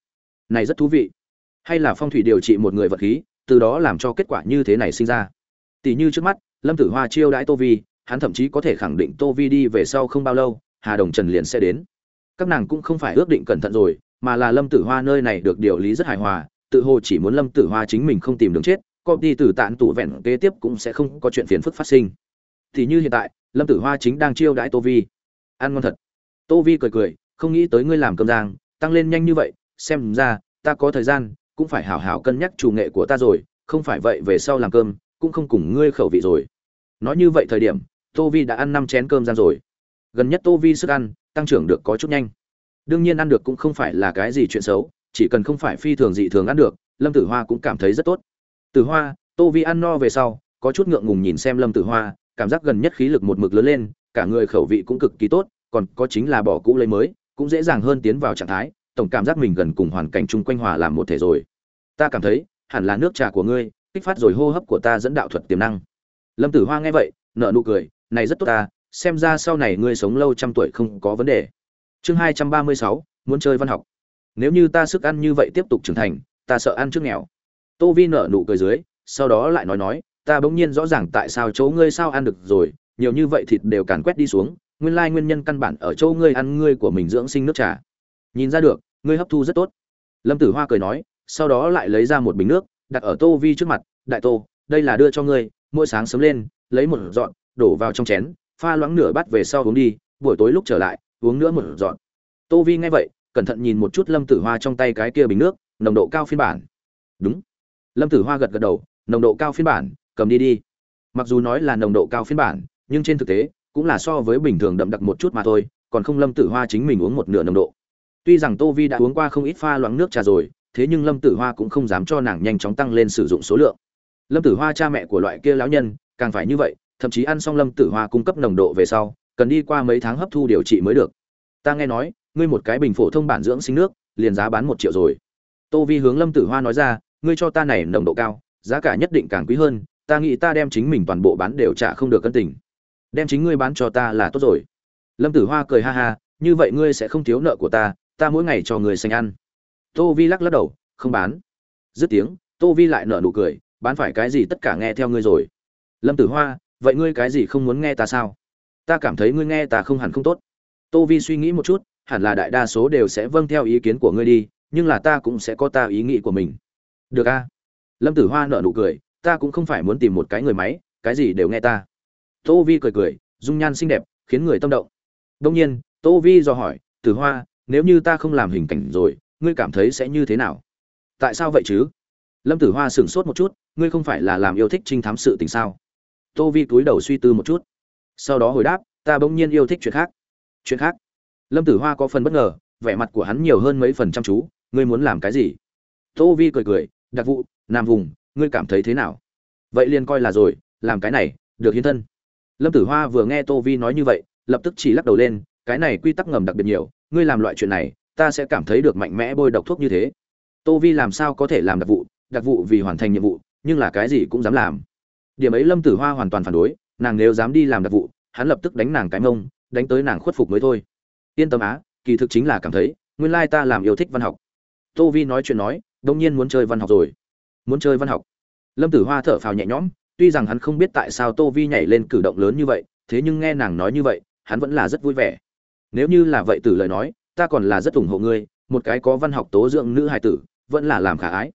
Này rất thú vị. Hay là phong thủy điều trị một người vật khí, từ đó làm cho kết quả như thế này sinh ra. Tỷ như trước mắt, lâm tử hoa chiêu đãi tô vi, hắn thậm chí có thể khẳng định tô vi đi về sau không bao lâu, hà đồng trần liền sẽ đến. Các nàng cũng không phải ước định cẩn thận rồi, mà là lâm tử hoa nơi này được điều lý rất hài hòa, tự hồ chỉ muốn lâm tử hoa chính mình không tìm đường chết công ty tử tạn tụ vẹn kế tiếp cũng sẽ không có chuyện phiền phức phát sinh. Thì như hiện tại, lâm tử hoa chính đang chiêu đãi tô vi. Ăn ngon thật. Tô vi cười cười không nghĩ tới ngươi làm cơm giang tăng lên nhanh như vậy, xem ra, ta có thời gian, cũng phải hảo hảo cân nhắc chủ nghệ của ta rồi, không phải vậy về sau làm cơm, cũng không cùng ngươi khẩu vị rồi. Nói như vậy thời điểm, tô vi đã ăn năm chén cơm giang rồi. Gần nhất tô vi sức ăn, tăng trưởng được có chút nhanh. Đương nhiên ăn được cũng không phải là cái gì chuyện xấu, chỉ cần không phải phi thường dị thường ăn được, lâm tử hoa cũng cảm thấy rất tốt. Tử hoa, tô vi ăn no về sau, có chút ngượng ngùng nhìn xem lâm tử hoa, cảm giác gần nhất khí lực một mực lớn lên, cả người khẩu vị cũng cực kỳ tốt, còn có chính là bỏ cũ lấy mới cũng dễ dàng hơn tiến vào trạng thái, tổng cảm giác mình gần cùng hoàn cảnh chung quanh hòa làm một thể rồi. Ta cảm thấy, hẳn là nước trà của ngươi, kích phát rồi hô hấp của ta dẫn đạo thuật tiềm năng. Lâm tử hoa nghe vậy nợ nụ cười, này rất tốt ta, xem ra sau này ngươi sống lâu trăm tuổi không có vấn đề. Chương hai trăm ba mươi sáu, muốn chơi văn học. Nếu như ta sức ăn như vậy tiếp tục trưởng thành, ta sợ ăn trước nghèo. Tô vi nợ nụ cười dưới, sau đó lại nói nói, ta bỗng nhiên rõ ràng tại sao chỗ ngươi sao ăn được rồi, nhiều như vậy thịt đều càn quét đi xuống nguyên lai nguyên nhân căn bản ở chỗ ngươi ăn ngươi của mình dưỡng sinh nước trà. Nhìn ra được, ngươi hấp thu rất tốt. Lâm tử hoa cười nói, sau đó lại lấy ra một bình nước, đặt ở tô vi trước mặt, đại tô, đây là đưa cho ngươi, mỗi sáng sớm lên, lấy một dọn đổ vào trong chén, pha loãng nửa bát về sau uống đi, buổi tối lúc trở lại, uống nữa một dọn tô vi nghe vậy, cẩn thận nhìn một chút lâm tử hoa trong tay cái kia bình nước, nồng độ cao phiên bản. Đúng. Lâm tử hoa gật gật đầu, nồng độ cao phiên bản, cầm đi đi. Mặc dù nói là nồng độ cao phiên bản, nhưng trên thực tế cũng là so với bình thường đậm đặc một chút mà thôi, còn không lâm tử hoa chính mình uống một nửa nồng độ. Tuy rằng tô vi đã uống qua không ít pha loãng nước trà rồi, thế nhưng lâm tử hoa cũng không dám cho nàng nhanh chóng tăng lên sử dụng số lượng. Lâm tử hoa cha mẹ của loại kia lão nhân, càng phải như vậy, thậm chí ăn xong lâm tử hoa cung cấp nồng độ về sau, cần đi qua mấy tháng hấp thu điều trị mới được. Ta nghe nói, ngươi một cái bình phổ thông bản dưỡng sinh nước, liền giá bán một triệu rồi. Tô vi hướng lâm tử hoa nói ra, ngươi cho ta này nồng độ cao, giá cả nhất định càng quý hơn, ta nghĩ ta đem chính mình toàn bộ bán đều trả không được cân tình đem chính ngươi bán cho ta là tốt rồi. Lâm tử hoa cười ha ha, như vậy ngươi sẽ không thiếu nợ của ta ta mỗi ngày cho người xanh ăn. Tô vi lắc lắc đầu, không bán. Dứt tiếng, tô vi lại nợ nụ cười, bán phải cái gì tất cả nghe theo ngươi rồi. Lâm tử hoa, vậy ngươi cái gì không muốn nghe ta sao? Ta cảm thấy ngươi nghe ta không hẳn không tốt. Tô vi suy nghĩ một chút, hẳn là đại đa số đều sẽ vâng theo ý kiến của ngươi đi, nhưng là ta cũng sẽ có ta ý nghĩ của mình. Được a? Lâm tử hoa nợ nụ cười, ta cũng không phải muốn tìm một cái người máy, cái gì đều nghe ta tô vi cười cười, dung nhan xinh đẹp, khiến người tâm động. Đông nhiên, tô vi dò hỏi, tử hoa, nếu như ta không làm hình cảnh rồi, ngươi cảm thấy sẽ như thế nào? Tại sao vậy chứ? Lâm tử hoa sửng sốt một chút, ngươi không phải là làm yêu thích trinh thám sự tình sao? Tô vi cúi đầu suy tư một chút. Sau đó hồi đáp, ta bỗng nhiên yêu thích chuyện khác. Chuyện khác? Lâm tử hoa có phần bất ngờ, vẻ mặt của hắn nhiều hơn mấy phần chăm chú, ngươi muốn làm cái gì? Tô vi cười cười, đặc vụ, nam vùng, ngươi cảm thấy thế nào? Vậy liền coi là rồi, làm cái này, được hiến thân lâm tử hoa vừa nghe tô vi nói như vậy, lập tức chỉ lắc đầu lên, cái này quy tắc ngầm đặc biệt nhiều, ngươi làm loại chuyện này, ta sẽ cảm thấy được mạnh mẽ bôi độc thuốc như thế. Tô vi làm sao có thể làm đặc vụ đặc vụ vì hoàn thành nhiệm vụ, nhưng là cái gì cũng dám làm. Điểm ấy lâm tử hoa hoàn toàn phản đối, nàng nếu dám đi làm đặc vụ, hắn lập tức đánh nàng cái mông, đánh tới nàng khuất phục mới thôi. Yên tâm á, kỳ thực chính là cảm thấy, nguyên lai ta làm yêu thích văn học. Tô vi nói chuyện nói đông nhiên muốn chơi văn học rồi. Muốn chơi văn học. Lâm tử hoa thở phào nhẹ nhõm tuy rằng hắn không biết tại sao tô vi nhảy lên cử động lớn như vậy, thế nhưng nghe nàng nói như vậy, hắn vẫn là rất vui vẻ. Nếu như là vậy từ lời nói, ta còn là rất ủng hộ ngươi, một cái có văn học tố dưỡng nữ hài tử, vẫn là làm khả ái.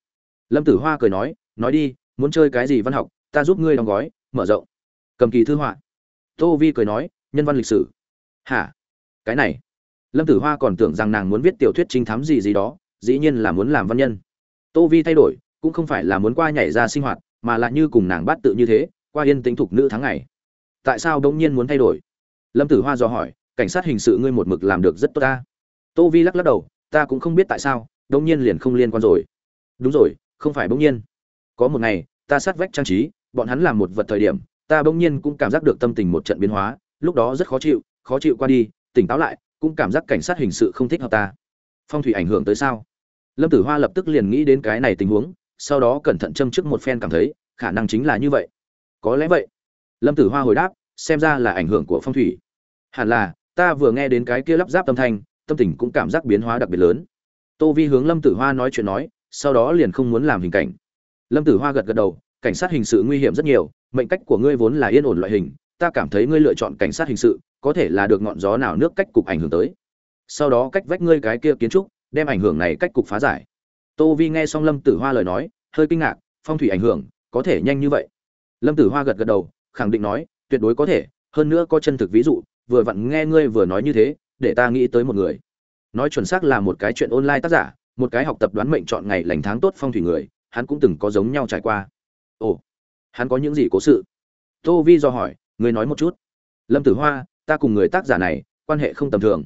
Lâm tử hoa cười nói nói đi, muốn chơi cái gì văn học, ta giúp ngươi đóng gói, mở rộng. Cầm kỳ thư họa. Tô vi cười nói, nhân văn lịch sử. Hả? Cái này. Lâm tử hoa còn tưởng rằng nàng muốn viết tiểu thuyết trinh thám gì gì đó, dĩ nhiên là muốn làm văn nhân. Tô vi thay đổi, cũng không phải là muốn qua nhảy ra sinh hoạt mà là như cùng nàng bát tự như thế, qua yên tĩnh thục nữ tháng ngày. Tại sao đống nhiên muốn thay đổi? Lâm tử hoa dò hỏi, cảnh sát hình sự ngươi một mực làm được rất tốt ta. Tô vi lắc lắc đầu, ta cũng không biết tại sao, đống nhiên liền không liên quan rồi. Đúng rồi, không phải bỗng nhiên. Có một ngày, ta sát vách trang trí, bọn hắn làm một vật thời điểm, ta bỗng nhiên cũng cảm giác được tâm tình một trận biến hóa, lúc đó rất khó chịu khó chịu qua đi, tỉnh táo lại, cũng cảm giác cảnh sát hình sự không thích hợp ta. Phong thủy ảnh hưởng tới sao? Lâm tử hoa lập tức liền nghĩ đến cái này tình huống sau đó cẩn thận châm trước một phen cảm thấy, khả năng chính là như vậy. Có lẽ vậy. Lâm tử hoa hồi đáp, xem ra là ảnh hưởng của phong thủy. Hẳn là, ta vừa nghe đến cái kia lắp ráp tâm thanh, tâm tình cũng cảm giác biến hóa đặc biệt lớn. Tô vi hướng lâm tử hoa nói chuyện nói, sau đó liền không muốn làm hình cảnh. Lâm tử hoa gật gật đầu, cảnh sát hình sự nguy hiểm rất nhiều, mệnh cách của ngươi vốn là yên ổn loại hình, ta cảm thấy ngươi lựa chọn cảnh sát hình sự, có thể là được ngọn gió nào nước cách cục ảnh hưởng tới. Sau đó cách vách ngươi cái kia kiến trúc, đem ảnh hưởng này cách cục phá giải tô vi nghe xong lâm tử hoa lời nói, hơi kinh ngạc, phong thủy ảnh hưởng, có thể nhanh như vậy. Lâm tử hoa gật gật đầu, khẳng định nói, tuyệt đối có thể, hơn nữa có chân thực ví dụ, vừa vặn nghe ngươi vừa nói như thế, để ta nghĩ tới một người. Nói chuẩn xác là một cái chuyện online tác giả, một cái học tập đoán mệnh chọn ngày lành tháng tốt phong thủy người, hắn cũng từng có giống nhau trải qua. Ồ, hắn có những gì cố sự? Tô vi do hỏi, ngươi nói một chút. Lâm tử hoa, ta cùng người tác giả này, quan hệ không tầm thường.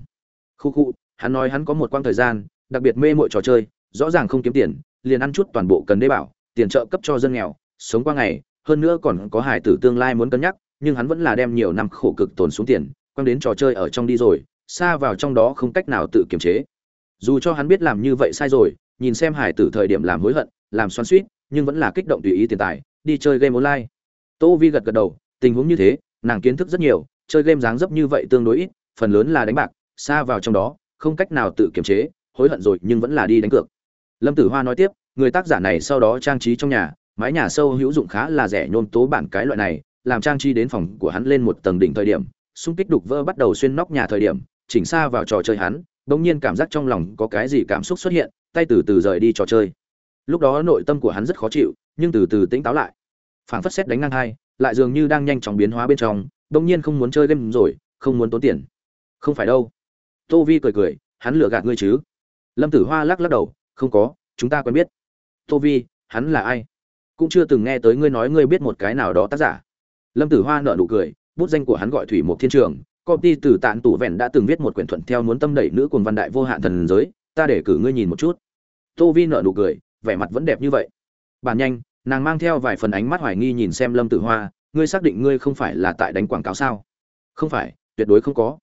Khu khu, hắn nói hắn có một quãng thời gian, đặc biệt mê mội trò chơi rõ ràng không kiếm tiền, liền ăn chút toàn bộ cần đê bảo, tiền trợ cấp cho dân nghèo, sống qua ngày, hơn nữa còn có hải tử tương lai muốn cân nhắc, nhưng hắn vẫn là đem nhiều năm khổ cực tồn xuống tiền, quăng đến trò chơi ở trong đi rồi, xa vào trong đó không cách nào tự kiềm chế. Dù cho hắn biết làm như vậy sai rồi, nhìn xem hải tử thời điểm làm hối hận, làm xoắn suýt nhưng vẫn là kích động tùy ý tiền tài, đi chơi game online. Tô vi gật gật đầu, tình huống như thế, nàng kiến thức rất nhiều, chơi game dáng dấp như vậy tương đối ít, phần lớn là đánh bạc, xa vào trong đó, không cách nào tự kiềm chế, hối hận rồi nhưng vẫn là đi đánh cược lâm tử hoa nói tiếp, người tác giả này sau đó trang trí trong nhà, mái nhà sâu hữu dụng khá là rẻ nhôm tố bản cái loại này, làm trang trí đến phòng của hắn lên một tầng đỉnh thời điểm, xung kích đục vỡ bắt đầu xuyên nóc nhà thời điểm, chỉnh xa vào trò chơi hắn, bỗng nhiên cảm giác trong lòng có cái gì cảm xúc xuất hiện, tay từ từ rời đi trò chơi. Lúc đó nội tâm của hắn rất khó chịu, nhưng từ từ tỉnh táo lại. Phảng phất xét đánh ngang hai, lại dường như đang nhanh chóng biến hóa bên trong, bỗng nhiên không muốn chơi game rồi, không muốn tốn tiền. Không phải đâu. Tô vi cười cười, hắn lừa gạt ngươi chứ? Lâm tử hoa lắc lắc đầu không có, chúng ta quen biết. Tô vi, hắn là ai? Cũng chưa từng nghe tới ngươi nói ngươi biết một cái nào đó tác giả. Lâm tử hoa nợ nụ cười, bút danh của hắn gọi thủy Mộc thiên trường. Công ty từ tạn tủ vẹn đã từng viết một quyển thuận theo muốn tâm đẩy nữ cuồng văn đại vô hạn thần giới. Ta để cử ngươi nhìn một chút. Tô vi nợ nụ cười, vẻ mặt vẫn đẹp như vậy. Bản nhanh, nàng mang theo vài phần ánh mắt hoài nghi nhìn xem lâm tử hoa, ngươi xác định ngươi không phải là tại đánh quảng cáo sao? Không phải, tuyệt đối không có.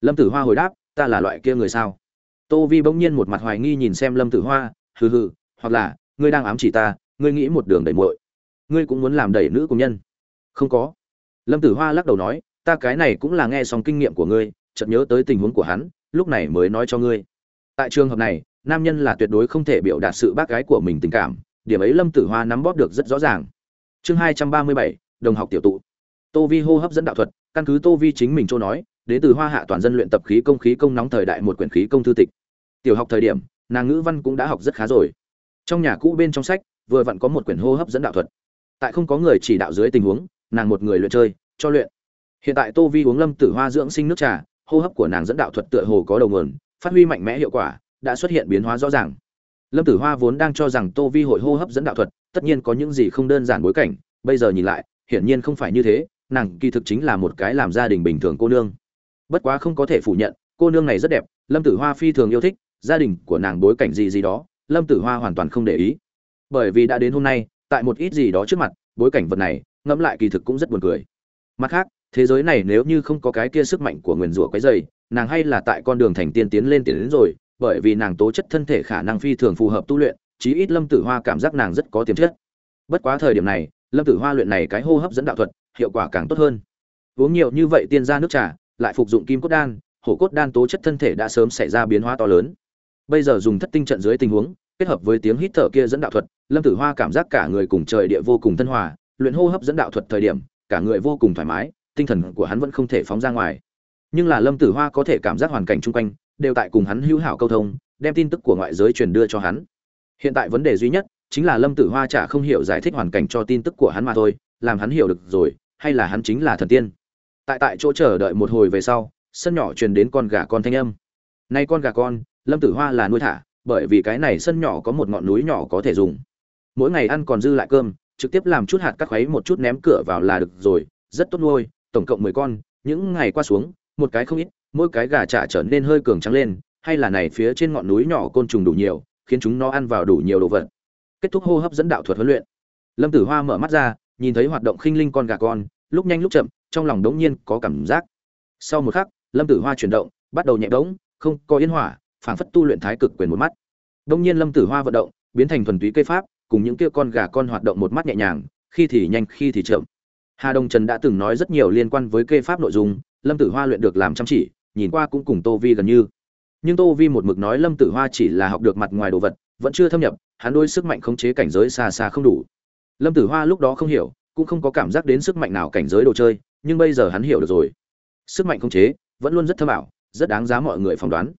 Lâm tử hoa hồi đáp, ta là loại kia người sao? Tô vi bỗng nhiên một mặt hoài nghi nhìn xem lâm tử hoa, hừ hừ, hoặc là, ngươi đang ám chỉ ta, ngươi nghĩ một đường đẩy muội. Ngươi cũng muốn làm đẩy nữ công nhân. Không có. Lâm tử hoa lắc đầu nói, ta cái này cũng là nghe xong kinh nghiệm của ngươi, chợt nhớ tới tình huống của hắn, lúc này mới nói cho ngươi. Tại trường hợp này, nam nhân là tuyệt đối không thể biểu đạt sự bác gái của mình tình cảm, điểm ấy lâm tử hoa nắm bóp được rất rõ ràng. Chương hai trăm ba mươi bảy, đồng học tiểu tụ. Tô vi hô hấp dẫn đạo thuật, căn cứ tô vi chính mình châu nói, đến từ hoa hạ toàn dân luyện tập khí công khí công nóng thời đại một quyển khí công thư tịch tiểu học thời điểm, nàng ngữ văn cũng đã học rất khá rồi. Trong nhà cũ bên trong sách, vừa vặn có một quyển hô hấp dẫn đạo thuật. Tại không có người chỉ đạo dưới tình huống, nàng một người luyện chơi, cho luyện. Hiện tại tô vi uống lâm tử hoa dưỡng sinh nước trà, hô hấp của nàng dẫn đạo thuật tựa hồ có đầu nguồn, phát huy mạnh mẽ hiệu quả, đã xuất hiện biến hóa rõ ràng. Lâm tử hoa vốn đang cho rằng tô vi hội hô hấp dẫn đạo thuật, tất nhiên có những gì không đơn giản bối cảnh, bây giờ nhìn lại, hiển nhiên không phải như thế, nàng kỳ thực chính là một cái làm gia đình bình thường cô nương. Bất quá không có thể phủ nhận, cô nương này rất đẹp, lâm tử hoa phi thường yêu thích gia đình của nàng bối cảnh gì gì đó, lâm tử hoa hoàn toàn không để ý. Bởi vì đã đến hôm nay, tại một ít gì đó trước mặt, bối cảnh vật này, ngẫm lại kỳ thực cũng rất buồn cười. Mặt khác, thế giới này nếu như không có cái kia sức mạnh của nguyền rủa cái dày nàng hay là tại con đường thành tiên tiến lên tiến đến rồi, bởi vì nàng tố chất thân thể khả năng phi thường phù hợp tu luyện, chí ít lâm tử hoa cảm giác nàng rất có tiềm chất. Bất quá thời điểm này, lâm tử hoa luyện này cái hô hấp dẫn đạo thuật, hiệu quả càng tốt hơn. Uống nhiều như vậy tiên ra nước trà, lại phục dụng kim cốt đan, hổ cốt đan tố chất thân thể đã sớm xảy ra biến hóa to lớn bây giờ dùng thất tinh trận dưới tình huống, kết hợp với tiếng hít thở kia dẫn đạo thuật, lâm tử hoa cảm giác cả người cùng trời địa vô cùng thân hòa, luyện hô hấp dẫn đạo thuật thời điểm, cả người vô cùng thoải mái, tinh thần của hắn vẫn không thể phóng ra ngoài. Nhưng là lâm tử hoa có thể cảm giác hoàn cảnh chung quanh, đều tại cùng hắn hữu hảo câu thông, đem tin tức của ngoại giới truyền đưa cho hắn. Hiện tại vấn đề duy nhất chính là lâm tử hoa chả không hiểu giải thích hoàn cảnh cho tin tức của hắn mà thôi, làm hắn hiểu được rồi, hay là hắn chính là thần tiên. Tại tại chỗ chờ đợi một hồi về sau, sân nhỏ truyền đến con gà con thanh âm. Nay con gà con lâm tử hoa là nuôi thả bởi vì cái này sân nhỏ có một ngọn núi nhỏ có thể dùng. Mỗi ngày ăn còn dư lại cơm trực tiếp làm chút hạt cắt khuấy một chút ném cửa vào là được rồi rất tốt nuôi tổng cộng mười con những ngày qua xuống một cái không ít mỗi cái gà chả trở nên hơi cường trắng lên hay là này phía trên ngọn núi nhỏ côn trùng đủ nhiều khiến chúng nó ăn vào đủ nhiều đồ vật. Kết thúc hô hấp dẫn đạo thuật huấn luyện. Lâm tử hoa mở mắt ra nhìn thấy hoạt động khinh linh con gà con lúc nhanh lúc chậm trong lòng đống nhiên có cảm giác. Sau một khắc lâm tử hoa chuyển động bắt đầu nhẹ đống, không có yên hỏa phảng phất tu luyện thái cực quyền một mắt. Đông nhiên lâm tử hoa vận động, biến thành thuần túy cây pháp, cùng những kia con gà con hoạt động một mắt nhẹ nhàng, khi thì nhanh, khi thì chậm. Hà đông trần đã từng nói rất nhiều liên quan với kê pháp nội dung, lâm tử hoa luyện được làm chăm chỉ, nhìn qua cũng cùng tô vi gần như. Nhưng tô vi một mực nói lâm tử hoa chỉ là học được mặt ngoài đồ vật, vẫn chưa thâm nhập, hắn đôi sức mạnh khống chế cảnh giới xa xa không đủ. Lâm tử hoa lúc đó không hiểu, cũng không có cảm giác đến sức mạnh nào cảnh giới đồ chơi, nhưng bây giờ hắn hiểu được rồi. Sức mạnh khống chế vẫn luôn rất thâm ảo, rất đáng giá mọi người phỏng đoán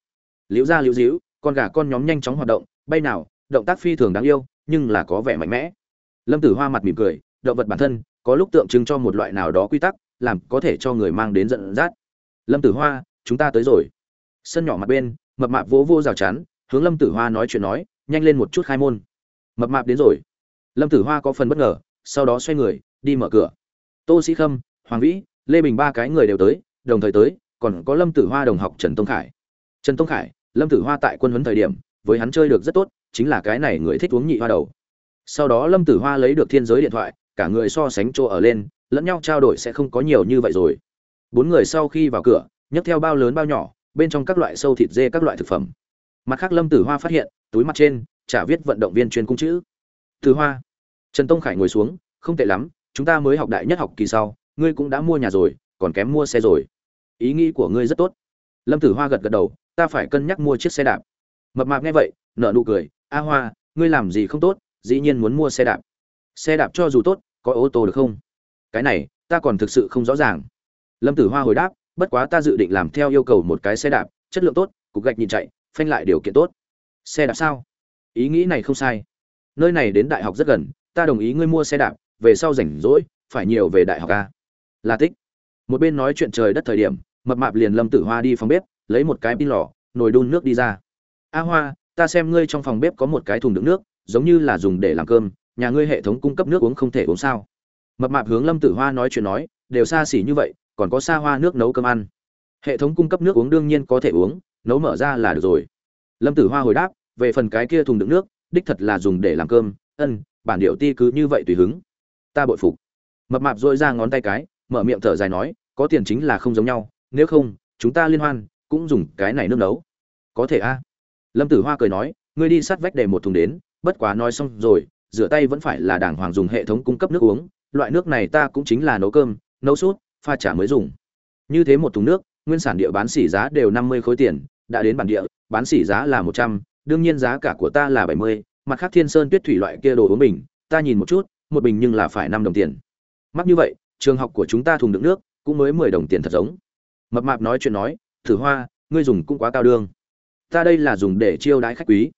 liễu ra liễu díu con gà con nhóm nhanh chóng hoạt động, bay nào, động tác phi thường đáng yêu, nhưng là có vẻ mạnh mẽ. Lâm tử hoa mặt mỉm cười, động vật bản thân, có lúc tượng trưng cho một loại nào đó quy tắc, làm có thể cho người mang đến giận dắt. Lâm tử hoa, chúng ta tới rồi. Sân nhỏ mặt bên, mập mạp vỗ vô rào chắn, hướng lâm tử hoa nói chuyện nói, nhanh lên một chút khai môn. Mập mạp đến rồi. Lâm tử hoa có phần bất ngờ, sau đó xoay người, đi mở cửa. Tô sĩ khâm, hoàng vĩ, lê bình ba cái người đều tới, đồng thời tới, còn có lâm tử hoa đồng học trần tông khải. Trần tông khải lâm tử hoa tại quân huấn thời điểm, với hắn chơi được rất tốt, chính là cái này người thích uống nhị hoa đầu. Sau đó lâm tử hoa lấy được thiên giới điện thoại, cả người so sánh chỗ ở lên, lẫn nhau trao đổi sẽ không có nhiều như vậy rồi. Bốn người sau khi vào cửa, nhấc theo bao lớn bao nhỏ, bên trong các loại sâu thịt dê các loại thực phẩm. Mặt khác lâm tử hoa phát hiện, túi mặt trên, chả viết vận động viên chuyên cung chữ. Tử hoa, trần tông khải ngồi xuống, không tệ lắm, chúng ta mới học đại nhất học kỳ sau, ngươi cũng đã mua nhà rồi, còn kém mua xe rồi. Ý nghĩ của ngươi rất tốt. Lâm tử hoa gật gật đầu ta phải cân nhắc mua chiếc xe đạp. Mập mạp nghe vậy nợ nụ cười, a hoa, ngươi làm gì không tốt, dĩ nhiên muốn mua xe đạp. Xe đạp cho dù tốt, có ô tô được không? Cái này, ta còn thực sự không rõ ràng. Lâm tử hoa hồi đáp, bất quá ta dự định làm theo yêu cầu một cái xe đạp, chất lượng tốt, cục gạch nhìn chạy, phanh lại điều kiện tốt. Xe đạp sao? Ý nghĩ này không sai. Nơi này đến đại học rất gần, ta đồng ý ngươi mua xe đạp, về sau rảnh rỗi, phải nhiều về đại học a. Là tích một bên nói chuyện trời đất thời điểm, mập mạp liền lâm tử hoa đi phòng bếp lấy một cái pin lò, nồi đun nước đi ra. A hoa, ta xem ngươi trong phòng bếp có một cái thùng đựng nước, giống như là dùng để làm cơm, nhà ngươi hệ thống cung cấp nước uống không thể uống sao? Mập mạp hướng lâm tử hoa nói chuyện nói, đều xa xỉ như vậy, còn có xa hoa nước nấu cơm ăn. Hệ thống cung cấp nước uống đương nhiên có thể uống, nấu mở ra là được rồi. Lâm tử hoa hồi đáp, về phần cái kia thùng đựng nước, đích thật là dùng để làm cơm, ân, bản điệu ti cứ như vậy tùy hứng. Ta bội phục. Mập mạp dội ra ngón tay cái, mở miệng thở dài nói, có tiền chính là không giống nhau, nếu không, chúng ta liên hoan cũng dùng cái này nước nấu. Có thể a. Lâm tử hoa cười nói, ngươi đi sát vách để một thùng đến, bất quá nói xong rồi, rửa tay vẫn phải là đàng hoàng dùng hệ thống cung cấp nước uống, loại nước này ta cũng chính là nấu cơm, nấu sút pha trả mới dùng. Như thế một thùng nước, nguyên sản địa bán xỉ giá đều năm mươi khối tiền, đã đến bản địa, bán xỉ giá là một trăm, đương nhiên giá cả của ta là bảy mươi, mặt khác thiên sơn tuyết thủy loại kia đồ uống bình, ta nhìn một chút, một bình nhưng là phải năm đồng tiền. Mắc như vậy, trường học của chúng ta thùng đựng nước cũng mới mười đồng tiền thật giống. Mập mạp nói chuyện nói thử hoa, ngươi dùng cũng quá cao đương. Ta đây là dùng để chiêu đãi khách quý.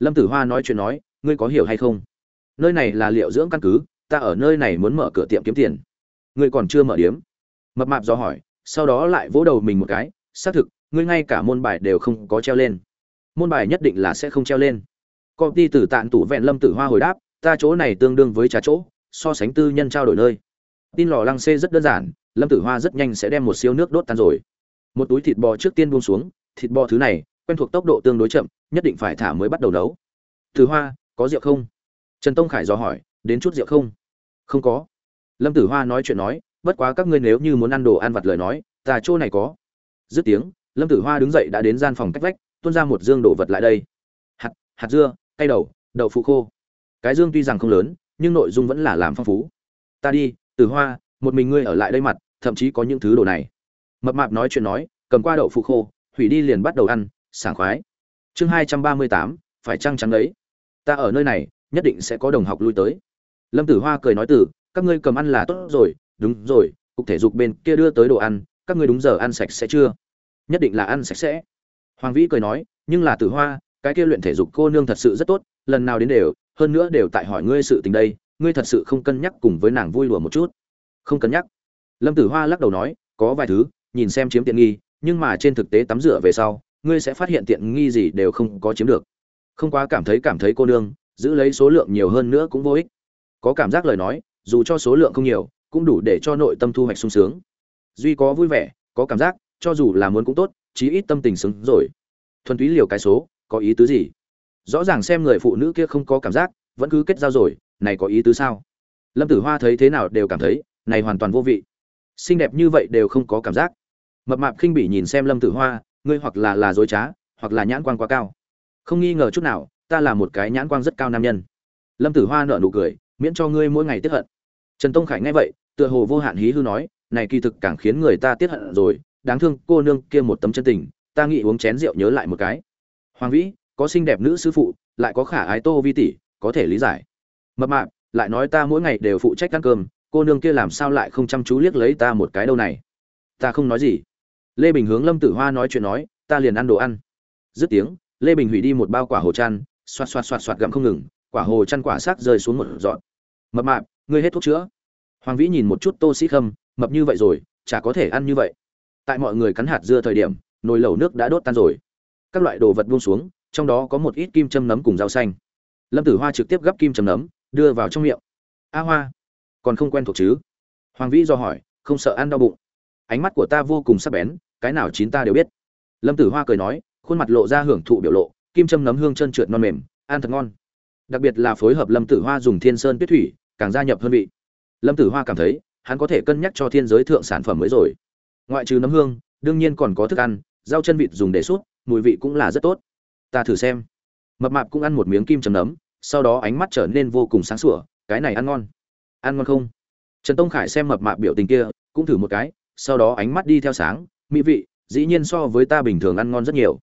Lâm tử hoa nói chuyện nói, ngươi có hiểu hay không? Nơi này là liệu dưỡng căn cứ, ta ở nơi này muốn mở cửa tiệm kiếm tiền. Ngươi còn chưa mở điểm. mập mạp do hỏi, sau đó lại vỗ đầu mình một cái, xác thực, ngươi ngay cả môn bài đều không có treo lên. Môn bài nhất định là sẽ không treo lên. Công ty tử tạn tủ vẹn lâm tử hoa hồi đáp, ta chỗ này tương đương với trà chỗ, so sánh tư nhân trao đổi nơi. Tin lò lăng xê rất đơn giản, lâm tử hoa rất nhanh sẽ đem một siêu nước đốt tan rồi một túi thịt bò trước tiên buông xuống, thịt bò thứ này, quen thuộc tốc độ tương đối chậm, nhất định phải thả mới bắt đầu nấu. Tử hoa, có rượu không? Trần tông khải dò hỏi, đến chút rượu không? Không có. Lâm tử hoa nói chuyện nói, bất quá các ngươi nếu như muốn ăn đồ ăn vặt lời nói, ta chỗ này có. Dứt tiếng, lâm tử hoa đứng dậy đã đến gian phòng cách vách, tuôn ra một dương đồ vật lại đây. Hạt hạt dưa cây đầu, đậu phụ khô. Cái dương tuy rằng không lớn, nhưng nội dung vẫn là làm phong phú. Ta đi, tử hoa, một mình ngươi ở lại đây mặt, thậm chí có những thứ đồ này mập mạp nói chuyện nói, cầm qua đậu phụ khô, hủy đi liền bắt đầu ăn, sảng khoái. Chương hai trăm ba mươi tám, phải trăng trắng đấy? Ta ở nơi này, nhất định sẽ có đồng học lui tới. Lâm tử hoa cười nói từ, các ngươi cầm ăn là tốt rồi, đúng rồi, cục thể dục bên kia đưa tới đồ ăn, các ngươi đúng giờ ăn sạch sẽ chưa? Nhất định là ăn sạch sẽ. Hoàng vĩ cười nói, nhưng là tử hoa, cái kia luyện thể dục cô nương thật sự rất tốt, lần nào đến đều, hơn nữa đều tại hỏi ngươi sự tình đây, ngươi thật sự không cân nhắc cùng với nàng vui lùa một chút. Không cân nhắc. Lâm tử hoa lắc đầu nói, có vài thứ nhìn xem chiếm tiện nghi, nhưng mà trên thực tế tắm rửa về sau, ngươi sẽ phát hiện tiện nghi gì đều không có chiếm được. Không quá cảm thấy cảm thấy cô nương, giữ lấy số lượng nhiều hơn nữa cũng vô ích. Có cảm giác lời nói, dù cho số lượng không nhiều, cũng đủ để cho nội tâm thu hoạch sung sướng. Duy có vui vẻ, có cảm giác, cho dù là muốn cũng tốt, chí ít tâm tình xứng rồi. Thuần túy liều cái số, có ý tứ gì? Rõ ràng xem người phụ nữ kia không có cảm giác, vẫn cứ kết giao rồi, này có ý tứ sao? Lâm tử hoa thấy thế nào đều cảm thấy, này hoàn toàn vô vị. Xinh đẹp như vậy đều không có cảm giác mập mạp khinh bỉ nhìn xem lâm tử hoa, ngươi hoặc là là dối trá, hoặc là nhãn quan quá cao. Không nghi ngờ chút nào, ta là một cái nhãn quan rất cao nam nhân. Lâm tử hoa nợ nụ cười, miễn cho ngươi mỗi ngày tiếp hận. Trần tông khải nghe vậy, tựa hồ vô hạn hí hư nói, này kỳ thực càng khiến người ta tiếp hận rồi, đáng thương cô nương kia một tấm chân tình, ta nghĩ uống chén rượu nhớ lại một cái. Hoàng vĩ, có xinh đẹp nữ sư phụ, lại có khả ái tô vi tỷ, có thể lý giải. Mập mạp, lại nói ta mỗi ngày đều phụ trách ăn cơm, cô nương kia làm sao lại không chăm chú liếc lấy ta một cái đâu này? Ta không nói gì lê bình hướng lâm tử hoa nói chuyện nói, ta liền ăn đồ ăn. Dứt tiếng, lê bình hủy đi một bao quả hồ chăn, xoạt xoạt xoạt xoạt gặm không ngừng, quả hồ chăn quả xác rơi xuống một dọn mập mạp, ngươi hết thuốc chữa. Hoàng vĩ nhìn một chút tô sĩ khâm, mập như vậy rồi, chả có thể ăn như vậy. Tại mọi người cắn hạt dưa thời điểm, nồi lẩu nước đã đốt tan rồi. Các loại đồ vật buông xuống, trong đó có một ít kim châm nấm cùng rau xanh. Lâm tử hoa trực tiếp gắp kim châm nấm, đưa vào trong miệng. A hoa, còn không quen thuộc chứ? Hoàng vĩ do hỏi, không sợ ăn đau bụng ánh mắt của ta vô cùng sắc bén, cái nào chín ta đều biết. Lâm tử hoa cười nói, khuôn mặt lộ ra hưởng thụ biểu lộ, kim châm nấm hương chân trượt non mềm, ăn thật ngon. Đặc biệt là phối hợp lâm tử hoa dùng thiên sơn tuyết thủy, càng gia nhập hơn vị. Lâm tử hoa cảm thấy, hắn có thể cân nhắc cho thiên giới thượng sản phẩm mới rồi. Ngoại trừ nấm hương, đương nhiên còn có thức ăn, rau chân vịt dùng để sút, mùi vị cũng là rất tốt. Ta thử xem. Mập mạp cũng ăn một miếng kim chấm nấm, sau đó ánh mắt trở nên vô cùng sáng sủa, cái này ăn ngon. Ăn ngon không? Trần tông khải xem mập mạp biểu tình kia, cũng thử một cái sau đó ánh mắt đi theo sáng, mỹ vị, dĩ nhiên so với ta bình thường ăn ngon rất nhiều.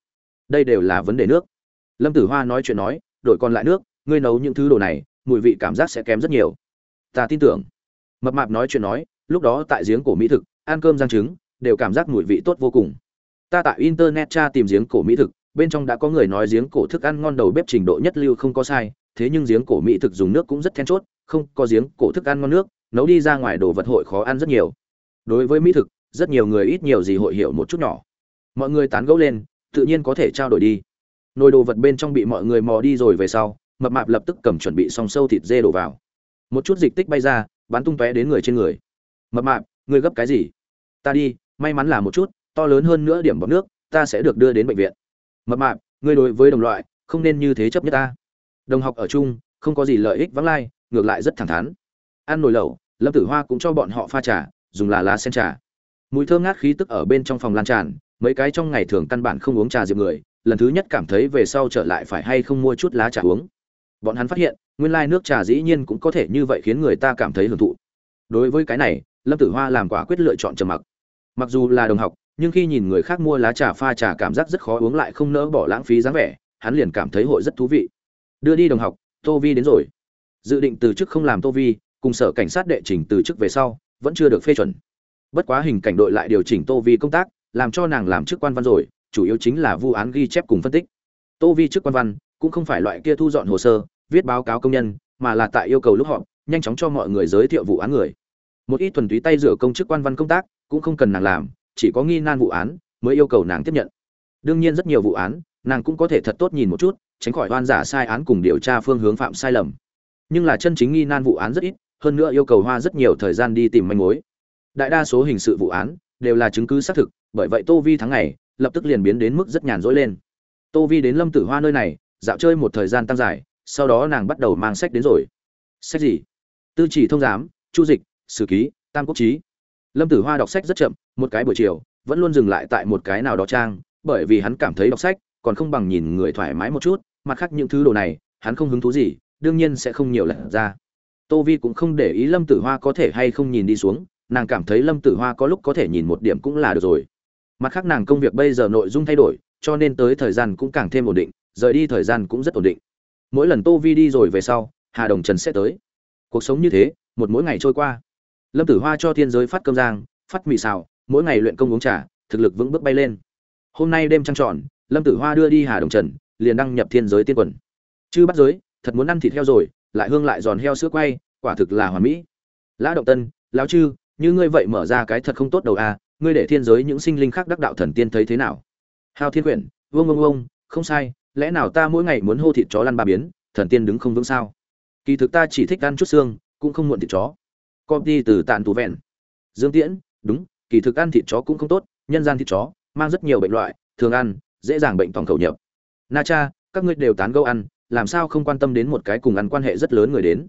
Đây đều là vấn đề nước. Lâm tử hoa nói chuyện nói, đổi còn lại nước, ngươi nấu những thứ đồ này, mùi vị cảm giác sẽ kém rất nhiều. Ta tin tưởng. Mập mạp nói chuyện nói, lúc đó tại giếng cổ mỹ thực, ăn cơm giang trứng, đều cảm giác mùi vị tốt vô cùng. Ta tại internet tra tìm giếng cổ mỹ thực, bên trong đã có người nói giếng cổ thức ăn ngon đầu bếp trình độ nhất lưu không có sai, thế nhưng giếng cổ mỹ thực dùng nước cũng rất then chốt, không có giếng cổ thức ăn ngon nước, nấu đi ra ngoài đồ vật hội khó ăn rất nhiều đối với mỹ thực, rất nhiều người ít nhiều gì hội hiểu một chút nhỏ. Mọi người tán gẫu lên, tự nhiên có thể trao đổi đi. Nồi đồ vật bên trong bị mọi người mò đi rồi về sau, mập mạp lập tức cầm chuẩn bị xong sâu thịt dê đổ vào. Một chút dịch tích bay ra, bắn tung tóe đến người trên người. Mập mạp người gấp cái gì? Ta đi, may mắn là một chút, to lớn hơn nữa điểm bọc nước, ta sẽ được đưa đến bệnh viện. Mập mạp, ngươi đối với đồng loại, không nên như thế chấp nhất ta. Đồng học ở chung, không có gì lợi ích vắng lai, ngược lại rất thẳng thắn. Ăn nồi lẩu, lâm tử hoa cũng cho bọn họ pha trà dùng là lá sen trà. Mùi thơm ngát khí tức ở bên trong phòng lan tràn, mấy cái trong ngày thường căn bản không uống trà diệp người, lần thứ nhất cảm thấy về sau trở lại phải hay không mua chút lá trà uống. Bọn hắn phát hiện, nguyên lai nước trà dĩ nhiên cũng có thể như vậy khiến người ta cảm thấy hưởng thụ. Đối với cái này, lâm tử hoa làm quả quyết lựa chọn trầm mặc. Mặc dù là đồng học, nhưng khi nhìn người khác mua lá trà pha trà cảm giác rất khó uống lại không nỡ bỏ lãng phí dáng vẻ, hắn liền cảm thấy hội rất thú vị. Đưa đi đồng học, tô vi đến rồi. Dự định từ chức không làm tô vi, cùng sở cảnh sát đệ trình từ chức về sau vẫn chưa được phê chuẩn. Bất quá hình cảnh đội lại điều chỉnh tô vi công tác, làm cho nàng làm chức quan văn rồi, chủ yếu chính là vụ án ghi chép cùng phân tích. Tô vi chức quan văn cũng không phải loại kia thu dọn hồ sơ, viết báo cáo công nhân, mà là tại yêu cầu lúc họp, nhanh chóng cho mọi người giới thiệu vụ án người. Một ít thuần túy tay rửa công chức quan văn công tác cũng không cần nàng làm, chỉ có nghi nan vụ án mới yêu cầu nàng tiếp nhận. Đương nhiên rất nhiều vụ án, nàng cũng có thể thật tốt nhìn một chút, tránh khỏi oan giả sai án cùng điều tra phương hướng phạm sai lầm. Nhưng là chân chính nghi nan vụ án rất ít hơn nữa yêu cầu hoa rất nhiều thời gian đi tìm manh mối. Đại đa số hình sự vụ án đều là chứng cứ xác thực, bởi vậy tô vi tháng ngày lập tức liền biến đến mức rất nhàn rỗi lên. Tô vi đến lâm tử hoa nơi này, dạo chơi một thời gian tăng dài, sau đó nàng bắt đầu mang sách đến rồi. Sách gì? Tư chỉ thông giám, chu dịch, sử ký, tam quốc trí lâm tử hoa đọc sách rất chậm, một cái buổi chiều, vẫn luôn dừng lại tại một cái nào đó trang, bởi vì hắn cảm thấy đọc sách còn không bằng nhìn người thoải mái một chút, mặt khác những thứ đồ này, hắn không hứng thú gì, đương nhiên sẽ không nhiều lần ra tô vi cũng không để ý lâm tử hoa có thể hay không nhìn đi xuống, nàng cảm thấy lâm tử hoa có lúc có thể nhìn một điểm cũng là được rồi. Mặt khác nàng công việc bây giờ nội dung thay đổi, cho nên tới thời gian cũng càng thêm ổn định, rời đi thời gian cũng rất ổn định. Mỗi lần tô vi đi rồi về sau, hà đồng trần sẽ tới. Cuộc sống như thế, một mỗi ngày trôi qua. Lâm tử hoa cho thiên giới phát cơm giang phát mì xào, mỗi ngày luyện công uống trà, thực lực vững bước bay lên. Hôm nay đêm trăng tròn, lâm tử hoa đưa đi hà đồng trần, liền đăng nhập thiên giới tiên quần. Chư bắt giới, thật muốn ăn thịt heo rồi lại hương lại giòn heo sữa quay, quả thực là hoàn mỹ. Lã động tân, lão chư, như ngươi vậy mở ra cái thật không tốt đầu à ngươi để thiên giới những sinh linh khác đắc đạo thần tiên thấy thế nào? Hao thiên quyển, vương vương vương, không sai, lẽ nào ta mỗi ngày muốn hô thịt chó lăn ba biến, thần tiên đứng không vững sao? Kỳ thực ta chỉ thích ăn chút xương, cũng không muộn thịt chó. Công đi từ tàn tù vẹn. Dương tiễn, đúng, kỳ thực ăn thịt chó cũng không tốt, nhân gian thịt chó, mang rất nhiều bệnh loại, thường ăn, dễ dàng bệnh toàn khẩu nhập. Na cha, các ngươi đều tán gẫu ăn làm sao không quan tâm đến một cái cùng ăn quan hệ rất lớn người đến?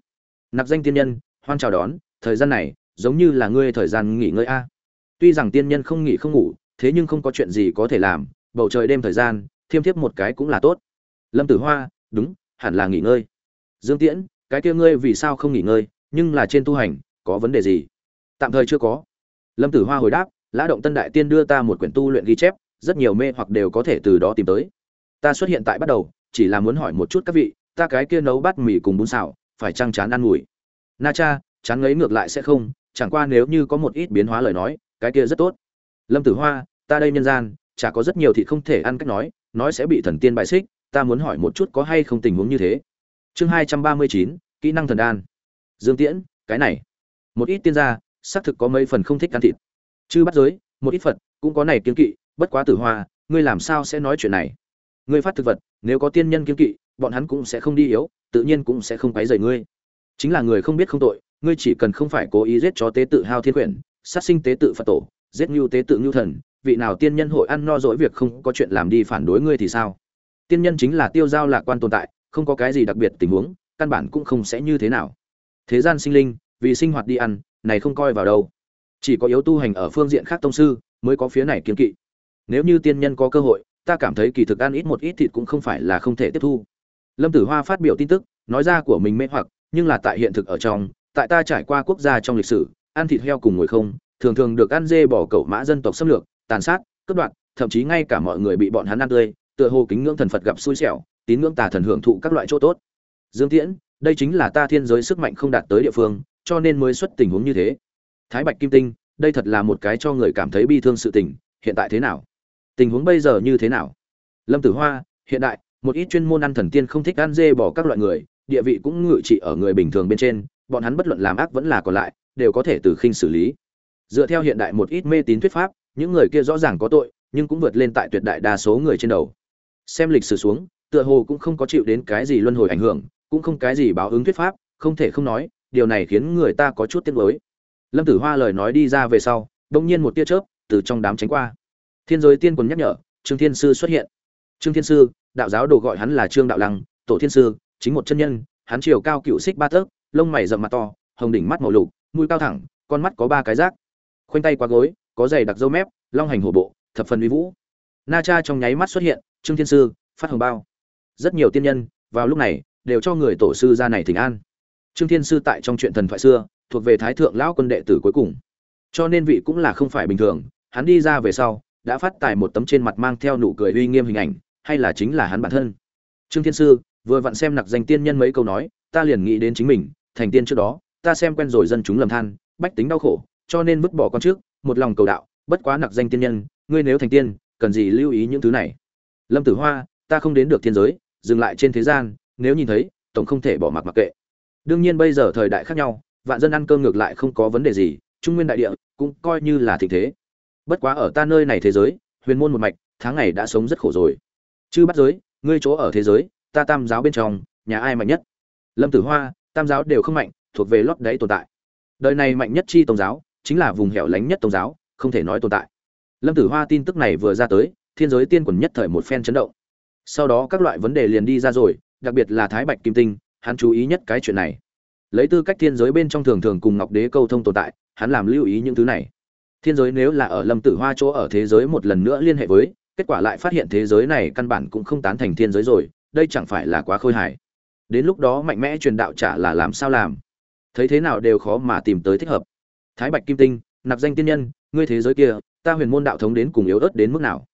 Nạp danh tiên nhân, hoan chào đón, thời gian này, giống như là ngươi thời gian nghỉ ngơi a. Tuy rằng tiên nhân không nghỉ không ngủ, thế nhưng không có chuyện gì có thể làm, bầu trời đêm thời gian, thiêm thiếp một cái cũng là tốt. Lâm tử hoa, đúng, hẳn là nghỉ ngơi. Dương tiễn, cái kia ngươi vì sao không nghỉ ngơi, nhưng là trên tu hành, có vấn đề gì? Tạm thời chưa có. Lâm tử hoa hồi đáp, lã động tân đại tiên đưa ta một quyển tu luyện ghi chép, rất nhiều mê hoặc đều có thể từ đó tìm tới. Ta xuất hiện tại bắt đầu chỉ là muốn hỏi một chút các vị, ta cái kia nấu bát mì cùng bún xào, phải chăng chán ăn mùi? Na cha, chán ngấy ngược lại sẽ không, chẳng qua nếu như có một ít biến hóa lời nói, cái kia rất tốt. Lâm tử hoa, ta đây nhân gian, chả có rất nhiều thịt không thể ăn cách nói nói sẽ bị thần tiên bại xích, ta muốn hỏi một chút có hay không tình huống như thế. Chương hai trăm ba mươi chín, kỹ năng thần đan. Dương tiễn, cái này. Một ít tiên gia, xác thực có mấy phần không thích ăn thịt. Chư bắt giới, một ít phật, cũng có này kiên kỵ, bất quá tử hoa, ngươi làm sao sẽ nói chuyện này? Ngươi phát thực vật, nếu có tiên nhân kiêng kỵ, bọn hắn cũng sẽ không đi yếu, tự nhiên cũng sẽ không quấy rầy ngươi. Chính là người không biết không tội, ngươi chỉ cần không phải cố ý giết cho tế tự hao thiên quyển, sát sinh tế tự phật tổ, giết nhu tế tự nhu thần, vị nào tiên nhân hội ăn no dỗi việc không có chuyện làm đi phản đối ngươi thì sao? Tiên nhân chính là tiêu giao lạc quan tồn tại, không có cái gì đặc biệt tình huống, căn bản cũng không sẽ như thế nào. Thế gian sinh linh, vì sinh hoạt đi ăn, này không coi vào đâu. Chỉ có yếu tu hành ở phương diện khác tông sư, mới có phía này kiêng kỵ. Nếu như tiên nhân có cơ hội ta cảm thấy kỳ thực ăn ít một ít thịt cũng không phải là không thể tiếp thu. Lâm tử hoa phát biểu tin tức, nói ra của mình mê hoặc, nhưng là tại hiện thực ở trong, tại ta trải qua quốc gia trong lịch sử, ăn thịt heo cùng ngồi không, thường thường được ăn dê bỏ cẩu mã dân tộc xâm lược, tàn sát, cướp đoạt, thậm chí ngay cả mọi người bị bọn hắn ăn tươi, tựa hồ kính ngưỡng thần phật gặp xui xẻo, tín ngưỡng tà thần hưởng thụ các loại chỗ tốt. Dương tiễn, đây chính là ta thiên giới sức mạnh không đạt tới địa phương, cho nên mới xuất tình huống như thế. Thái bạch kim tinh, đây thật là một cái cho người cảm thấy bi thương sự tình, hiện tại thế nào? Tình huống bây giờ như thế nào? Lâm tử hoa, hiện đại, một ít chuyên môn ăn thần tiên không thích ăn dê bỏ các loại người, địa vị cũng ngự trị ở người bình thường bên trên, bọn hắn bất luận làm ác vẫn là còn lại, đều có thể từ khinh xử lý. Dựa theo hiện đại một ít mê tín thuyết pháp, những người kia rõ ràng có tội, nhưng cũng vượt lên tại tuyệt đại đa số người trên đầu. Xem lịch sử xuống, tựa hồ cũng không có chịu đến cái gì luân hồi ảnh hưởng, cũng không cái gì báo ứng thuyết pháp, không thể không nói, điều này khiến người ta có chút tiếc nuối. Lâm tử hoa lời nói đi ra về sau đông nhiên một tia chớp từ trong đám tránh qua thiên giới tiên quân nhắc nhở, trương thiên sư xuất hiện. Trương thiên sư, đạo giáo đồ gọi hắn là trương đạo lăng, tổ thiên sư, chính một chân nhân, hắn chiều cao cựu xích ba tấc lông mày rậm mặt to, hồng đỉnh mắt màu lục, mũi cao thẳng, con mắt có ba cái rác. Khoanh tay qua gối, có giày đặc dâu mép, long hành hổ bộ, thập phần uy vũ. Na cha trong nháy mắt xuất hiện, trương thiên sư, phát hồng bao. Rất nhiều tiên nhân, vào lúc này, đều cho người tổ sư ra này thỉnh an. Trương thiên sư tại trong chuyện thần thoại xưa, thuộc về thái thượng lão quân đệ tử cuối cùng. Cho nên vị cũng là không phải bình thường, hắn đi ra về sau đã phát tài một tấm trên mặt mang theo nụ cười uy nghiêm hình ảnh, hay là chính là hắn bản thân. Trương thiên sư, vừa vặn xem nặc danh tiên nhân mấy câu nói, ta liền nghĩ đến chính mình, thành tiên trước đó, ta xem quen rồi dân chúng lầm than, bách tính đau khổ, cho nên vứt bỏ con trước, một lòng cầu đạo, bất quá nặc danh tiên nhân, ngươi nếu thành tiên, cần gì lưu ý những thứ này. Lâm tử hoa, ta không đến được thiên giới, dừng lại trên thế gian, nếu nhìn thấy, tổng không thể bỏ mặc mặc kệ. Đương nhiên bây giờ thời đại khác nhau, vạn dân ăn cơm ngược lại không có vấn đề gì, trung nguyên đại địa cũng coi như là thịnh thế bất quá ở ta nơi này thế giới, huyền môn một mạch, tháng ngày đã sống rất khổ rồi. Chứ bắt giới, ngươi chỗ ở thế giới, ta tam giáo bên trong, nhà ai mạnh nhất? Lâm tử hoa, tam giáo đều không mạnh, thuộc về lót đáy tồn tại. Đời này mạnh nhất chi tôn giáo, chính là vùng hẻo lánh nhất tôn giáo, không thể nói tồn tại. Lâm tử hoa tin tức này vừa ra tới, thiên giới tiên quần nhất thời một phen chấn động. Sau đó các loại vấn đề liền đi ra rồi, đặc biệt là thái bạch kim tinh, hắn chú ý nhất cái chuyện này. Lấy tư cách thiên giới bên trong thường thường cùng ngọc đế câu thông tồn tại, hắn làm lưu ý những thứ này thiên giới nếu là ở lâm tử hoa chỗ ở thế giới một lần nữa liên hệ với, kết quả lại phát hiện thế giới này căn bản cũng không tán thành thiên giới rồi, đây chẳng phải là quá khôi hài. Đến lúc đó mạnh mẽ truyền đạo trả là làm sao làm. Thấy thế nào đều khó mà tìm tới thích hợp. Thái bạch kim tinh, nạp danh tiên nhân, ngươi thế giới kia, ta huyền môn đạo thống đến cùng yếu ớt đến mức nào?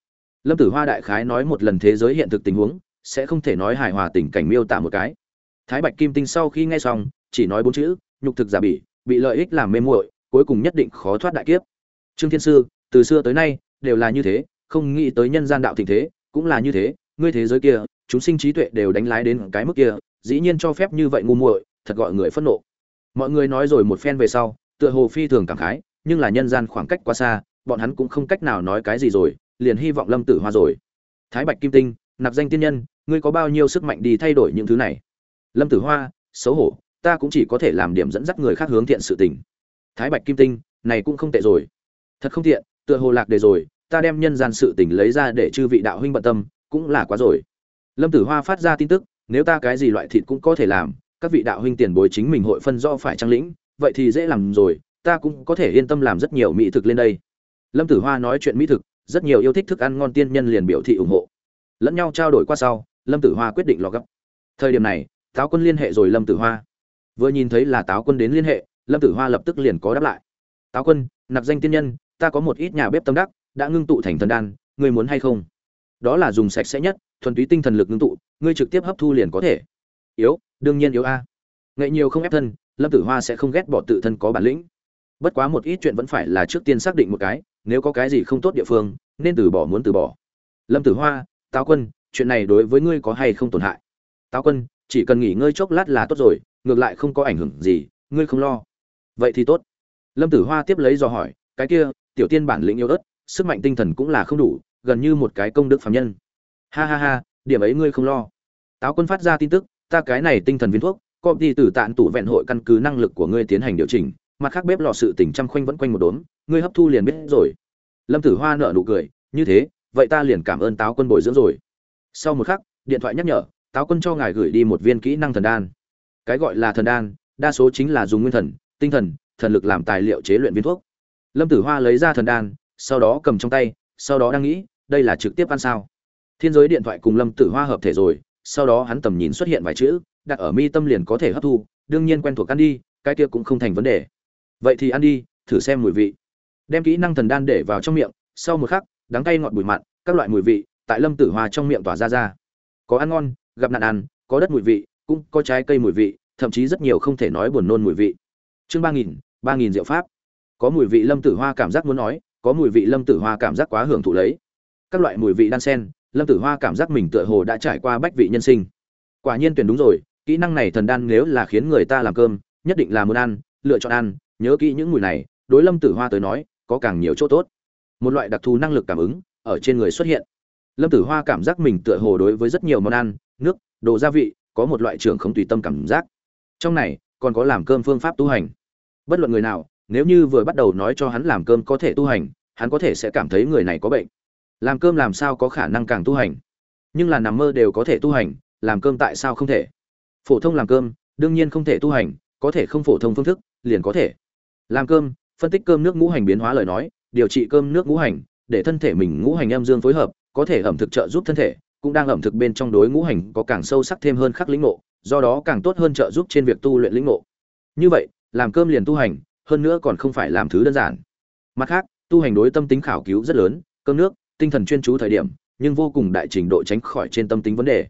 Lâm tử hoa đại khái nói một lần thế giới hiện thực tình huống, sẽ không thể nói hài hòa tình cảnh miêu tả một cái. Thái bạch kim tinh sau khi nghe xong, chỉ nói bốn chữ, nhục thực giả bỉ, bị lợi ích làm mê muội, cuối cùng nhất định khó thoát đại kiếp trương thiên sư, từ xưa tới nay, đều là như thế, không nghĩ tới nhân gian đạo thịnh thế, cũng là như thế, ngươi thế giới kia, chúng sinh trí tuệ đều đánh lái đến cái mức kia, dĩ nhiên cho phép như vậy ngu muội, thật gọi người phẫn nộ. Mọi người nói rồi một phen về sau, tựa hồ phi thường cảm khái, nhưng là nhân gian khoảng cách quá xa, bọn hắn cũng không cách nào nói cái gì rồi, liền hy vọng lâm tử hoa rồi. Thái bạch kim tinh, nạp danh tiên nhân, ngươi có bao nhiêu sức mạnh đi thay đổi những thứ này? Lâm tử hoa, xấu hổ, ta cũng chỉ có thể làm điểm dẫn dắt người khác hướng thiện sự tình. Thái bạch kim tinh, này cũng không tệ rồi thật không tiện, tựa hồ lạc đề rồi ta đem nhân gian sự tình lấy ra để chư vị đạo huynh bận tâm cũng là quá rồi. Lâm tử hoa phát ra tin tức nếu ta cái gì loại thịt cũng có thể làm các vị đạo huynh tiền bối chính mình hội phân do phải trang lĩnh vậy thì dễ làm rồi ta cũng có thể yên tâm làm rất nhiều mỹ thực lên đây. Lâm tử hoa nói chuyện mỹ thực rất nhiều yêu thích thức ăn ngon tiên nhân liền biểu thị ủng hộ. Lẫn nhau trao đổi qua sau lâm tử hoa quyết định lò gấp. Thời điểm này táo quân liên hệ rồi lâm tử hoa. Vừa nhìn thấy là táo quân đến liên hệ lâm tử hoa lập tức liền có đáp lại. Táo quân nạp danh tiên nhân ta có một ít nhà bếp tâm đắc, đã ngưng tụ thành thần đan, ngươi muốn hay không? Đó là dùng sạch sẽ nhất, thuần túy tinh thần lực ngưng tụ, ngươi trực tiếp hấp thu liền có thể. Yếu, đương nhiên yếu a. Nghệ nhiều không ép thân, lâm tử hoa sẽ không ghét bỏ tự thân có bản lĩnh. Bất quá một ít chuyện vẫn phải là trước tiên xác định một cái, nếu có cái gì không tốt địa phương, nên từ bỏ muốn từ bỏ. Lâm tử hoa, táo quân, chuyện này đối với ngươi có hay không tổn hại? Táo quân, chỉ cần nghỉ ngơi chốc lát là tốt rồi, ngược lại không có ảnh hưởng gì, ngươi không lo. Vậy thì tốt. Lâm tử hoa tiếp lấy dò hỏi, cái kia tiểu tiên bản lĩnh yếu ớt, sức mạnh tinh thần cũng là không đủ, gần như một cái công đức phạm nhân. Ha ha ha, điểm ấy ngươi không lo. Táo quân phát ra tin tức, ta cái này tinh thần viên thuốc công ty tử tạn tủ vẹn hội căn cứ năng lực của ngươi tiến hành điều chỉnh, mặt khác bếp lò sự tỉnh trăm khoanh vẫn quanh một đốm ngươi hấp thu liền biết rồi. Lâm tử hoa nợ nụ cười, như thế, vậy ta liền cảm ơn táo quân bồi dưỡng rồi. Sau một khắc, điện thoại nhắc nhở, táo quân cho ngài gửi đi một viên kỹ năng thần đan. Cái gọi là thần đan, đa số chính là dùng nguyên thần, tinh thần thần lực làm tài liệu chế luyện viên thuốc lâm tử hoa lấy ra thần đan, sau đó cầm trong tay, sau đó đang nghĩ, đây là trực tiếp ăn sao? Thiên giới điện thoại cùng lâm tử hoa hợp thể rồi, sau đó hắn tầm nhìn xuất hiện vài chữ, đặt ở mi tâm liền có thể hấp thu, đương nhiên quen thuộc ăn đi, cái kia cũng không thành vấn đề. Vậy thì ăn đi, thử xem mùi vị. Đem kỹ năng thần đan để vào trong miệng, sau một khắc, đắng cay ngọt bùi mặn, các loại mùi vị tại lâm tử hoa trong miệng tỏa ra ra. Có ăn ngon, gặp nạn ăn, có đất mùi vị, cũng có trái cây mùi vị, thậm chí rất nhiều không thể nói buồn nôn mùi vị. Chương ba nghìn ba nghìn diệu pháp có mùi vị lâm tử hoa cảm giác muốn nói, có mùi vị lâm tử hoa cảm giác quá hưởng thụ lấy. Các loại mùi vị đan sen, lâm tử hoa cảm giác mình tựa hồ đã trải qua bách vị nhân sinh. Quả nhiên tuyển đúng rồi, kỹ năng này thần đan nếu là khiến người ta làm cơm, nhất định là muốn ăn, lựa chọn ăn, nhớ kỹ những mùi này, đối lâm tử hoa tới nói, có càng nhiều chỗ tốt. Một loại đặc thù năng lực cảm ứng, ở trên người xuất hiện. Lâm tử hoa cảm giác mình tựa hồ đối với rất nhiều món ăn, nước, đồ gia vị, có một loại trưởng không tùy tâm cảm giác. Trong này, còn có làm cơm phương pháp tu hành. Bất luận người nào nếu như vừa bắt đầu nói cho hắn làm cơm có thể tu hành, hắn có thể sẽ cảm thấy người này có bệnh. Làm cơm làm sao có khả năng càng tu hành? Nhưng là nằm mơ đều có thể tu hành, làm cơm tại sao không thể? Phổ thông làm cơm, đương nhiên không thể tu hành, có thể không phổ thông phương thức, liền có thể. Làm cơm, phân tích cơm nước ngũ hành biến hóa lời nói, điều trị cơm nước ngũ hành, để thân thể mình ngũ hành âm dương phối hợp, có thể ẩm thực trợ giúp thân thể, cũng đang ẩm thực bên trong đối ngũ hành có càng sâu sắc thêm hơn khắc lĩnh ngộ, do đó càng tốt hơn trợ giúp trên việc tu luyện lĩnh ngộ. Như vậy, làm cơm liền tu hành hơn nữa còn không phải làm thứ đơn giản. Mặt khác, tu hành đối tâm tính khảo cứu rất lớn, cơm nước, tinh thần chuyên chú thời điểm, nhưng vô cùng đại trình độ tránh khỏi trên tâm tính vấn đề.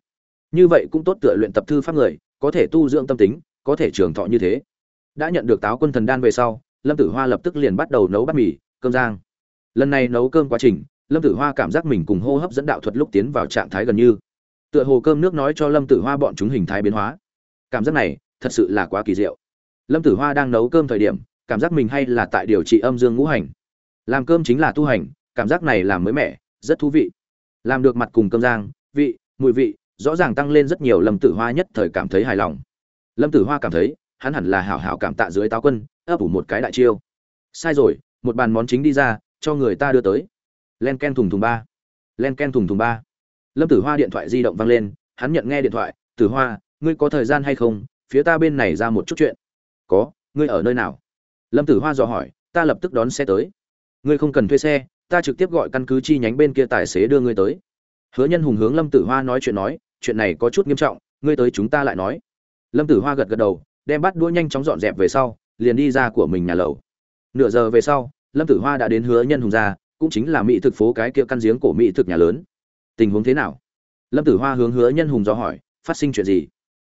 Như vậy cũng tốt tựa luyện tập thư pháp người, có thể tu dưỡng tâm tính, có thể trường thọ như thế. Đã nhận được táo quân thần đan về sau, lâm tử hoa lập tức liền bắt đầu nấu bát mì, cơm rang. Lần này nấu cơm quá trình, lâm tử hoa cảm giác mình cùng hô hấp dẫn đạo thuật lúc tiến vào trạng thái gần như. Tựa hồ cơm nước nói cho lâm tử hoa bọn chúng hình thái biến hóa. Cảm giác này, thật sự là quá kỳ diệu. Lâm tử hoa đang nấu cơm thời điểm cảm giác mình hay là tại điều trị âm dương ngũ hành. Làm cơm chính là tu hành, cảm giác này làm mới mẻ, rất thú vị. Làm được mặt cùng cơm giang vị, mùi vị, rõ ràng tăng lên rất nhiều lâm tử hoa nhất thời cảm thấy hài lòng. Lâm tử hoa cảm thấy, hắn hẳn là hảo hảo cảm tạ dưới táo quân, ấp ủ một cái đại chiêu. Sai rồi, một bàn món chính đi ra, cho người ta đưa tới. Len ken thùng thùng ba. Len ken thùng thùng ba. Lâm tử hoa điện thoại di động vang lên, hắn nhận nghe điện thoại, tử hoa, ngươi có thời gian hay không? Phía ta bên này ra một chút chuyện. Có, ngươi ở nơi nào? Lâm tử hoa dò hỏi, ta lập tức đón xe tới. Ngươi không cần thuê xe, ta trực tiếp gọi căn cứ chi nhánh bên kia tài xế đưa ngươi tới. Hứa nhân hùng hướng lâm tử hoa nói chuyện nói, chuyện này có chút nghiêm trọng, ngươi tới chúng ta lại nói. Lâm tử hoa gật gật đầu, đem bắt đũa nhanh chóng dọn dẹp về sau, liền đi ra của mình nhà lầu. Nửa giờ về sau, lâm tử hoa đã đến hứa nhân hùng ra, cũng chính là mỹ thực phố cái kia căn giếng cổ mỹ thực nhà lớn. Tình huống thế nào? Lâm tử hoa hướng hứa nhân hùng do hỏi, phát sinh chuyện gì?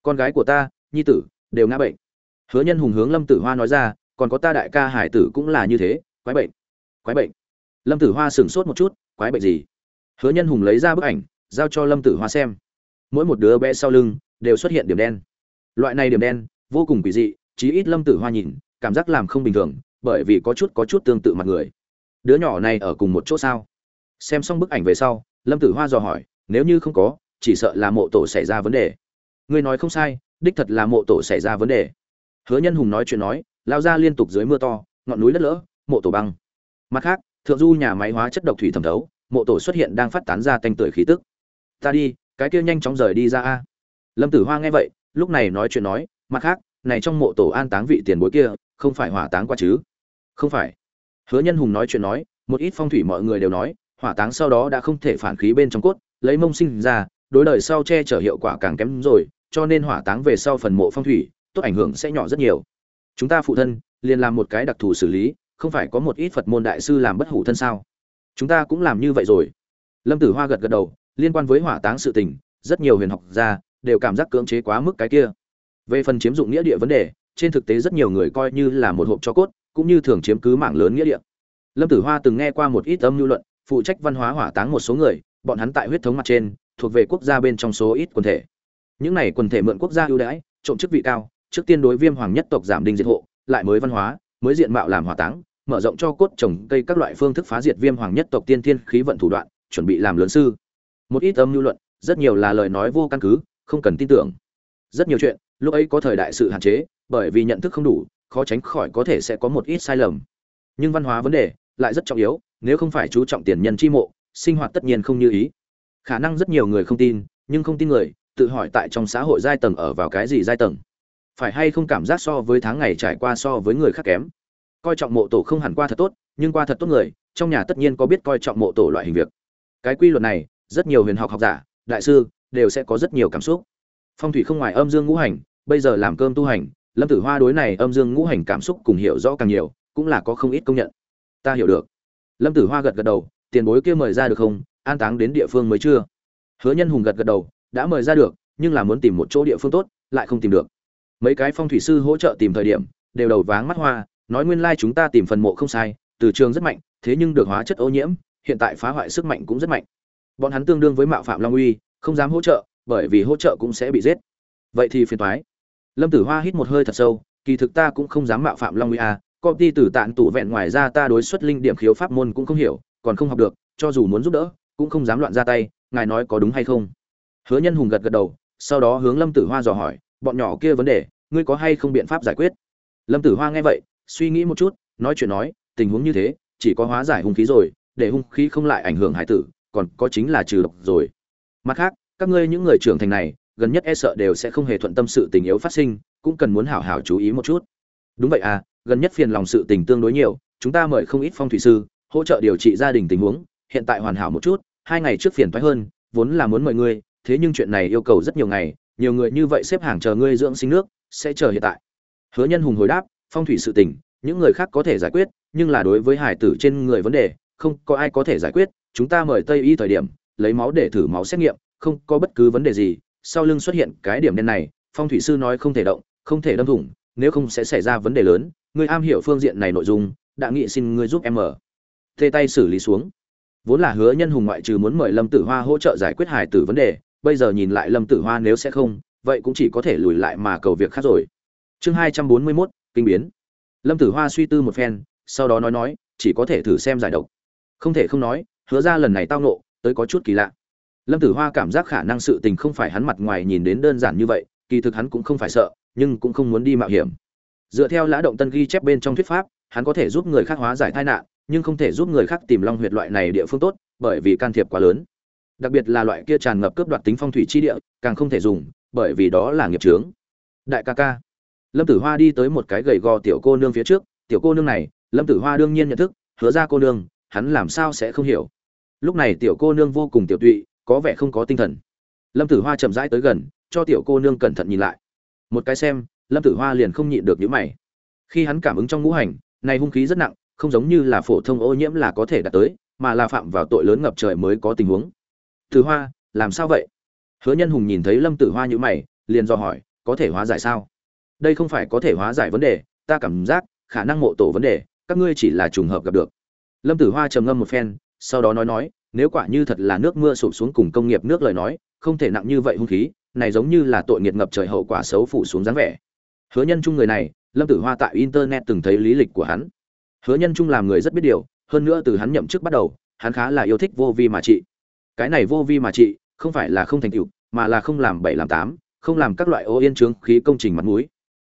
Con gái của ta, nhi tử, đều ngã bệnh. Hứa nhân hùng hướng lâm tử hoa nói ra còn có ta đại ca hải tử cũng là như thế, quái bệnh quái bệnh. Lâm tử hoa sửng sốt một chút, quái bệnh gì? Hứa nhân hùng lấy ra bức ảnh, giao cho lâm tử hoa xem. Mỗi một đứa bé sau lưng đều xuất hiện điểm đen. Loại này điểm đen, vô cùng kỳ dị, chí ít lâm tử hoa nhìn, cảm giác làm không bình thường, bởi vì có chút có chút tương tự mặt người. Đứa nhỏ này ở cùng một chỗ sao? Xem xong bức ảnh về sau, lâm tử hoa dò hỏi, nếu như không có, chỉ sợ là mộ tổ xảy ra vấn đề. Ngươi nói không sai, đích thật là mộ tổ xảy ra vấn đề. Hứa nhân hùng nói chuyện nói lao ra liên tục dưới mưa to, ngọn núi đất lỡ, mộ tổ băng. Mặt khác, thượng du nhà máy hóa chất độc thủy thẩm thấu, mộ tổ xuất hiện đang phát tán ra tanh tưởi khí tức. Ta đi, cái kia nhanh chóng rời đi ra a. Lâm tử hoa nghe vậy, lúc này nói chuyện nói, mặt khác, này trong mộ tổ an táng vị tiền bối kia, không phải hỏa táng qua chứ? Không phải. Hứa nhân hùng nói chuyện nói, một ít phong thủy mọi người đều nói, hỏa táng sau đó đã không thể phản khí bên trong cốt, lấy mông sinh ra, đối đời sau che chở hiệu quả càng kém rồi, cho nên hỏa táng về sau phần mộ phong thủy, tốt ảnh hưởng sẽ nhỏ rất nhiều chúng ta phụ thân, liền làm một cái đặc thù xử lý, không phải có một ít phật môn đại sư làm bất hủ thân sao? Chúng ta cũng làm như vậy rồi. Lâm tử hoa gật gật đầu, liên quan với hỏa táng sự tình, rất nhiều huyền học gia đều cảm giác cưỡng chế quá mức cái kia. Về phần chiếm dụng nghĩa địa vấn đề, trên thực tế rất nhiều người coi như là một hộp cho cốt, cũng như thường chiếm cứ mảng lớn nghĩa địa. Lâm tử hoa từng nghe qua một ít âm lưu luận, phụ trách văn hóa hỏa táng một số người, bọn hắn tại huyết thống mặt trên, thuộc về quốc gia bên trong số ít quần thể. Những này quần thể mượn quốc gia ưu đãi, trộm chức vị cao trước tiên đối viêm hoàng nhất tộc giảm đinh diệt hộ, lại mới văn hóa, mới diện mạo làm hỏa táng, mở rộng cho cốt trồng cây các loại phương thức phá diệt viêm hoàng nhất tộc tiên thiên khí vận thủ đoạn, chuẩn bị làm lớn sư. Một ít âm lưu luận, rất nhiều là lời nói vô căn cứ, không cần tin tưởng. Rất nhiều chuyện, lúc ấy có thời đại sự hạn chế, bởi vì nhận thức không đủ, khó tránh khỏi có thể sẽ có một ít sai lầm. Nhưng văn hóa vấn đề lại rất trọng yếu, nếu không phải chú trọng tiền nhân chi mộ, sinh hoạt tất nhiên không như ý. Khả năng rất nhiều người không tin, nhưng không tin người, tự hỏi tại trong xã hội giai tầng ở vào cái gì giai tầng phải hay không cảm giác so với tháng ngày trải qua so với người khác kém? Coi trọng mộ tổ không hẳn qua thật tốt, nhưng qua thật tốt người, trong nhà tất nhiên có biết coi trọng mộ tổ loại hình việc. Cái quy luật này, rất nhiều huyền học học giả, đại sư đều sẽ có rất nhiều cảm xúc. Phong thủy không ngoài âm dương ngũ hành, bây giờ làm cơm tu hành, lâm tử hoa đối này âm dương ngũ hành cảm xúc cùng hiểu rõ càng nhiều, cũng là có không ít công nhận. Ta hiểu được. Lâm tử hoa gật gật đầu, tiền bối kia mời ra được không? An táng đến địa phương mới chưa? Hứa nhân hùng gật gật đầu, đã mời ra được, nhưng là muốn tìm một chỗ địa phương tốt, lại không tìm được mấy cái phong thủy sư hỗ trợ tìm thời điểm, đều đầu váng mắt hoa, nói nguyên lai chúng ta tìm phần mộ không sai, từ trường rất mạnh, thế nhưng được hóa chất ô nhiễm, hiện tại phá hoại sức mạnh cũng rất mạnh. Bọn hắn tương đương với mạo phạm long uy, không dám hỗ trợ, bởi vì hỗ trợ cũng sẽ bị giết. Vậy thì phiền toái. Lâm tử hoa hít một hơi thật sâu, kỳ thực ta cũng không dám mạo phạm long uy à, a công ty tử tạn tủ vẹn ngoài ra ta đối xuất linh điểm khiếu pháp môn cũng không hiểu, còn không học được, cho dù muốn giúp đỡ, cũng không dám loạn ra tay, ngài nói có đúng hay không? Hứa nhân hùng gật gật đầu, sau đó hướng lâm tử hoa dò hỏi bọn nhỏ kia vấn đề, ngươi có hay không biện pháp giải quyết? Lâm tử hoa nghe vậy, suy nghĩ một chút, nói chuyện nói, tình huống như thế, chỉ có hóa giải hung khí rồi, để hung khí không lại ảnh hưởng hải tử, còn có chính là trừ độc rồi. Mặt khác, các ngươi những người trưởng thành này, gần nhất e sợ đều sẽ không hề thuận tâm sự tình yếu phát sinh, cũng cần muốn hảo hảo chú ý một chút. Đúng vậy à gần nhất phiền lòng sự tình tương đối nhiều, chúng ta mời không ít phong thủy sư, hỗ trợ điều trị gia đình tình huống, hiện tại hoàn hảo một chút, hai ngày trước phiền thoái hơn, vốn là muốn mời ngươi, thế nhưng chuyện này yêu cầu rất nhiều ngày nhiều người như vậy xếp hàng chờ ngươi dưỡng sinh nước, sẽ chờ hiện tại. Hứa nhân hùng hồi đáp, phong thủy sự tình, những người khác có thể giải quyết, nhưng là đối với hải tử trên người vấn đề, không có ai có thể giải quyết. Chúng ta mời tây y thời điểm, lấy máu để thử máu xét nghiệm, không có bất cứ vấn đề gì. Sau lưng xuất hiện cái điểm đen này, phong thủy sư nói không thể động, không thể đâm thủng, nếu không sẽ xảy ra vấn đề lớn. Ngươi am hiểu phương diện này nội dung, đã nghị xin ngươi giúp em mở. Tê tay xử lý xuống. Vốn là hứa nhân hùng ngoại trừ muốn mời lâm tử hoa hỗ trợ giải quyết hải tử vấn đề bây giờ nhìn lại lâm tử hoa nếu sẽ không, vậy cũng chỉ có thể lùi lại mà cầu việc khác rồi. Chương hai trăm bốn mươi mốt, kinh biến. Lâm tử hoa suy tư một phen, sau đó nói nói, chỉ có thể thử xem giải độc. Không thể không nói, hứa ra lần này tao nộ tới có chút kỳ lạ. Lâm tử hoa cảm giác khả năng sự tình không phải hắn mặt ngoài nhìn đến đơn giản như vậy, kỳ thực hắn cũng không phải sợ, nhưng cũng không muốn đi mạo hiểm. Dựa theo lã động tân ghi chép bên trong thuyết pháp, hắn có thể giúp người khác hóa giải tai nạn, nhưng không thể giúp người khác tìm long huyệt loại này địa phương tốt, bởi vì can thiệp quá lớn đặc biệt là loại kia tràn ngập cướp đoạt tính phong thủy chi địa, càng không thể dùng, bởi vì đó là nghiệp trướng đại ca ca, lâm tử hoa đi tới một cái gầy gò tiểu cô nương phía trước, tiểu cô nương này, lâm tử hoa đương nhiên nhận thức, hứa ra cô nương, hắn làm sao sẽ không hiểu. Lúc này tiểu cô nương vô cùng tiểu tụy, có vẻ không có tinh thần. Lâm tử hoa chậm rãi tới gần, cho tiểu cô nương cẩn thận nhìn lại. Một cái xem, lâm tử hoa liền không nhịn được những mày. Khi hắn cảm ứng trong ngũ hành, này hung khí rất nặng, không giống như là phổ thông ô nhiễm là có thể đạt tới, mà là phạm vào tội lớn ngập trời mới có tình huống tử hoa, làm sao vậy? Hứa nhân hùng nhìn thấy lâm tử hoa như mày, liền do hỏi, có thể hóa giải sao? Đây không phải có thể hóa giải vấn đề, ta cảm giác, khả năng mộ tổ vấn đề, các ngươi chỉ là trùng hợp gặp được. Lâm tử hoa trầm ngâm một phen, sau đó nói nói, nếu quả như thật là nước mưa sụp xuống cùng công nghiệp nước lời nói, không thể nặng như vậy hung khí, này giống như là tội nghiệt ngập trời hậu quả xấu phủ xuống dáng vẻ. Hứa nhân trung người này, lâm tử hoa tại internet từng thấy lý lịch của hắn. Hứa nhân trung làm người rất biết điều, hơn nữa từ hắn nhậm chức bắt đầu, hắn khá là yêu thích vô vi mà trị cái này vô vi mà trị, không phải là không thành tựu, mà là không làm bảy làm tám, không làm các loại ô yên trướng khí công trình mặt mũi.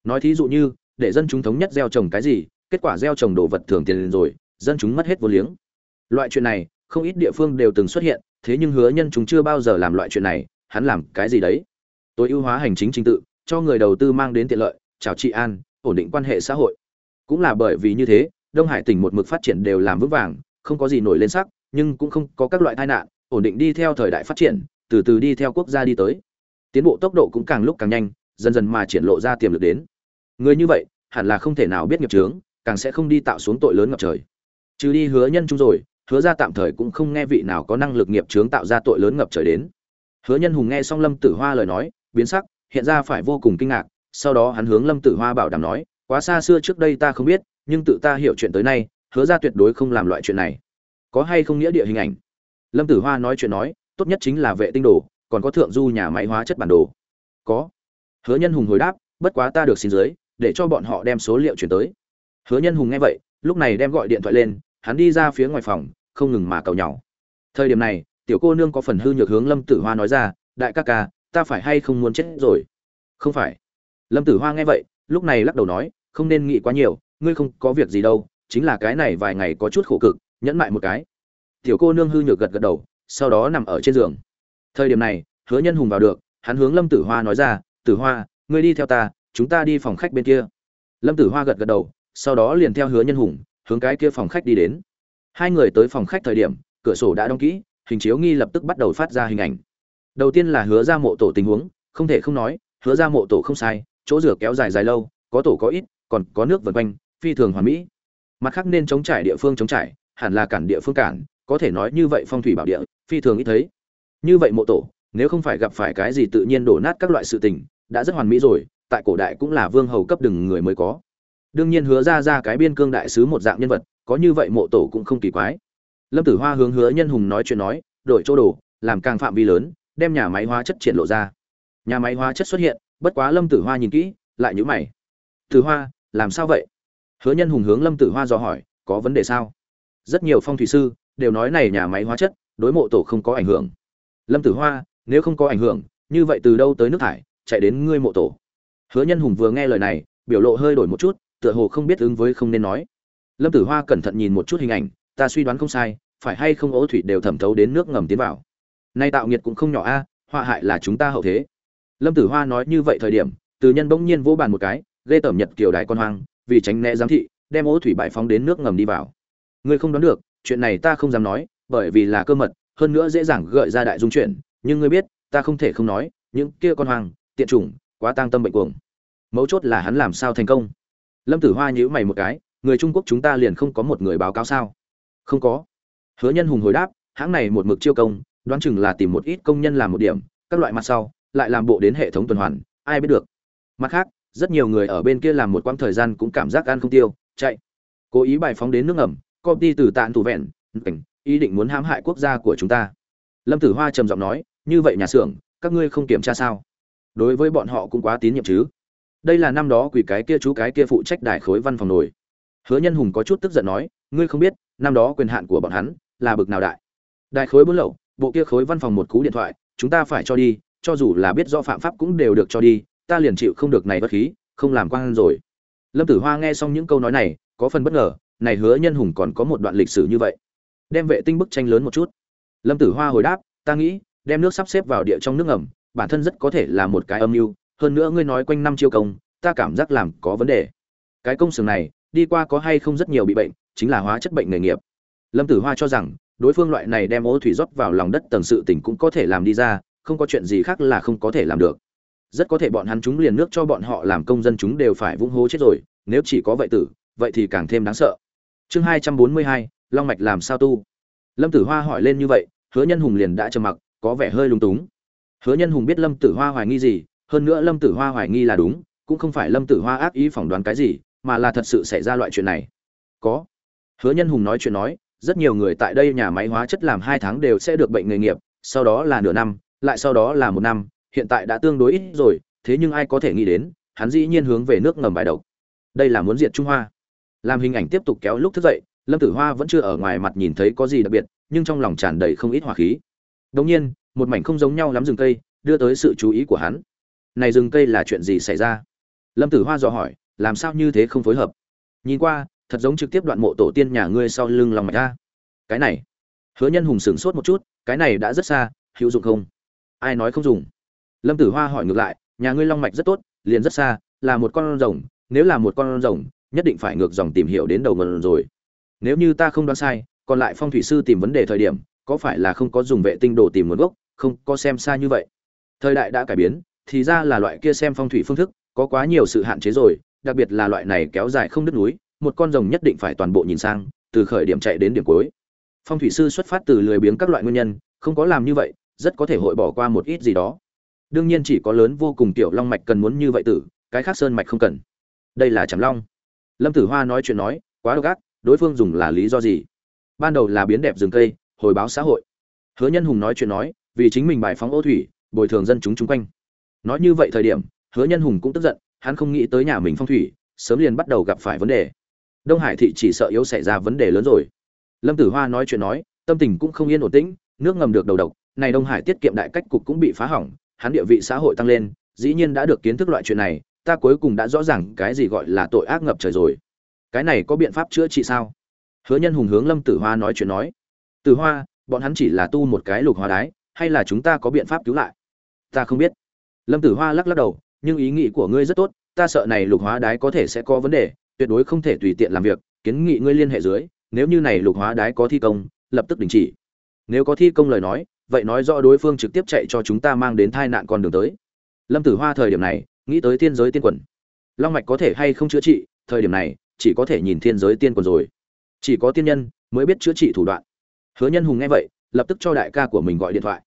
Nói thí dụ như, để dân chúng thống nhất gieo trồng cái gì, kết quả gieo trồng đồ vật thường tiền rồi, dân chúng mất hết vô liếng. Loại chuyện này, không ít địa phương đều từng xuất hiện, thế nhưng hứa nhân chúng chưa bao giờ làm loại chuyện này, hắn làm cái gì đấy? Tối ưu hóa hành chính trình tự, cho người đầu tư mang đến tiện lợi, chào trị an, ổn định quan hệ xã hội. Cũng là bởi vì như thế, đông hải tỉnh một mực phát triển đều làm vững vàng, không có gì nổi lên sắc, nhưng cũng không có các loại tai nạn ổn định đi theo thời đại phát triển, từ từ đi theo quốc gia đi tới. Tiến bộ tốc độ cũng càng lúc càng nhanh, dần dần mà triển lộ ra tiềm lực đến. Người như vậy, hẳn là không thể nào biết nghiệp chướng, càng sẽ không đi tạo xuống tội lớn ngập trời. Trừ đi hứa nhân chung rồi, hứa ra tạm thời cũng không nghe vị nào có năng lực nghiệp chướng tạo ra tội lớn ngập trời đến. Hứa nhân hùng nghe xong lâm tử hoa lời nói, biến sắc, hiện ra phải vô cùng kinh ngạc, sau đó hắn hướng lâm tử hoa bảo đảm nói, quá xa xưa trước đây ta không biết, nhưng tự ta hiểu chuyện tới nay, hứa ra tuyệt đối không làm loại chuyện này. Có hay không nghĩa địa hình ảnh? Lâm tử hoa nói chuyện nói, tốt nhất chính là vệ tinh đồ, còn có thượng du nhà máy hóa chất bản đồ. Có. Hứa nhân hùng hồi đáp, bất quá ta được xin dưới để cho bọn họ đem số liệu chuyển tới. Hứa nhân hùng nghe vậy, lúc này đem gọi điện thoại lên, hắn đi ra phía ngoài phòng, không ngừng mà cầu nhau thời điểm này, tiểu cô nương có phần hư nhược hướng lâm tử hoa nói ra, đại ca ca, ta phải hay không muốn chết rồi? Không phải. Lâm tử hoa nghe vậy, lúc này lắc đầu nói, không nên nghĩ quá nhiều, ngươi không có việc gì đâu, chính là cái này vài ngày có chút khổ cực, nhẫn mại một cái tiểu cô nương hư nhược gật gật đầu, sau đó nằm ở trên giường. Thời điểm này, hứa nhân hùng vào được, hắn hướng lâm tử hoa nói ra, tử hoa, ngươi đi theo ta, chúng ta đi phòng khách bên kia. Lâm tử hoa gật gật đầu, sau đó liền theo hứa nhân hùng, hướng cái kia phòng khách đi đến. Hai người tới phòng khách thời điểm, cửa sổ đã đóng kỹ, hình chiếu nghi lập tức bắt đầu phát ra hình ảnh. Đầu tiên là hứa ra mộ tổ tình huống, không thể không nói, hứa ra mộ tổ không sai, chỗ rửa kéo dài dài lâu, có tổ có ít, còn có nước vần quanh, phi thường hoàn mỹ. Mặt khác nên chống trải địa phương chống trải, hẳn là cản địa phương cản có thể nói như vậy phong thủy bảo địa, phi thường ít thấy. Như vậy mộ tổ, nếu không phải gặp phải cái gì tự nhiên đổ nát các loại sự tình, đã rất hoàn mỹ rồi, tại cổ đại cũng là vương hầu cấp đừng người mới có. Đương nhiên hứa ra ra cái biên cương đại sứ một dạng nhân vật, có như vậy mộ tổ cũng không kỳ quái. Lâm tử hoa hướng hứa nhân hùng nói chuyện nói, đổi chỗ đồ, làm càng phạm vi lớn, đem nhà máy hóa chất triển lộ ra. Nhà máy hóa chất xuất hiện, bất quá lâm tử hoa nhìn kỹ, lại nhữ mày. Tử hoa, làm sao vậy? Hứa nhân hùng hướng lâm tử hoa dò hỏi, có vấn đề sao? Rất nhiều phong thủy sư đều nói này nhà máy hóa chất, đối mộ tổ không có ảnh hưởng. Lâm tử hoa, nếu không có ảnh hưởng, như vậy từ đâu tới nước thải, chạy đến ngươi mộ tổ? Hứa nhân hùng vừa nghe lời này, biểu lộ hơi đổi một chút, tựa hồ không biết ứng với không nên nói. Lâm tử hoa cẩn thận nhìn một chút hình ảnh, ta suy đoán không sai, phải hay không ố thủy đều thẩm thấu đến nước ngầm tiến vào. Nay tạo nghiệt cũng không nhỏ a, họa hại là chúng ta hậu thế. Lâm tử hoa nói như vậy thời điểm, từ nhân bỗng nhiên vỗ bàn một cái gây tẩm nhật kiều đài con hoang, vì tránh né giám thị, đem ố thủy bại phóng đến nước ngầm đi vào. Ngươi không đoán được chuyện này ta không dám nói bởi vì là cơ mật hơn nữa dễ dàng gợi ra đại dung chuyện. Nhưng ngươi biết ta không thể không nói những kia con hoàng, tiện chủng quá tang tâm bệnh cuồng. Mấu chốt là hắn làm sao thành công. Lâm tử hoa nhíu mày một cái người trung quốc chúng ta liền không có một người báo cáo sao? Không có. Hứa nhân hùng hồi đáp hãng này một mực chiêu công đoán chừng là tìm một ít công nhân làm một điểm các loại mặt sau lại làm bộ đến hệ thống tuần hoàn ai biết được. Mặt khác rất nhiều người ở bên kia làm một quãng thời gian cũng cảm giác ăn không tiêu chạy. Cố ý bài phóng đến nước ngầm công ty từ tạn thủ vẹn ý định muốn hãm hại quốc gia của chúng ta. Lâm tử hoa trầm giọng nói, như vậy nhà xưởng, các ngươi không kiểm tra sao? Đối với bọn họ cũng quá tín nhiệm chứ. Đây là năm đó quỷ cái kia chú cái kia phụ trách đại khối văn phòng nổi. Hứa nhân hùng có chút tức giận nói, ngươi không biết, năm đó quyền hạn của bọn hắn là bực nào đại. Đại khối buôn lậu, bộ kia khối văn phòng một cú điện thoại, chúng ta phải cho đi, cho dù là biết do phạm pháp cũng đều được cho đi, ta liền chịu không được này bất khí, không làm quan rồi. Lâm tử hoa nghe xong những câu nói này, có phần bất ngờ này hứa nhân hùng còn có một đoạn lịch sử như vậy. Đem vệ tinh bức tranh lớn một chút. Lâm tử hoa hồi đáp, ta nghĩ, đem nước sắp xếp vào địa trong nước ngầm bản thân rất có thể là một cái âm mưu, hơn nữa ngươi nói quanh năm chiêu công, ta cảm giác làm có vấn đề. Cái công xưởng này, đi qua có hay không rất nhiều bị bệnh, chính là hóa chất bệnh nghề nghiệp. Lâm tử hoa cho rằng, đối phương loại này đem ô thủy rót vào lòng đất tầng sự tỉnh cũng có thể làm đi ra, không có chuyện gì khác là không có thể làm được. Rất có thể bọn hắn chúng liền nước cho bọn họ làm công dân chúng đều phải vung hố chết rồi, nếu chỉ có vậy tử, vậy thì càng thêm đáng sợ chương hai trăm bốn mươi hai, long mạch làm sao tu? Lâm tử hoa hỏi lên như vậy, hứa nhân hùng liền đã trầm mặc, có vẻ hơi lung túng. Hứa nhân hùng biết lâm tử hoa hoài nghi gì, hơn nữa lâm tử hoa hoài nghi là đúng, cũng không phải lâm tử hoa ác ý phỏng đoán cái gì, mà là thật sự xảy ra loại chuyện này. Có. Hứa nhân hùng nói chuyện nói, rất nhiều người tại đây nhà máy hóa chất làm hai tháng đều sẽ được bệnh nghề nghiệp, sau đó là nửa năm, lại sau đó là một năm, hiện tại đã tương đối ít rồi, thế nhưng ai có thể nghĩ đến, hắn dĩ nhiên hướng về nước ngầm bài độc. Đây là muốn diệt trung hoa làm hình ảnh tiếp tục kéo lúc thức dậy, lâm tử hoa vẫn chưa ở ngoài mặt nhìn thấy có gì đặc biệt, nhưng trong lòng tràn đầy không ít hỏa khí. Đống nhiên, một mảnh không giống nhau lắm rừng cây, đưa tới sự chú ý của hắn. Này rừng cây là chuyện gì xảy ra? Lâm tử hoa dò hỏi, làm sao như thế không phối hợp? Nhìn qua, thật giống trực tiếp đoạn mộ tổ tiên nhà ngươi sau lưng lòng mạch ra cái này, hứa nhân hùng sửng sốt một chút, cái này đã rất xa, hữu dụng không? Ai nói không dùng? Lâm tử hoa hỏi ngược lại, nhà ngươi long mạch rất tốt, liền rất xa, là một con rồng, nếu là một con rồng nhất định phải ngược dòng tìm hiểu đến đầu nguồn rồi. Nếu như ta không đoán sai, còn lại phong thủy sư tìm vấn đề thời điểm, có phải là không có dùng vệ tinh đồ tìm nguồn gốc, không, có xem xa như vậy. Thời đại đã cải biến, thì ra là loại kia xem phong thủy phương thức, có quá nhiều sự hạn chế rồi, đặc biệt là loại này kéo dài không đứt núi, một con rồng nhất định phải toàn bộ nhìn sang, từ khởi điểm chạy đến điểm cuối. Phong thủy sư xuất phát từ lười biếng các loại nguyên nhân, không có làm như vậy, rất có thể hội bỏ qua một ít gì đó. Đương nhiên chỉ có lớn vô cùng tiểu long mạch cần muốn như vậy tử, cái khác sơn mạch không cần. Đây là trầm long lâm tử hoa nói chuyện nói, quá độc ác, đối phương dùng là lý do gì? Ban đầu là biến đẹp rừng cây, hồi báo xã hội. Hứa nhân hùng nói chuyện nói, vì chính mình bài phóng ô thủy, bồi thường dân chúng chung quanh. Nói như vậy thời điểm, hứa nhân hùng cũng tức giận, hắn không nghĩ tới nhà mình phong thủy, sớm liền bắt đầu gặp phải vấn đề. Đông hải thị chỉ sợ yếu xảy ra vấn đề lớn rồi. Lâm tử hoa nói chuyện nói, tâm tình cũng không yên ổn tĩnh, nước ngầm được đầu độc, này đông hải tiết kiệm đại cách cục cũng bị phá hỏng, hắn địa vị xã hội tăng lên, dĩ nhiên đã được kiến thức loại chuyện này ta cuối cùng đã rõ ràng cái gì gọi là tội ác ngập trời rồi. Cái này có biện pháp chữa trị sao? Hứa nhân hùng hướng lâm tử hoa nói chuyện nói. Tử hoa, bọn hắn chỉ là tu một cái lục hóa đái, hay là chúng ta có biện pháp cứu lại? Ta không biết. Lâm tử hoa lắc lắc đầu, nhưng ý nghĩ của ngươi rất tốt, ta sợ này lục hóa đái có thể sẽ có vấn đề, tuyệt đối không thể tùy tiện làm việc, kiến nghị ngươi liên hệ dưới, nếu như này lục hóa đái có thi công, lập tức đình chỉ. Nếu có thi công lời nói, vậy nói rõ đối phương trực tiếp chạy cho chúng ta mang đến tai nạn con đường tới. Lâm tử hoa thời điểm này nghĩ tới thiên giới tiên quần. Long mạch có thể hay không chữa trị, thời điểm này, chỉ có thể nhìn thiên giới tiên quần rồi. Chỉ có tiên nhân mới biết chữa trị thủ đoạn. Hứa nhân hùng nghe vậy, lập tức cho đại ca của mình gọi điện thoại.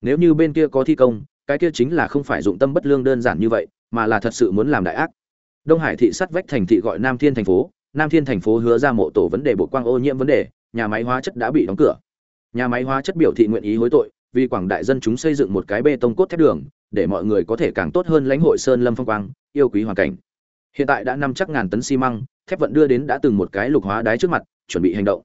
Nếu như bên kia có thi công, cái kia chính là không phải dụng tâm bất lương đơn giản như vậy, mà là thật sự muốn làm đại ác. Đông hải thị sắt vách thành thị gọi nam thiên thành phố, nam thiên thành phố hứa ra mộ tổ vấn đề bộ quang ô nhiễm vấn đề, nhà máy hóa chất đã bị đóng cửa. Nhà máy hóa chất biểu thị nguyện ý hối tội, vì quảng đại dân chúng xây dựng một cái bê tông cốt thép đường để mọi người có thể càng tốt hơn lãnh hội sơn lâm phong quang, yêu quý hoàn cảnh. Hiện tại đã năm chắc ngàn tấn xi măng, thép vận đưa đến đã từng một cái lục hóa đáy trước mặt, chuẩn bị hành động.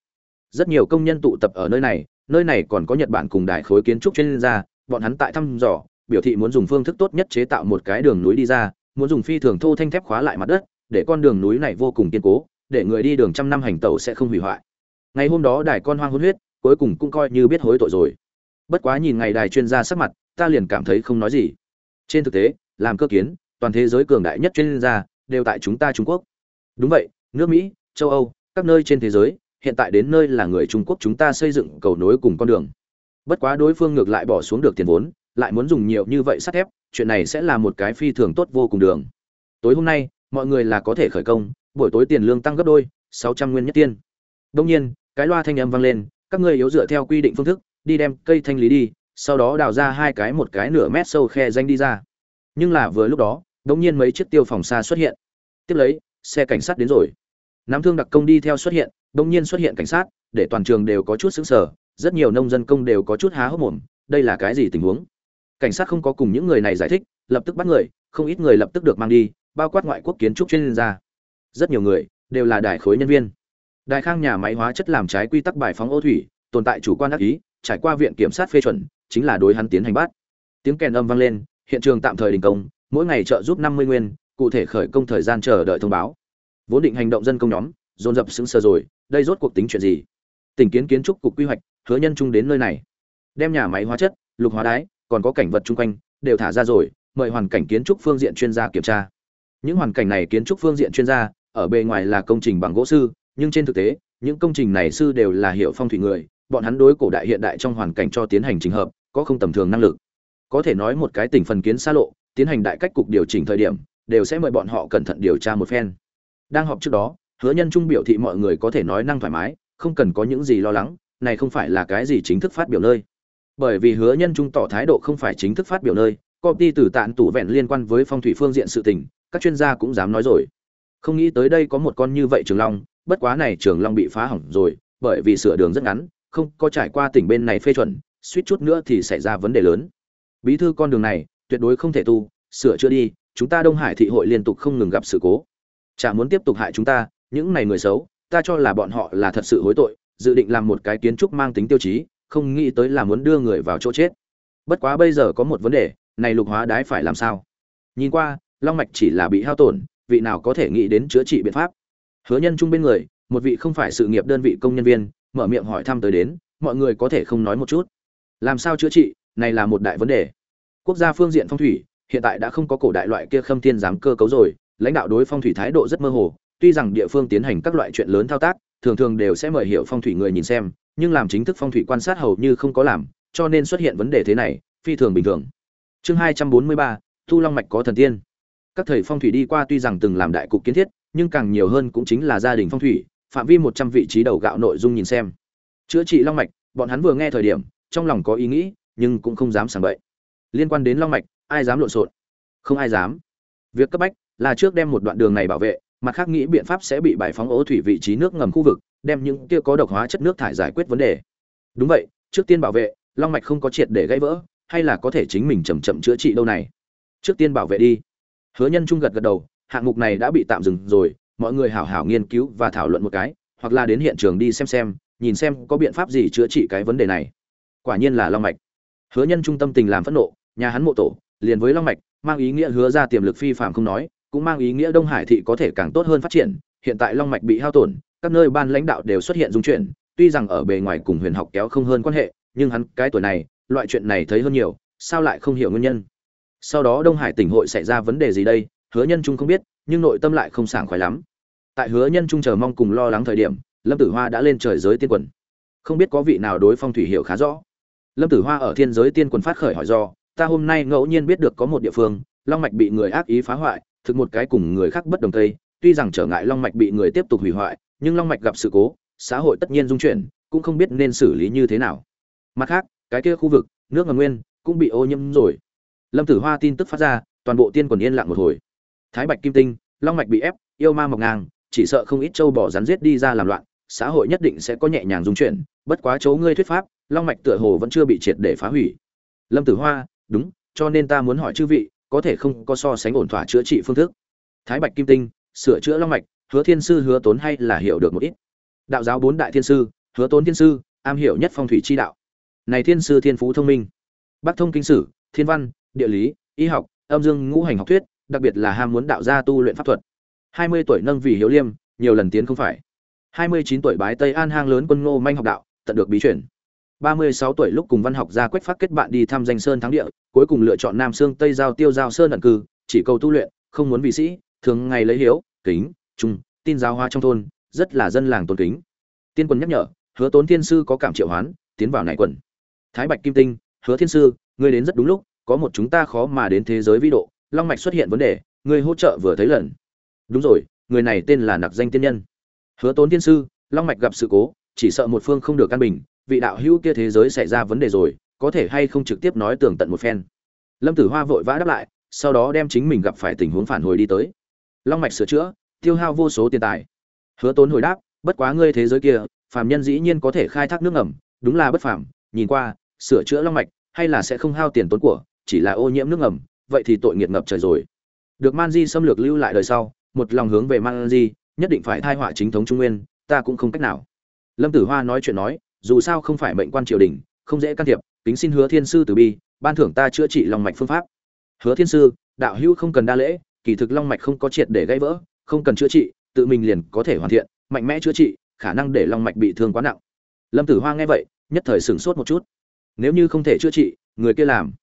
Rất nhiều công nhân tụ tập ở nơi này nơi này còn có nhật bản cùng đại khối kiến trúc chuyên gia, bọn hắn tại thăm dò, biểu thị muốn dùng phương thức tốt nhất chế tạo một cái đường núi đi ra, muốn dùng phi thường thô thanh thép khóa lại mặt đất, để con đường núi này vô cùng kiên cố, để người đi đường trăm năm hành tẩu sẽ không hủy hoại. Ngày hôm đó đài con hoang hôn huyết, cuối cùng cũng coi như biết hối tội rồi. Bất quá nhìn ngày đài chuyên gia sắc mặt ta liền cảm thấy không nói gì. Trên thực tế, làm cơ kiến, toàn thế giới cường đại nhất chuyên gia đều tại chúng ta trung quốc. Đúng vậy, nước mỹ, châu âu, các nơi trên thế giới, hiện tại đến nơi là người trung quốc chúng ta xây dựng cầu nối cùng con đường. Bất quá đối phương ngược lại bỏ xuống được tiền vốn, lại muốn dùng nhiều như vậy sắt thép, chuyện này sẽ là một cái phi thường tốt vô cùng đường. Tối hôm nay, mọi người là có thể khởi công, buổi tối tiền lương tăng gấp đôi, sáu trăm nguyên nhất tiên. Đông nhiên, cái loa thanh âm vang lên, các ngươi yếu dựa theo quy định phương thức, đi đem cây thanh lý đi sau đó đào ra hai cái một cái nửa mét sâu khe danh đi ra. Nhưng là vừa lúc đó, đống nhiên mấy chiếc tiêu phòng xa xuất hiện. Tiếp lấy, xe cảnh sát đến rồi. Nắm thương đặc công đi theo xuất hiện, đống nhiên xuất hiện cảnh sát, để toàn trường đều có chút sững sờ, rất nhiều nông dân công đều có chút há hốc mồm, đây là cái gì tình huống? Cảnh sát không có cùng những người này giải thích, lập tức bắt người, không ít người lập tức được mang đi, bao quát ngoại quốc kiến trúc chuyên gia. Rất nhiều người đều là đài khối nhân viên. Đài khang nhà máy hóa chất làm trái quy tắc bài phóng ô thủy, tồn tại chủ quan đắc ý, trải qua viện kiểm sát phê chuẩn chính là đối hắn tiến hành bắt. Tiếng kèn âm vang lên, hiện trường tạm thời đình công, mỗi ngày trợ giúp năm mươi nguyên, cụ thể khởi công thời gian chờ đợi thông báo. Vốn định hành động dân công nhóm, dồn dập sững sờ rồi, đây rốt cuộc tính chuyện gì? Tỉnh kiến kiến trúc cục quy hoạch, hứa nhân trung đến nơi này. Đem nhà máy hóa chất, lục hóa đái, còn có cảnh vật chung quanh, đều thả ra rồi, mời hoàn cảnh kiến trúc phương diện chuyên gia kiểm tra. Những hoàn cảnh này kiến trúc phương diện chuyên gia, ở bề ngoài là công trình bằng gỗ sư, nhưng trên thực tế, những công trình này sư đều là hiệu phong thủy người bọn hắn đối cổ đại hiện đại trong hoàn cảnh cho tiến hành trình hợp, có không tầm thường năng lực. Có thể nói một cái tỉnh phần kiến xa lộ, tiến hành đại cách cục điều chỉnh thời điểm, đều sẽ mời bọn họ cẩn thận điều tra một phen. Đang họp trước đó, hứa nhân trung biểu thị mọi người có thể nói năng thoải mái, không cần có những gì lo lắng, này không phải là cái gì chính thức phát biểu nơi. Bởi vì hứa nhân trung tỏ thái độ không phải chính thức phát biểu nơi công ty từ tạn tủ vẹn liên quan với phong thủy phương diện sự tình, các chuyên gia cũng dám nói rồi. Không nghĩ tới đây có một con như vậy trường long, bất quá này trường long bị phá hỏng rồi, bởi vì sửa đường rất ngắn không có trải qua tỉnh bên này phê chuẩn, suýt chút nữa thì xảy ra vấn đề lớn. Bí thư con đường này, tuyệt đối không thể tu, sửa chữa đi, chúng ta đông hải thị hội liên tục không ngừng gặp sự cố. Chả muốn tiếp tục hại chúng ta, những này người xấu, ta cho là bọn họ là thật sự hối tội, dự định làm một cái kiến trúc mang tính tiêu chí, không nghĩ tới là muốn đưa người vào chỗ chết. Bất quá bây giờ có một vấn đề, này lục hóa đái phải làm sao? Nhìn qua, long mạch chỉ là bị hao tổn, vị nào có thể nghĩ đến chữa trị biện pháp? Hứa nhân trung bên người, một vị không phải sự nghiệp đơn vị công nhân viên mở miệng hỏi thăm tới đến, mọi người có thể không nói một chút. Làm sao chữa trị, này là một đại vấn đề. Quốc gia phương diện phong thủy, hiện tại đã không có cổ đại loại kia khâm thiên giám cơ cấu rồi, lãnh đạo đối phong thủy thái độ rất mơ hồ, tuy rằng địa phương tiến hành các loại chuyện lớn thao tác, thường thường đều sẽ mời hiệu phong thủy người nhìn xem, nhưng làm chính thức phong thủy quan sát hầu như không có làm, cho nên xuất hiện vấn đề thế này, phi thường bình thường. Chương hai trăm bốn mươi ba, thu long mạch có thần tiên. Các thầy phong thủy đi qua tuy rằng từng làm đại cục kiến thiết, nhưng càng nhiều hơn cũng chính là gia đình phong thủy phạm vi một trăm vị trí đầu gạo nội dung nhìn xem. Chữa trị long mạch, bọn hắn vừa nghe thời điểm, trong lòng có ý nghĩ, nhưng cũng không dám sảng bậy. Liên quan đến long mạch, ai dám lộn xộn? Không ai dám. Việc cấp bách là trước đem một đoạn đường này bảo vệ, mặt khác nghĩ biện pháp sẽ bị bài phóng ố thủy vị trí nước ngầm khu vực, đem những kia có độc hóa chất nước thải giải quyết vấn đề. Đúng vậy, trước tiên bảo vệ, long mạch không có triệt để gãy vỡ, hay là có thể chính mình chậm chậm chữa trị đâu này? Trước tiên bảo vệ đi. Hứa nhân trung gật gật đầu, hạng mục này đã bị tạm dừng rồi mọi người hảo hảo nghiên cứu và thảo luận một cái, hoặc là đến hiện trường đi xem xem, nhìn xem có biện pháp gì chữa trị cái vấn đề này. Quả nhiên là long mạch. Hứa nhân trung tâm tình làm phẫn nộ, nhà hắn mộ tổ, liền với long mạch, mang ý nghĩa hứa ra tiềm lực phi phạm không nói, cũng mang ý nghĩa đông hải thị có thể càng tốt hơn phát triển, hiện tại long mạch bị hao tổn, các nơi ban lãnh đạo đều xuất hiện dung chuyển, tuy rằng ở bề ngoài cùng huyền học kéo không hơn quan hệ, nhưng hắn cái tuổi này, loại chuyện này thấy hơn nhiều, sao lại không hiểu nguyên nhân? Sau đó đông hải tỉnh hội xảy ra vấn đề gì đây, hứa nhân trung không biết nhưng nội tâm lại không sảng khoái lắm. Tại hứa nhân trung chờ mong cùng lo lắng thời điểm, lâm tử hoa đã lên trời giới tiên quần. Không biết có vị nào đối phong thủy hiểu khá rõ. Lâm tử hoa ở thiên giới tiên quần phát khởi hỏi do, ta hôm nay ngẫu nhiên biết được có một địa phương, long mạch bị người ác ý phá hoại, thực một cái cùng người khác bất đồng tây, tuy rằng trở ngại long mạch bị người tiếp tục hủy hoại, nhưng long mạch gặp sự cố, xã hội tất nhiên dung chuyển, cũng không biết nên xử lý như thế nào. Mặt khác, cái kia khu vực, nước ngầm nguyên, cũng bị ô nhiễm rồi. Lâm tử hoa tin tức phát ra, toàn bộ tiên quần yên lặng một hồi thái bạch kim tinh, long mạch bị ép, yêu ma mọc ngang, chỉ sợ không ít châu bò rắn giết đi ra làm loạn, xã hội nhất định sẽ có nhẹ nhàng dung chuyển, bất quá chỗ ngươi thuyết pháp, long mạch tựa hồ vẫn chưa bị triệt để phá hủy. Lâm tử hoa, đúng, cho nên ta muốn hỏi chư vị, có thể không có so sánh ổn thỏa chữa trị phương thức? Thái bạch kim tinh, sửa chữa long mạch, hứa thiên sư hứa tốn hay là hiểu được một ít? Đạo giáo bốn đại thiên sư, hứa tốn thiên sư, am hiểu nhất phong thủy chi đạo. Này thiên sư thiên phú thông minh. Bắc thông kinh sử, thiên văn, địa lý, y học, âm dương ngũ hành học thuyết đặc biệt là ham muốn đạo gia tu luyện pháp thuật. Hai mươi tuổi nâng vì hiếu liêm, nhiều lần tiến không phải. Hai mươi chín tuổi bái tây an hang lớn quân ngô manh học đạo, tận được bí truyền. ba mươi sáu tuổi lúc cùng văn học gia quách phát kết bạn đi thăm danh sơn thắng địa, cuối cùng lựa chọn nam sương tây giao tiêu giao sơn ẩn cư, chỉ cầu tu luyện, không muốn vị sĩ, thường ngày lấy hiếu, kính, trung, tin giáo hoa trong thôn, rất là dân làng tôn kính. Tiên quân nhắc nhở, hứa tốn thiên sư có cảm triệu hoán, tiến vào này quần. Thái bạch kim tinh, hứa thiên sư, ngươi đến rất đúng lúc, có một chúng ta khó mà đến thế giới vĩ độ long mạch xuất hiện vấn đề, người hỗ trợ vừa thấy lần. Đúng rồi, người này tên là nặc danh tiên nhân. Hứa tốn thiên sư, long mạch gặp sự cố, chỉ sợ một phương không được căn bình, vị đạo hữu kia thế giới xảy ra vấn đề rồi, có thể hay không trực tiếp nói tường tận một phen. Lâm tử hoa vội vã đáp lại, sau đó đem chính mình gặp phải tình huống phản hồi đi tới. Long mạch sửa chữa, tiêu hao vô số tiền tài. Hứa tốn hồi đáp, bất quá ngươi thế giới kia, phàm nhân dĩ nhiên có thể khai thác nước ngầm, đúng là bất phàm, nhìn qua, sửa chữa long mạch hay là sẽ không hao tiền tốn của, chỉ là ô nhiễm nước ngầm vậy thì tội nghiệt ngập trời rồi. Được man di xâm lược lưu lại đời sau, một lòng hướng về man di, nhất định phải thai họa chính thống trung nguyên, ta cũng không cách nào. Lâm tử hoa nói chuyện nói, dù sao không phải mệnh quan triều đình, không dễ can thiệp, kính xin hứa thiên sư từ bi, ban thưởng ta chữa trị long mạch phương pháp. Hứa thiên sư, đạo hữu không cần đa lễ, kỳ thực long mạch không có triệt để gãy vỡ, không cần chữa trị, tự mình liền có thể hoàn thiện, mạnh mẽ chữa trị, khả năng để long mạch bị thương quá nặng. Lâm tử hoa nghe vậy, nhất thời sửng sốt một chút. Nếu như không thể chữa trị, người kia làm.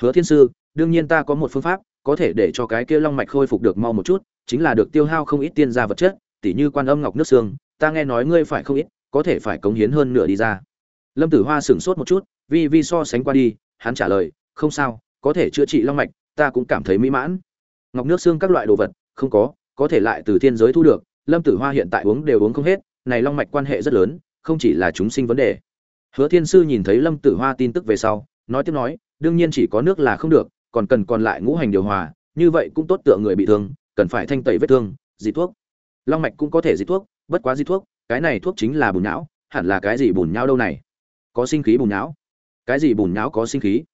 Hứa thiên sư đương nhiên ta có một phương pháp, có thể để cho cái kia long mạch khôi phục được mau một chút, chính là được tiêu hao không ít tiên gia vật chất, tỉ như quan âm ngọc nước xương, ta nghe nói ngươi phải không ít, có thể phải cống hiến hơn nửa đi ra. Lâm tử hoa sửng sốt một chút, vi vi so sánh qua đi, hắn trả lời, không sao, có thể chữa trị long mạch, ta cũng cảm thấy mỹ mãn. Ngọc nước xương các loại đồ vật, không có có thể lại từ thiên giới thu được, lâm tử hoa hiện tại uống đều uống không hết, này long mạch quan hệ rất lớn, không chỉ là chúng sinh vấn đề. Hứa thiên sư nhìn thấy lâm tử hoa tin tức về sau, nói tiếp nói, đương nhiên chỉ có nước là không được còn cần còn lại ngũ hành điều hòa, như vậy cũng tốt tựa người bị thương, cần phải thanh tẩy vết thương, dị thuốc. Long mạch cũng có thể dị thuốc, bất quá dị thuốc, cái này thuốc chính là bùn não hẳn là cái gì bùn nhau đâu này? Có sinh khí bùn não cái gì bùn não có sinh khí?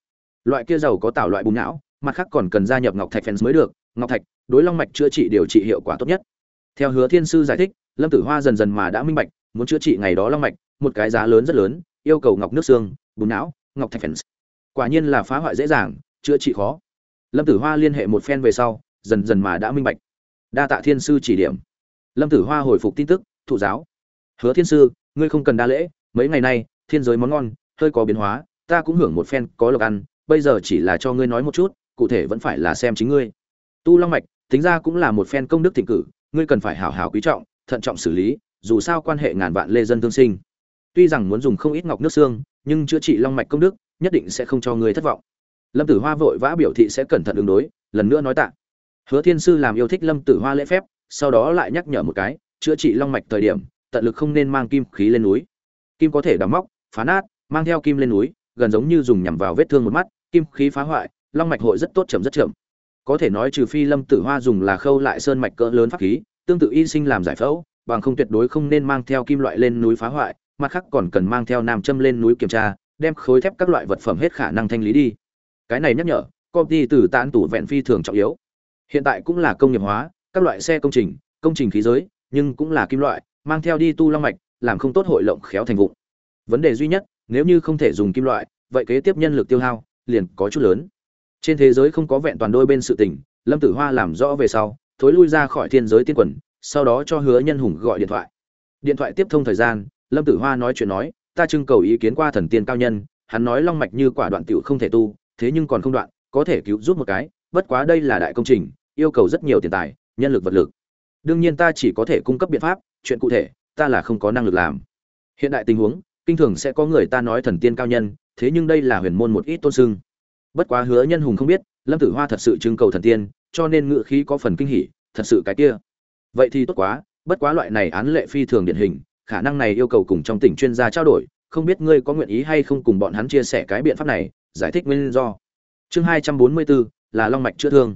Loại kia dầu có tạo loại bùn não mặt khác còn cần gia nhập ngọc thạch fans mới được. Ngọc thạch, đối long mạch chữa trị điều trị hiệu quả tốt nhất. Theo hứa thiên sư giải thích, lâm tử hoa dần dần mà đã minh bạch, muốn chữa trị ngày đó long mạch, một cái giá lớn rất lớn, yêu cầu ngọc nước xương, bùn não ngọc thạch fans. Quả nhiên là phá hoại dễ dàng chữa trị khó. Lâm tử hoa liên hệ một phen về sau, dần dần mà đã minh bạch. Đa tạ thiên sư chỉ điểm. Lâm tử hoa hồi phục tin tức, thụ giáo. Hứa thiên sư, ngươi không cần đa lễ, mấy ngày nay, thiên giới món ngon, hơi có biến hóa, ta cũng hưởng một phen có lộc ăn, bây giờ chỉ là cho ngươi nói một chút, cụ thể vẫn phải là xem chính ngươi. Tu long mạch, tính ra cũng là một phen công đức thịnh cử, ngươi cần phải hảo hảo quý trọng, thận trọng xử lý, dù sao quan hệ ngàn vạn lê dân tương sinh. Tuy rằng muốn dùng không ít ngọc nước xương, nhưng chữa trị long mạch công đức, nhất định sẽ không cho ngươi thất vọng lâm tử hoa vội vã biểu thị sẽ cẩn thận ứng đối, lần nữa nói tạ. Hứa thiên sư làm yêu thích lâm tử hoa lễ phép, sau đó lại nhắc nhở một cái, chữa trị long mạch thời điểm, tận lực không nên mang kim khí lên núi. Kim có thể đắm móc, phá nát, mang theo kim lên núi, gần giống như dùng nhằm vào vết thương một mắt, kim khí phá hoại, long mạch hội rất tốt chậm rất chậm. Có thể nói trừ phi lâm tử hoa dùng là khâu lại sơn mạch cỡ lớn pháp khí, tương tự y sinh làm giải phẫu, bằng không tuyệt đối không nên mang theo kim loại lên núi phá hoại, mặt khác còn cần mang theo nam châm lên núi kiểm tra, đem khối thép các loại vật phẩm hết khả năng thanh lý đi cái này nhắc nhở, công ty từ tán tủ vẹn phi thường trọng yếu. Hiện tại cũng là công nghiệp hóa, các loại xe công trình công trình khí giới, nhưng cũng là kim loại, mang theo đi tu long mạch, làm không tốt hội lộng khéo thành vụn vấn đề duy nhất, nếu như không thể dùng kim loại, vậy kế tiếp nhân lực tiêu hao liền có chút lớn. Trên thế giới không có vẹn toàn đôi bên sự tình, lâm tử hoa làm rõ về sau, thối lui ra khỏi thiên giới tiên quần, sau đó cho hứa nhân hùng gọi điện thoại. Điện thoại tiếp thông thời gian, lâm tử hoa nói chuyện nói, ta trưng cầu ý kiến qua thần tiên cao nhân, hắn nói long mạch như quả đoạn tiểu không thể tu thế nhưng còn không đoạn, có thể cứu giúp một cái, bất quá đây là đại công trình, yêu cầu rất nhiều tiền tài, nhân lực vật lực. Đương nhiên ta chỉ có thể cung cấp biện pháp, chuyện cụ thể, ta là không có năng lực làm. Hiện đại tình huống, kinh thường sẽ có người ta nói thần tiên cao nhân, thế nhưng đây là huyền môn một ít tôn sưng. Bất quá hứa nhân hùng không biết, lâm tử hoa thật sự trưng cầu thần tiên, cho nên ngự khí có phần kinh hỉ, thật sự cái kia. Vậy thì tốt quá, bất quá loại này án lệ phi thường điển hình, khả năng này yêu cầu cùng trong tỉnh chuyên gia trao đổi, không biết ngươi có nguyện ý hay không cùng bọn hắn chia sẻ cái biện pháp này giải thích nguyên do. Chương hai trăm bốn mươi bốn, là long mạch chữa thương.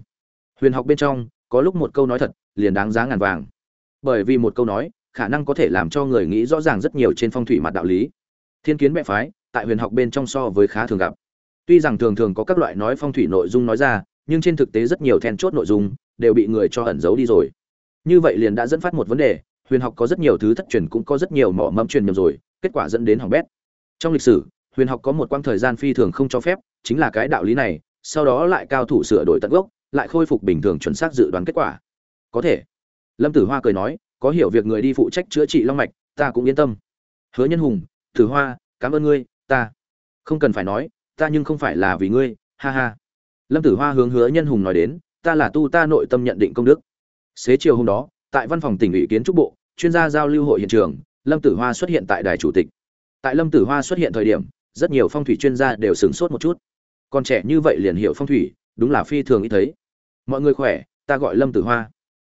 Huyền học bên trong, có lúc một câu nói thật, liền đáng giá ngàn vàng. Bởi vì một câu nói, khả năng có thể làm cho người nghĩ rõ ràng rất nhiều trên phong thủy mặt đạo lý. Thiên kiến mẹ phái, tại huyền học bên trong so với khá thường gặp. Tuy rằng thường thường có các loại nói phong thủy nội dung nói ra, nhưng trên thực tế rất nhiều then chốt nội dung, đều bị người cho ẩn giấu đi rồi. Như vậy liền đã dẫn phát một vấn đề, huyền học có rất nhiều thứ thất truyền cũng có rất nhiều mỏ mẫm truyền nhầm rồi, kết quả dẫn đến hỏng bét. Trong lịch sử huyền học có một quãng thời gian phi thường không cho phép, chính là cái đạo lý này, sau đó lại cao thủ sửa đổi tận gốc, lại khôi phục bình thường chuẩn xác dự đoán kết quả. Có thể. Lâm tử hoa cười nói, có hiểu việc người đi phụ trách chữa trị long mạch, ta cũng yên tâm. Hứa nhân hùng, tử hoa, cảm ơn ngươi, ta. Không cần phải nói, ta nhưng không phải là vì ngươi, ha ha. Lâm tử hoa hướng hứa nhân hùng nói đến, ta là tu ta nội tâm nhận định công đức. Xế chiều hôm đó, tại văn phòng tỉnh ủy kiến trúc bộ, chuyên gia giao lưu hội hiện trường, lâm tử hoa xuất hiện tại đài chủ tịch. Tại lâm tử hoa xuất hiện thời điểm rất nhiều phong thủy chuyên gia đều sửng sốt một chút. Còn trẻ như vậy liền hiểu phong thủy, đúng là phi thường ý thấy. Mọi người khỏe, ta gọi lâm tử hoa.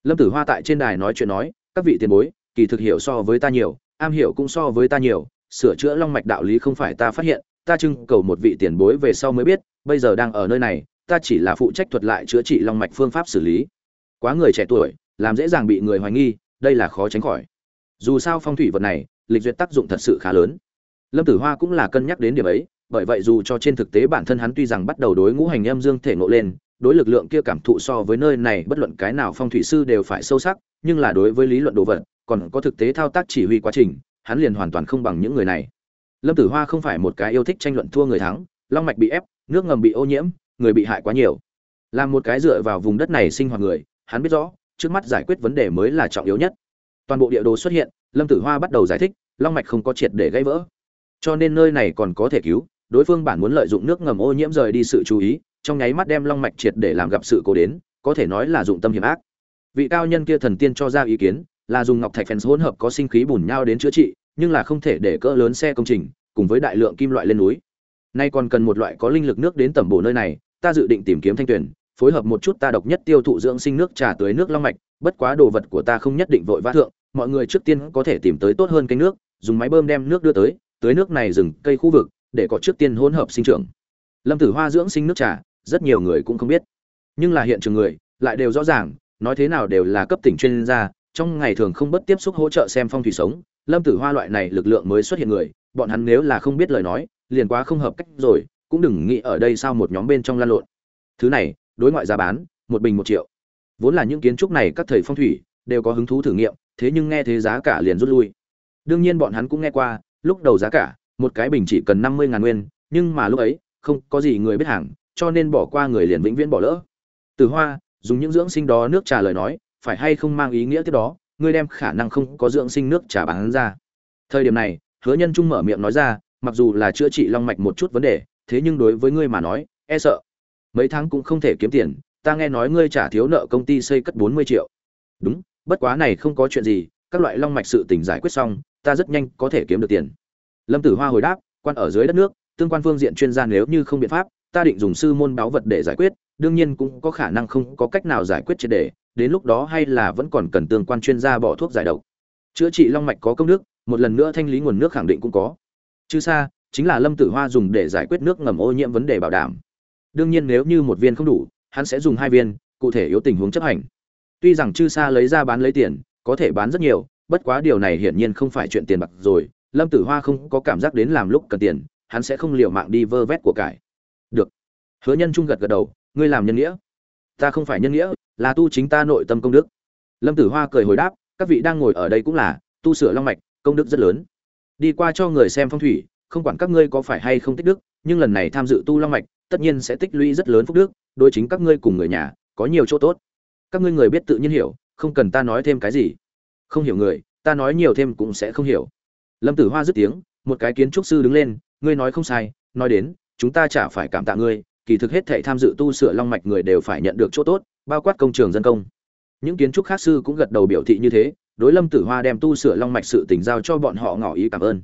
Lâm tử hoa tại trên đài nói chuyện nói, các vị tiền bối, kỳ thực hiểu so với ta nhiều, am hiểu cũng so với ta nhiều, sửa chữa long mạch đạo lý không phải ta phát hiện, ta trưng cầu một vị tiền bối về sau mới biết, bây giờ đang ở nơi này, ta chỉ là phụ trách thuật lại chữa trị long mạch phương pháp xử lý. Quá người trẻ tuổi, làm dễ dàng bị người hoài nghi, đây là khó tránh khỏi. Dù sao phong thủy vật này, lịch duyệt tác dụng thật sự khá lớn lâm tử hoa cũng là cân nhắc đến điểm ấy, bởi vậy dù cho trên thực tế bản thân hắn tuy rằng bắt đầu đối ngũ hành âm dương thể ngộ lên, đối lực lượng kia cảm thụ so với nơi này bất luận cái nào phong thủy sư đều phải sâu sắc, nhưng là đối với lý luận đồ vật, còn có thực tế thao tác chỉ huy quá trình, hắn liền hoàn toàn không bằng những người này. Lâm tử hoa không phải một cái yêu thích tranh luận thua người thắng, long mạch bị ép, nước ngầm bị ô nhiễm, người bị hại quá nhiều. Làm một cái dựa vào vùng đất này sinh hoạt người, hắn biết rõ, trước mắt giải quyết vấn đề mới là trọng yếu nhất. Toàn bộ địa đồ xuất hiện, lâm tử hoa bắt đầu giải thích, long mạch không có triệt để gãy vỡ cho nên nơi này còn có thể cứu. Đối phương bản muốn lợi dụng nước ngầm ô nhiễm rời đi sự chú ý, trong nháy mắt đem long mạch triệt để làm gặp sự cố đến, có thể nói là dụng tâm hiểm ác. Vị cao nhân kia thần tiên cho ra ý kiến, là dùng ngọc thạch phèn hỗn hợp có sinh khí bùn nhau đến chữa trị, nhưng là không thể để cỡ lớn xe công trình, cùng với đại lượng kim loại lên núi. Nay còn cần một loại có linh lực nước đến tẩm bổ nơi này, ta dự định tìm kiếm thanh tuyển phối hợp một chút ta độc nhất tiêu thụ dưỡng sinh nước trà tới nước long mạch, bất quá đồ vật của ta không nhất định vội vã thượng, mọi người trước tiên có thể tìm tới tốt hơn cái nước, dùng máy bơm đem nước đưa tới tới nước này rừng cây khu vực, để có trước tiên hỗn hợp sinh trưởng. Lâm tử hoa dưỡng sinh nước trà, rất nhiều người cũng không biết. Nhưng là hiện trường người, lại đều rõ ràng, nói thế nào đều là cấp tỉnh chuyên gia, trong ngày thường không bất tiếp xúc hỗ trợ xem phong thủy sống, lâm tử hoa loại này lực lượng mới xuất hiện người, bọn hắn nếu là không biết lời nói, liền quá không hợp cách rồi, cũng đừng nghĩ ở đây sao một nhóm bên trong lan lộn. Thứ này, đối ngoại giá bán, một bình một triệu. Vốn là những kiến trúc này các thầy phong thủy, đều có hứng thú thử nghiệm, thế nhưng nghe thế giá cả liền rút lui. Đương nhiên bọn hắn cũng nghe qua lúc đầu giá cả, một cái bình chỉ cần năm mươi ngàn nguyên, nhưng mà lúc ấy, không có gì người biết hàng, cho nên bỏ qua người liền vĩnh viễn bỏ lỡ. Từ hoa, dùng những dưỡng sinh đó nước trà lời nói, phải hay không mang ý nghĩa tiếp đó, ngươi đem khả năng không có dưỡng sinh nước trà bán ra. Thời điểm này, hứa nhân trung mở miệng nói ra, mặc dù là chữa trị long mạch một chút vấn đề, thế nhưng đối với ngươi mà nói e sợ. Mấy tháng cũng không thể kiếm tiền, ta nghe nói ngươi trả thiếu nợ công ty xây cất bốn mươi triệu. Đúng, bất quá này không có chuyện gì, các loại long mạch sự tình giải quyết xong ta rất nhanh có thể kiếm được tiền. Lâm tử hoa hồi đáp, quan ở dưới đất nước, tương quan phương diện chuyên gia nếu như không biện pháp, ta định dùng sư môn báo vật để giải quyết, đương nhiên cũng có khả năng không có cách nào giải quyết triệt đề đến lúc đó hay là vẫn còn cần tương quan chuyên gia bỏ thuốc giải độc. Chữa trị long mạch có công đức, một lần nữa thanh lý nguồn nước khẳng định cũng có. Chứ xa, chính là lâm tử hoa dùng để giải quyết nước ngầm ô nhiễm vấn đề bảo đảm. Đương nhiên nếu như một viên không đủ, hắn sẽ dùng hai viên, cụ thể yếu tình huống chấp hành. Tuy rằng chư sa lấy ra bán lấy tiền, có thể bán rất nhiều bất quá điều này hiển nhiên không phải chuyện tiền bạc rồi, lâm tử hoa không có cảm giác đến làm lúc cần tiền, hắn sẽ không liều mạng đi vơ vét của cải. Được. Hứa nhân trung gật gật đầu, ngươi làm nhân nghĩa. Ta không phải nhân nghĩa, là tu chính ta nội tâm công đức. Lâm tử hoa cười hồi đáp, các vị đang ngồi ở đây cũng là, tu sửa long mạch, công đức rất lớn. Đi qua cho người xem phong thủy, không quản các ngươi có phải hay không tích đức, nhưng lần này tham dự tu long mạch, tất nhiên sẽ tích lũy rất lớn phúc đức, đối chính các ngươi cùng người nhà, có nhiều chỗ tốt. Các ngươi người biết tự nhiên hiểu, không cần ta nói thêm cái gì không hiểu người, ta nói nhiều thêm cũng sẽ không hiểu. Lâm tử hoa dứt tiếng, một cái kiến trúc sư đứng lên, ngươi nói không sai, nói đến, chúng ta chả phải cảm tạ ngươi, kỳ thực hết thảy tham dự tu sửa long mạch người đều phải nhận được chỗ tốt, bao quát công trường dân công. Những kiến trúc khác sư cũng gật đầu biểu thị như thế, đối lâm tử hoa đem tu sửa long mạch sự tỉnh giao cho bọn họ ngỏ ý cảm ơn.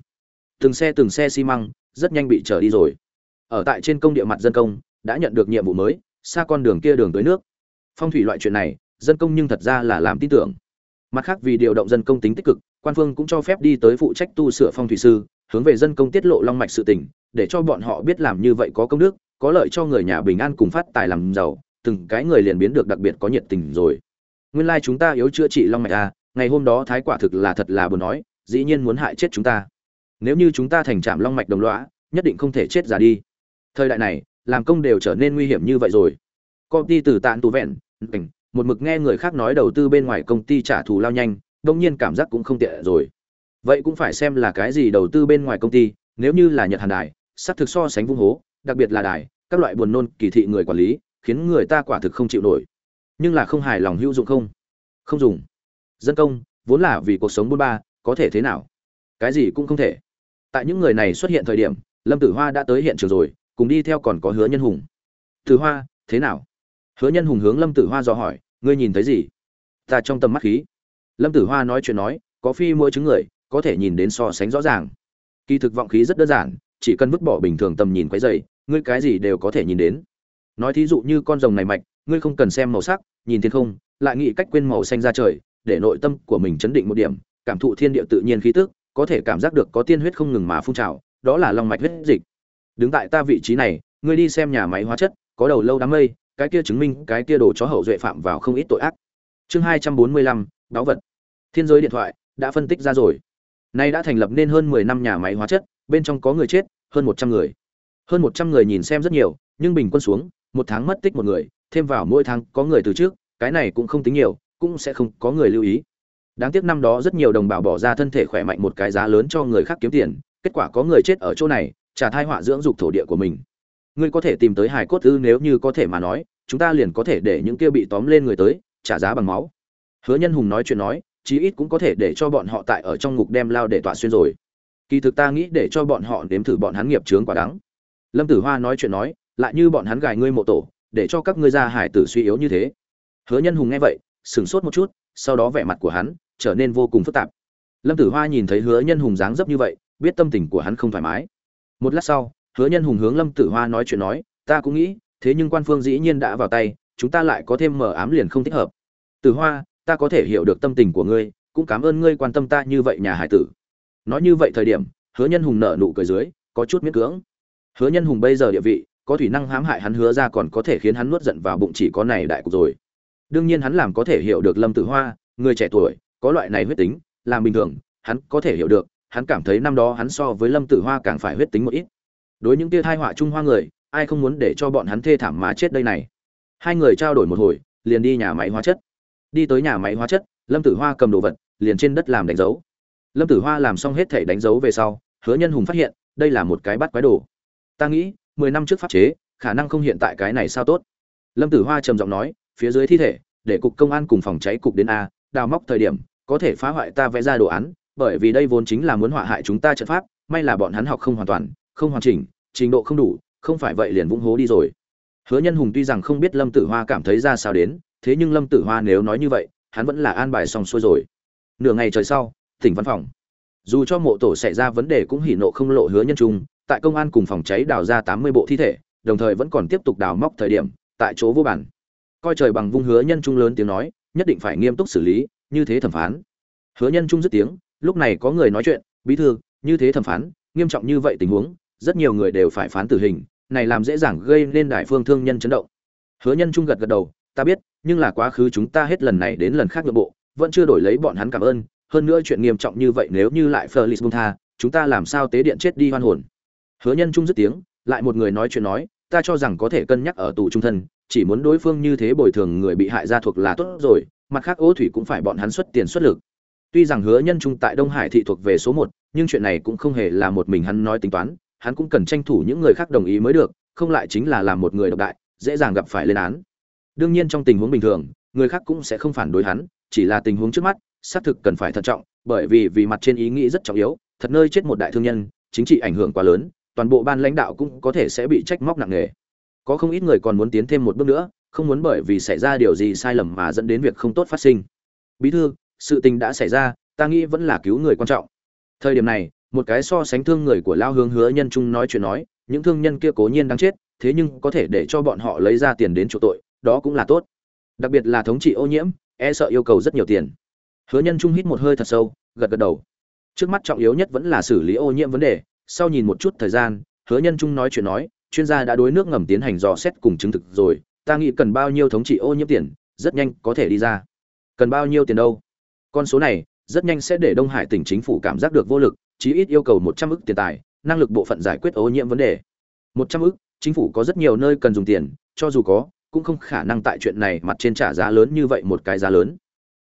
Từng xe từng xe xi măng, rất nhanh bị trở đi rồi. Ở tại trên công địa mặt dân công, đã nhận được nhiệm vụ mới, xa con đường kia đường tới nước. Phong thủy loại chuyện này, dân công nhưng thật ra là làm tin tưởng mặt khác vì điều động dân công tính tích cực, quan phương cũng cho phép đi tới phụ trách tu sửa phong thủy sư, hướng về dân công tiết lộ long mạch sự tỉnh để cho bọn họ biết làm như vậy có công đức, có lợi cho người nhà bình an cùng phát tài làm giàu, từng cái người liền biến được đặc biệt có nhiệt tình rồi. Nguyên lai chúng ta yếu chữa trị long mạch à ngày hôm đó thái quả thực là thật là buồn nói, dĩ nhiên muốn hại chết chúng ta. Nếu như chúng ta thành trạm long mạch đồng lõa, nhất định không thể chết giả đi. Thời đại này, làm công đều trở nên nguy hiểm như vậy rồi. Công ty từ tạn tù vẹn một mực nghe người khác nói đầu tư bên ngoài công ty trả thù lao nhanh, đông nhiên cảm giác cũng không tệ rồi. Vậy cũng phải xem là cái gì đầu tư bên ngoài công ty, nếu như là nhật hàn đài, sắp thực so sánh vung hố, đặc biệt là đài, các loại buồn nôn, kỳ thị người quản lý, khiến người ta quả thực không chịu nổi. Nhưng là không hài lòng hữu dụng không? Không dùng. Dân công, vốn là vì cuộc sống buôn ba, có thể thế nào? Cái gì cũng không thể. Tại những người này xuất hiện thời điểm, lâm tử hoa đã tới hiện trường rồi, cùng đi theo còn có hứa nhân hùng. Tử hoa, thế nào? Hứa nhân hùng hướng lâm tử hoa dò hỏi, ngươi nhìn thấy gì? Ta trong tầm mắt khí. Lâm tử hoa nói chuyện nói, có phi mỗi chứng người, có thể nhìn đến so sánh rõ ràng. Kỳ thực vọng khí rất đơn giản, chỉ cần vứt bỏ bình thường tầm nhìn quấy dày ngươi cái gì đều có thể nhìn đến. Nói thí dụ như con rồng này mạch, ngươi không cần xem màu sắc, nhìn thiên không, lại nghĩ cách quên màu xanh ra trời, để nội tâm của mình chấn định một điểm, cảm thụ thiên địa tự nhiên khí tức, có thể cảm giác được có tiên huyết không ngừng mà phun trào, đó là long mạch huyết dịch. Đứng tại ta vị trí này, ngươi đi xem nhà máy hóa chất, có đầu lâu đám mây cái kia chứng minh cái kia đồ chó hậu duệ phạm vào không ít tội ác. Chương hai trăm bốn mươi lăm, báu vật. Thiên giới điện thoại đã phân tích ra rồi. Nay đã thành lập nên hơn mười năm nhà máy hóa chất, bên trong có người chết, hơn một trăm người. Hơn một trăm người nhìn xem rất nhiều, nhưng bình quân xuống, một tháng mất tích một người, thêm vào mỗi tháng có người từ trước, cái này cũng không tính nhiều, cũng sẽ không có người lưu ý. Đáng tiếc năm đó rất nhiều đồng bào bỏ ra thân thể khỏe mạnh một cái giá lớn cho người khác kiếm tiền, kết quả có người chết ở chỗ này trả thai họa dưỡng dục thổ địa của mình ngươi có thể tìm tới hải cốt ư nếu như có thể mà nói, chúng ta liền có thể để những kia bị tóm lên người tới, trả giá bằng máu. Hứa nhân hùng nói chuyện nói, chí ít cũng có thể để cho bọn họ tại ở trong ngục đem lao để tọa xuyên rồi. Kỳ thực ta nghĩ để cho bọn họ nếm thử bọn hắn nghiệp chướng quả đắng. Lâm tử hoa nói chuyện nói, lại như bọn hắn gài ngươi mộ tổ, để cho các ngươi ra hải tử suy yếu như thế. Hứa nhân hùng nghe vậy, sửng sốt một chút, sau đó vẻ mặt của hắn trở nên vô cùng phức tạp. Lâm tử hoa nhìn thấy hứa nhân hùng dáng dấp như vậy, biết tâm tình của hắn không thoải mái. Một lát sau hứa nhân hùng hướng lâm tử hoa nói chuyện nói, ta cũng nghĩ, thế nhưng quan phương dĩ nhiên đã vào tay, chúng ta lại có thêm mờ ám liền không thích hợp. Tử hoa, ta có thể hiểu được tâm tình của ngươi, cũng cảm ơn ngươi quan tâm ta như vậy nhà hải tử. Nói như vậy thời điểm, hứa nhân hùng nở nụ cười dưới, có chút miễn cưỡng. Hứa nhân hùng bây giờ địa vị, có thủy năng hãm hại hắn hứa ra còn có thể khiến hắn nuốt giận vào bụng chỉ có này đại cục rồi. Đương nhiên hắn làm có thể hiểu được lâm tử hoa, người trẻ tuổi, có loại này huyết tính, làm bình thường, hắn có thể hiểu được, hắn cảm thấy năm đó hắn so với lâm tử hoa càng phải huyết tính một ít đối những tia thai họa trung hoa người, ai không muốn để cho bọn hắn thê thảm mà chết đây này? Hai người trao đổi một hồi, liền đi nhà máy hóa chất. Đi tới nhà máy hóa chất, lâm tử hoa cầm đồ vật, liền trên đất làm đánh dấu. Lâm tử hoa làm xong hết thể đánh dấu về sau, hứa nhân hùng phát hiện, đây là một cái bắt quái đồ. Ta nghĩ, mười năm trước pháp chế, khả năng không hiện tại cái này sao tốt. Lâm tử hoa trầm giọng nói, phía dưới thi thể, để cục công an cùng phòng cháy cục đến a, đào móc thời điểm, có thể phá hoại ta vẽ ra đồ án, bởi vì đây vốn chính là muốn họa hại chúng ta trận pháp, may là bọn hắn học không hoàn toàn không hoàn chỉnh, trình độ không đủ, không phải vậy liền vũng hố đi rồi. Hứa nhân hùng tuy rằng không biết lâm tử hoa cảm thấy ra sao đến, thế nhưng lâm tử hoa nếu nói như vậy, hắn vẫn là an bài xong xuôi rồi. Nửa ngày trời sau, tỉnh văn phòng. Dù cho mộ tổ xảy ra vấn đề cũng hỉ nộ không lộ hứa nhân trung, tại công an cùng phòng cháy đào ra tám mươi bộ thi thể, đồng thời vẫn còn tiếp tục đào móc thời điểm, tại chỗ vô bản coi trời bằng vung hứa nhân trung lớn tiếng nói, nhất định phải nghiêm túc xử lý, như thế thẩm phán. Hứa nhân trung dứt tiếng, lúc này có người nói chuyện, bí thư, như thế thẩm phán, nghiêm trọng như vậy tình huống rất nhiều người đều phải phán tử hình này làm dễ dàng gây nên đại phương thương nhân chấn động hứa nhân trung gật gật đầu ta biết nhưng là quá khứ chúng ta hết lần này đến lần khác nội bộ vẫn chưa đổi lấy bọn hắn cảm ơn hơn nữa chuyện nghiêm trọng như vậy nếu như lại Felix buông tha, chúng ta làm sao tế điện chết đi hoan hồn. Hứa Nhân Trung dứt tiếng, lại một người nói chuyện nói, ta cho rằng có thể cân nhắc ở tù trung thân, chỉ muốn đối phương như thế bồi thường người bị hại gia thuộc là tốt rồi, mặt khác Ô Thủy cũng phải bọn hắn xuất tiền xuất lực. Tuy rằng Hứa Nhân Trung tại Đông Hải thị thuộc về số một, nhưng chuyện này cũng không hề là một mình hắn nói tính toán, hắn cũng cần tranh thủ những người khác đồng ý mới được, không lại chính là làm một người độc đại, dễ dàng gặp phải lên án. Đương nhiên trong tình huống bình thường, người khác cũng sẽ không phản đối hắn, chỉ là tình huống trước mắt, xác thực cần phải thận trọng, bởi vì vì mặt trên ý nghĩ rất trọng yếu, thật nơi chết một đại thương nhân, chính trị ảnh hưởng quá lớn, toàn bộ ban lãnh đạo cũng có thể sẽ bị trách móc nặng nề. Có không ít người còn muốn tiến thêm một bước nữa, không muốn bởi vì xảy ra điều gì sai lầm mà dẫn đến việc không tốt phát sinh. Bí thư, sự tình đã xảy ra, ta nghĩ vẫn là cứu người quan trọng. Thời điểm này, một cái so sánh thương người của lao hướng hứa nhân trung nói chuyện nói, những thương nhân kia cố nhiên đáng chết, thế nhưng có thể để cho bọn họ lấy ra tiền đến chỗ tội, đó cũng là tốt. Đặc biệt là thống trị ô nhiễm, e sợ yêu cầu rất nhiều tiền. Hứa nhân trung hít một hơi thật sâu gật gật đầu. Trước mắt trọng yếu nhất vẫn là xử lý ô nhiễm vấn đề sau nhìn một chút thời gian hứa nhân trung nói chuyện nói chuyên gia đã đối nước ngầm tiến hành dò xét cùng chứng thực rồi ta nghĩ cần bao nhiêu thống trị ô nhiễm tiền rất nhanh có thể đi ra. Cần bao nhiêu tiền đâu? Con số này rất nhanh sẽ để đông hải tỉnh chính phủ cảm giác được vô lực chí ít yêu cầu một trăm ức tiền tài, năng lực bộ phận giải quyết ô nhiễm vấn đề. Một trăm ức, chính phủ có rất nhiều nơi cần dùng tiền, cho dù có, cũng không khả năng tại chuyện này mặt trên trả giá lớn như vậy một cái giá lớn.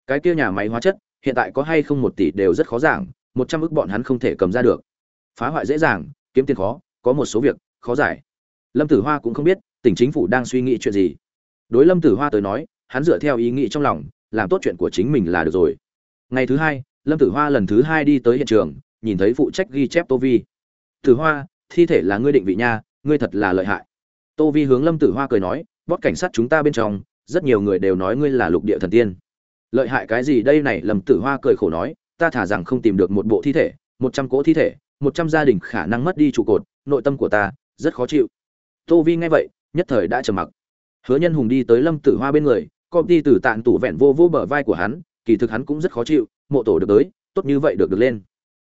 Cái kia nhà máy hóa chất, hiện tại có hay không một tỷ đều rất khó giảng, một trăm ức bọn hắn không thể cầm ra được. Phá hoại dễ dàng, kiếm tiền khó, có một số việc, khó giải. Lâm tử hoa cũng không biết, tỉnh chính phủ đang suy nghĩ chuyện gì. Đối lâm tử hoa tới nói, hắn dựa theo ý nghĩ trong lòng, làm tốt chuyện của chính mình là được rồi. Ngày thứ hai, lâm tử hoa lần thứ hai đi tới hiện trường nhìn thấy phụ trách ghi chép tô vi. Tử hoa, thi thể là ngươi định vị nha, ngươi thật là lợi hại. Tô vi hướng lâm tử hoa cười nói bót cảnh sát chúng ta bên trong, rất nhiều người đều nói ngươi là lục địa thần tiên. Lợi hại cái gì đây này, Lâm tử hoa cười khổ nói, ta thả rằng không tìm được một bộ thi thể, một trăm cỗ thi thể, một trăm gia đình khả năng mất đi trụ cột, nội tâm của ta, rất khó chịu. Tô vi nghe vậy, nhất thời đã trầm mặc. Hứa nhân hùng đi tới lâm tử hoa bên người, công ty tử tạng tủ vẹn vô vô bờ vai của hắn, kỳ thực hắn cũng rất khó chịu, mộ tổ được tới, tốt như vậy được được lên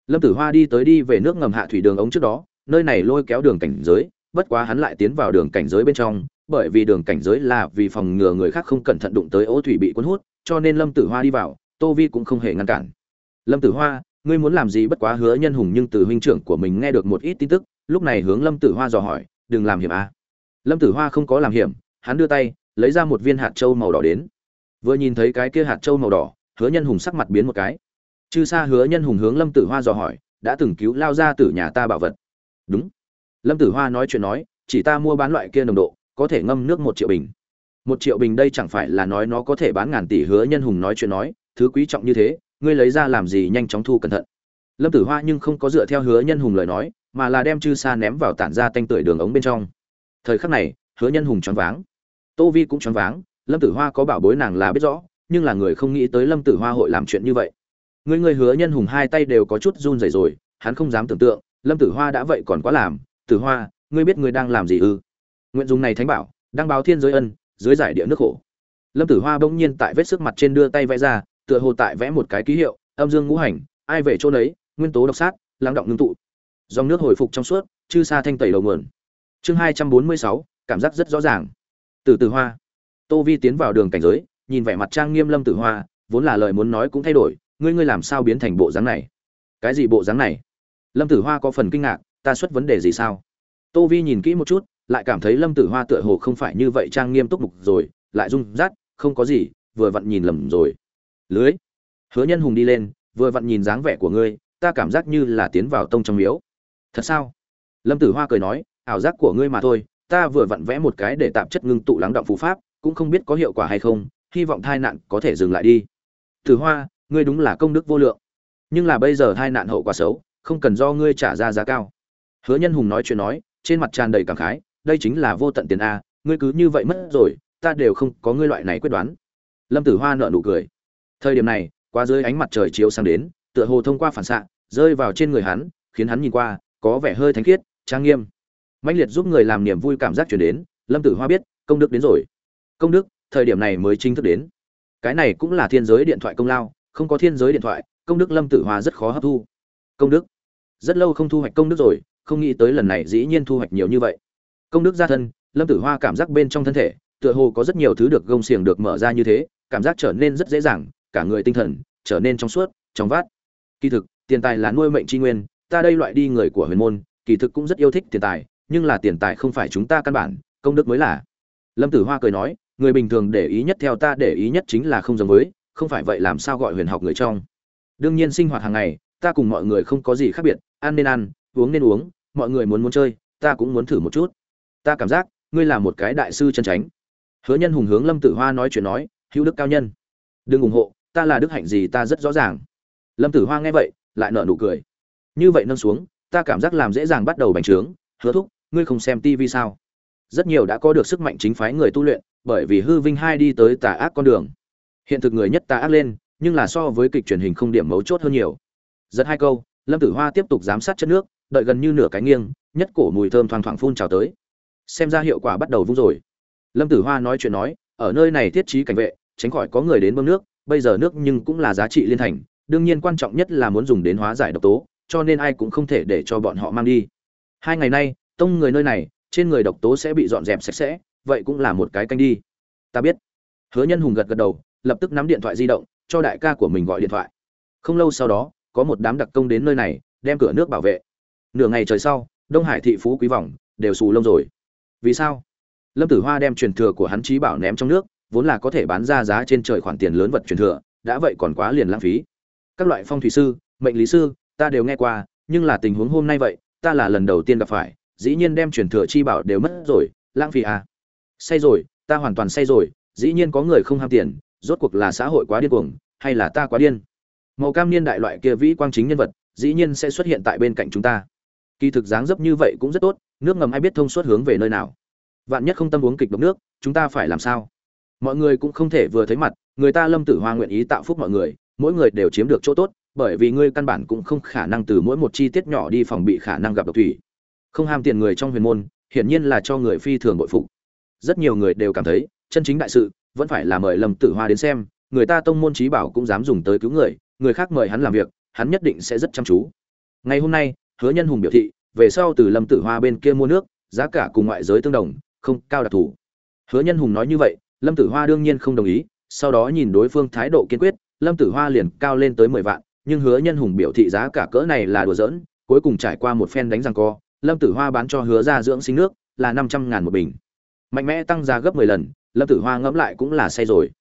lâm tử hoa đi tới đi về nước ngầm hạ thủy đường ống trước đó, nơi này lôi kéo đường cảnh giới, bất quá hắn lại tiến vào đường cảnh giới bên trong, bởi vì đường cảnh giới là vì phòng ngừa người khác không cẩn thận đụng tới ô thủy bị cuốn hút, cho nên lâm tử hoa đi vào, tô vi cũng không hề ngăn cản. Lâm tử hoa, ngươi muốn làm gì bất quá hứa nhân hùng nhưng từ huynh trưởng của mình nghe được một ít tin tức, lúc này hướng lâm tử hoa dò hỏi, đừng làm hiểm à. lâm tử hoa không có làm hiểm, hắn đưa tay, lấy ra một viên hạt trâu màu đỏ đến. Vừa nhìn thấy cái kia hạt trâu màu đỏ, hứa nhân hùng sắc mặt biến một cái chư Sa hứa nhân hùng hướng lâm tử hoa dò hỏi, đã từng cứu lao ra từ nhà ta bảo vật? Đúng. Lâm tử hoa nói chuyện nói, chỉ ta mua bán loại kia nồng độ, có thể ngâm nước một triệu bình. Một triệu bình đây chẳng phải là nói nó có thể bán ngàn tỷ hứa nhân hùng nói chuyện nói, thứ quý trọng như thế, ngươi lấy ra làm gì nhanh chóng thu cẩn thận. Lâm tử hoa nhưng không có dựa theo hứa nhân hùng lời nói, mà là đem chư sa ném vào tản ra tanh tưởi đường ống bên trong. Thời khắc này, hứa nhân hùng choáng váng. Tô vi cũng choáng váng, lâm tử hoa có bảo bối nàng là biết rõ, nhưng là người không nghĩ tới lâm tử hoa hội làm chuyện như vậy người người hứa nhân hùng hai tay đều có chút run rẩy rồi, hắn không dám tưởng tượng, lâm tử hoa đã vậy còn quá làm. Tử hoa, ngươi biết ngươi đang làm gì ư? Nguyện dùng này thánh bảo đang báo thiên giới ân, dưới giải địa nước khổ. Lâm tử hoa bỗng nhiên tại vết sức mặt trên đưa tay vẽ ra, tựa hồ tại vẽ một cái ký hiệu, âm dương ngũ hành, ai về chỗ đấy nguyên tố độc sát, lắng động ngưng tụ. Dòng nước hồi phục trong suốt, chư xa thanh tẩy đầu nguồn. Chương hai trăm bốn mươi sáu, cảm giác rất rõ ràng. Từ từ hoa. Tô vi tiến vào đường cảnh giới, nhìn vẻ mặt trang nghiêm lâm tử hoa, vốn là lời muốn nói cũng thay đổi ngươi ngươi làm sao biến thành bộ dáng này? Cái gì bộ dáng này? Lâm tử hoa có phần kinh ngạc, ta xuất vấn đề gì sao? Tô vi nhìn kỹ một chút, lại cảm thấy lâm tử hoa tựa hồ không phải như vậy trang nghiêm túc mục rồi, lại rung rát, không có gì, vừa vặn nhìn lầm rồi. Lưới. Hứa nhân hùng đi lên, vừa vặn nhìn dáng vẻ của ngươi, ta cảm giác như là tiến vào tông trong miếu. Thật sao? Lâm tử hoa cười nói, ảo giác của ngươi mà thôi, ta vừa vặn vẽ một cái để tạp chất ngưng tụ lắng động phù pháp, cũng không biết có hiệu quả hay không, hy vọng tai nạn có thể dừng lại đi. Tử hoa ngươi đúng là công đức vô lượng. Nhưng là bây giờ hai nạn hậu quả xấu, không cần do ngươi trả ra giá cao. Hứa nhân hùng nói chuyện nói, trên mặt tràn đầy cảm khái, đây chính là vô tận tiền a, ngươi cứ như vậy mất rồi, ta đều không có ngươi loại này quyết đoán. Lâm tử hoa nợ nụ cười. Thời điểm này qua dưới ánh mặt trời chiếu sang đến, tựa hồ thông qua phản xạ, rơi vào trên người hắn, khiến hắn nhìn qua, có vẻ hơi thánh khiết, trang nghiêm. Mãnh liệt giúp người làm niềm vui cảm giác chuyển đến, lâm tử hoa biết, công đức đến rồi. Công đức, thời điểm này mới chính thức đến. Cái này cũng là thiên giới điện thoại công lao không có thiên giới điện thoại, công đức lâm tử hoa rất khó hấp thu. Công đức? Rất lâu không thu hoạch công đức rồi, không nghĩ tới lần này dĩ nhiên thu hoạch nhiều như vậy. Công đức gia thân, lâm tử hoa cảm giác bên trong thân thể, tựa hồ có rất nhiều thứ được gông xiềng được mở ra như thế, cảm giác trở nên rất dễ dàng, cả người tinh thần trở nên trong suốt, trong vát. Kỳ thực, tiền tài là nuôi mệnh tri nguyên, ta đây loại đi người của huyền môn, kỳ thực cũng rất yêu thích tiền tài, nhưng là tiền tài không phải chúng ta căn bản, công đức mới là. Lâm tử hoa cười nói, người bình thường để ý nhất theo ta để ý nhất chính là không giống với không phải vậy làm sao gọi huyền học người trong. Đương nhiên sinh hoạt hàng ngày, ta cùng mọi người không có gì khác biệt, ăn nên ăn, uống nên uống, mọi người muốn muốn chơi, ta cũng muốn thử một chút. Ta cảm giác, ngươi là một cái đại sư chân tránh hứa nhân hùng hướng lâm tử hoa nói chuyện nói, hữu đức cao nhân, đừng ủng hộ, ta là đức hạnh gì ta rất rõ ràng. Lâm tử hoa nghe vậy, lại nở nụ cười. Như vậy nâng xuống, ta cảm giác làm dễ dàng bắt đầu bành trướng, hứa thúc, ngươi không xem tivi sao? Rất nhiều đã có được sức mạnh chính phái người tu luyện, bởi vì hư vinh hai đi tới tà ác con đường hiện thực người nhất ta ác lên, nhưng là so với kịch truyền hình không điểm mấu chốt hơn nhiều. Giật hai câu, lâm tử hoa tiếp tục giám sát chất nước, đợi gần như nửa cái nghiêng, nhất cổ mùi thơm thoang thoảng phun trào tới. Xem ra hiệu quả bắt đầu vung rồi. Lâm tử hoa nói chuyện nói, ở nơi này thiết trí cảnh vệ, tránh khỏi có người đến bơm nước, bây giờ nước nhưng cũng là giá trị liên thành, đương nhiên quan trọng nhất là muốn dùng đến hóa giải độc tố, cho nên ai cũng không thể để cho bọn họ mang đi. Hai ngày nay, tông người nơi này, trên người độc tố sẽ bị dọn dẹp sạch sẽ, vậy cũng là một cái canh đi. Ta biết. Hứa nhân hùng gật gật đầu lập tức nắm điện thoại di động, cho đại ca của mình gọi điện thoại. Không lâu sau đó, có một đám đặc công đến nơi này, đem cửa nước bảo vệ. Nửa ngày trời sau, đông hải thị phú quý vòng đều xù lông rồi. Vì sao? Lâm tử hoa đem truyền thừa của hắn trí bảo ném trong nước, vốn là có thể bán ra giá trên trời khoản tiền lớn vật truyền thừa, đã vậy còn quá liền lãng phí. Các loại phong thủy sư, mệnh lý sư, ta đều nghe qua, nhưng là tình huống hôm nay vậy, ta là lần đầu tiên gặp phải, dĩ nhiên đem truyền thừa chi bảo đều mất rồi, lãng phí à. Say rồi, ta hoàn toàn say rồi, dĩ nhiên có người không ham tiền rốt cuộc là xã hội quá điên cuồng, hay là ta quá điên? Màu cam niên đại loại kia vĩ quang chính nhân vật, dĩ nhiên sẽ xuất hiện tại bên cạnh chúng ta. Kỳ thực dáng dấp như vậy cũng rất tốt, nước ngầm ai biết thông suốt hướng về nơi nào. Vạn nhất không tâm uống kịch độc nước, chúng ta phải làm sao? Mọi người cũng không thể vừa thấy mặt, người ta lâm tử hoa nguyện ý tạo phúc mọi người, mỗi người đều chiếm được chỗ tốt, bởi vì ngươi căn bản cũng không khả năng từ mỗi một chi tiết nhỏ đi phòng bị khả năng gặp độc thủy. Không ham tiền người trong huyền môn, hiển nhiên là cho người phi thường bội phục. Rất nhiều người đều cảm thấy, chân chính đại sự vẫn phải là mời lâm tử hoa đến xem, người ta tông môn trí bảo cũng dám dùng tới cứu người người khác mời hắn làm việc, hắn nhất định sẽ rất chăm chú. Ngày hôm nay, hứa nhân hùng biểu thị, về sau từ lâm tử hoa bên kia mua nước, giá cả cùng ngoại giới tương đồng, không cao đặc thù. Hứa nhân hùng nói như vậy, lâm tử hoa đương nhiên không đồng ý, sau đó nhìn đối phương thái độ kiên quyết, lâm tử hoa liền cao lên tới mười vạn, nhưng hứa nhân hùng biểu thị giá cả cỡ này là đùa giỡn, cuối cùng trải qua một phen đánh răng co, lâm tử hoa bán cho hứa ra dưỡng sinh nước là năm trăm ngàn một bình mạnh mẽ tăng giá gấp mười lần, lâm tử hoa ngẫm lại cũng là say rồi.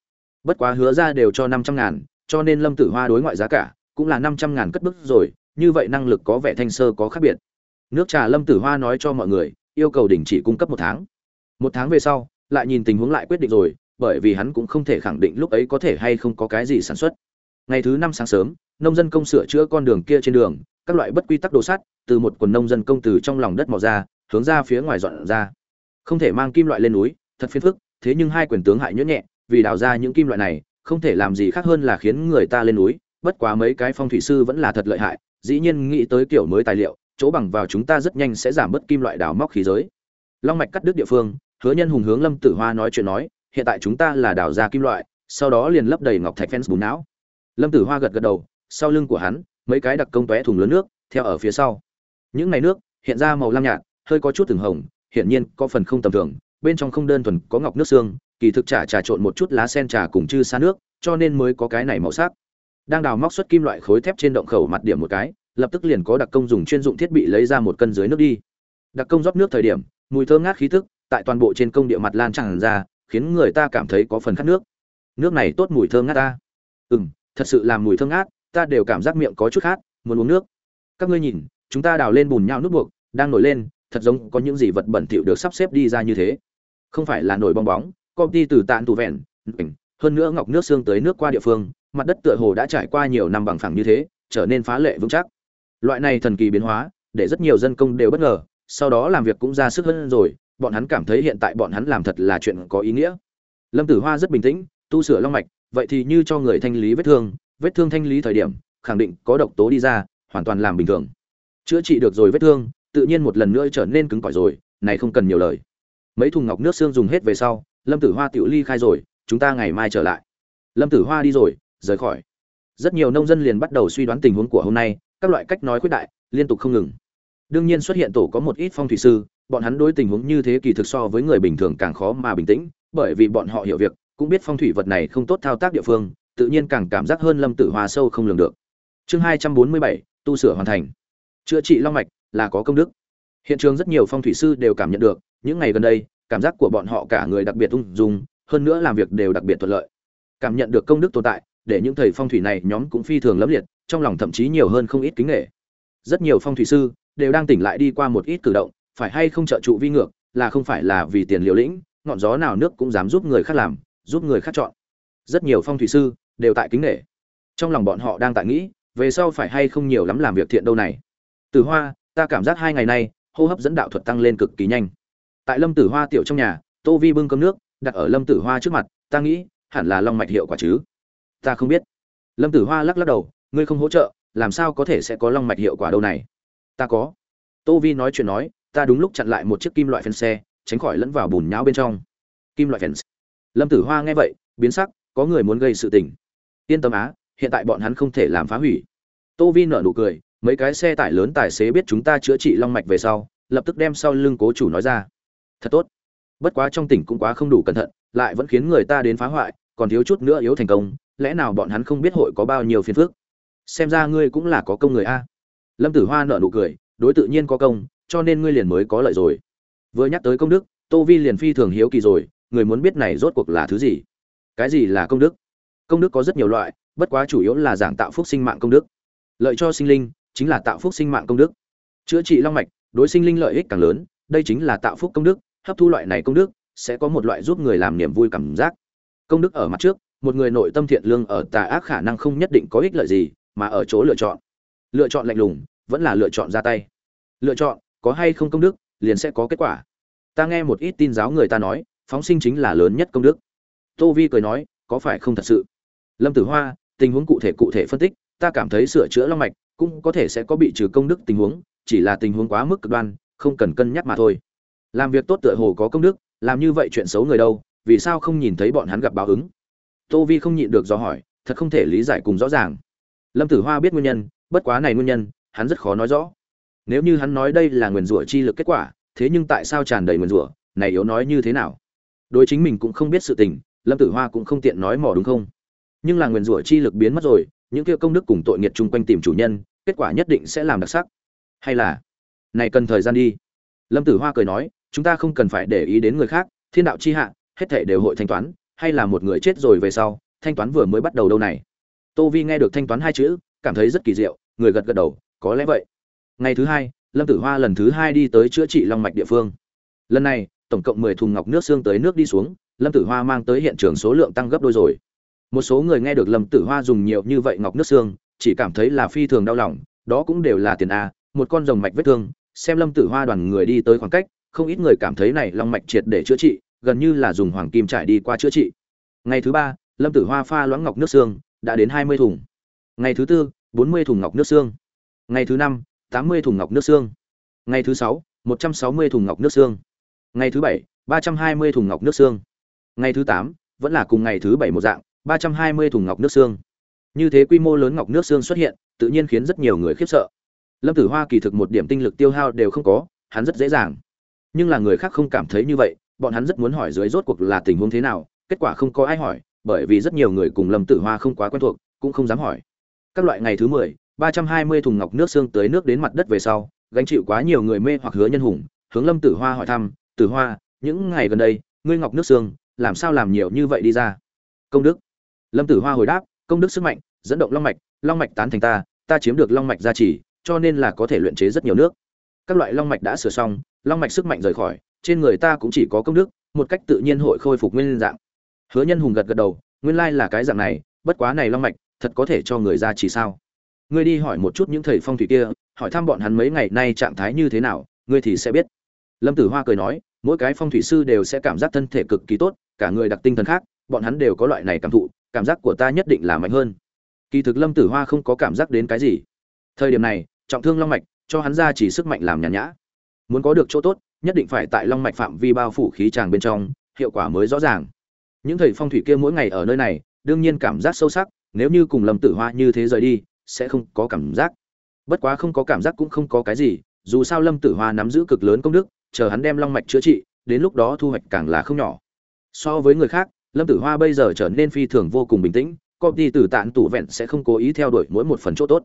Bất quá hứa ra đều cho năm trăm ngàn, cho nên lâm tử hoa đối ngoại giá cả cũng là năm trăm ngàn cất bức rồi, như vậy năng lực có vẻ thanh sơ có khác biệt. Nước trà lâm tử hoa nói cho mọi người, yêu cầu đình chỉ cung cấp một tháng. Một tháng về sau, lại nhìn tình huống lại quyết định rồi, bởi vì hắn cũng không thể khẳng định lúc ấy có thể hay không có cái gì sản xuất. Ngày thứ năm sáng sớm, nông dân công sửa chữa con đường kia trên đường, các loại bất quy tắc đồ sắt từ một quần nông dân công từ trong lòng đất mò ra, hướng ra phía ngoài dọn ra không thể mang kim loại lên núi, thật phiền phức, thế nhưng hai quyền tướng hại nhuyễn nhẹ, vì đào ra những kim loại này, không thể làm gì khác hơn là khiến người ta lên núi, bất quá mấy cái phong thủy sư vẫn là thật lợi hại, dĩ nhiên nghĩ tới kiểu mới tài liệu, chỗ bằng vào chúng ta rất nhanh sẽ giảm bớt kim loại đào móc khí giới. Long mạch cắt đứt địa phương, hứa nhân hùng hướng lâm tử hoa nói chuyện nói, hiện tại chúng ta là đào ra kim loại, sau đó liền lấp đầy ngọc thạch fence bùn não. Lâm tử hoa gật gật đầu, sau lưng của hắn, mấy cái đặc công tóe thùng lớn nước, theo ở phía sau. Những ngày nước, hiện ra màu lam nhạt, hơi có chút từng hồng hiển nhiên có phần không tầm thường, bên trong không đơn thuần có ngọc nước xương, kỳ thực trà trà trộn một chút lá sen trà cùng chư xa nước, cho nên mới có cái này màu sắc. Đang đào móc xuất kim loại khối thép trên động khẩu mặt điểm một cái, lập tức liền có đặc công dùng chuyên dụng thiết bị lấy ra một cân dưới nước đi. Đặc công rót nước thời điểm, mùi thơm ngát khí tức tại toàn bộ trên công địa mặt lan tràn ra, khiến người ta cảm thấy có phần khát nước. Nước này tốt mùi thơm ngát ta. Ừm, thật sự là mùi thơm ngát, ta đều cảm giác miệng có chút khát, muốn uống nước. Các ngươi nhìn, chúng ta đào lên bùn nhão nước buộc, đang nổi lên thật giống có những gì vật bẩn thỉu được sắp xếp đi ra như thế. Không phải là nổi bong bóng, công ty từ tạn tù vẹn hơn nữa ngọc nước xương tới nước qua địa phương, mặt đất tựa hồ đã trải qua nhiều năm bằng phẳng như thế, trở nên phá lệ vững chắc. Loại này thần kỳ biến hóa, để rất nhiều dân công đều bất ngờ, sau đó làm việc cũng ra sức hơn rồi, bọn hắn cảm thấy hiện tại bọn hắn làm thật là chuyện có ý nghĩa. Lâm tử hoa rất bình tĩnh, tu sửa long mạch, vậy thì như cho người thanh lý vết thương vết thương thanh lý thời điểm, khẳng định có độc tố đi ra, hoàn toàn làm bình thường. Chữa trị được rồi vết thương tự nhiên một lần nữa trở nên cứng cỏi rồi, này không cần nhiều lời. Mấy thùng ngọc nước xương dùng hết về sau, lâm tử hoa tiểu ly khai rồi, chúng ta ngày mai trở lại. Lâm tử hoa đi rồi, rời khỏi. Rất nhiều nông dân liền bắt đầu suy đoán tình huống của hôm nay, các loại cách nói khuyết đại, liên tục không ngừng. Đương nhiên xuất hiện tổ có một ít phong thủy sư, bọn hắn đối tình huống như thế kỳ thực so với người bình thường càng khó mà bình tĩnh, bởi vì bọn họ hiểu việc, cũng biết phong thủy vật này không tốt thao tác địa phương, tự nhiên càng cảm giác hơn lâm tử hoa sâu không lường được. Chương hai trăm bốn mươi bảy, tu sửa hoàn thành. Chữa trị long mạch là có công đức. Hiện trường rất nhiều phong thủy sư đều cảm nhận được, những ngày gần đây, cảm giác của bọn họ cả người đặc biệt ung dung, hơn nữa làm việc đều đặc biệt thuận lợi. Cảm nhận được công đức tồn tại, để những thầy phong thủy này nhóm cũng phi thường lẫm liệt, trong lòng thậm chí nhiều hơn không ít kính nghệ rất nhiều phong thủy sư đều đang tỉnh lại đi qua một ít cử động, phải hay không trợ trụ vi ngược, là không phải là vì tiền liều lĩnh, ngọn gió nào nước cũng dám giúp người khác làm, giúp người khác chọn. Rất nhiều phong thủy sư đều tại kính nghệ trong lòng bọn họ đang tại nghĩ, về sau phải hay không nhiều lắm làm việc thiện đâu này. Từ hoa ta cảm giác hai ngày nay, hô hấp dẫn đạo thuật tăng lên cực kỳ nhanh. Tại lâm tử hoa tiểu trong nhà, tô vi bưng cơm nước, đặt ở lâm tử hoa trước mặt, ta nghĩ, hẳn là long mạch hiệu quả chứ. Ta không biết. Lâm tử hoa lắc lắc đầu, ngươi không hỗ trợ, làm sao có thể sẽ có long mạch hiệu quả đâu này? Ta có. Tô vi nói chuyện nói, ta đúng lúc chặn lại một chiếc kim loại phèn xe, tránh khỏi lẫn vào bùn nhão bên trong. Kim loại phèn lâm tử hoa nghe vậy, biến sắc, có người muốn gây sự tình. Yên tâm á, hiện tại bọn hắn không thể làm phá hủy. Tô vi nở nụ cười mấy cái xe tải lớn tài xế biết chúng ta chữa trị long mạch về sau, lập tức đem sau lưng cố chủ nói ra. Thật tốt. Bất quá trong tỉnh cũng quá không đủ cẩn thận, lại vẫn khiến người ta đến phá hoại, còn thiếu chút nữa yếu thành công, lẽ nào bọn hắn không biết hội có bao nhiêu phiền phức? Xem ra ngươi cũng là có công người a. Lâm tử hoa nợ nụ cười, đối tự nhiên có công, cho nên ngươi liền mới có lợi rồi. Vừa nhắc tới công đức, tô vi liền phi thường hiếu kỳ rồi, người muốn biết này rốt cuộc là thứ gì? Cái gì là công đức? Công đức có rất nhiều loại, bất quá chủ yếu là giảng tạo phúc sinh mạng công đức. Lợi cho sinh linh chính là tạo phúc sinh mạng công đức. Chữa trị long mạch, đối sinh linh lợi ích càng lớn, đây chính là tạo phúc công đức, hấp thu loại này công đức, sẽ có một loại giúp người làm niềm vui cảm giác. Công đức ở mặt trước, một người nội tâm thiện lương ở tà ác khả năng không nhất định có ích lợi gì, mà ở chỗ lựa chọn. Lựa chọn lạnh lùng, vẫn là lựa chọn ra tay. Lựa chọn, có hay không công đức, liền sẽ có kết quả. Ta nghe một ít tin giáo người ta nói, phóng sinh chính là lớn nhất công đức. Tô vi cười nói, có phải không thật sự? Lâm tử hoa, tình huống cụ thể cụ thể phân tích, ta cảm thấy sửa chữa long mạch cũng có thể sẽ có bị trừ công đức tình huống, chỉ là tình huống quá mức cực đoan, không cần cân nhắc mà thôi. Làm việc tốt tựa hồ có công đức, làm như vậy chuyện xấu người đâu, vì sao không nhìn thấy bọn hắn gặp báo ứng? Tô vi không nhịn được do hỏi, thật không thể lý giải cùng rõ ràng. Lâm tử hoa biết nguyên nhân, bất quá này nguyên nhân, hắn rất khó nói rõ. Nếu như hắn nói đây là nguyền rủa chi lực kết quả, thế nhưng tại sao tràn đầy nguyền rủa, này yếu nói như thế nào? Đối chính mình cũng không biết sự tình, lâm tử hoa cũng không tiện nói mỏ đúng không? Nhưng là nguyền rủa chi lực biến mất rồi những kia công đức cùng tội nghiệt chung quanh tìm chủ nhân, kết quả nhất định sẽ làm đặc sắc. Hay là, này cần thời gian đi. Lâm tử hoa cười nói, chúng ta không cần phải để ý đến người khác, thiên đạo chi hạ, hết thể đều hội thanh toán, hay là một người chết rồi về sau, thanh toán vừa mới bắt đầu đâu này. Tô vi nghe được thanh toán hai chữ, cảm thấy rất kỳ diệu, người gật gật đầu, có lẽ vậy. Ngày thứ hai, lâm tử hoa lần thứ hai đi tới chữa trị long mạch địa phương. Lần này, tổng cộng mười thùng ngọc nước xương tới nước đi xuống, lâm tử hoa mang tới hiện trường số lượng tăng gấp đôi rồi một số người nghe được lâm tử hoa dùng nhiều như vậy ngọc nước xương, chỉ cảm thấy là phi thường đau lòng, đó cũng đều là tiền a, một con rồng mạch vết thương, xem lâm tử hoa đoàn người đi tới khoảng cách, không ít người cảm thấy này long mạch triệt để chữa trị, gần như là dùng hoàng kim trải đi qua chữa trị. Ngày thứ ba, lâm tử hoa pha loãng ngọc nước xương, đã đến hai mươi thùng. Ngày thứ tư, bốn mươi thùng ngọc nước xương. Ngày thứ năm, tám mươi thùng ngọc nước xương. Ngày thứ sáu, một trăm sáu mươi thùng ngọc nước xương. Ngày thứ bảy, ba trăm hai mươi thùng ngọc nước xương. Ngày thứ tám, vẫn là cùng ngày thứ bảy một dạng ba trăm hai mươi thùng ngọc nước xương. Như thế quy mô lớn ngọc nước xương xuất hiện, tự nhiên khiến rất nhiều người khiếp sợ. Lâm tử hoa kỳ thực một điểm tinh lực tiêu hao đều không có, hắn rất dễ dàng. Nhưng là người khác không cảm thấy như vậy, bọn hắn rất muốn hỏi dưới rốt cuộc là tình huống thế nào, kết quả không có ai hỏi, bởi vì rất nhiều người cùng lâm tử hoa không quá quen thuộc, cũng không dám hỏi. Các loại ngày thứ mười, ba trăm hai mươi thùng ngọc nước xương tới nước đến mặt đất về sau, gánh chịu quá nhiều người mê hoặc hứa nhân hùng, hướng lâm tử hoa hỏi thăm, tử hoa, những ngày gần đây, ngươi ngọc nước xương, làm sao làm nhiều như vậy đi ra? Công đức lâm tử hoa hồi đáp, công đức sức mạnh, dẫn động long mạch long mạch tán thành ta ta chiếm được long mạch gia trì, cho nên là có thể luyện chế rất nhiều nước. Các loại long mạch đã sửa xong, long mạch sức mạnh rời khỏi, trên người ta cũng chỉ có công đức, một cách tự nhiên hội khôi phục nguyên dạng. Hứa nhân hùng gật gật đầu, nguyên lai là cái dạng này, bất quá này long mạch, thật có thể cho người ra chỉ sao? Ngươi đi hỏi một chút những thầy phong thủy kia, hỏi thăm bọn hắn mấy ngày nay trạng thái như thế nào, ngươi thì sẽ biết. Lâm tử hoa cười nói, mỗi cái phong thủy sư đều sẽ cảm giác thân thể cực kỳ tốt, cả người đặc tinh thần khác, bọn hắn đều có loại này cảm thụ cảm giác của ta nhất định là mạnh hơn. Kỳ thực lâm tử hoa không có cảm giác đến cái gì. Thời điểm này, trọng thương long mạch, cho hắn ra chỉ sức mạnh làm nhàn nhã. Muốn có được chỗ tốt, nhất định phải tại long mạch phạm vi bao phủ khí tràng bên trong, hiệu quả mới rõ ràng. Những thầy phong thủy kia mỗi ngày ở nơi này, đương nhiên cảm giác sâu sắc, nếu như cùng lâm tử hoa như thế rời đi, sẽ không có cảm giác. Bất quá không có cảm giác cũng không có cái gì, dù sao lâm tử hoa nắm giữ cực lớn công đức, chờ hắn đem long mạch chữa trị, đến lúc đó thu hoạch càng là không nhỏ. So với người khác lâm tử hoa bây giờ trở nên phi thường vô cùng bình tĩnh công ty tử tạn tủ vẹn sẽ không cố ý theo đuổi mỗi một phần chỗ tốt.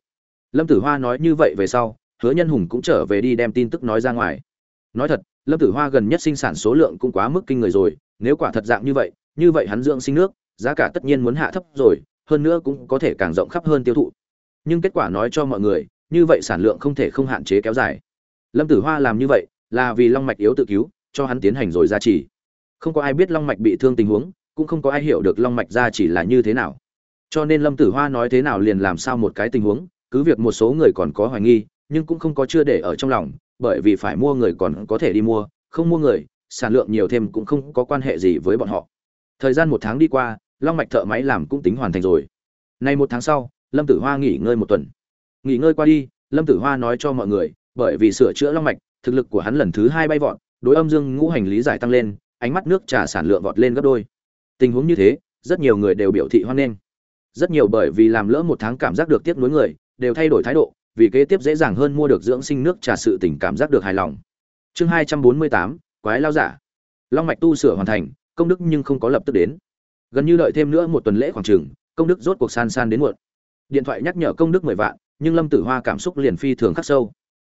Lâm tử hoa nói như vậy về sau, hứa nhân hùng cũng trở về đi đem tin tức nói ra ngoài. Nói thật, lâm tử hoa gần nhất sinh sản số lượng cũng quá mức kinh người rồi, nếu quả thật dạng như vậy như vậy hắn dưỡng sinh nước, giá cả tất nhiên muốn hạ thấp rồi, hơn nữa cũng có thể càng rộng khắp hơn tiêu thụ. Nhưng kết quả nói cho mọi người, như vậy sản lượng không thể không hạn chế kéo dài. Lâm tử hoa làm như vậy, là vì long mạch yếu tự cứu, cho hắn tiến hành rồi ra chỉ không có ai biết long mạch bị thương tình huống cũng không có ai hiểu được long mạch ra chỉ là như thế nào. Cho nên lâm tử hoa nói thế nào liền làm sao một cái tình huống, cứ việc một số người còn có hoài nghi, nhưng cũng không có chưa để ở trong lòng, bởi vì phải mua người còn có thể đi mua, không mua người, sản lượng nhiều thêm cũng không có quan hệ gì với bọn họ. Thời gian một tháng đi qua, long mạch thợ máy làm cũng tính hoàn thành rồi. Nay một tháng sau, lâm tử hoa nghỉ ngơi một tuần. Nghỉ ngơi qua đi, lâm tử hoa nói cho mọi người, bởi vì sửa chữa long mạch, thực lực của hắn lần thứ hai bay vọt, đối âm dương ngũ hành lý giải tăng lên, ánh mắt nước trà sản lượng vọt lên gấp đôi tình huống như thế rất nhiều người đều biểu thị hoan nghênh. Rất nhiều bởi vì làm lỡ một tháng cảm giác được tiếp nối người đều thay đổi thái độ vì kế tiếp dễ dàng hơn mua được dưỡng sinh nước trà sự tình cảm giác được hài lòng. Chương hai trăm bốn mươi tám quái lao giả. Long mạch tu sửa hoàn thành công đức nhưng không có lập tức đến. Gần như đợi thêm nữa một tuần lễ khoảng trường, công đức rốt cuộc san san đến muộn. Điện thoại nhắc nhở công đức mười vạn nhưng lâm tử hoa cảm xúc liền phi thường khắc sâu.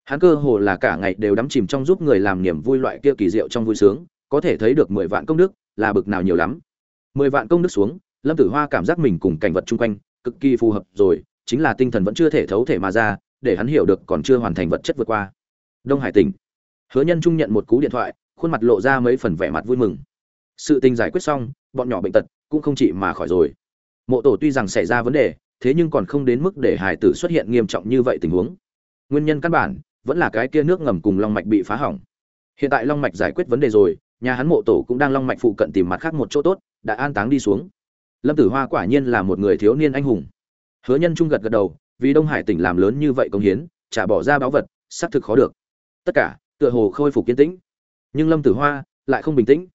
Hắn cơ hồ là cả ngày đều đắm chìm trong giúp người làm niềm vui loại kia kỳ diệu trong vui sướng có thể thấy được mười vạn công đức là bực nào nhiều lắm mười vạn công đức xuống, lâm tử hoa cảm giác mình cùng cảnh vật chung quanh cực kỳ phù hợp rồi, chính là tinh thần vẫn chưa thể thấu thể mà ra, để hắn hiểu được còn chưa hoàn thành vật chất vượt qua. Đông hải tỉnh. Hứa nhân trung nhận một cú điện thoại, khuôn mặt lộ ra mấy phần vẻ mặt vui mừng. Sự tình giải quyết xong, bọn nhỏ bệnh tật cũng không chỉ mà khỏi rồi. Mộ tổ tuy rằng xảy ra vấn đề, thế nhưng còn không đến mức để hải tử xuất hiện nghiêm trọng như vậy tình huống. Nguyên nhân căn bản vẫn là cái kia nước ngầm cùng long mạch bị phá hỏng. Hiện tại long mạch giải quyết vấn đề rồi nhà hắn mộ tổ cũng đang long mạch phụ cận tìm mặt khác một chỗ tốt, đã an táng đi xuống. Lâm tử hoa quả nhiên là một người thiếu niên anh hùng. Hứa nhân trung gật gật đầu, vì đông hải tỉnh làm lớn như vậy công hiến trả bỏ ra báu vật, xác thực khó được. Tất cả, tựa hồ khôi phục kiên tĩnh. Nhưng lâm tử hoa lại không bình tĩnh.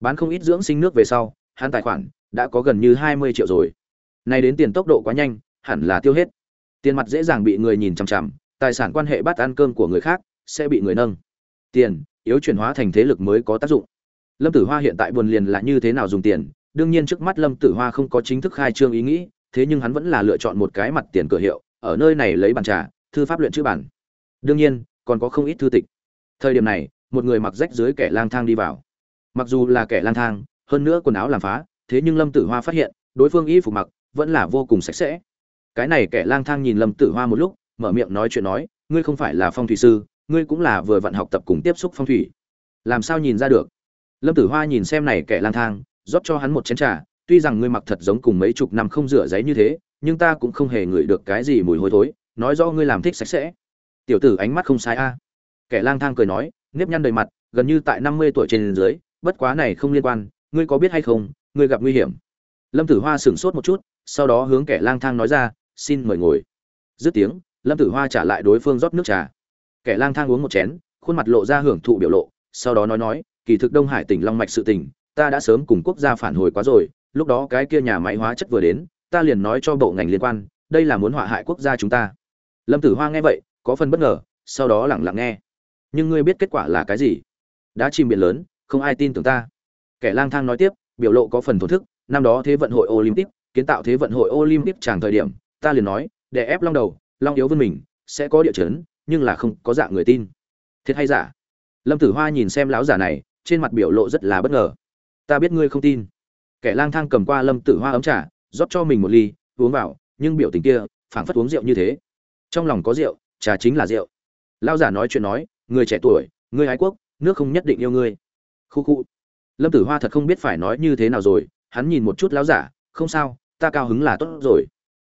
Bán không ít dưỡng sinh nước về sau, hắn tài khoản đã có gần như hai mươi triệu rồi. Nay đến tiền tốc độ quá nhanh, hẳn là tiêu hết. Tiền mặt dễ dàng bị người nhìn chằm chằm, tài sản quan hệ bắt ăn cơm của người khác sẽ bị người nâng. Tiền yếu chuyển hóa thành thế lực mới có tác dụng. Lâm tử hoa hiện tại buồn liền là như thế nào dùng tiền, đương nhiên trước mắt lâm tử hoa không có chính thức khai trương ý nghĩ, thế nhưng hắn vẫn là lựa chọn một cái mặt tiền cửa hiệu, ở nơi này lấy bàn trà, thư pháp luyện chữ bản. Đương nhiên, còn có không ít thư tịch. Thời điểm này, một người mặc rách dưới kẻ lang thang đi vào. Mặc dù là kẻ lang thang, hơn nữa quần áo làm phá, thế nhưng lâm tử hoa phát hiện, đối phương y phục mặc, vẫn là vô cùng sạch sẽ. Cái này kẻ lang thang nhìn lâm tử hoa một lúc, mở miệng nói chuyện nói, ngươi không phải là phong thủy sư ngươi cũng là vừa vận học tập cùng tiếp xúc phong thủy. Làm sao nhìn ra được? Lâm tử hoa nhìn xem này kẻ lang thang, rót cho hắn một chén trà, tuy rằng ngươi mặc thật giống cùng mấy chục năm không rửa giấy như thế, nhưng ta cũng không hề ngửi được cái gì mùi hôi thối, nói do ngươi làm thích sạch sẽ. Tiểu tử ánh mắt không sai a. Kẻ lang thang cười nói, nếp nhăn đầy mặt, gần như tại năm mươi tuổi trên dưới, bất quá này không liên quan, ngươi có biết hay không, ngươi gặp nguy hiểm. Lâm tử hoa sửng sốt một chút, sau đó hướng kẻ lang thang nói ra, xin mời ngồi. Dứt tiếng, lâm tử hoa trả lại đối phương rót nước trà kẻ lang thang uống một chén, khuôn mặt lộ ra hưởng thụ biểu lộ, sau đó nói nói, kỳ thực đông hải tỉnh long mạch sự tỉnh ta đã sớm cùng quốc gia phản hồi quá rồi, lúc đó cái kia nhà máy hóa chất vừa đến, ta liền nói cho bộ ngành liên quan, đây là muốn họa hại quốc gia chúng ta. Lâm tử hoa nghe vậy, có phần bất ngờ, sau đó lẳng lặng nghe. Nhưng ngươi biết kết quả là cái gì? Đã chìm biển lớn, không ai tin tưởng ta. Kẻ lang thang nói tiếp, biểu lộ có phần thổn thức, năm đó thế vận hội olympic, kiến tạo thế vận hội olympic tràng thời điểm, ta liền nói để ép long đầu, long yếu vươn mình, sẽ có địa chấn nhưng là không có dạng người tin. Thiệt hay giả? Lâm tử hoa nhìn xem lão giả này, trên mặt biểu lộ rất là bất ngờ. Ta biết ngươi không tin. Kẻ lang thang cầm qua lâm tử hoa ấm trà, rót cho mình một ly, uống vào, nhưng biểu tình kia, phảng phất uống rượu như thế. Trong lòng có rượu, trà chính là rượu. Lao giả nói chuyện nói, người trẻ tuổi, người ái quốc, nước không nhất định yêu ngươi. Khu khu. Lâm tử hoa thật không biết phải nói như thế nào rồi, hắn nhìn một chút lão giả, không sao, ta cao hứng là tốt rồi.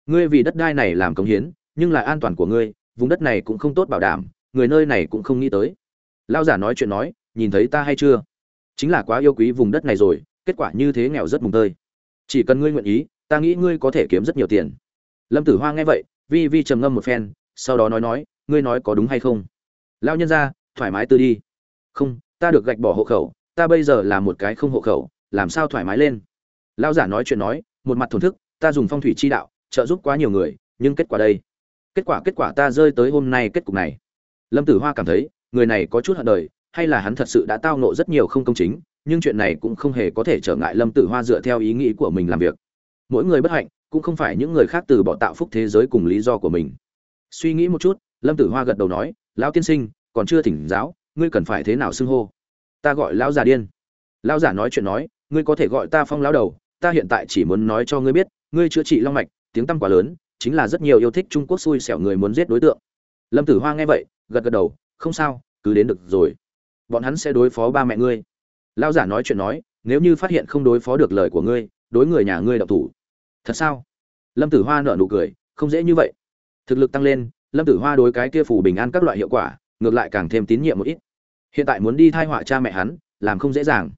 Ngươi vì đất đai này làm công hiến, nhưng là an toàn của ngươi vùng đất này cũng không tốt bảo đảm, người nơi này cũng không nghĩ tới. Lão giả nói chuyện nói, nhìn thấy ta hay chưa? Chính là quá yêu quý vùng đất này rồi, kết quả như thế nghèo rất mùng tơi. Chỉ cần ngươi nguyện ý, ta nghĩ ngươi có thể kiếm rất nhiều tiền. Lâm tử hoa nghe vậy, vi vi trầm ngâm một phen, sau đó nói nói, ngươi nói có đúng hay không? Lao nhân ra thoải mái tư đi. Không, ta được gạch bỏ hộ khẩu, ta bây giờ là một cái không hộ khẩu, làm sao thoải mái lên? Lao giả nói chuyện nói, một mặt thổn thức, ta dùng phong thủy chi đạo, trợ giúp quá nhiều người, nhưng kết quả đây? Kết quả kết quả ta rơi tới hôm nay kết cục này. Lâm tử hoa cảm thấy, người này có chút hận đời, hay là hắn thật sự đã tao nộ rất nhiều không công chính, nhưng chuyện này cũng không hề có thể trở ngại lâm tử hoa dựa theo ý nghĩ của mình làm việc. Mỗi người bất hạnh, cũng không phải những người khác từ bỏ tạo phúc thế giới cùng lý do của mình. Suy nghĩ một chút, lâm tử hoa gật đầu nói, lão tiên sinh, còn chưa thỉnh giáo, ngươi cần phải thế nào xưng hô? Ta gọi lão già điên. Lão giả nói chuyện nói, ngươi có thể gọi ta phong lão đầu, ta hiện tại chỉ muốn nói cho ngươi biết, ngươi chữa trị long mạch, tiếng tăm quá lớn chính là rất nhiều yêu thích trung quốc xui xẻo người muốn giết đối tượng. Lâm tử hoa nghe vậy, gật gật đầu, không sao, cứ đến được rồi. Bọn hắn sẽ đối phó ba mẹ ngươi. Lão giả nói chuyện nói, nếu như phát hiện không đối phó được lời của ngươi, đối người nhà ngươi độc thủ. Thật sao? Lâm tử hoa nở nụ cười, không dễ như vậy. Thực lực tăng lên, lâm tử hoa đối cái kia phủ bình an các loại hiệu quả, ngược lại càng thêm tín nhiệm một ít. Hiện tại muốn đi thai họa cha mẹ hắn, làm không dễ dàng.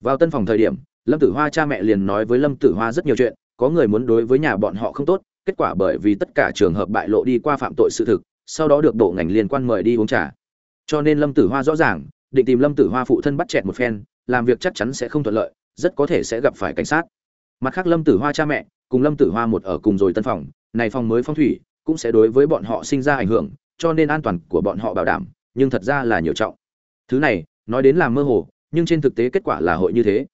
Vào tân phòng thời điểm, lâm tử hoa cha mẹ liền nói với lâm tử hoa rất nhiều chuyện, có người muốn đối với nhà bọn họ không tốt kết quả bởi vì tất cả trường hợp bại lộ đi qua phạm tội sự thực, sau đó được bộ ngành liên quan mời đi uống trà. Cho nên lâm tử hoa rõ ràng, định tìm lâm tử hoa phụ thân bắt chẹt một phen, làm việc chắc chắn sẽ không thuận lợi, rất có thể sẽ gặp phải cảnh sát. Mặt khác lâm tử hoa cha mẹ, cùng lâm tử hoa một ở cùng rồi tân phòng, này phòng mới phong thủy, cũng sẽ đối với bọn họ sinh ra ảnh hưởng, cho nên an toàn của bọn họ bảo đảm, nhưng thật ra là nhiều trọng. Thứ này, nói đến là mơ hồ, nhưng trên thực tế kết quả là hội như thế.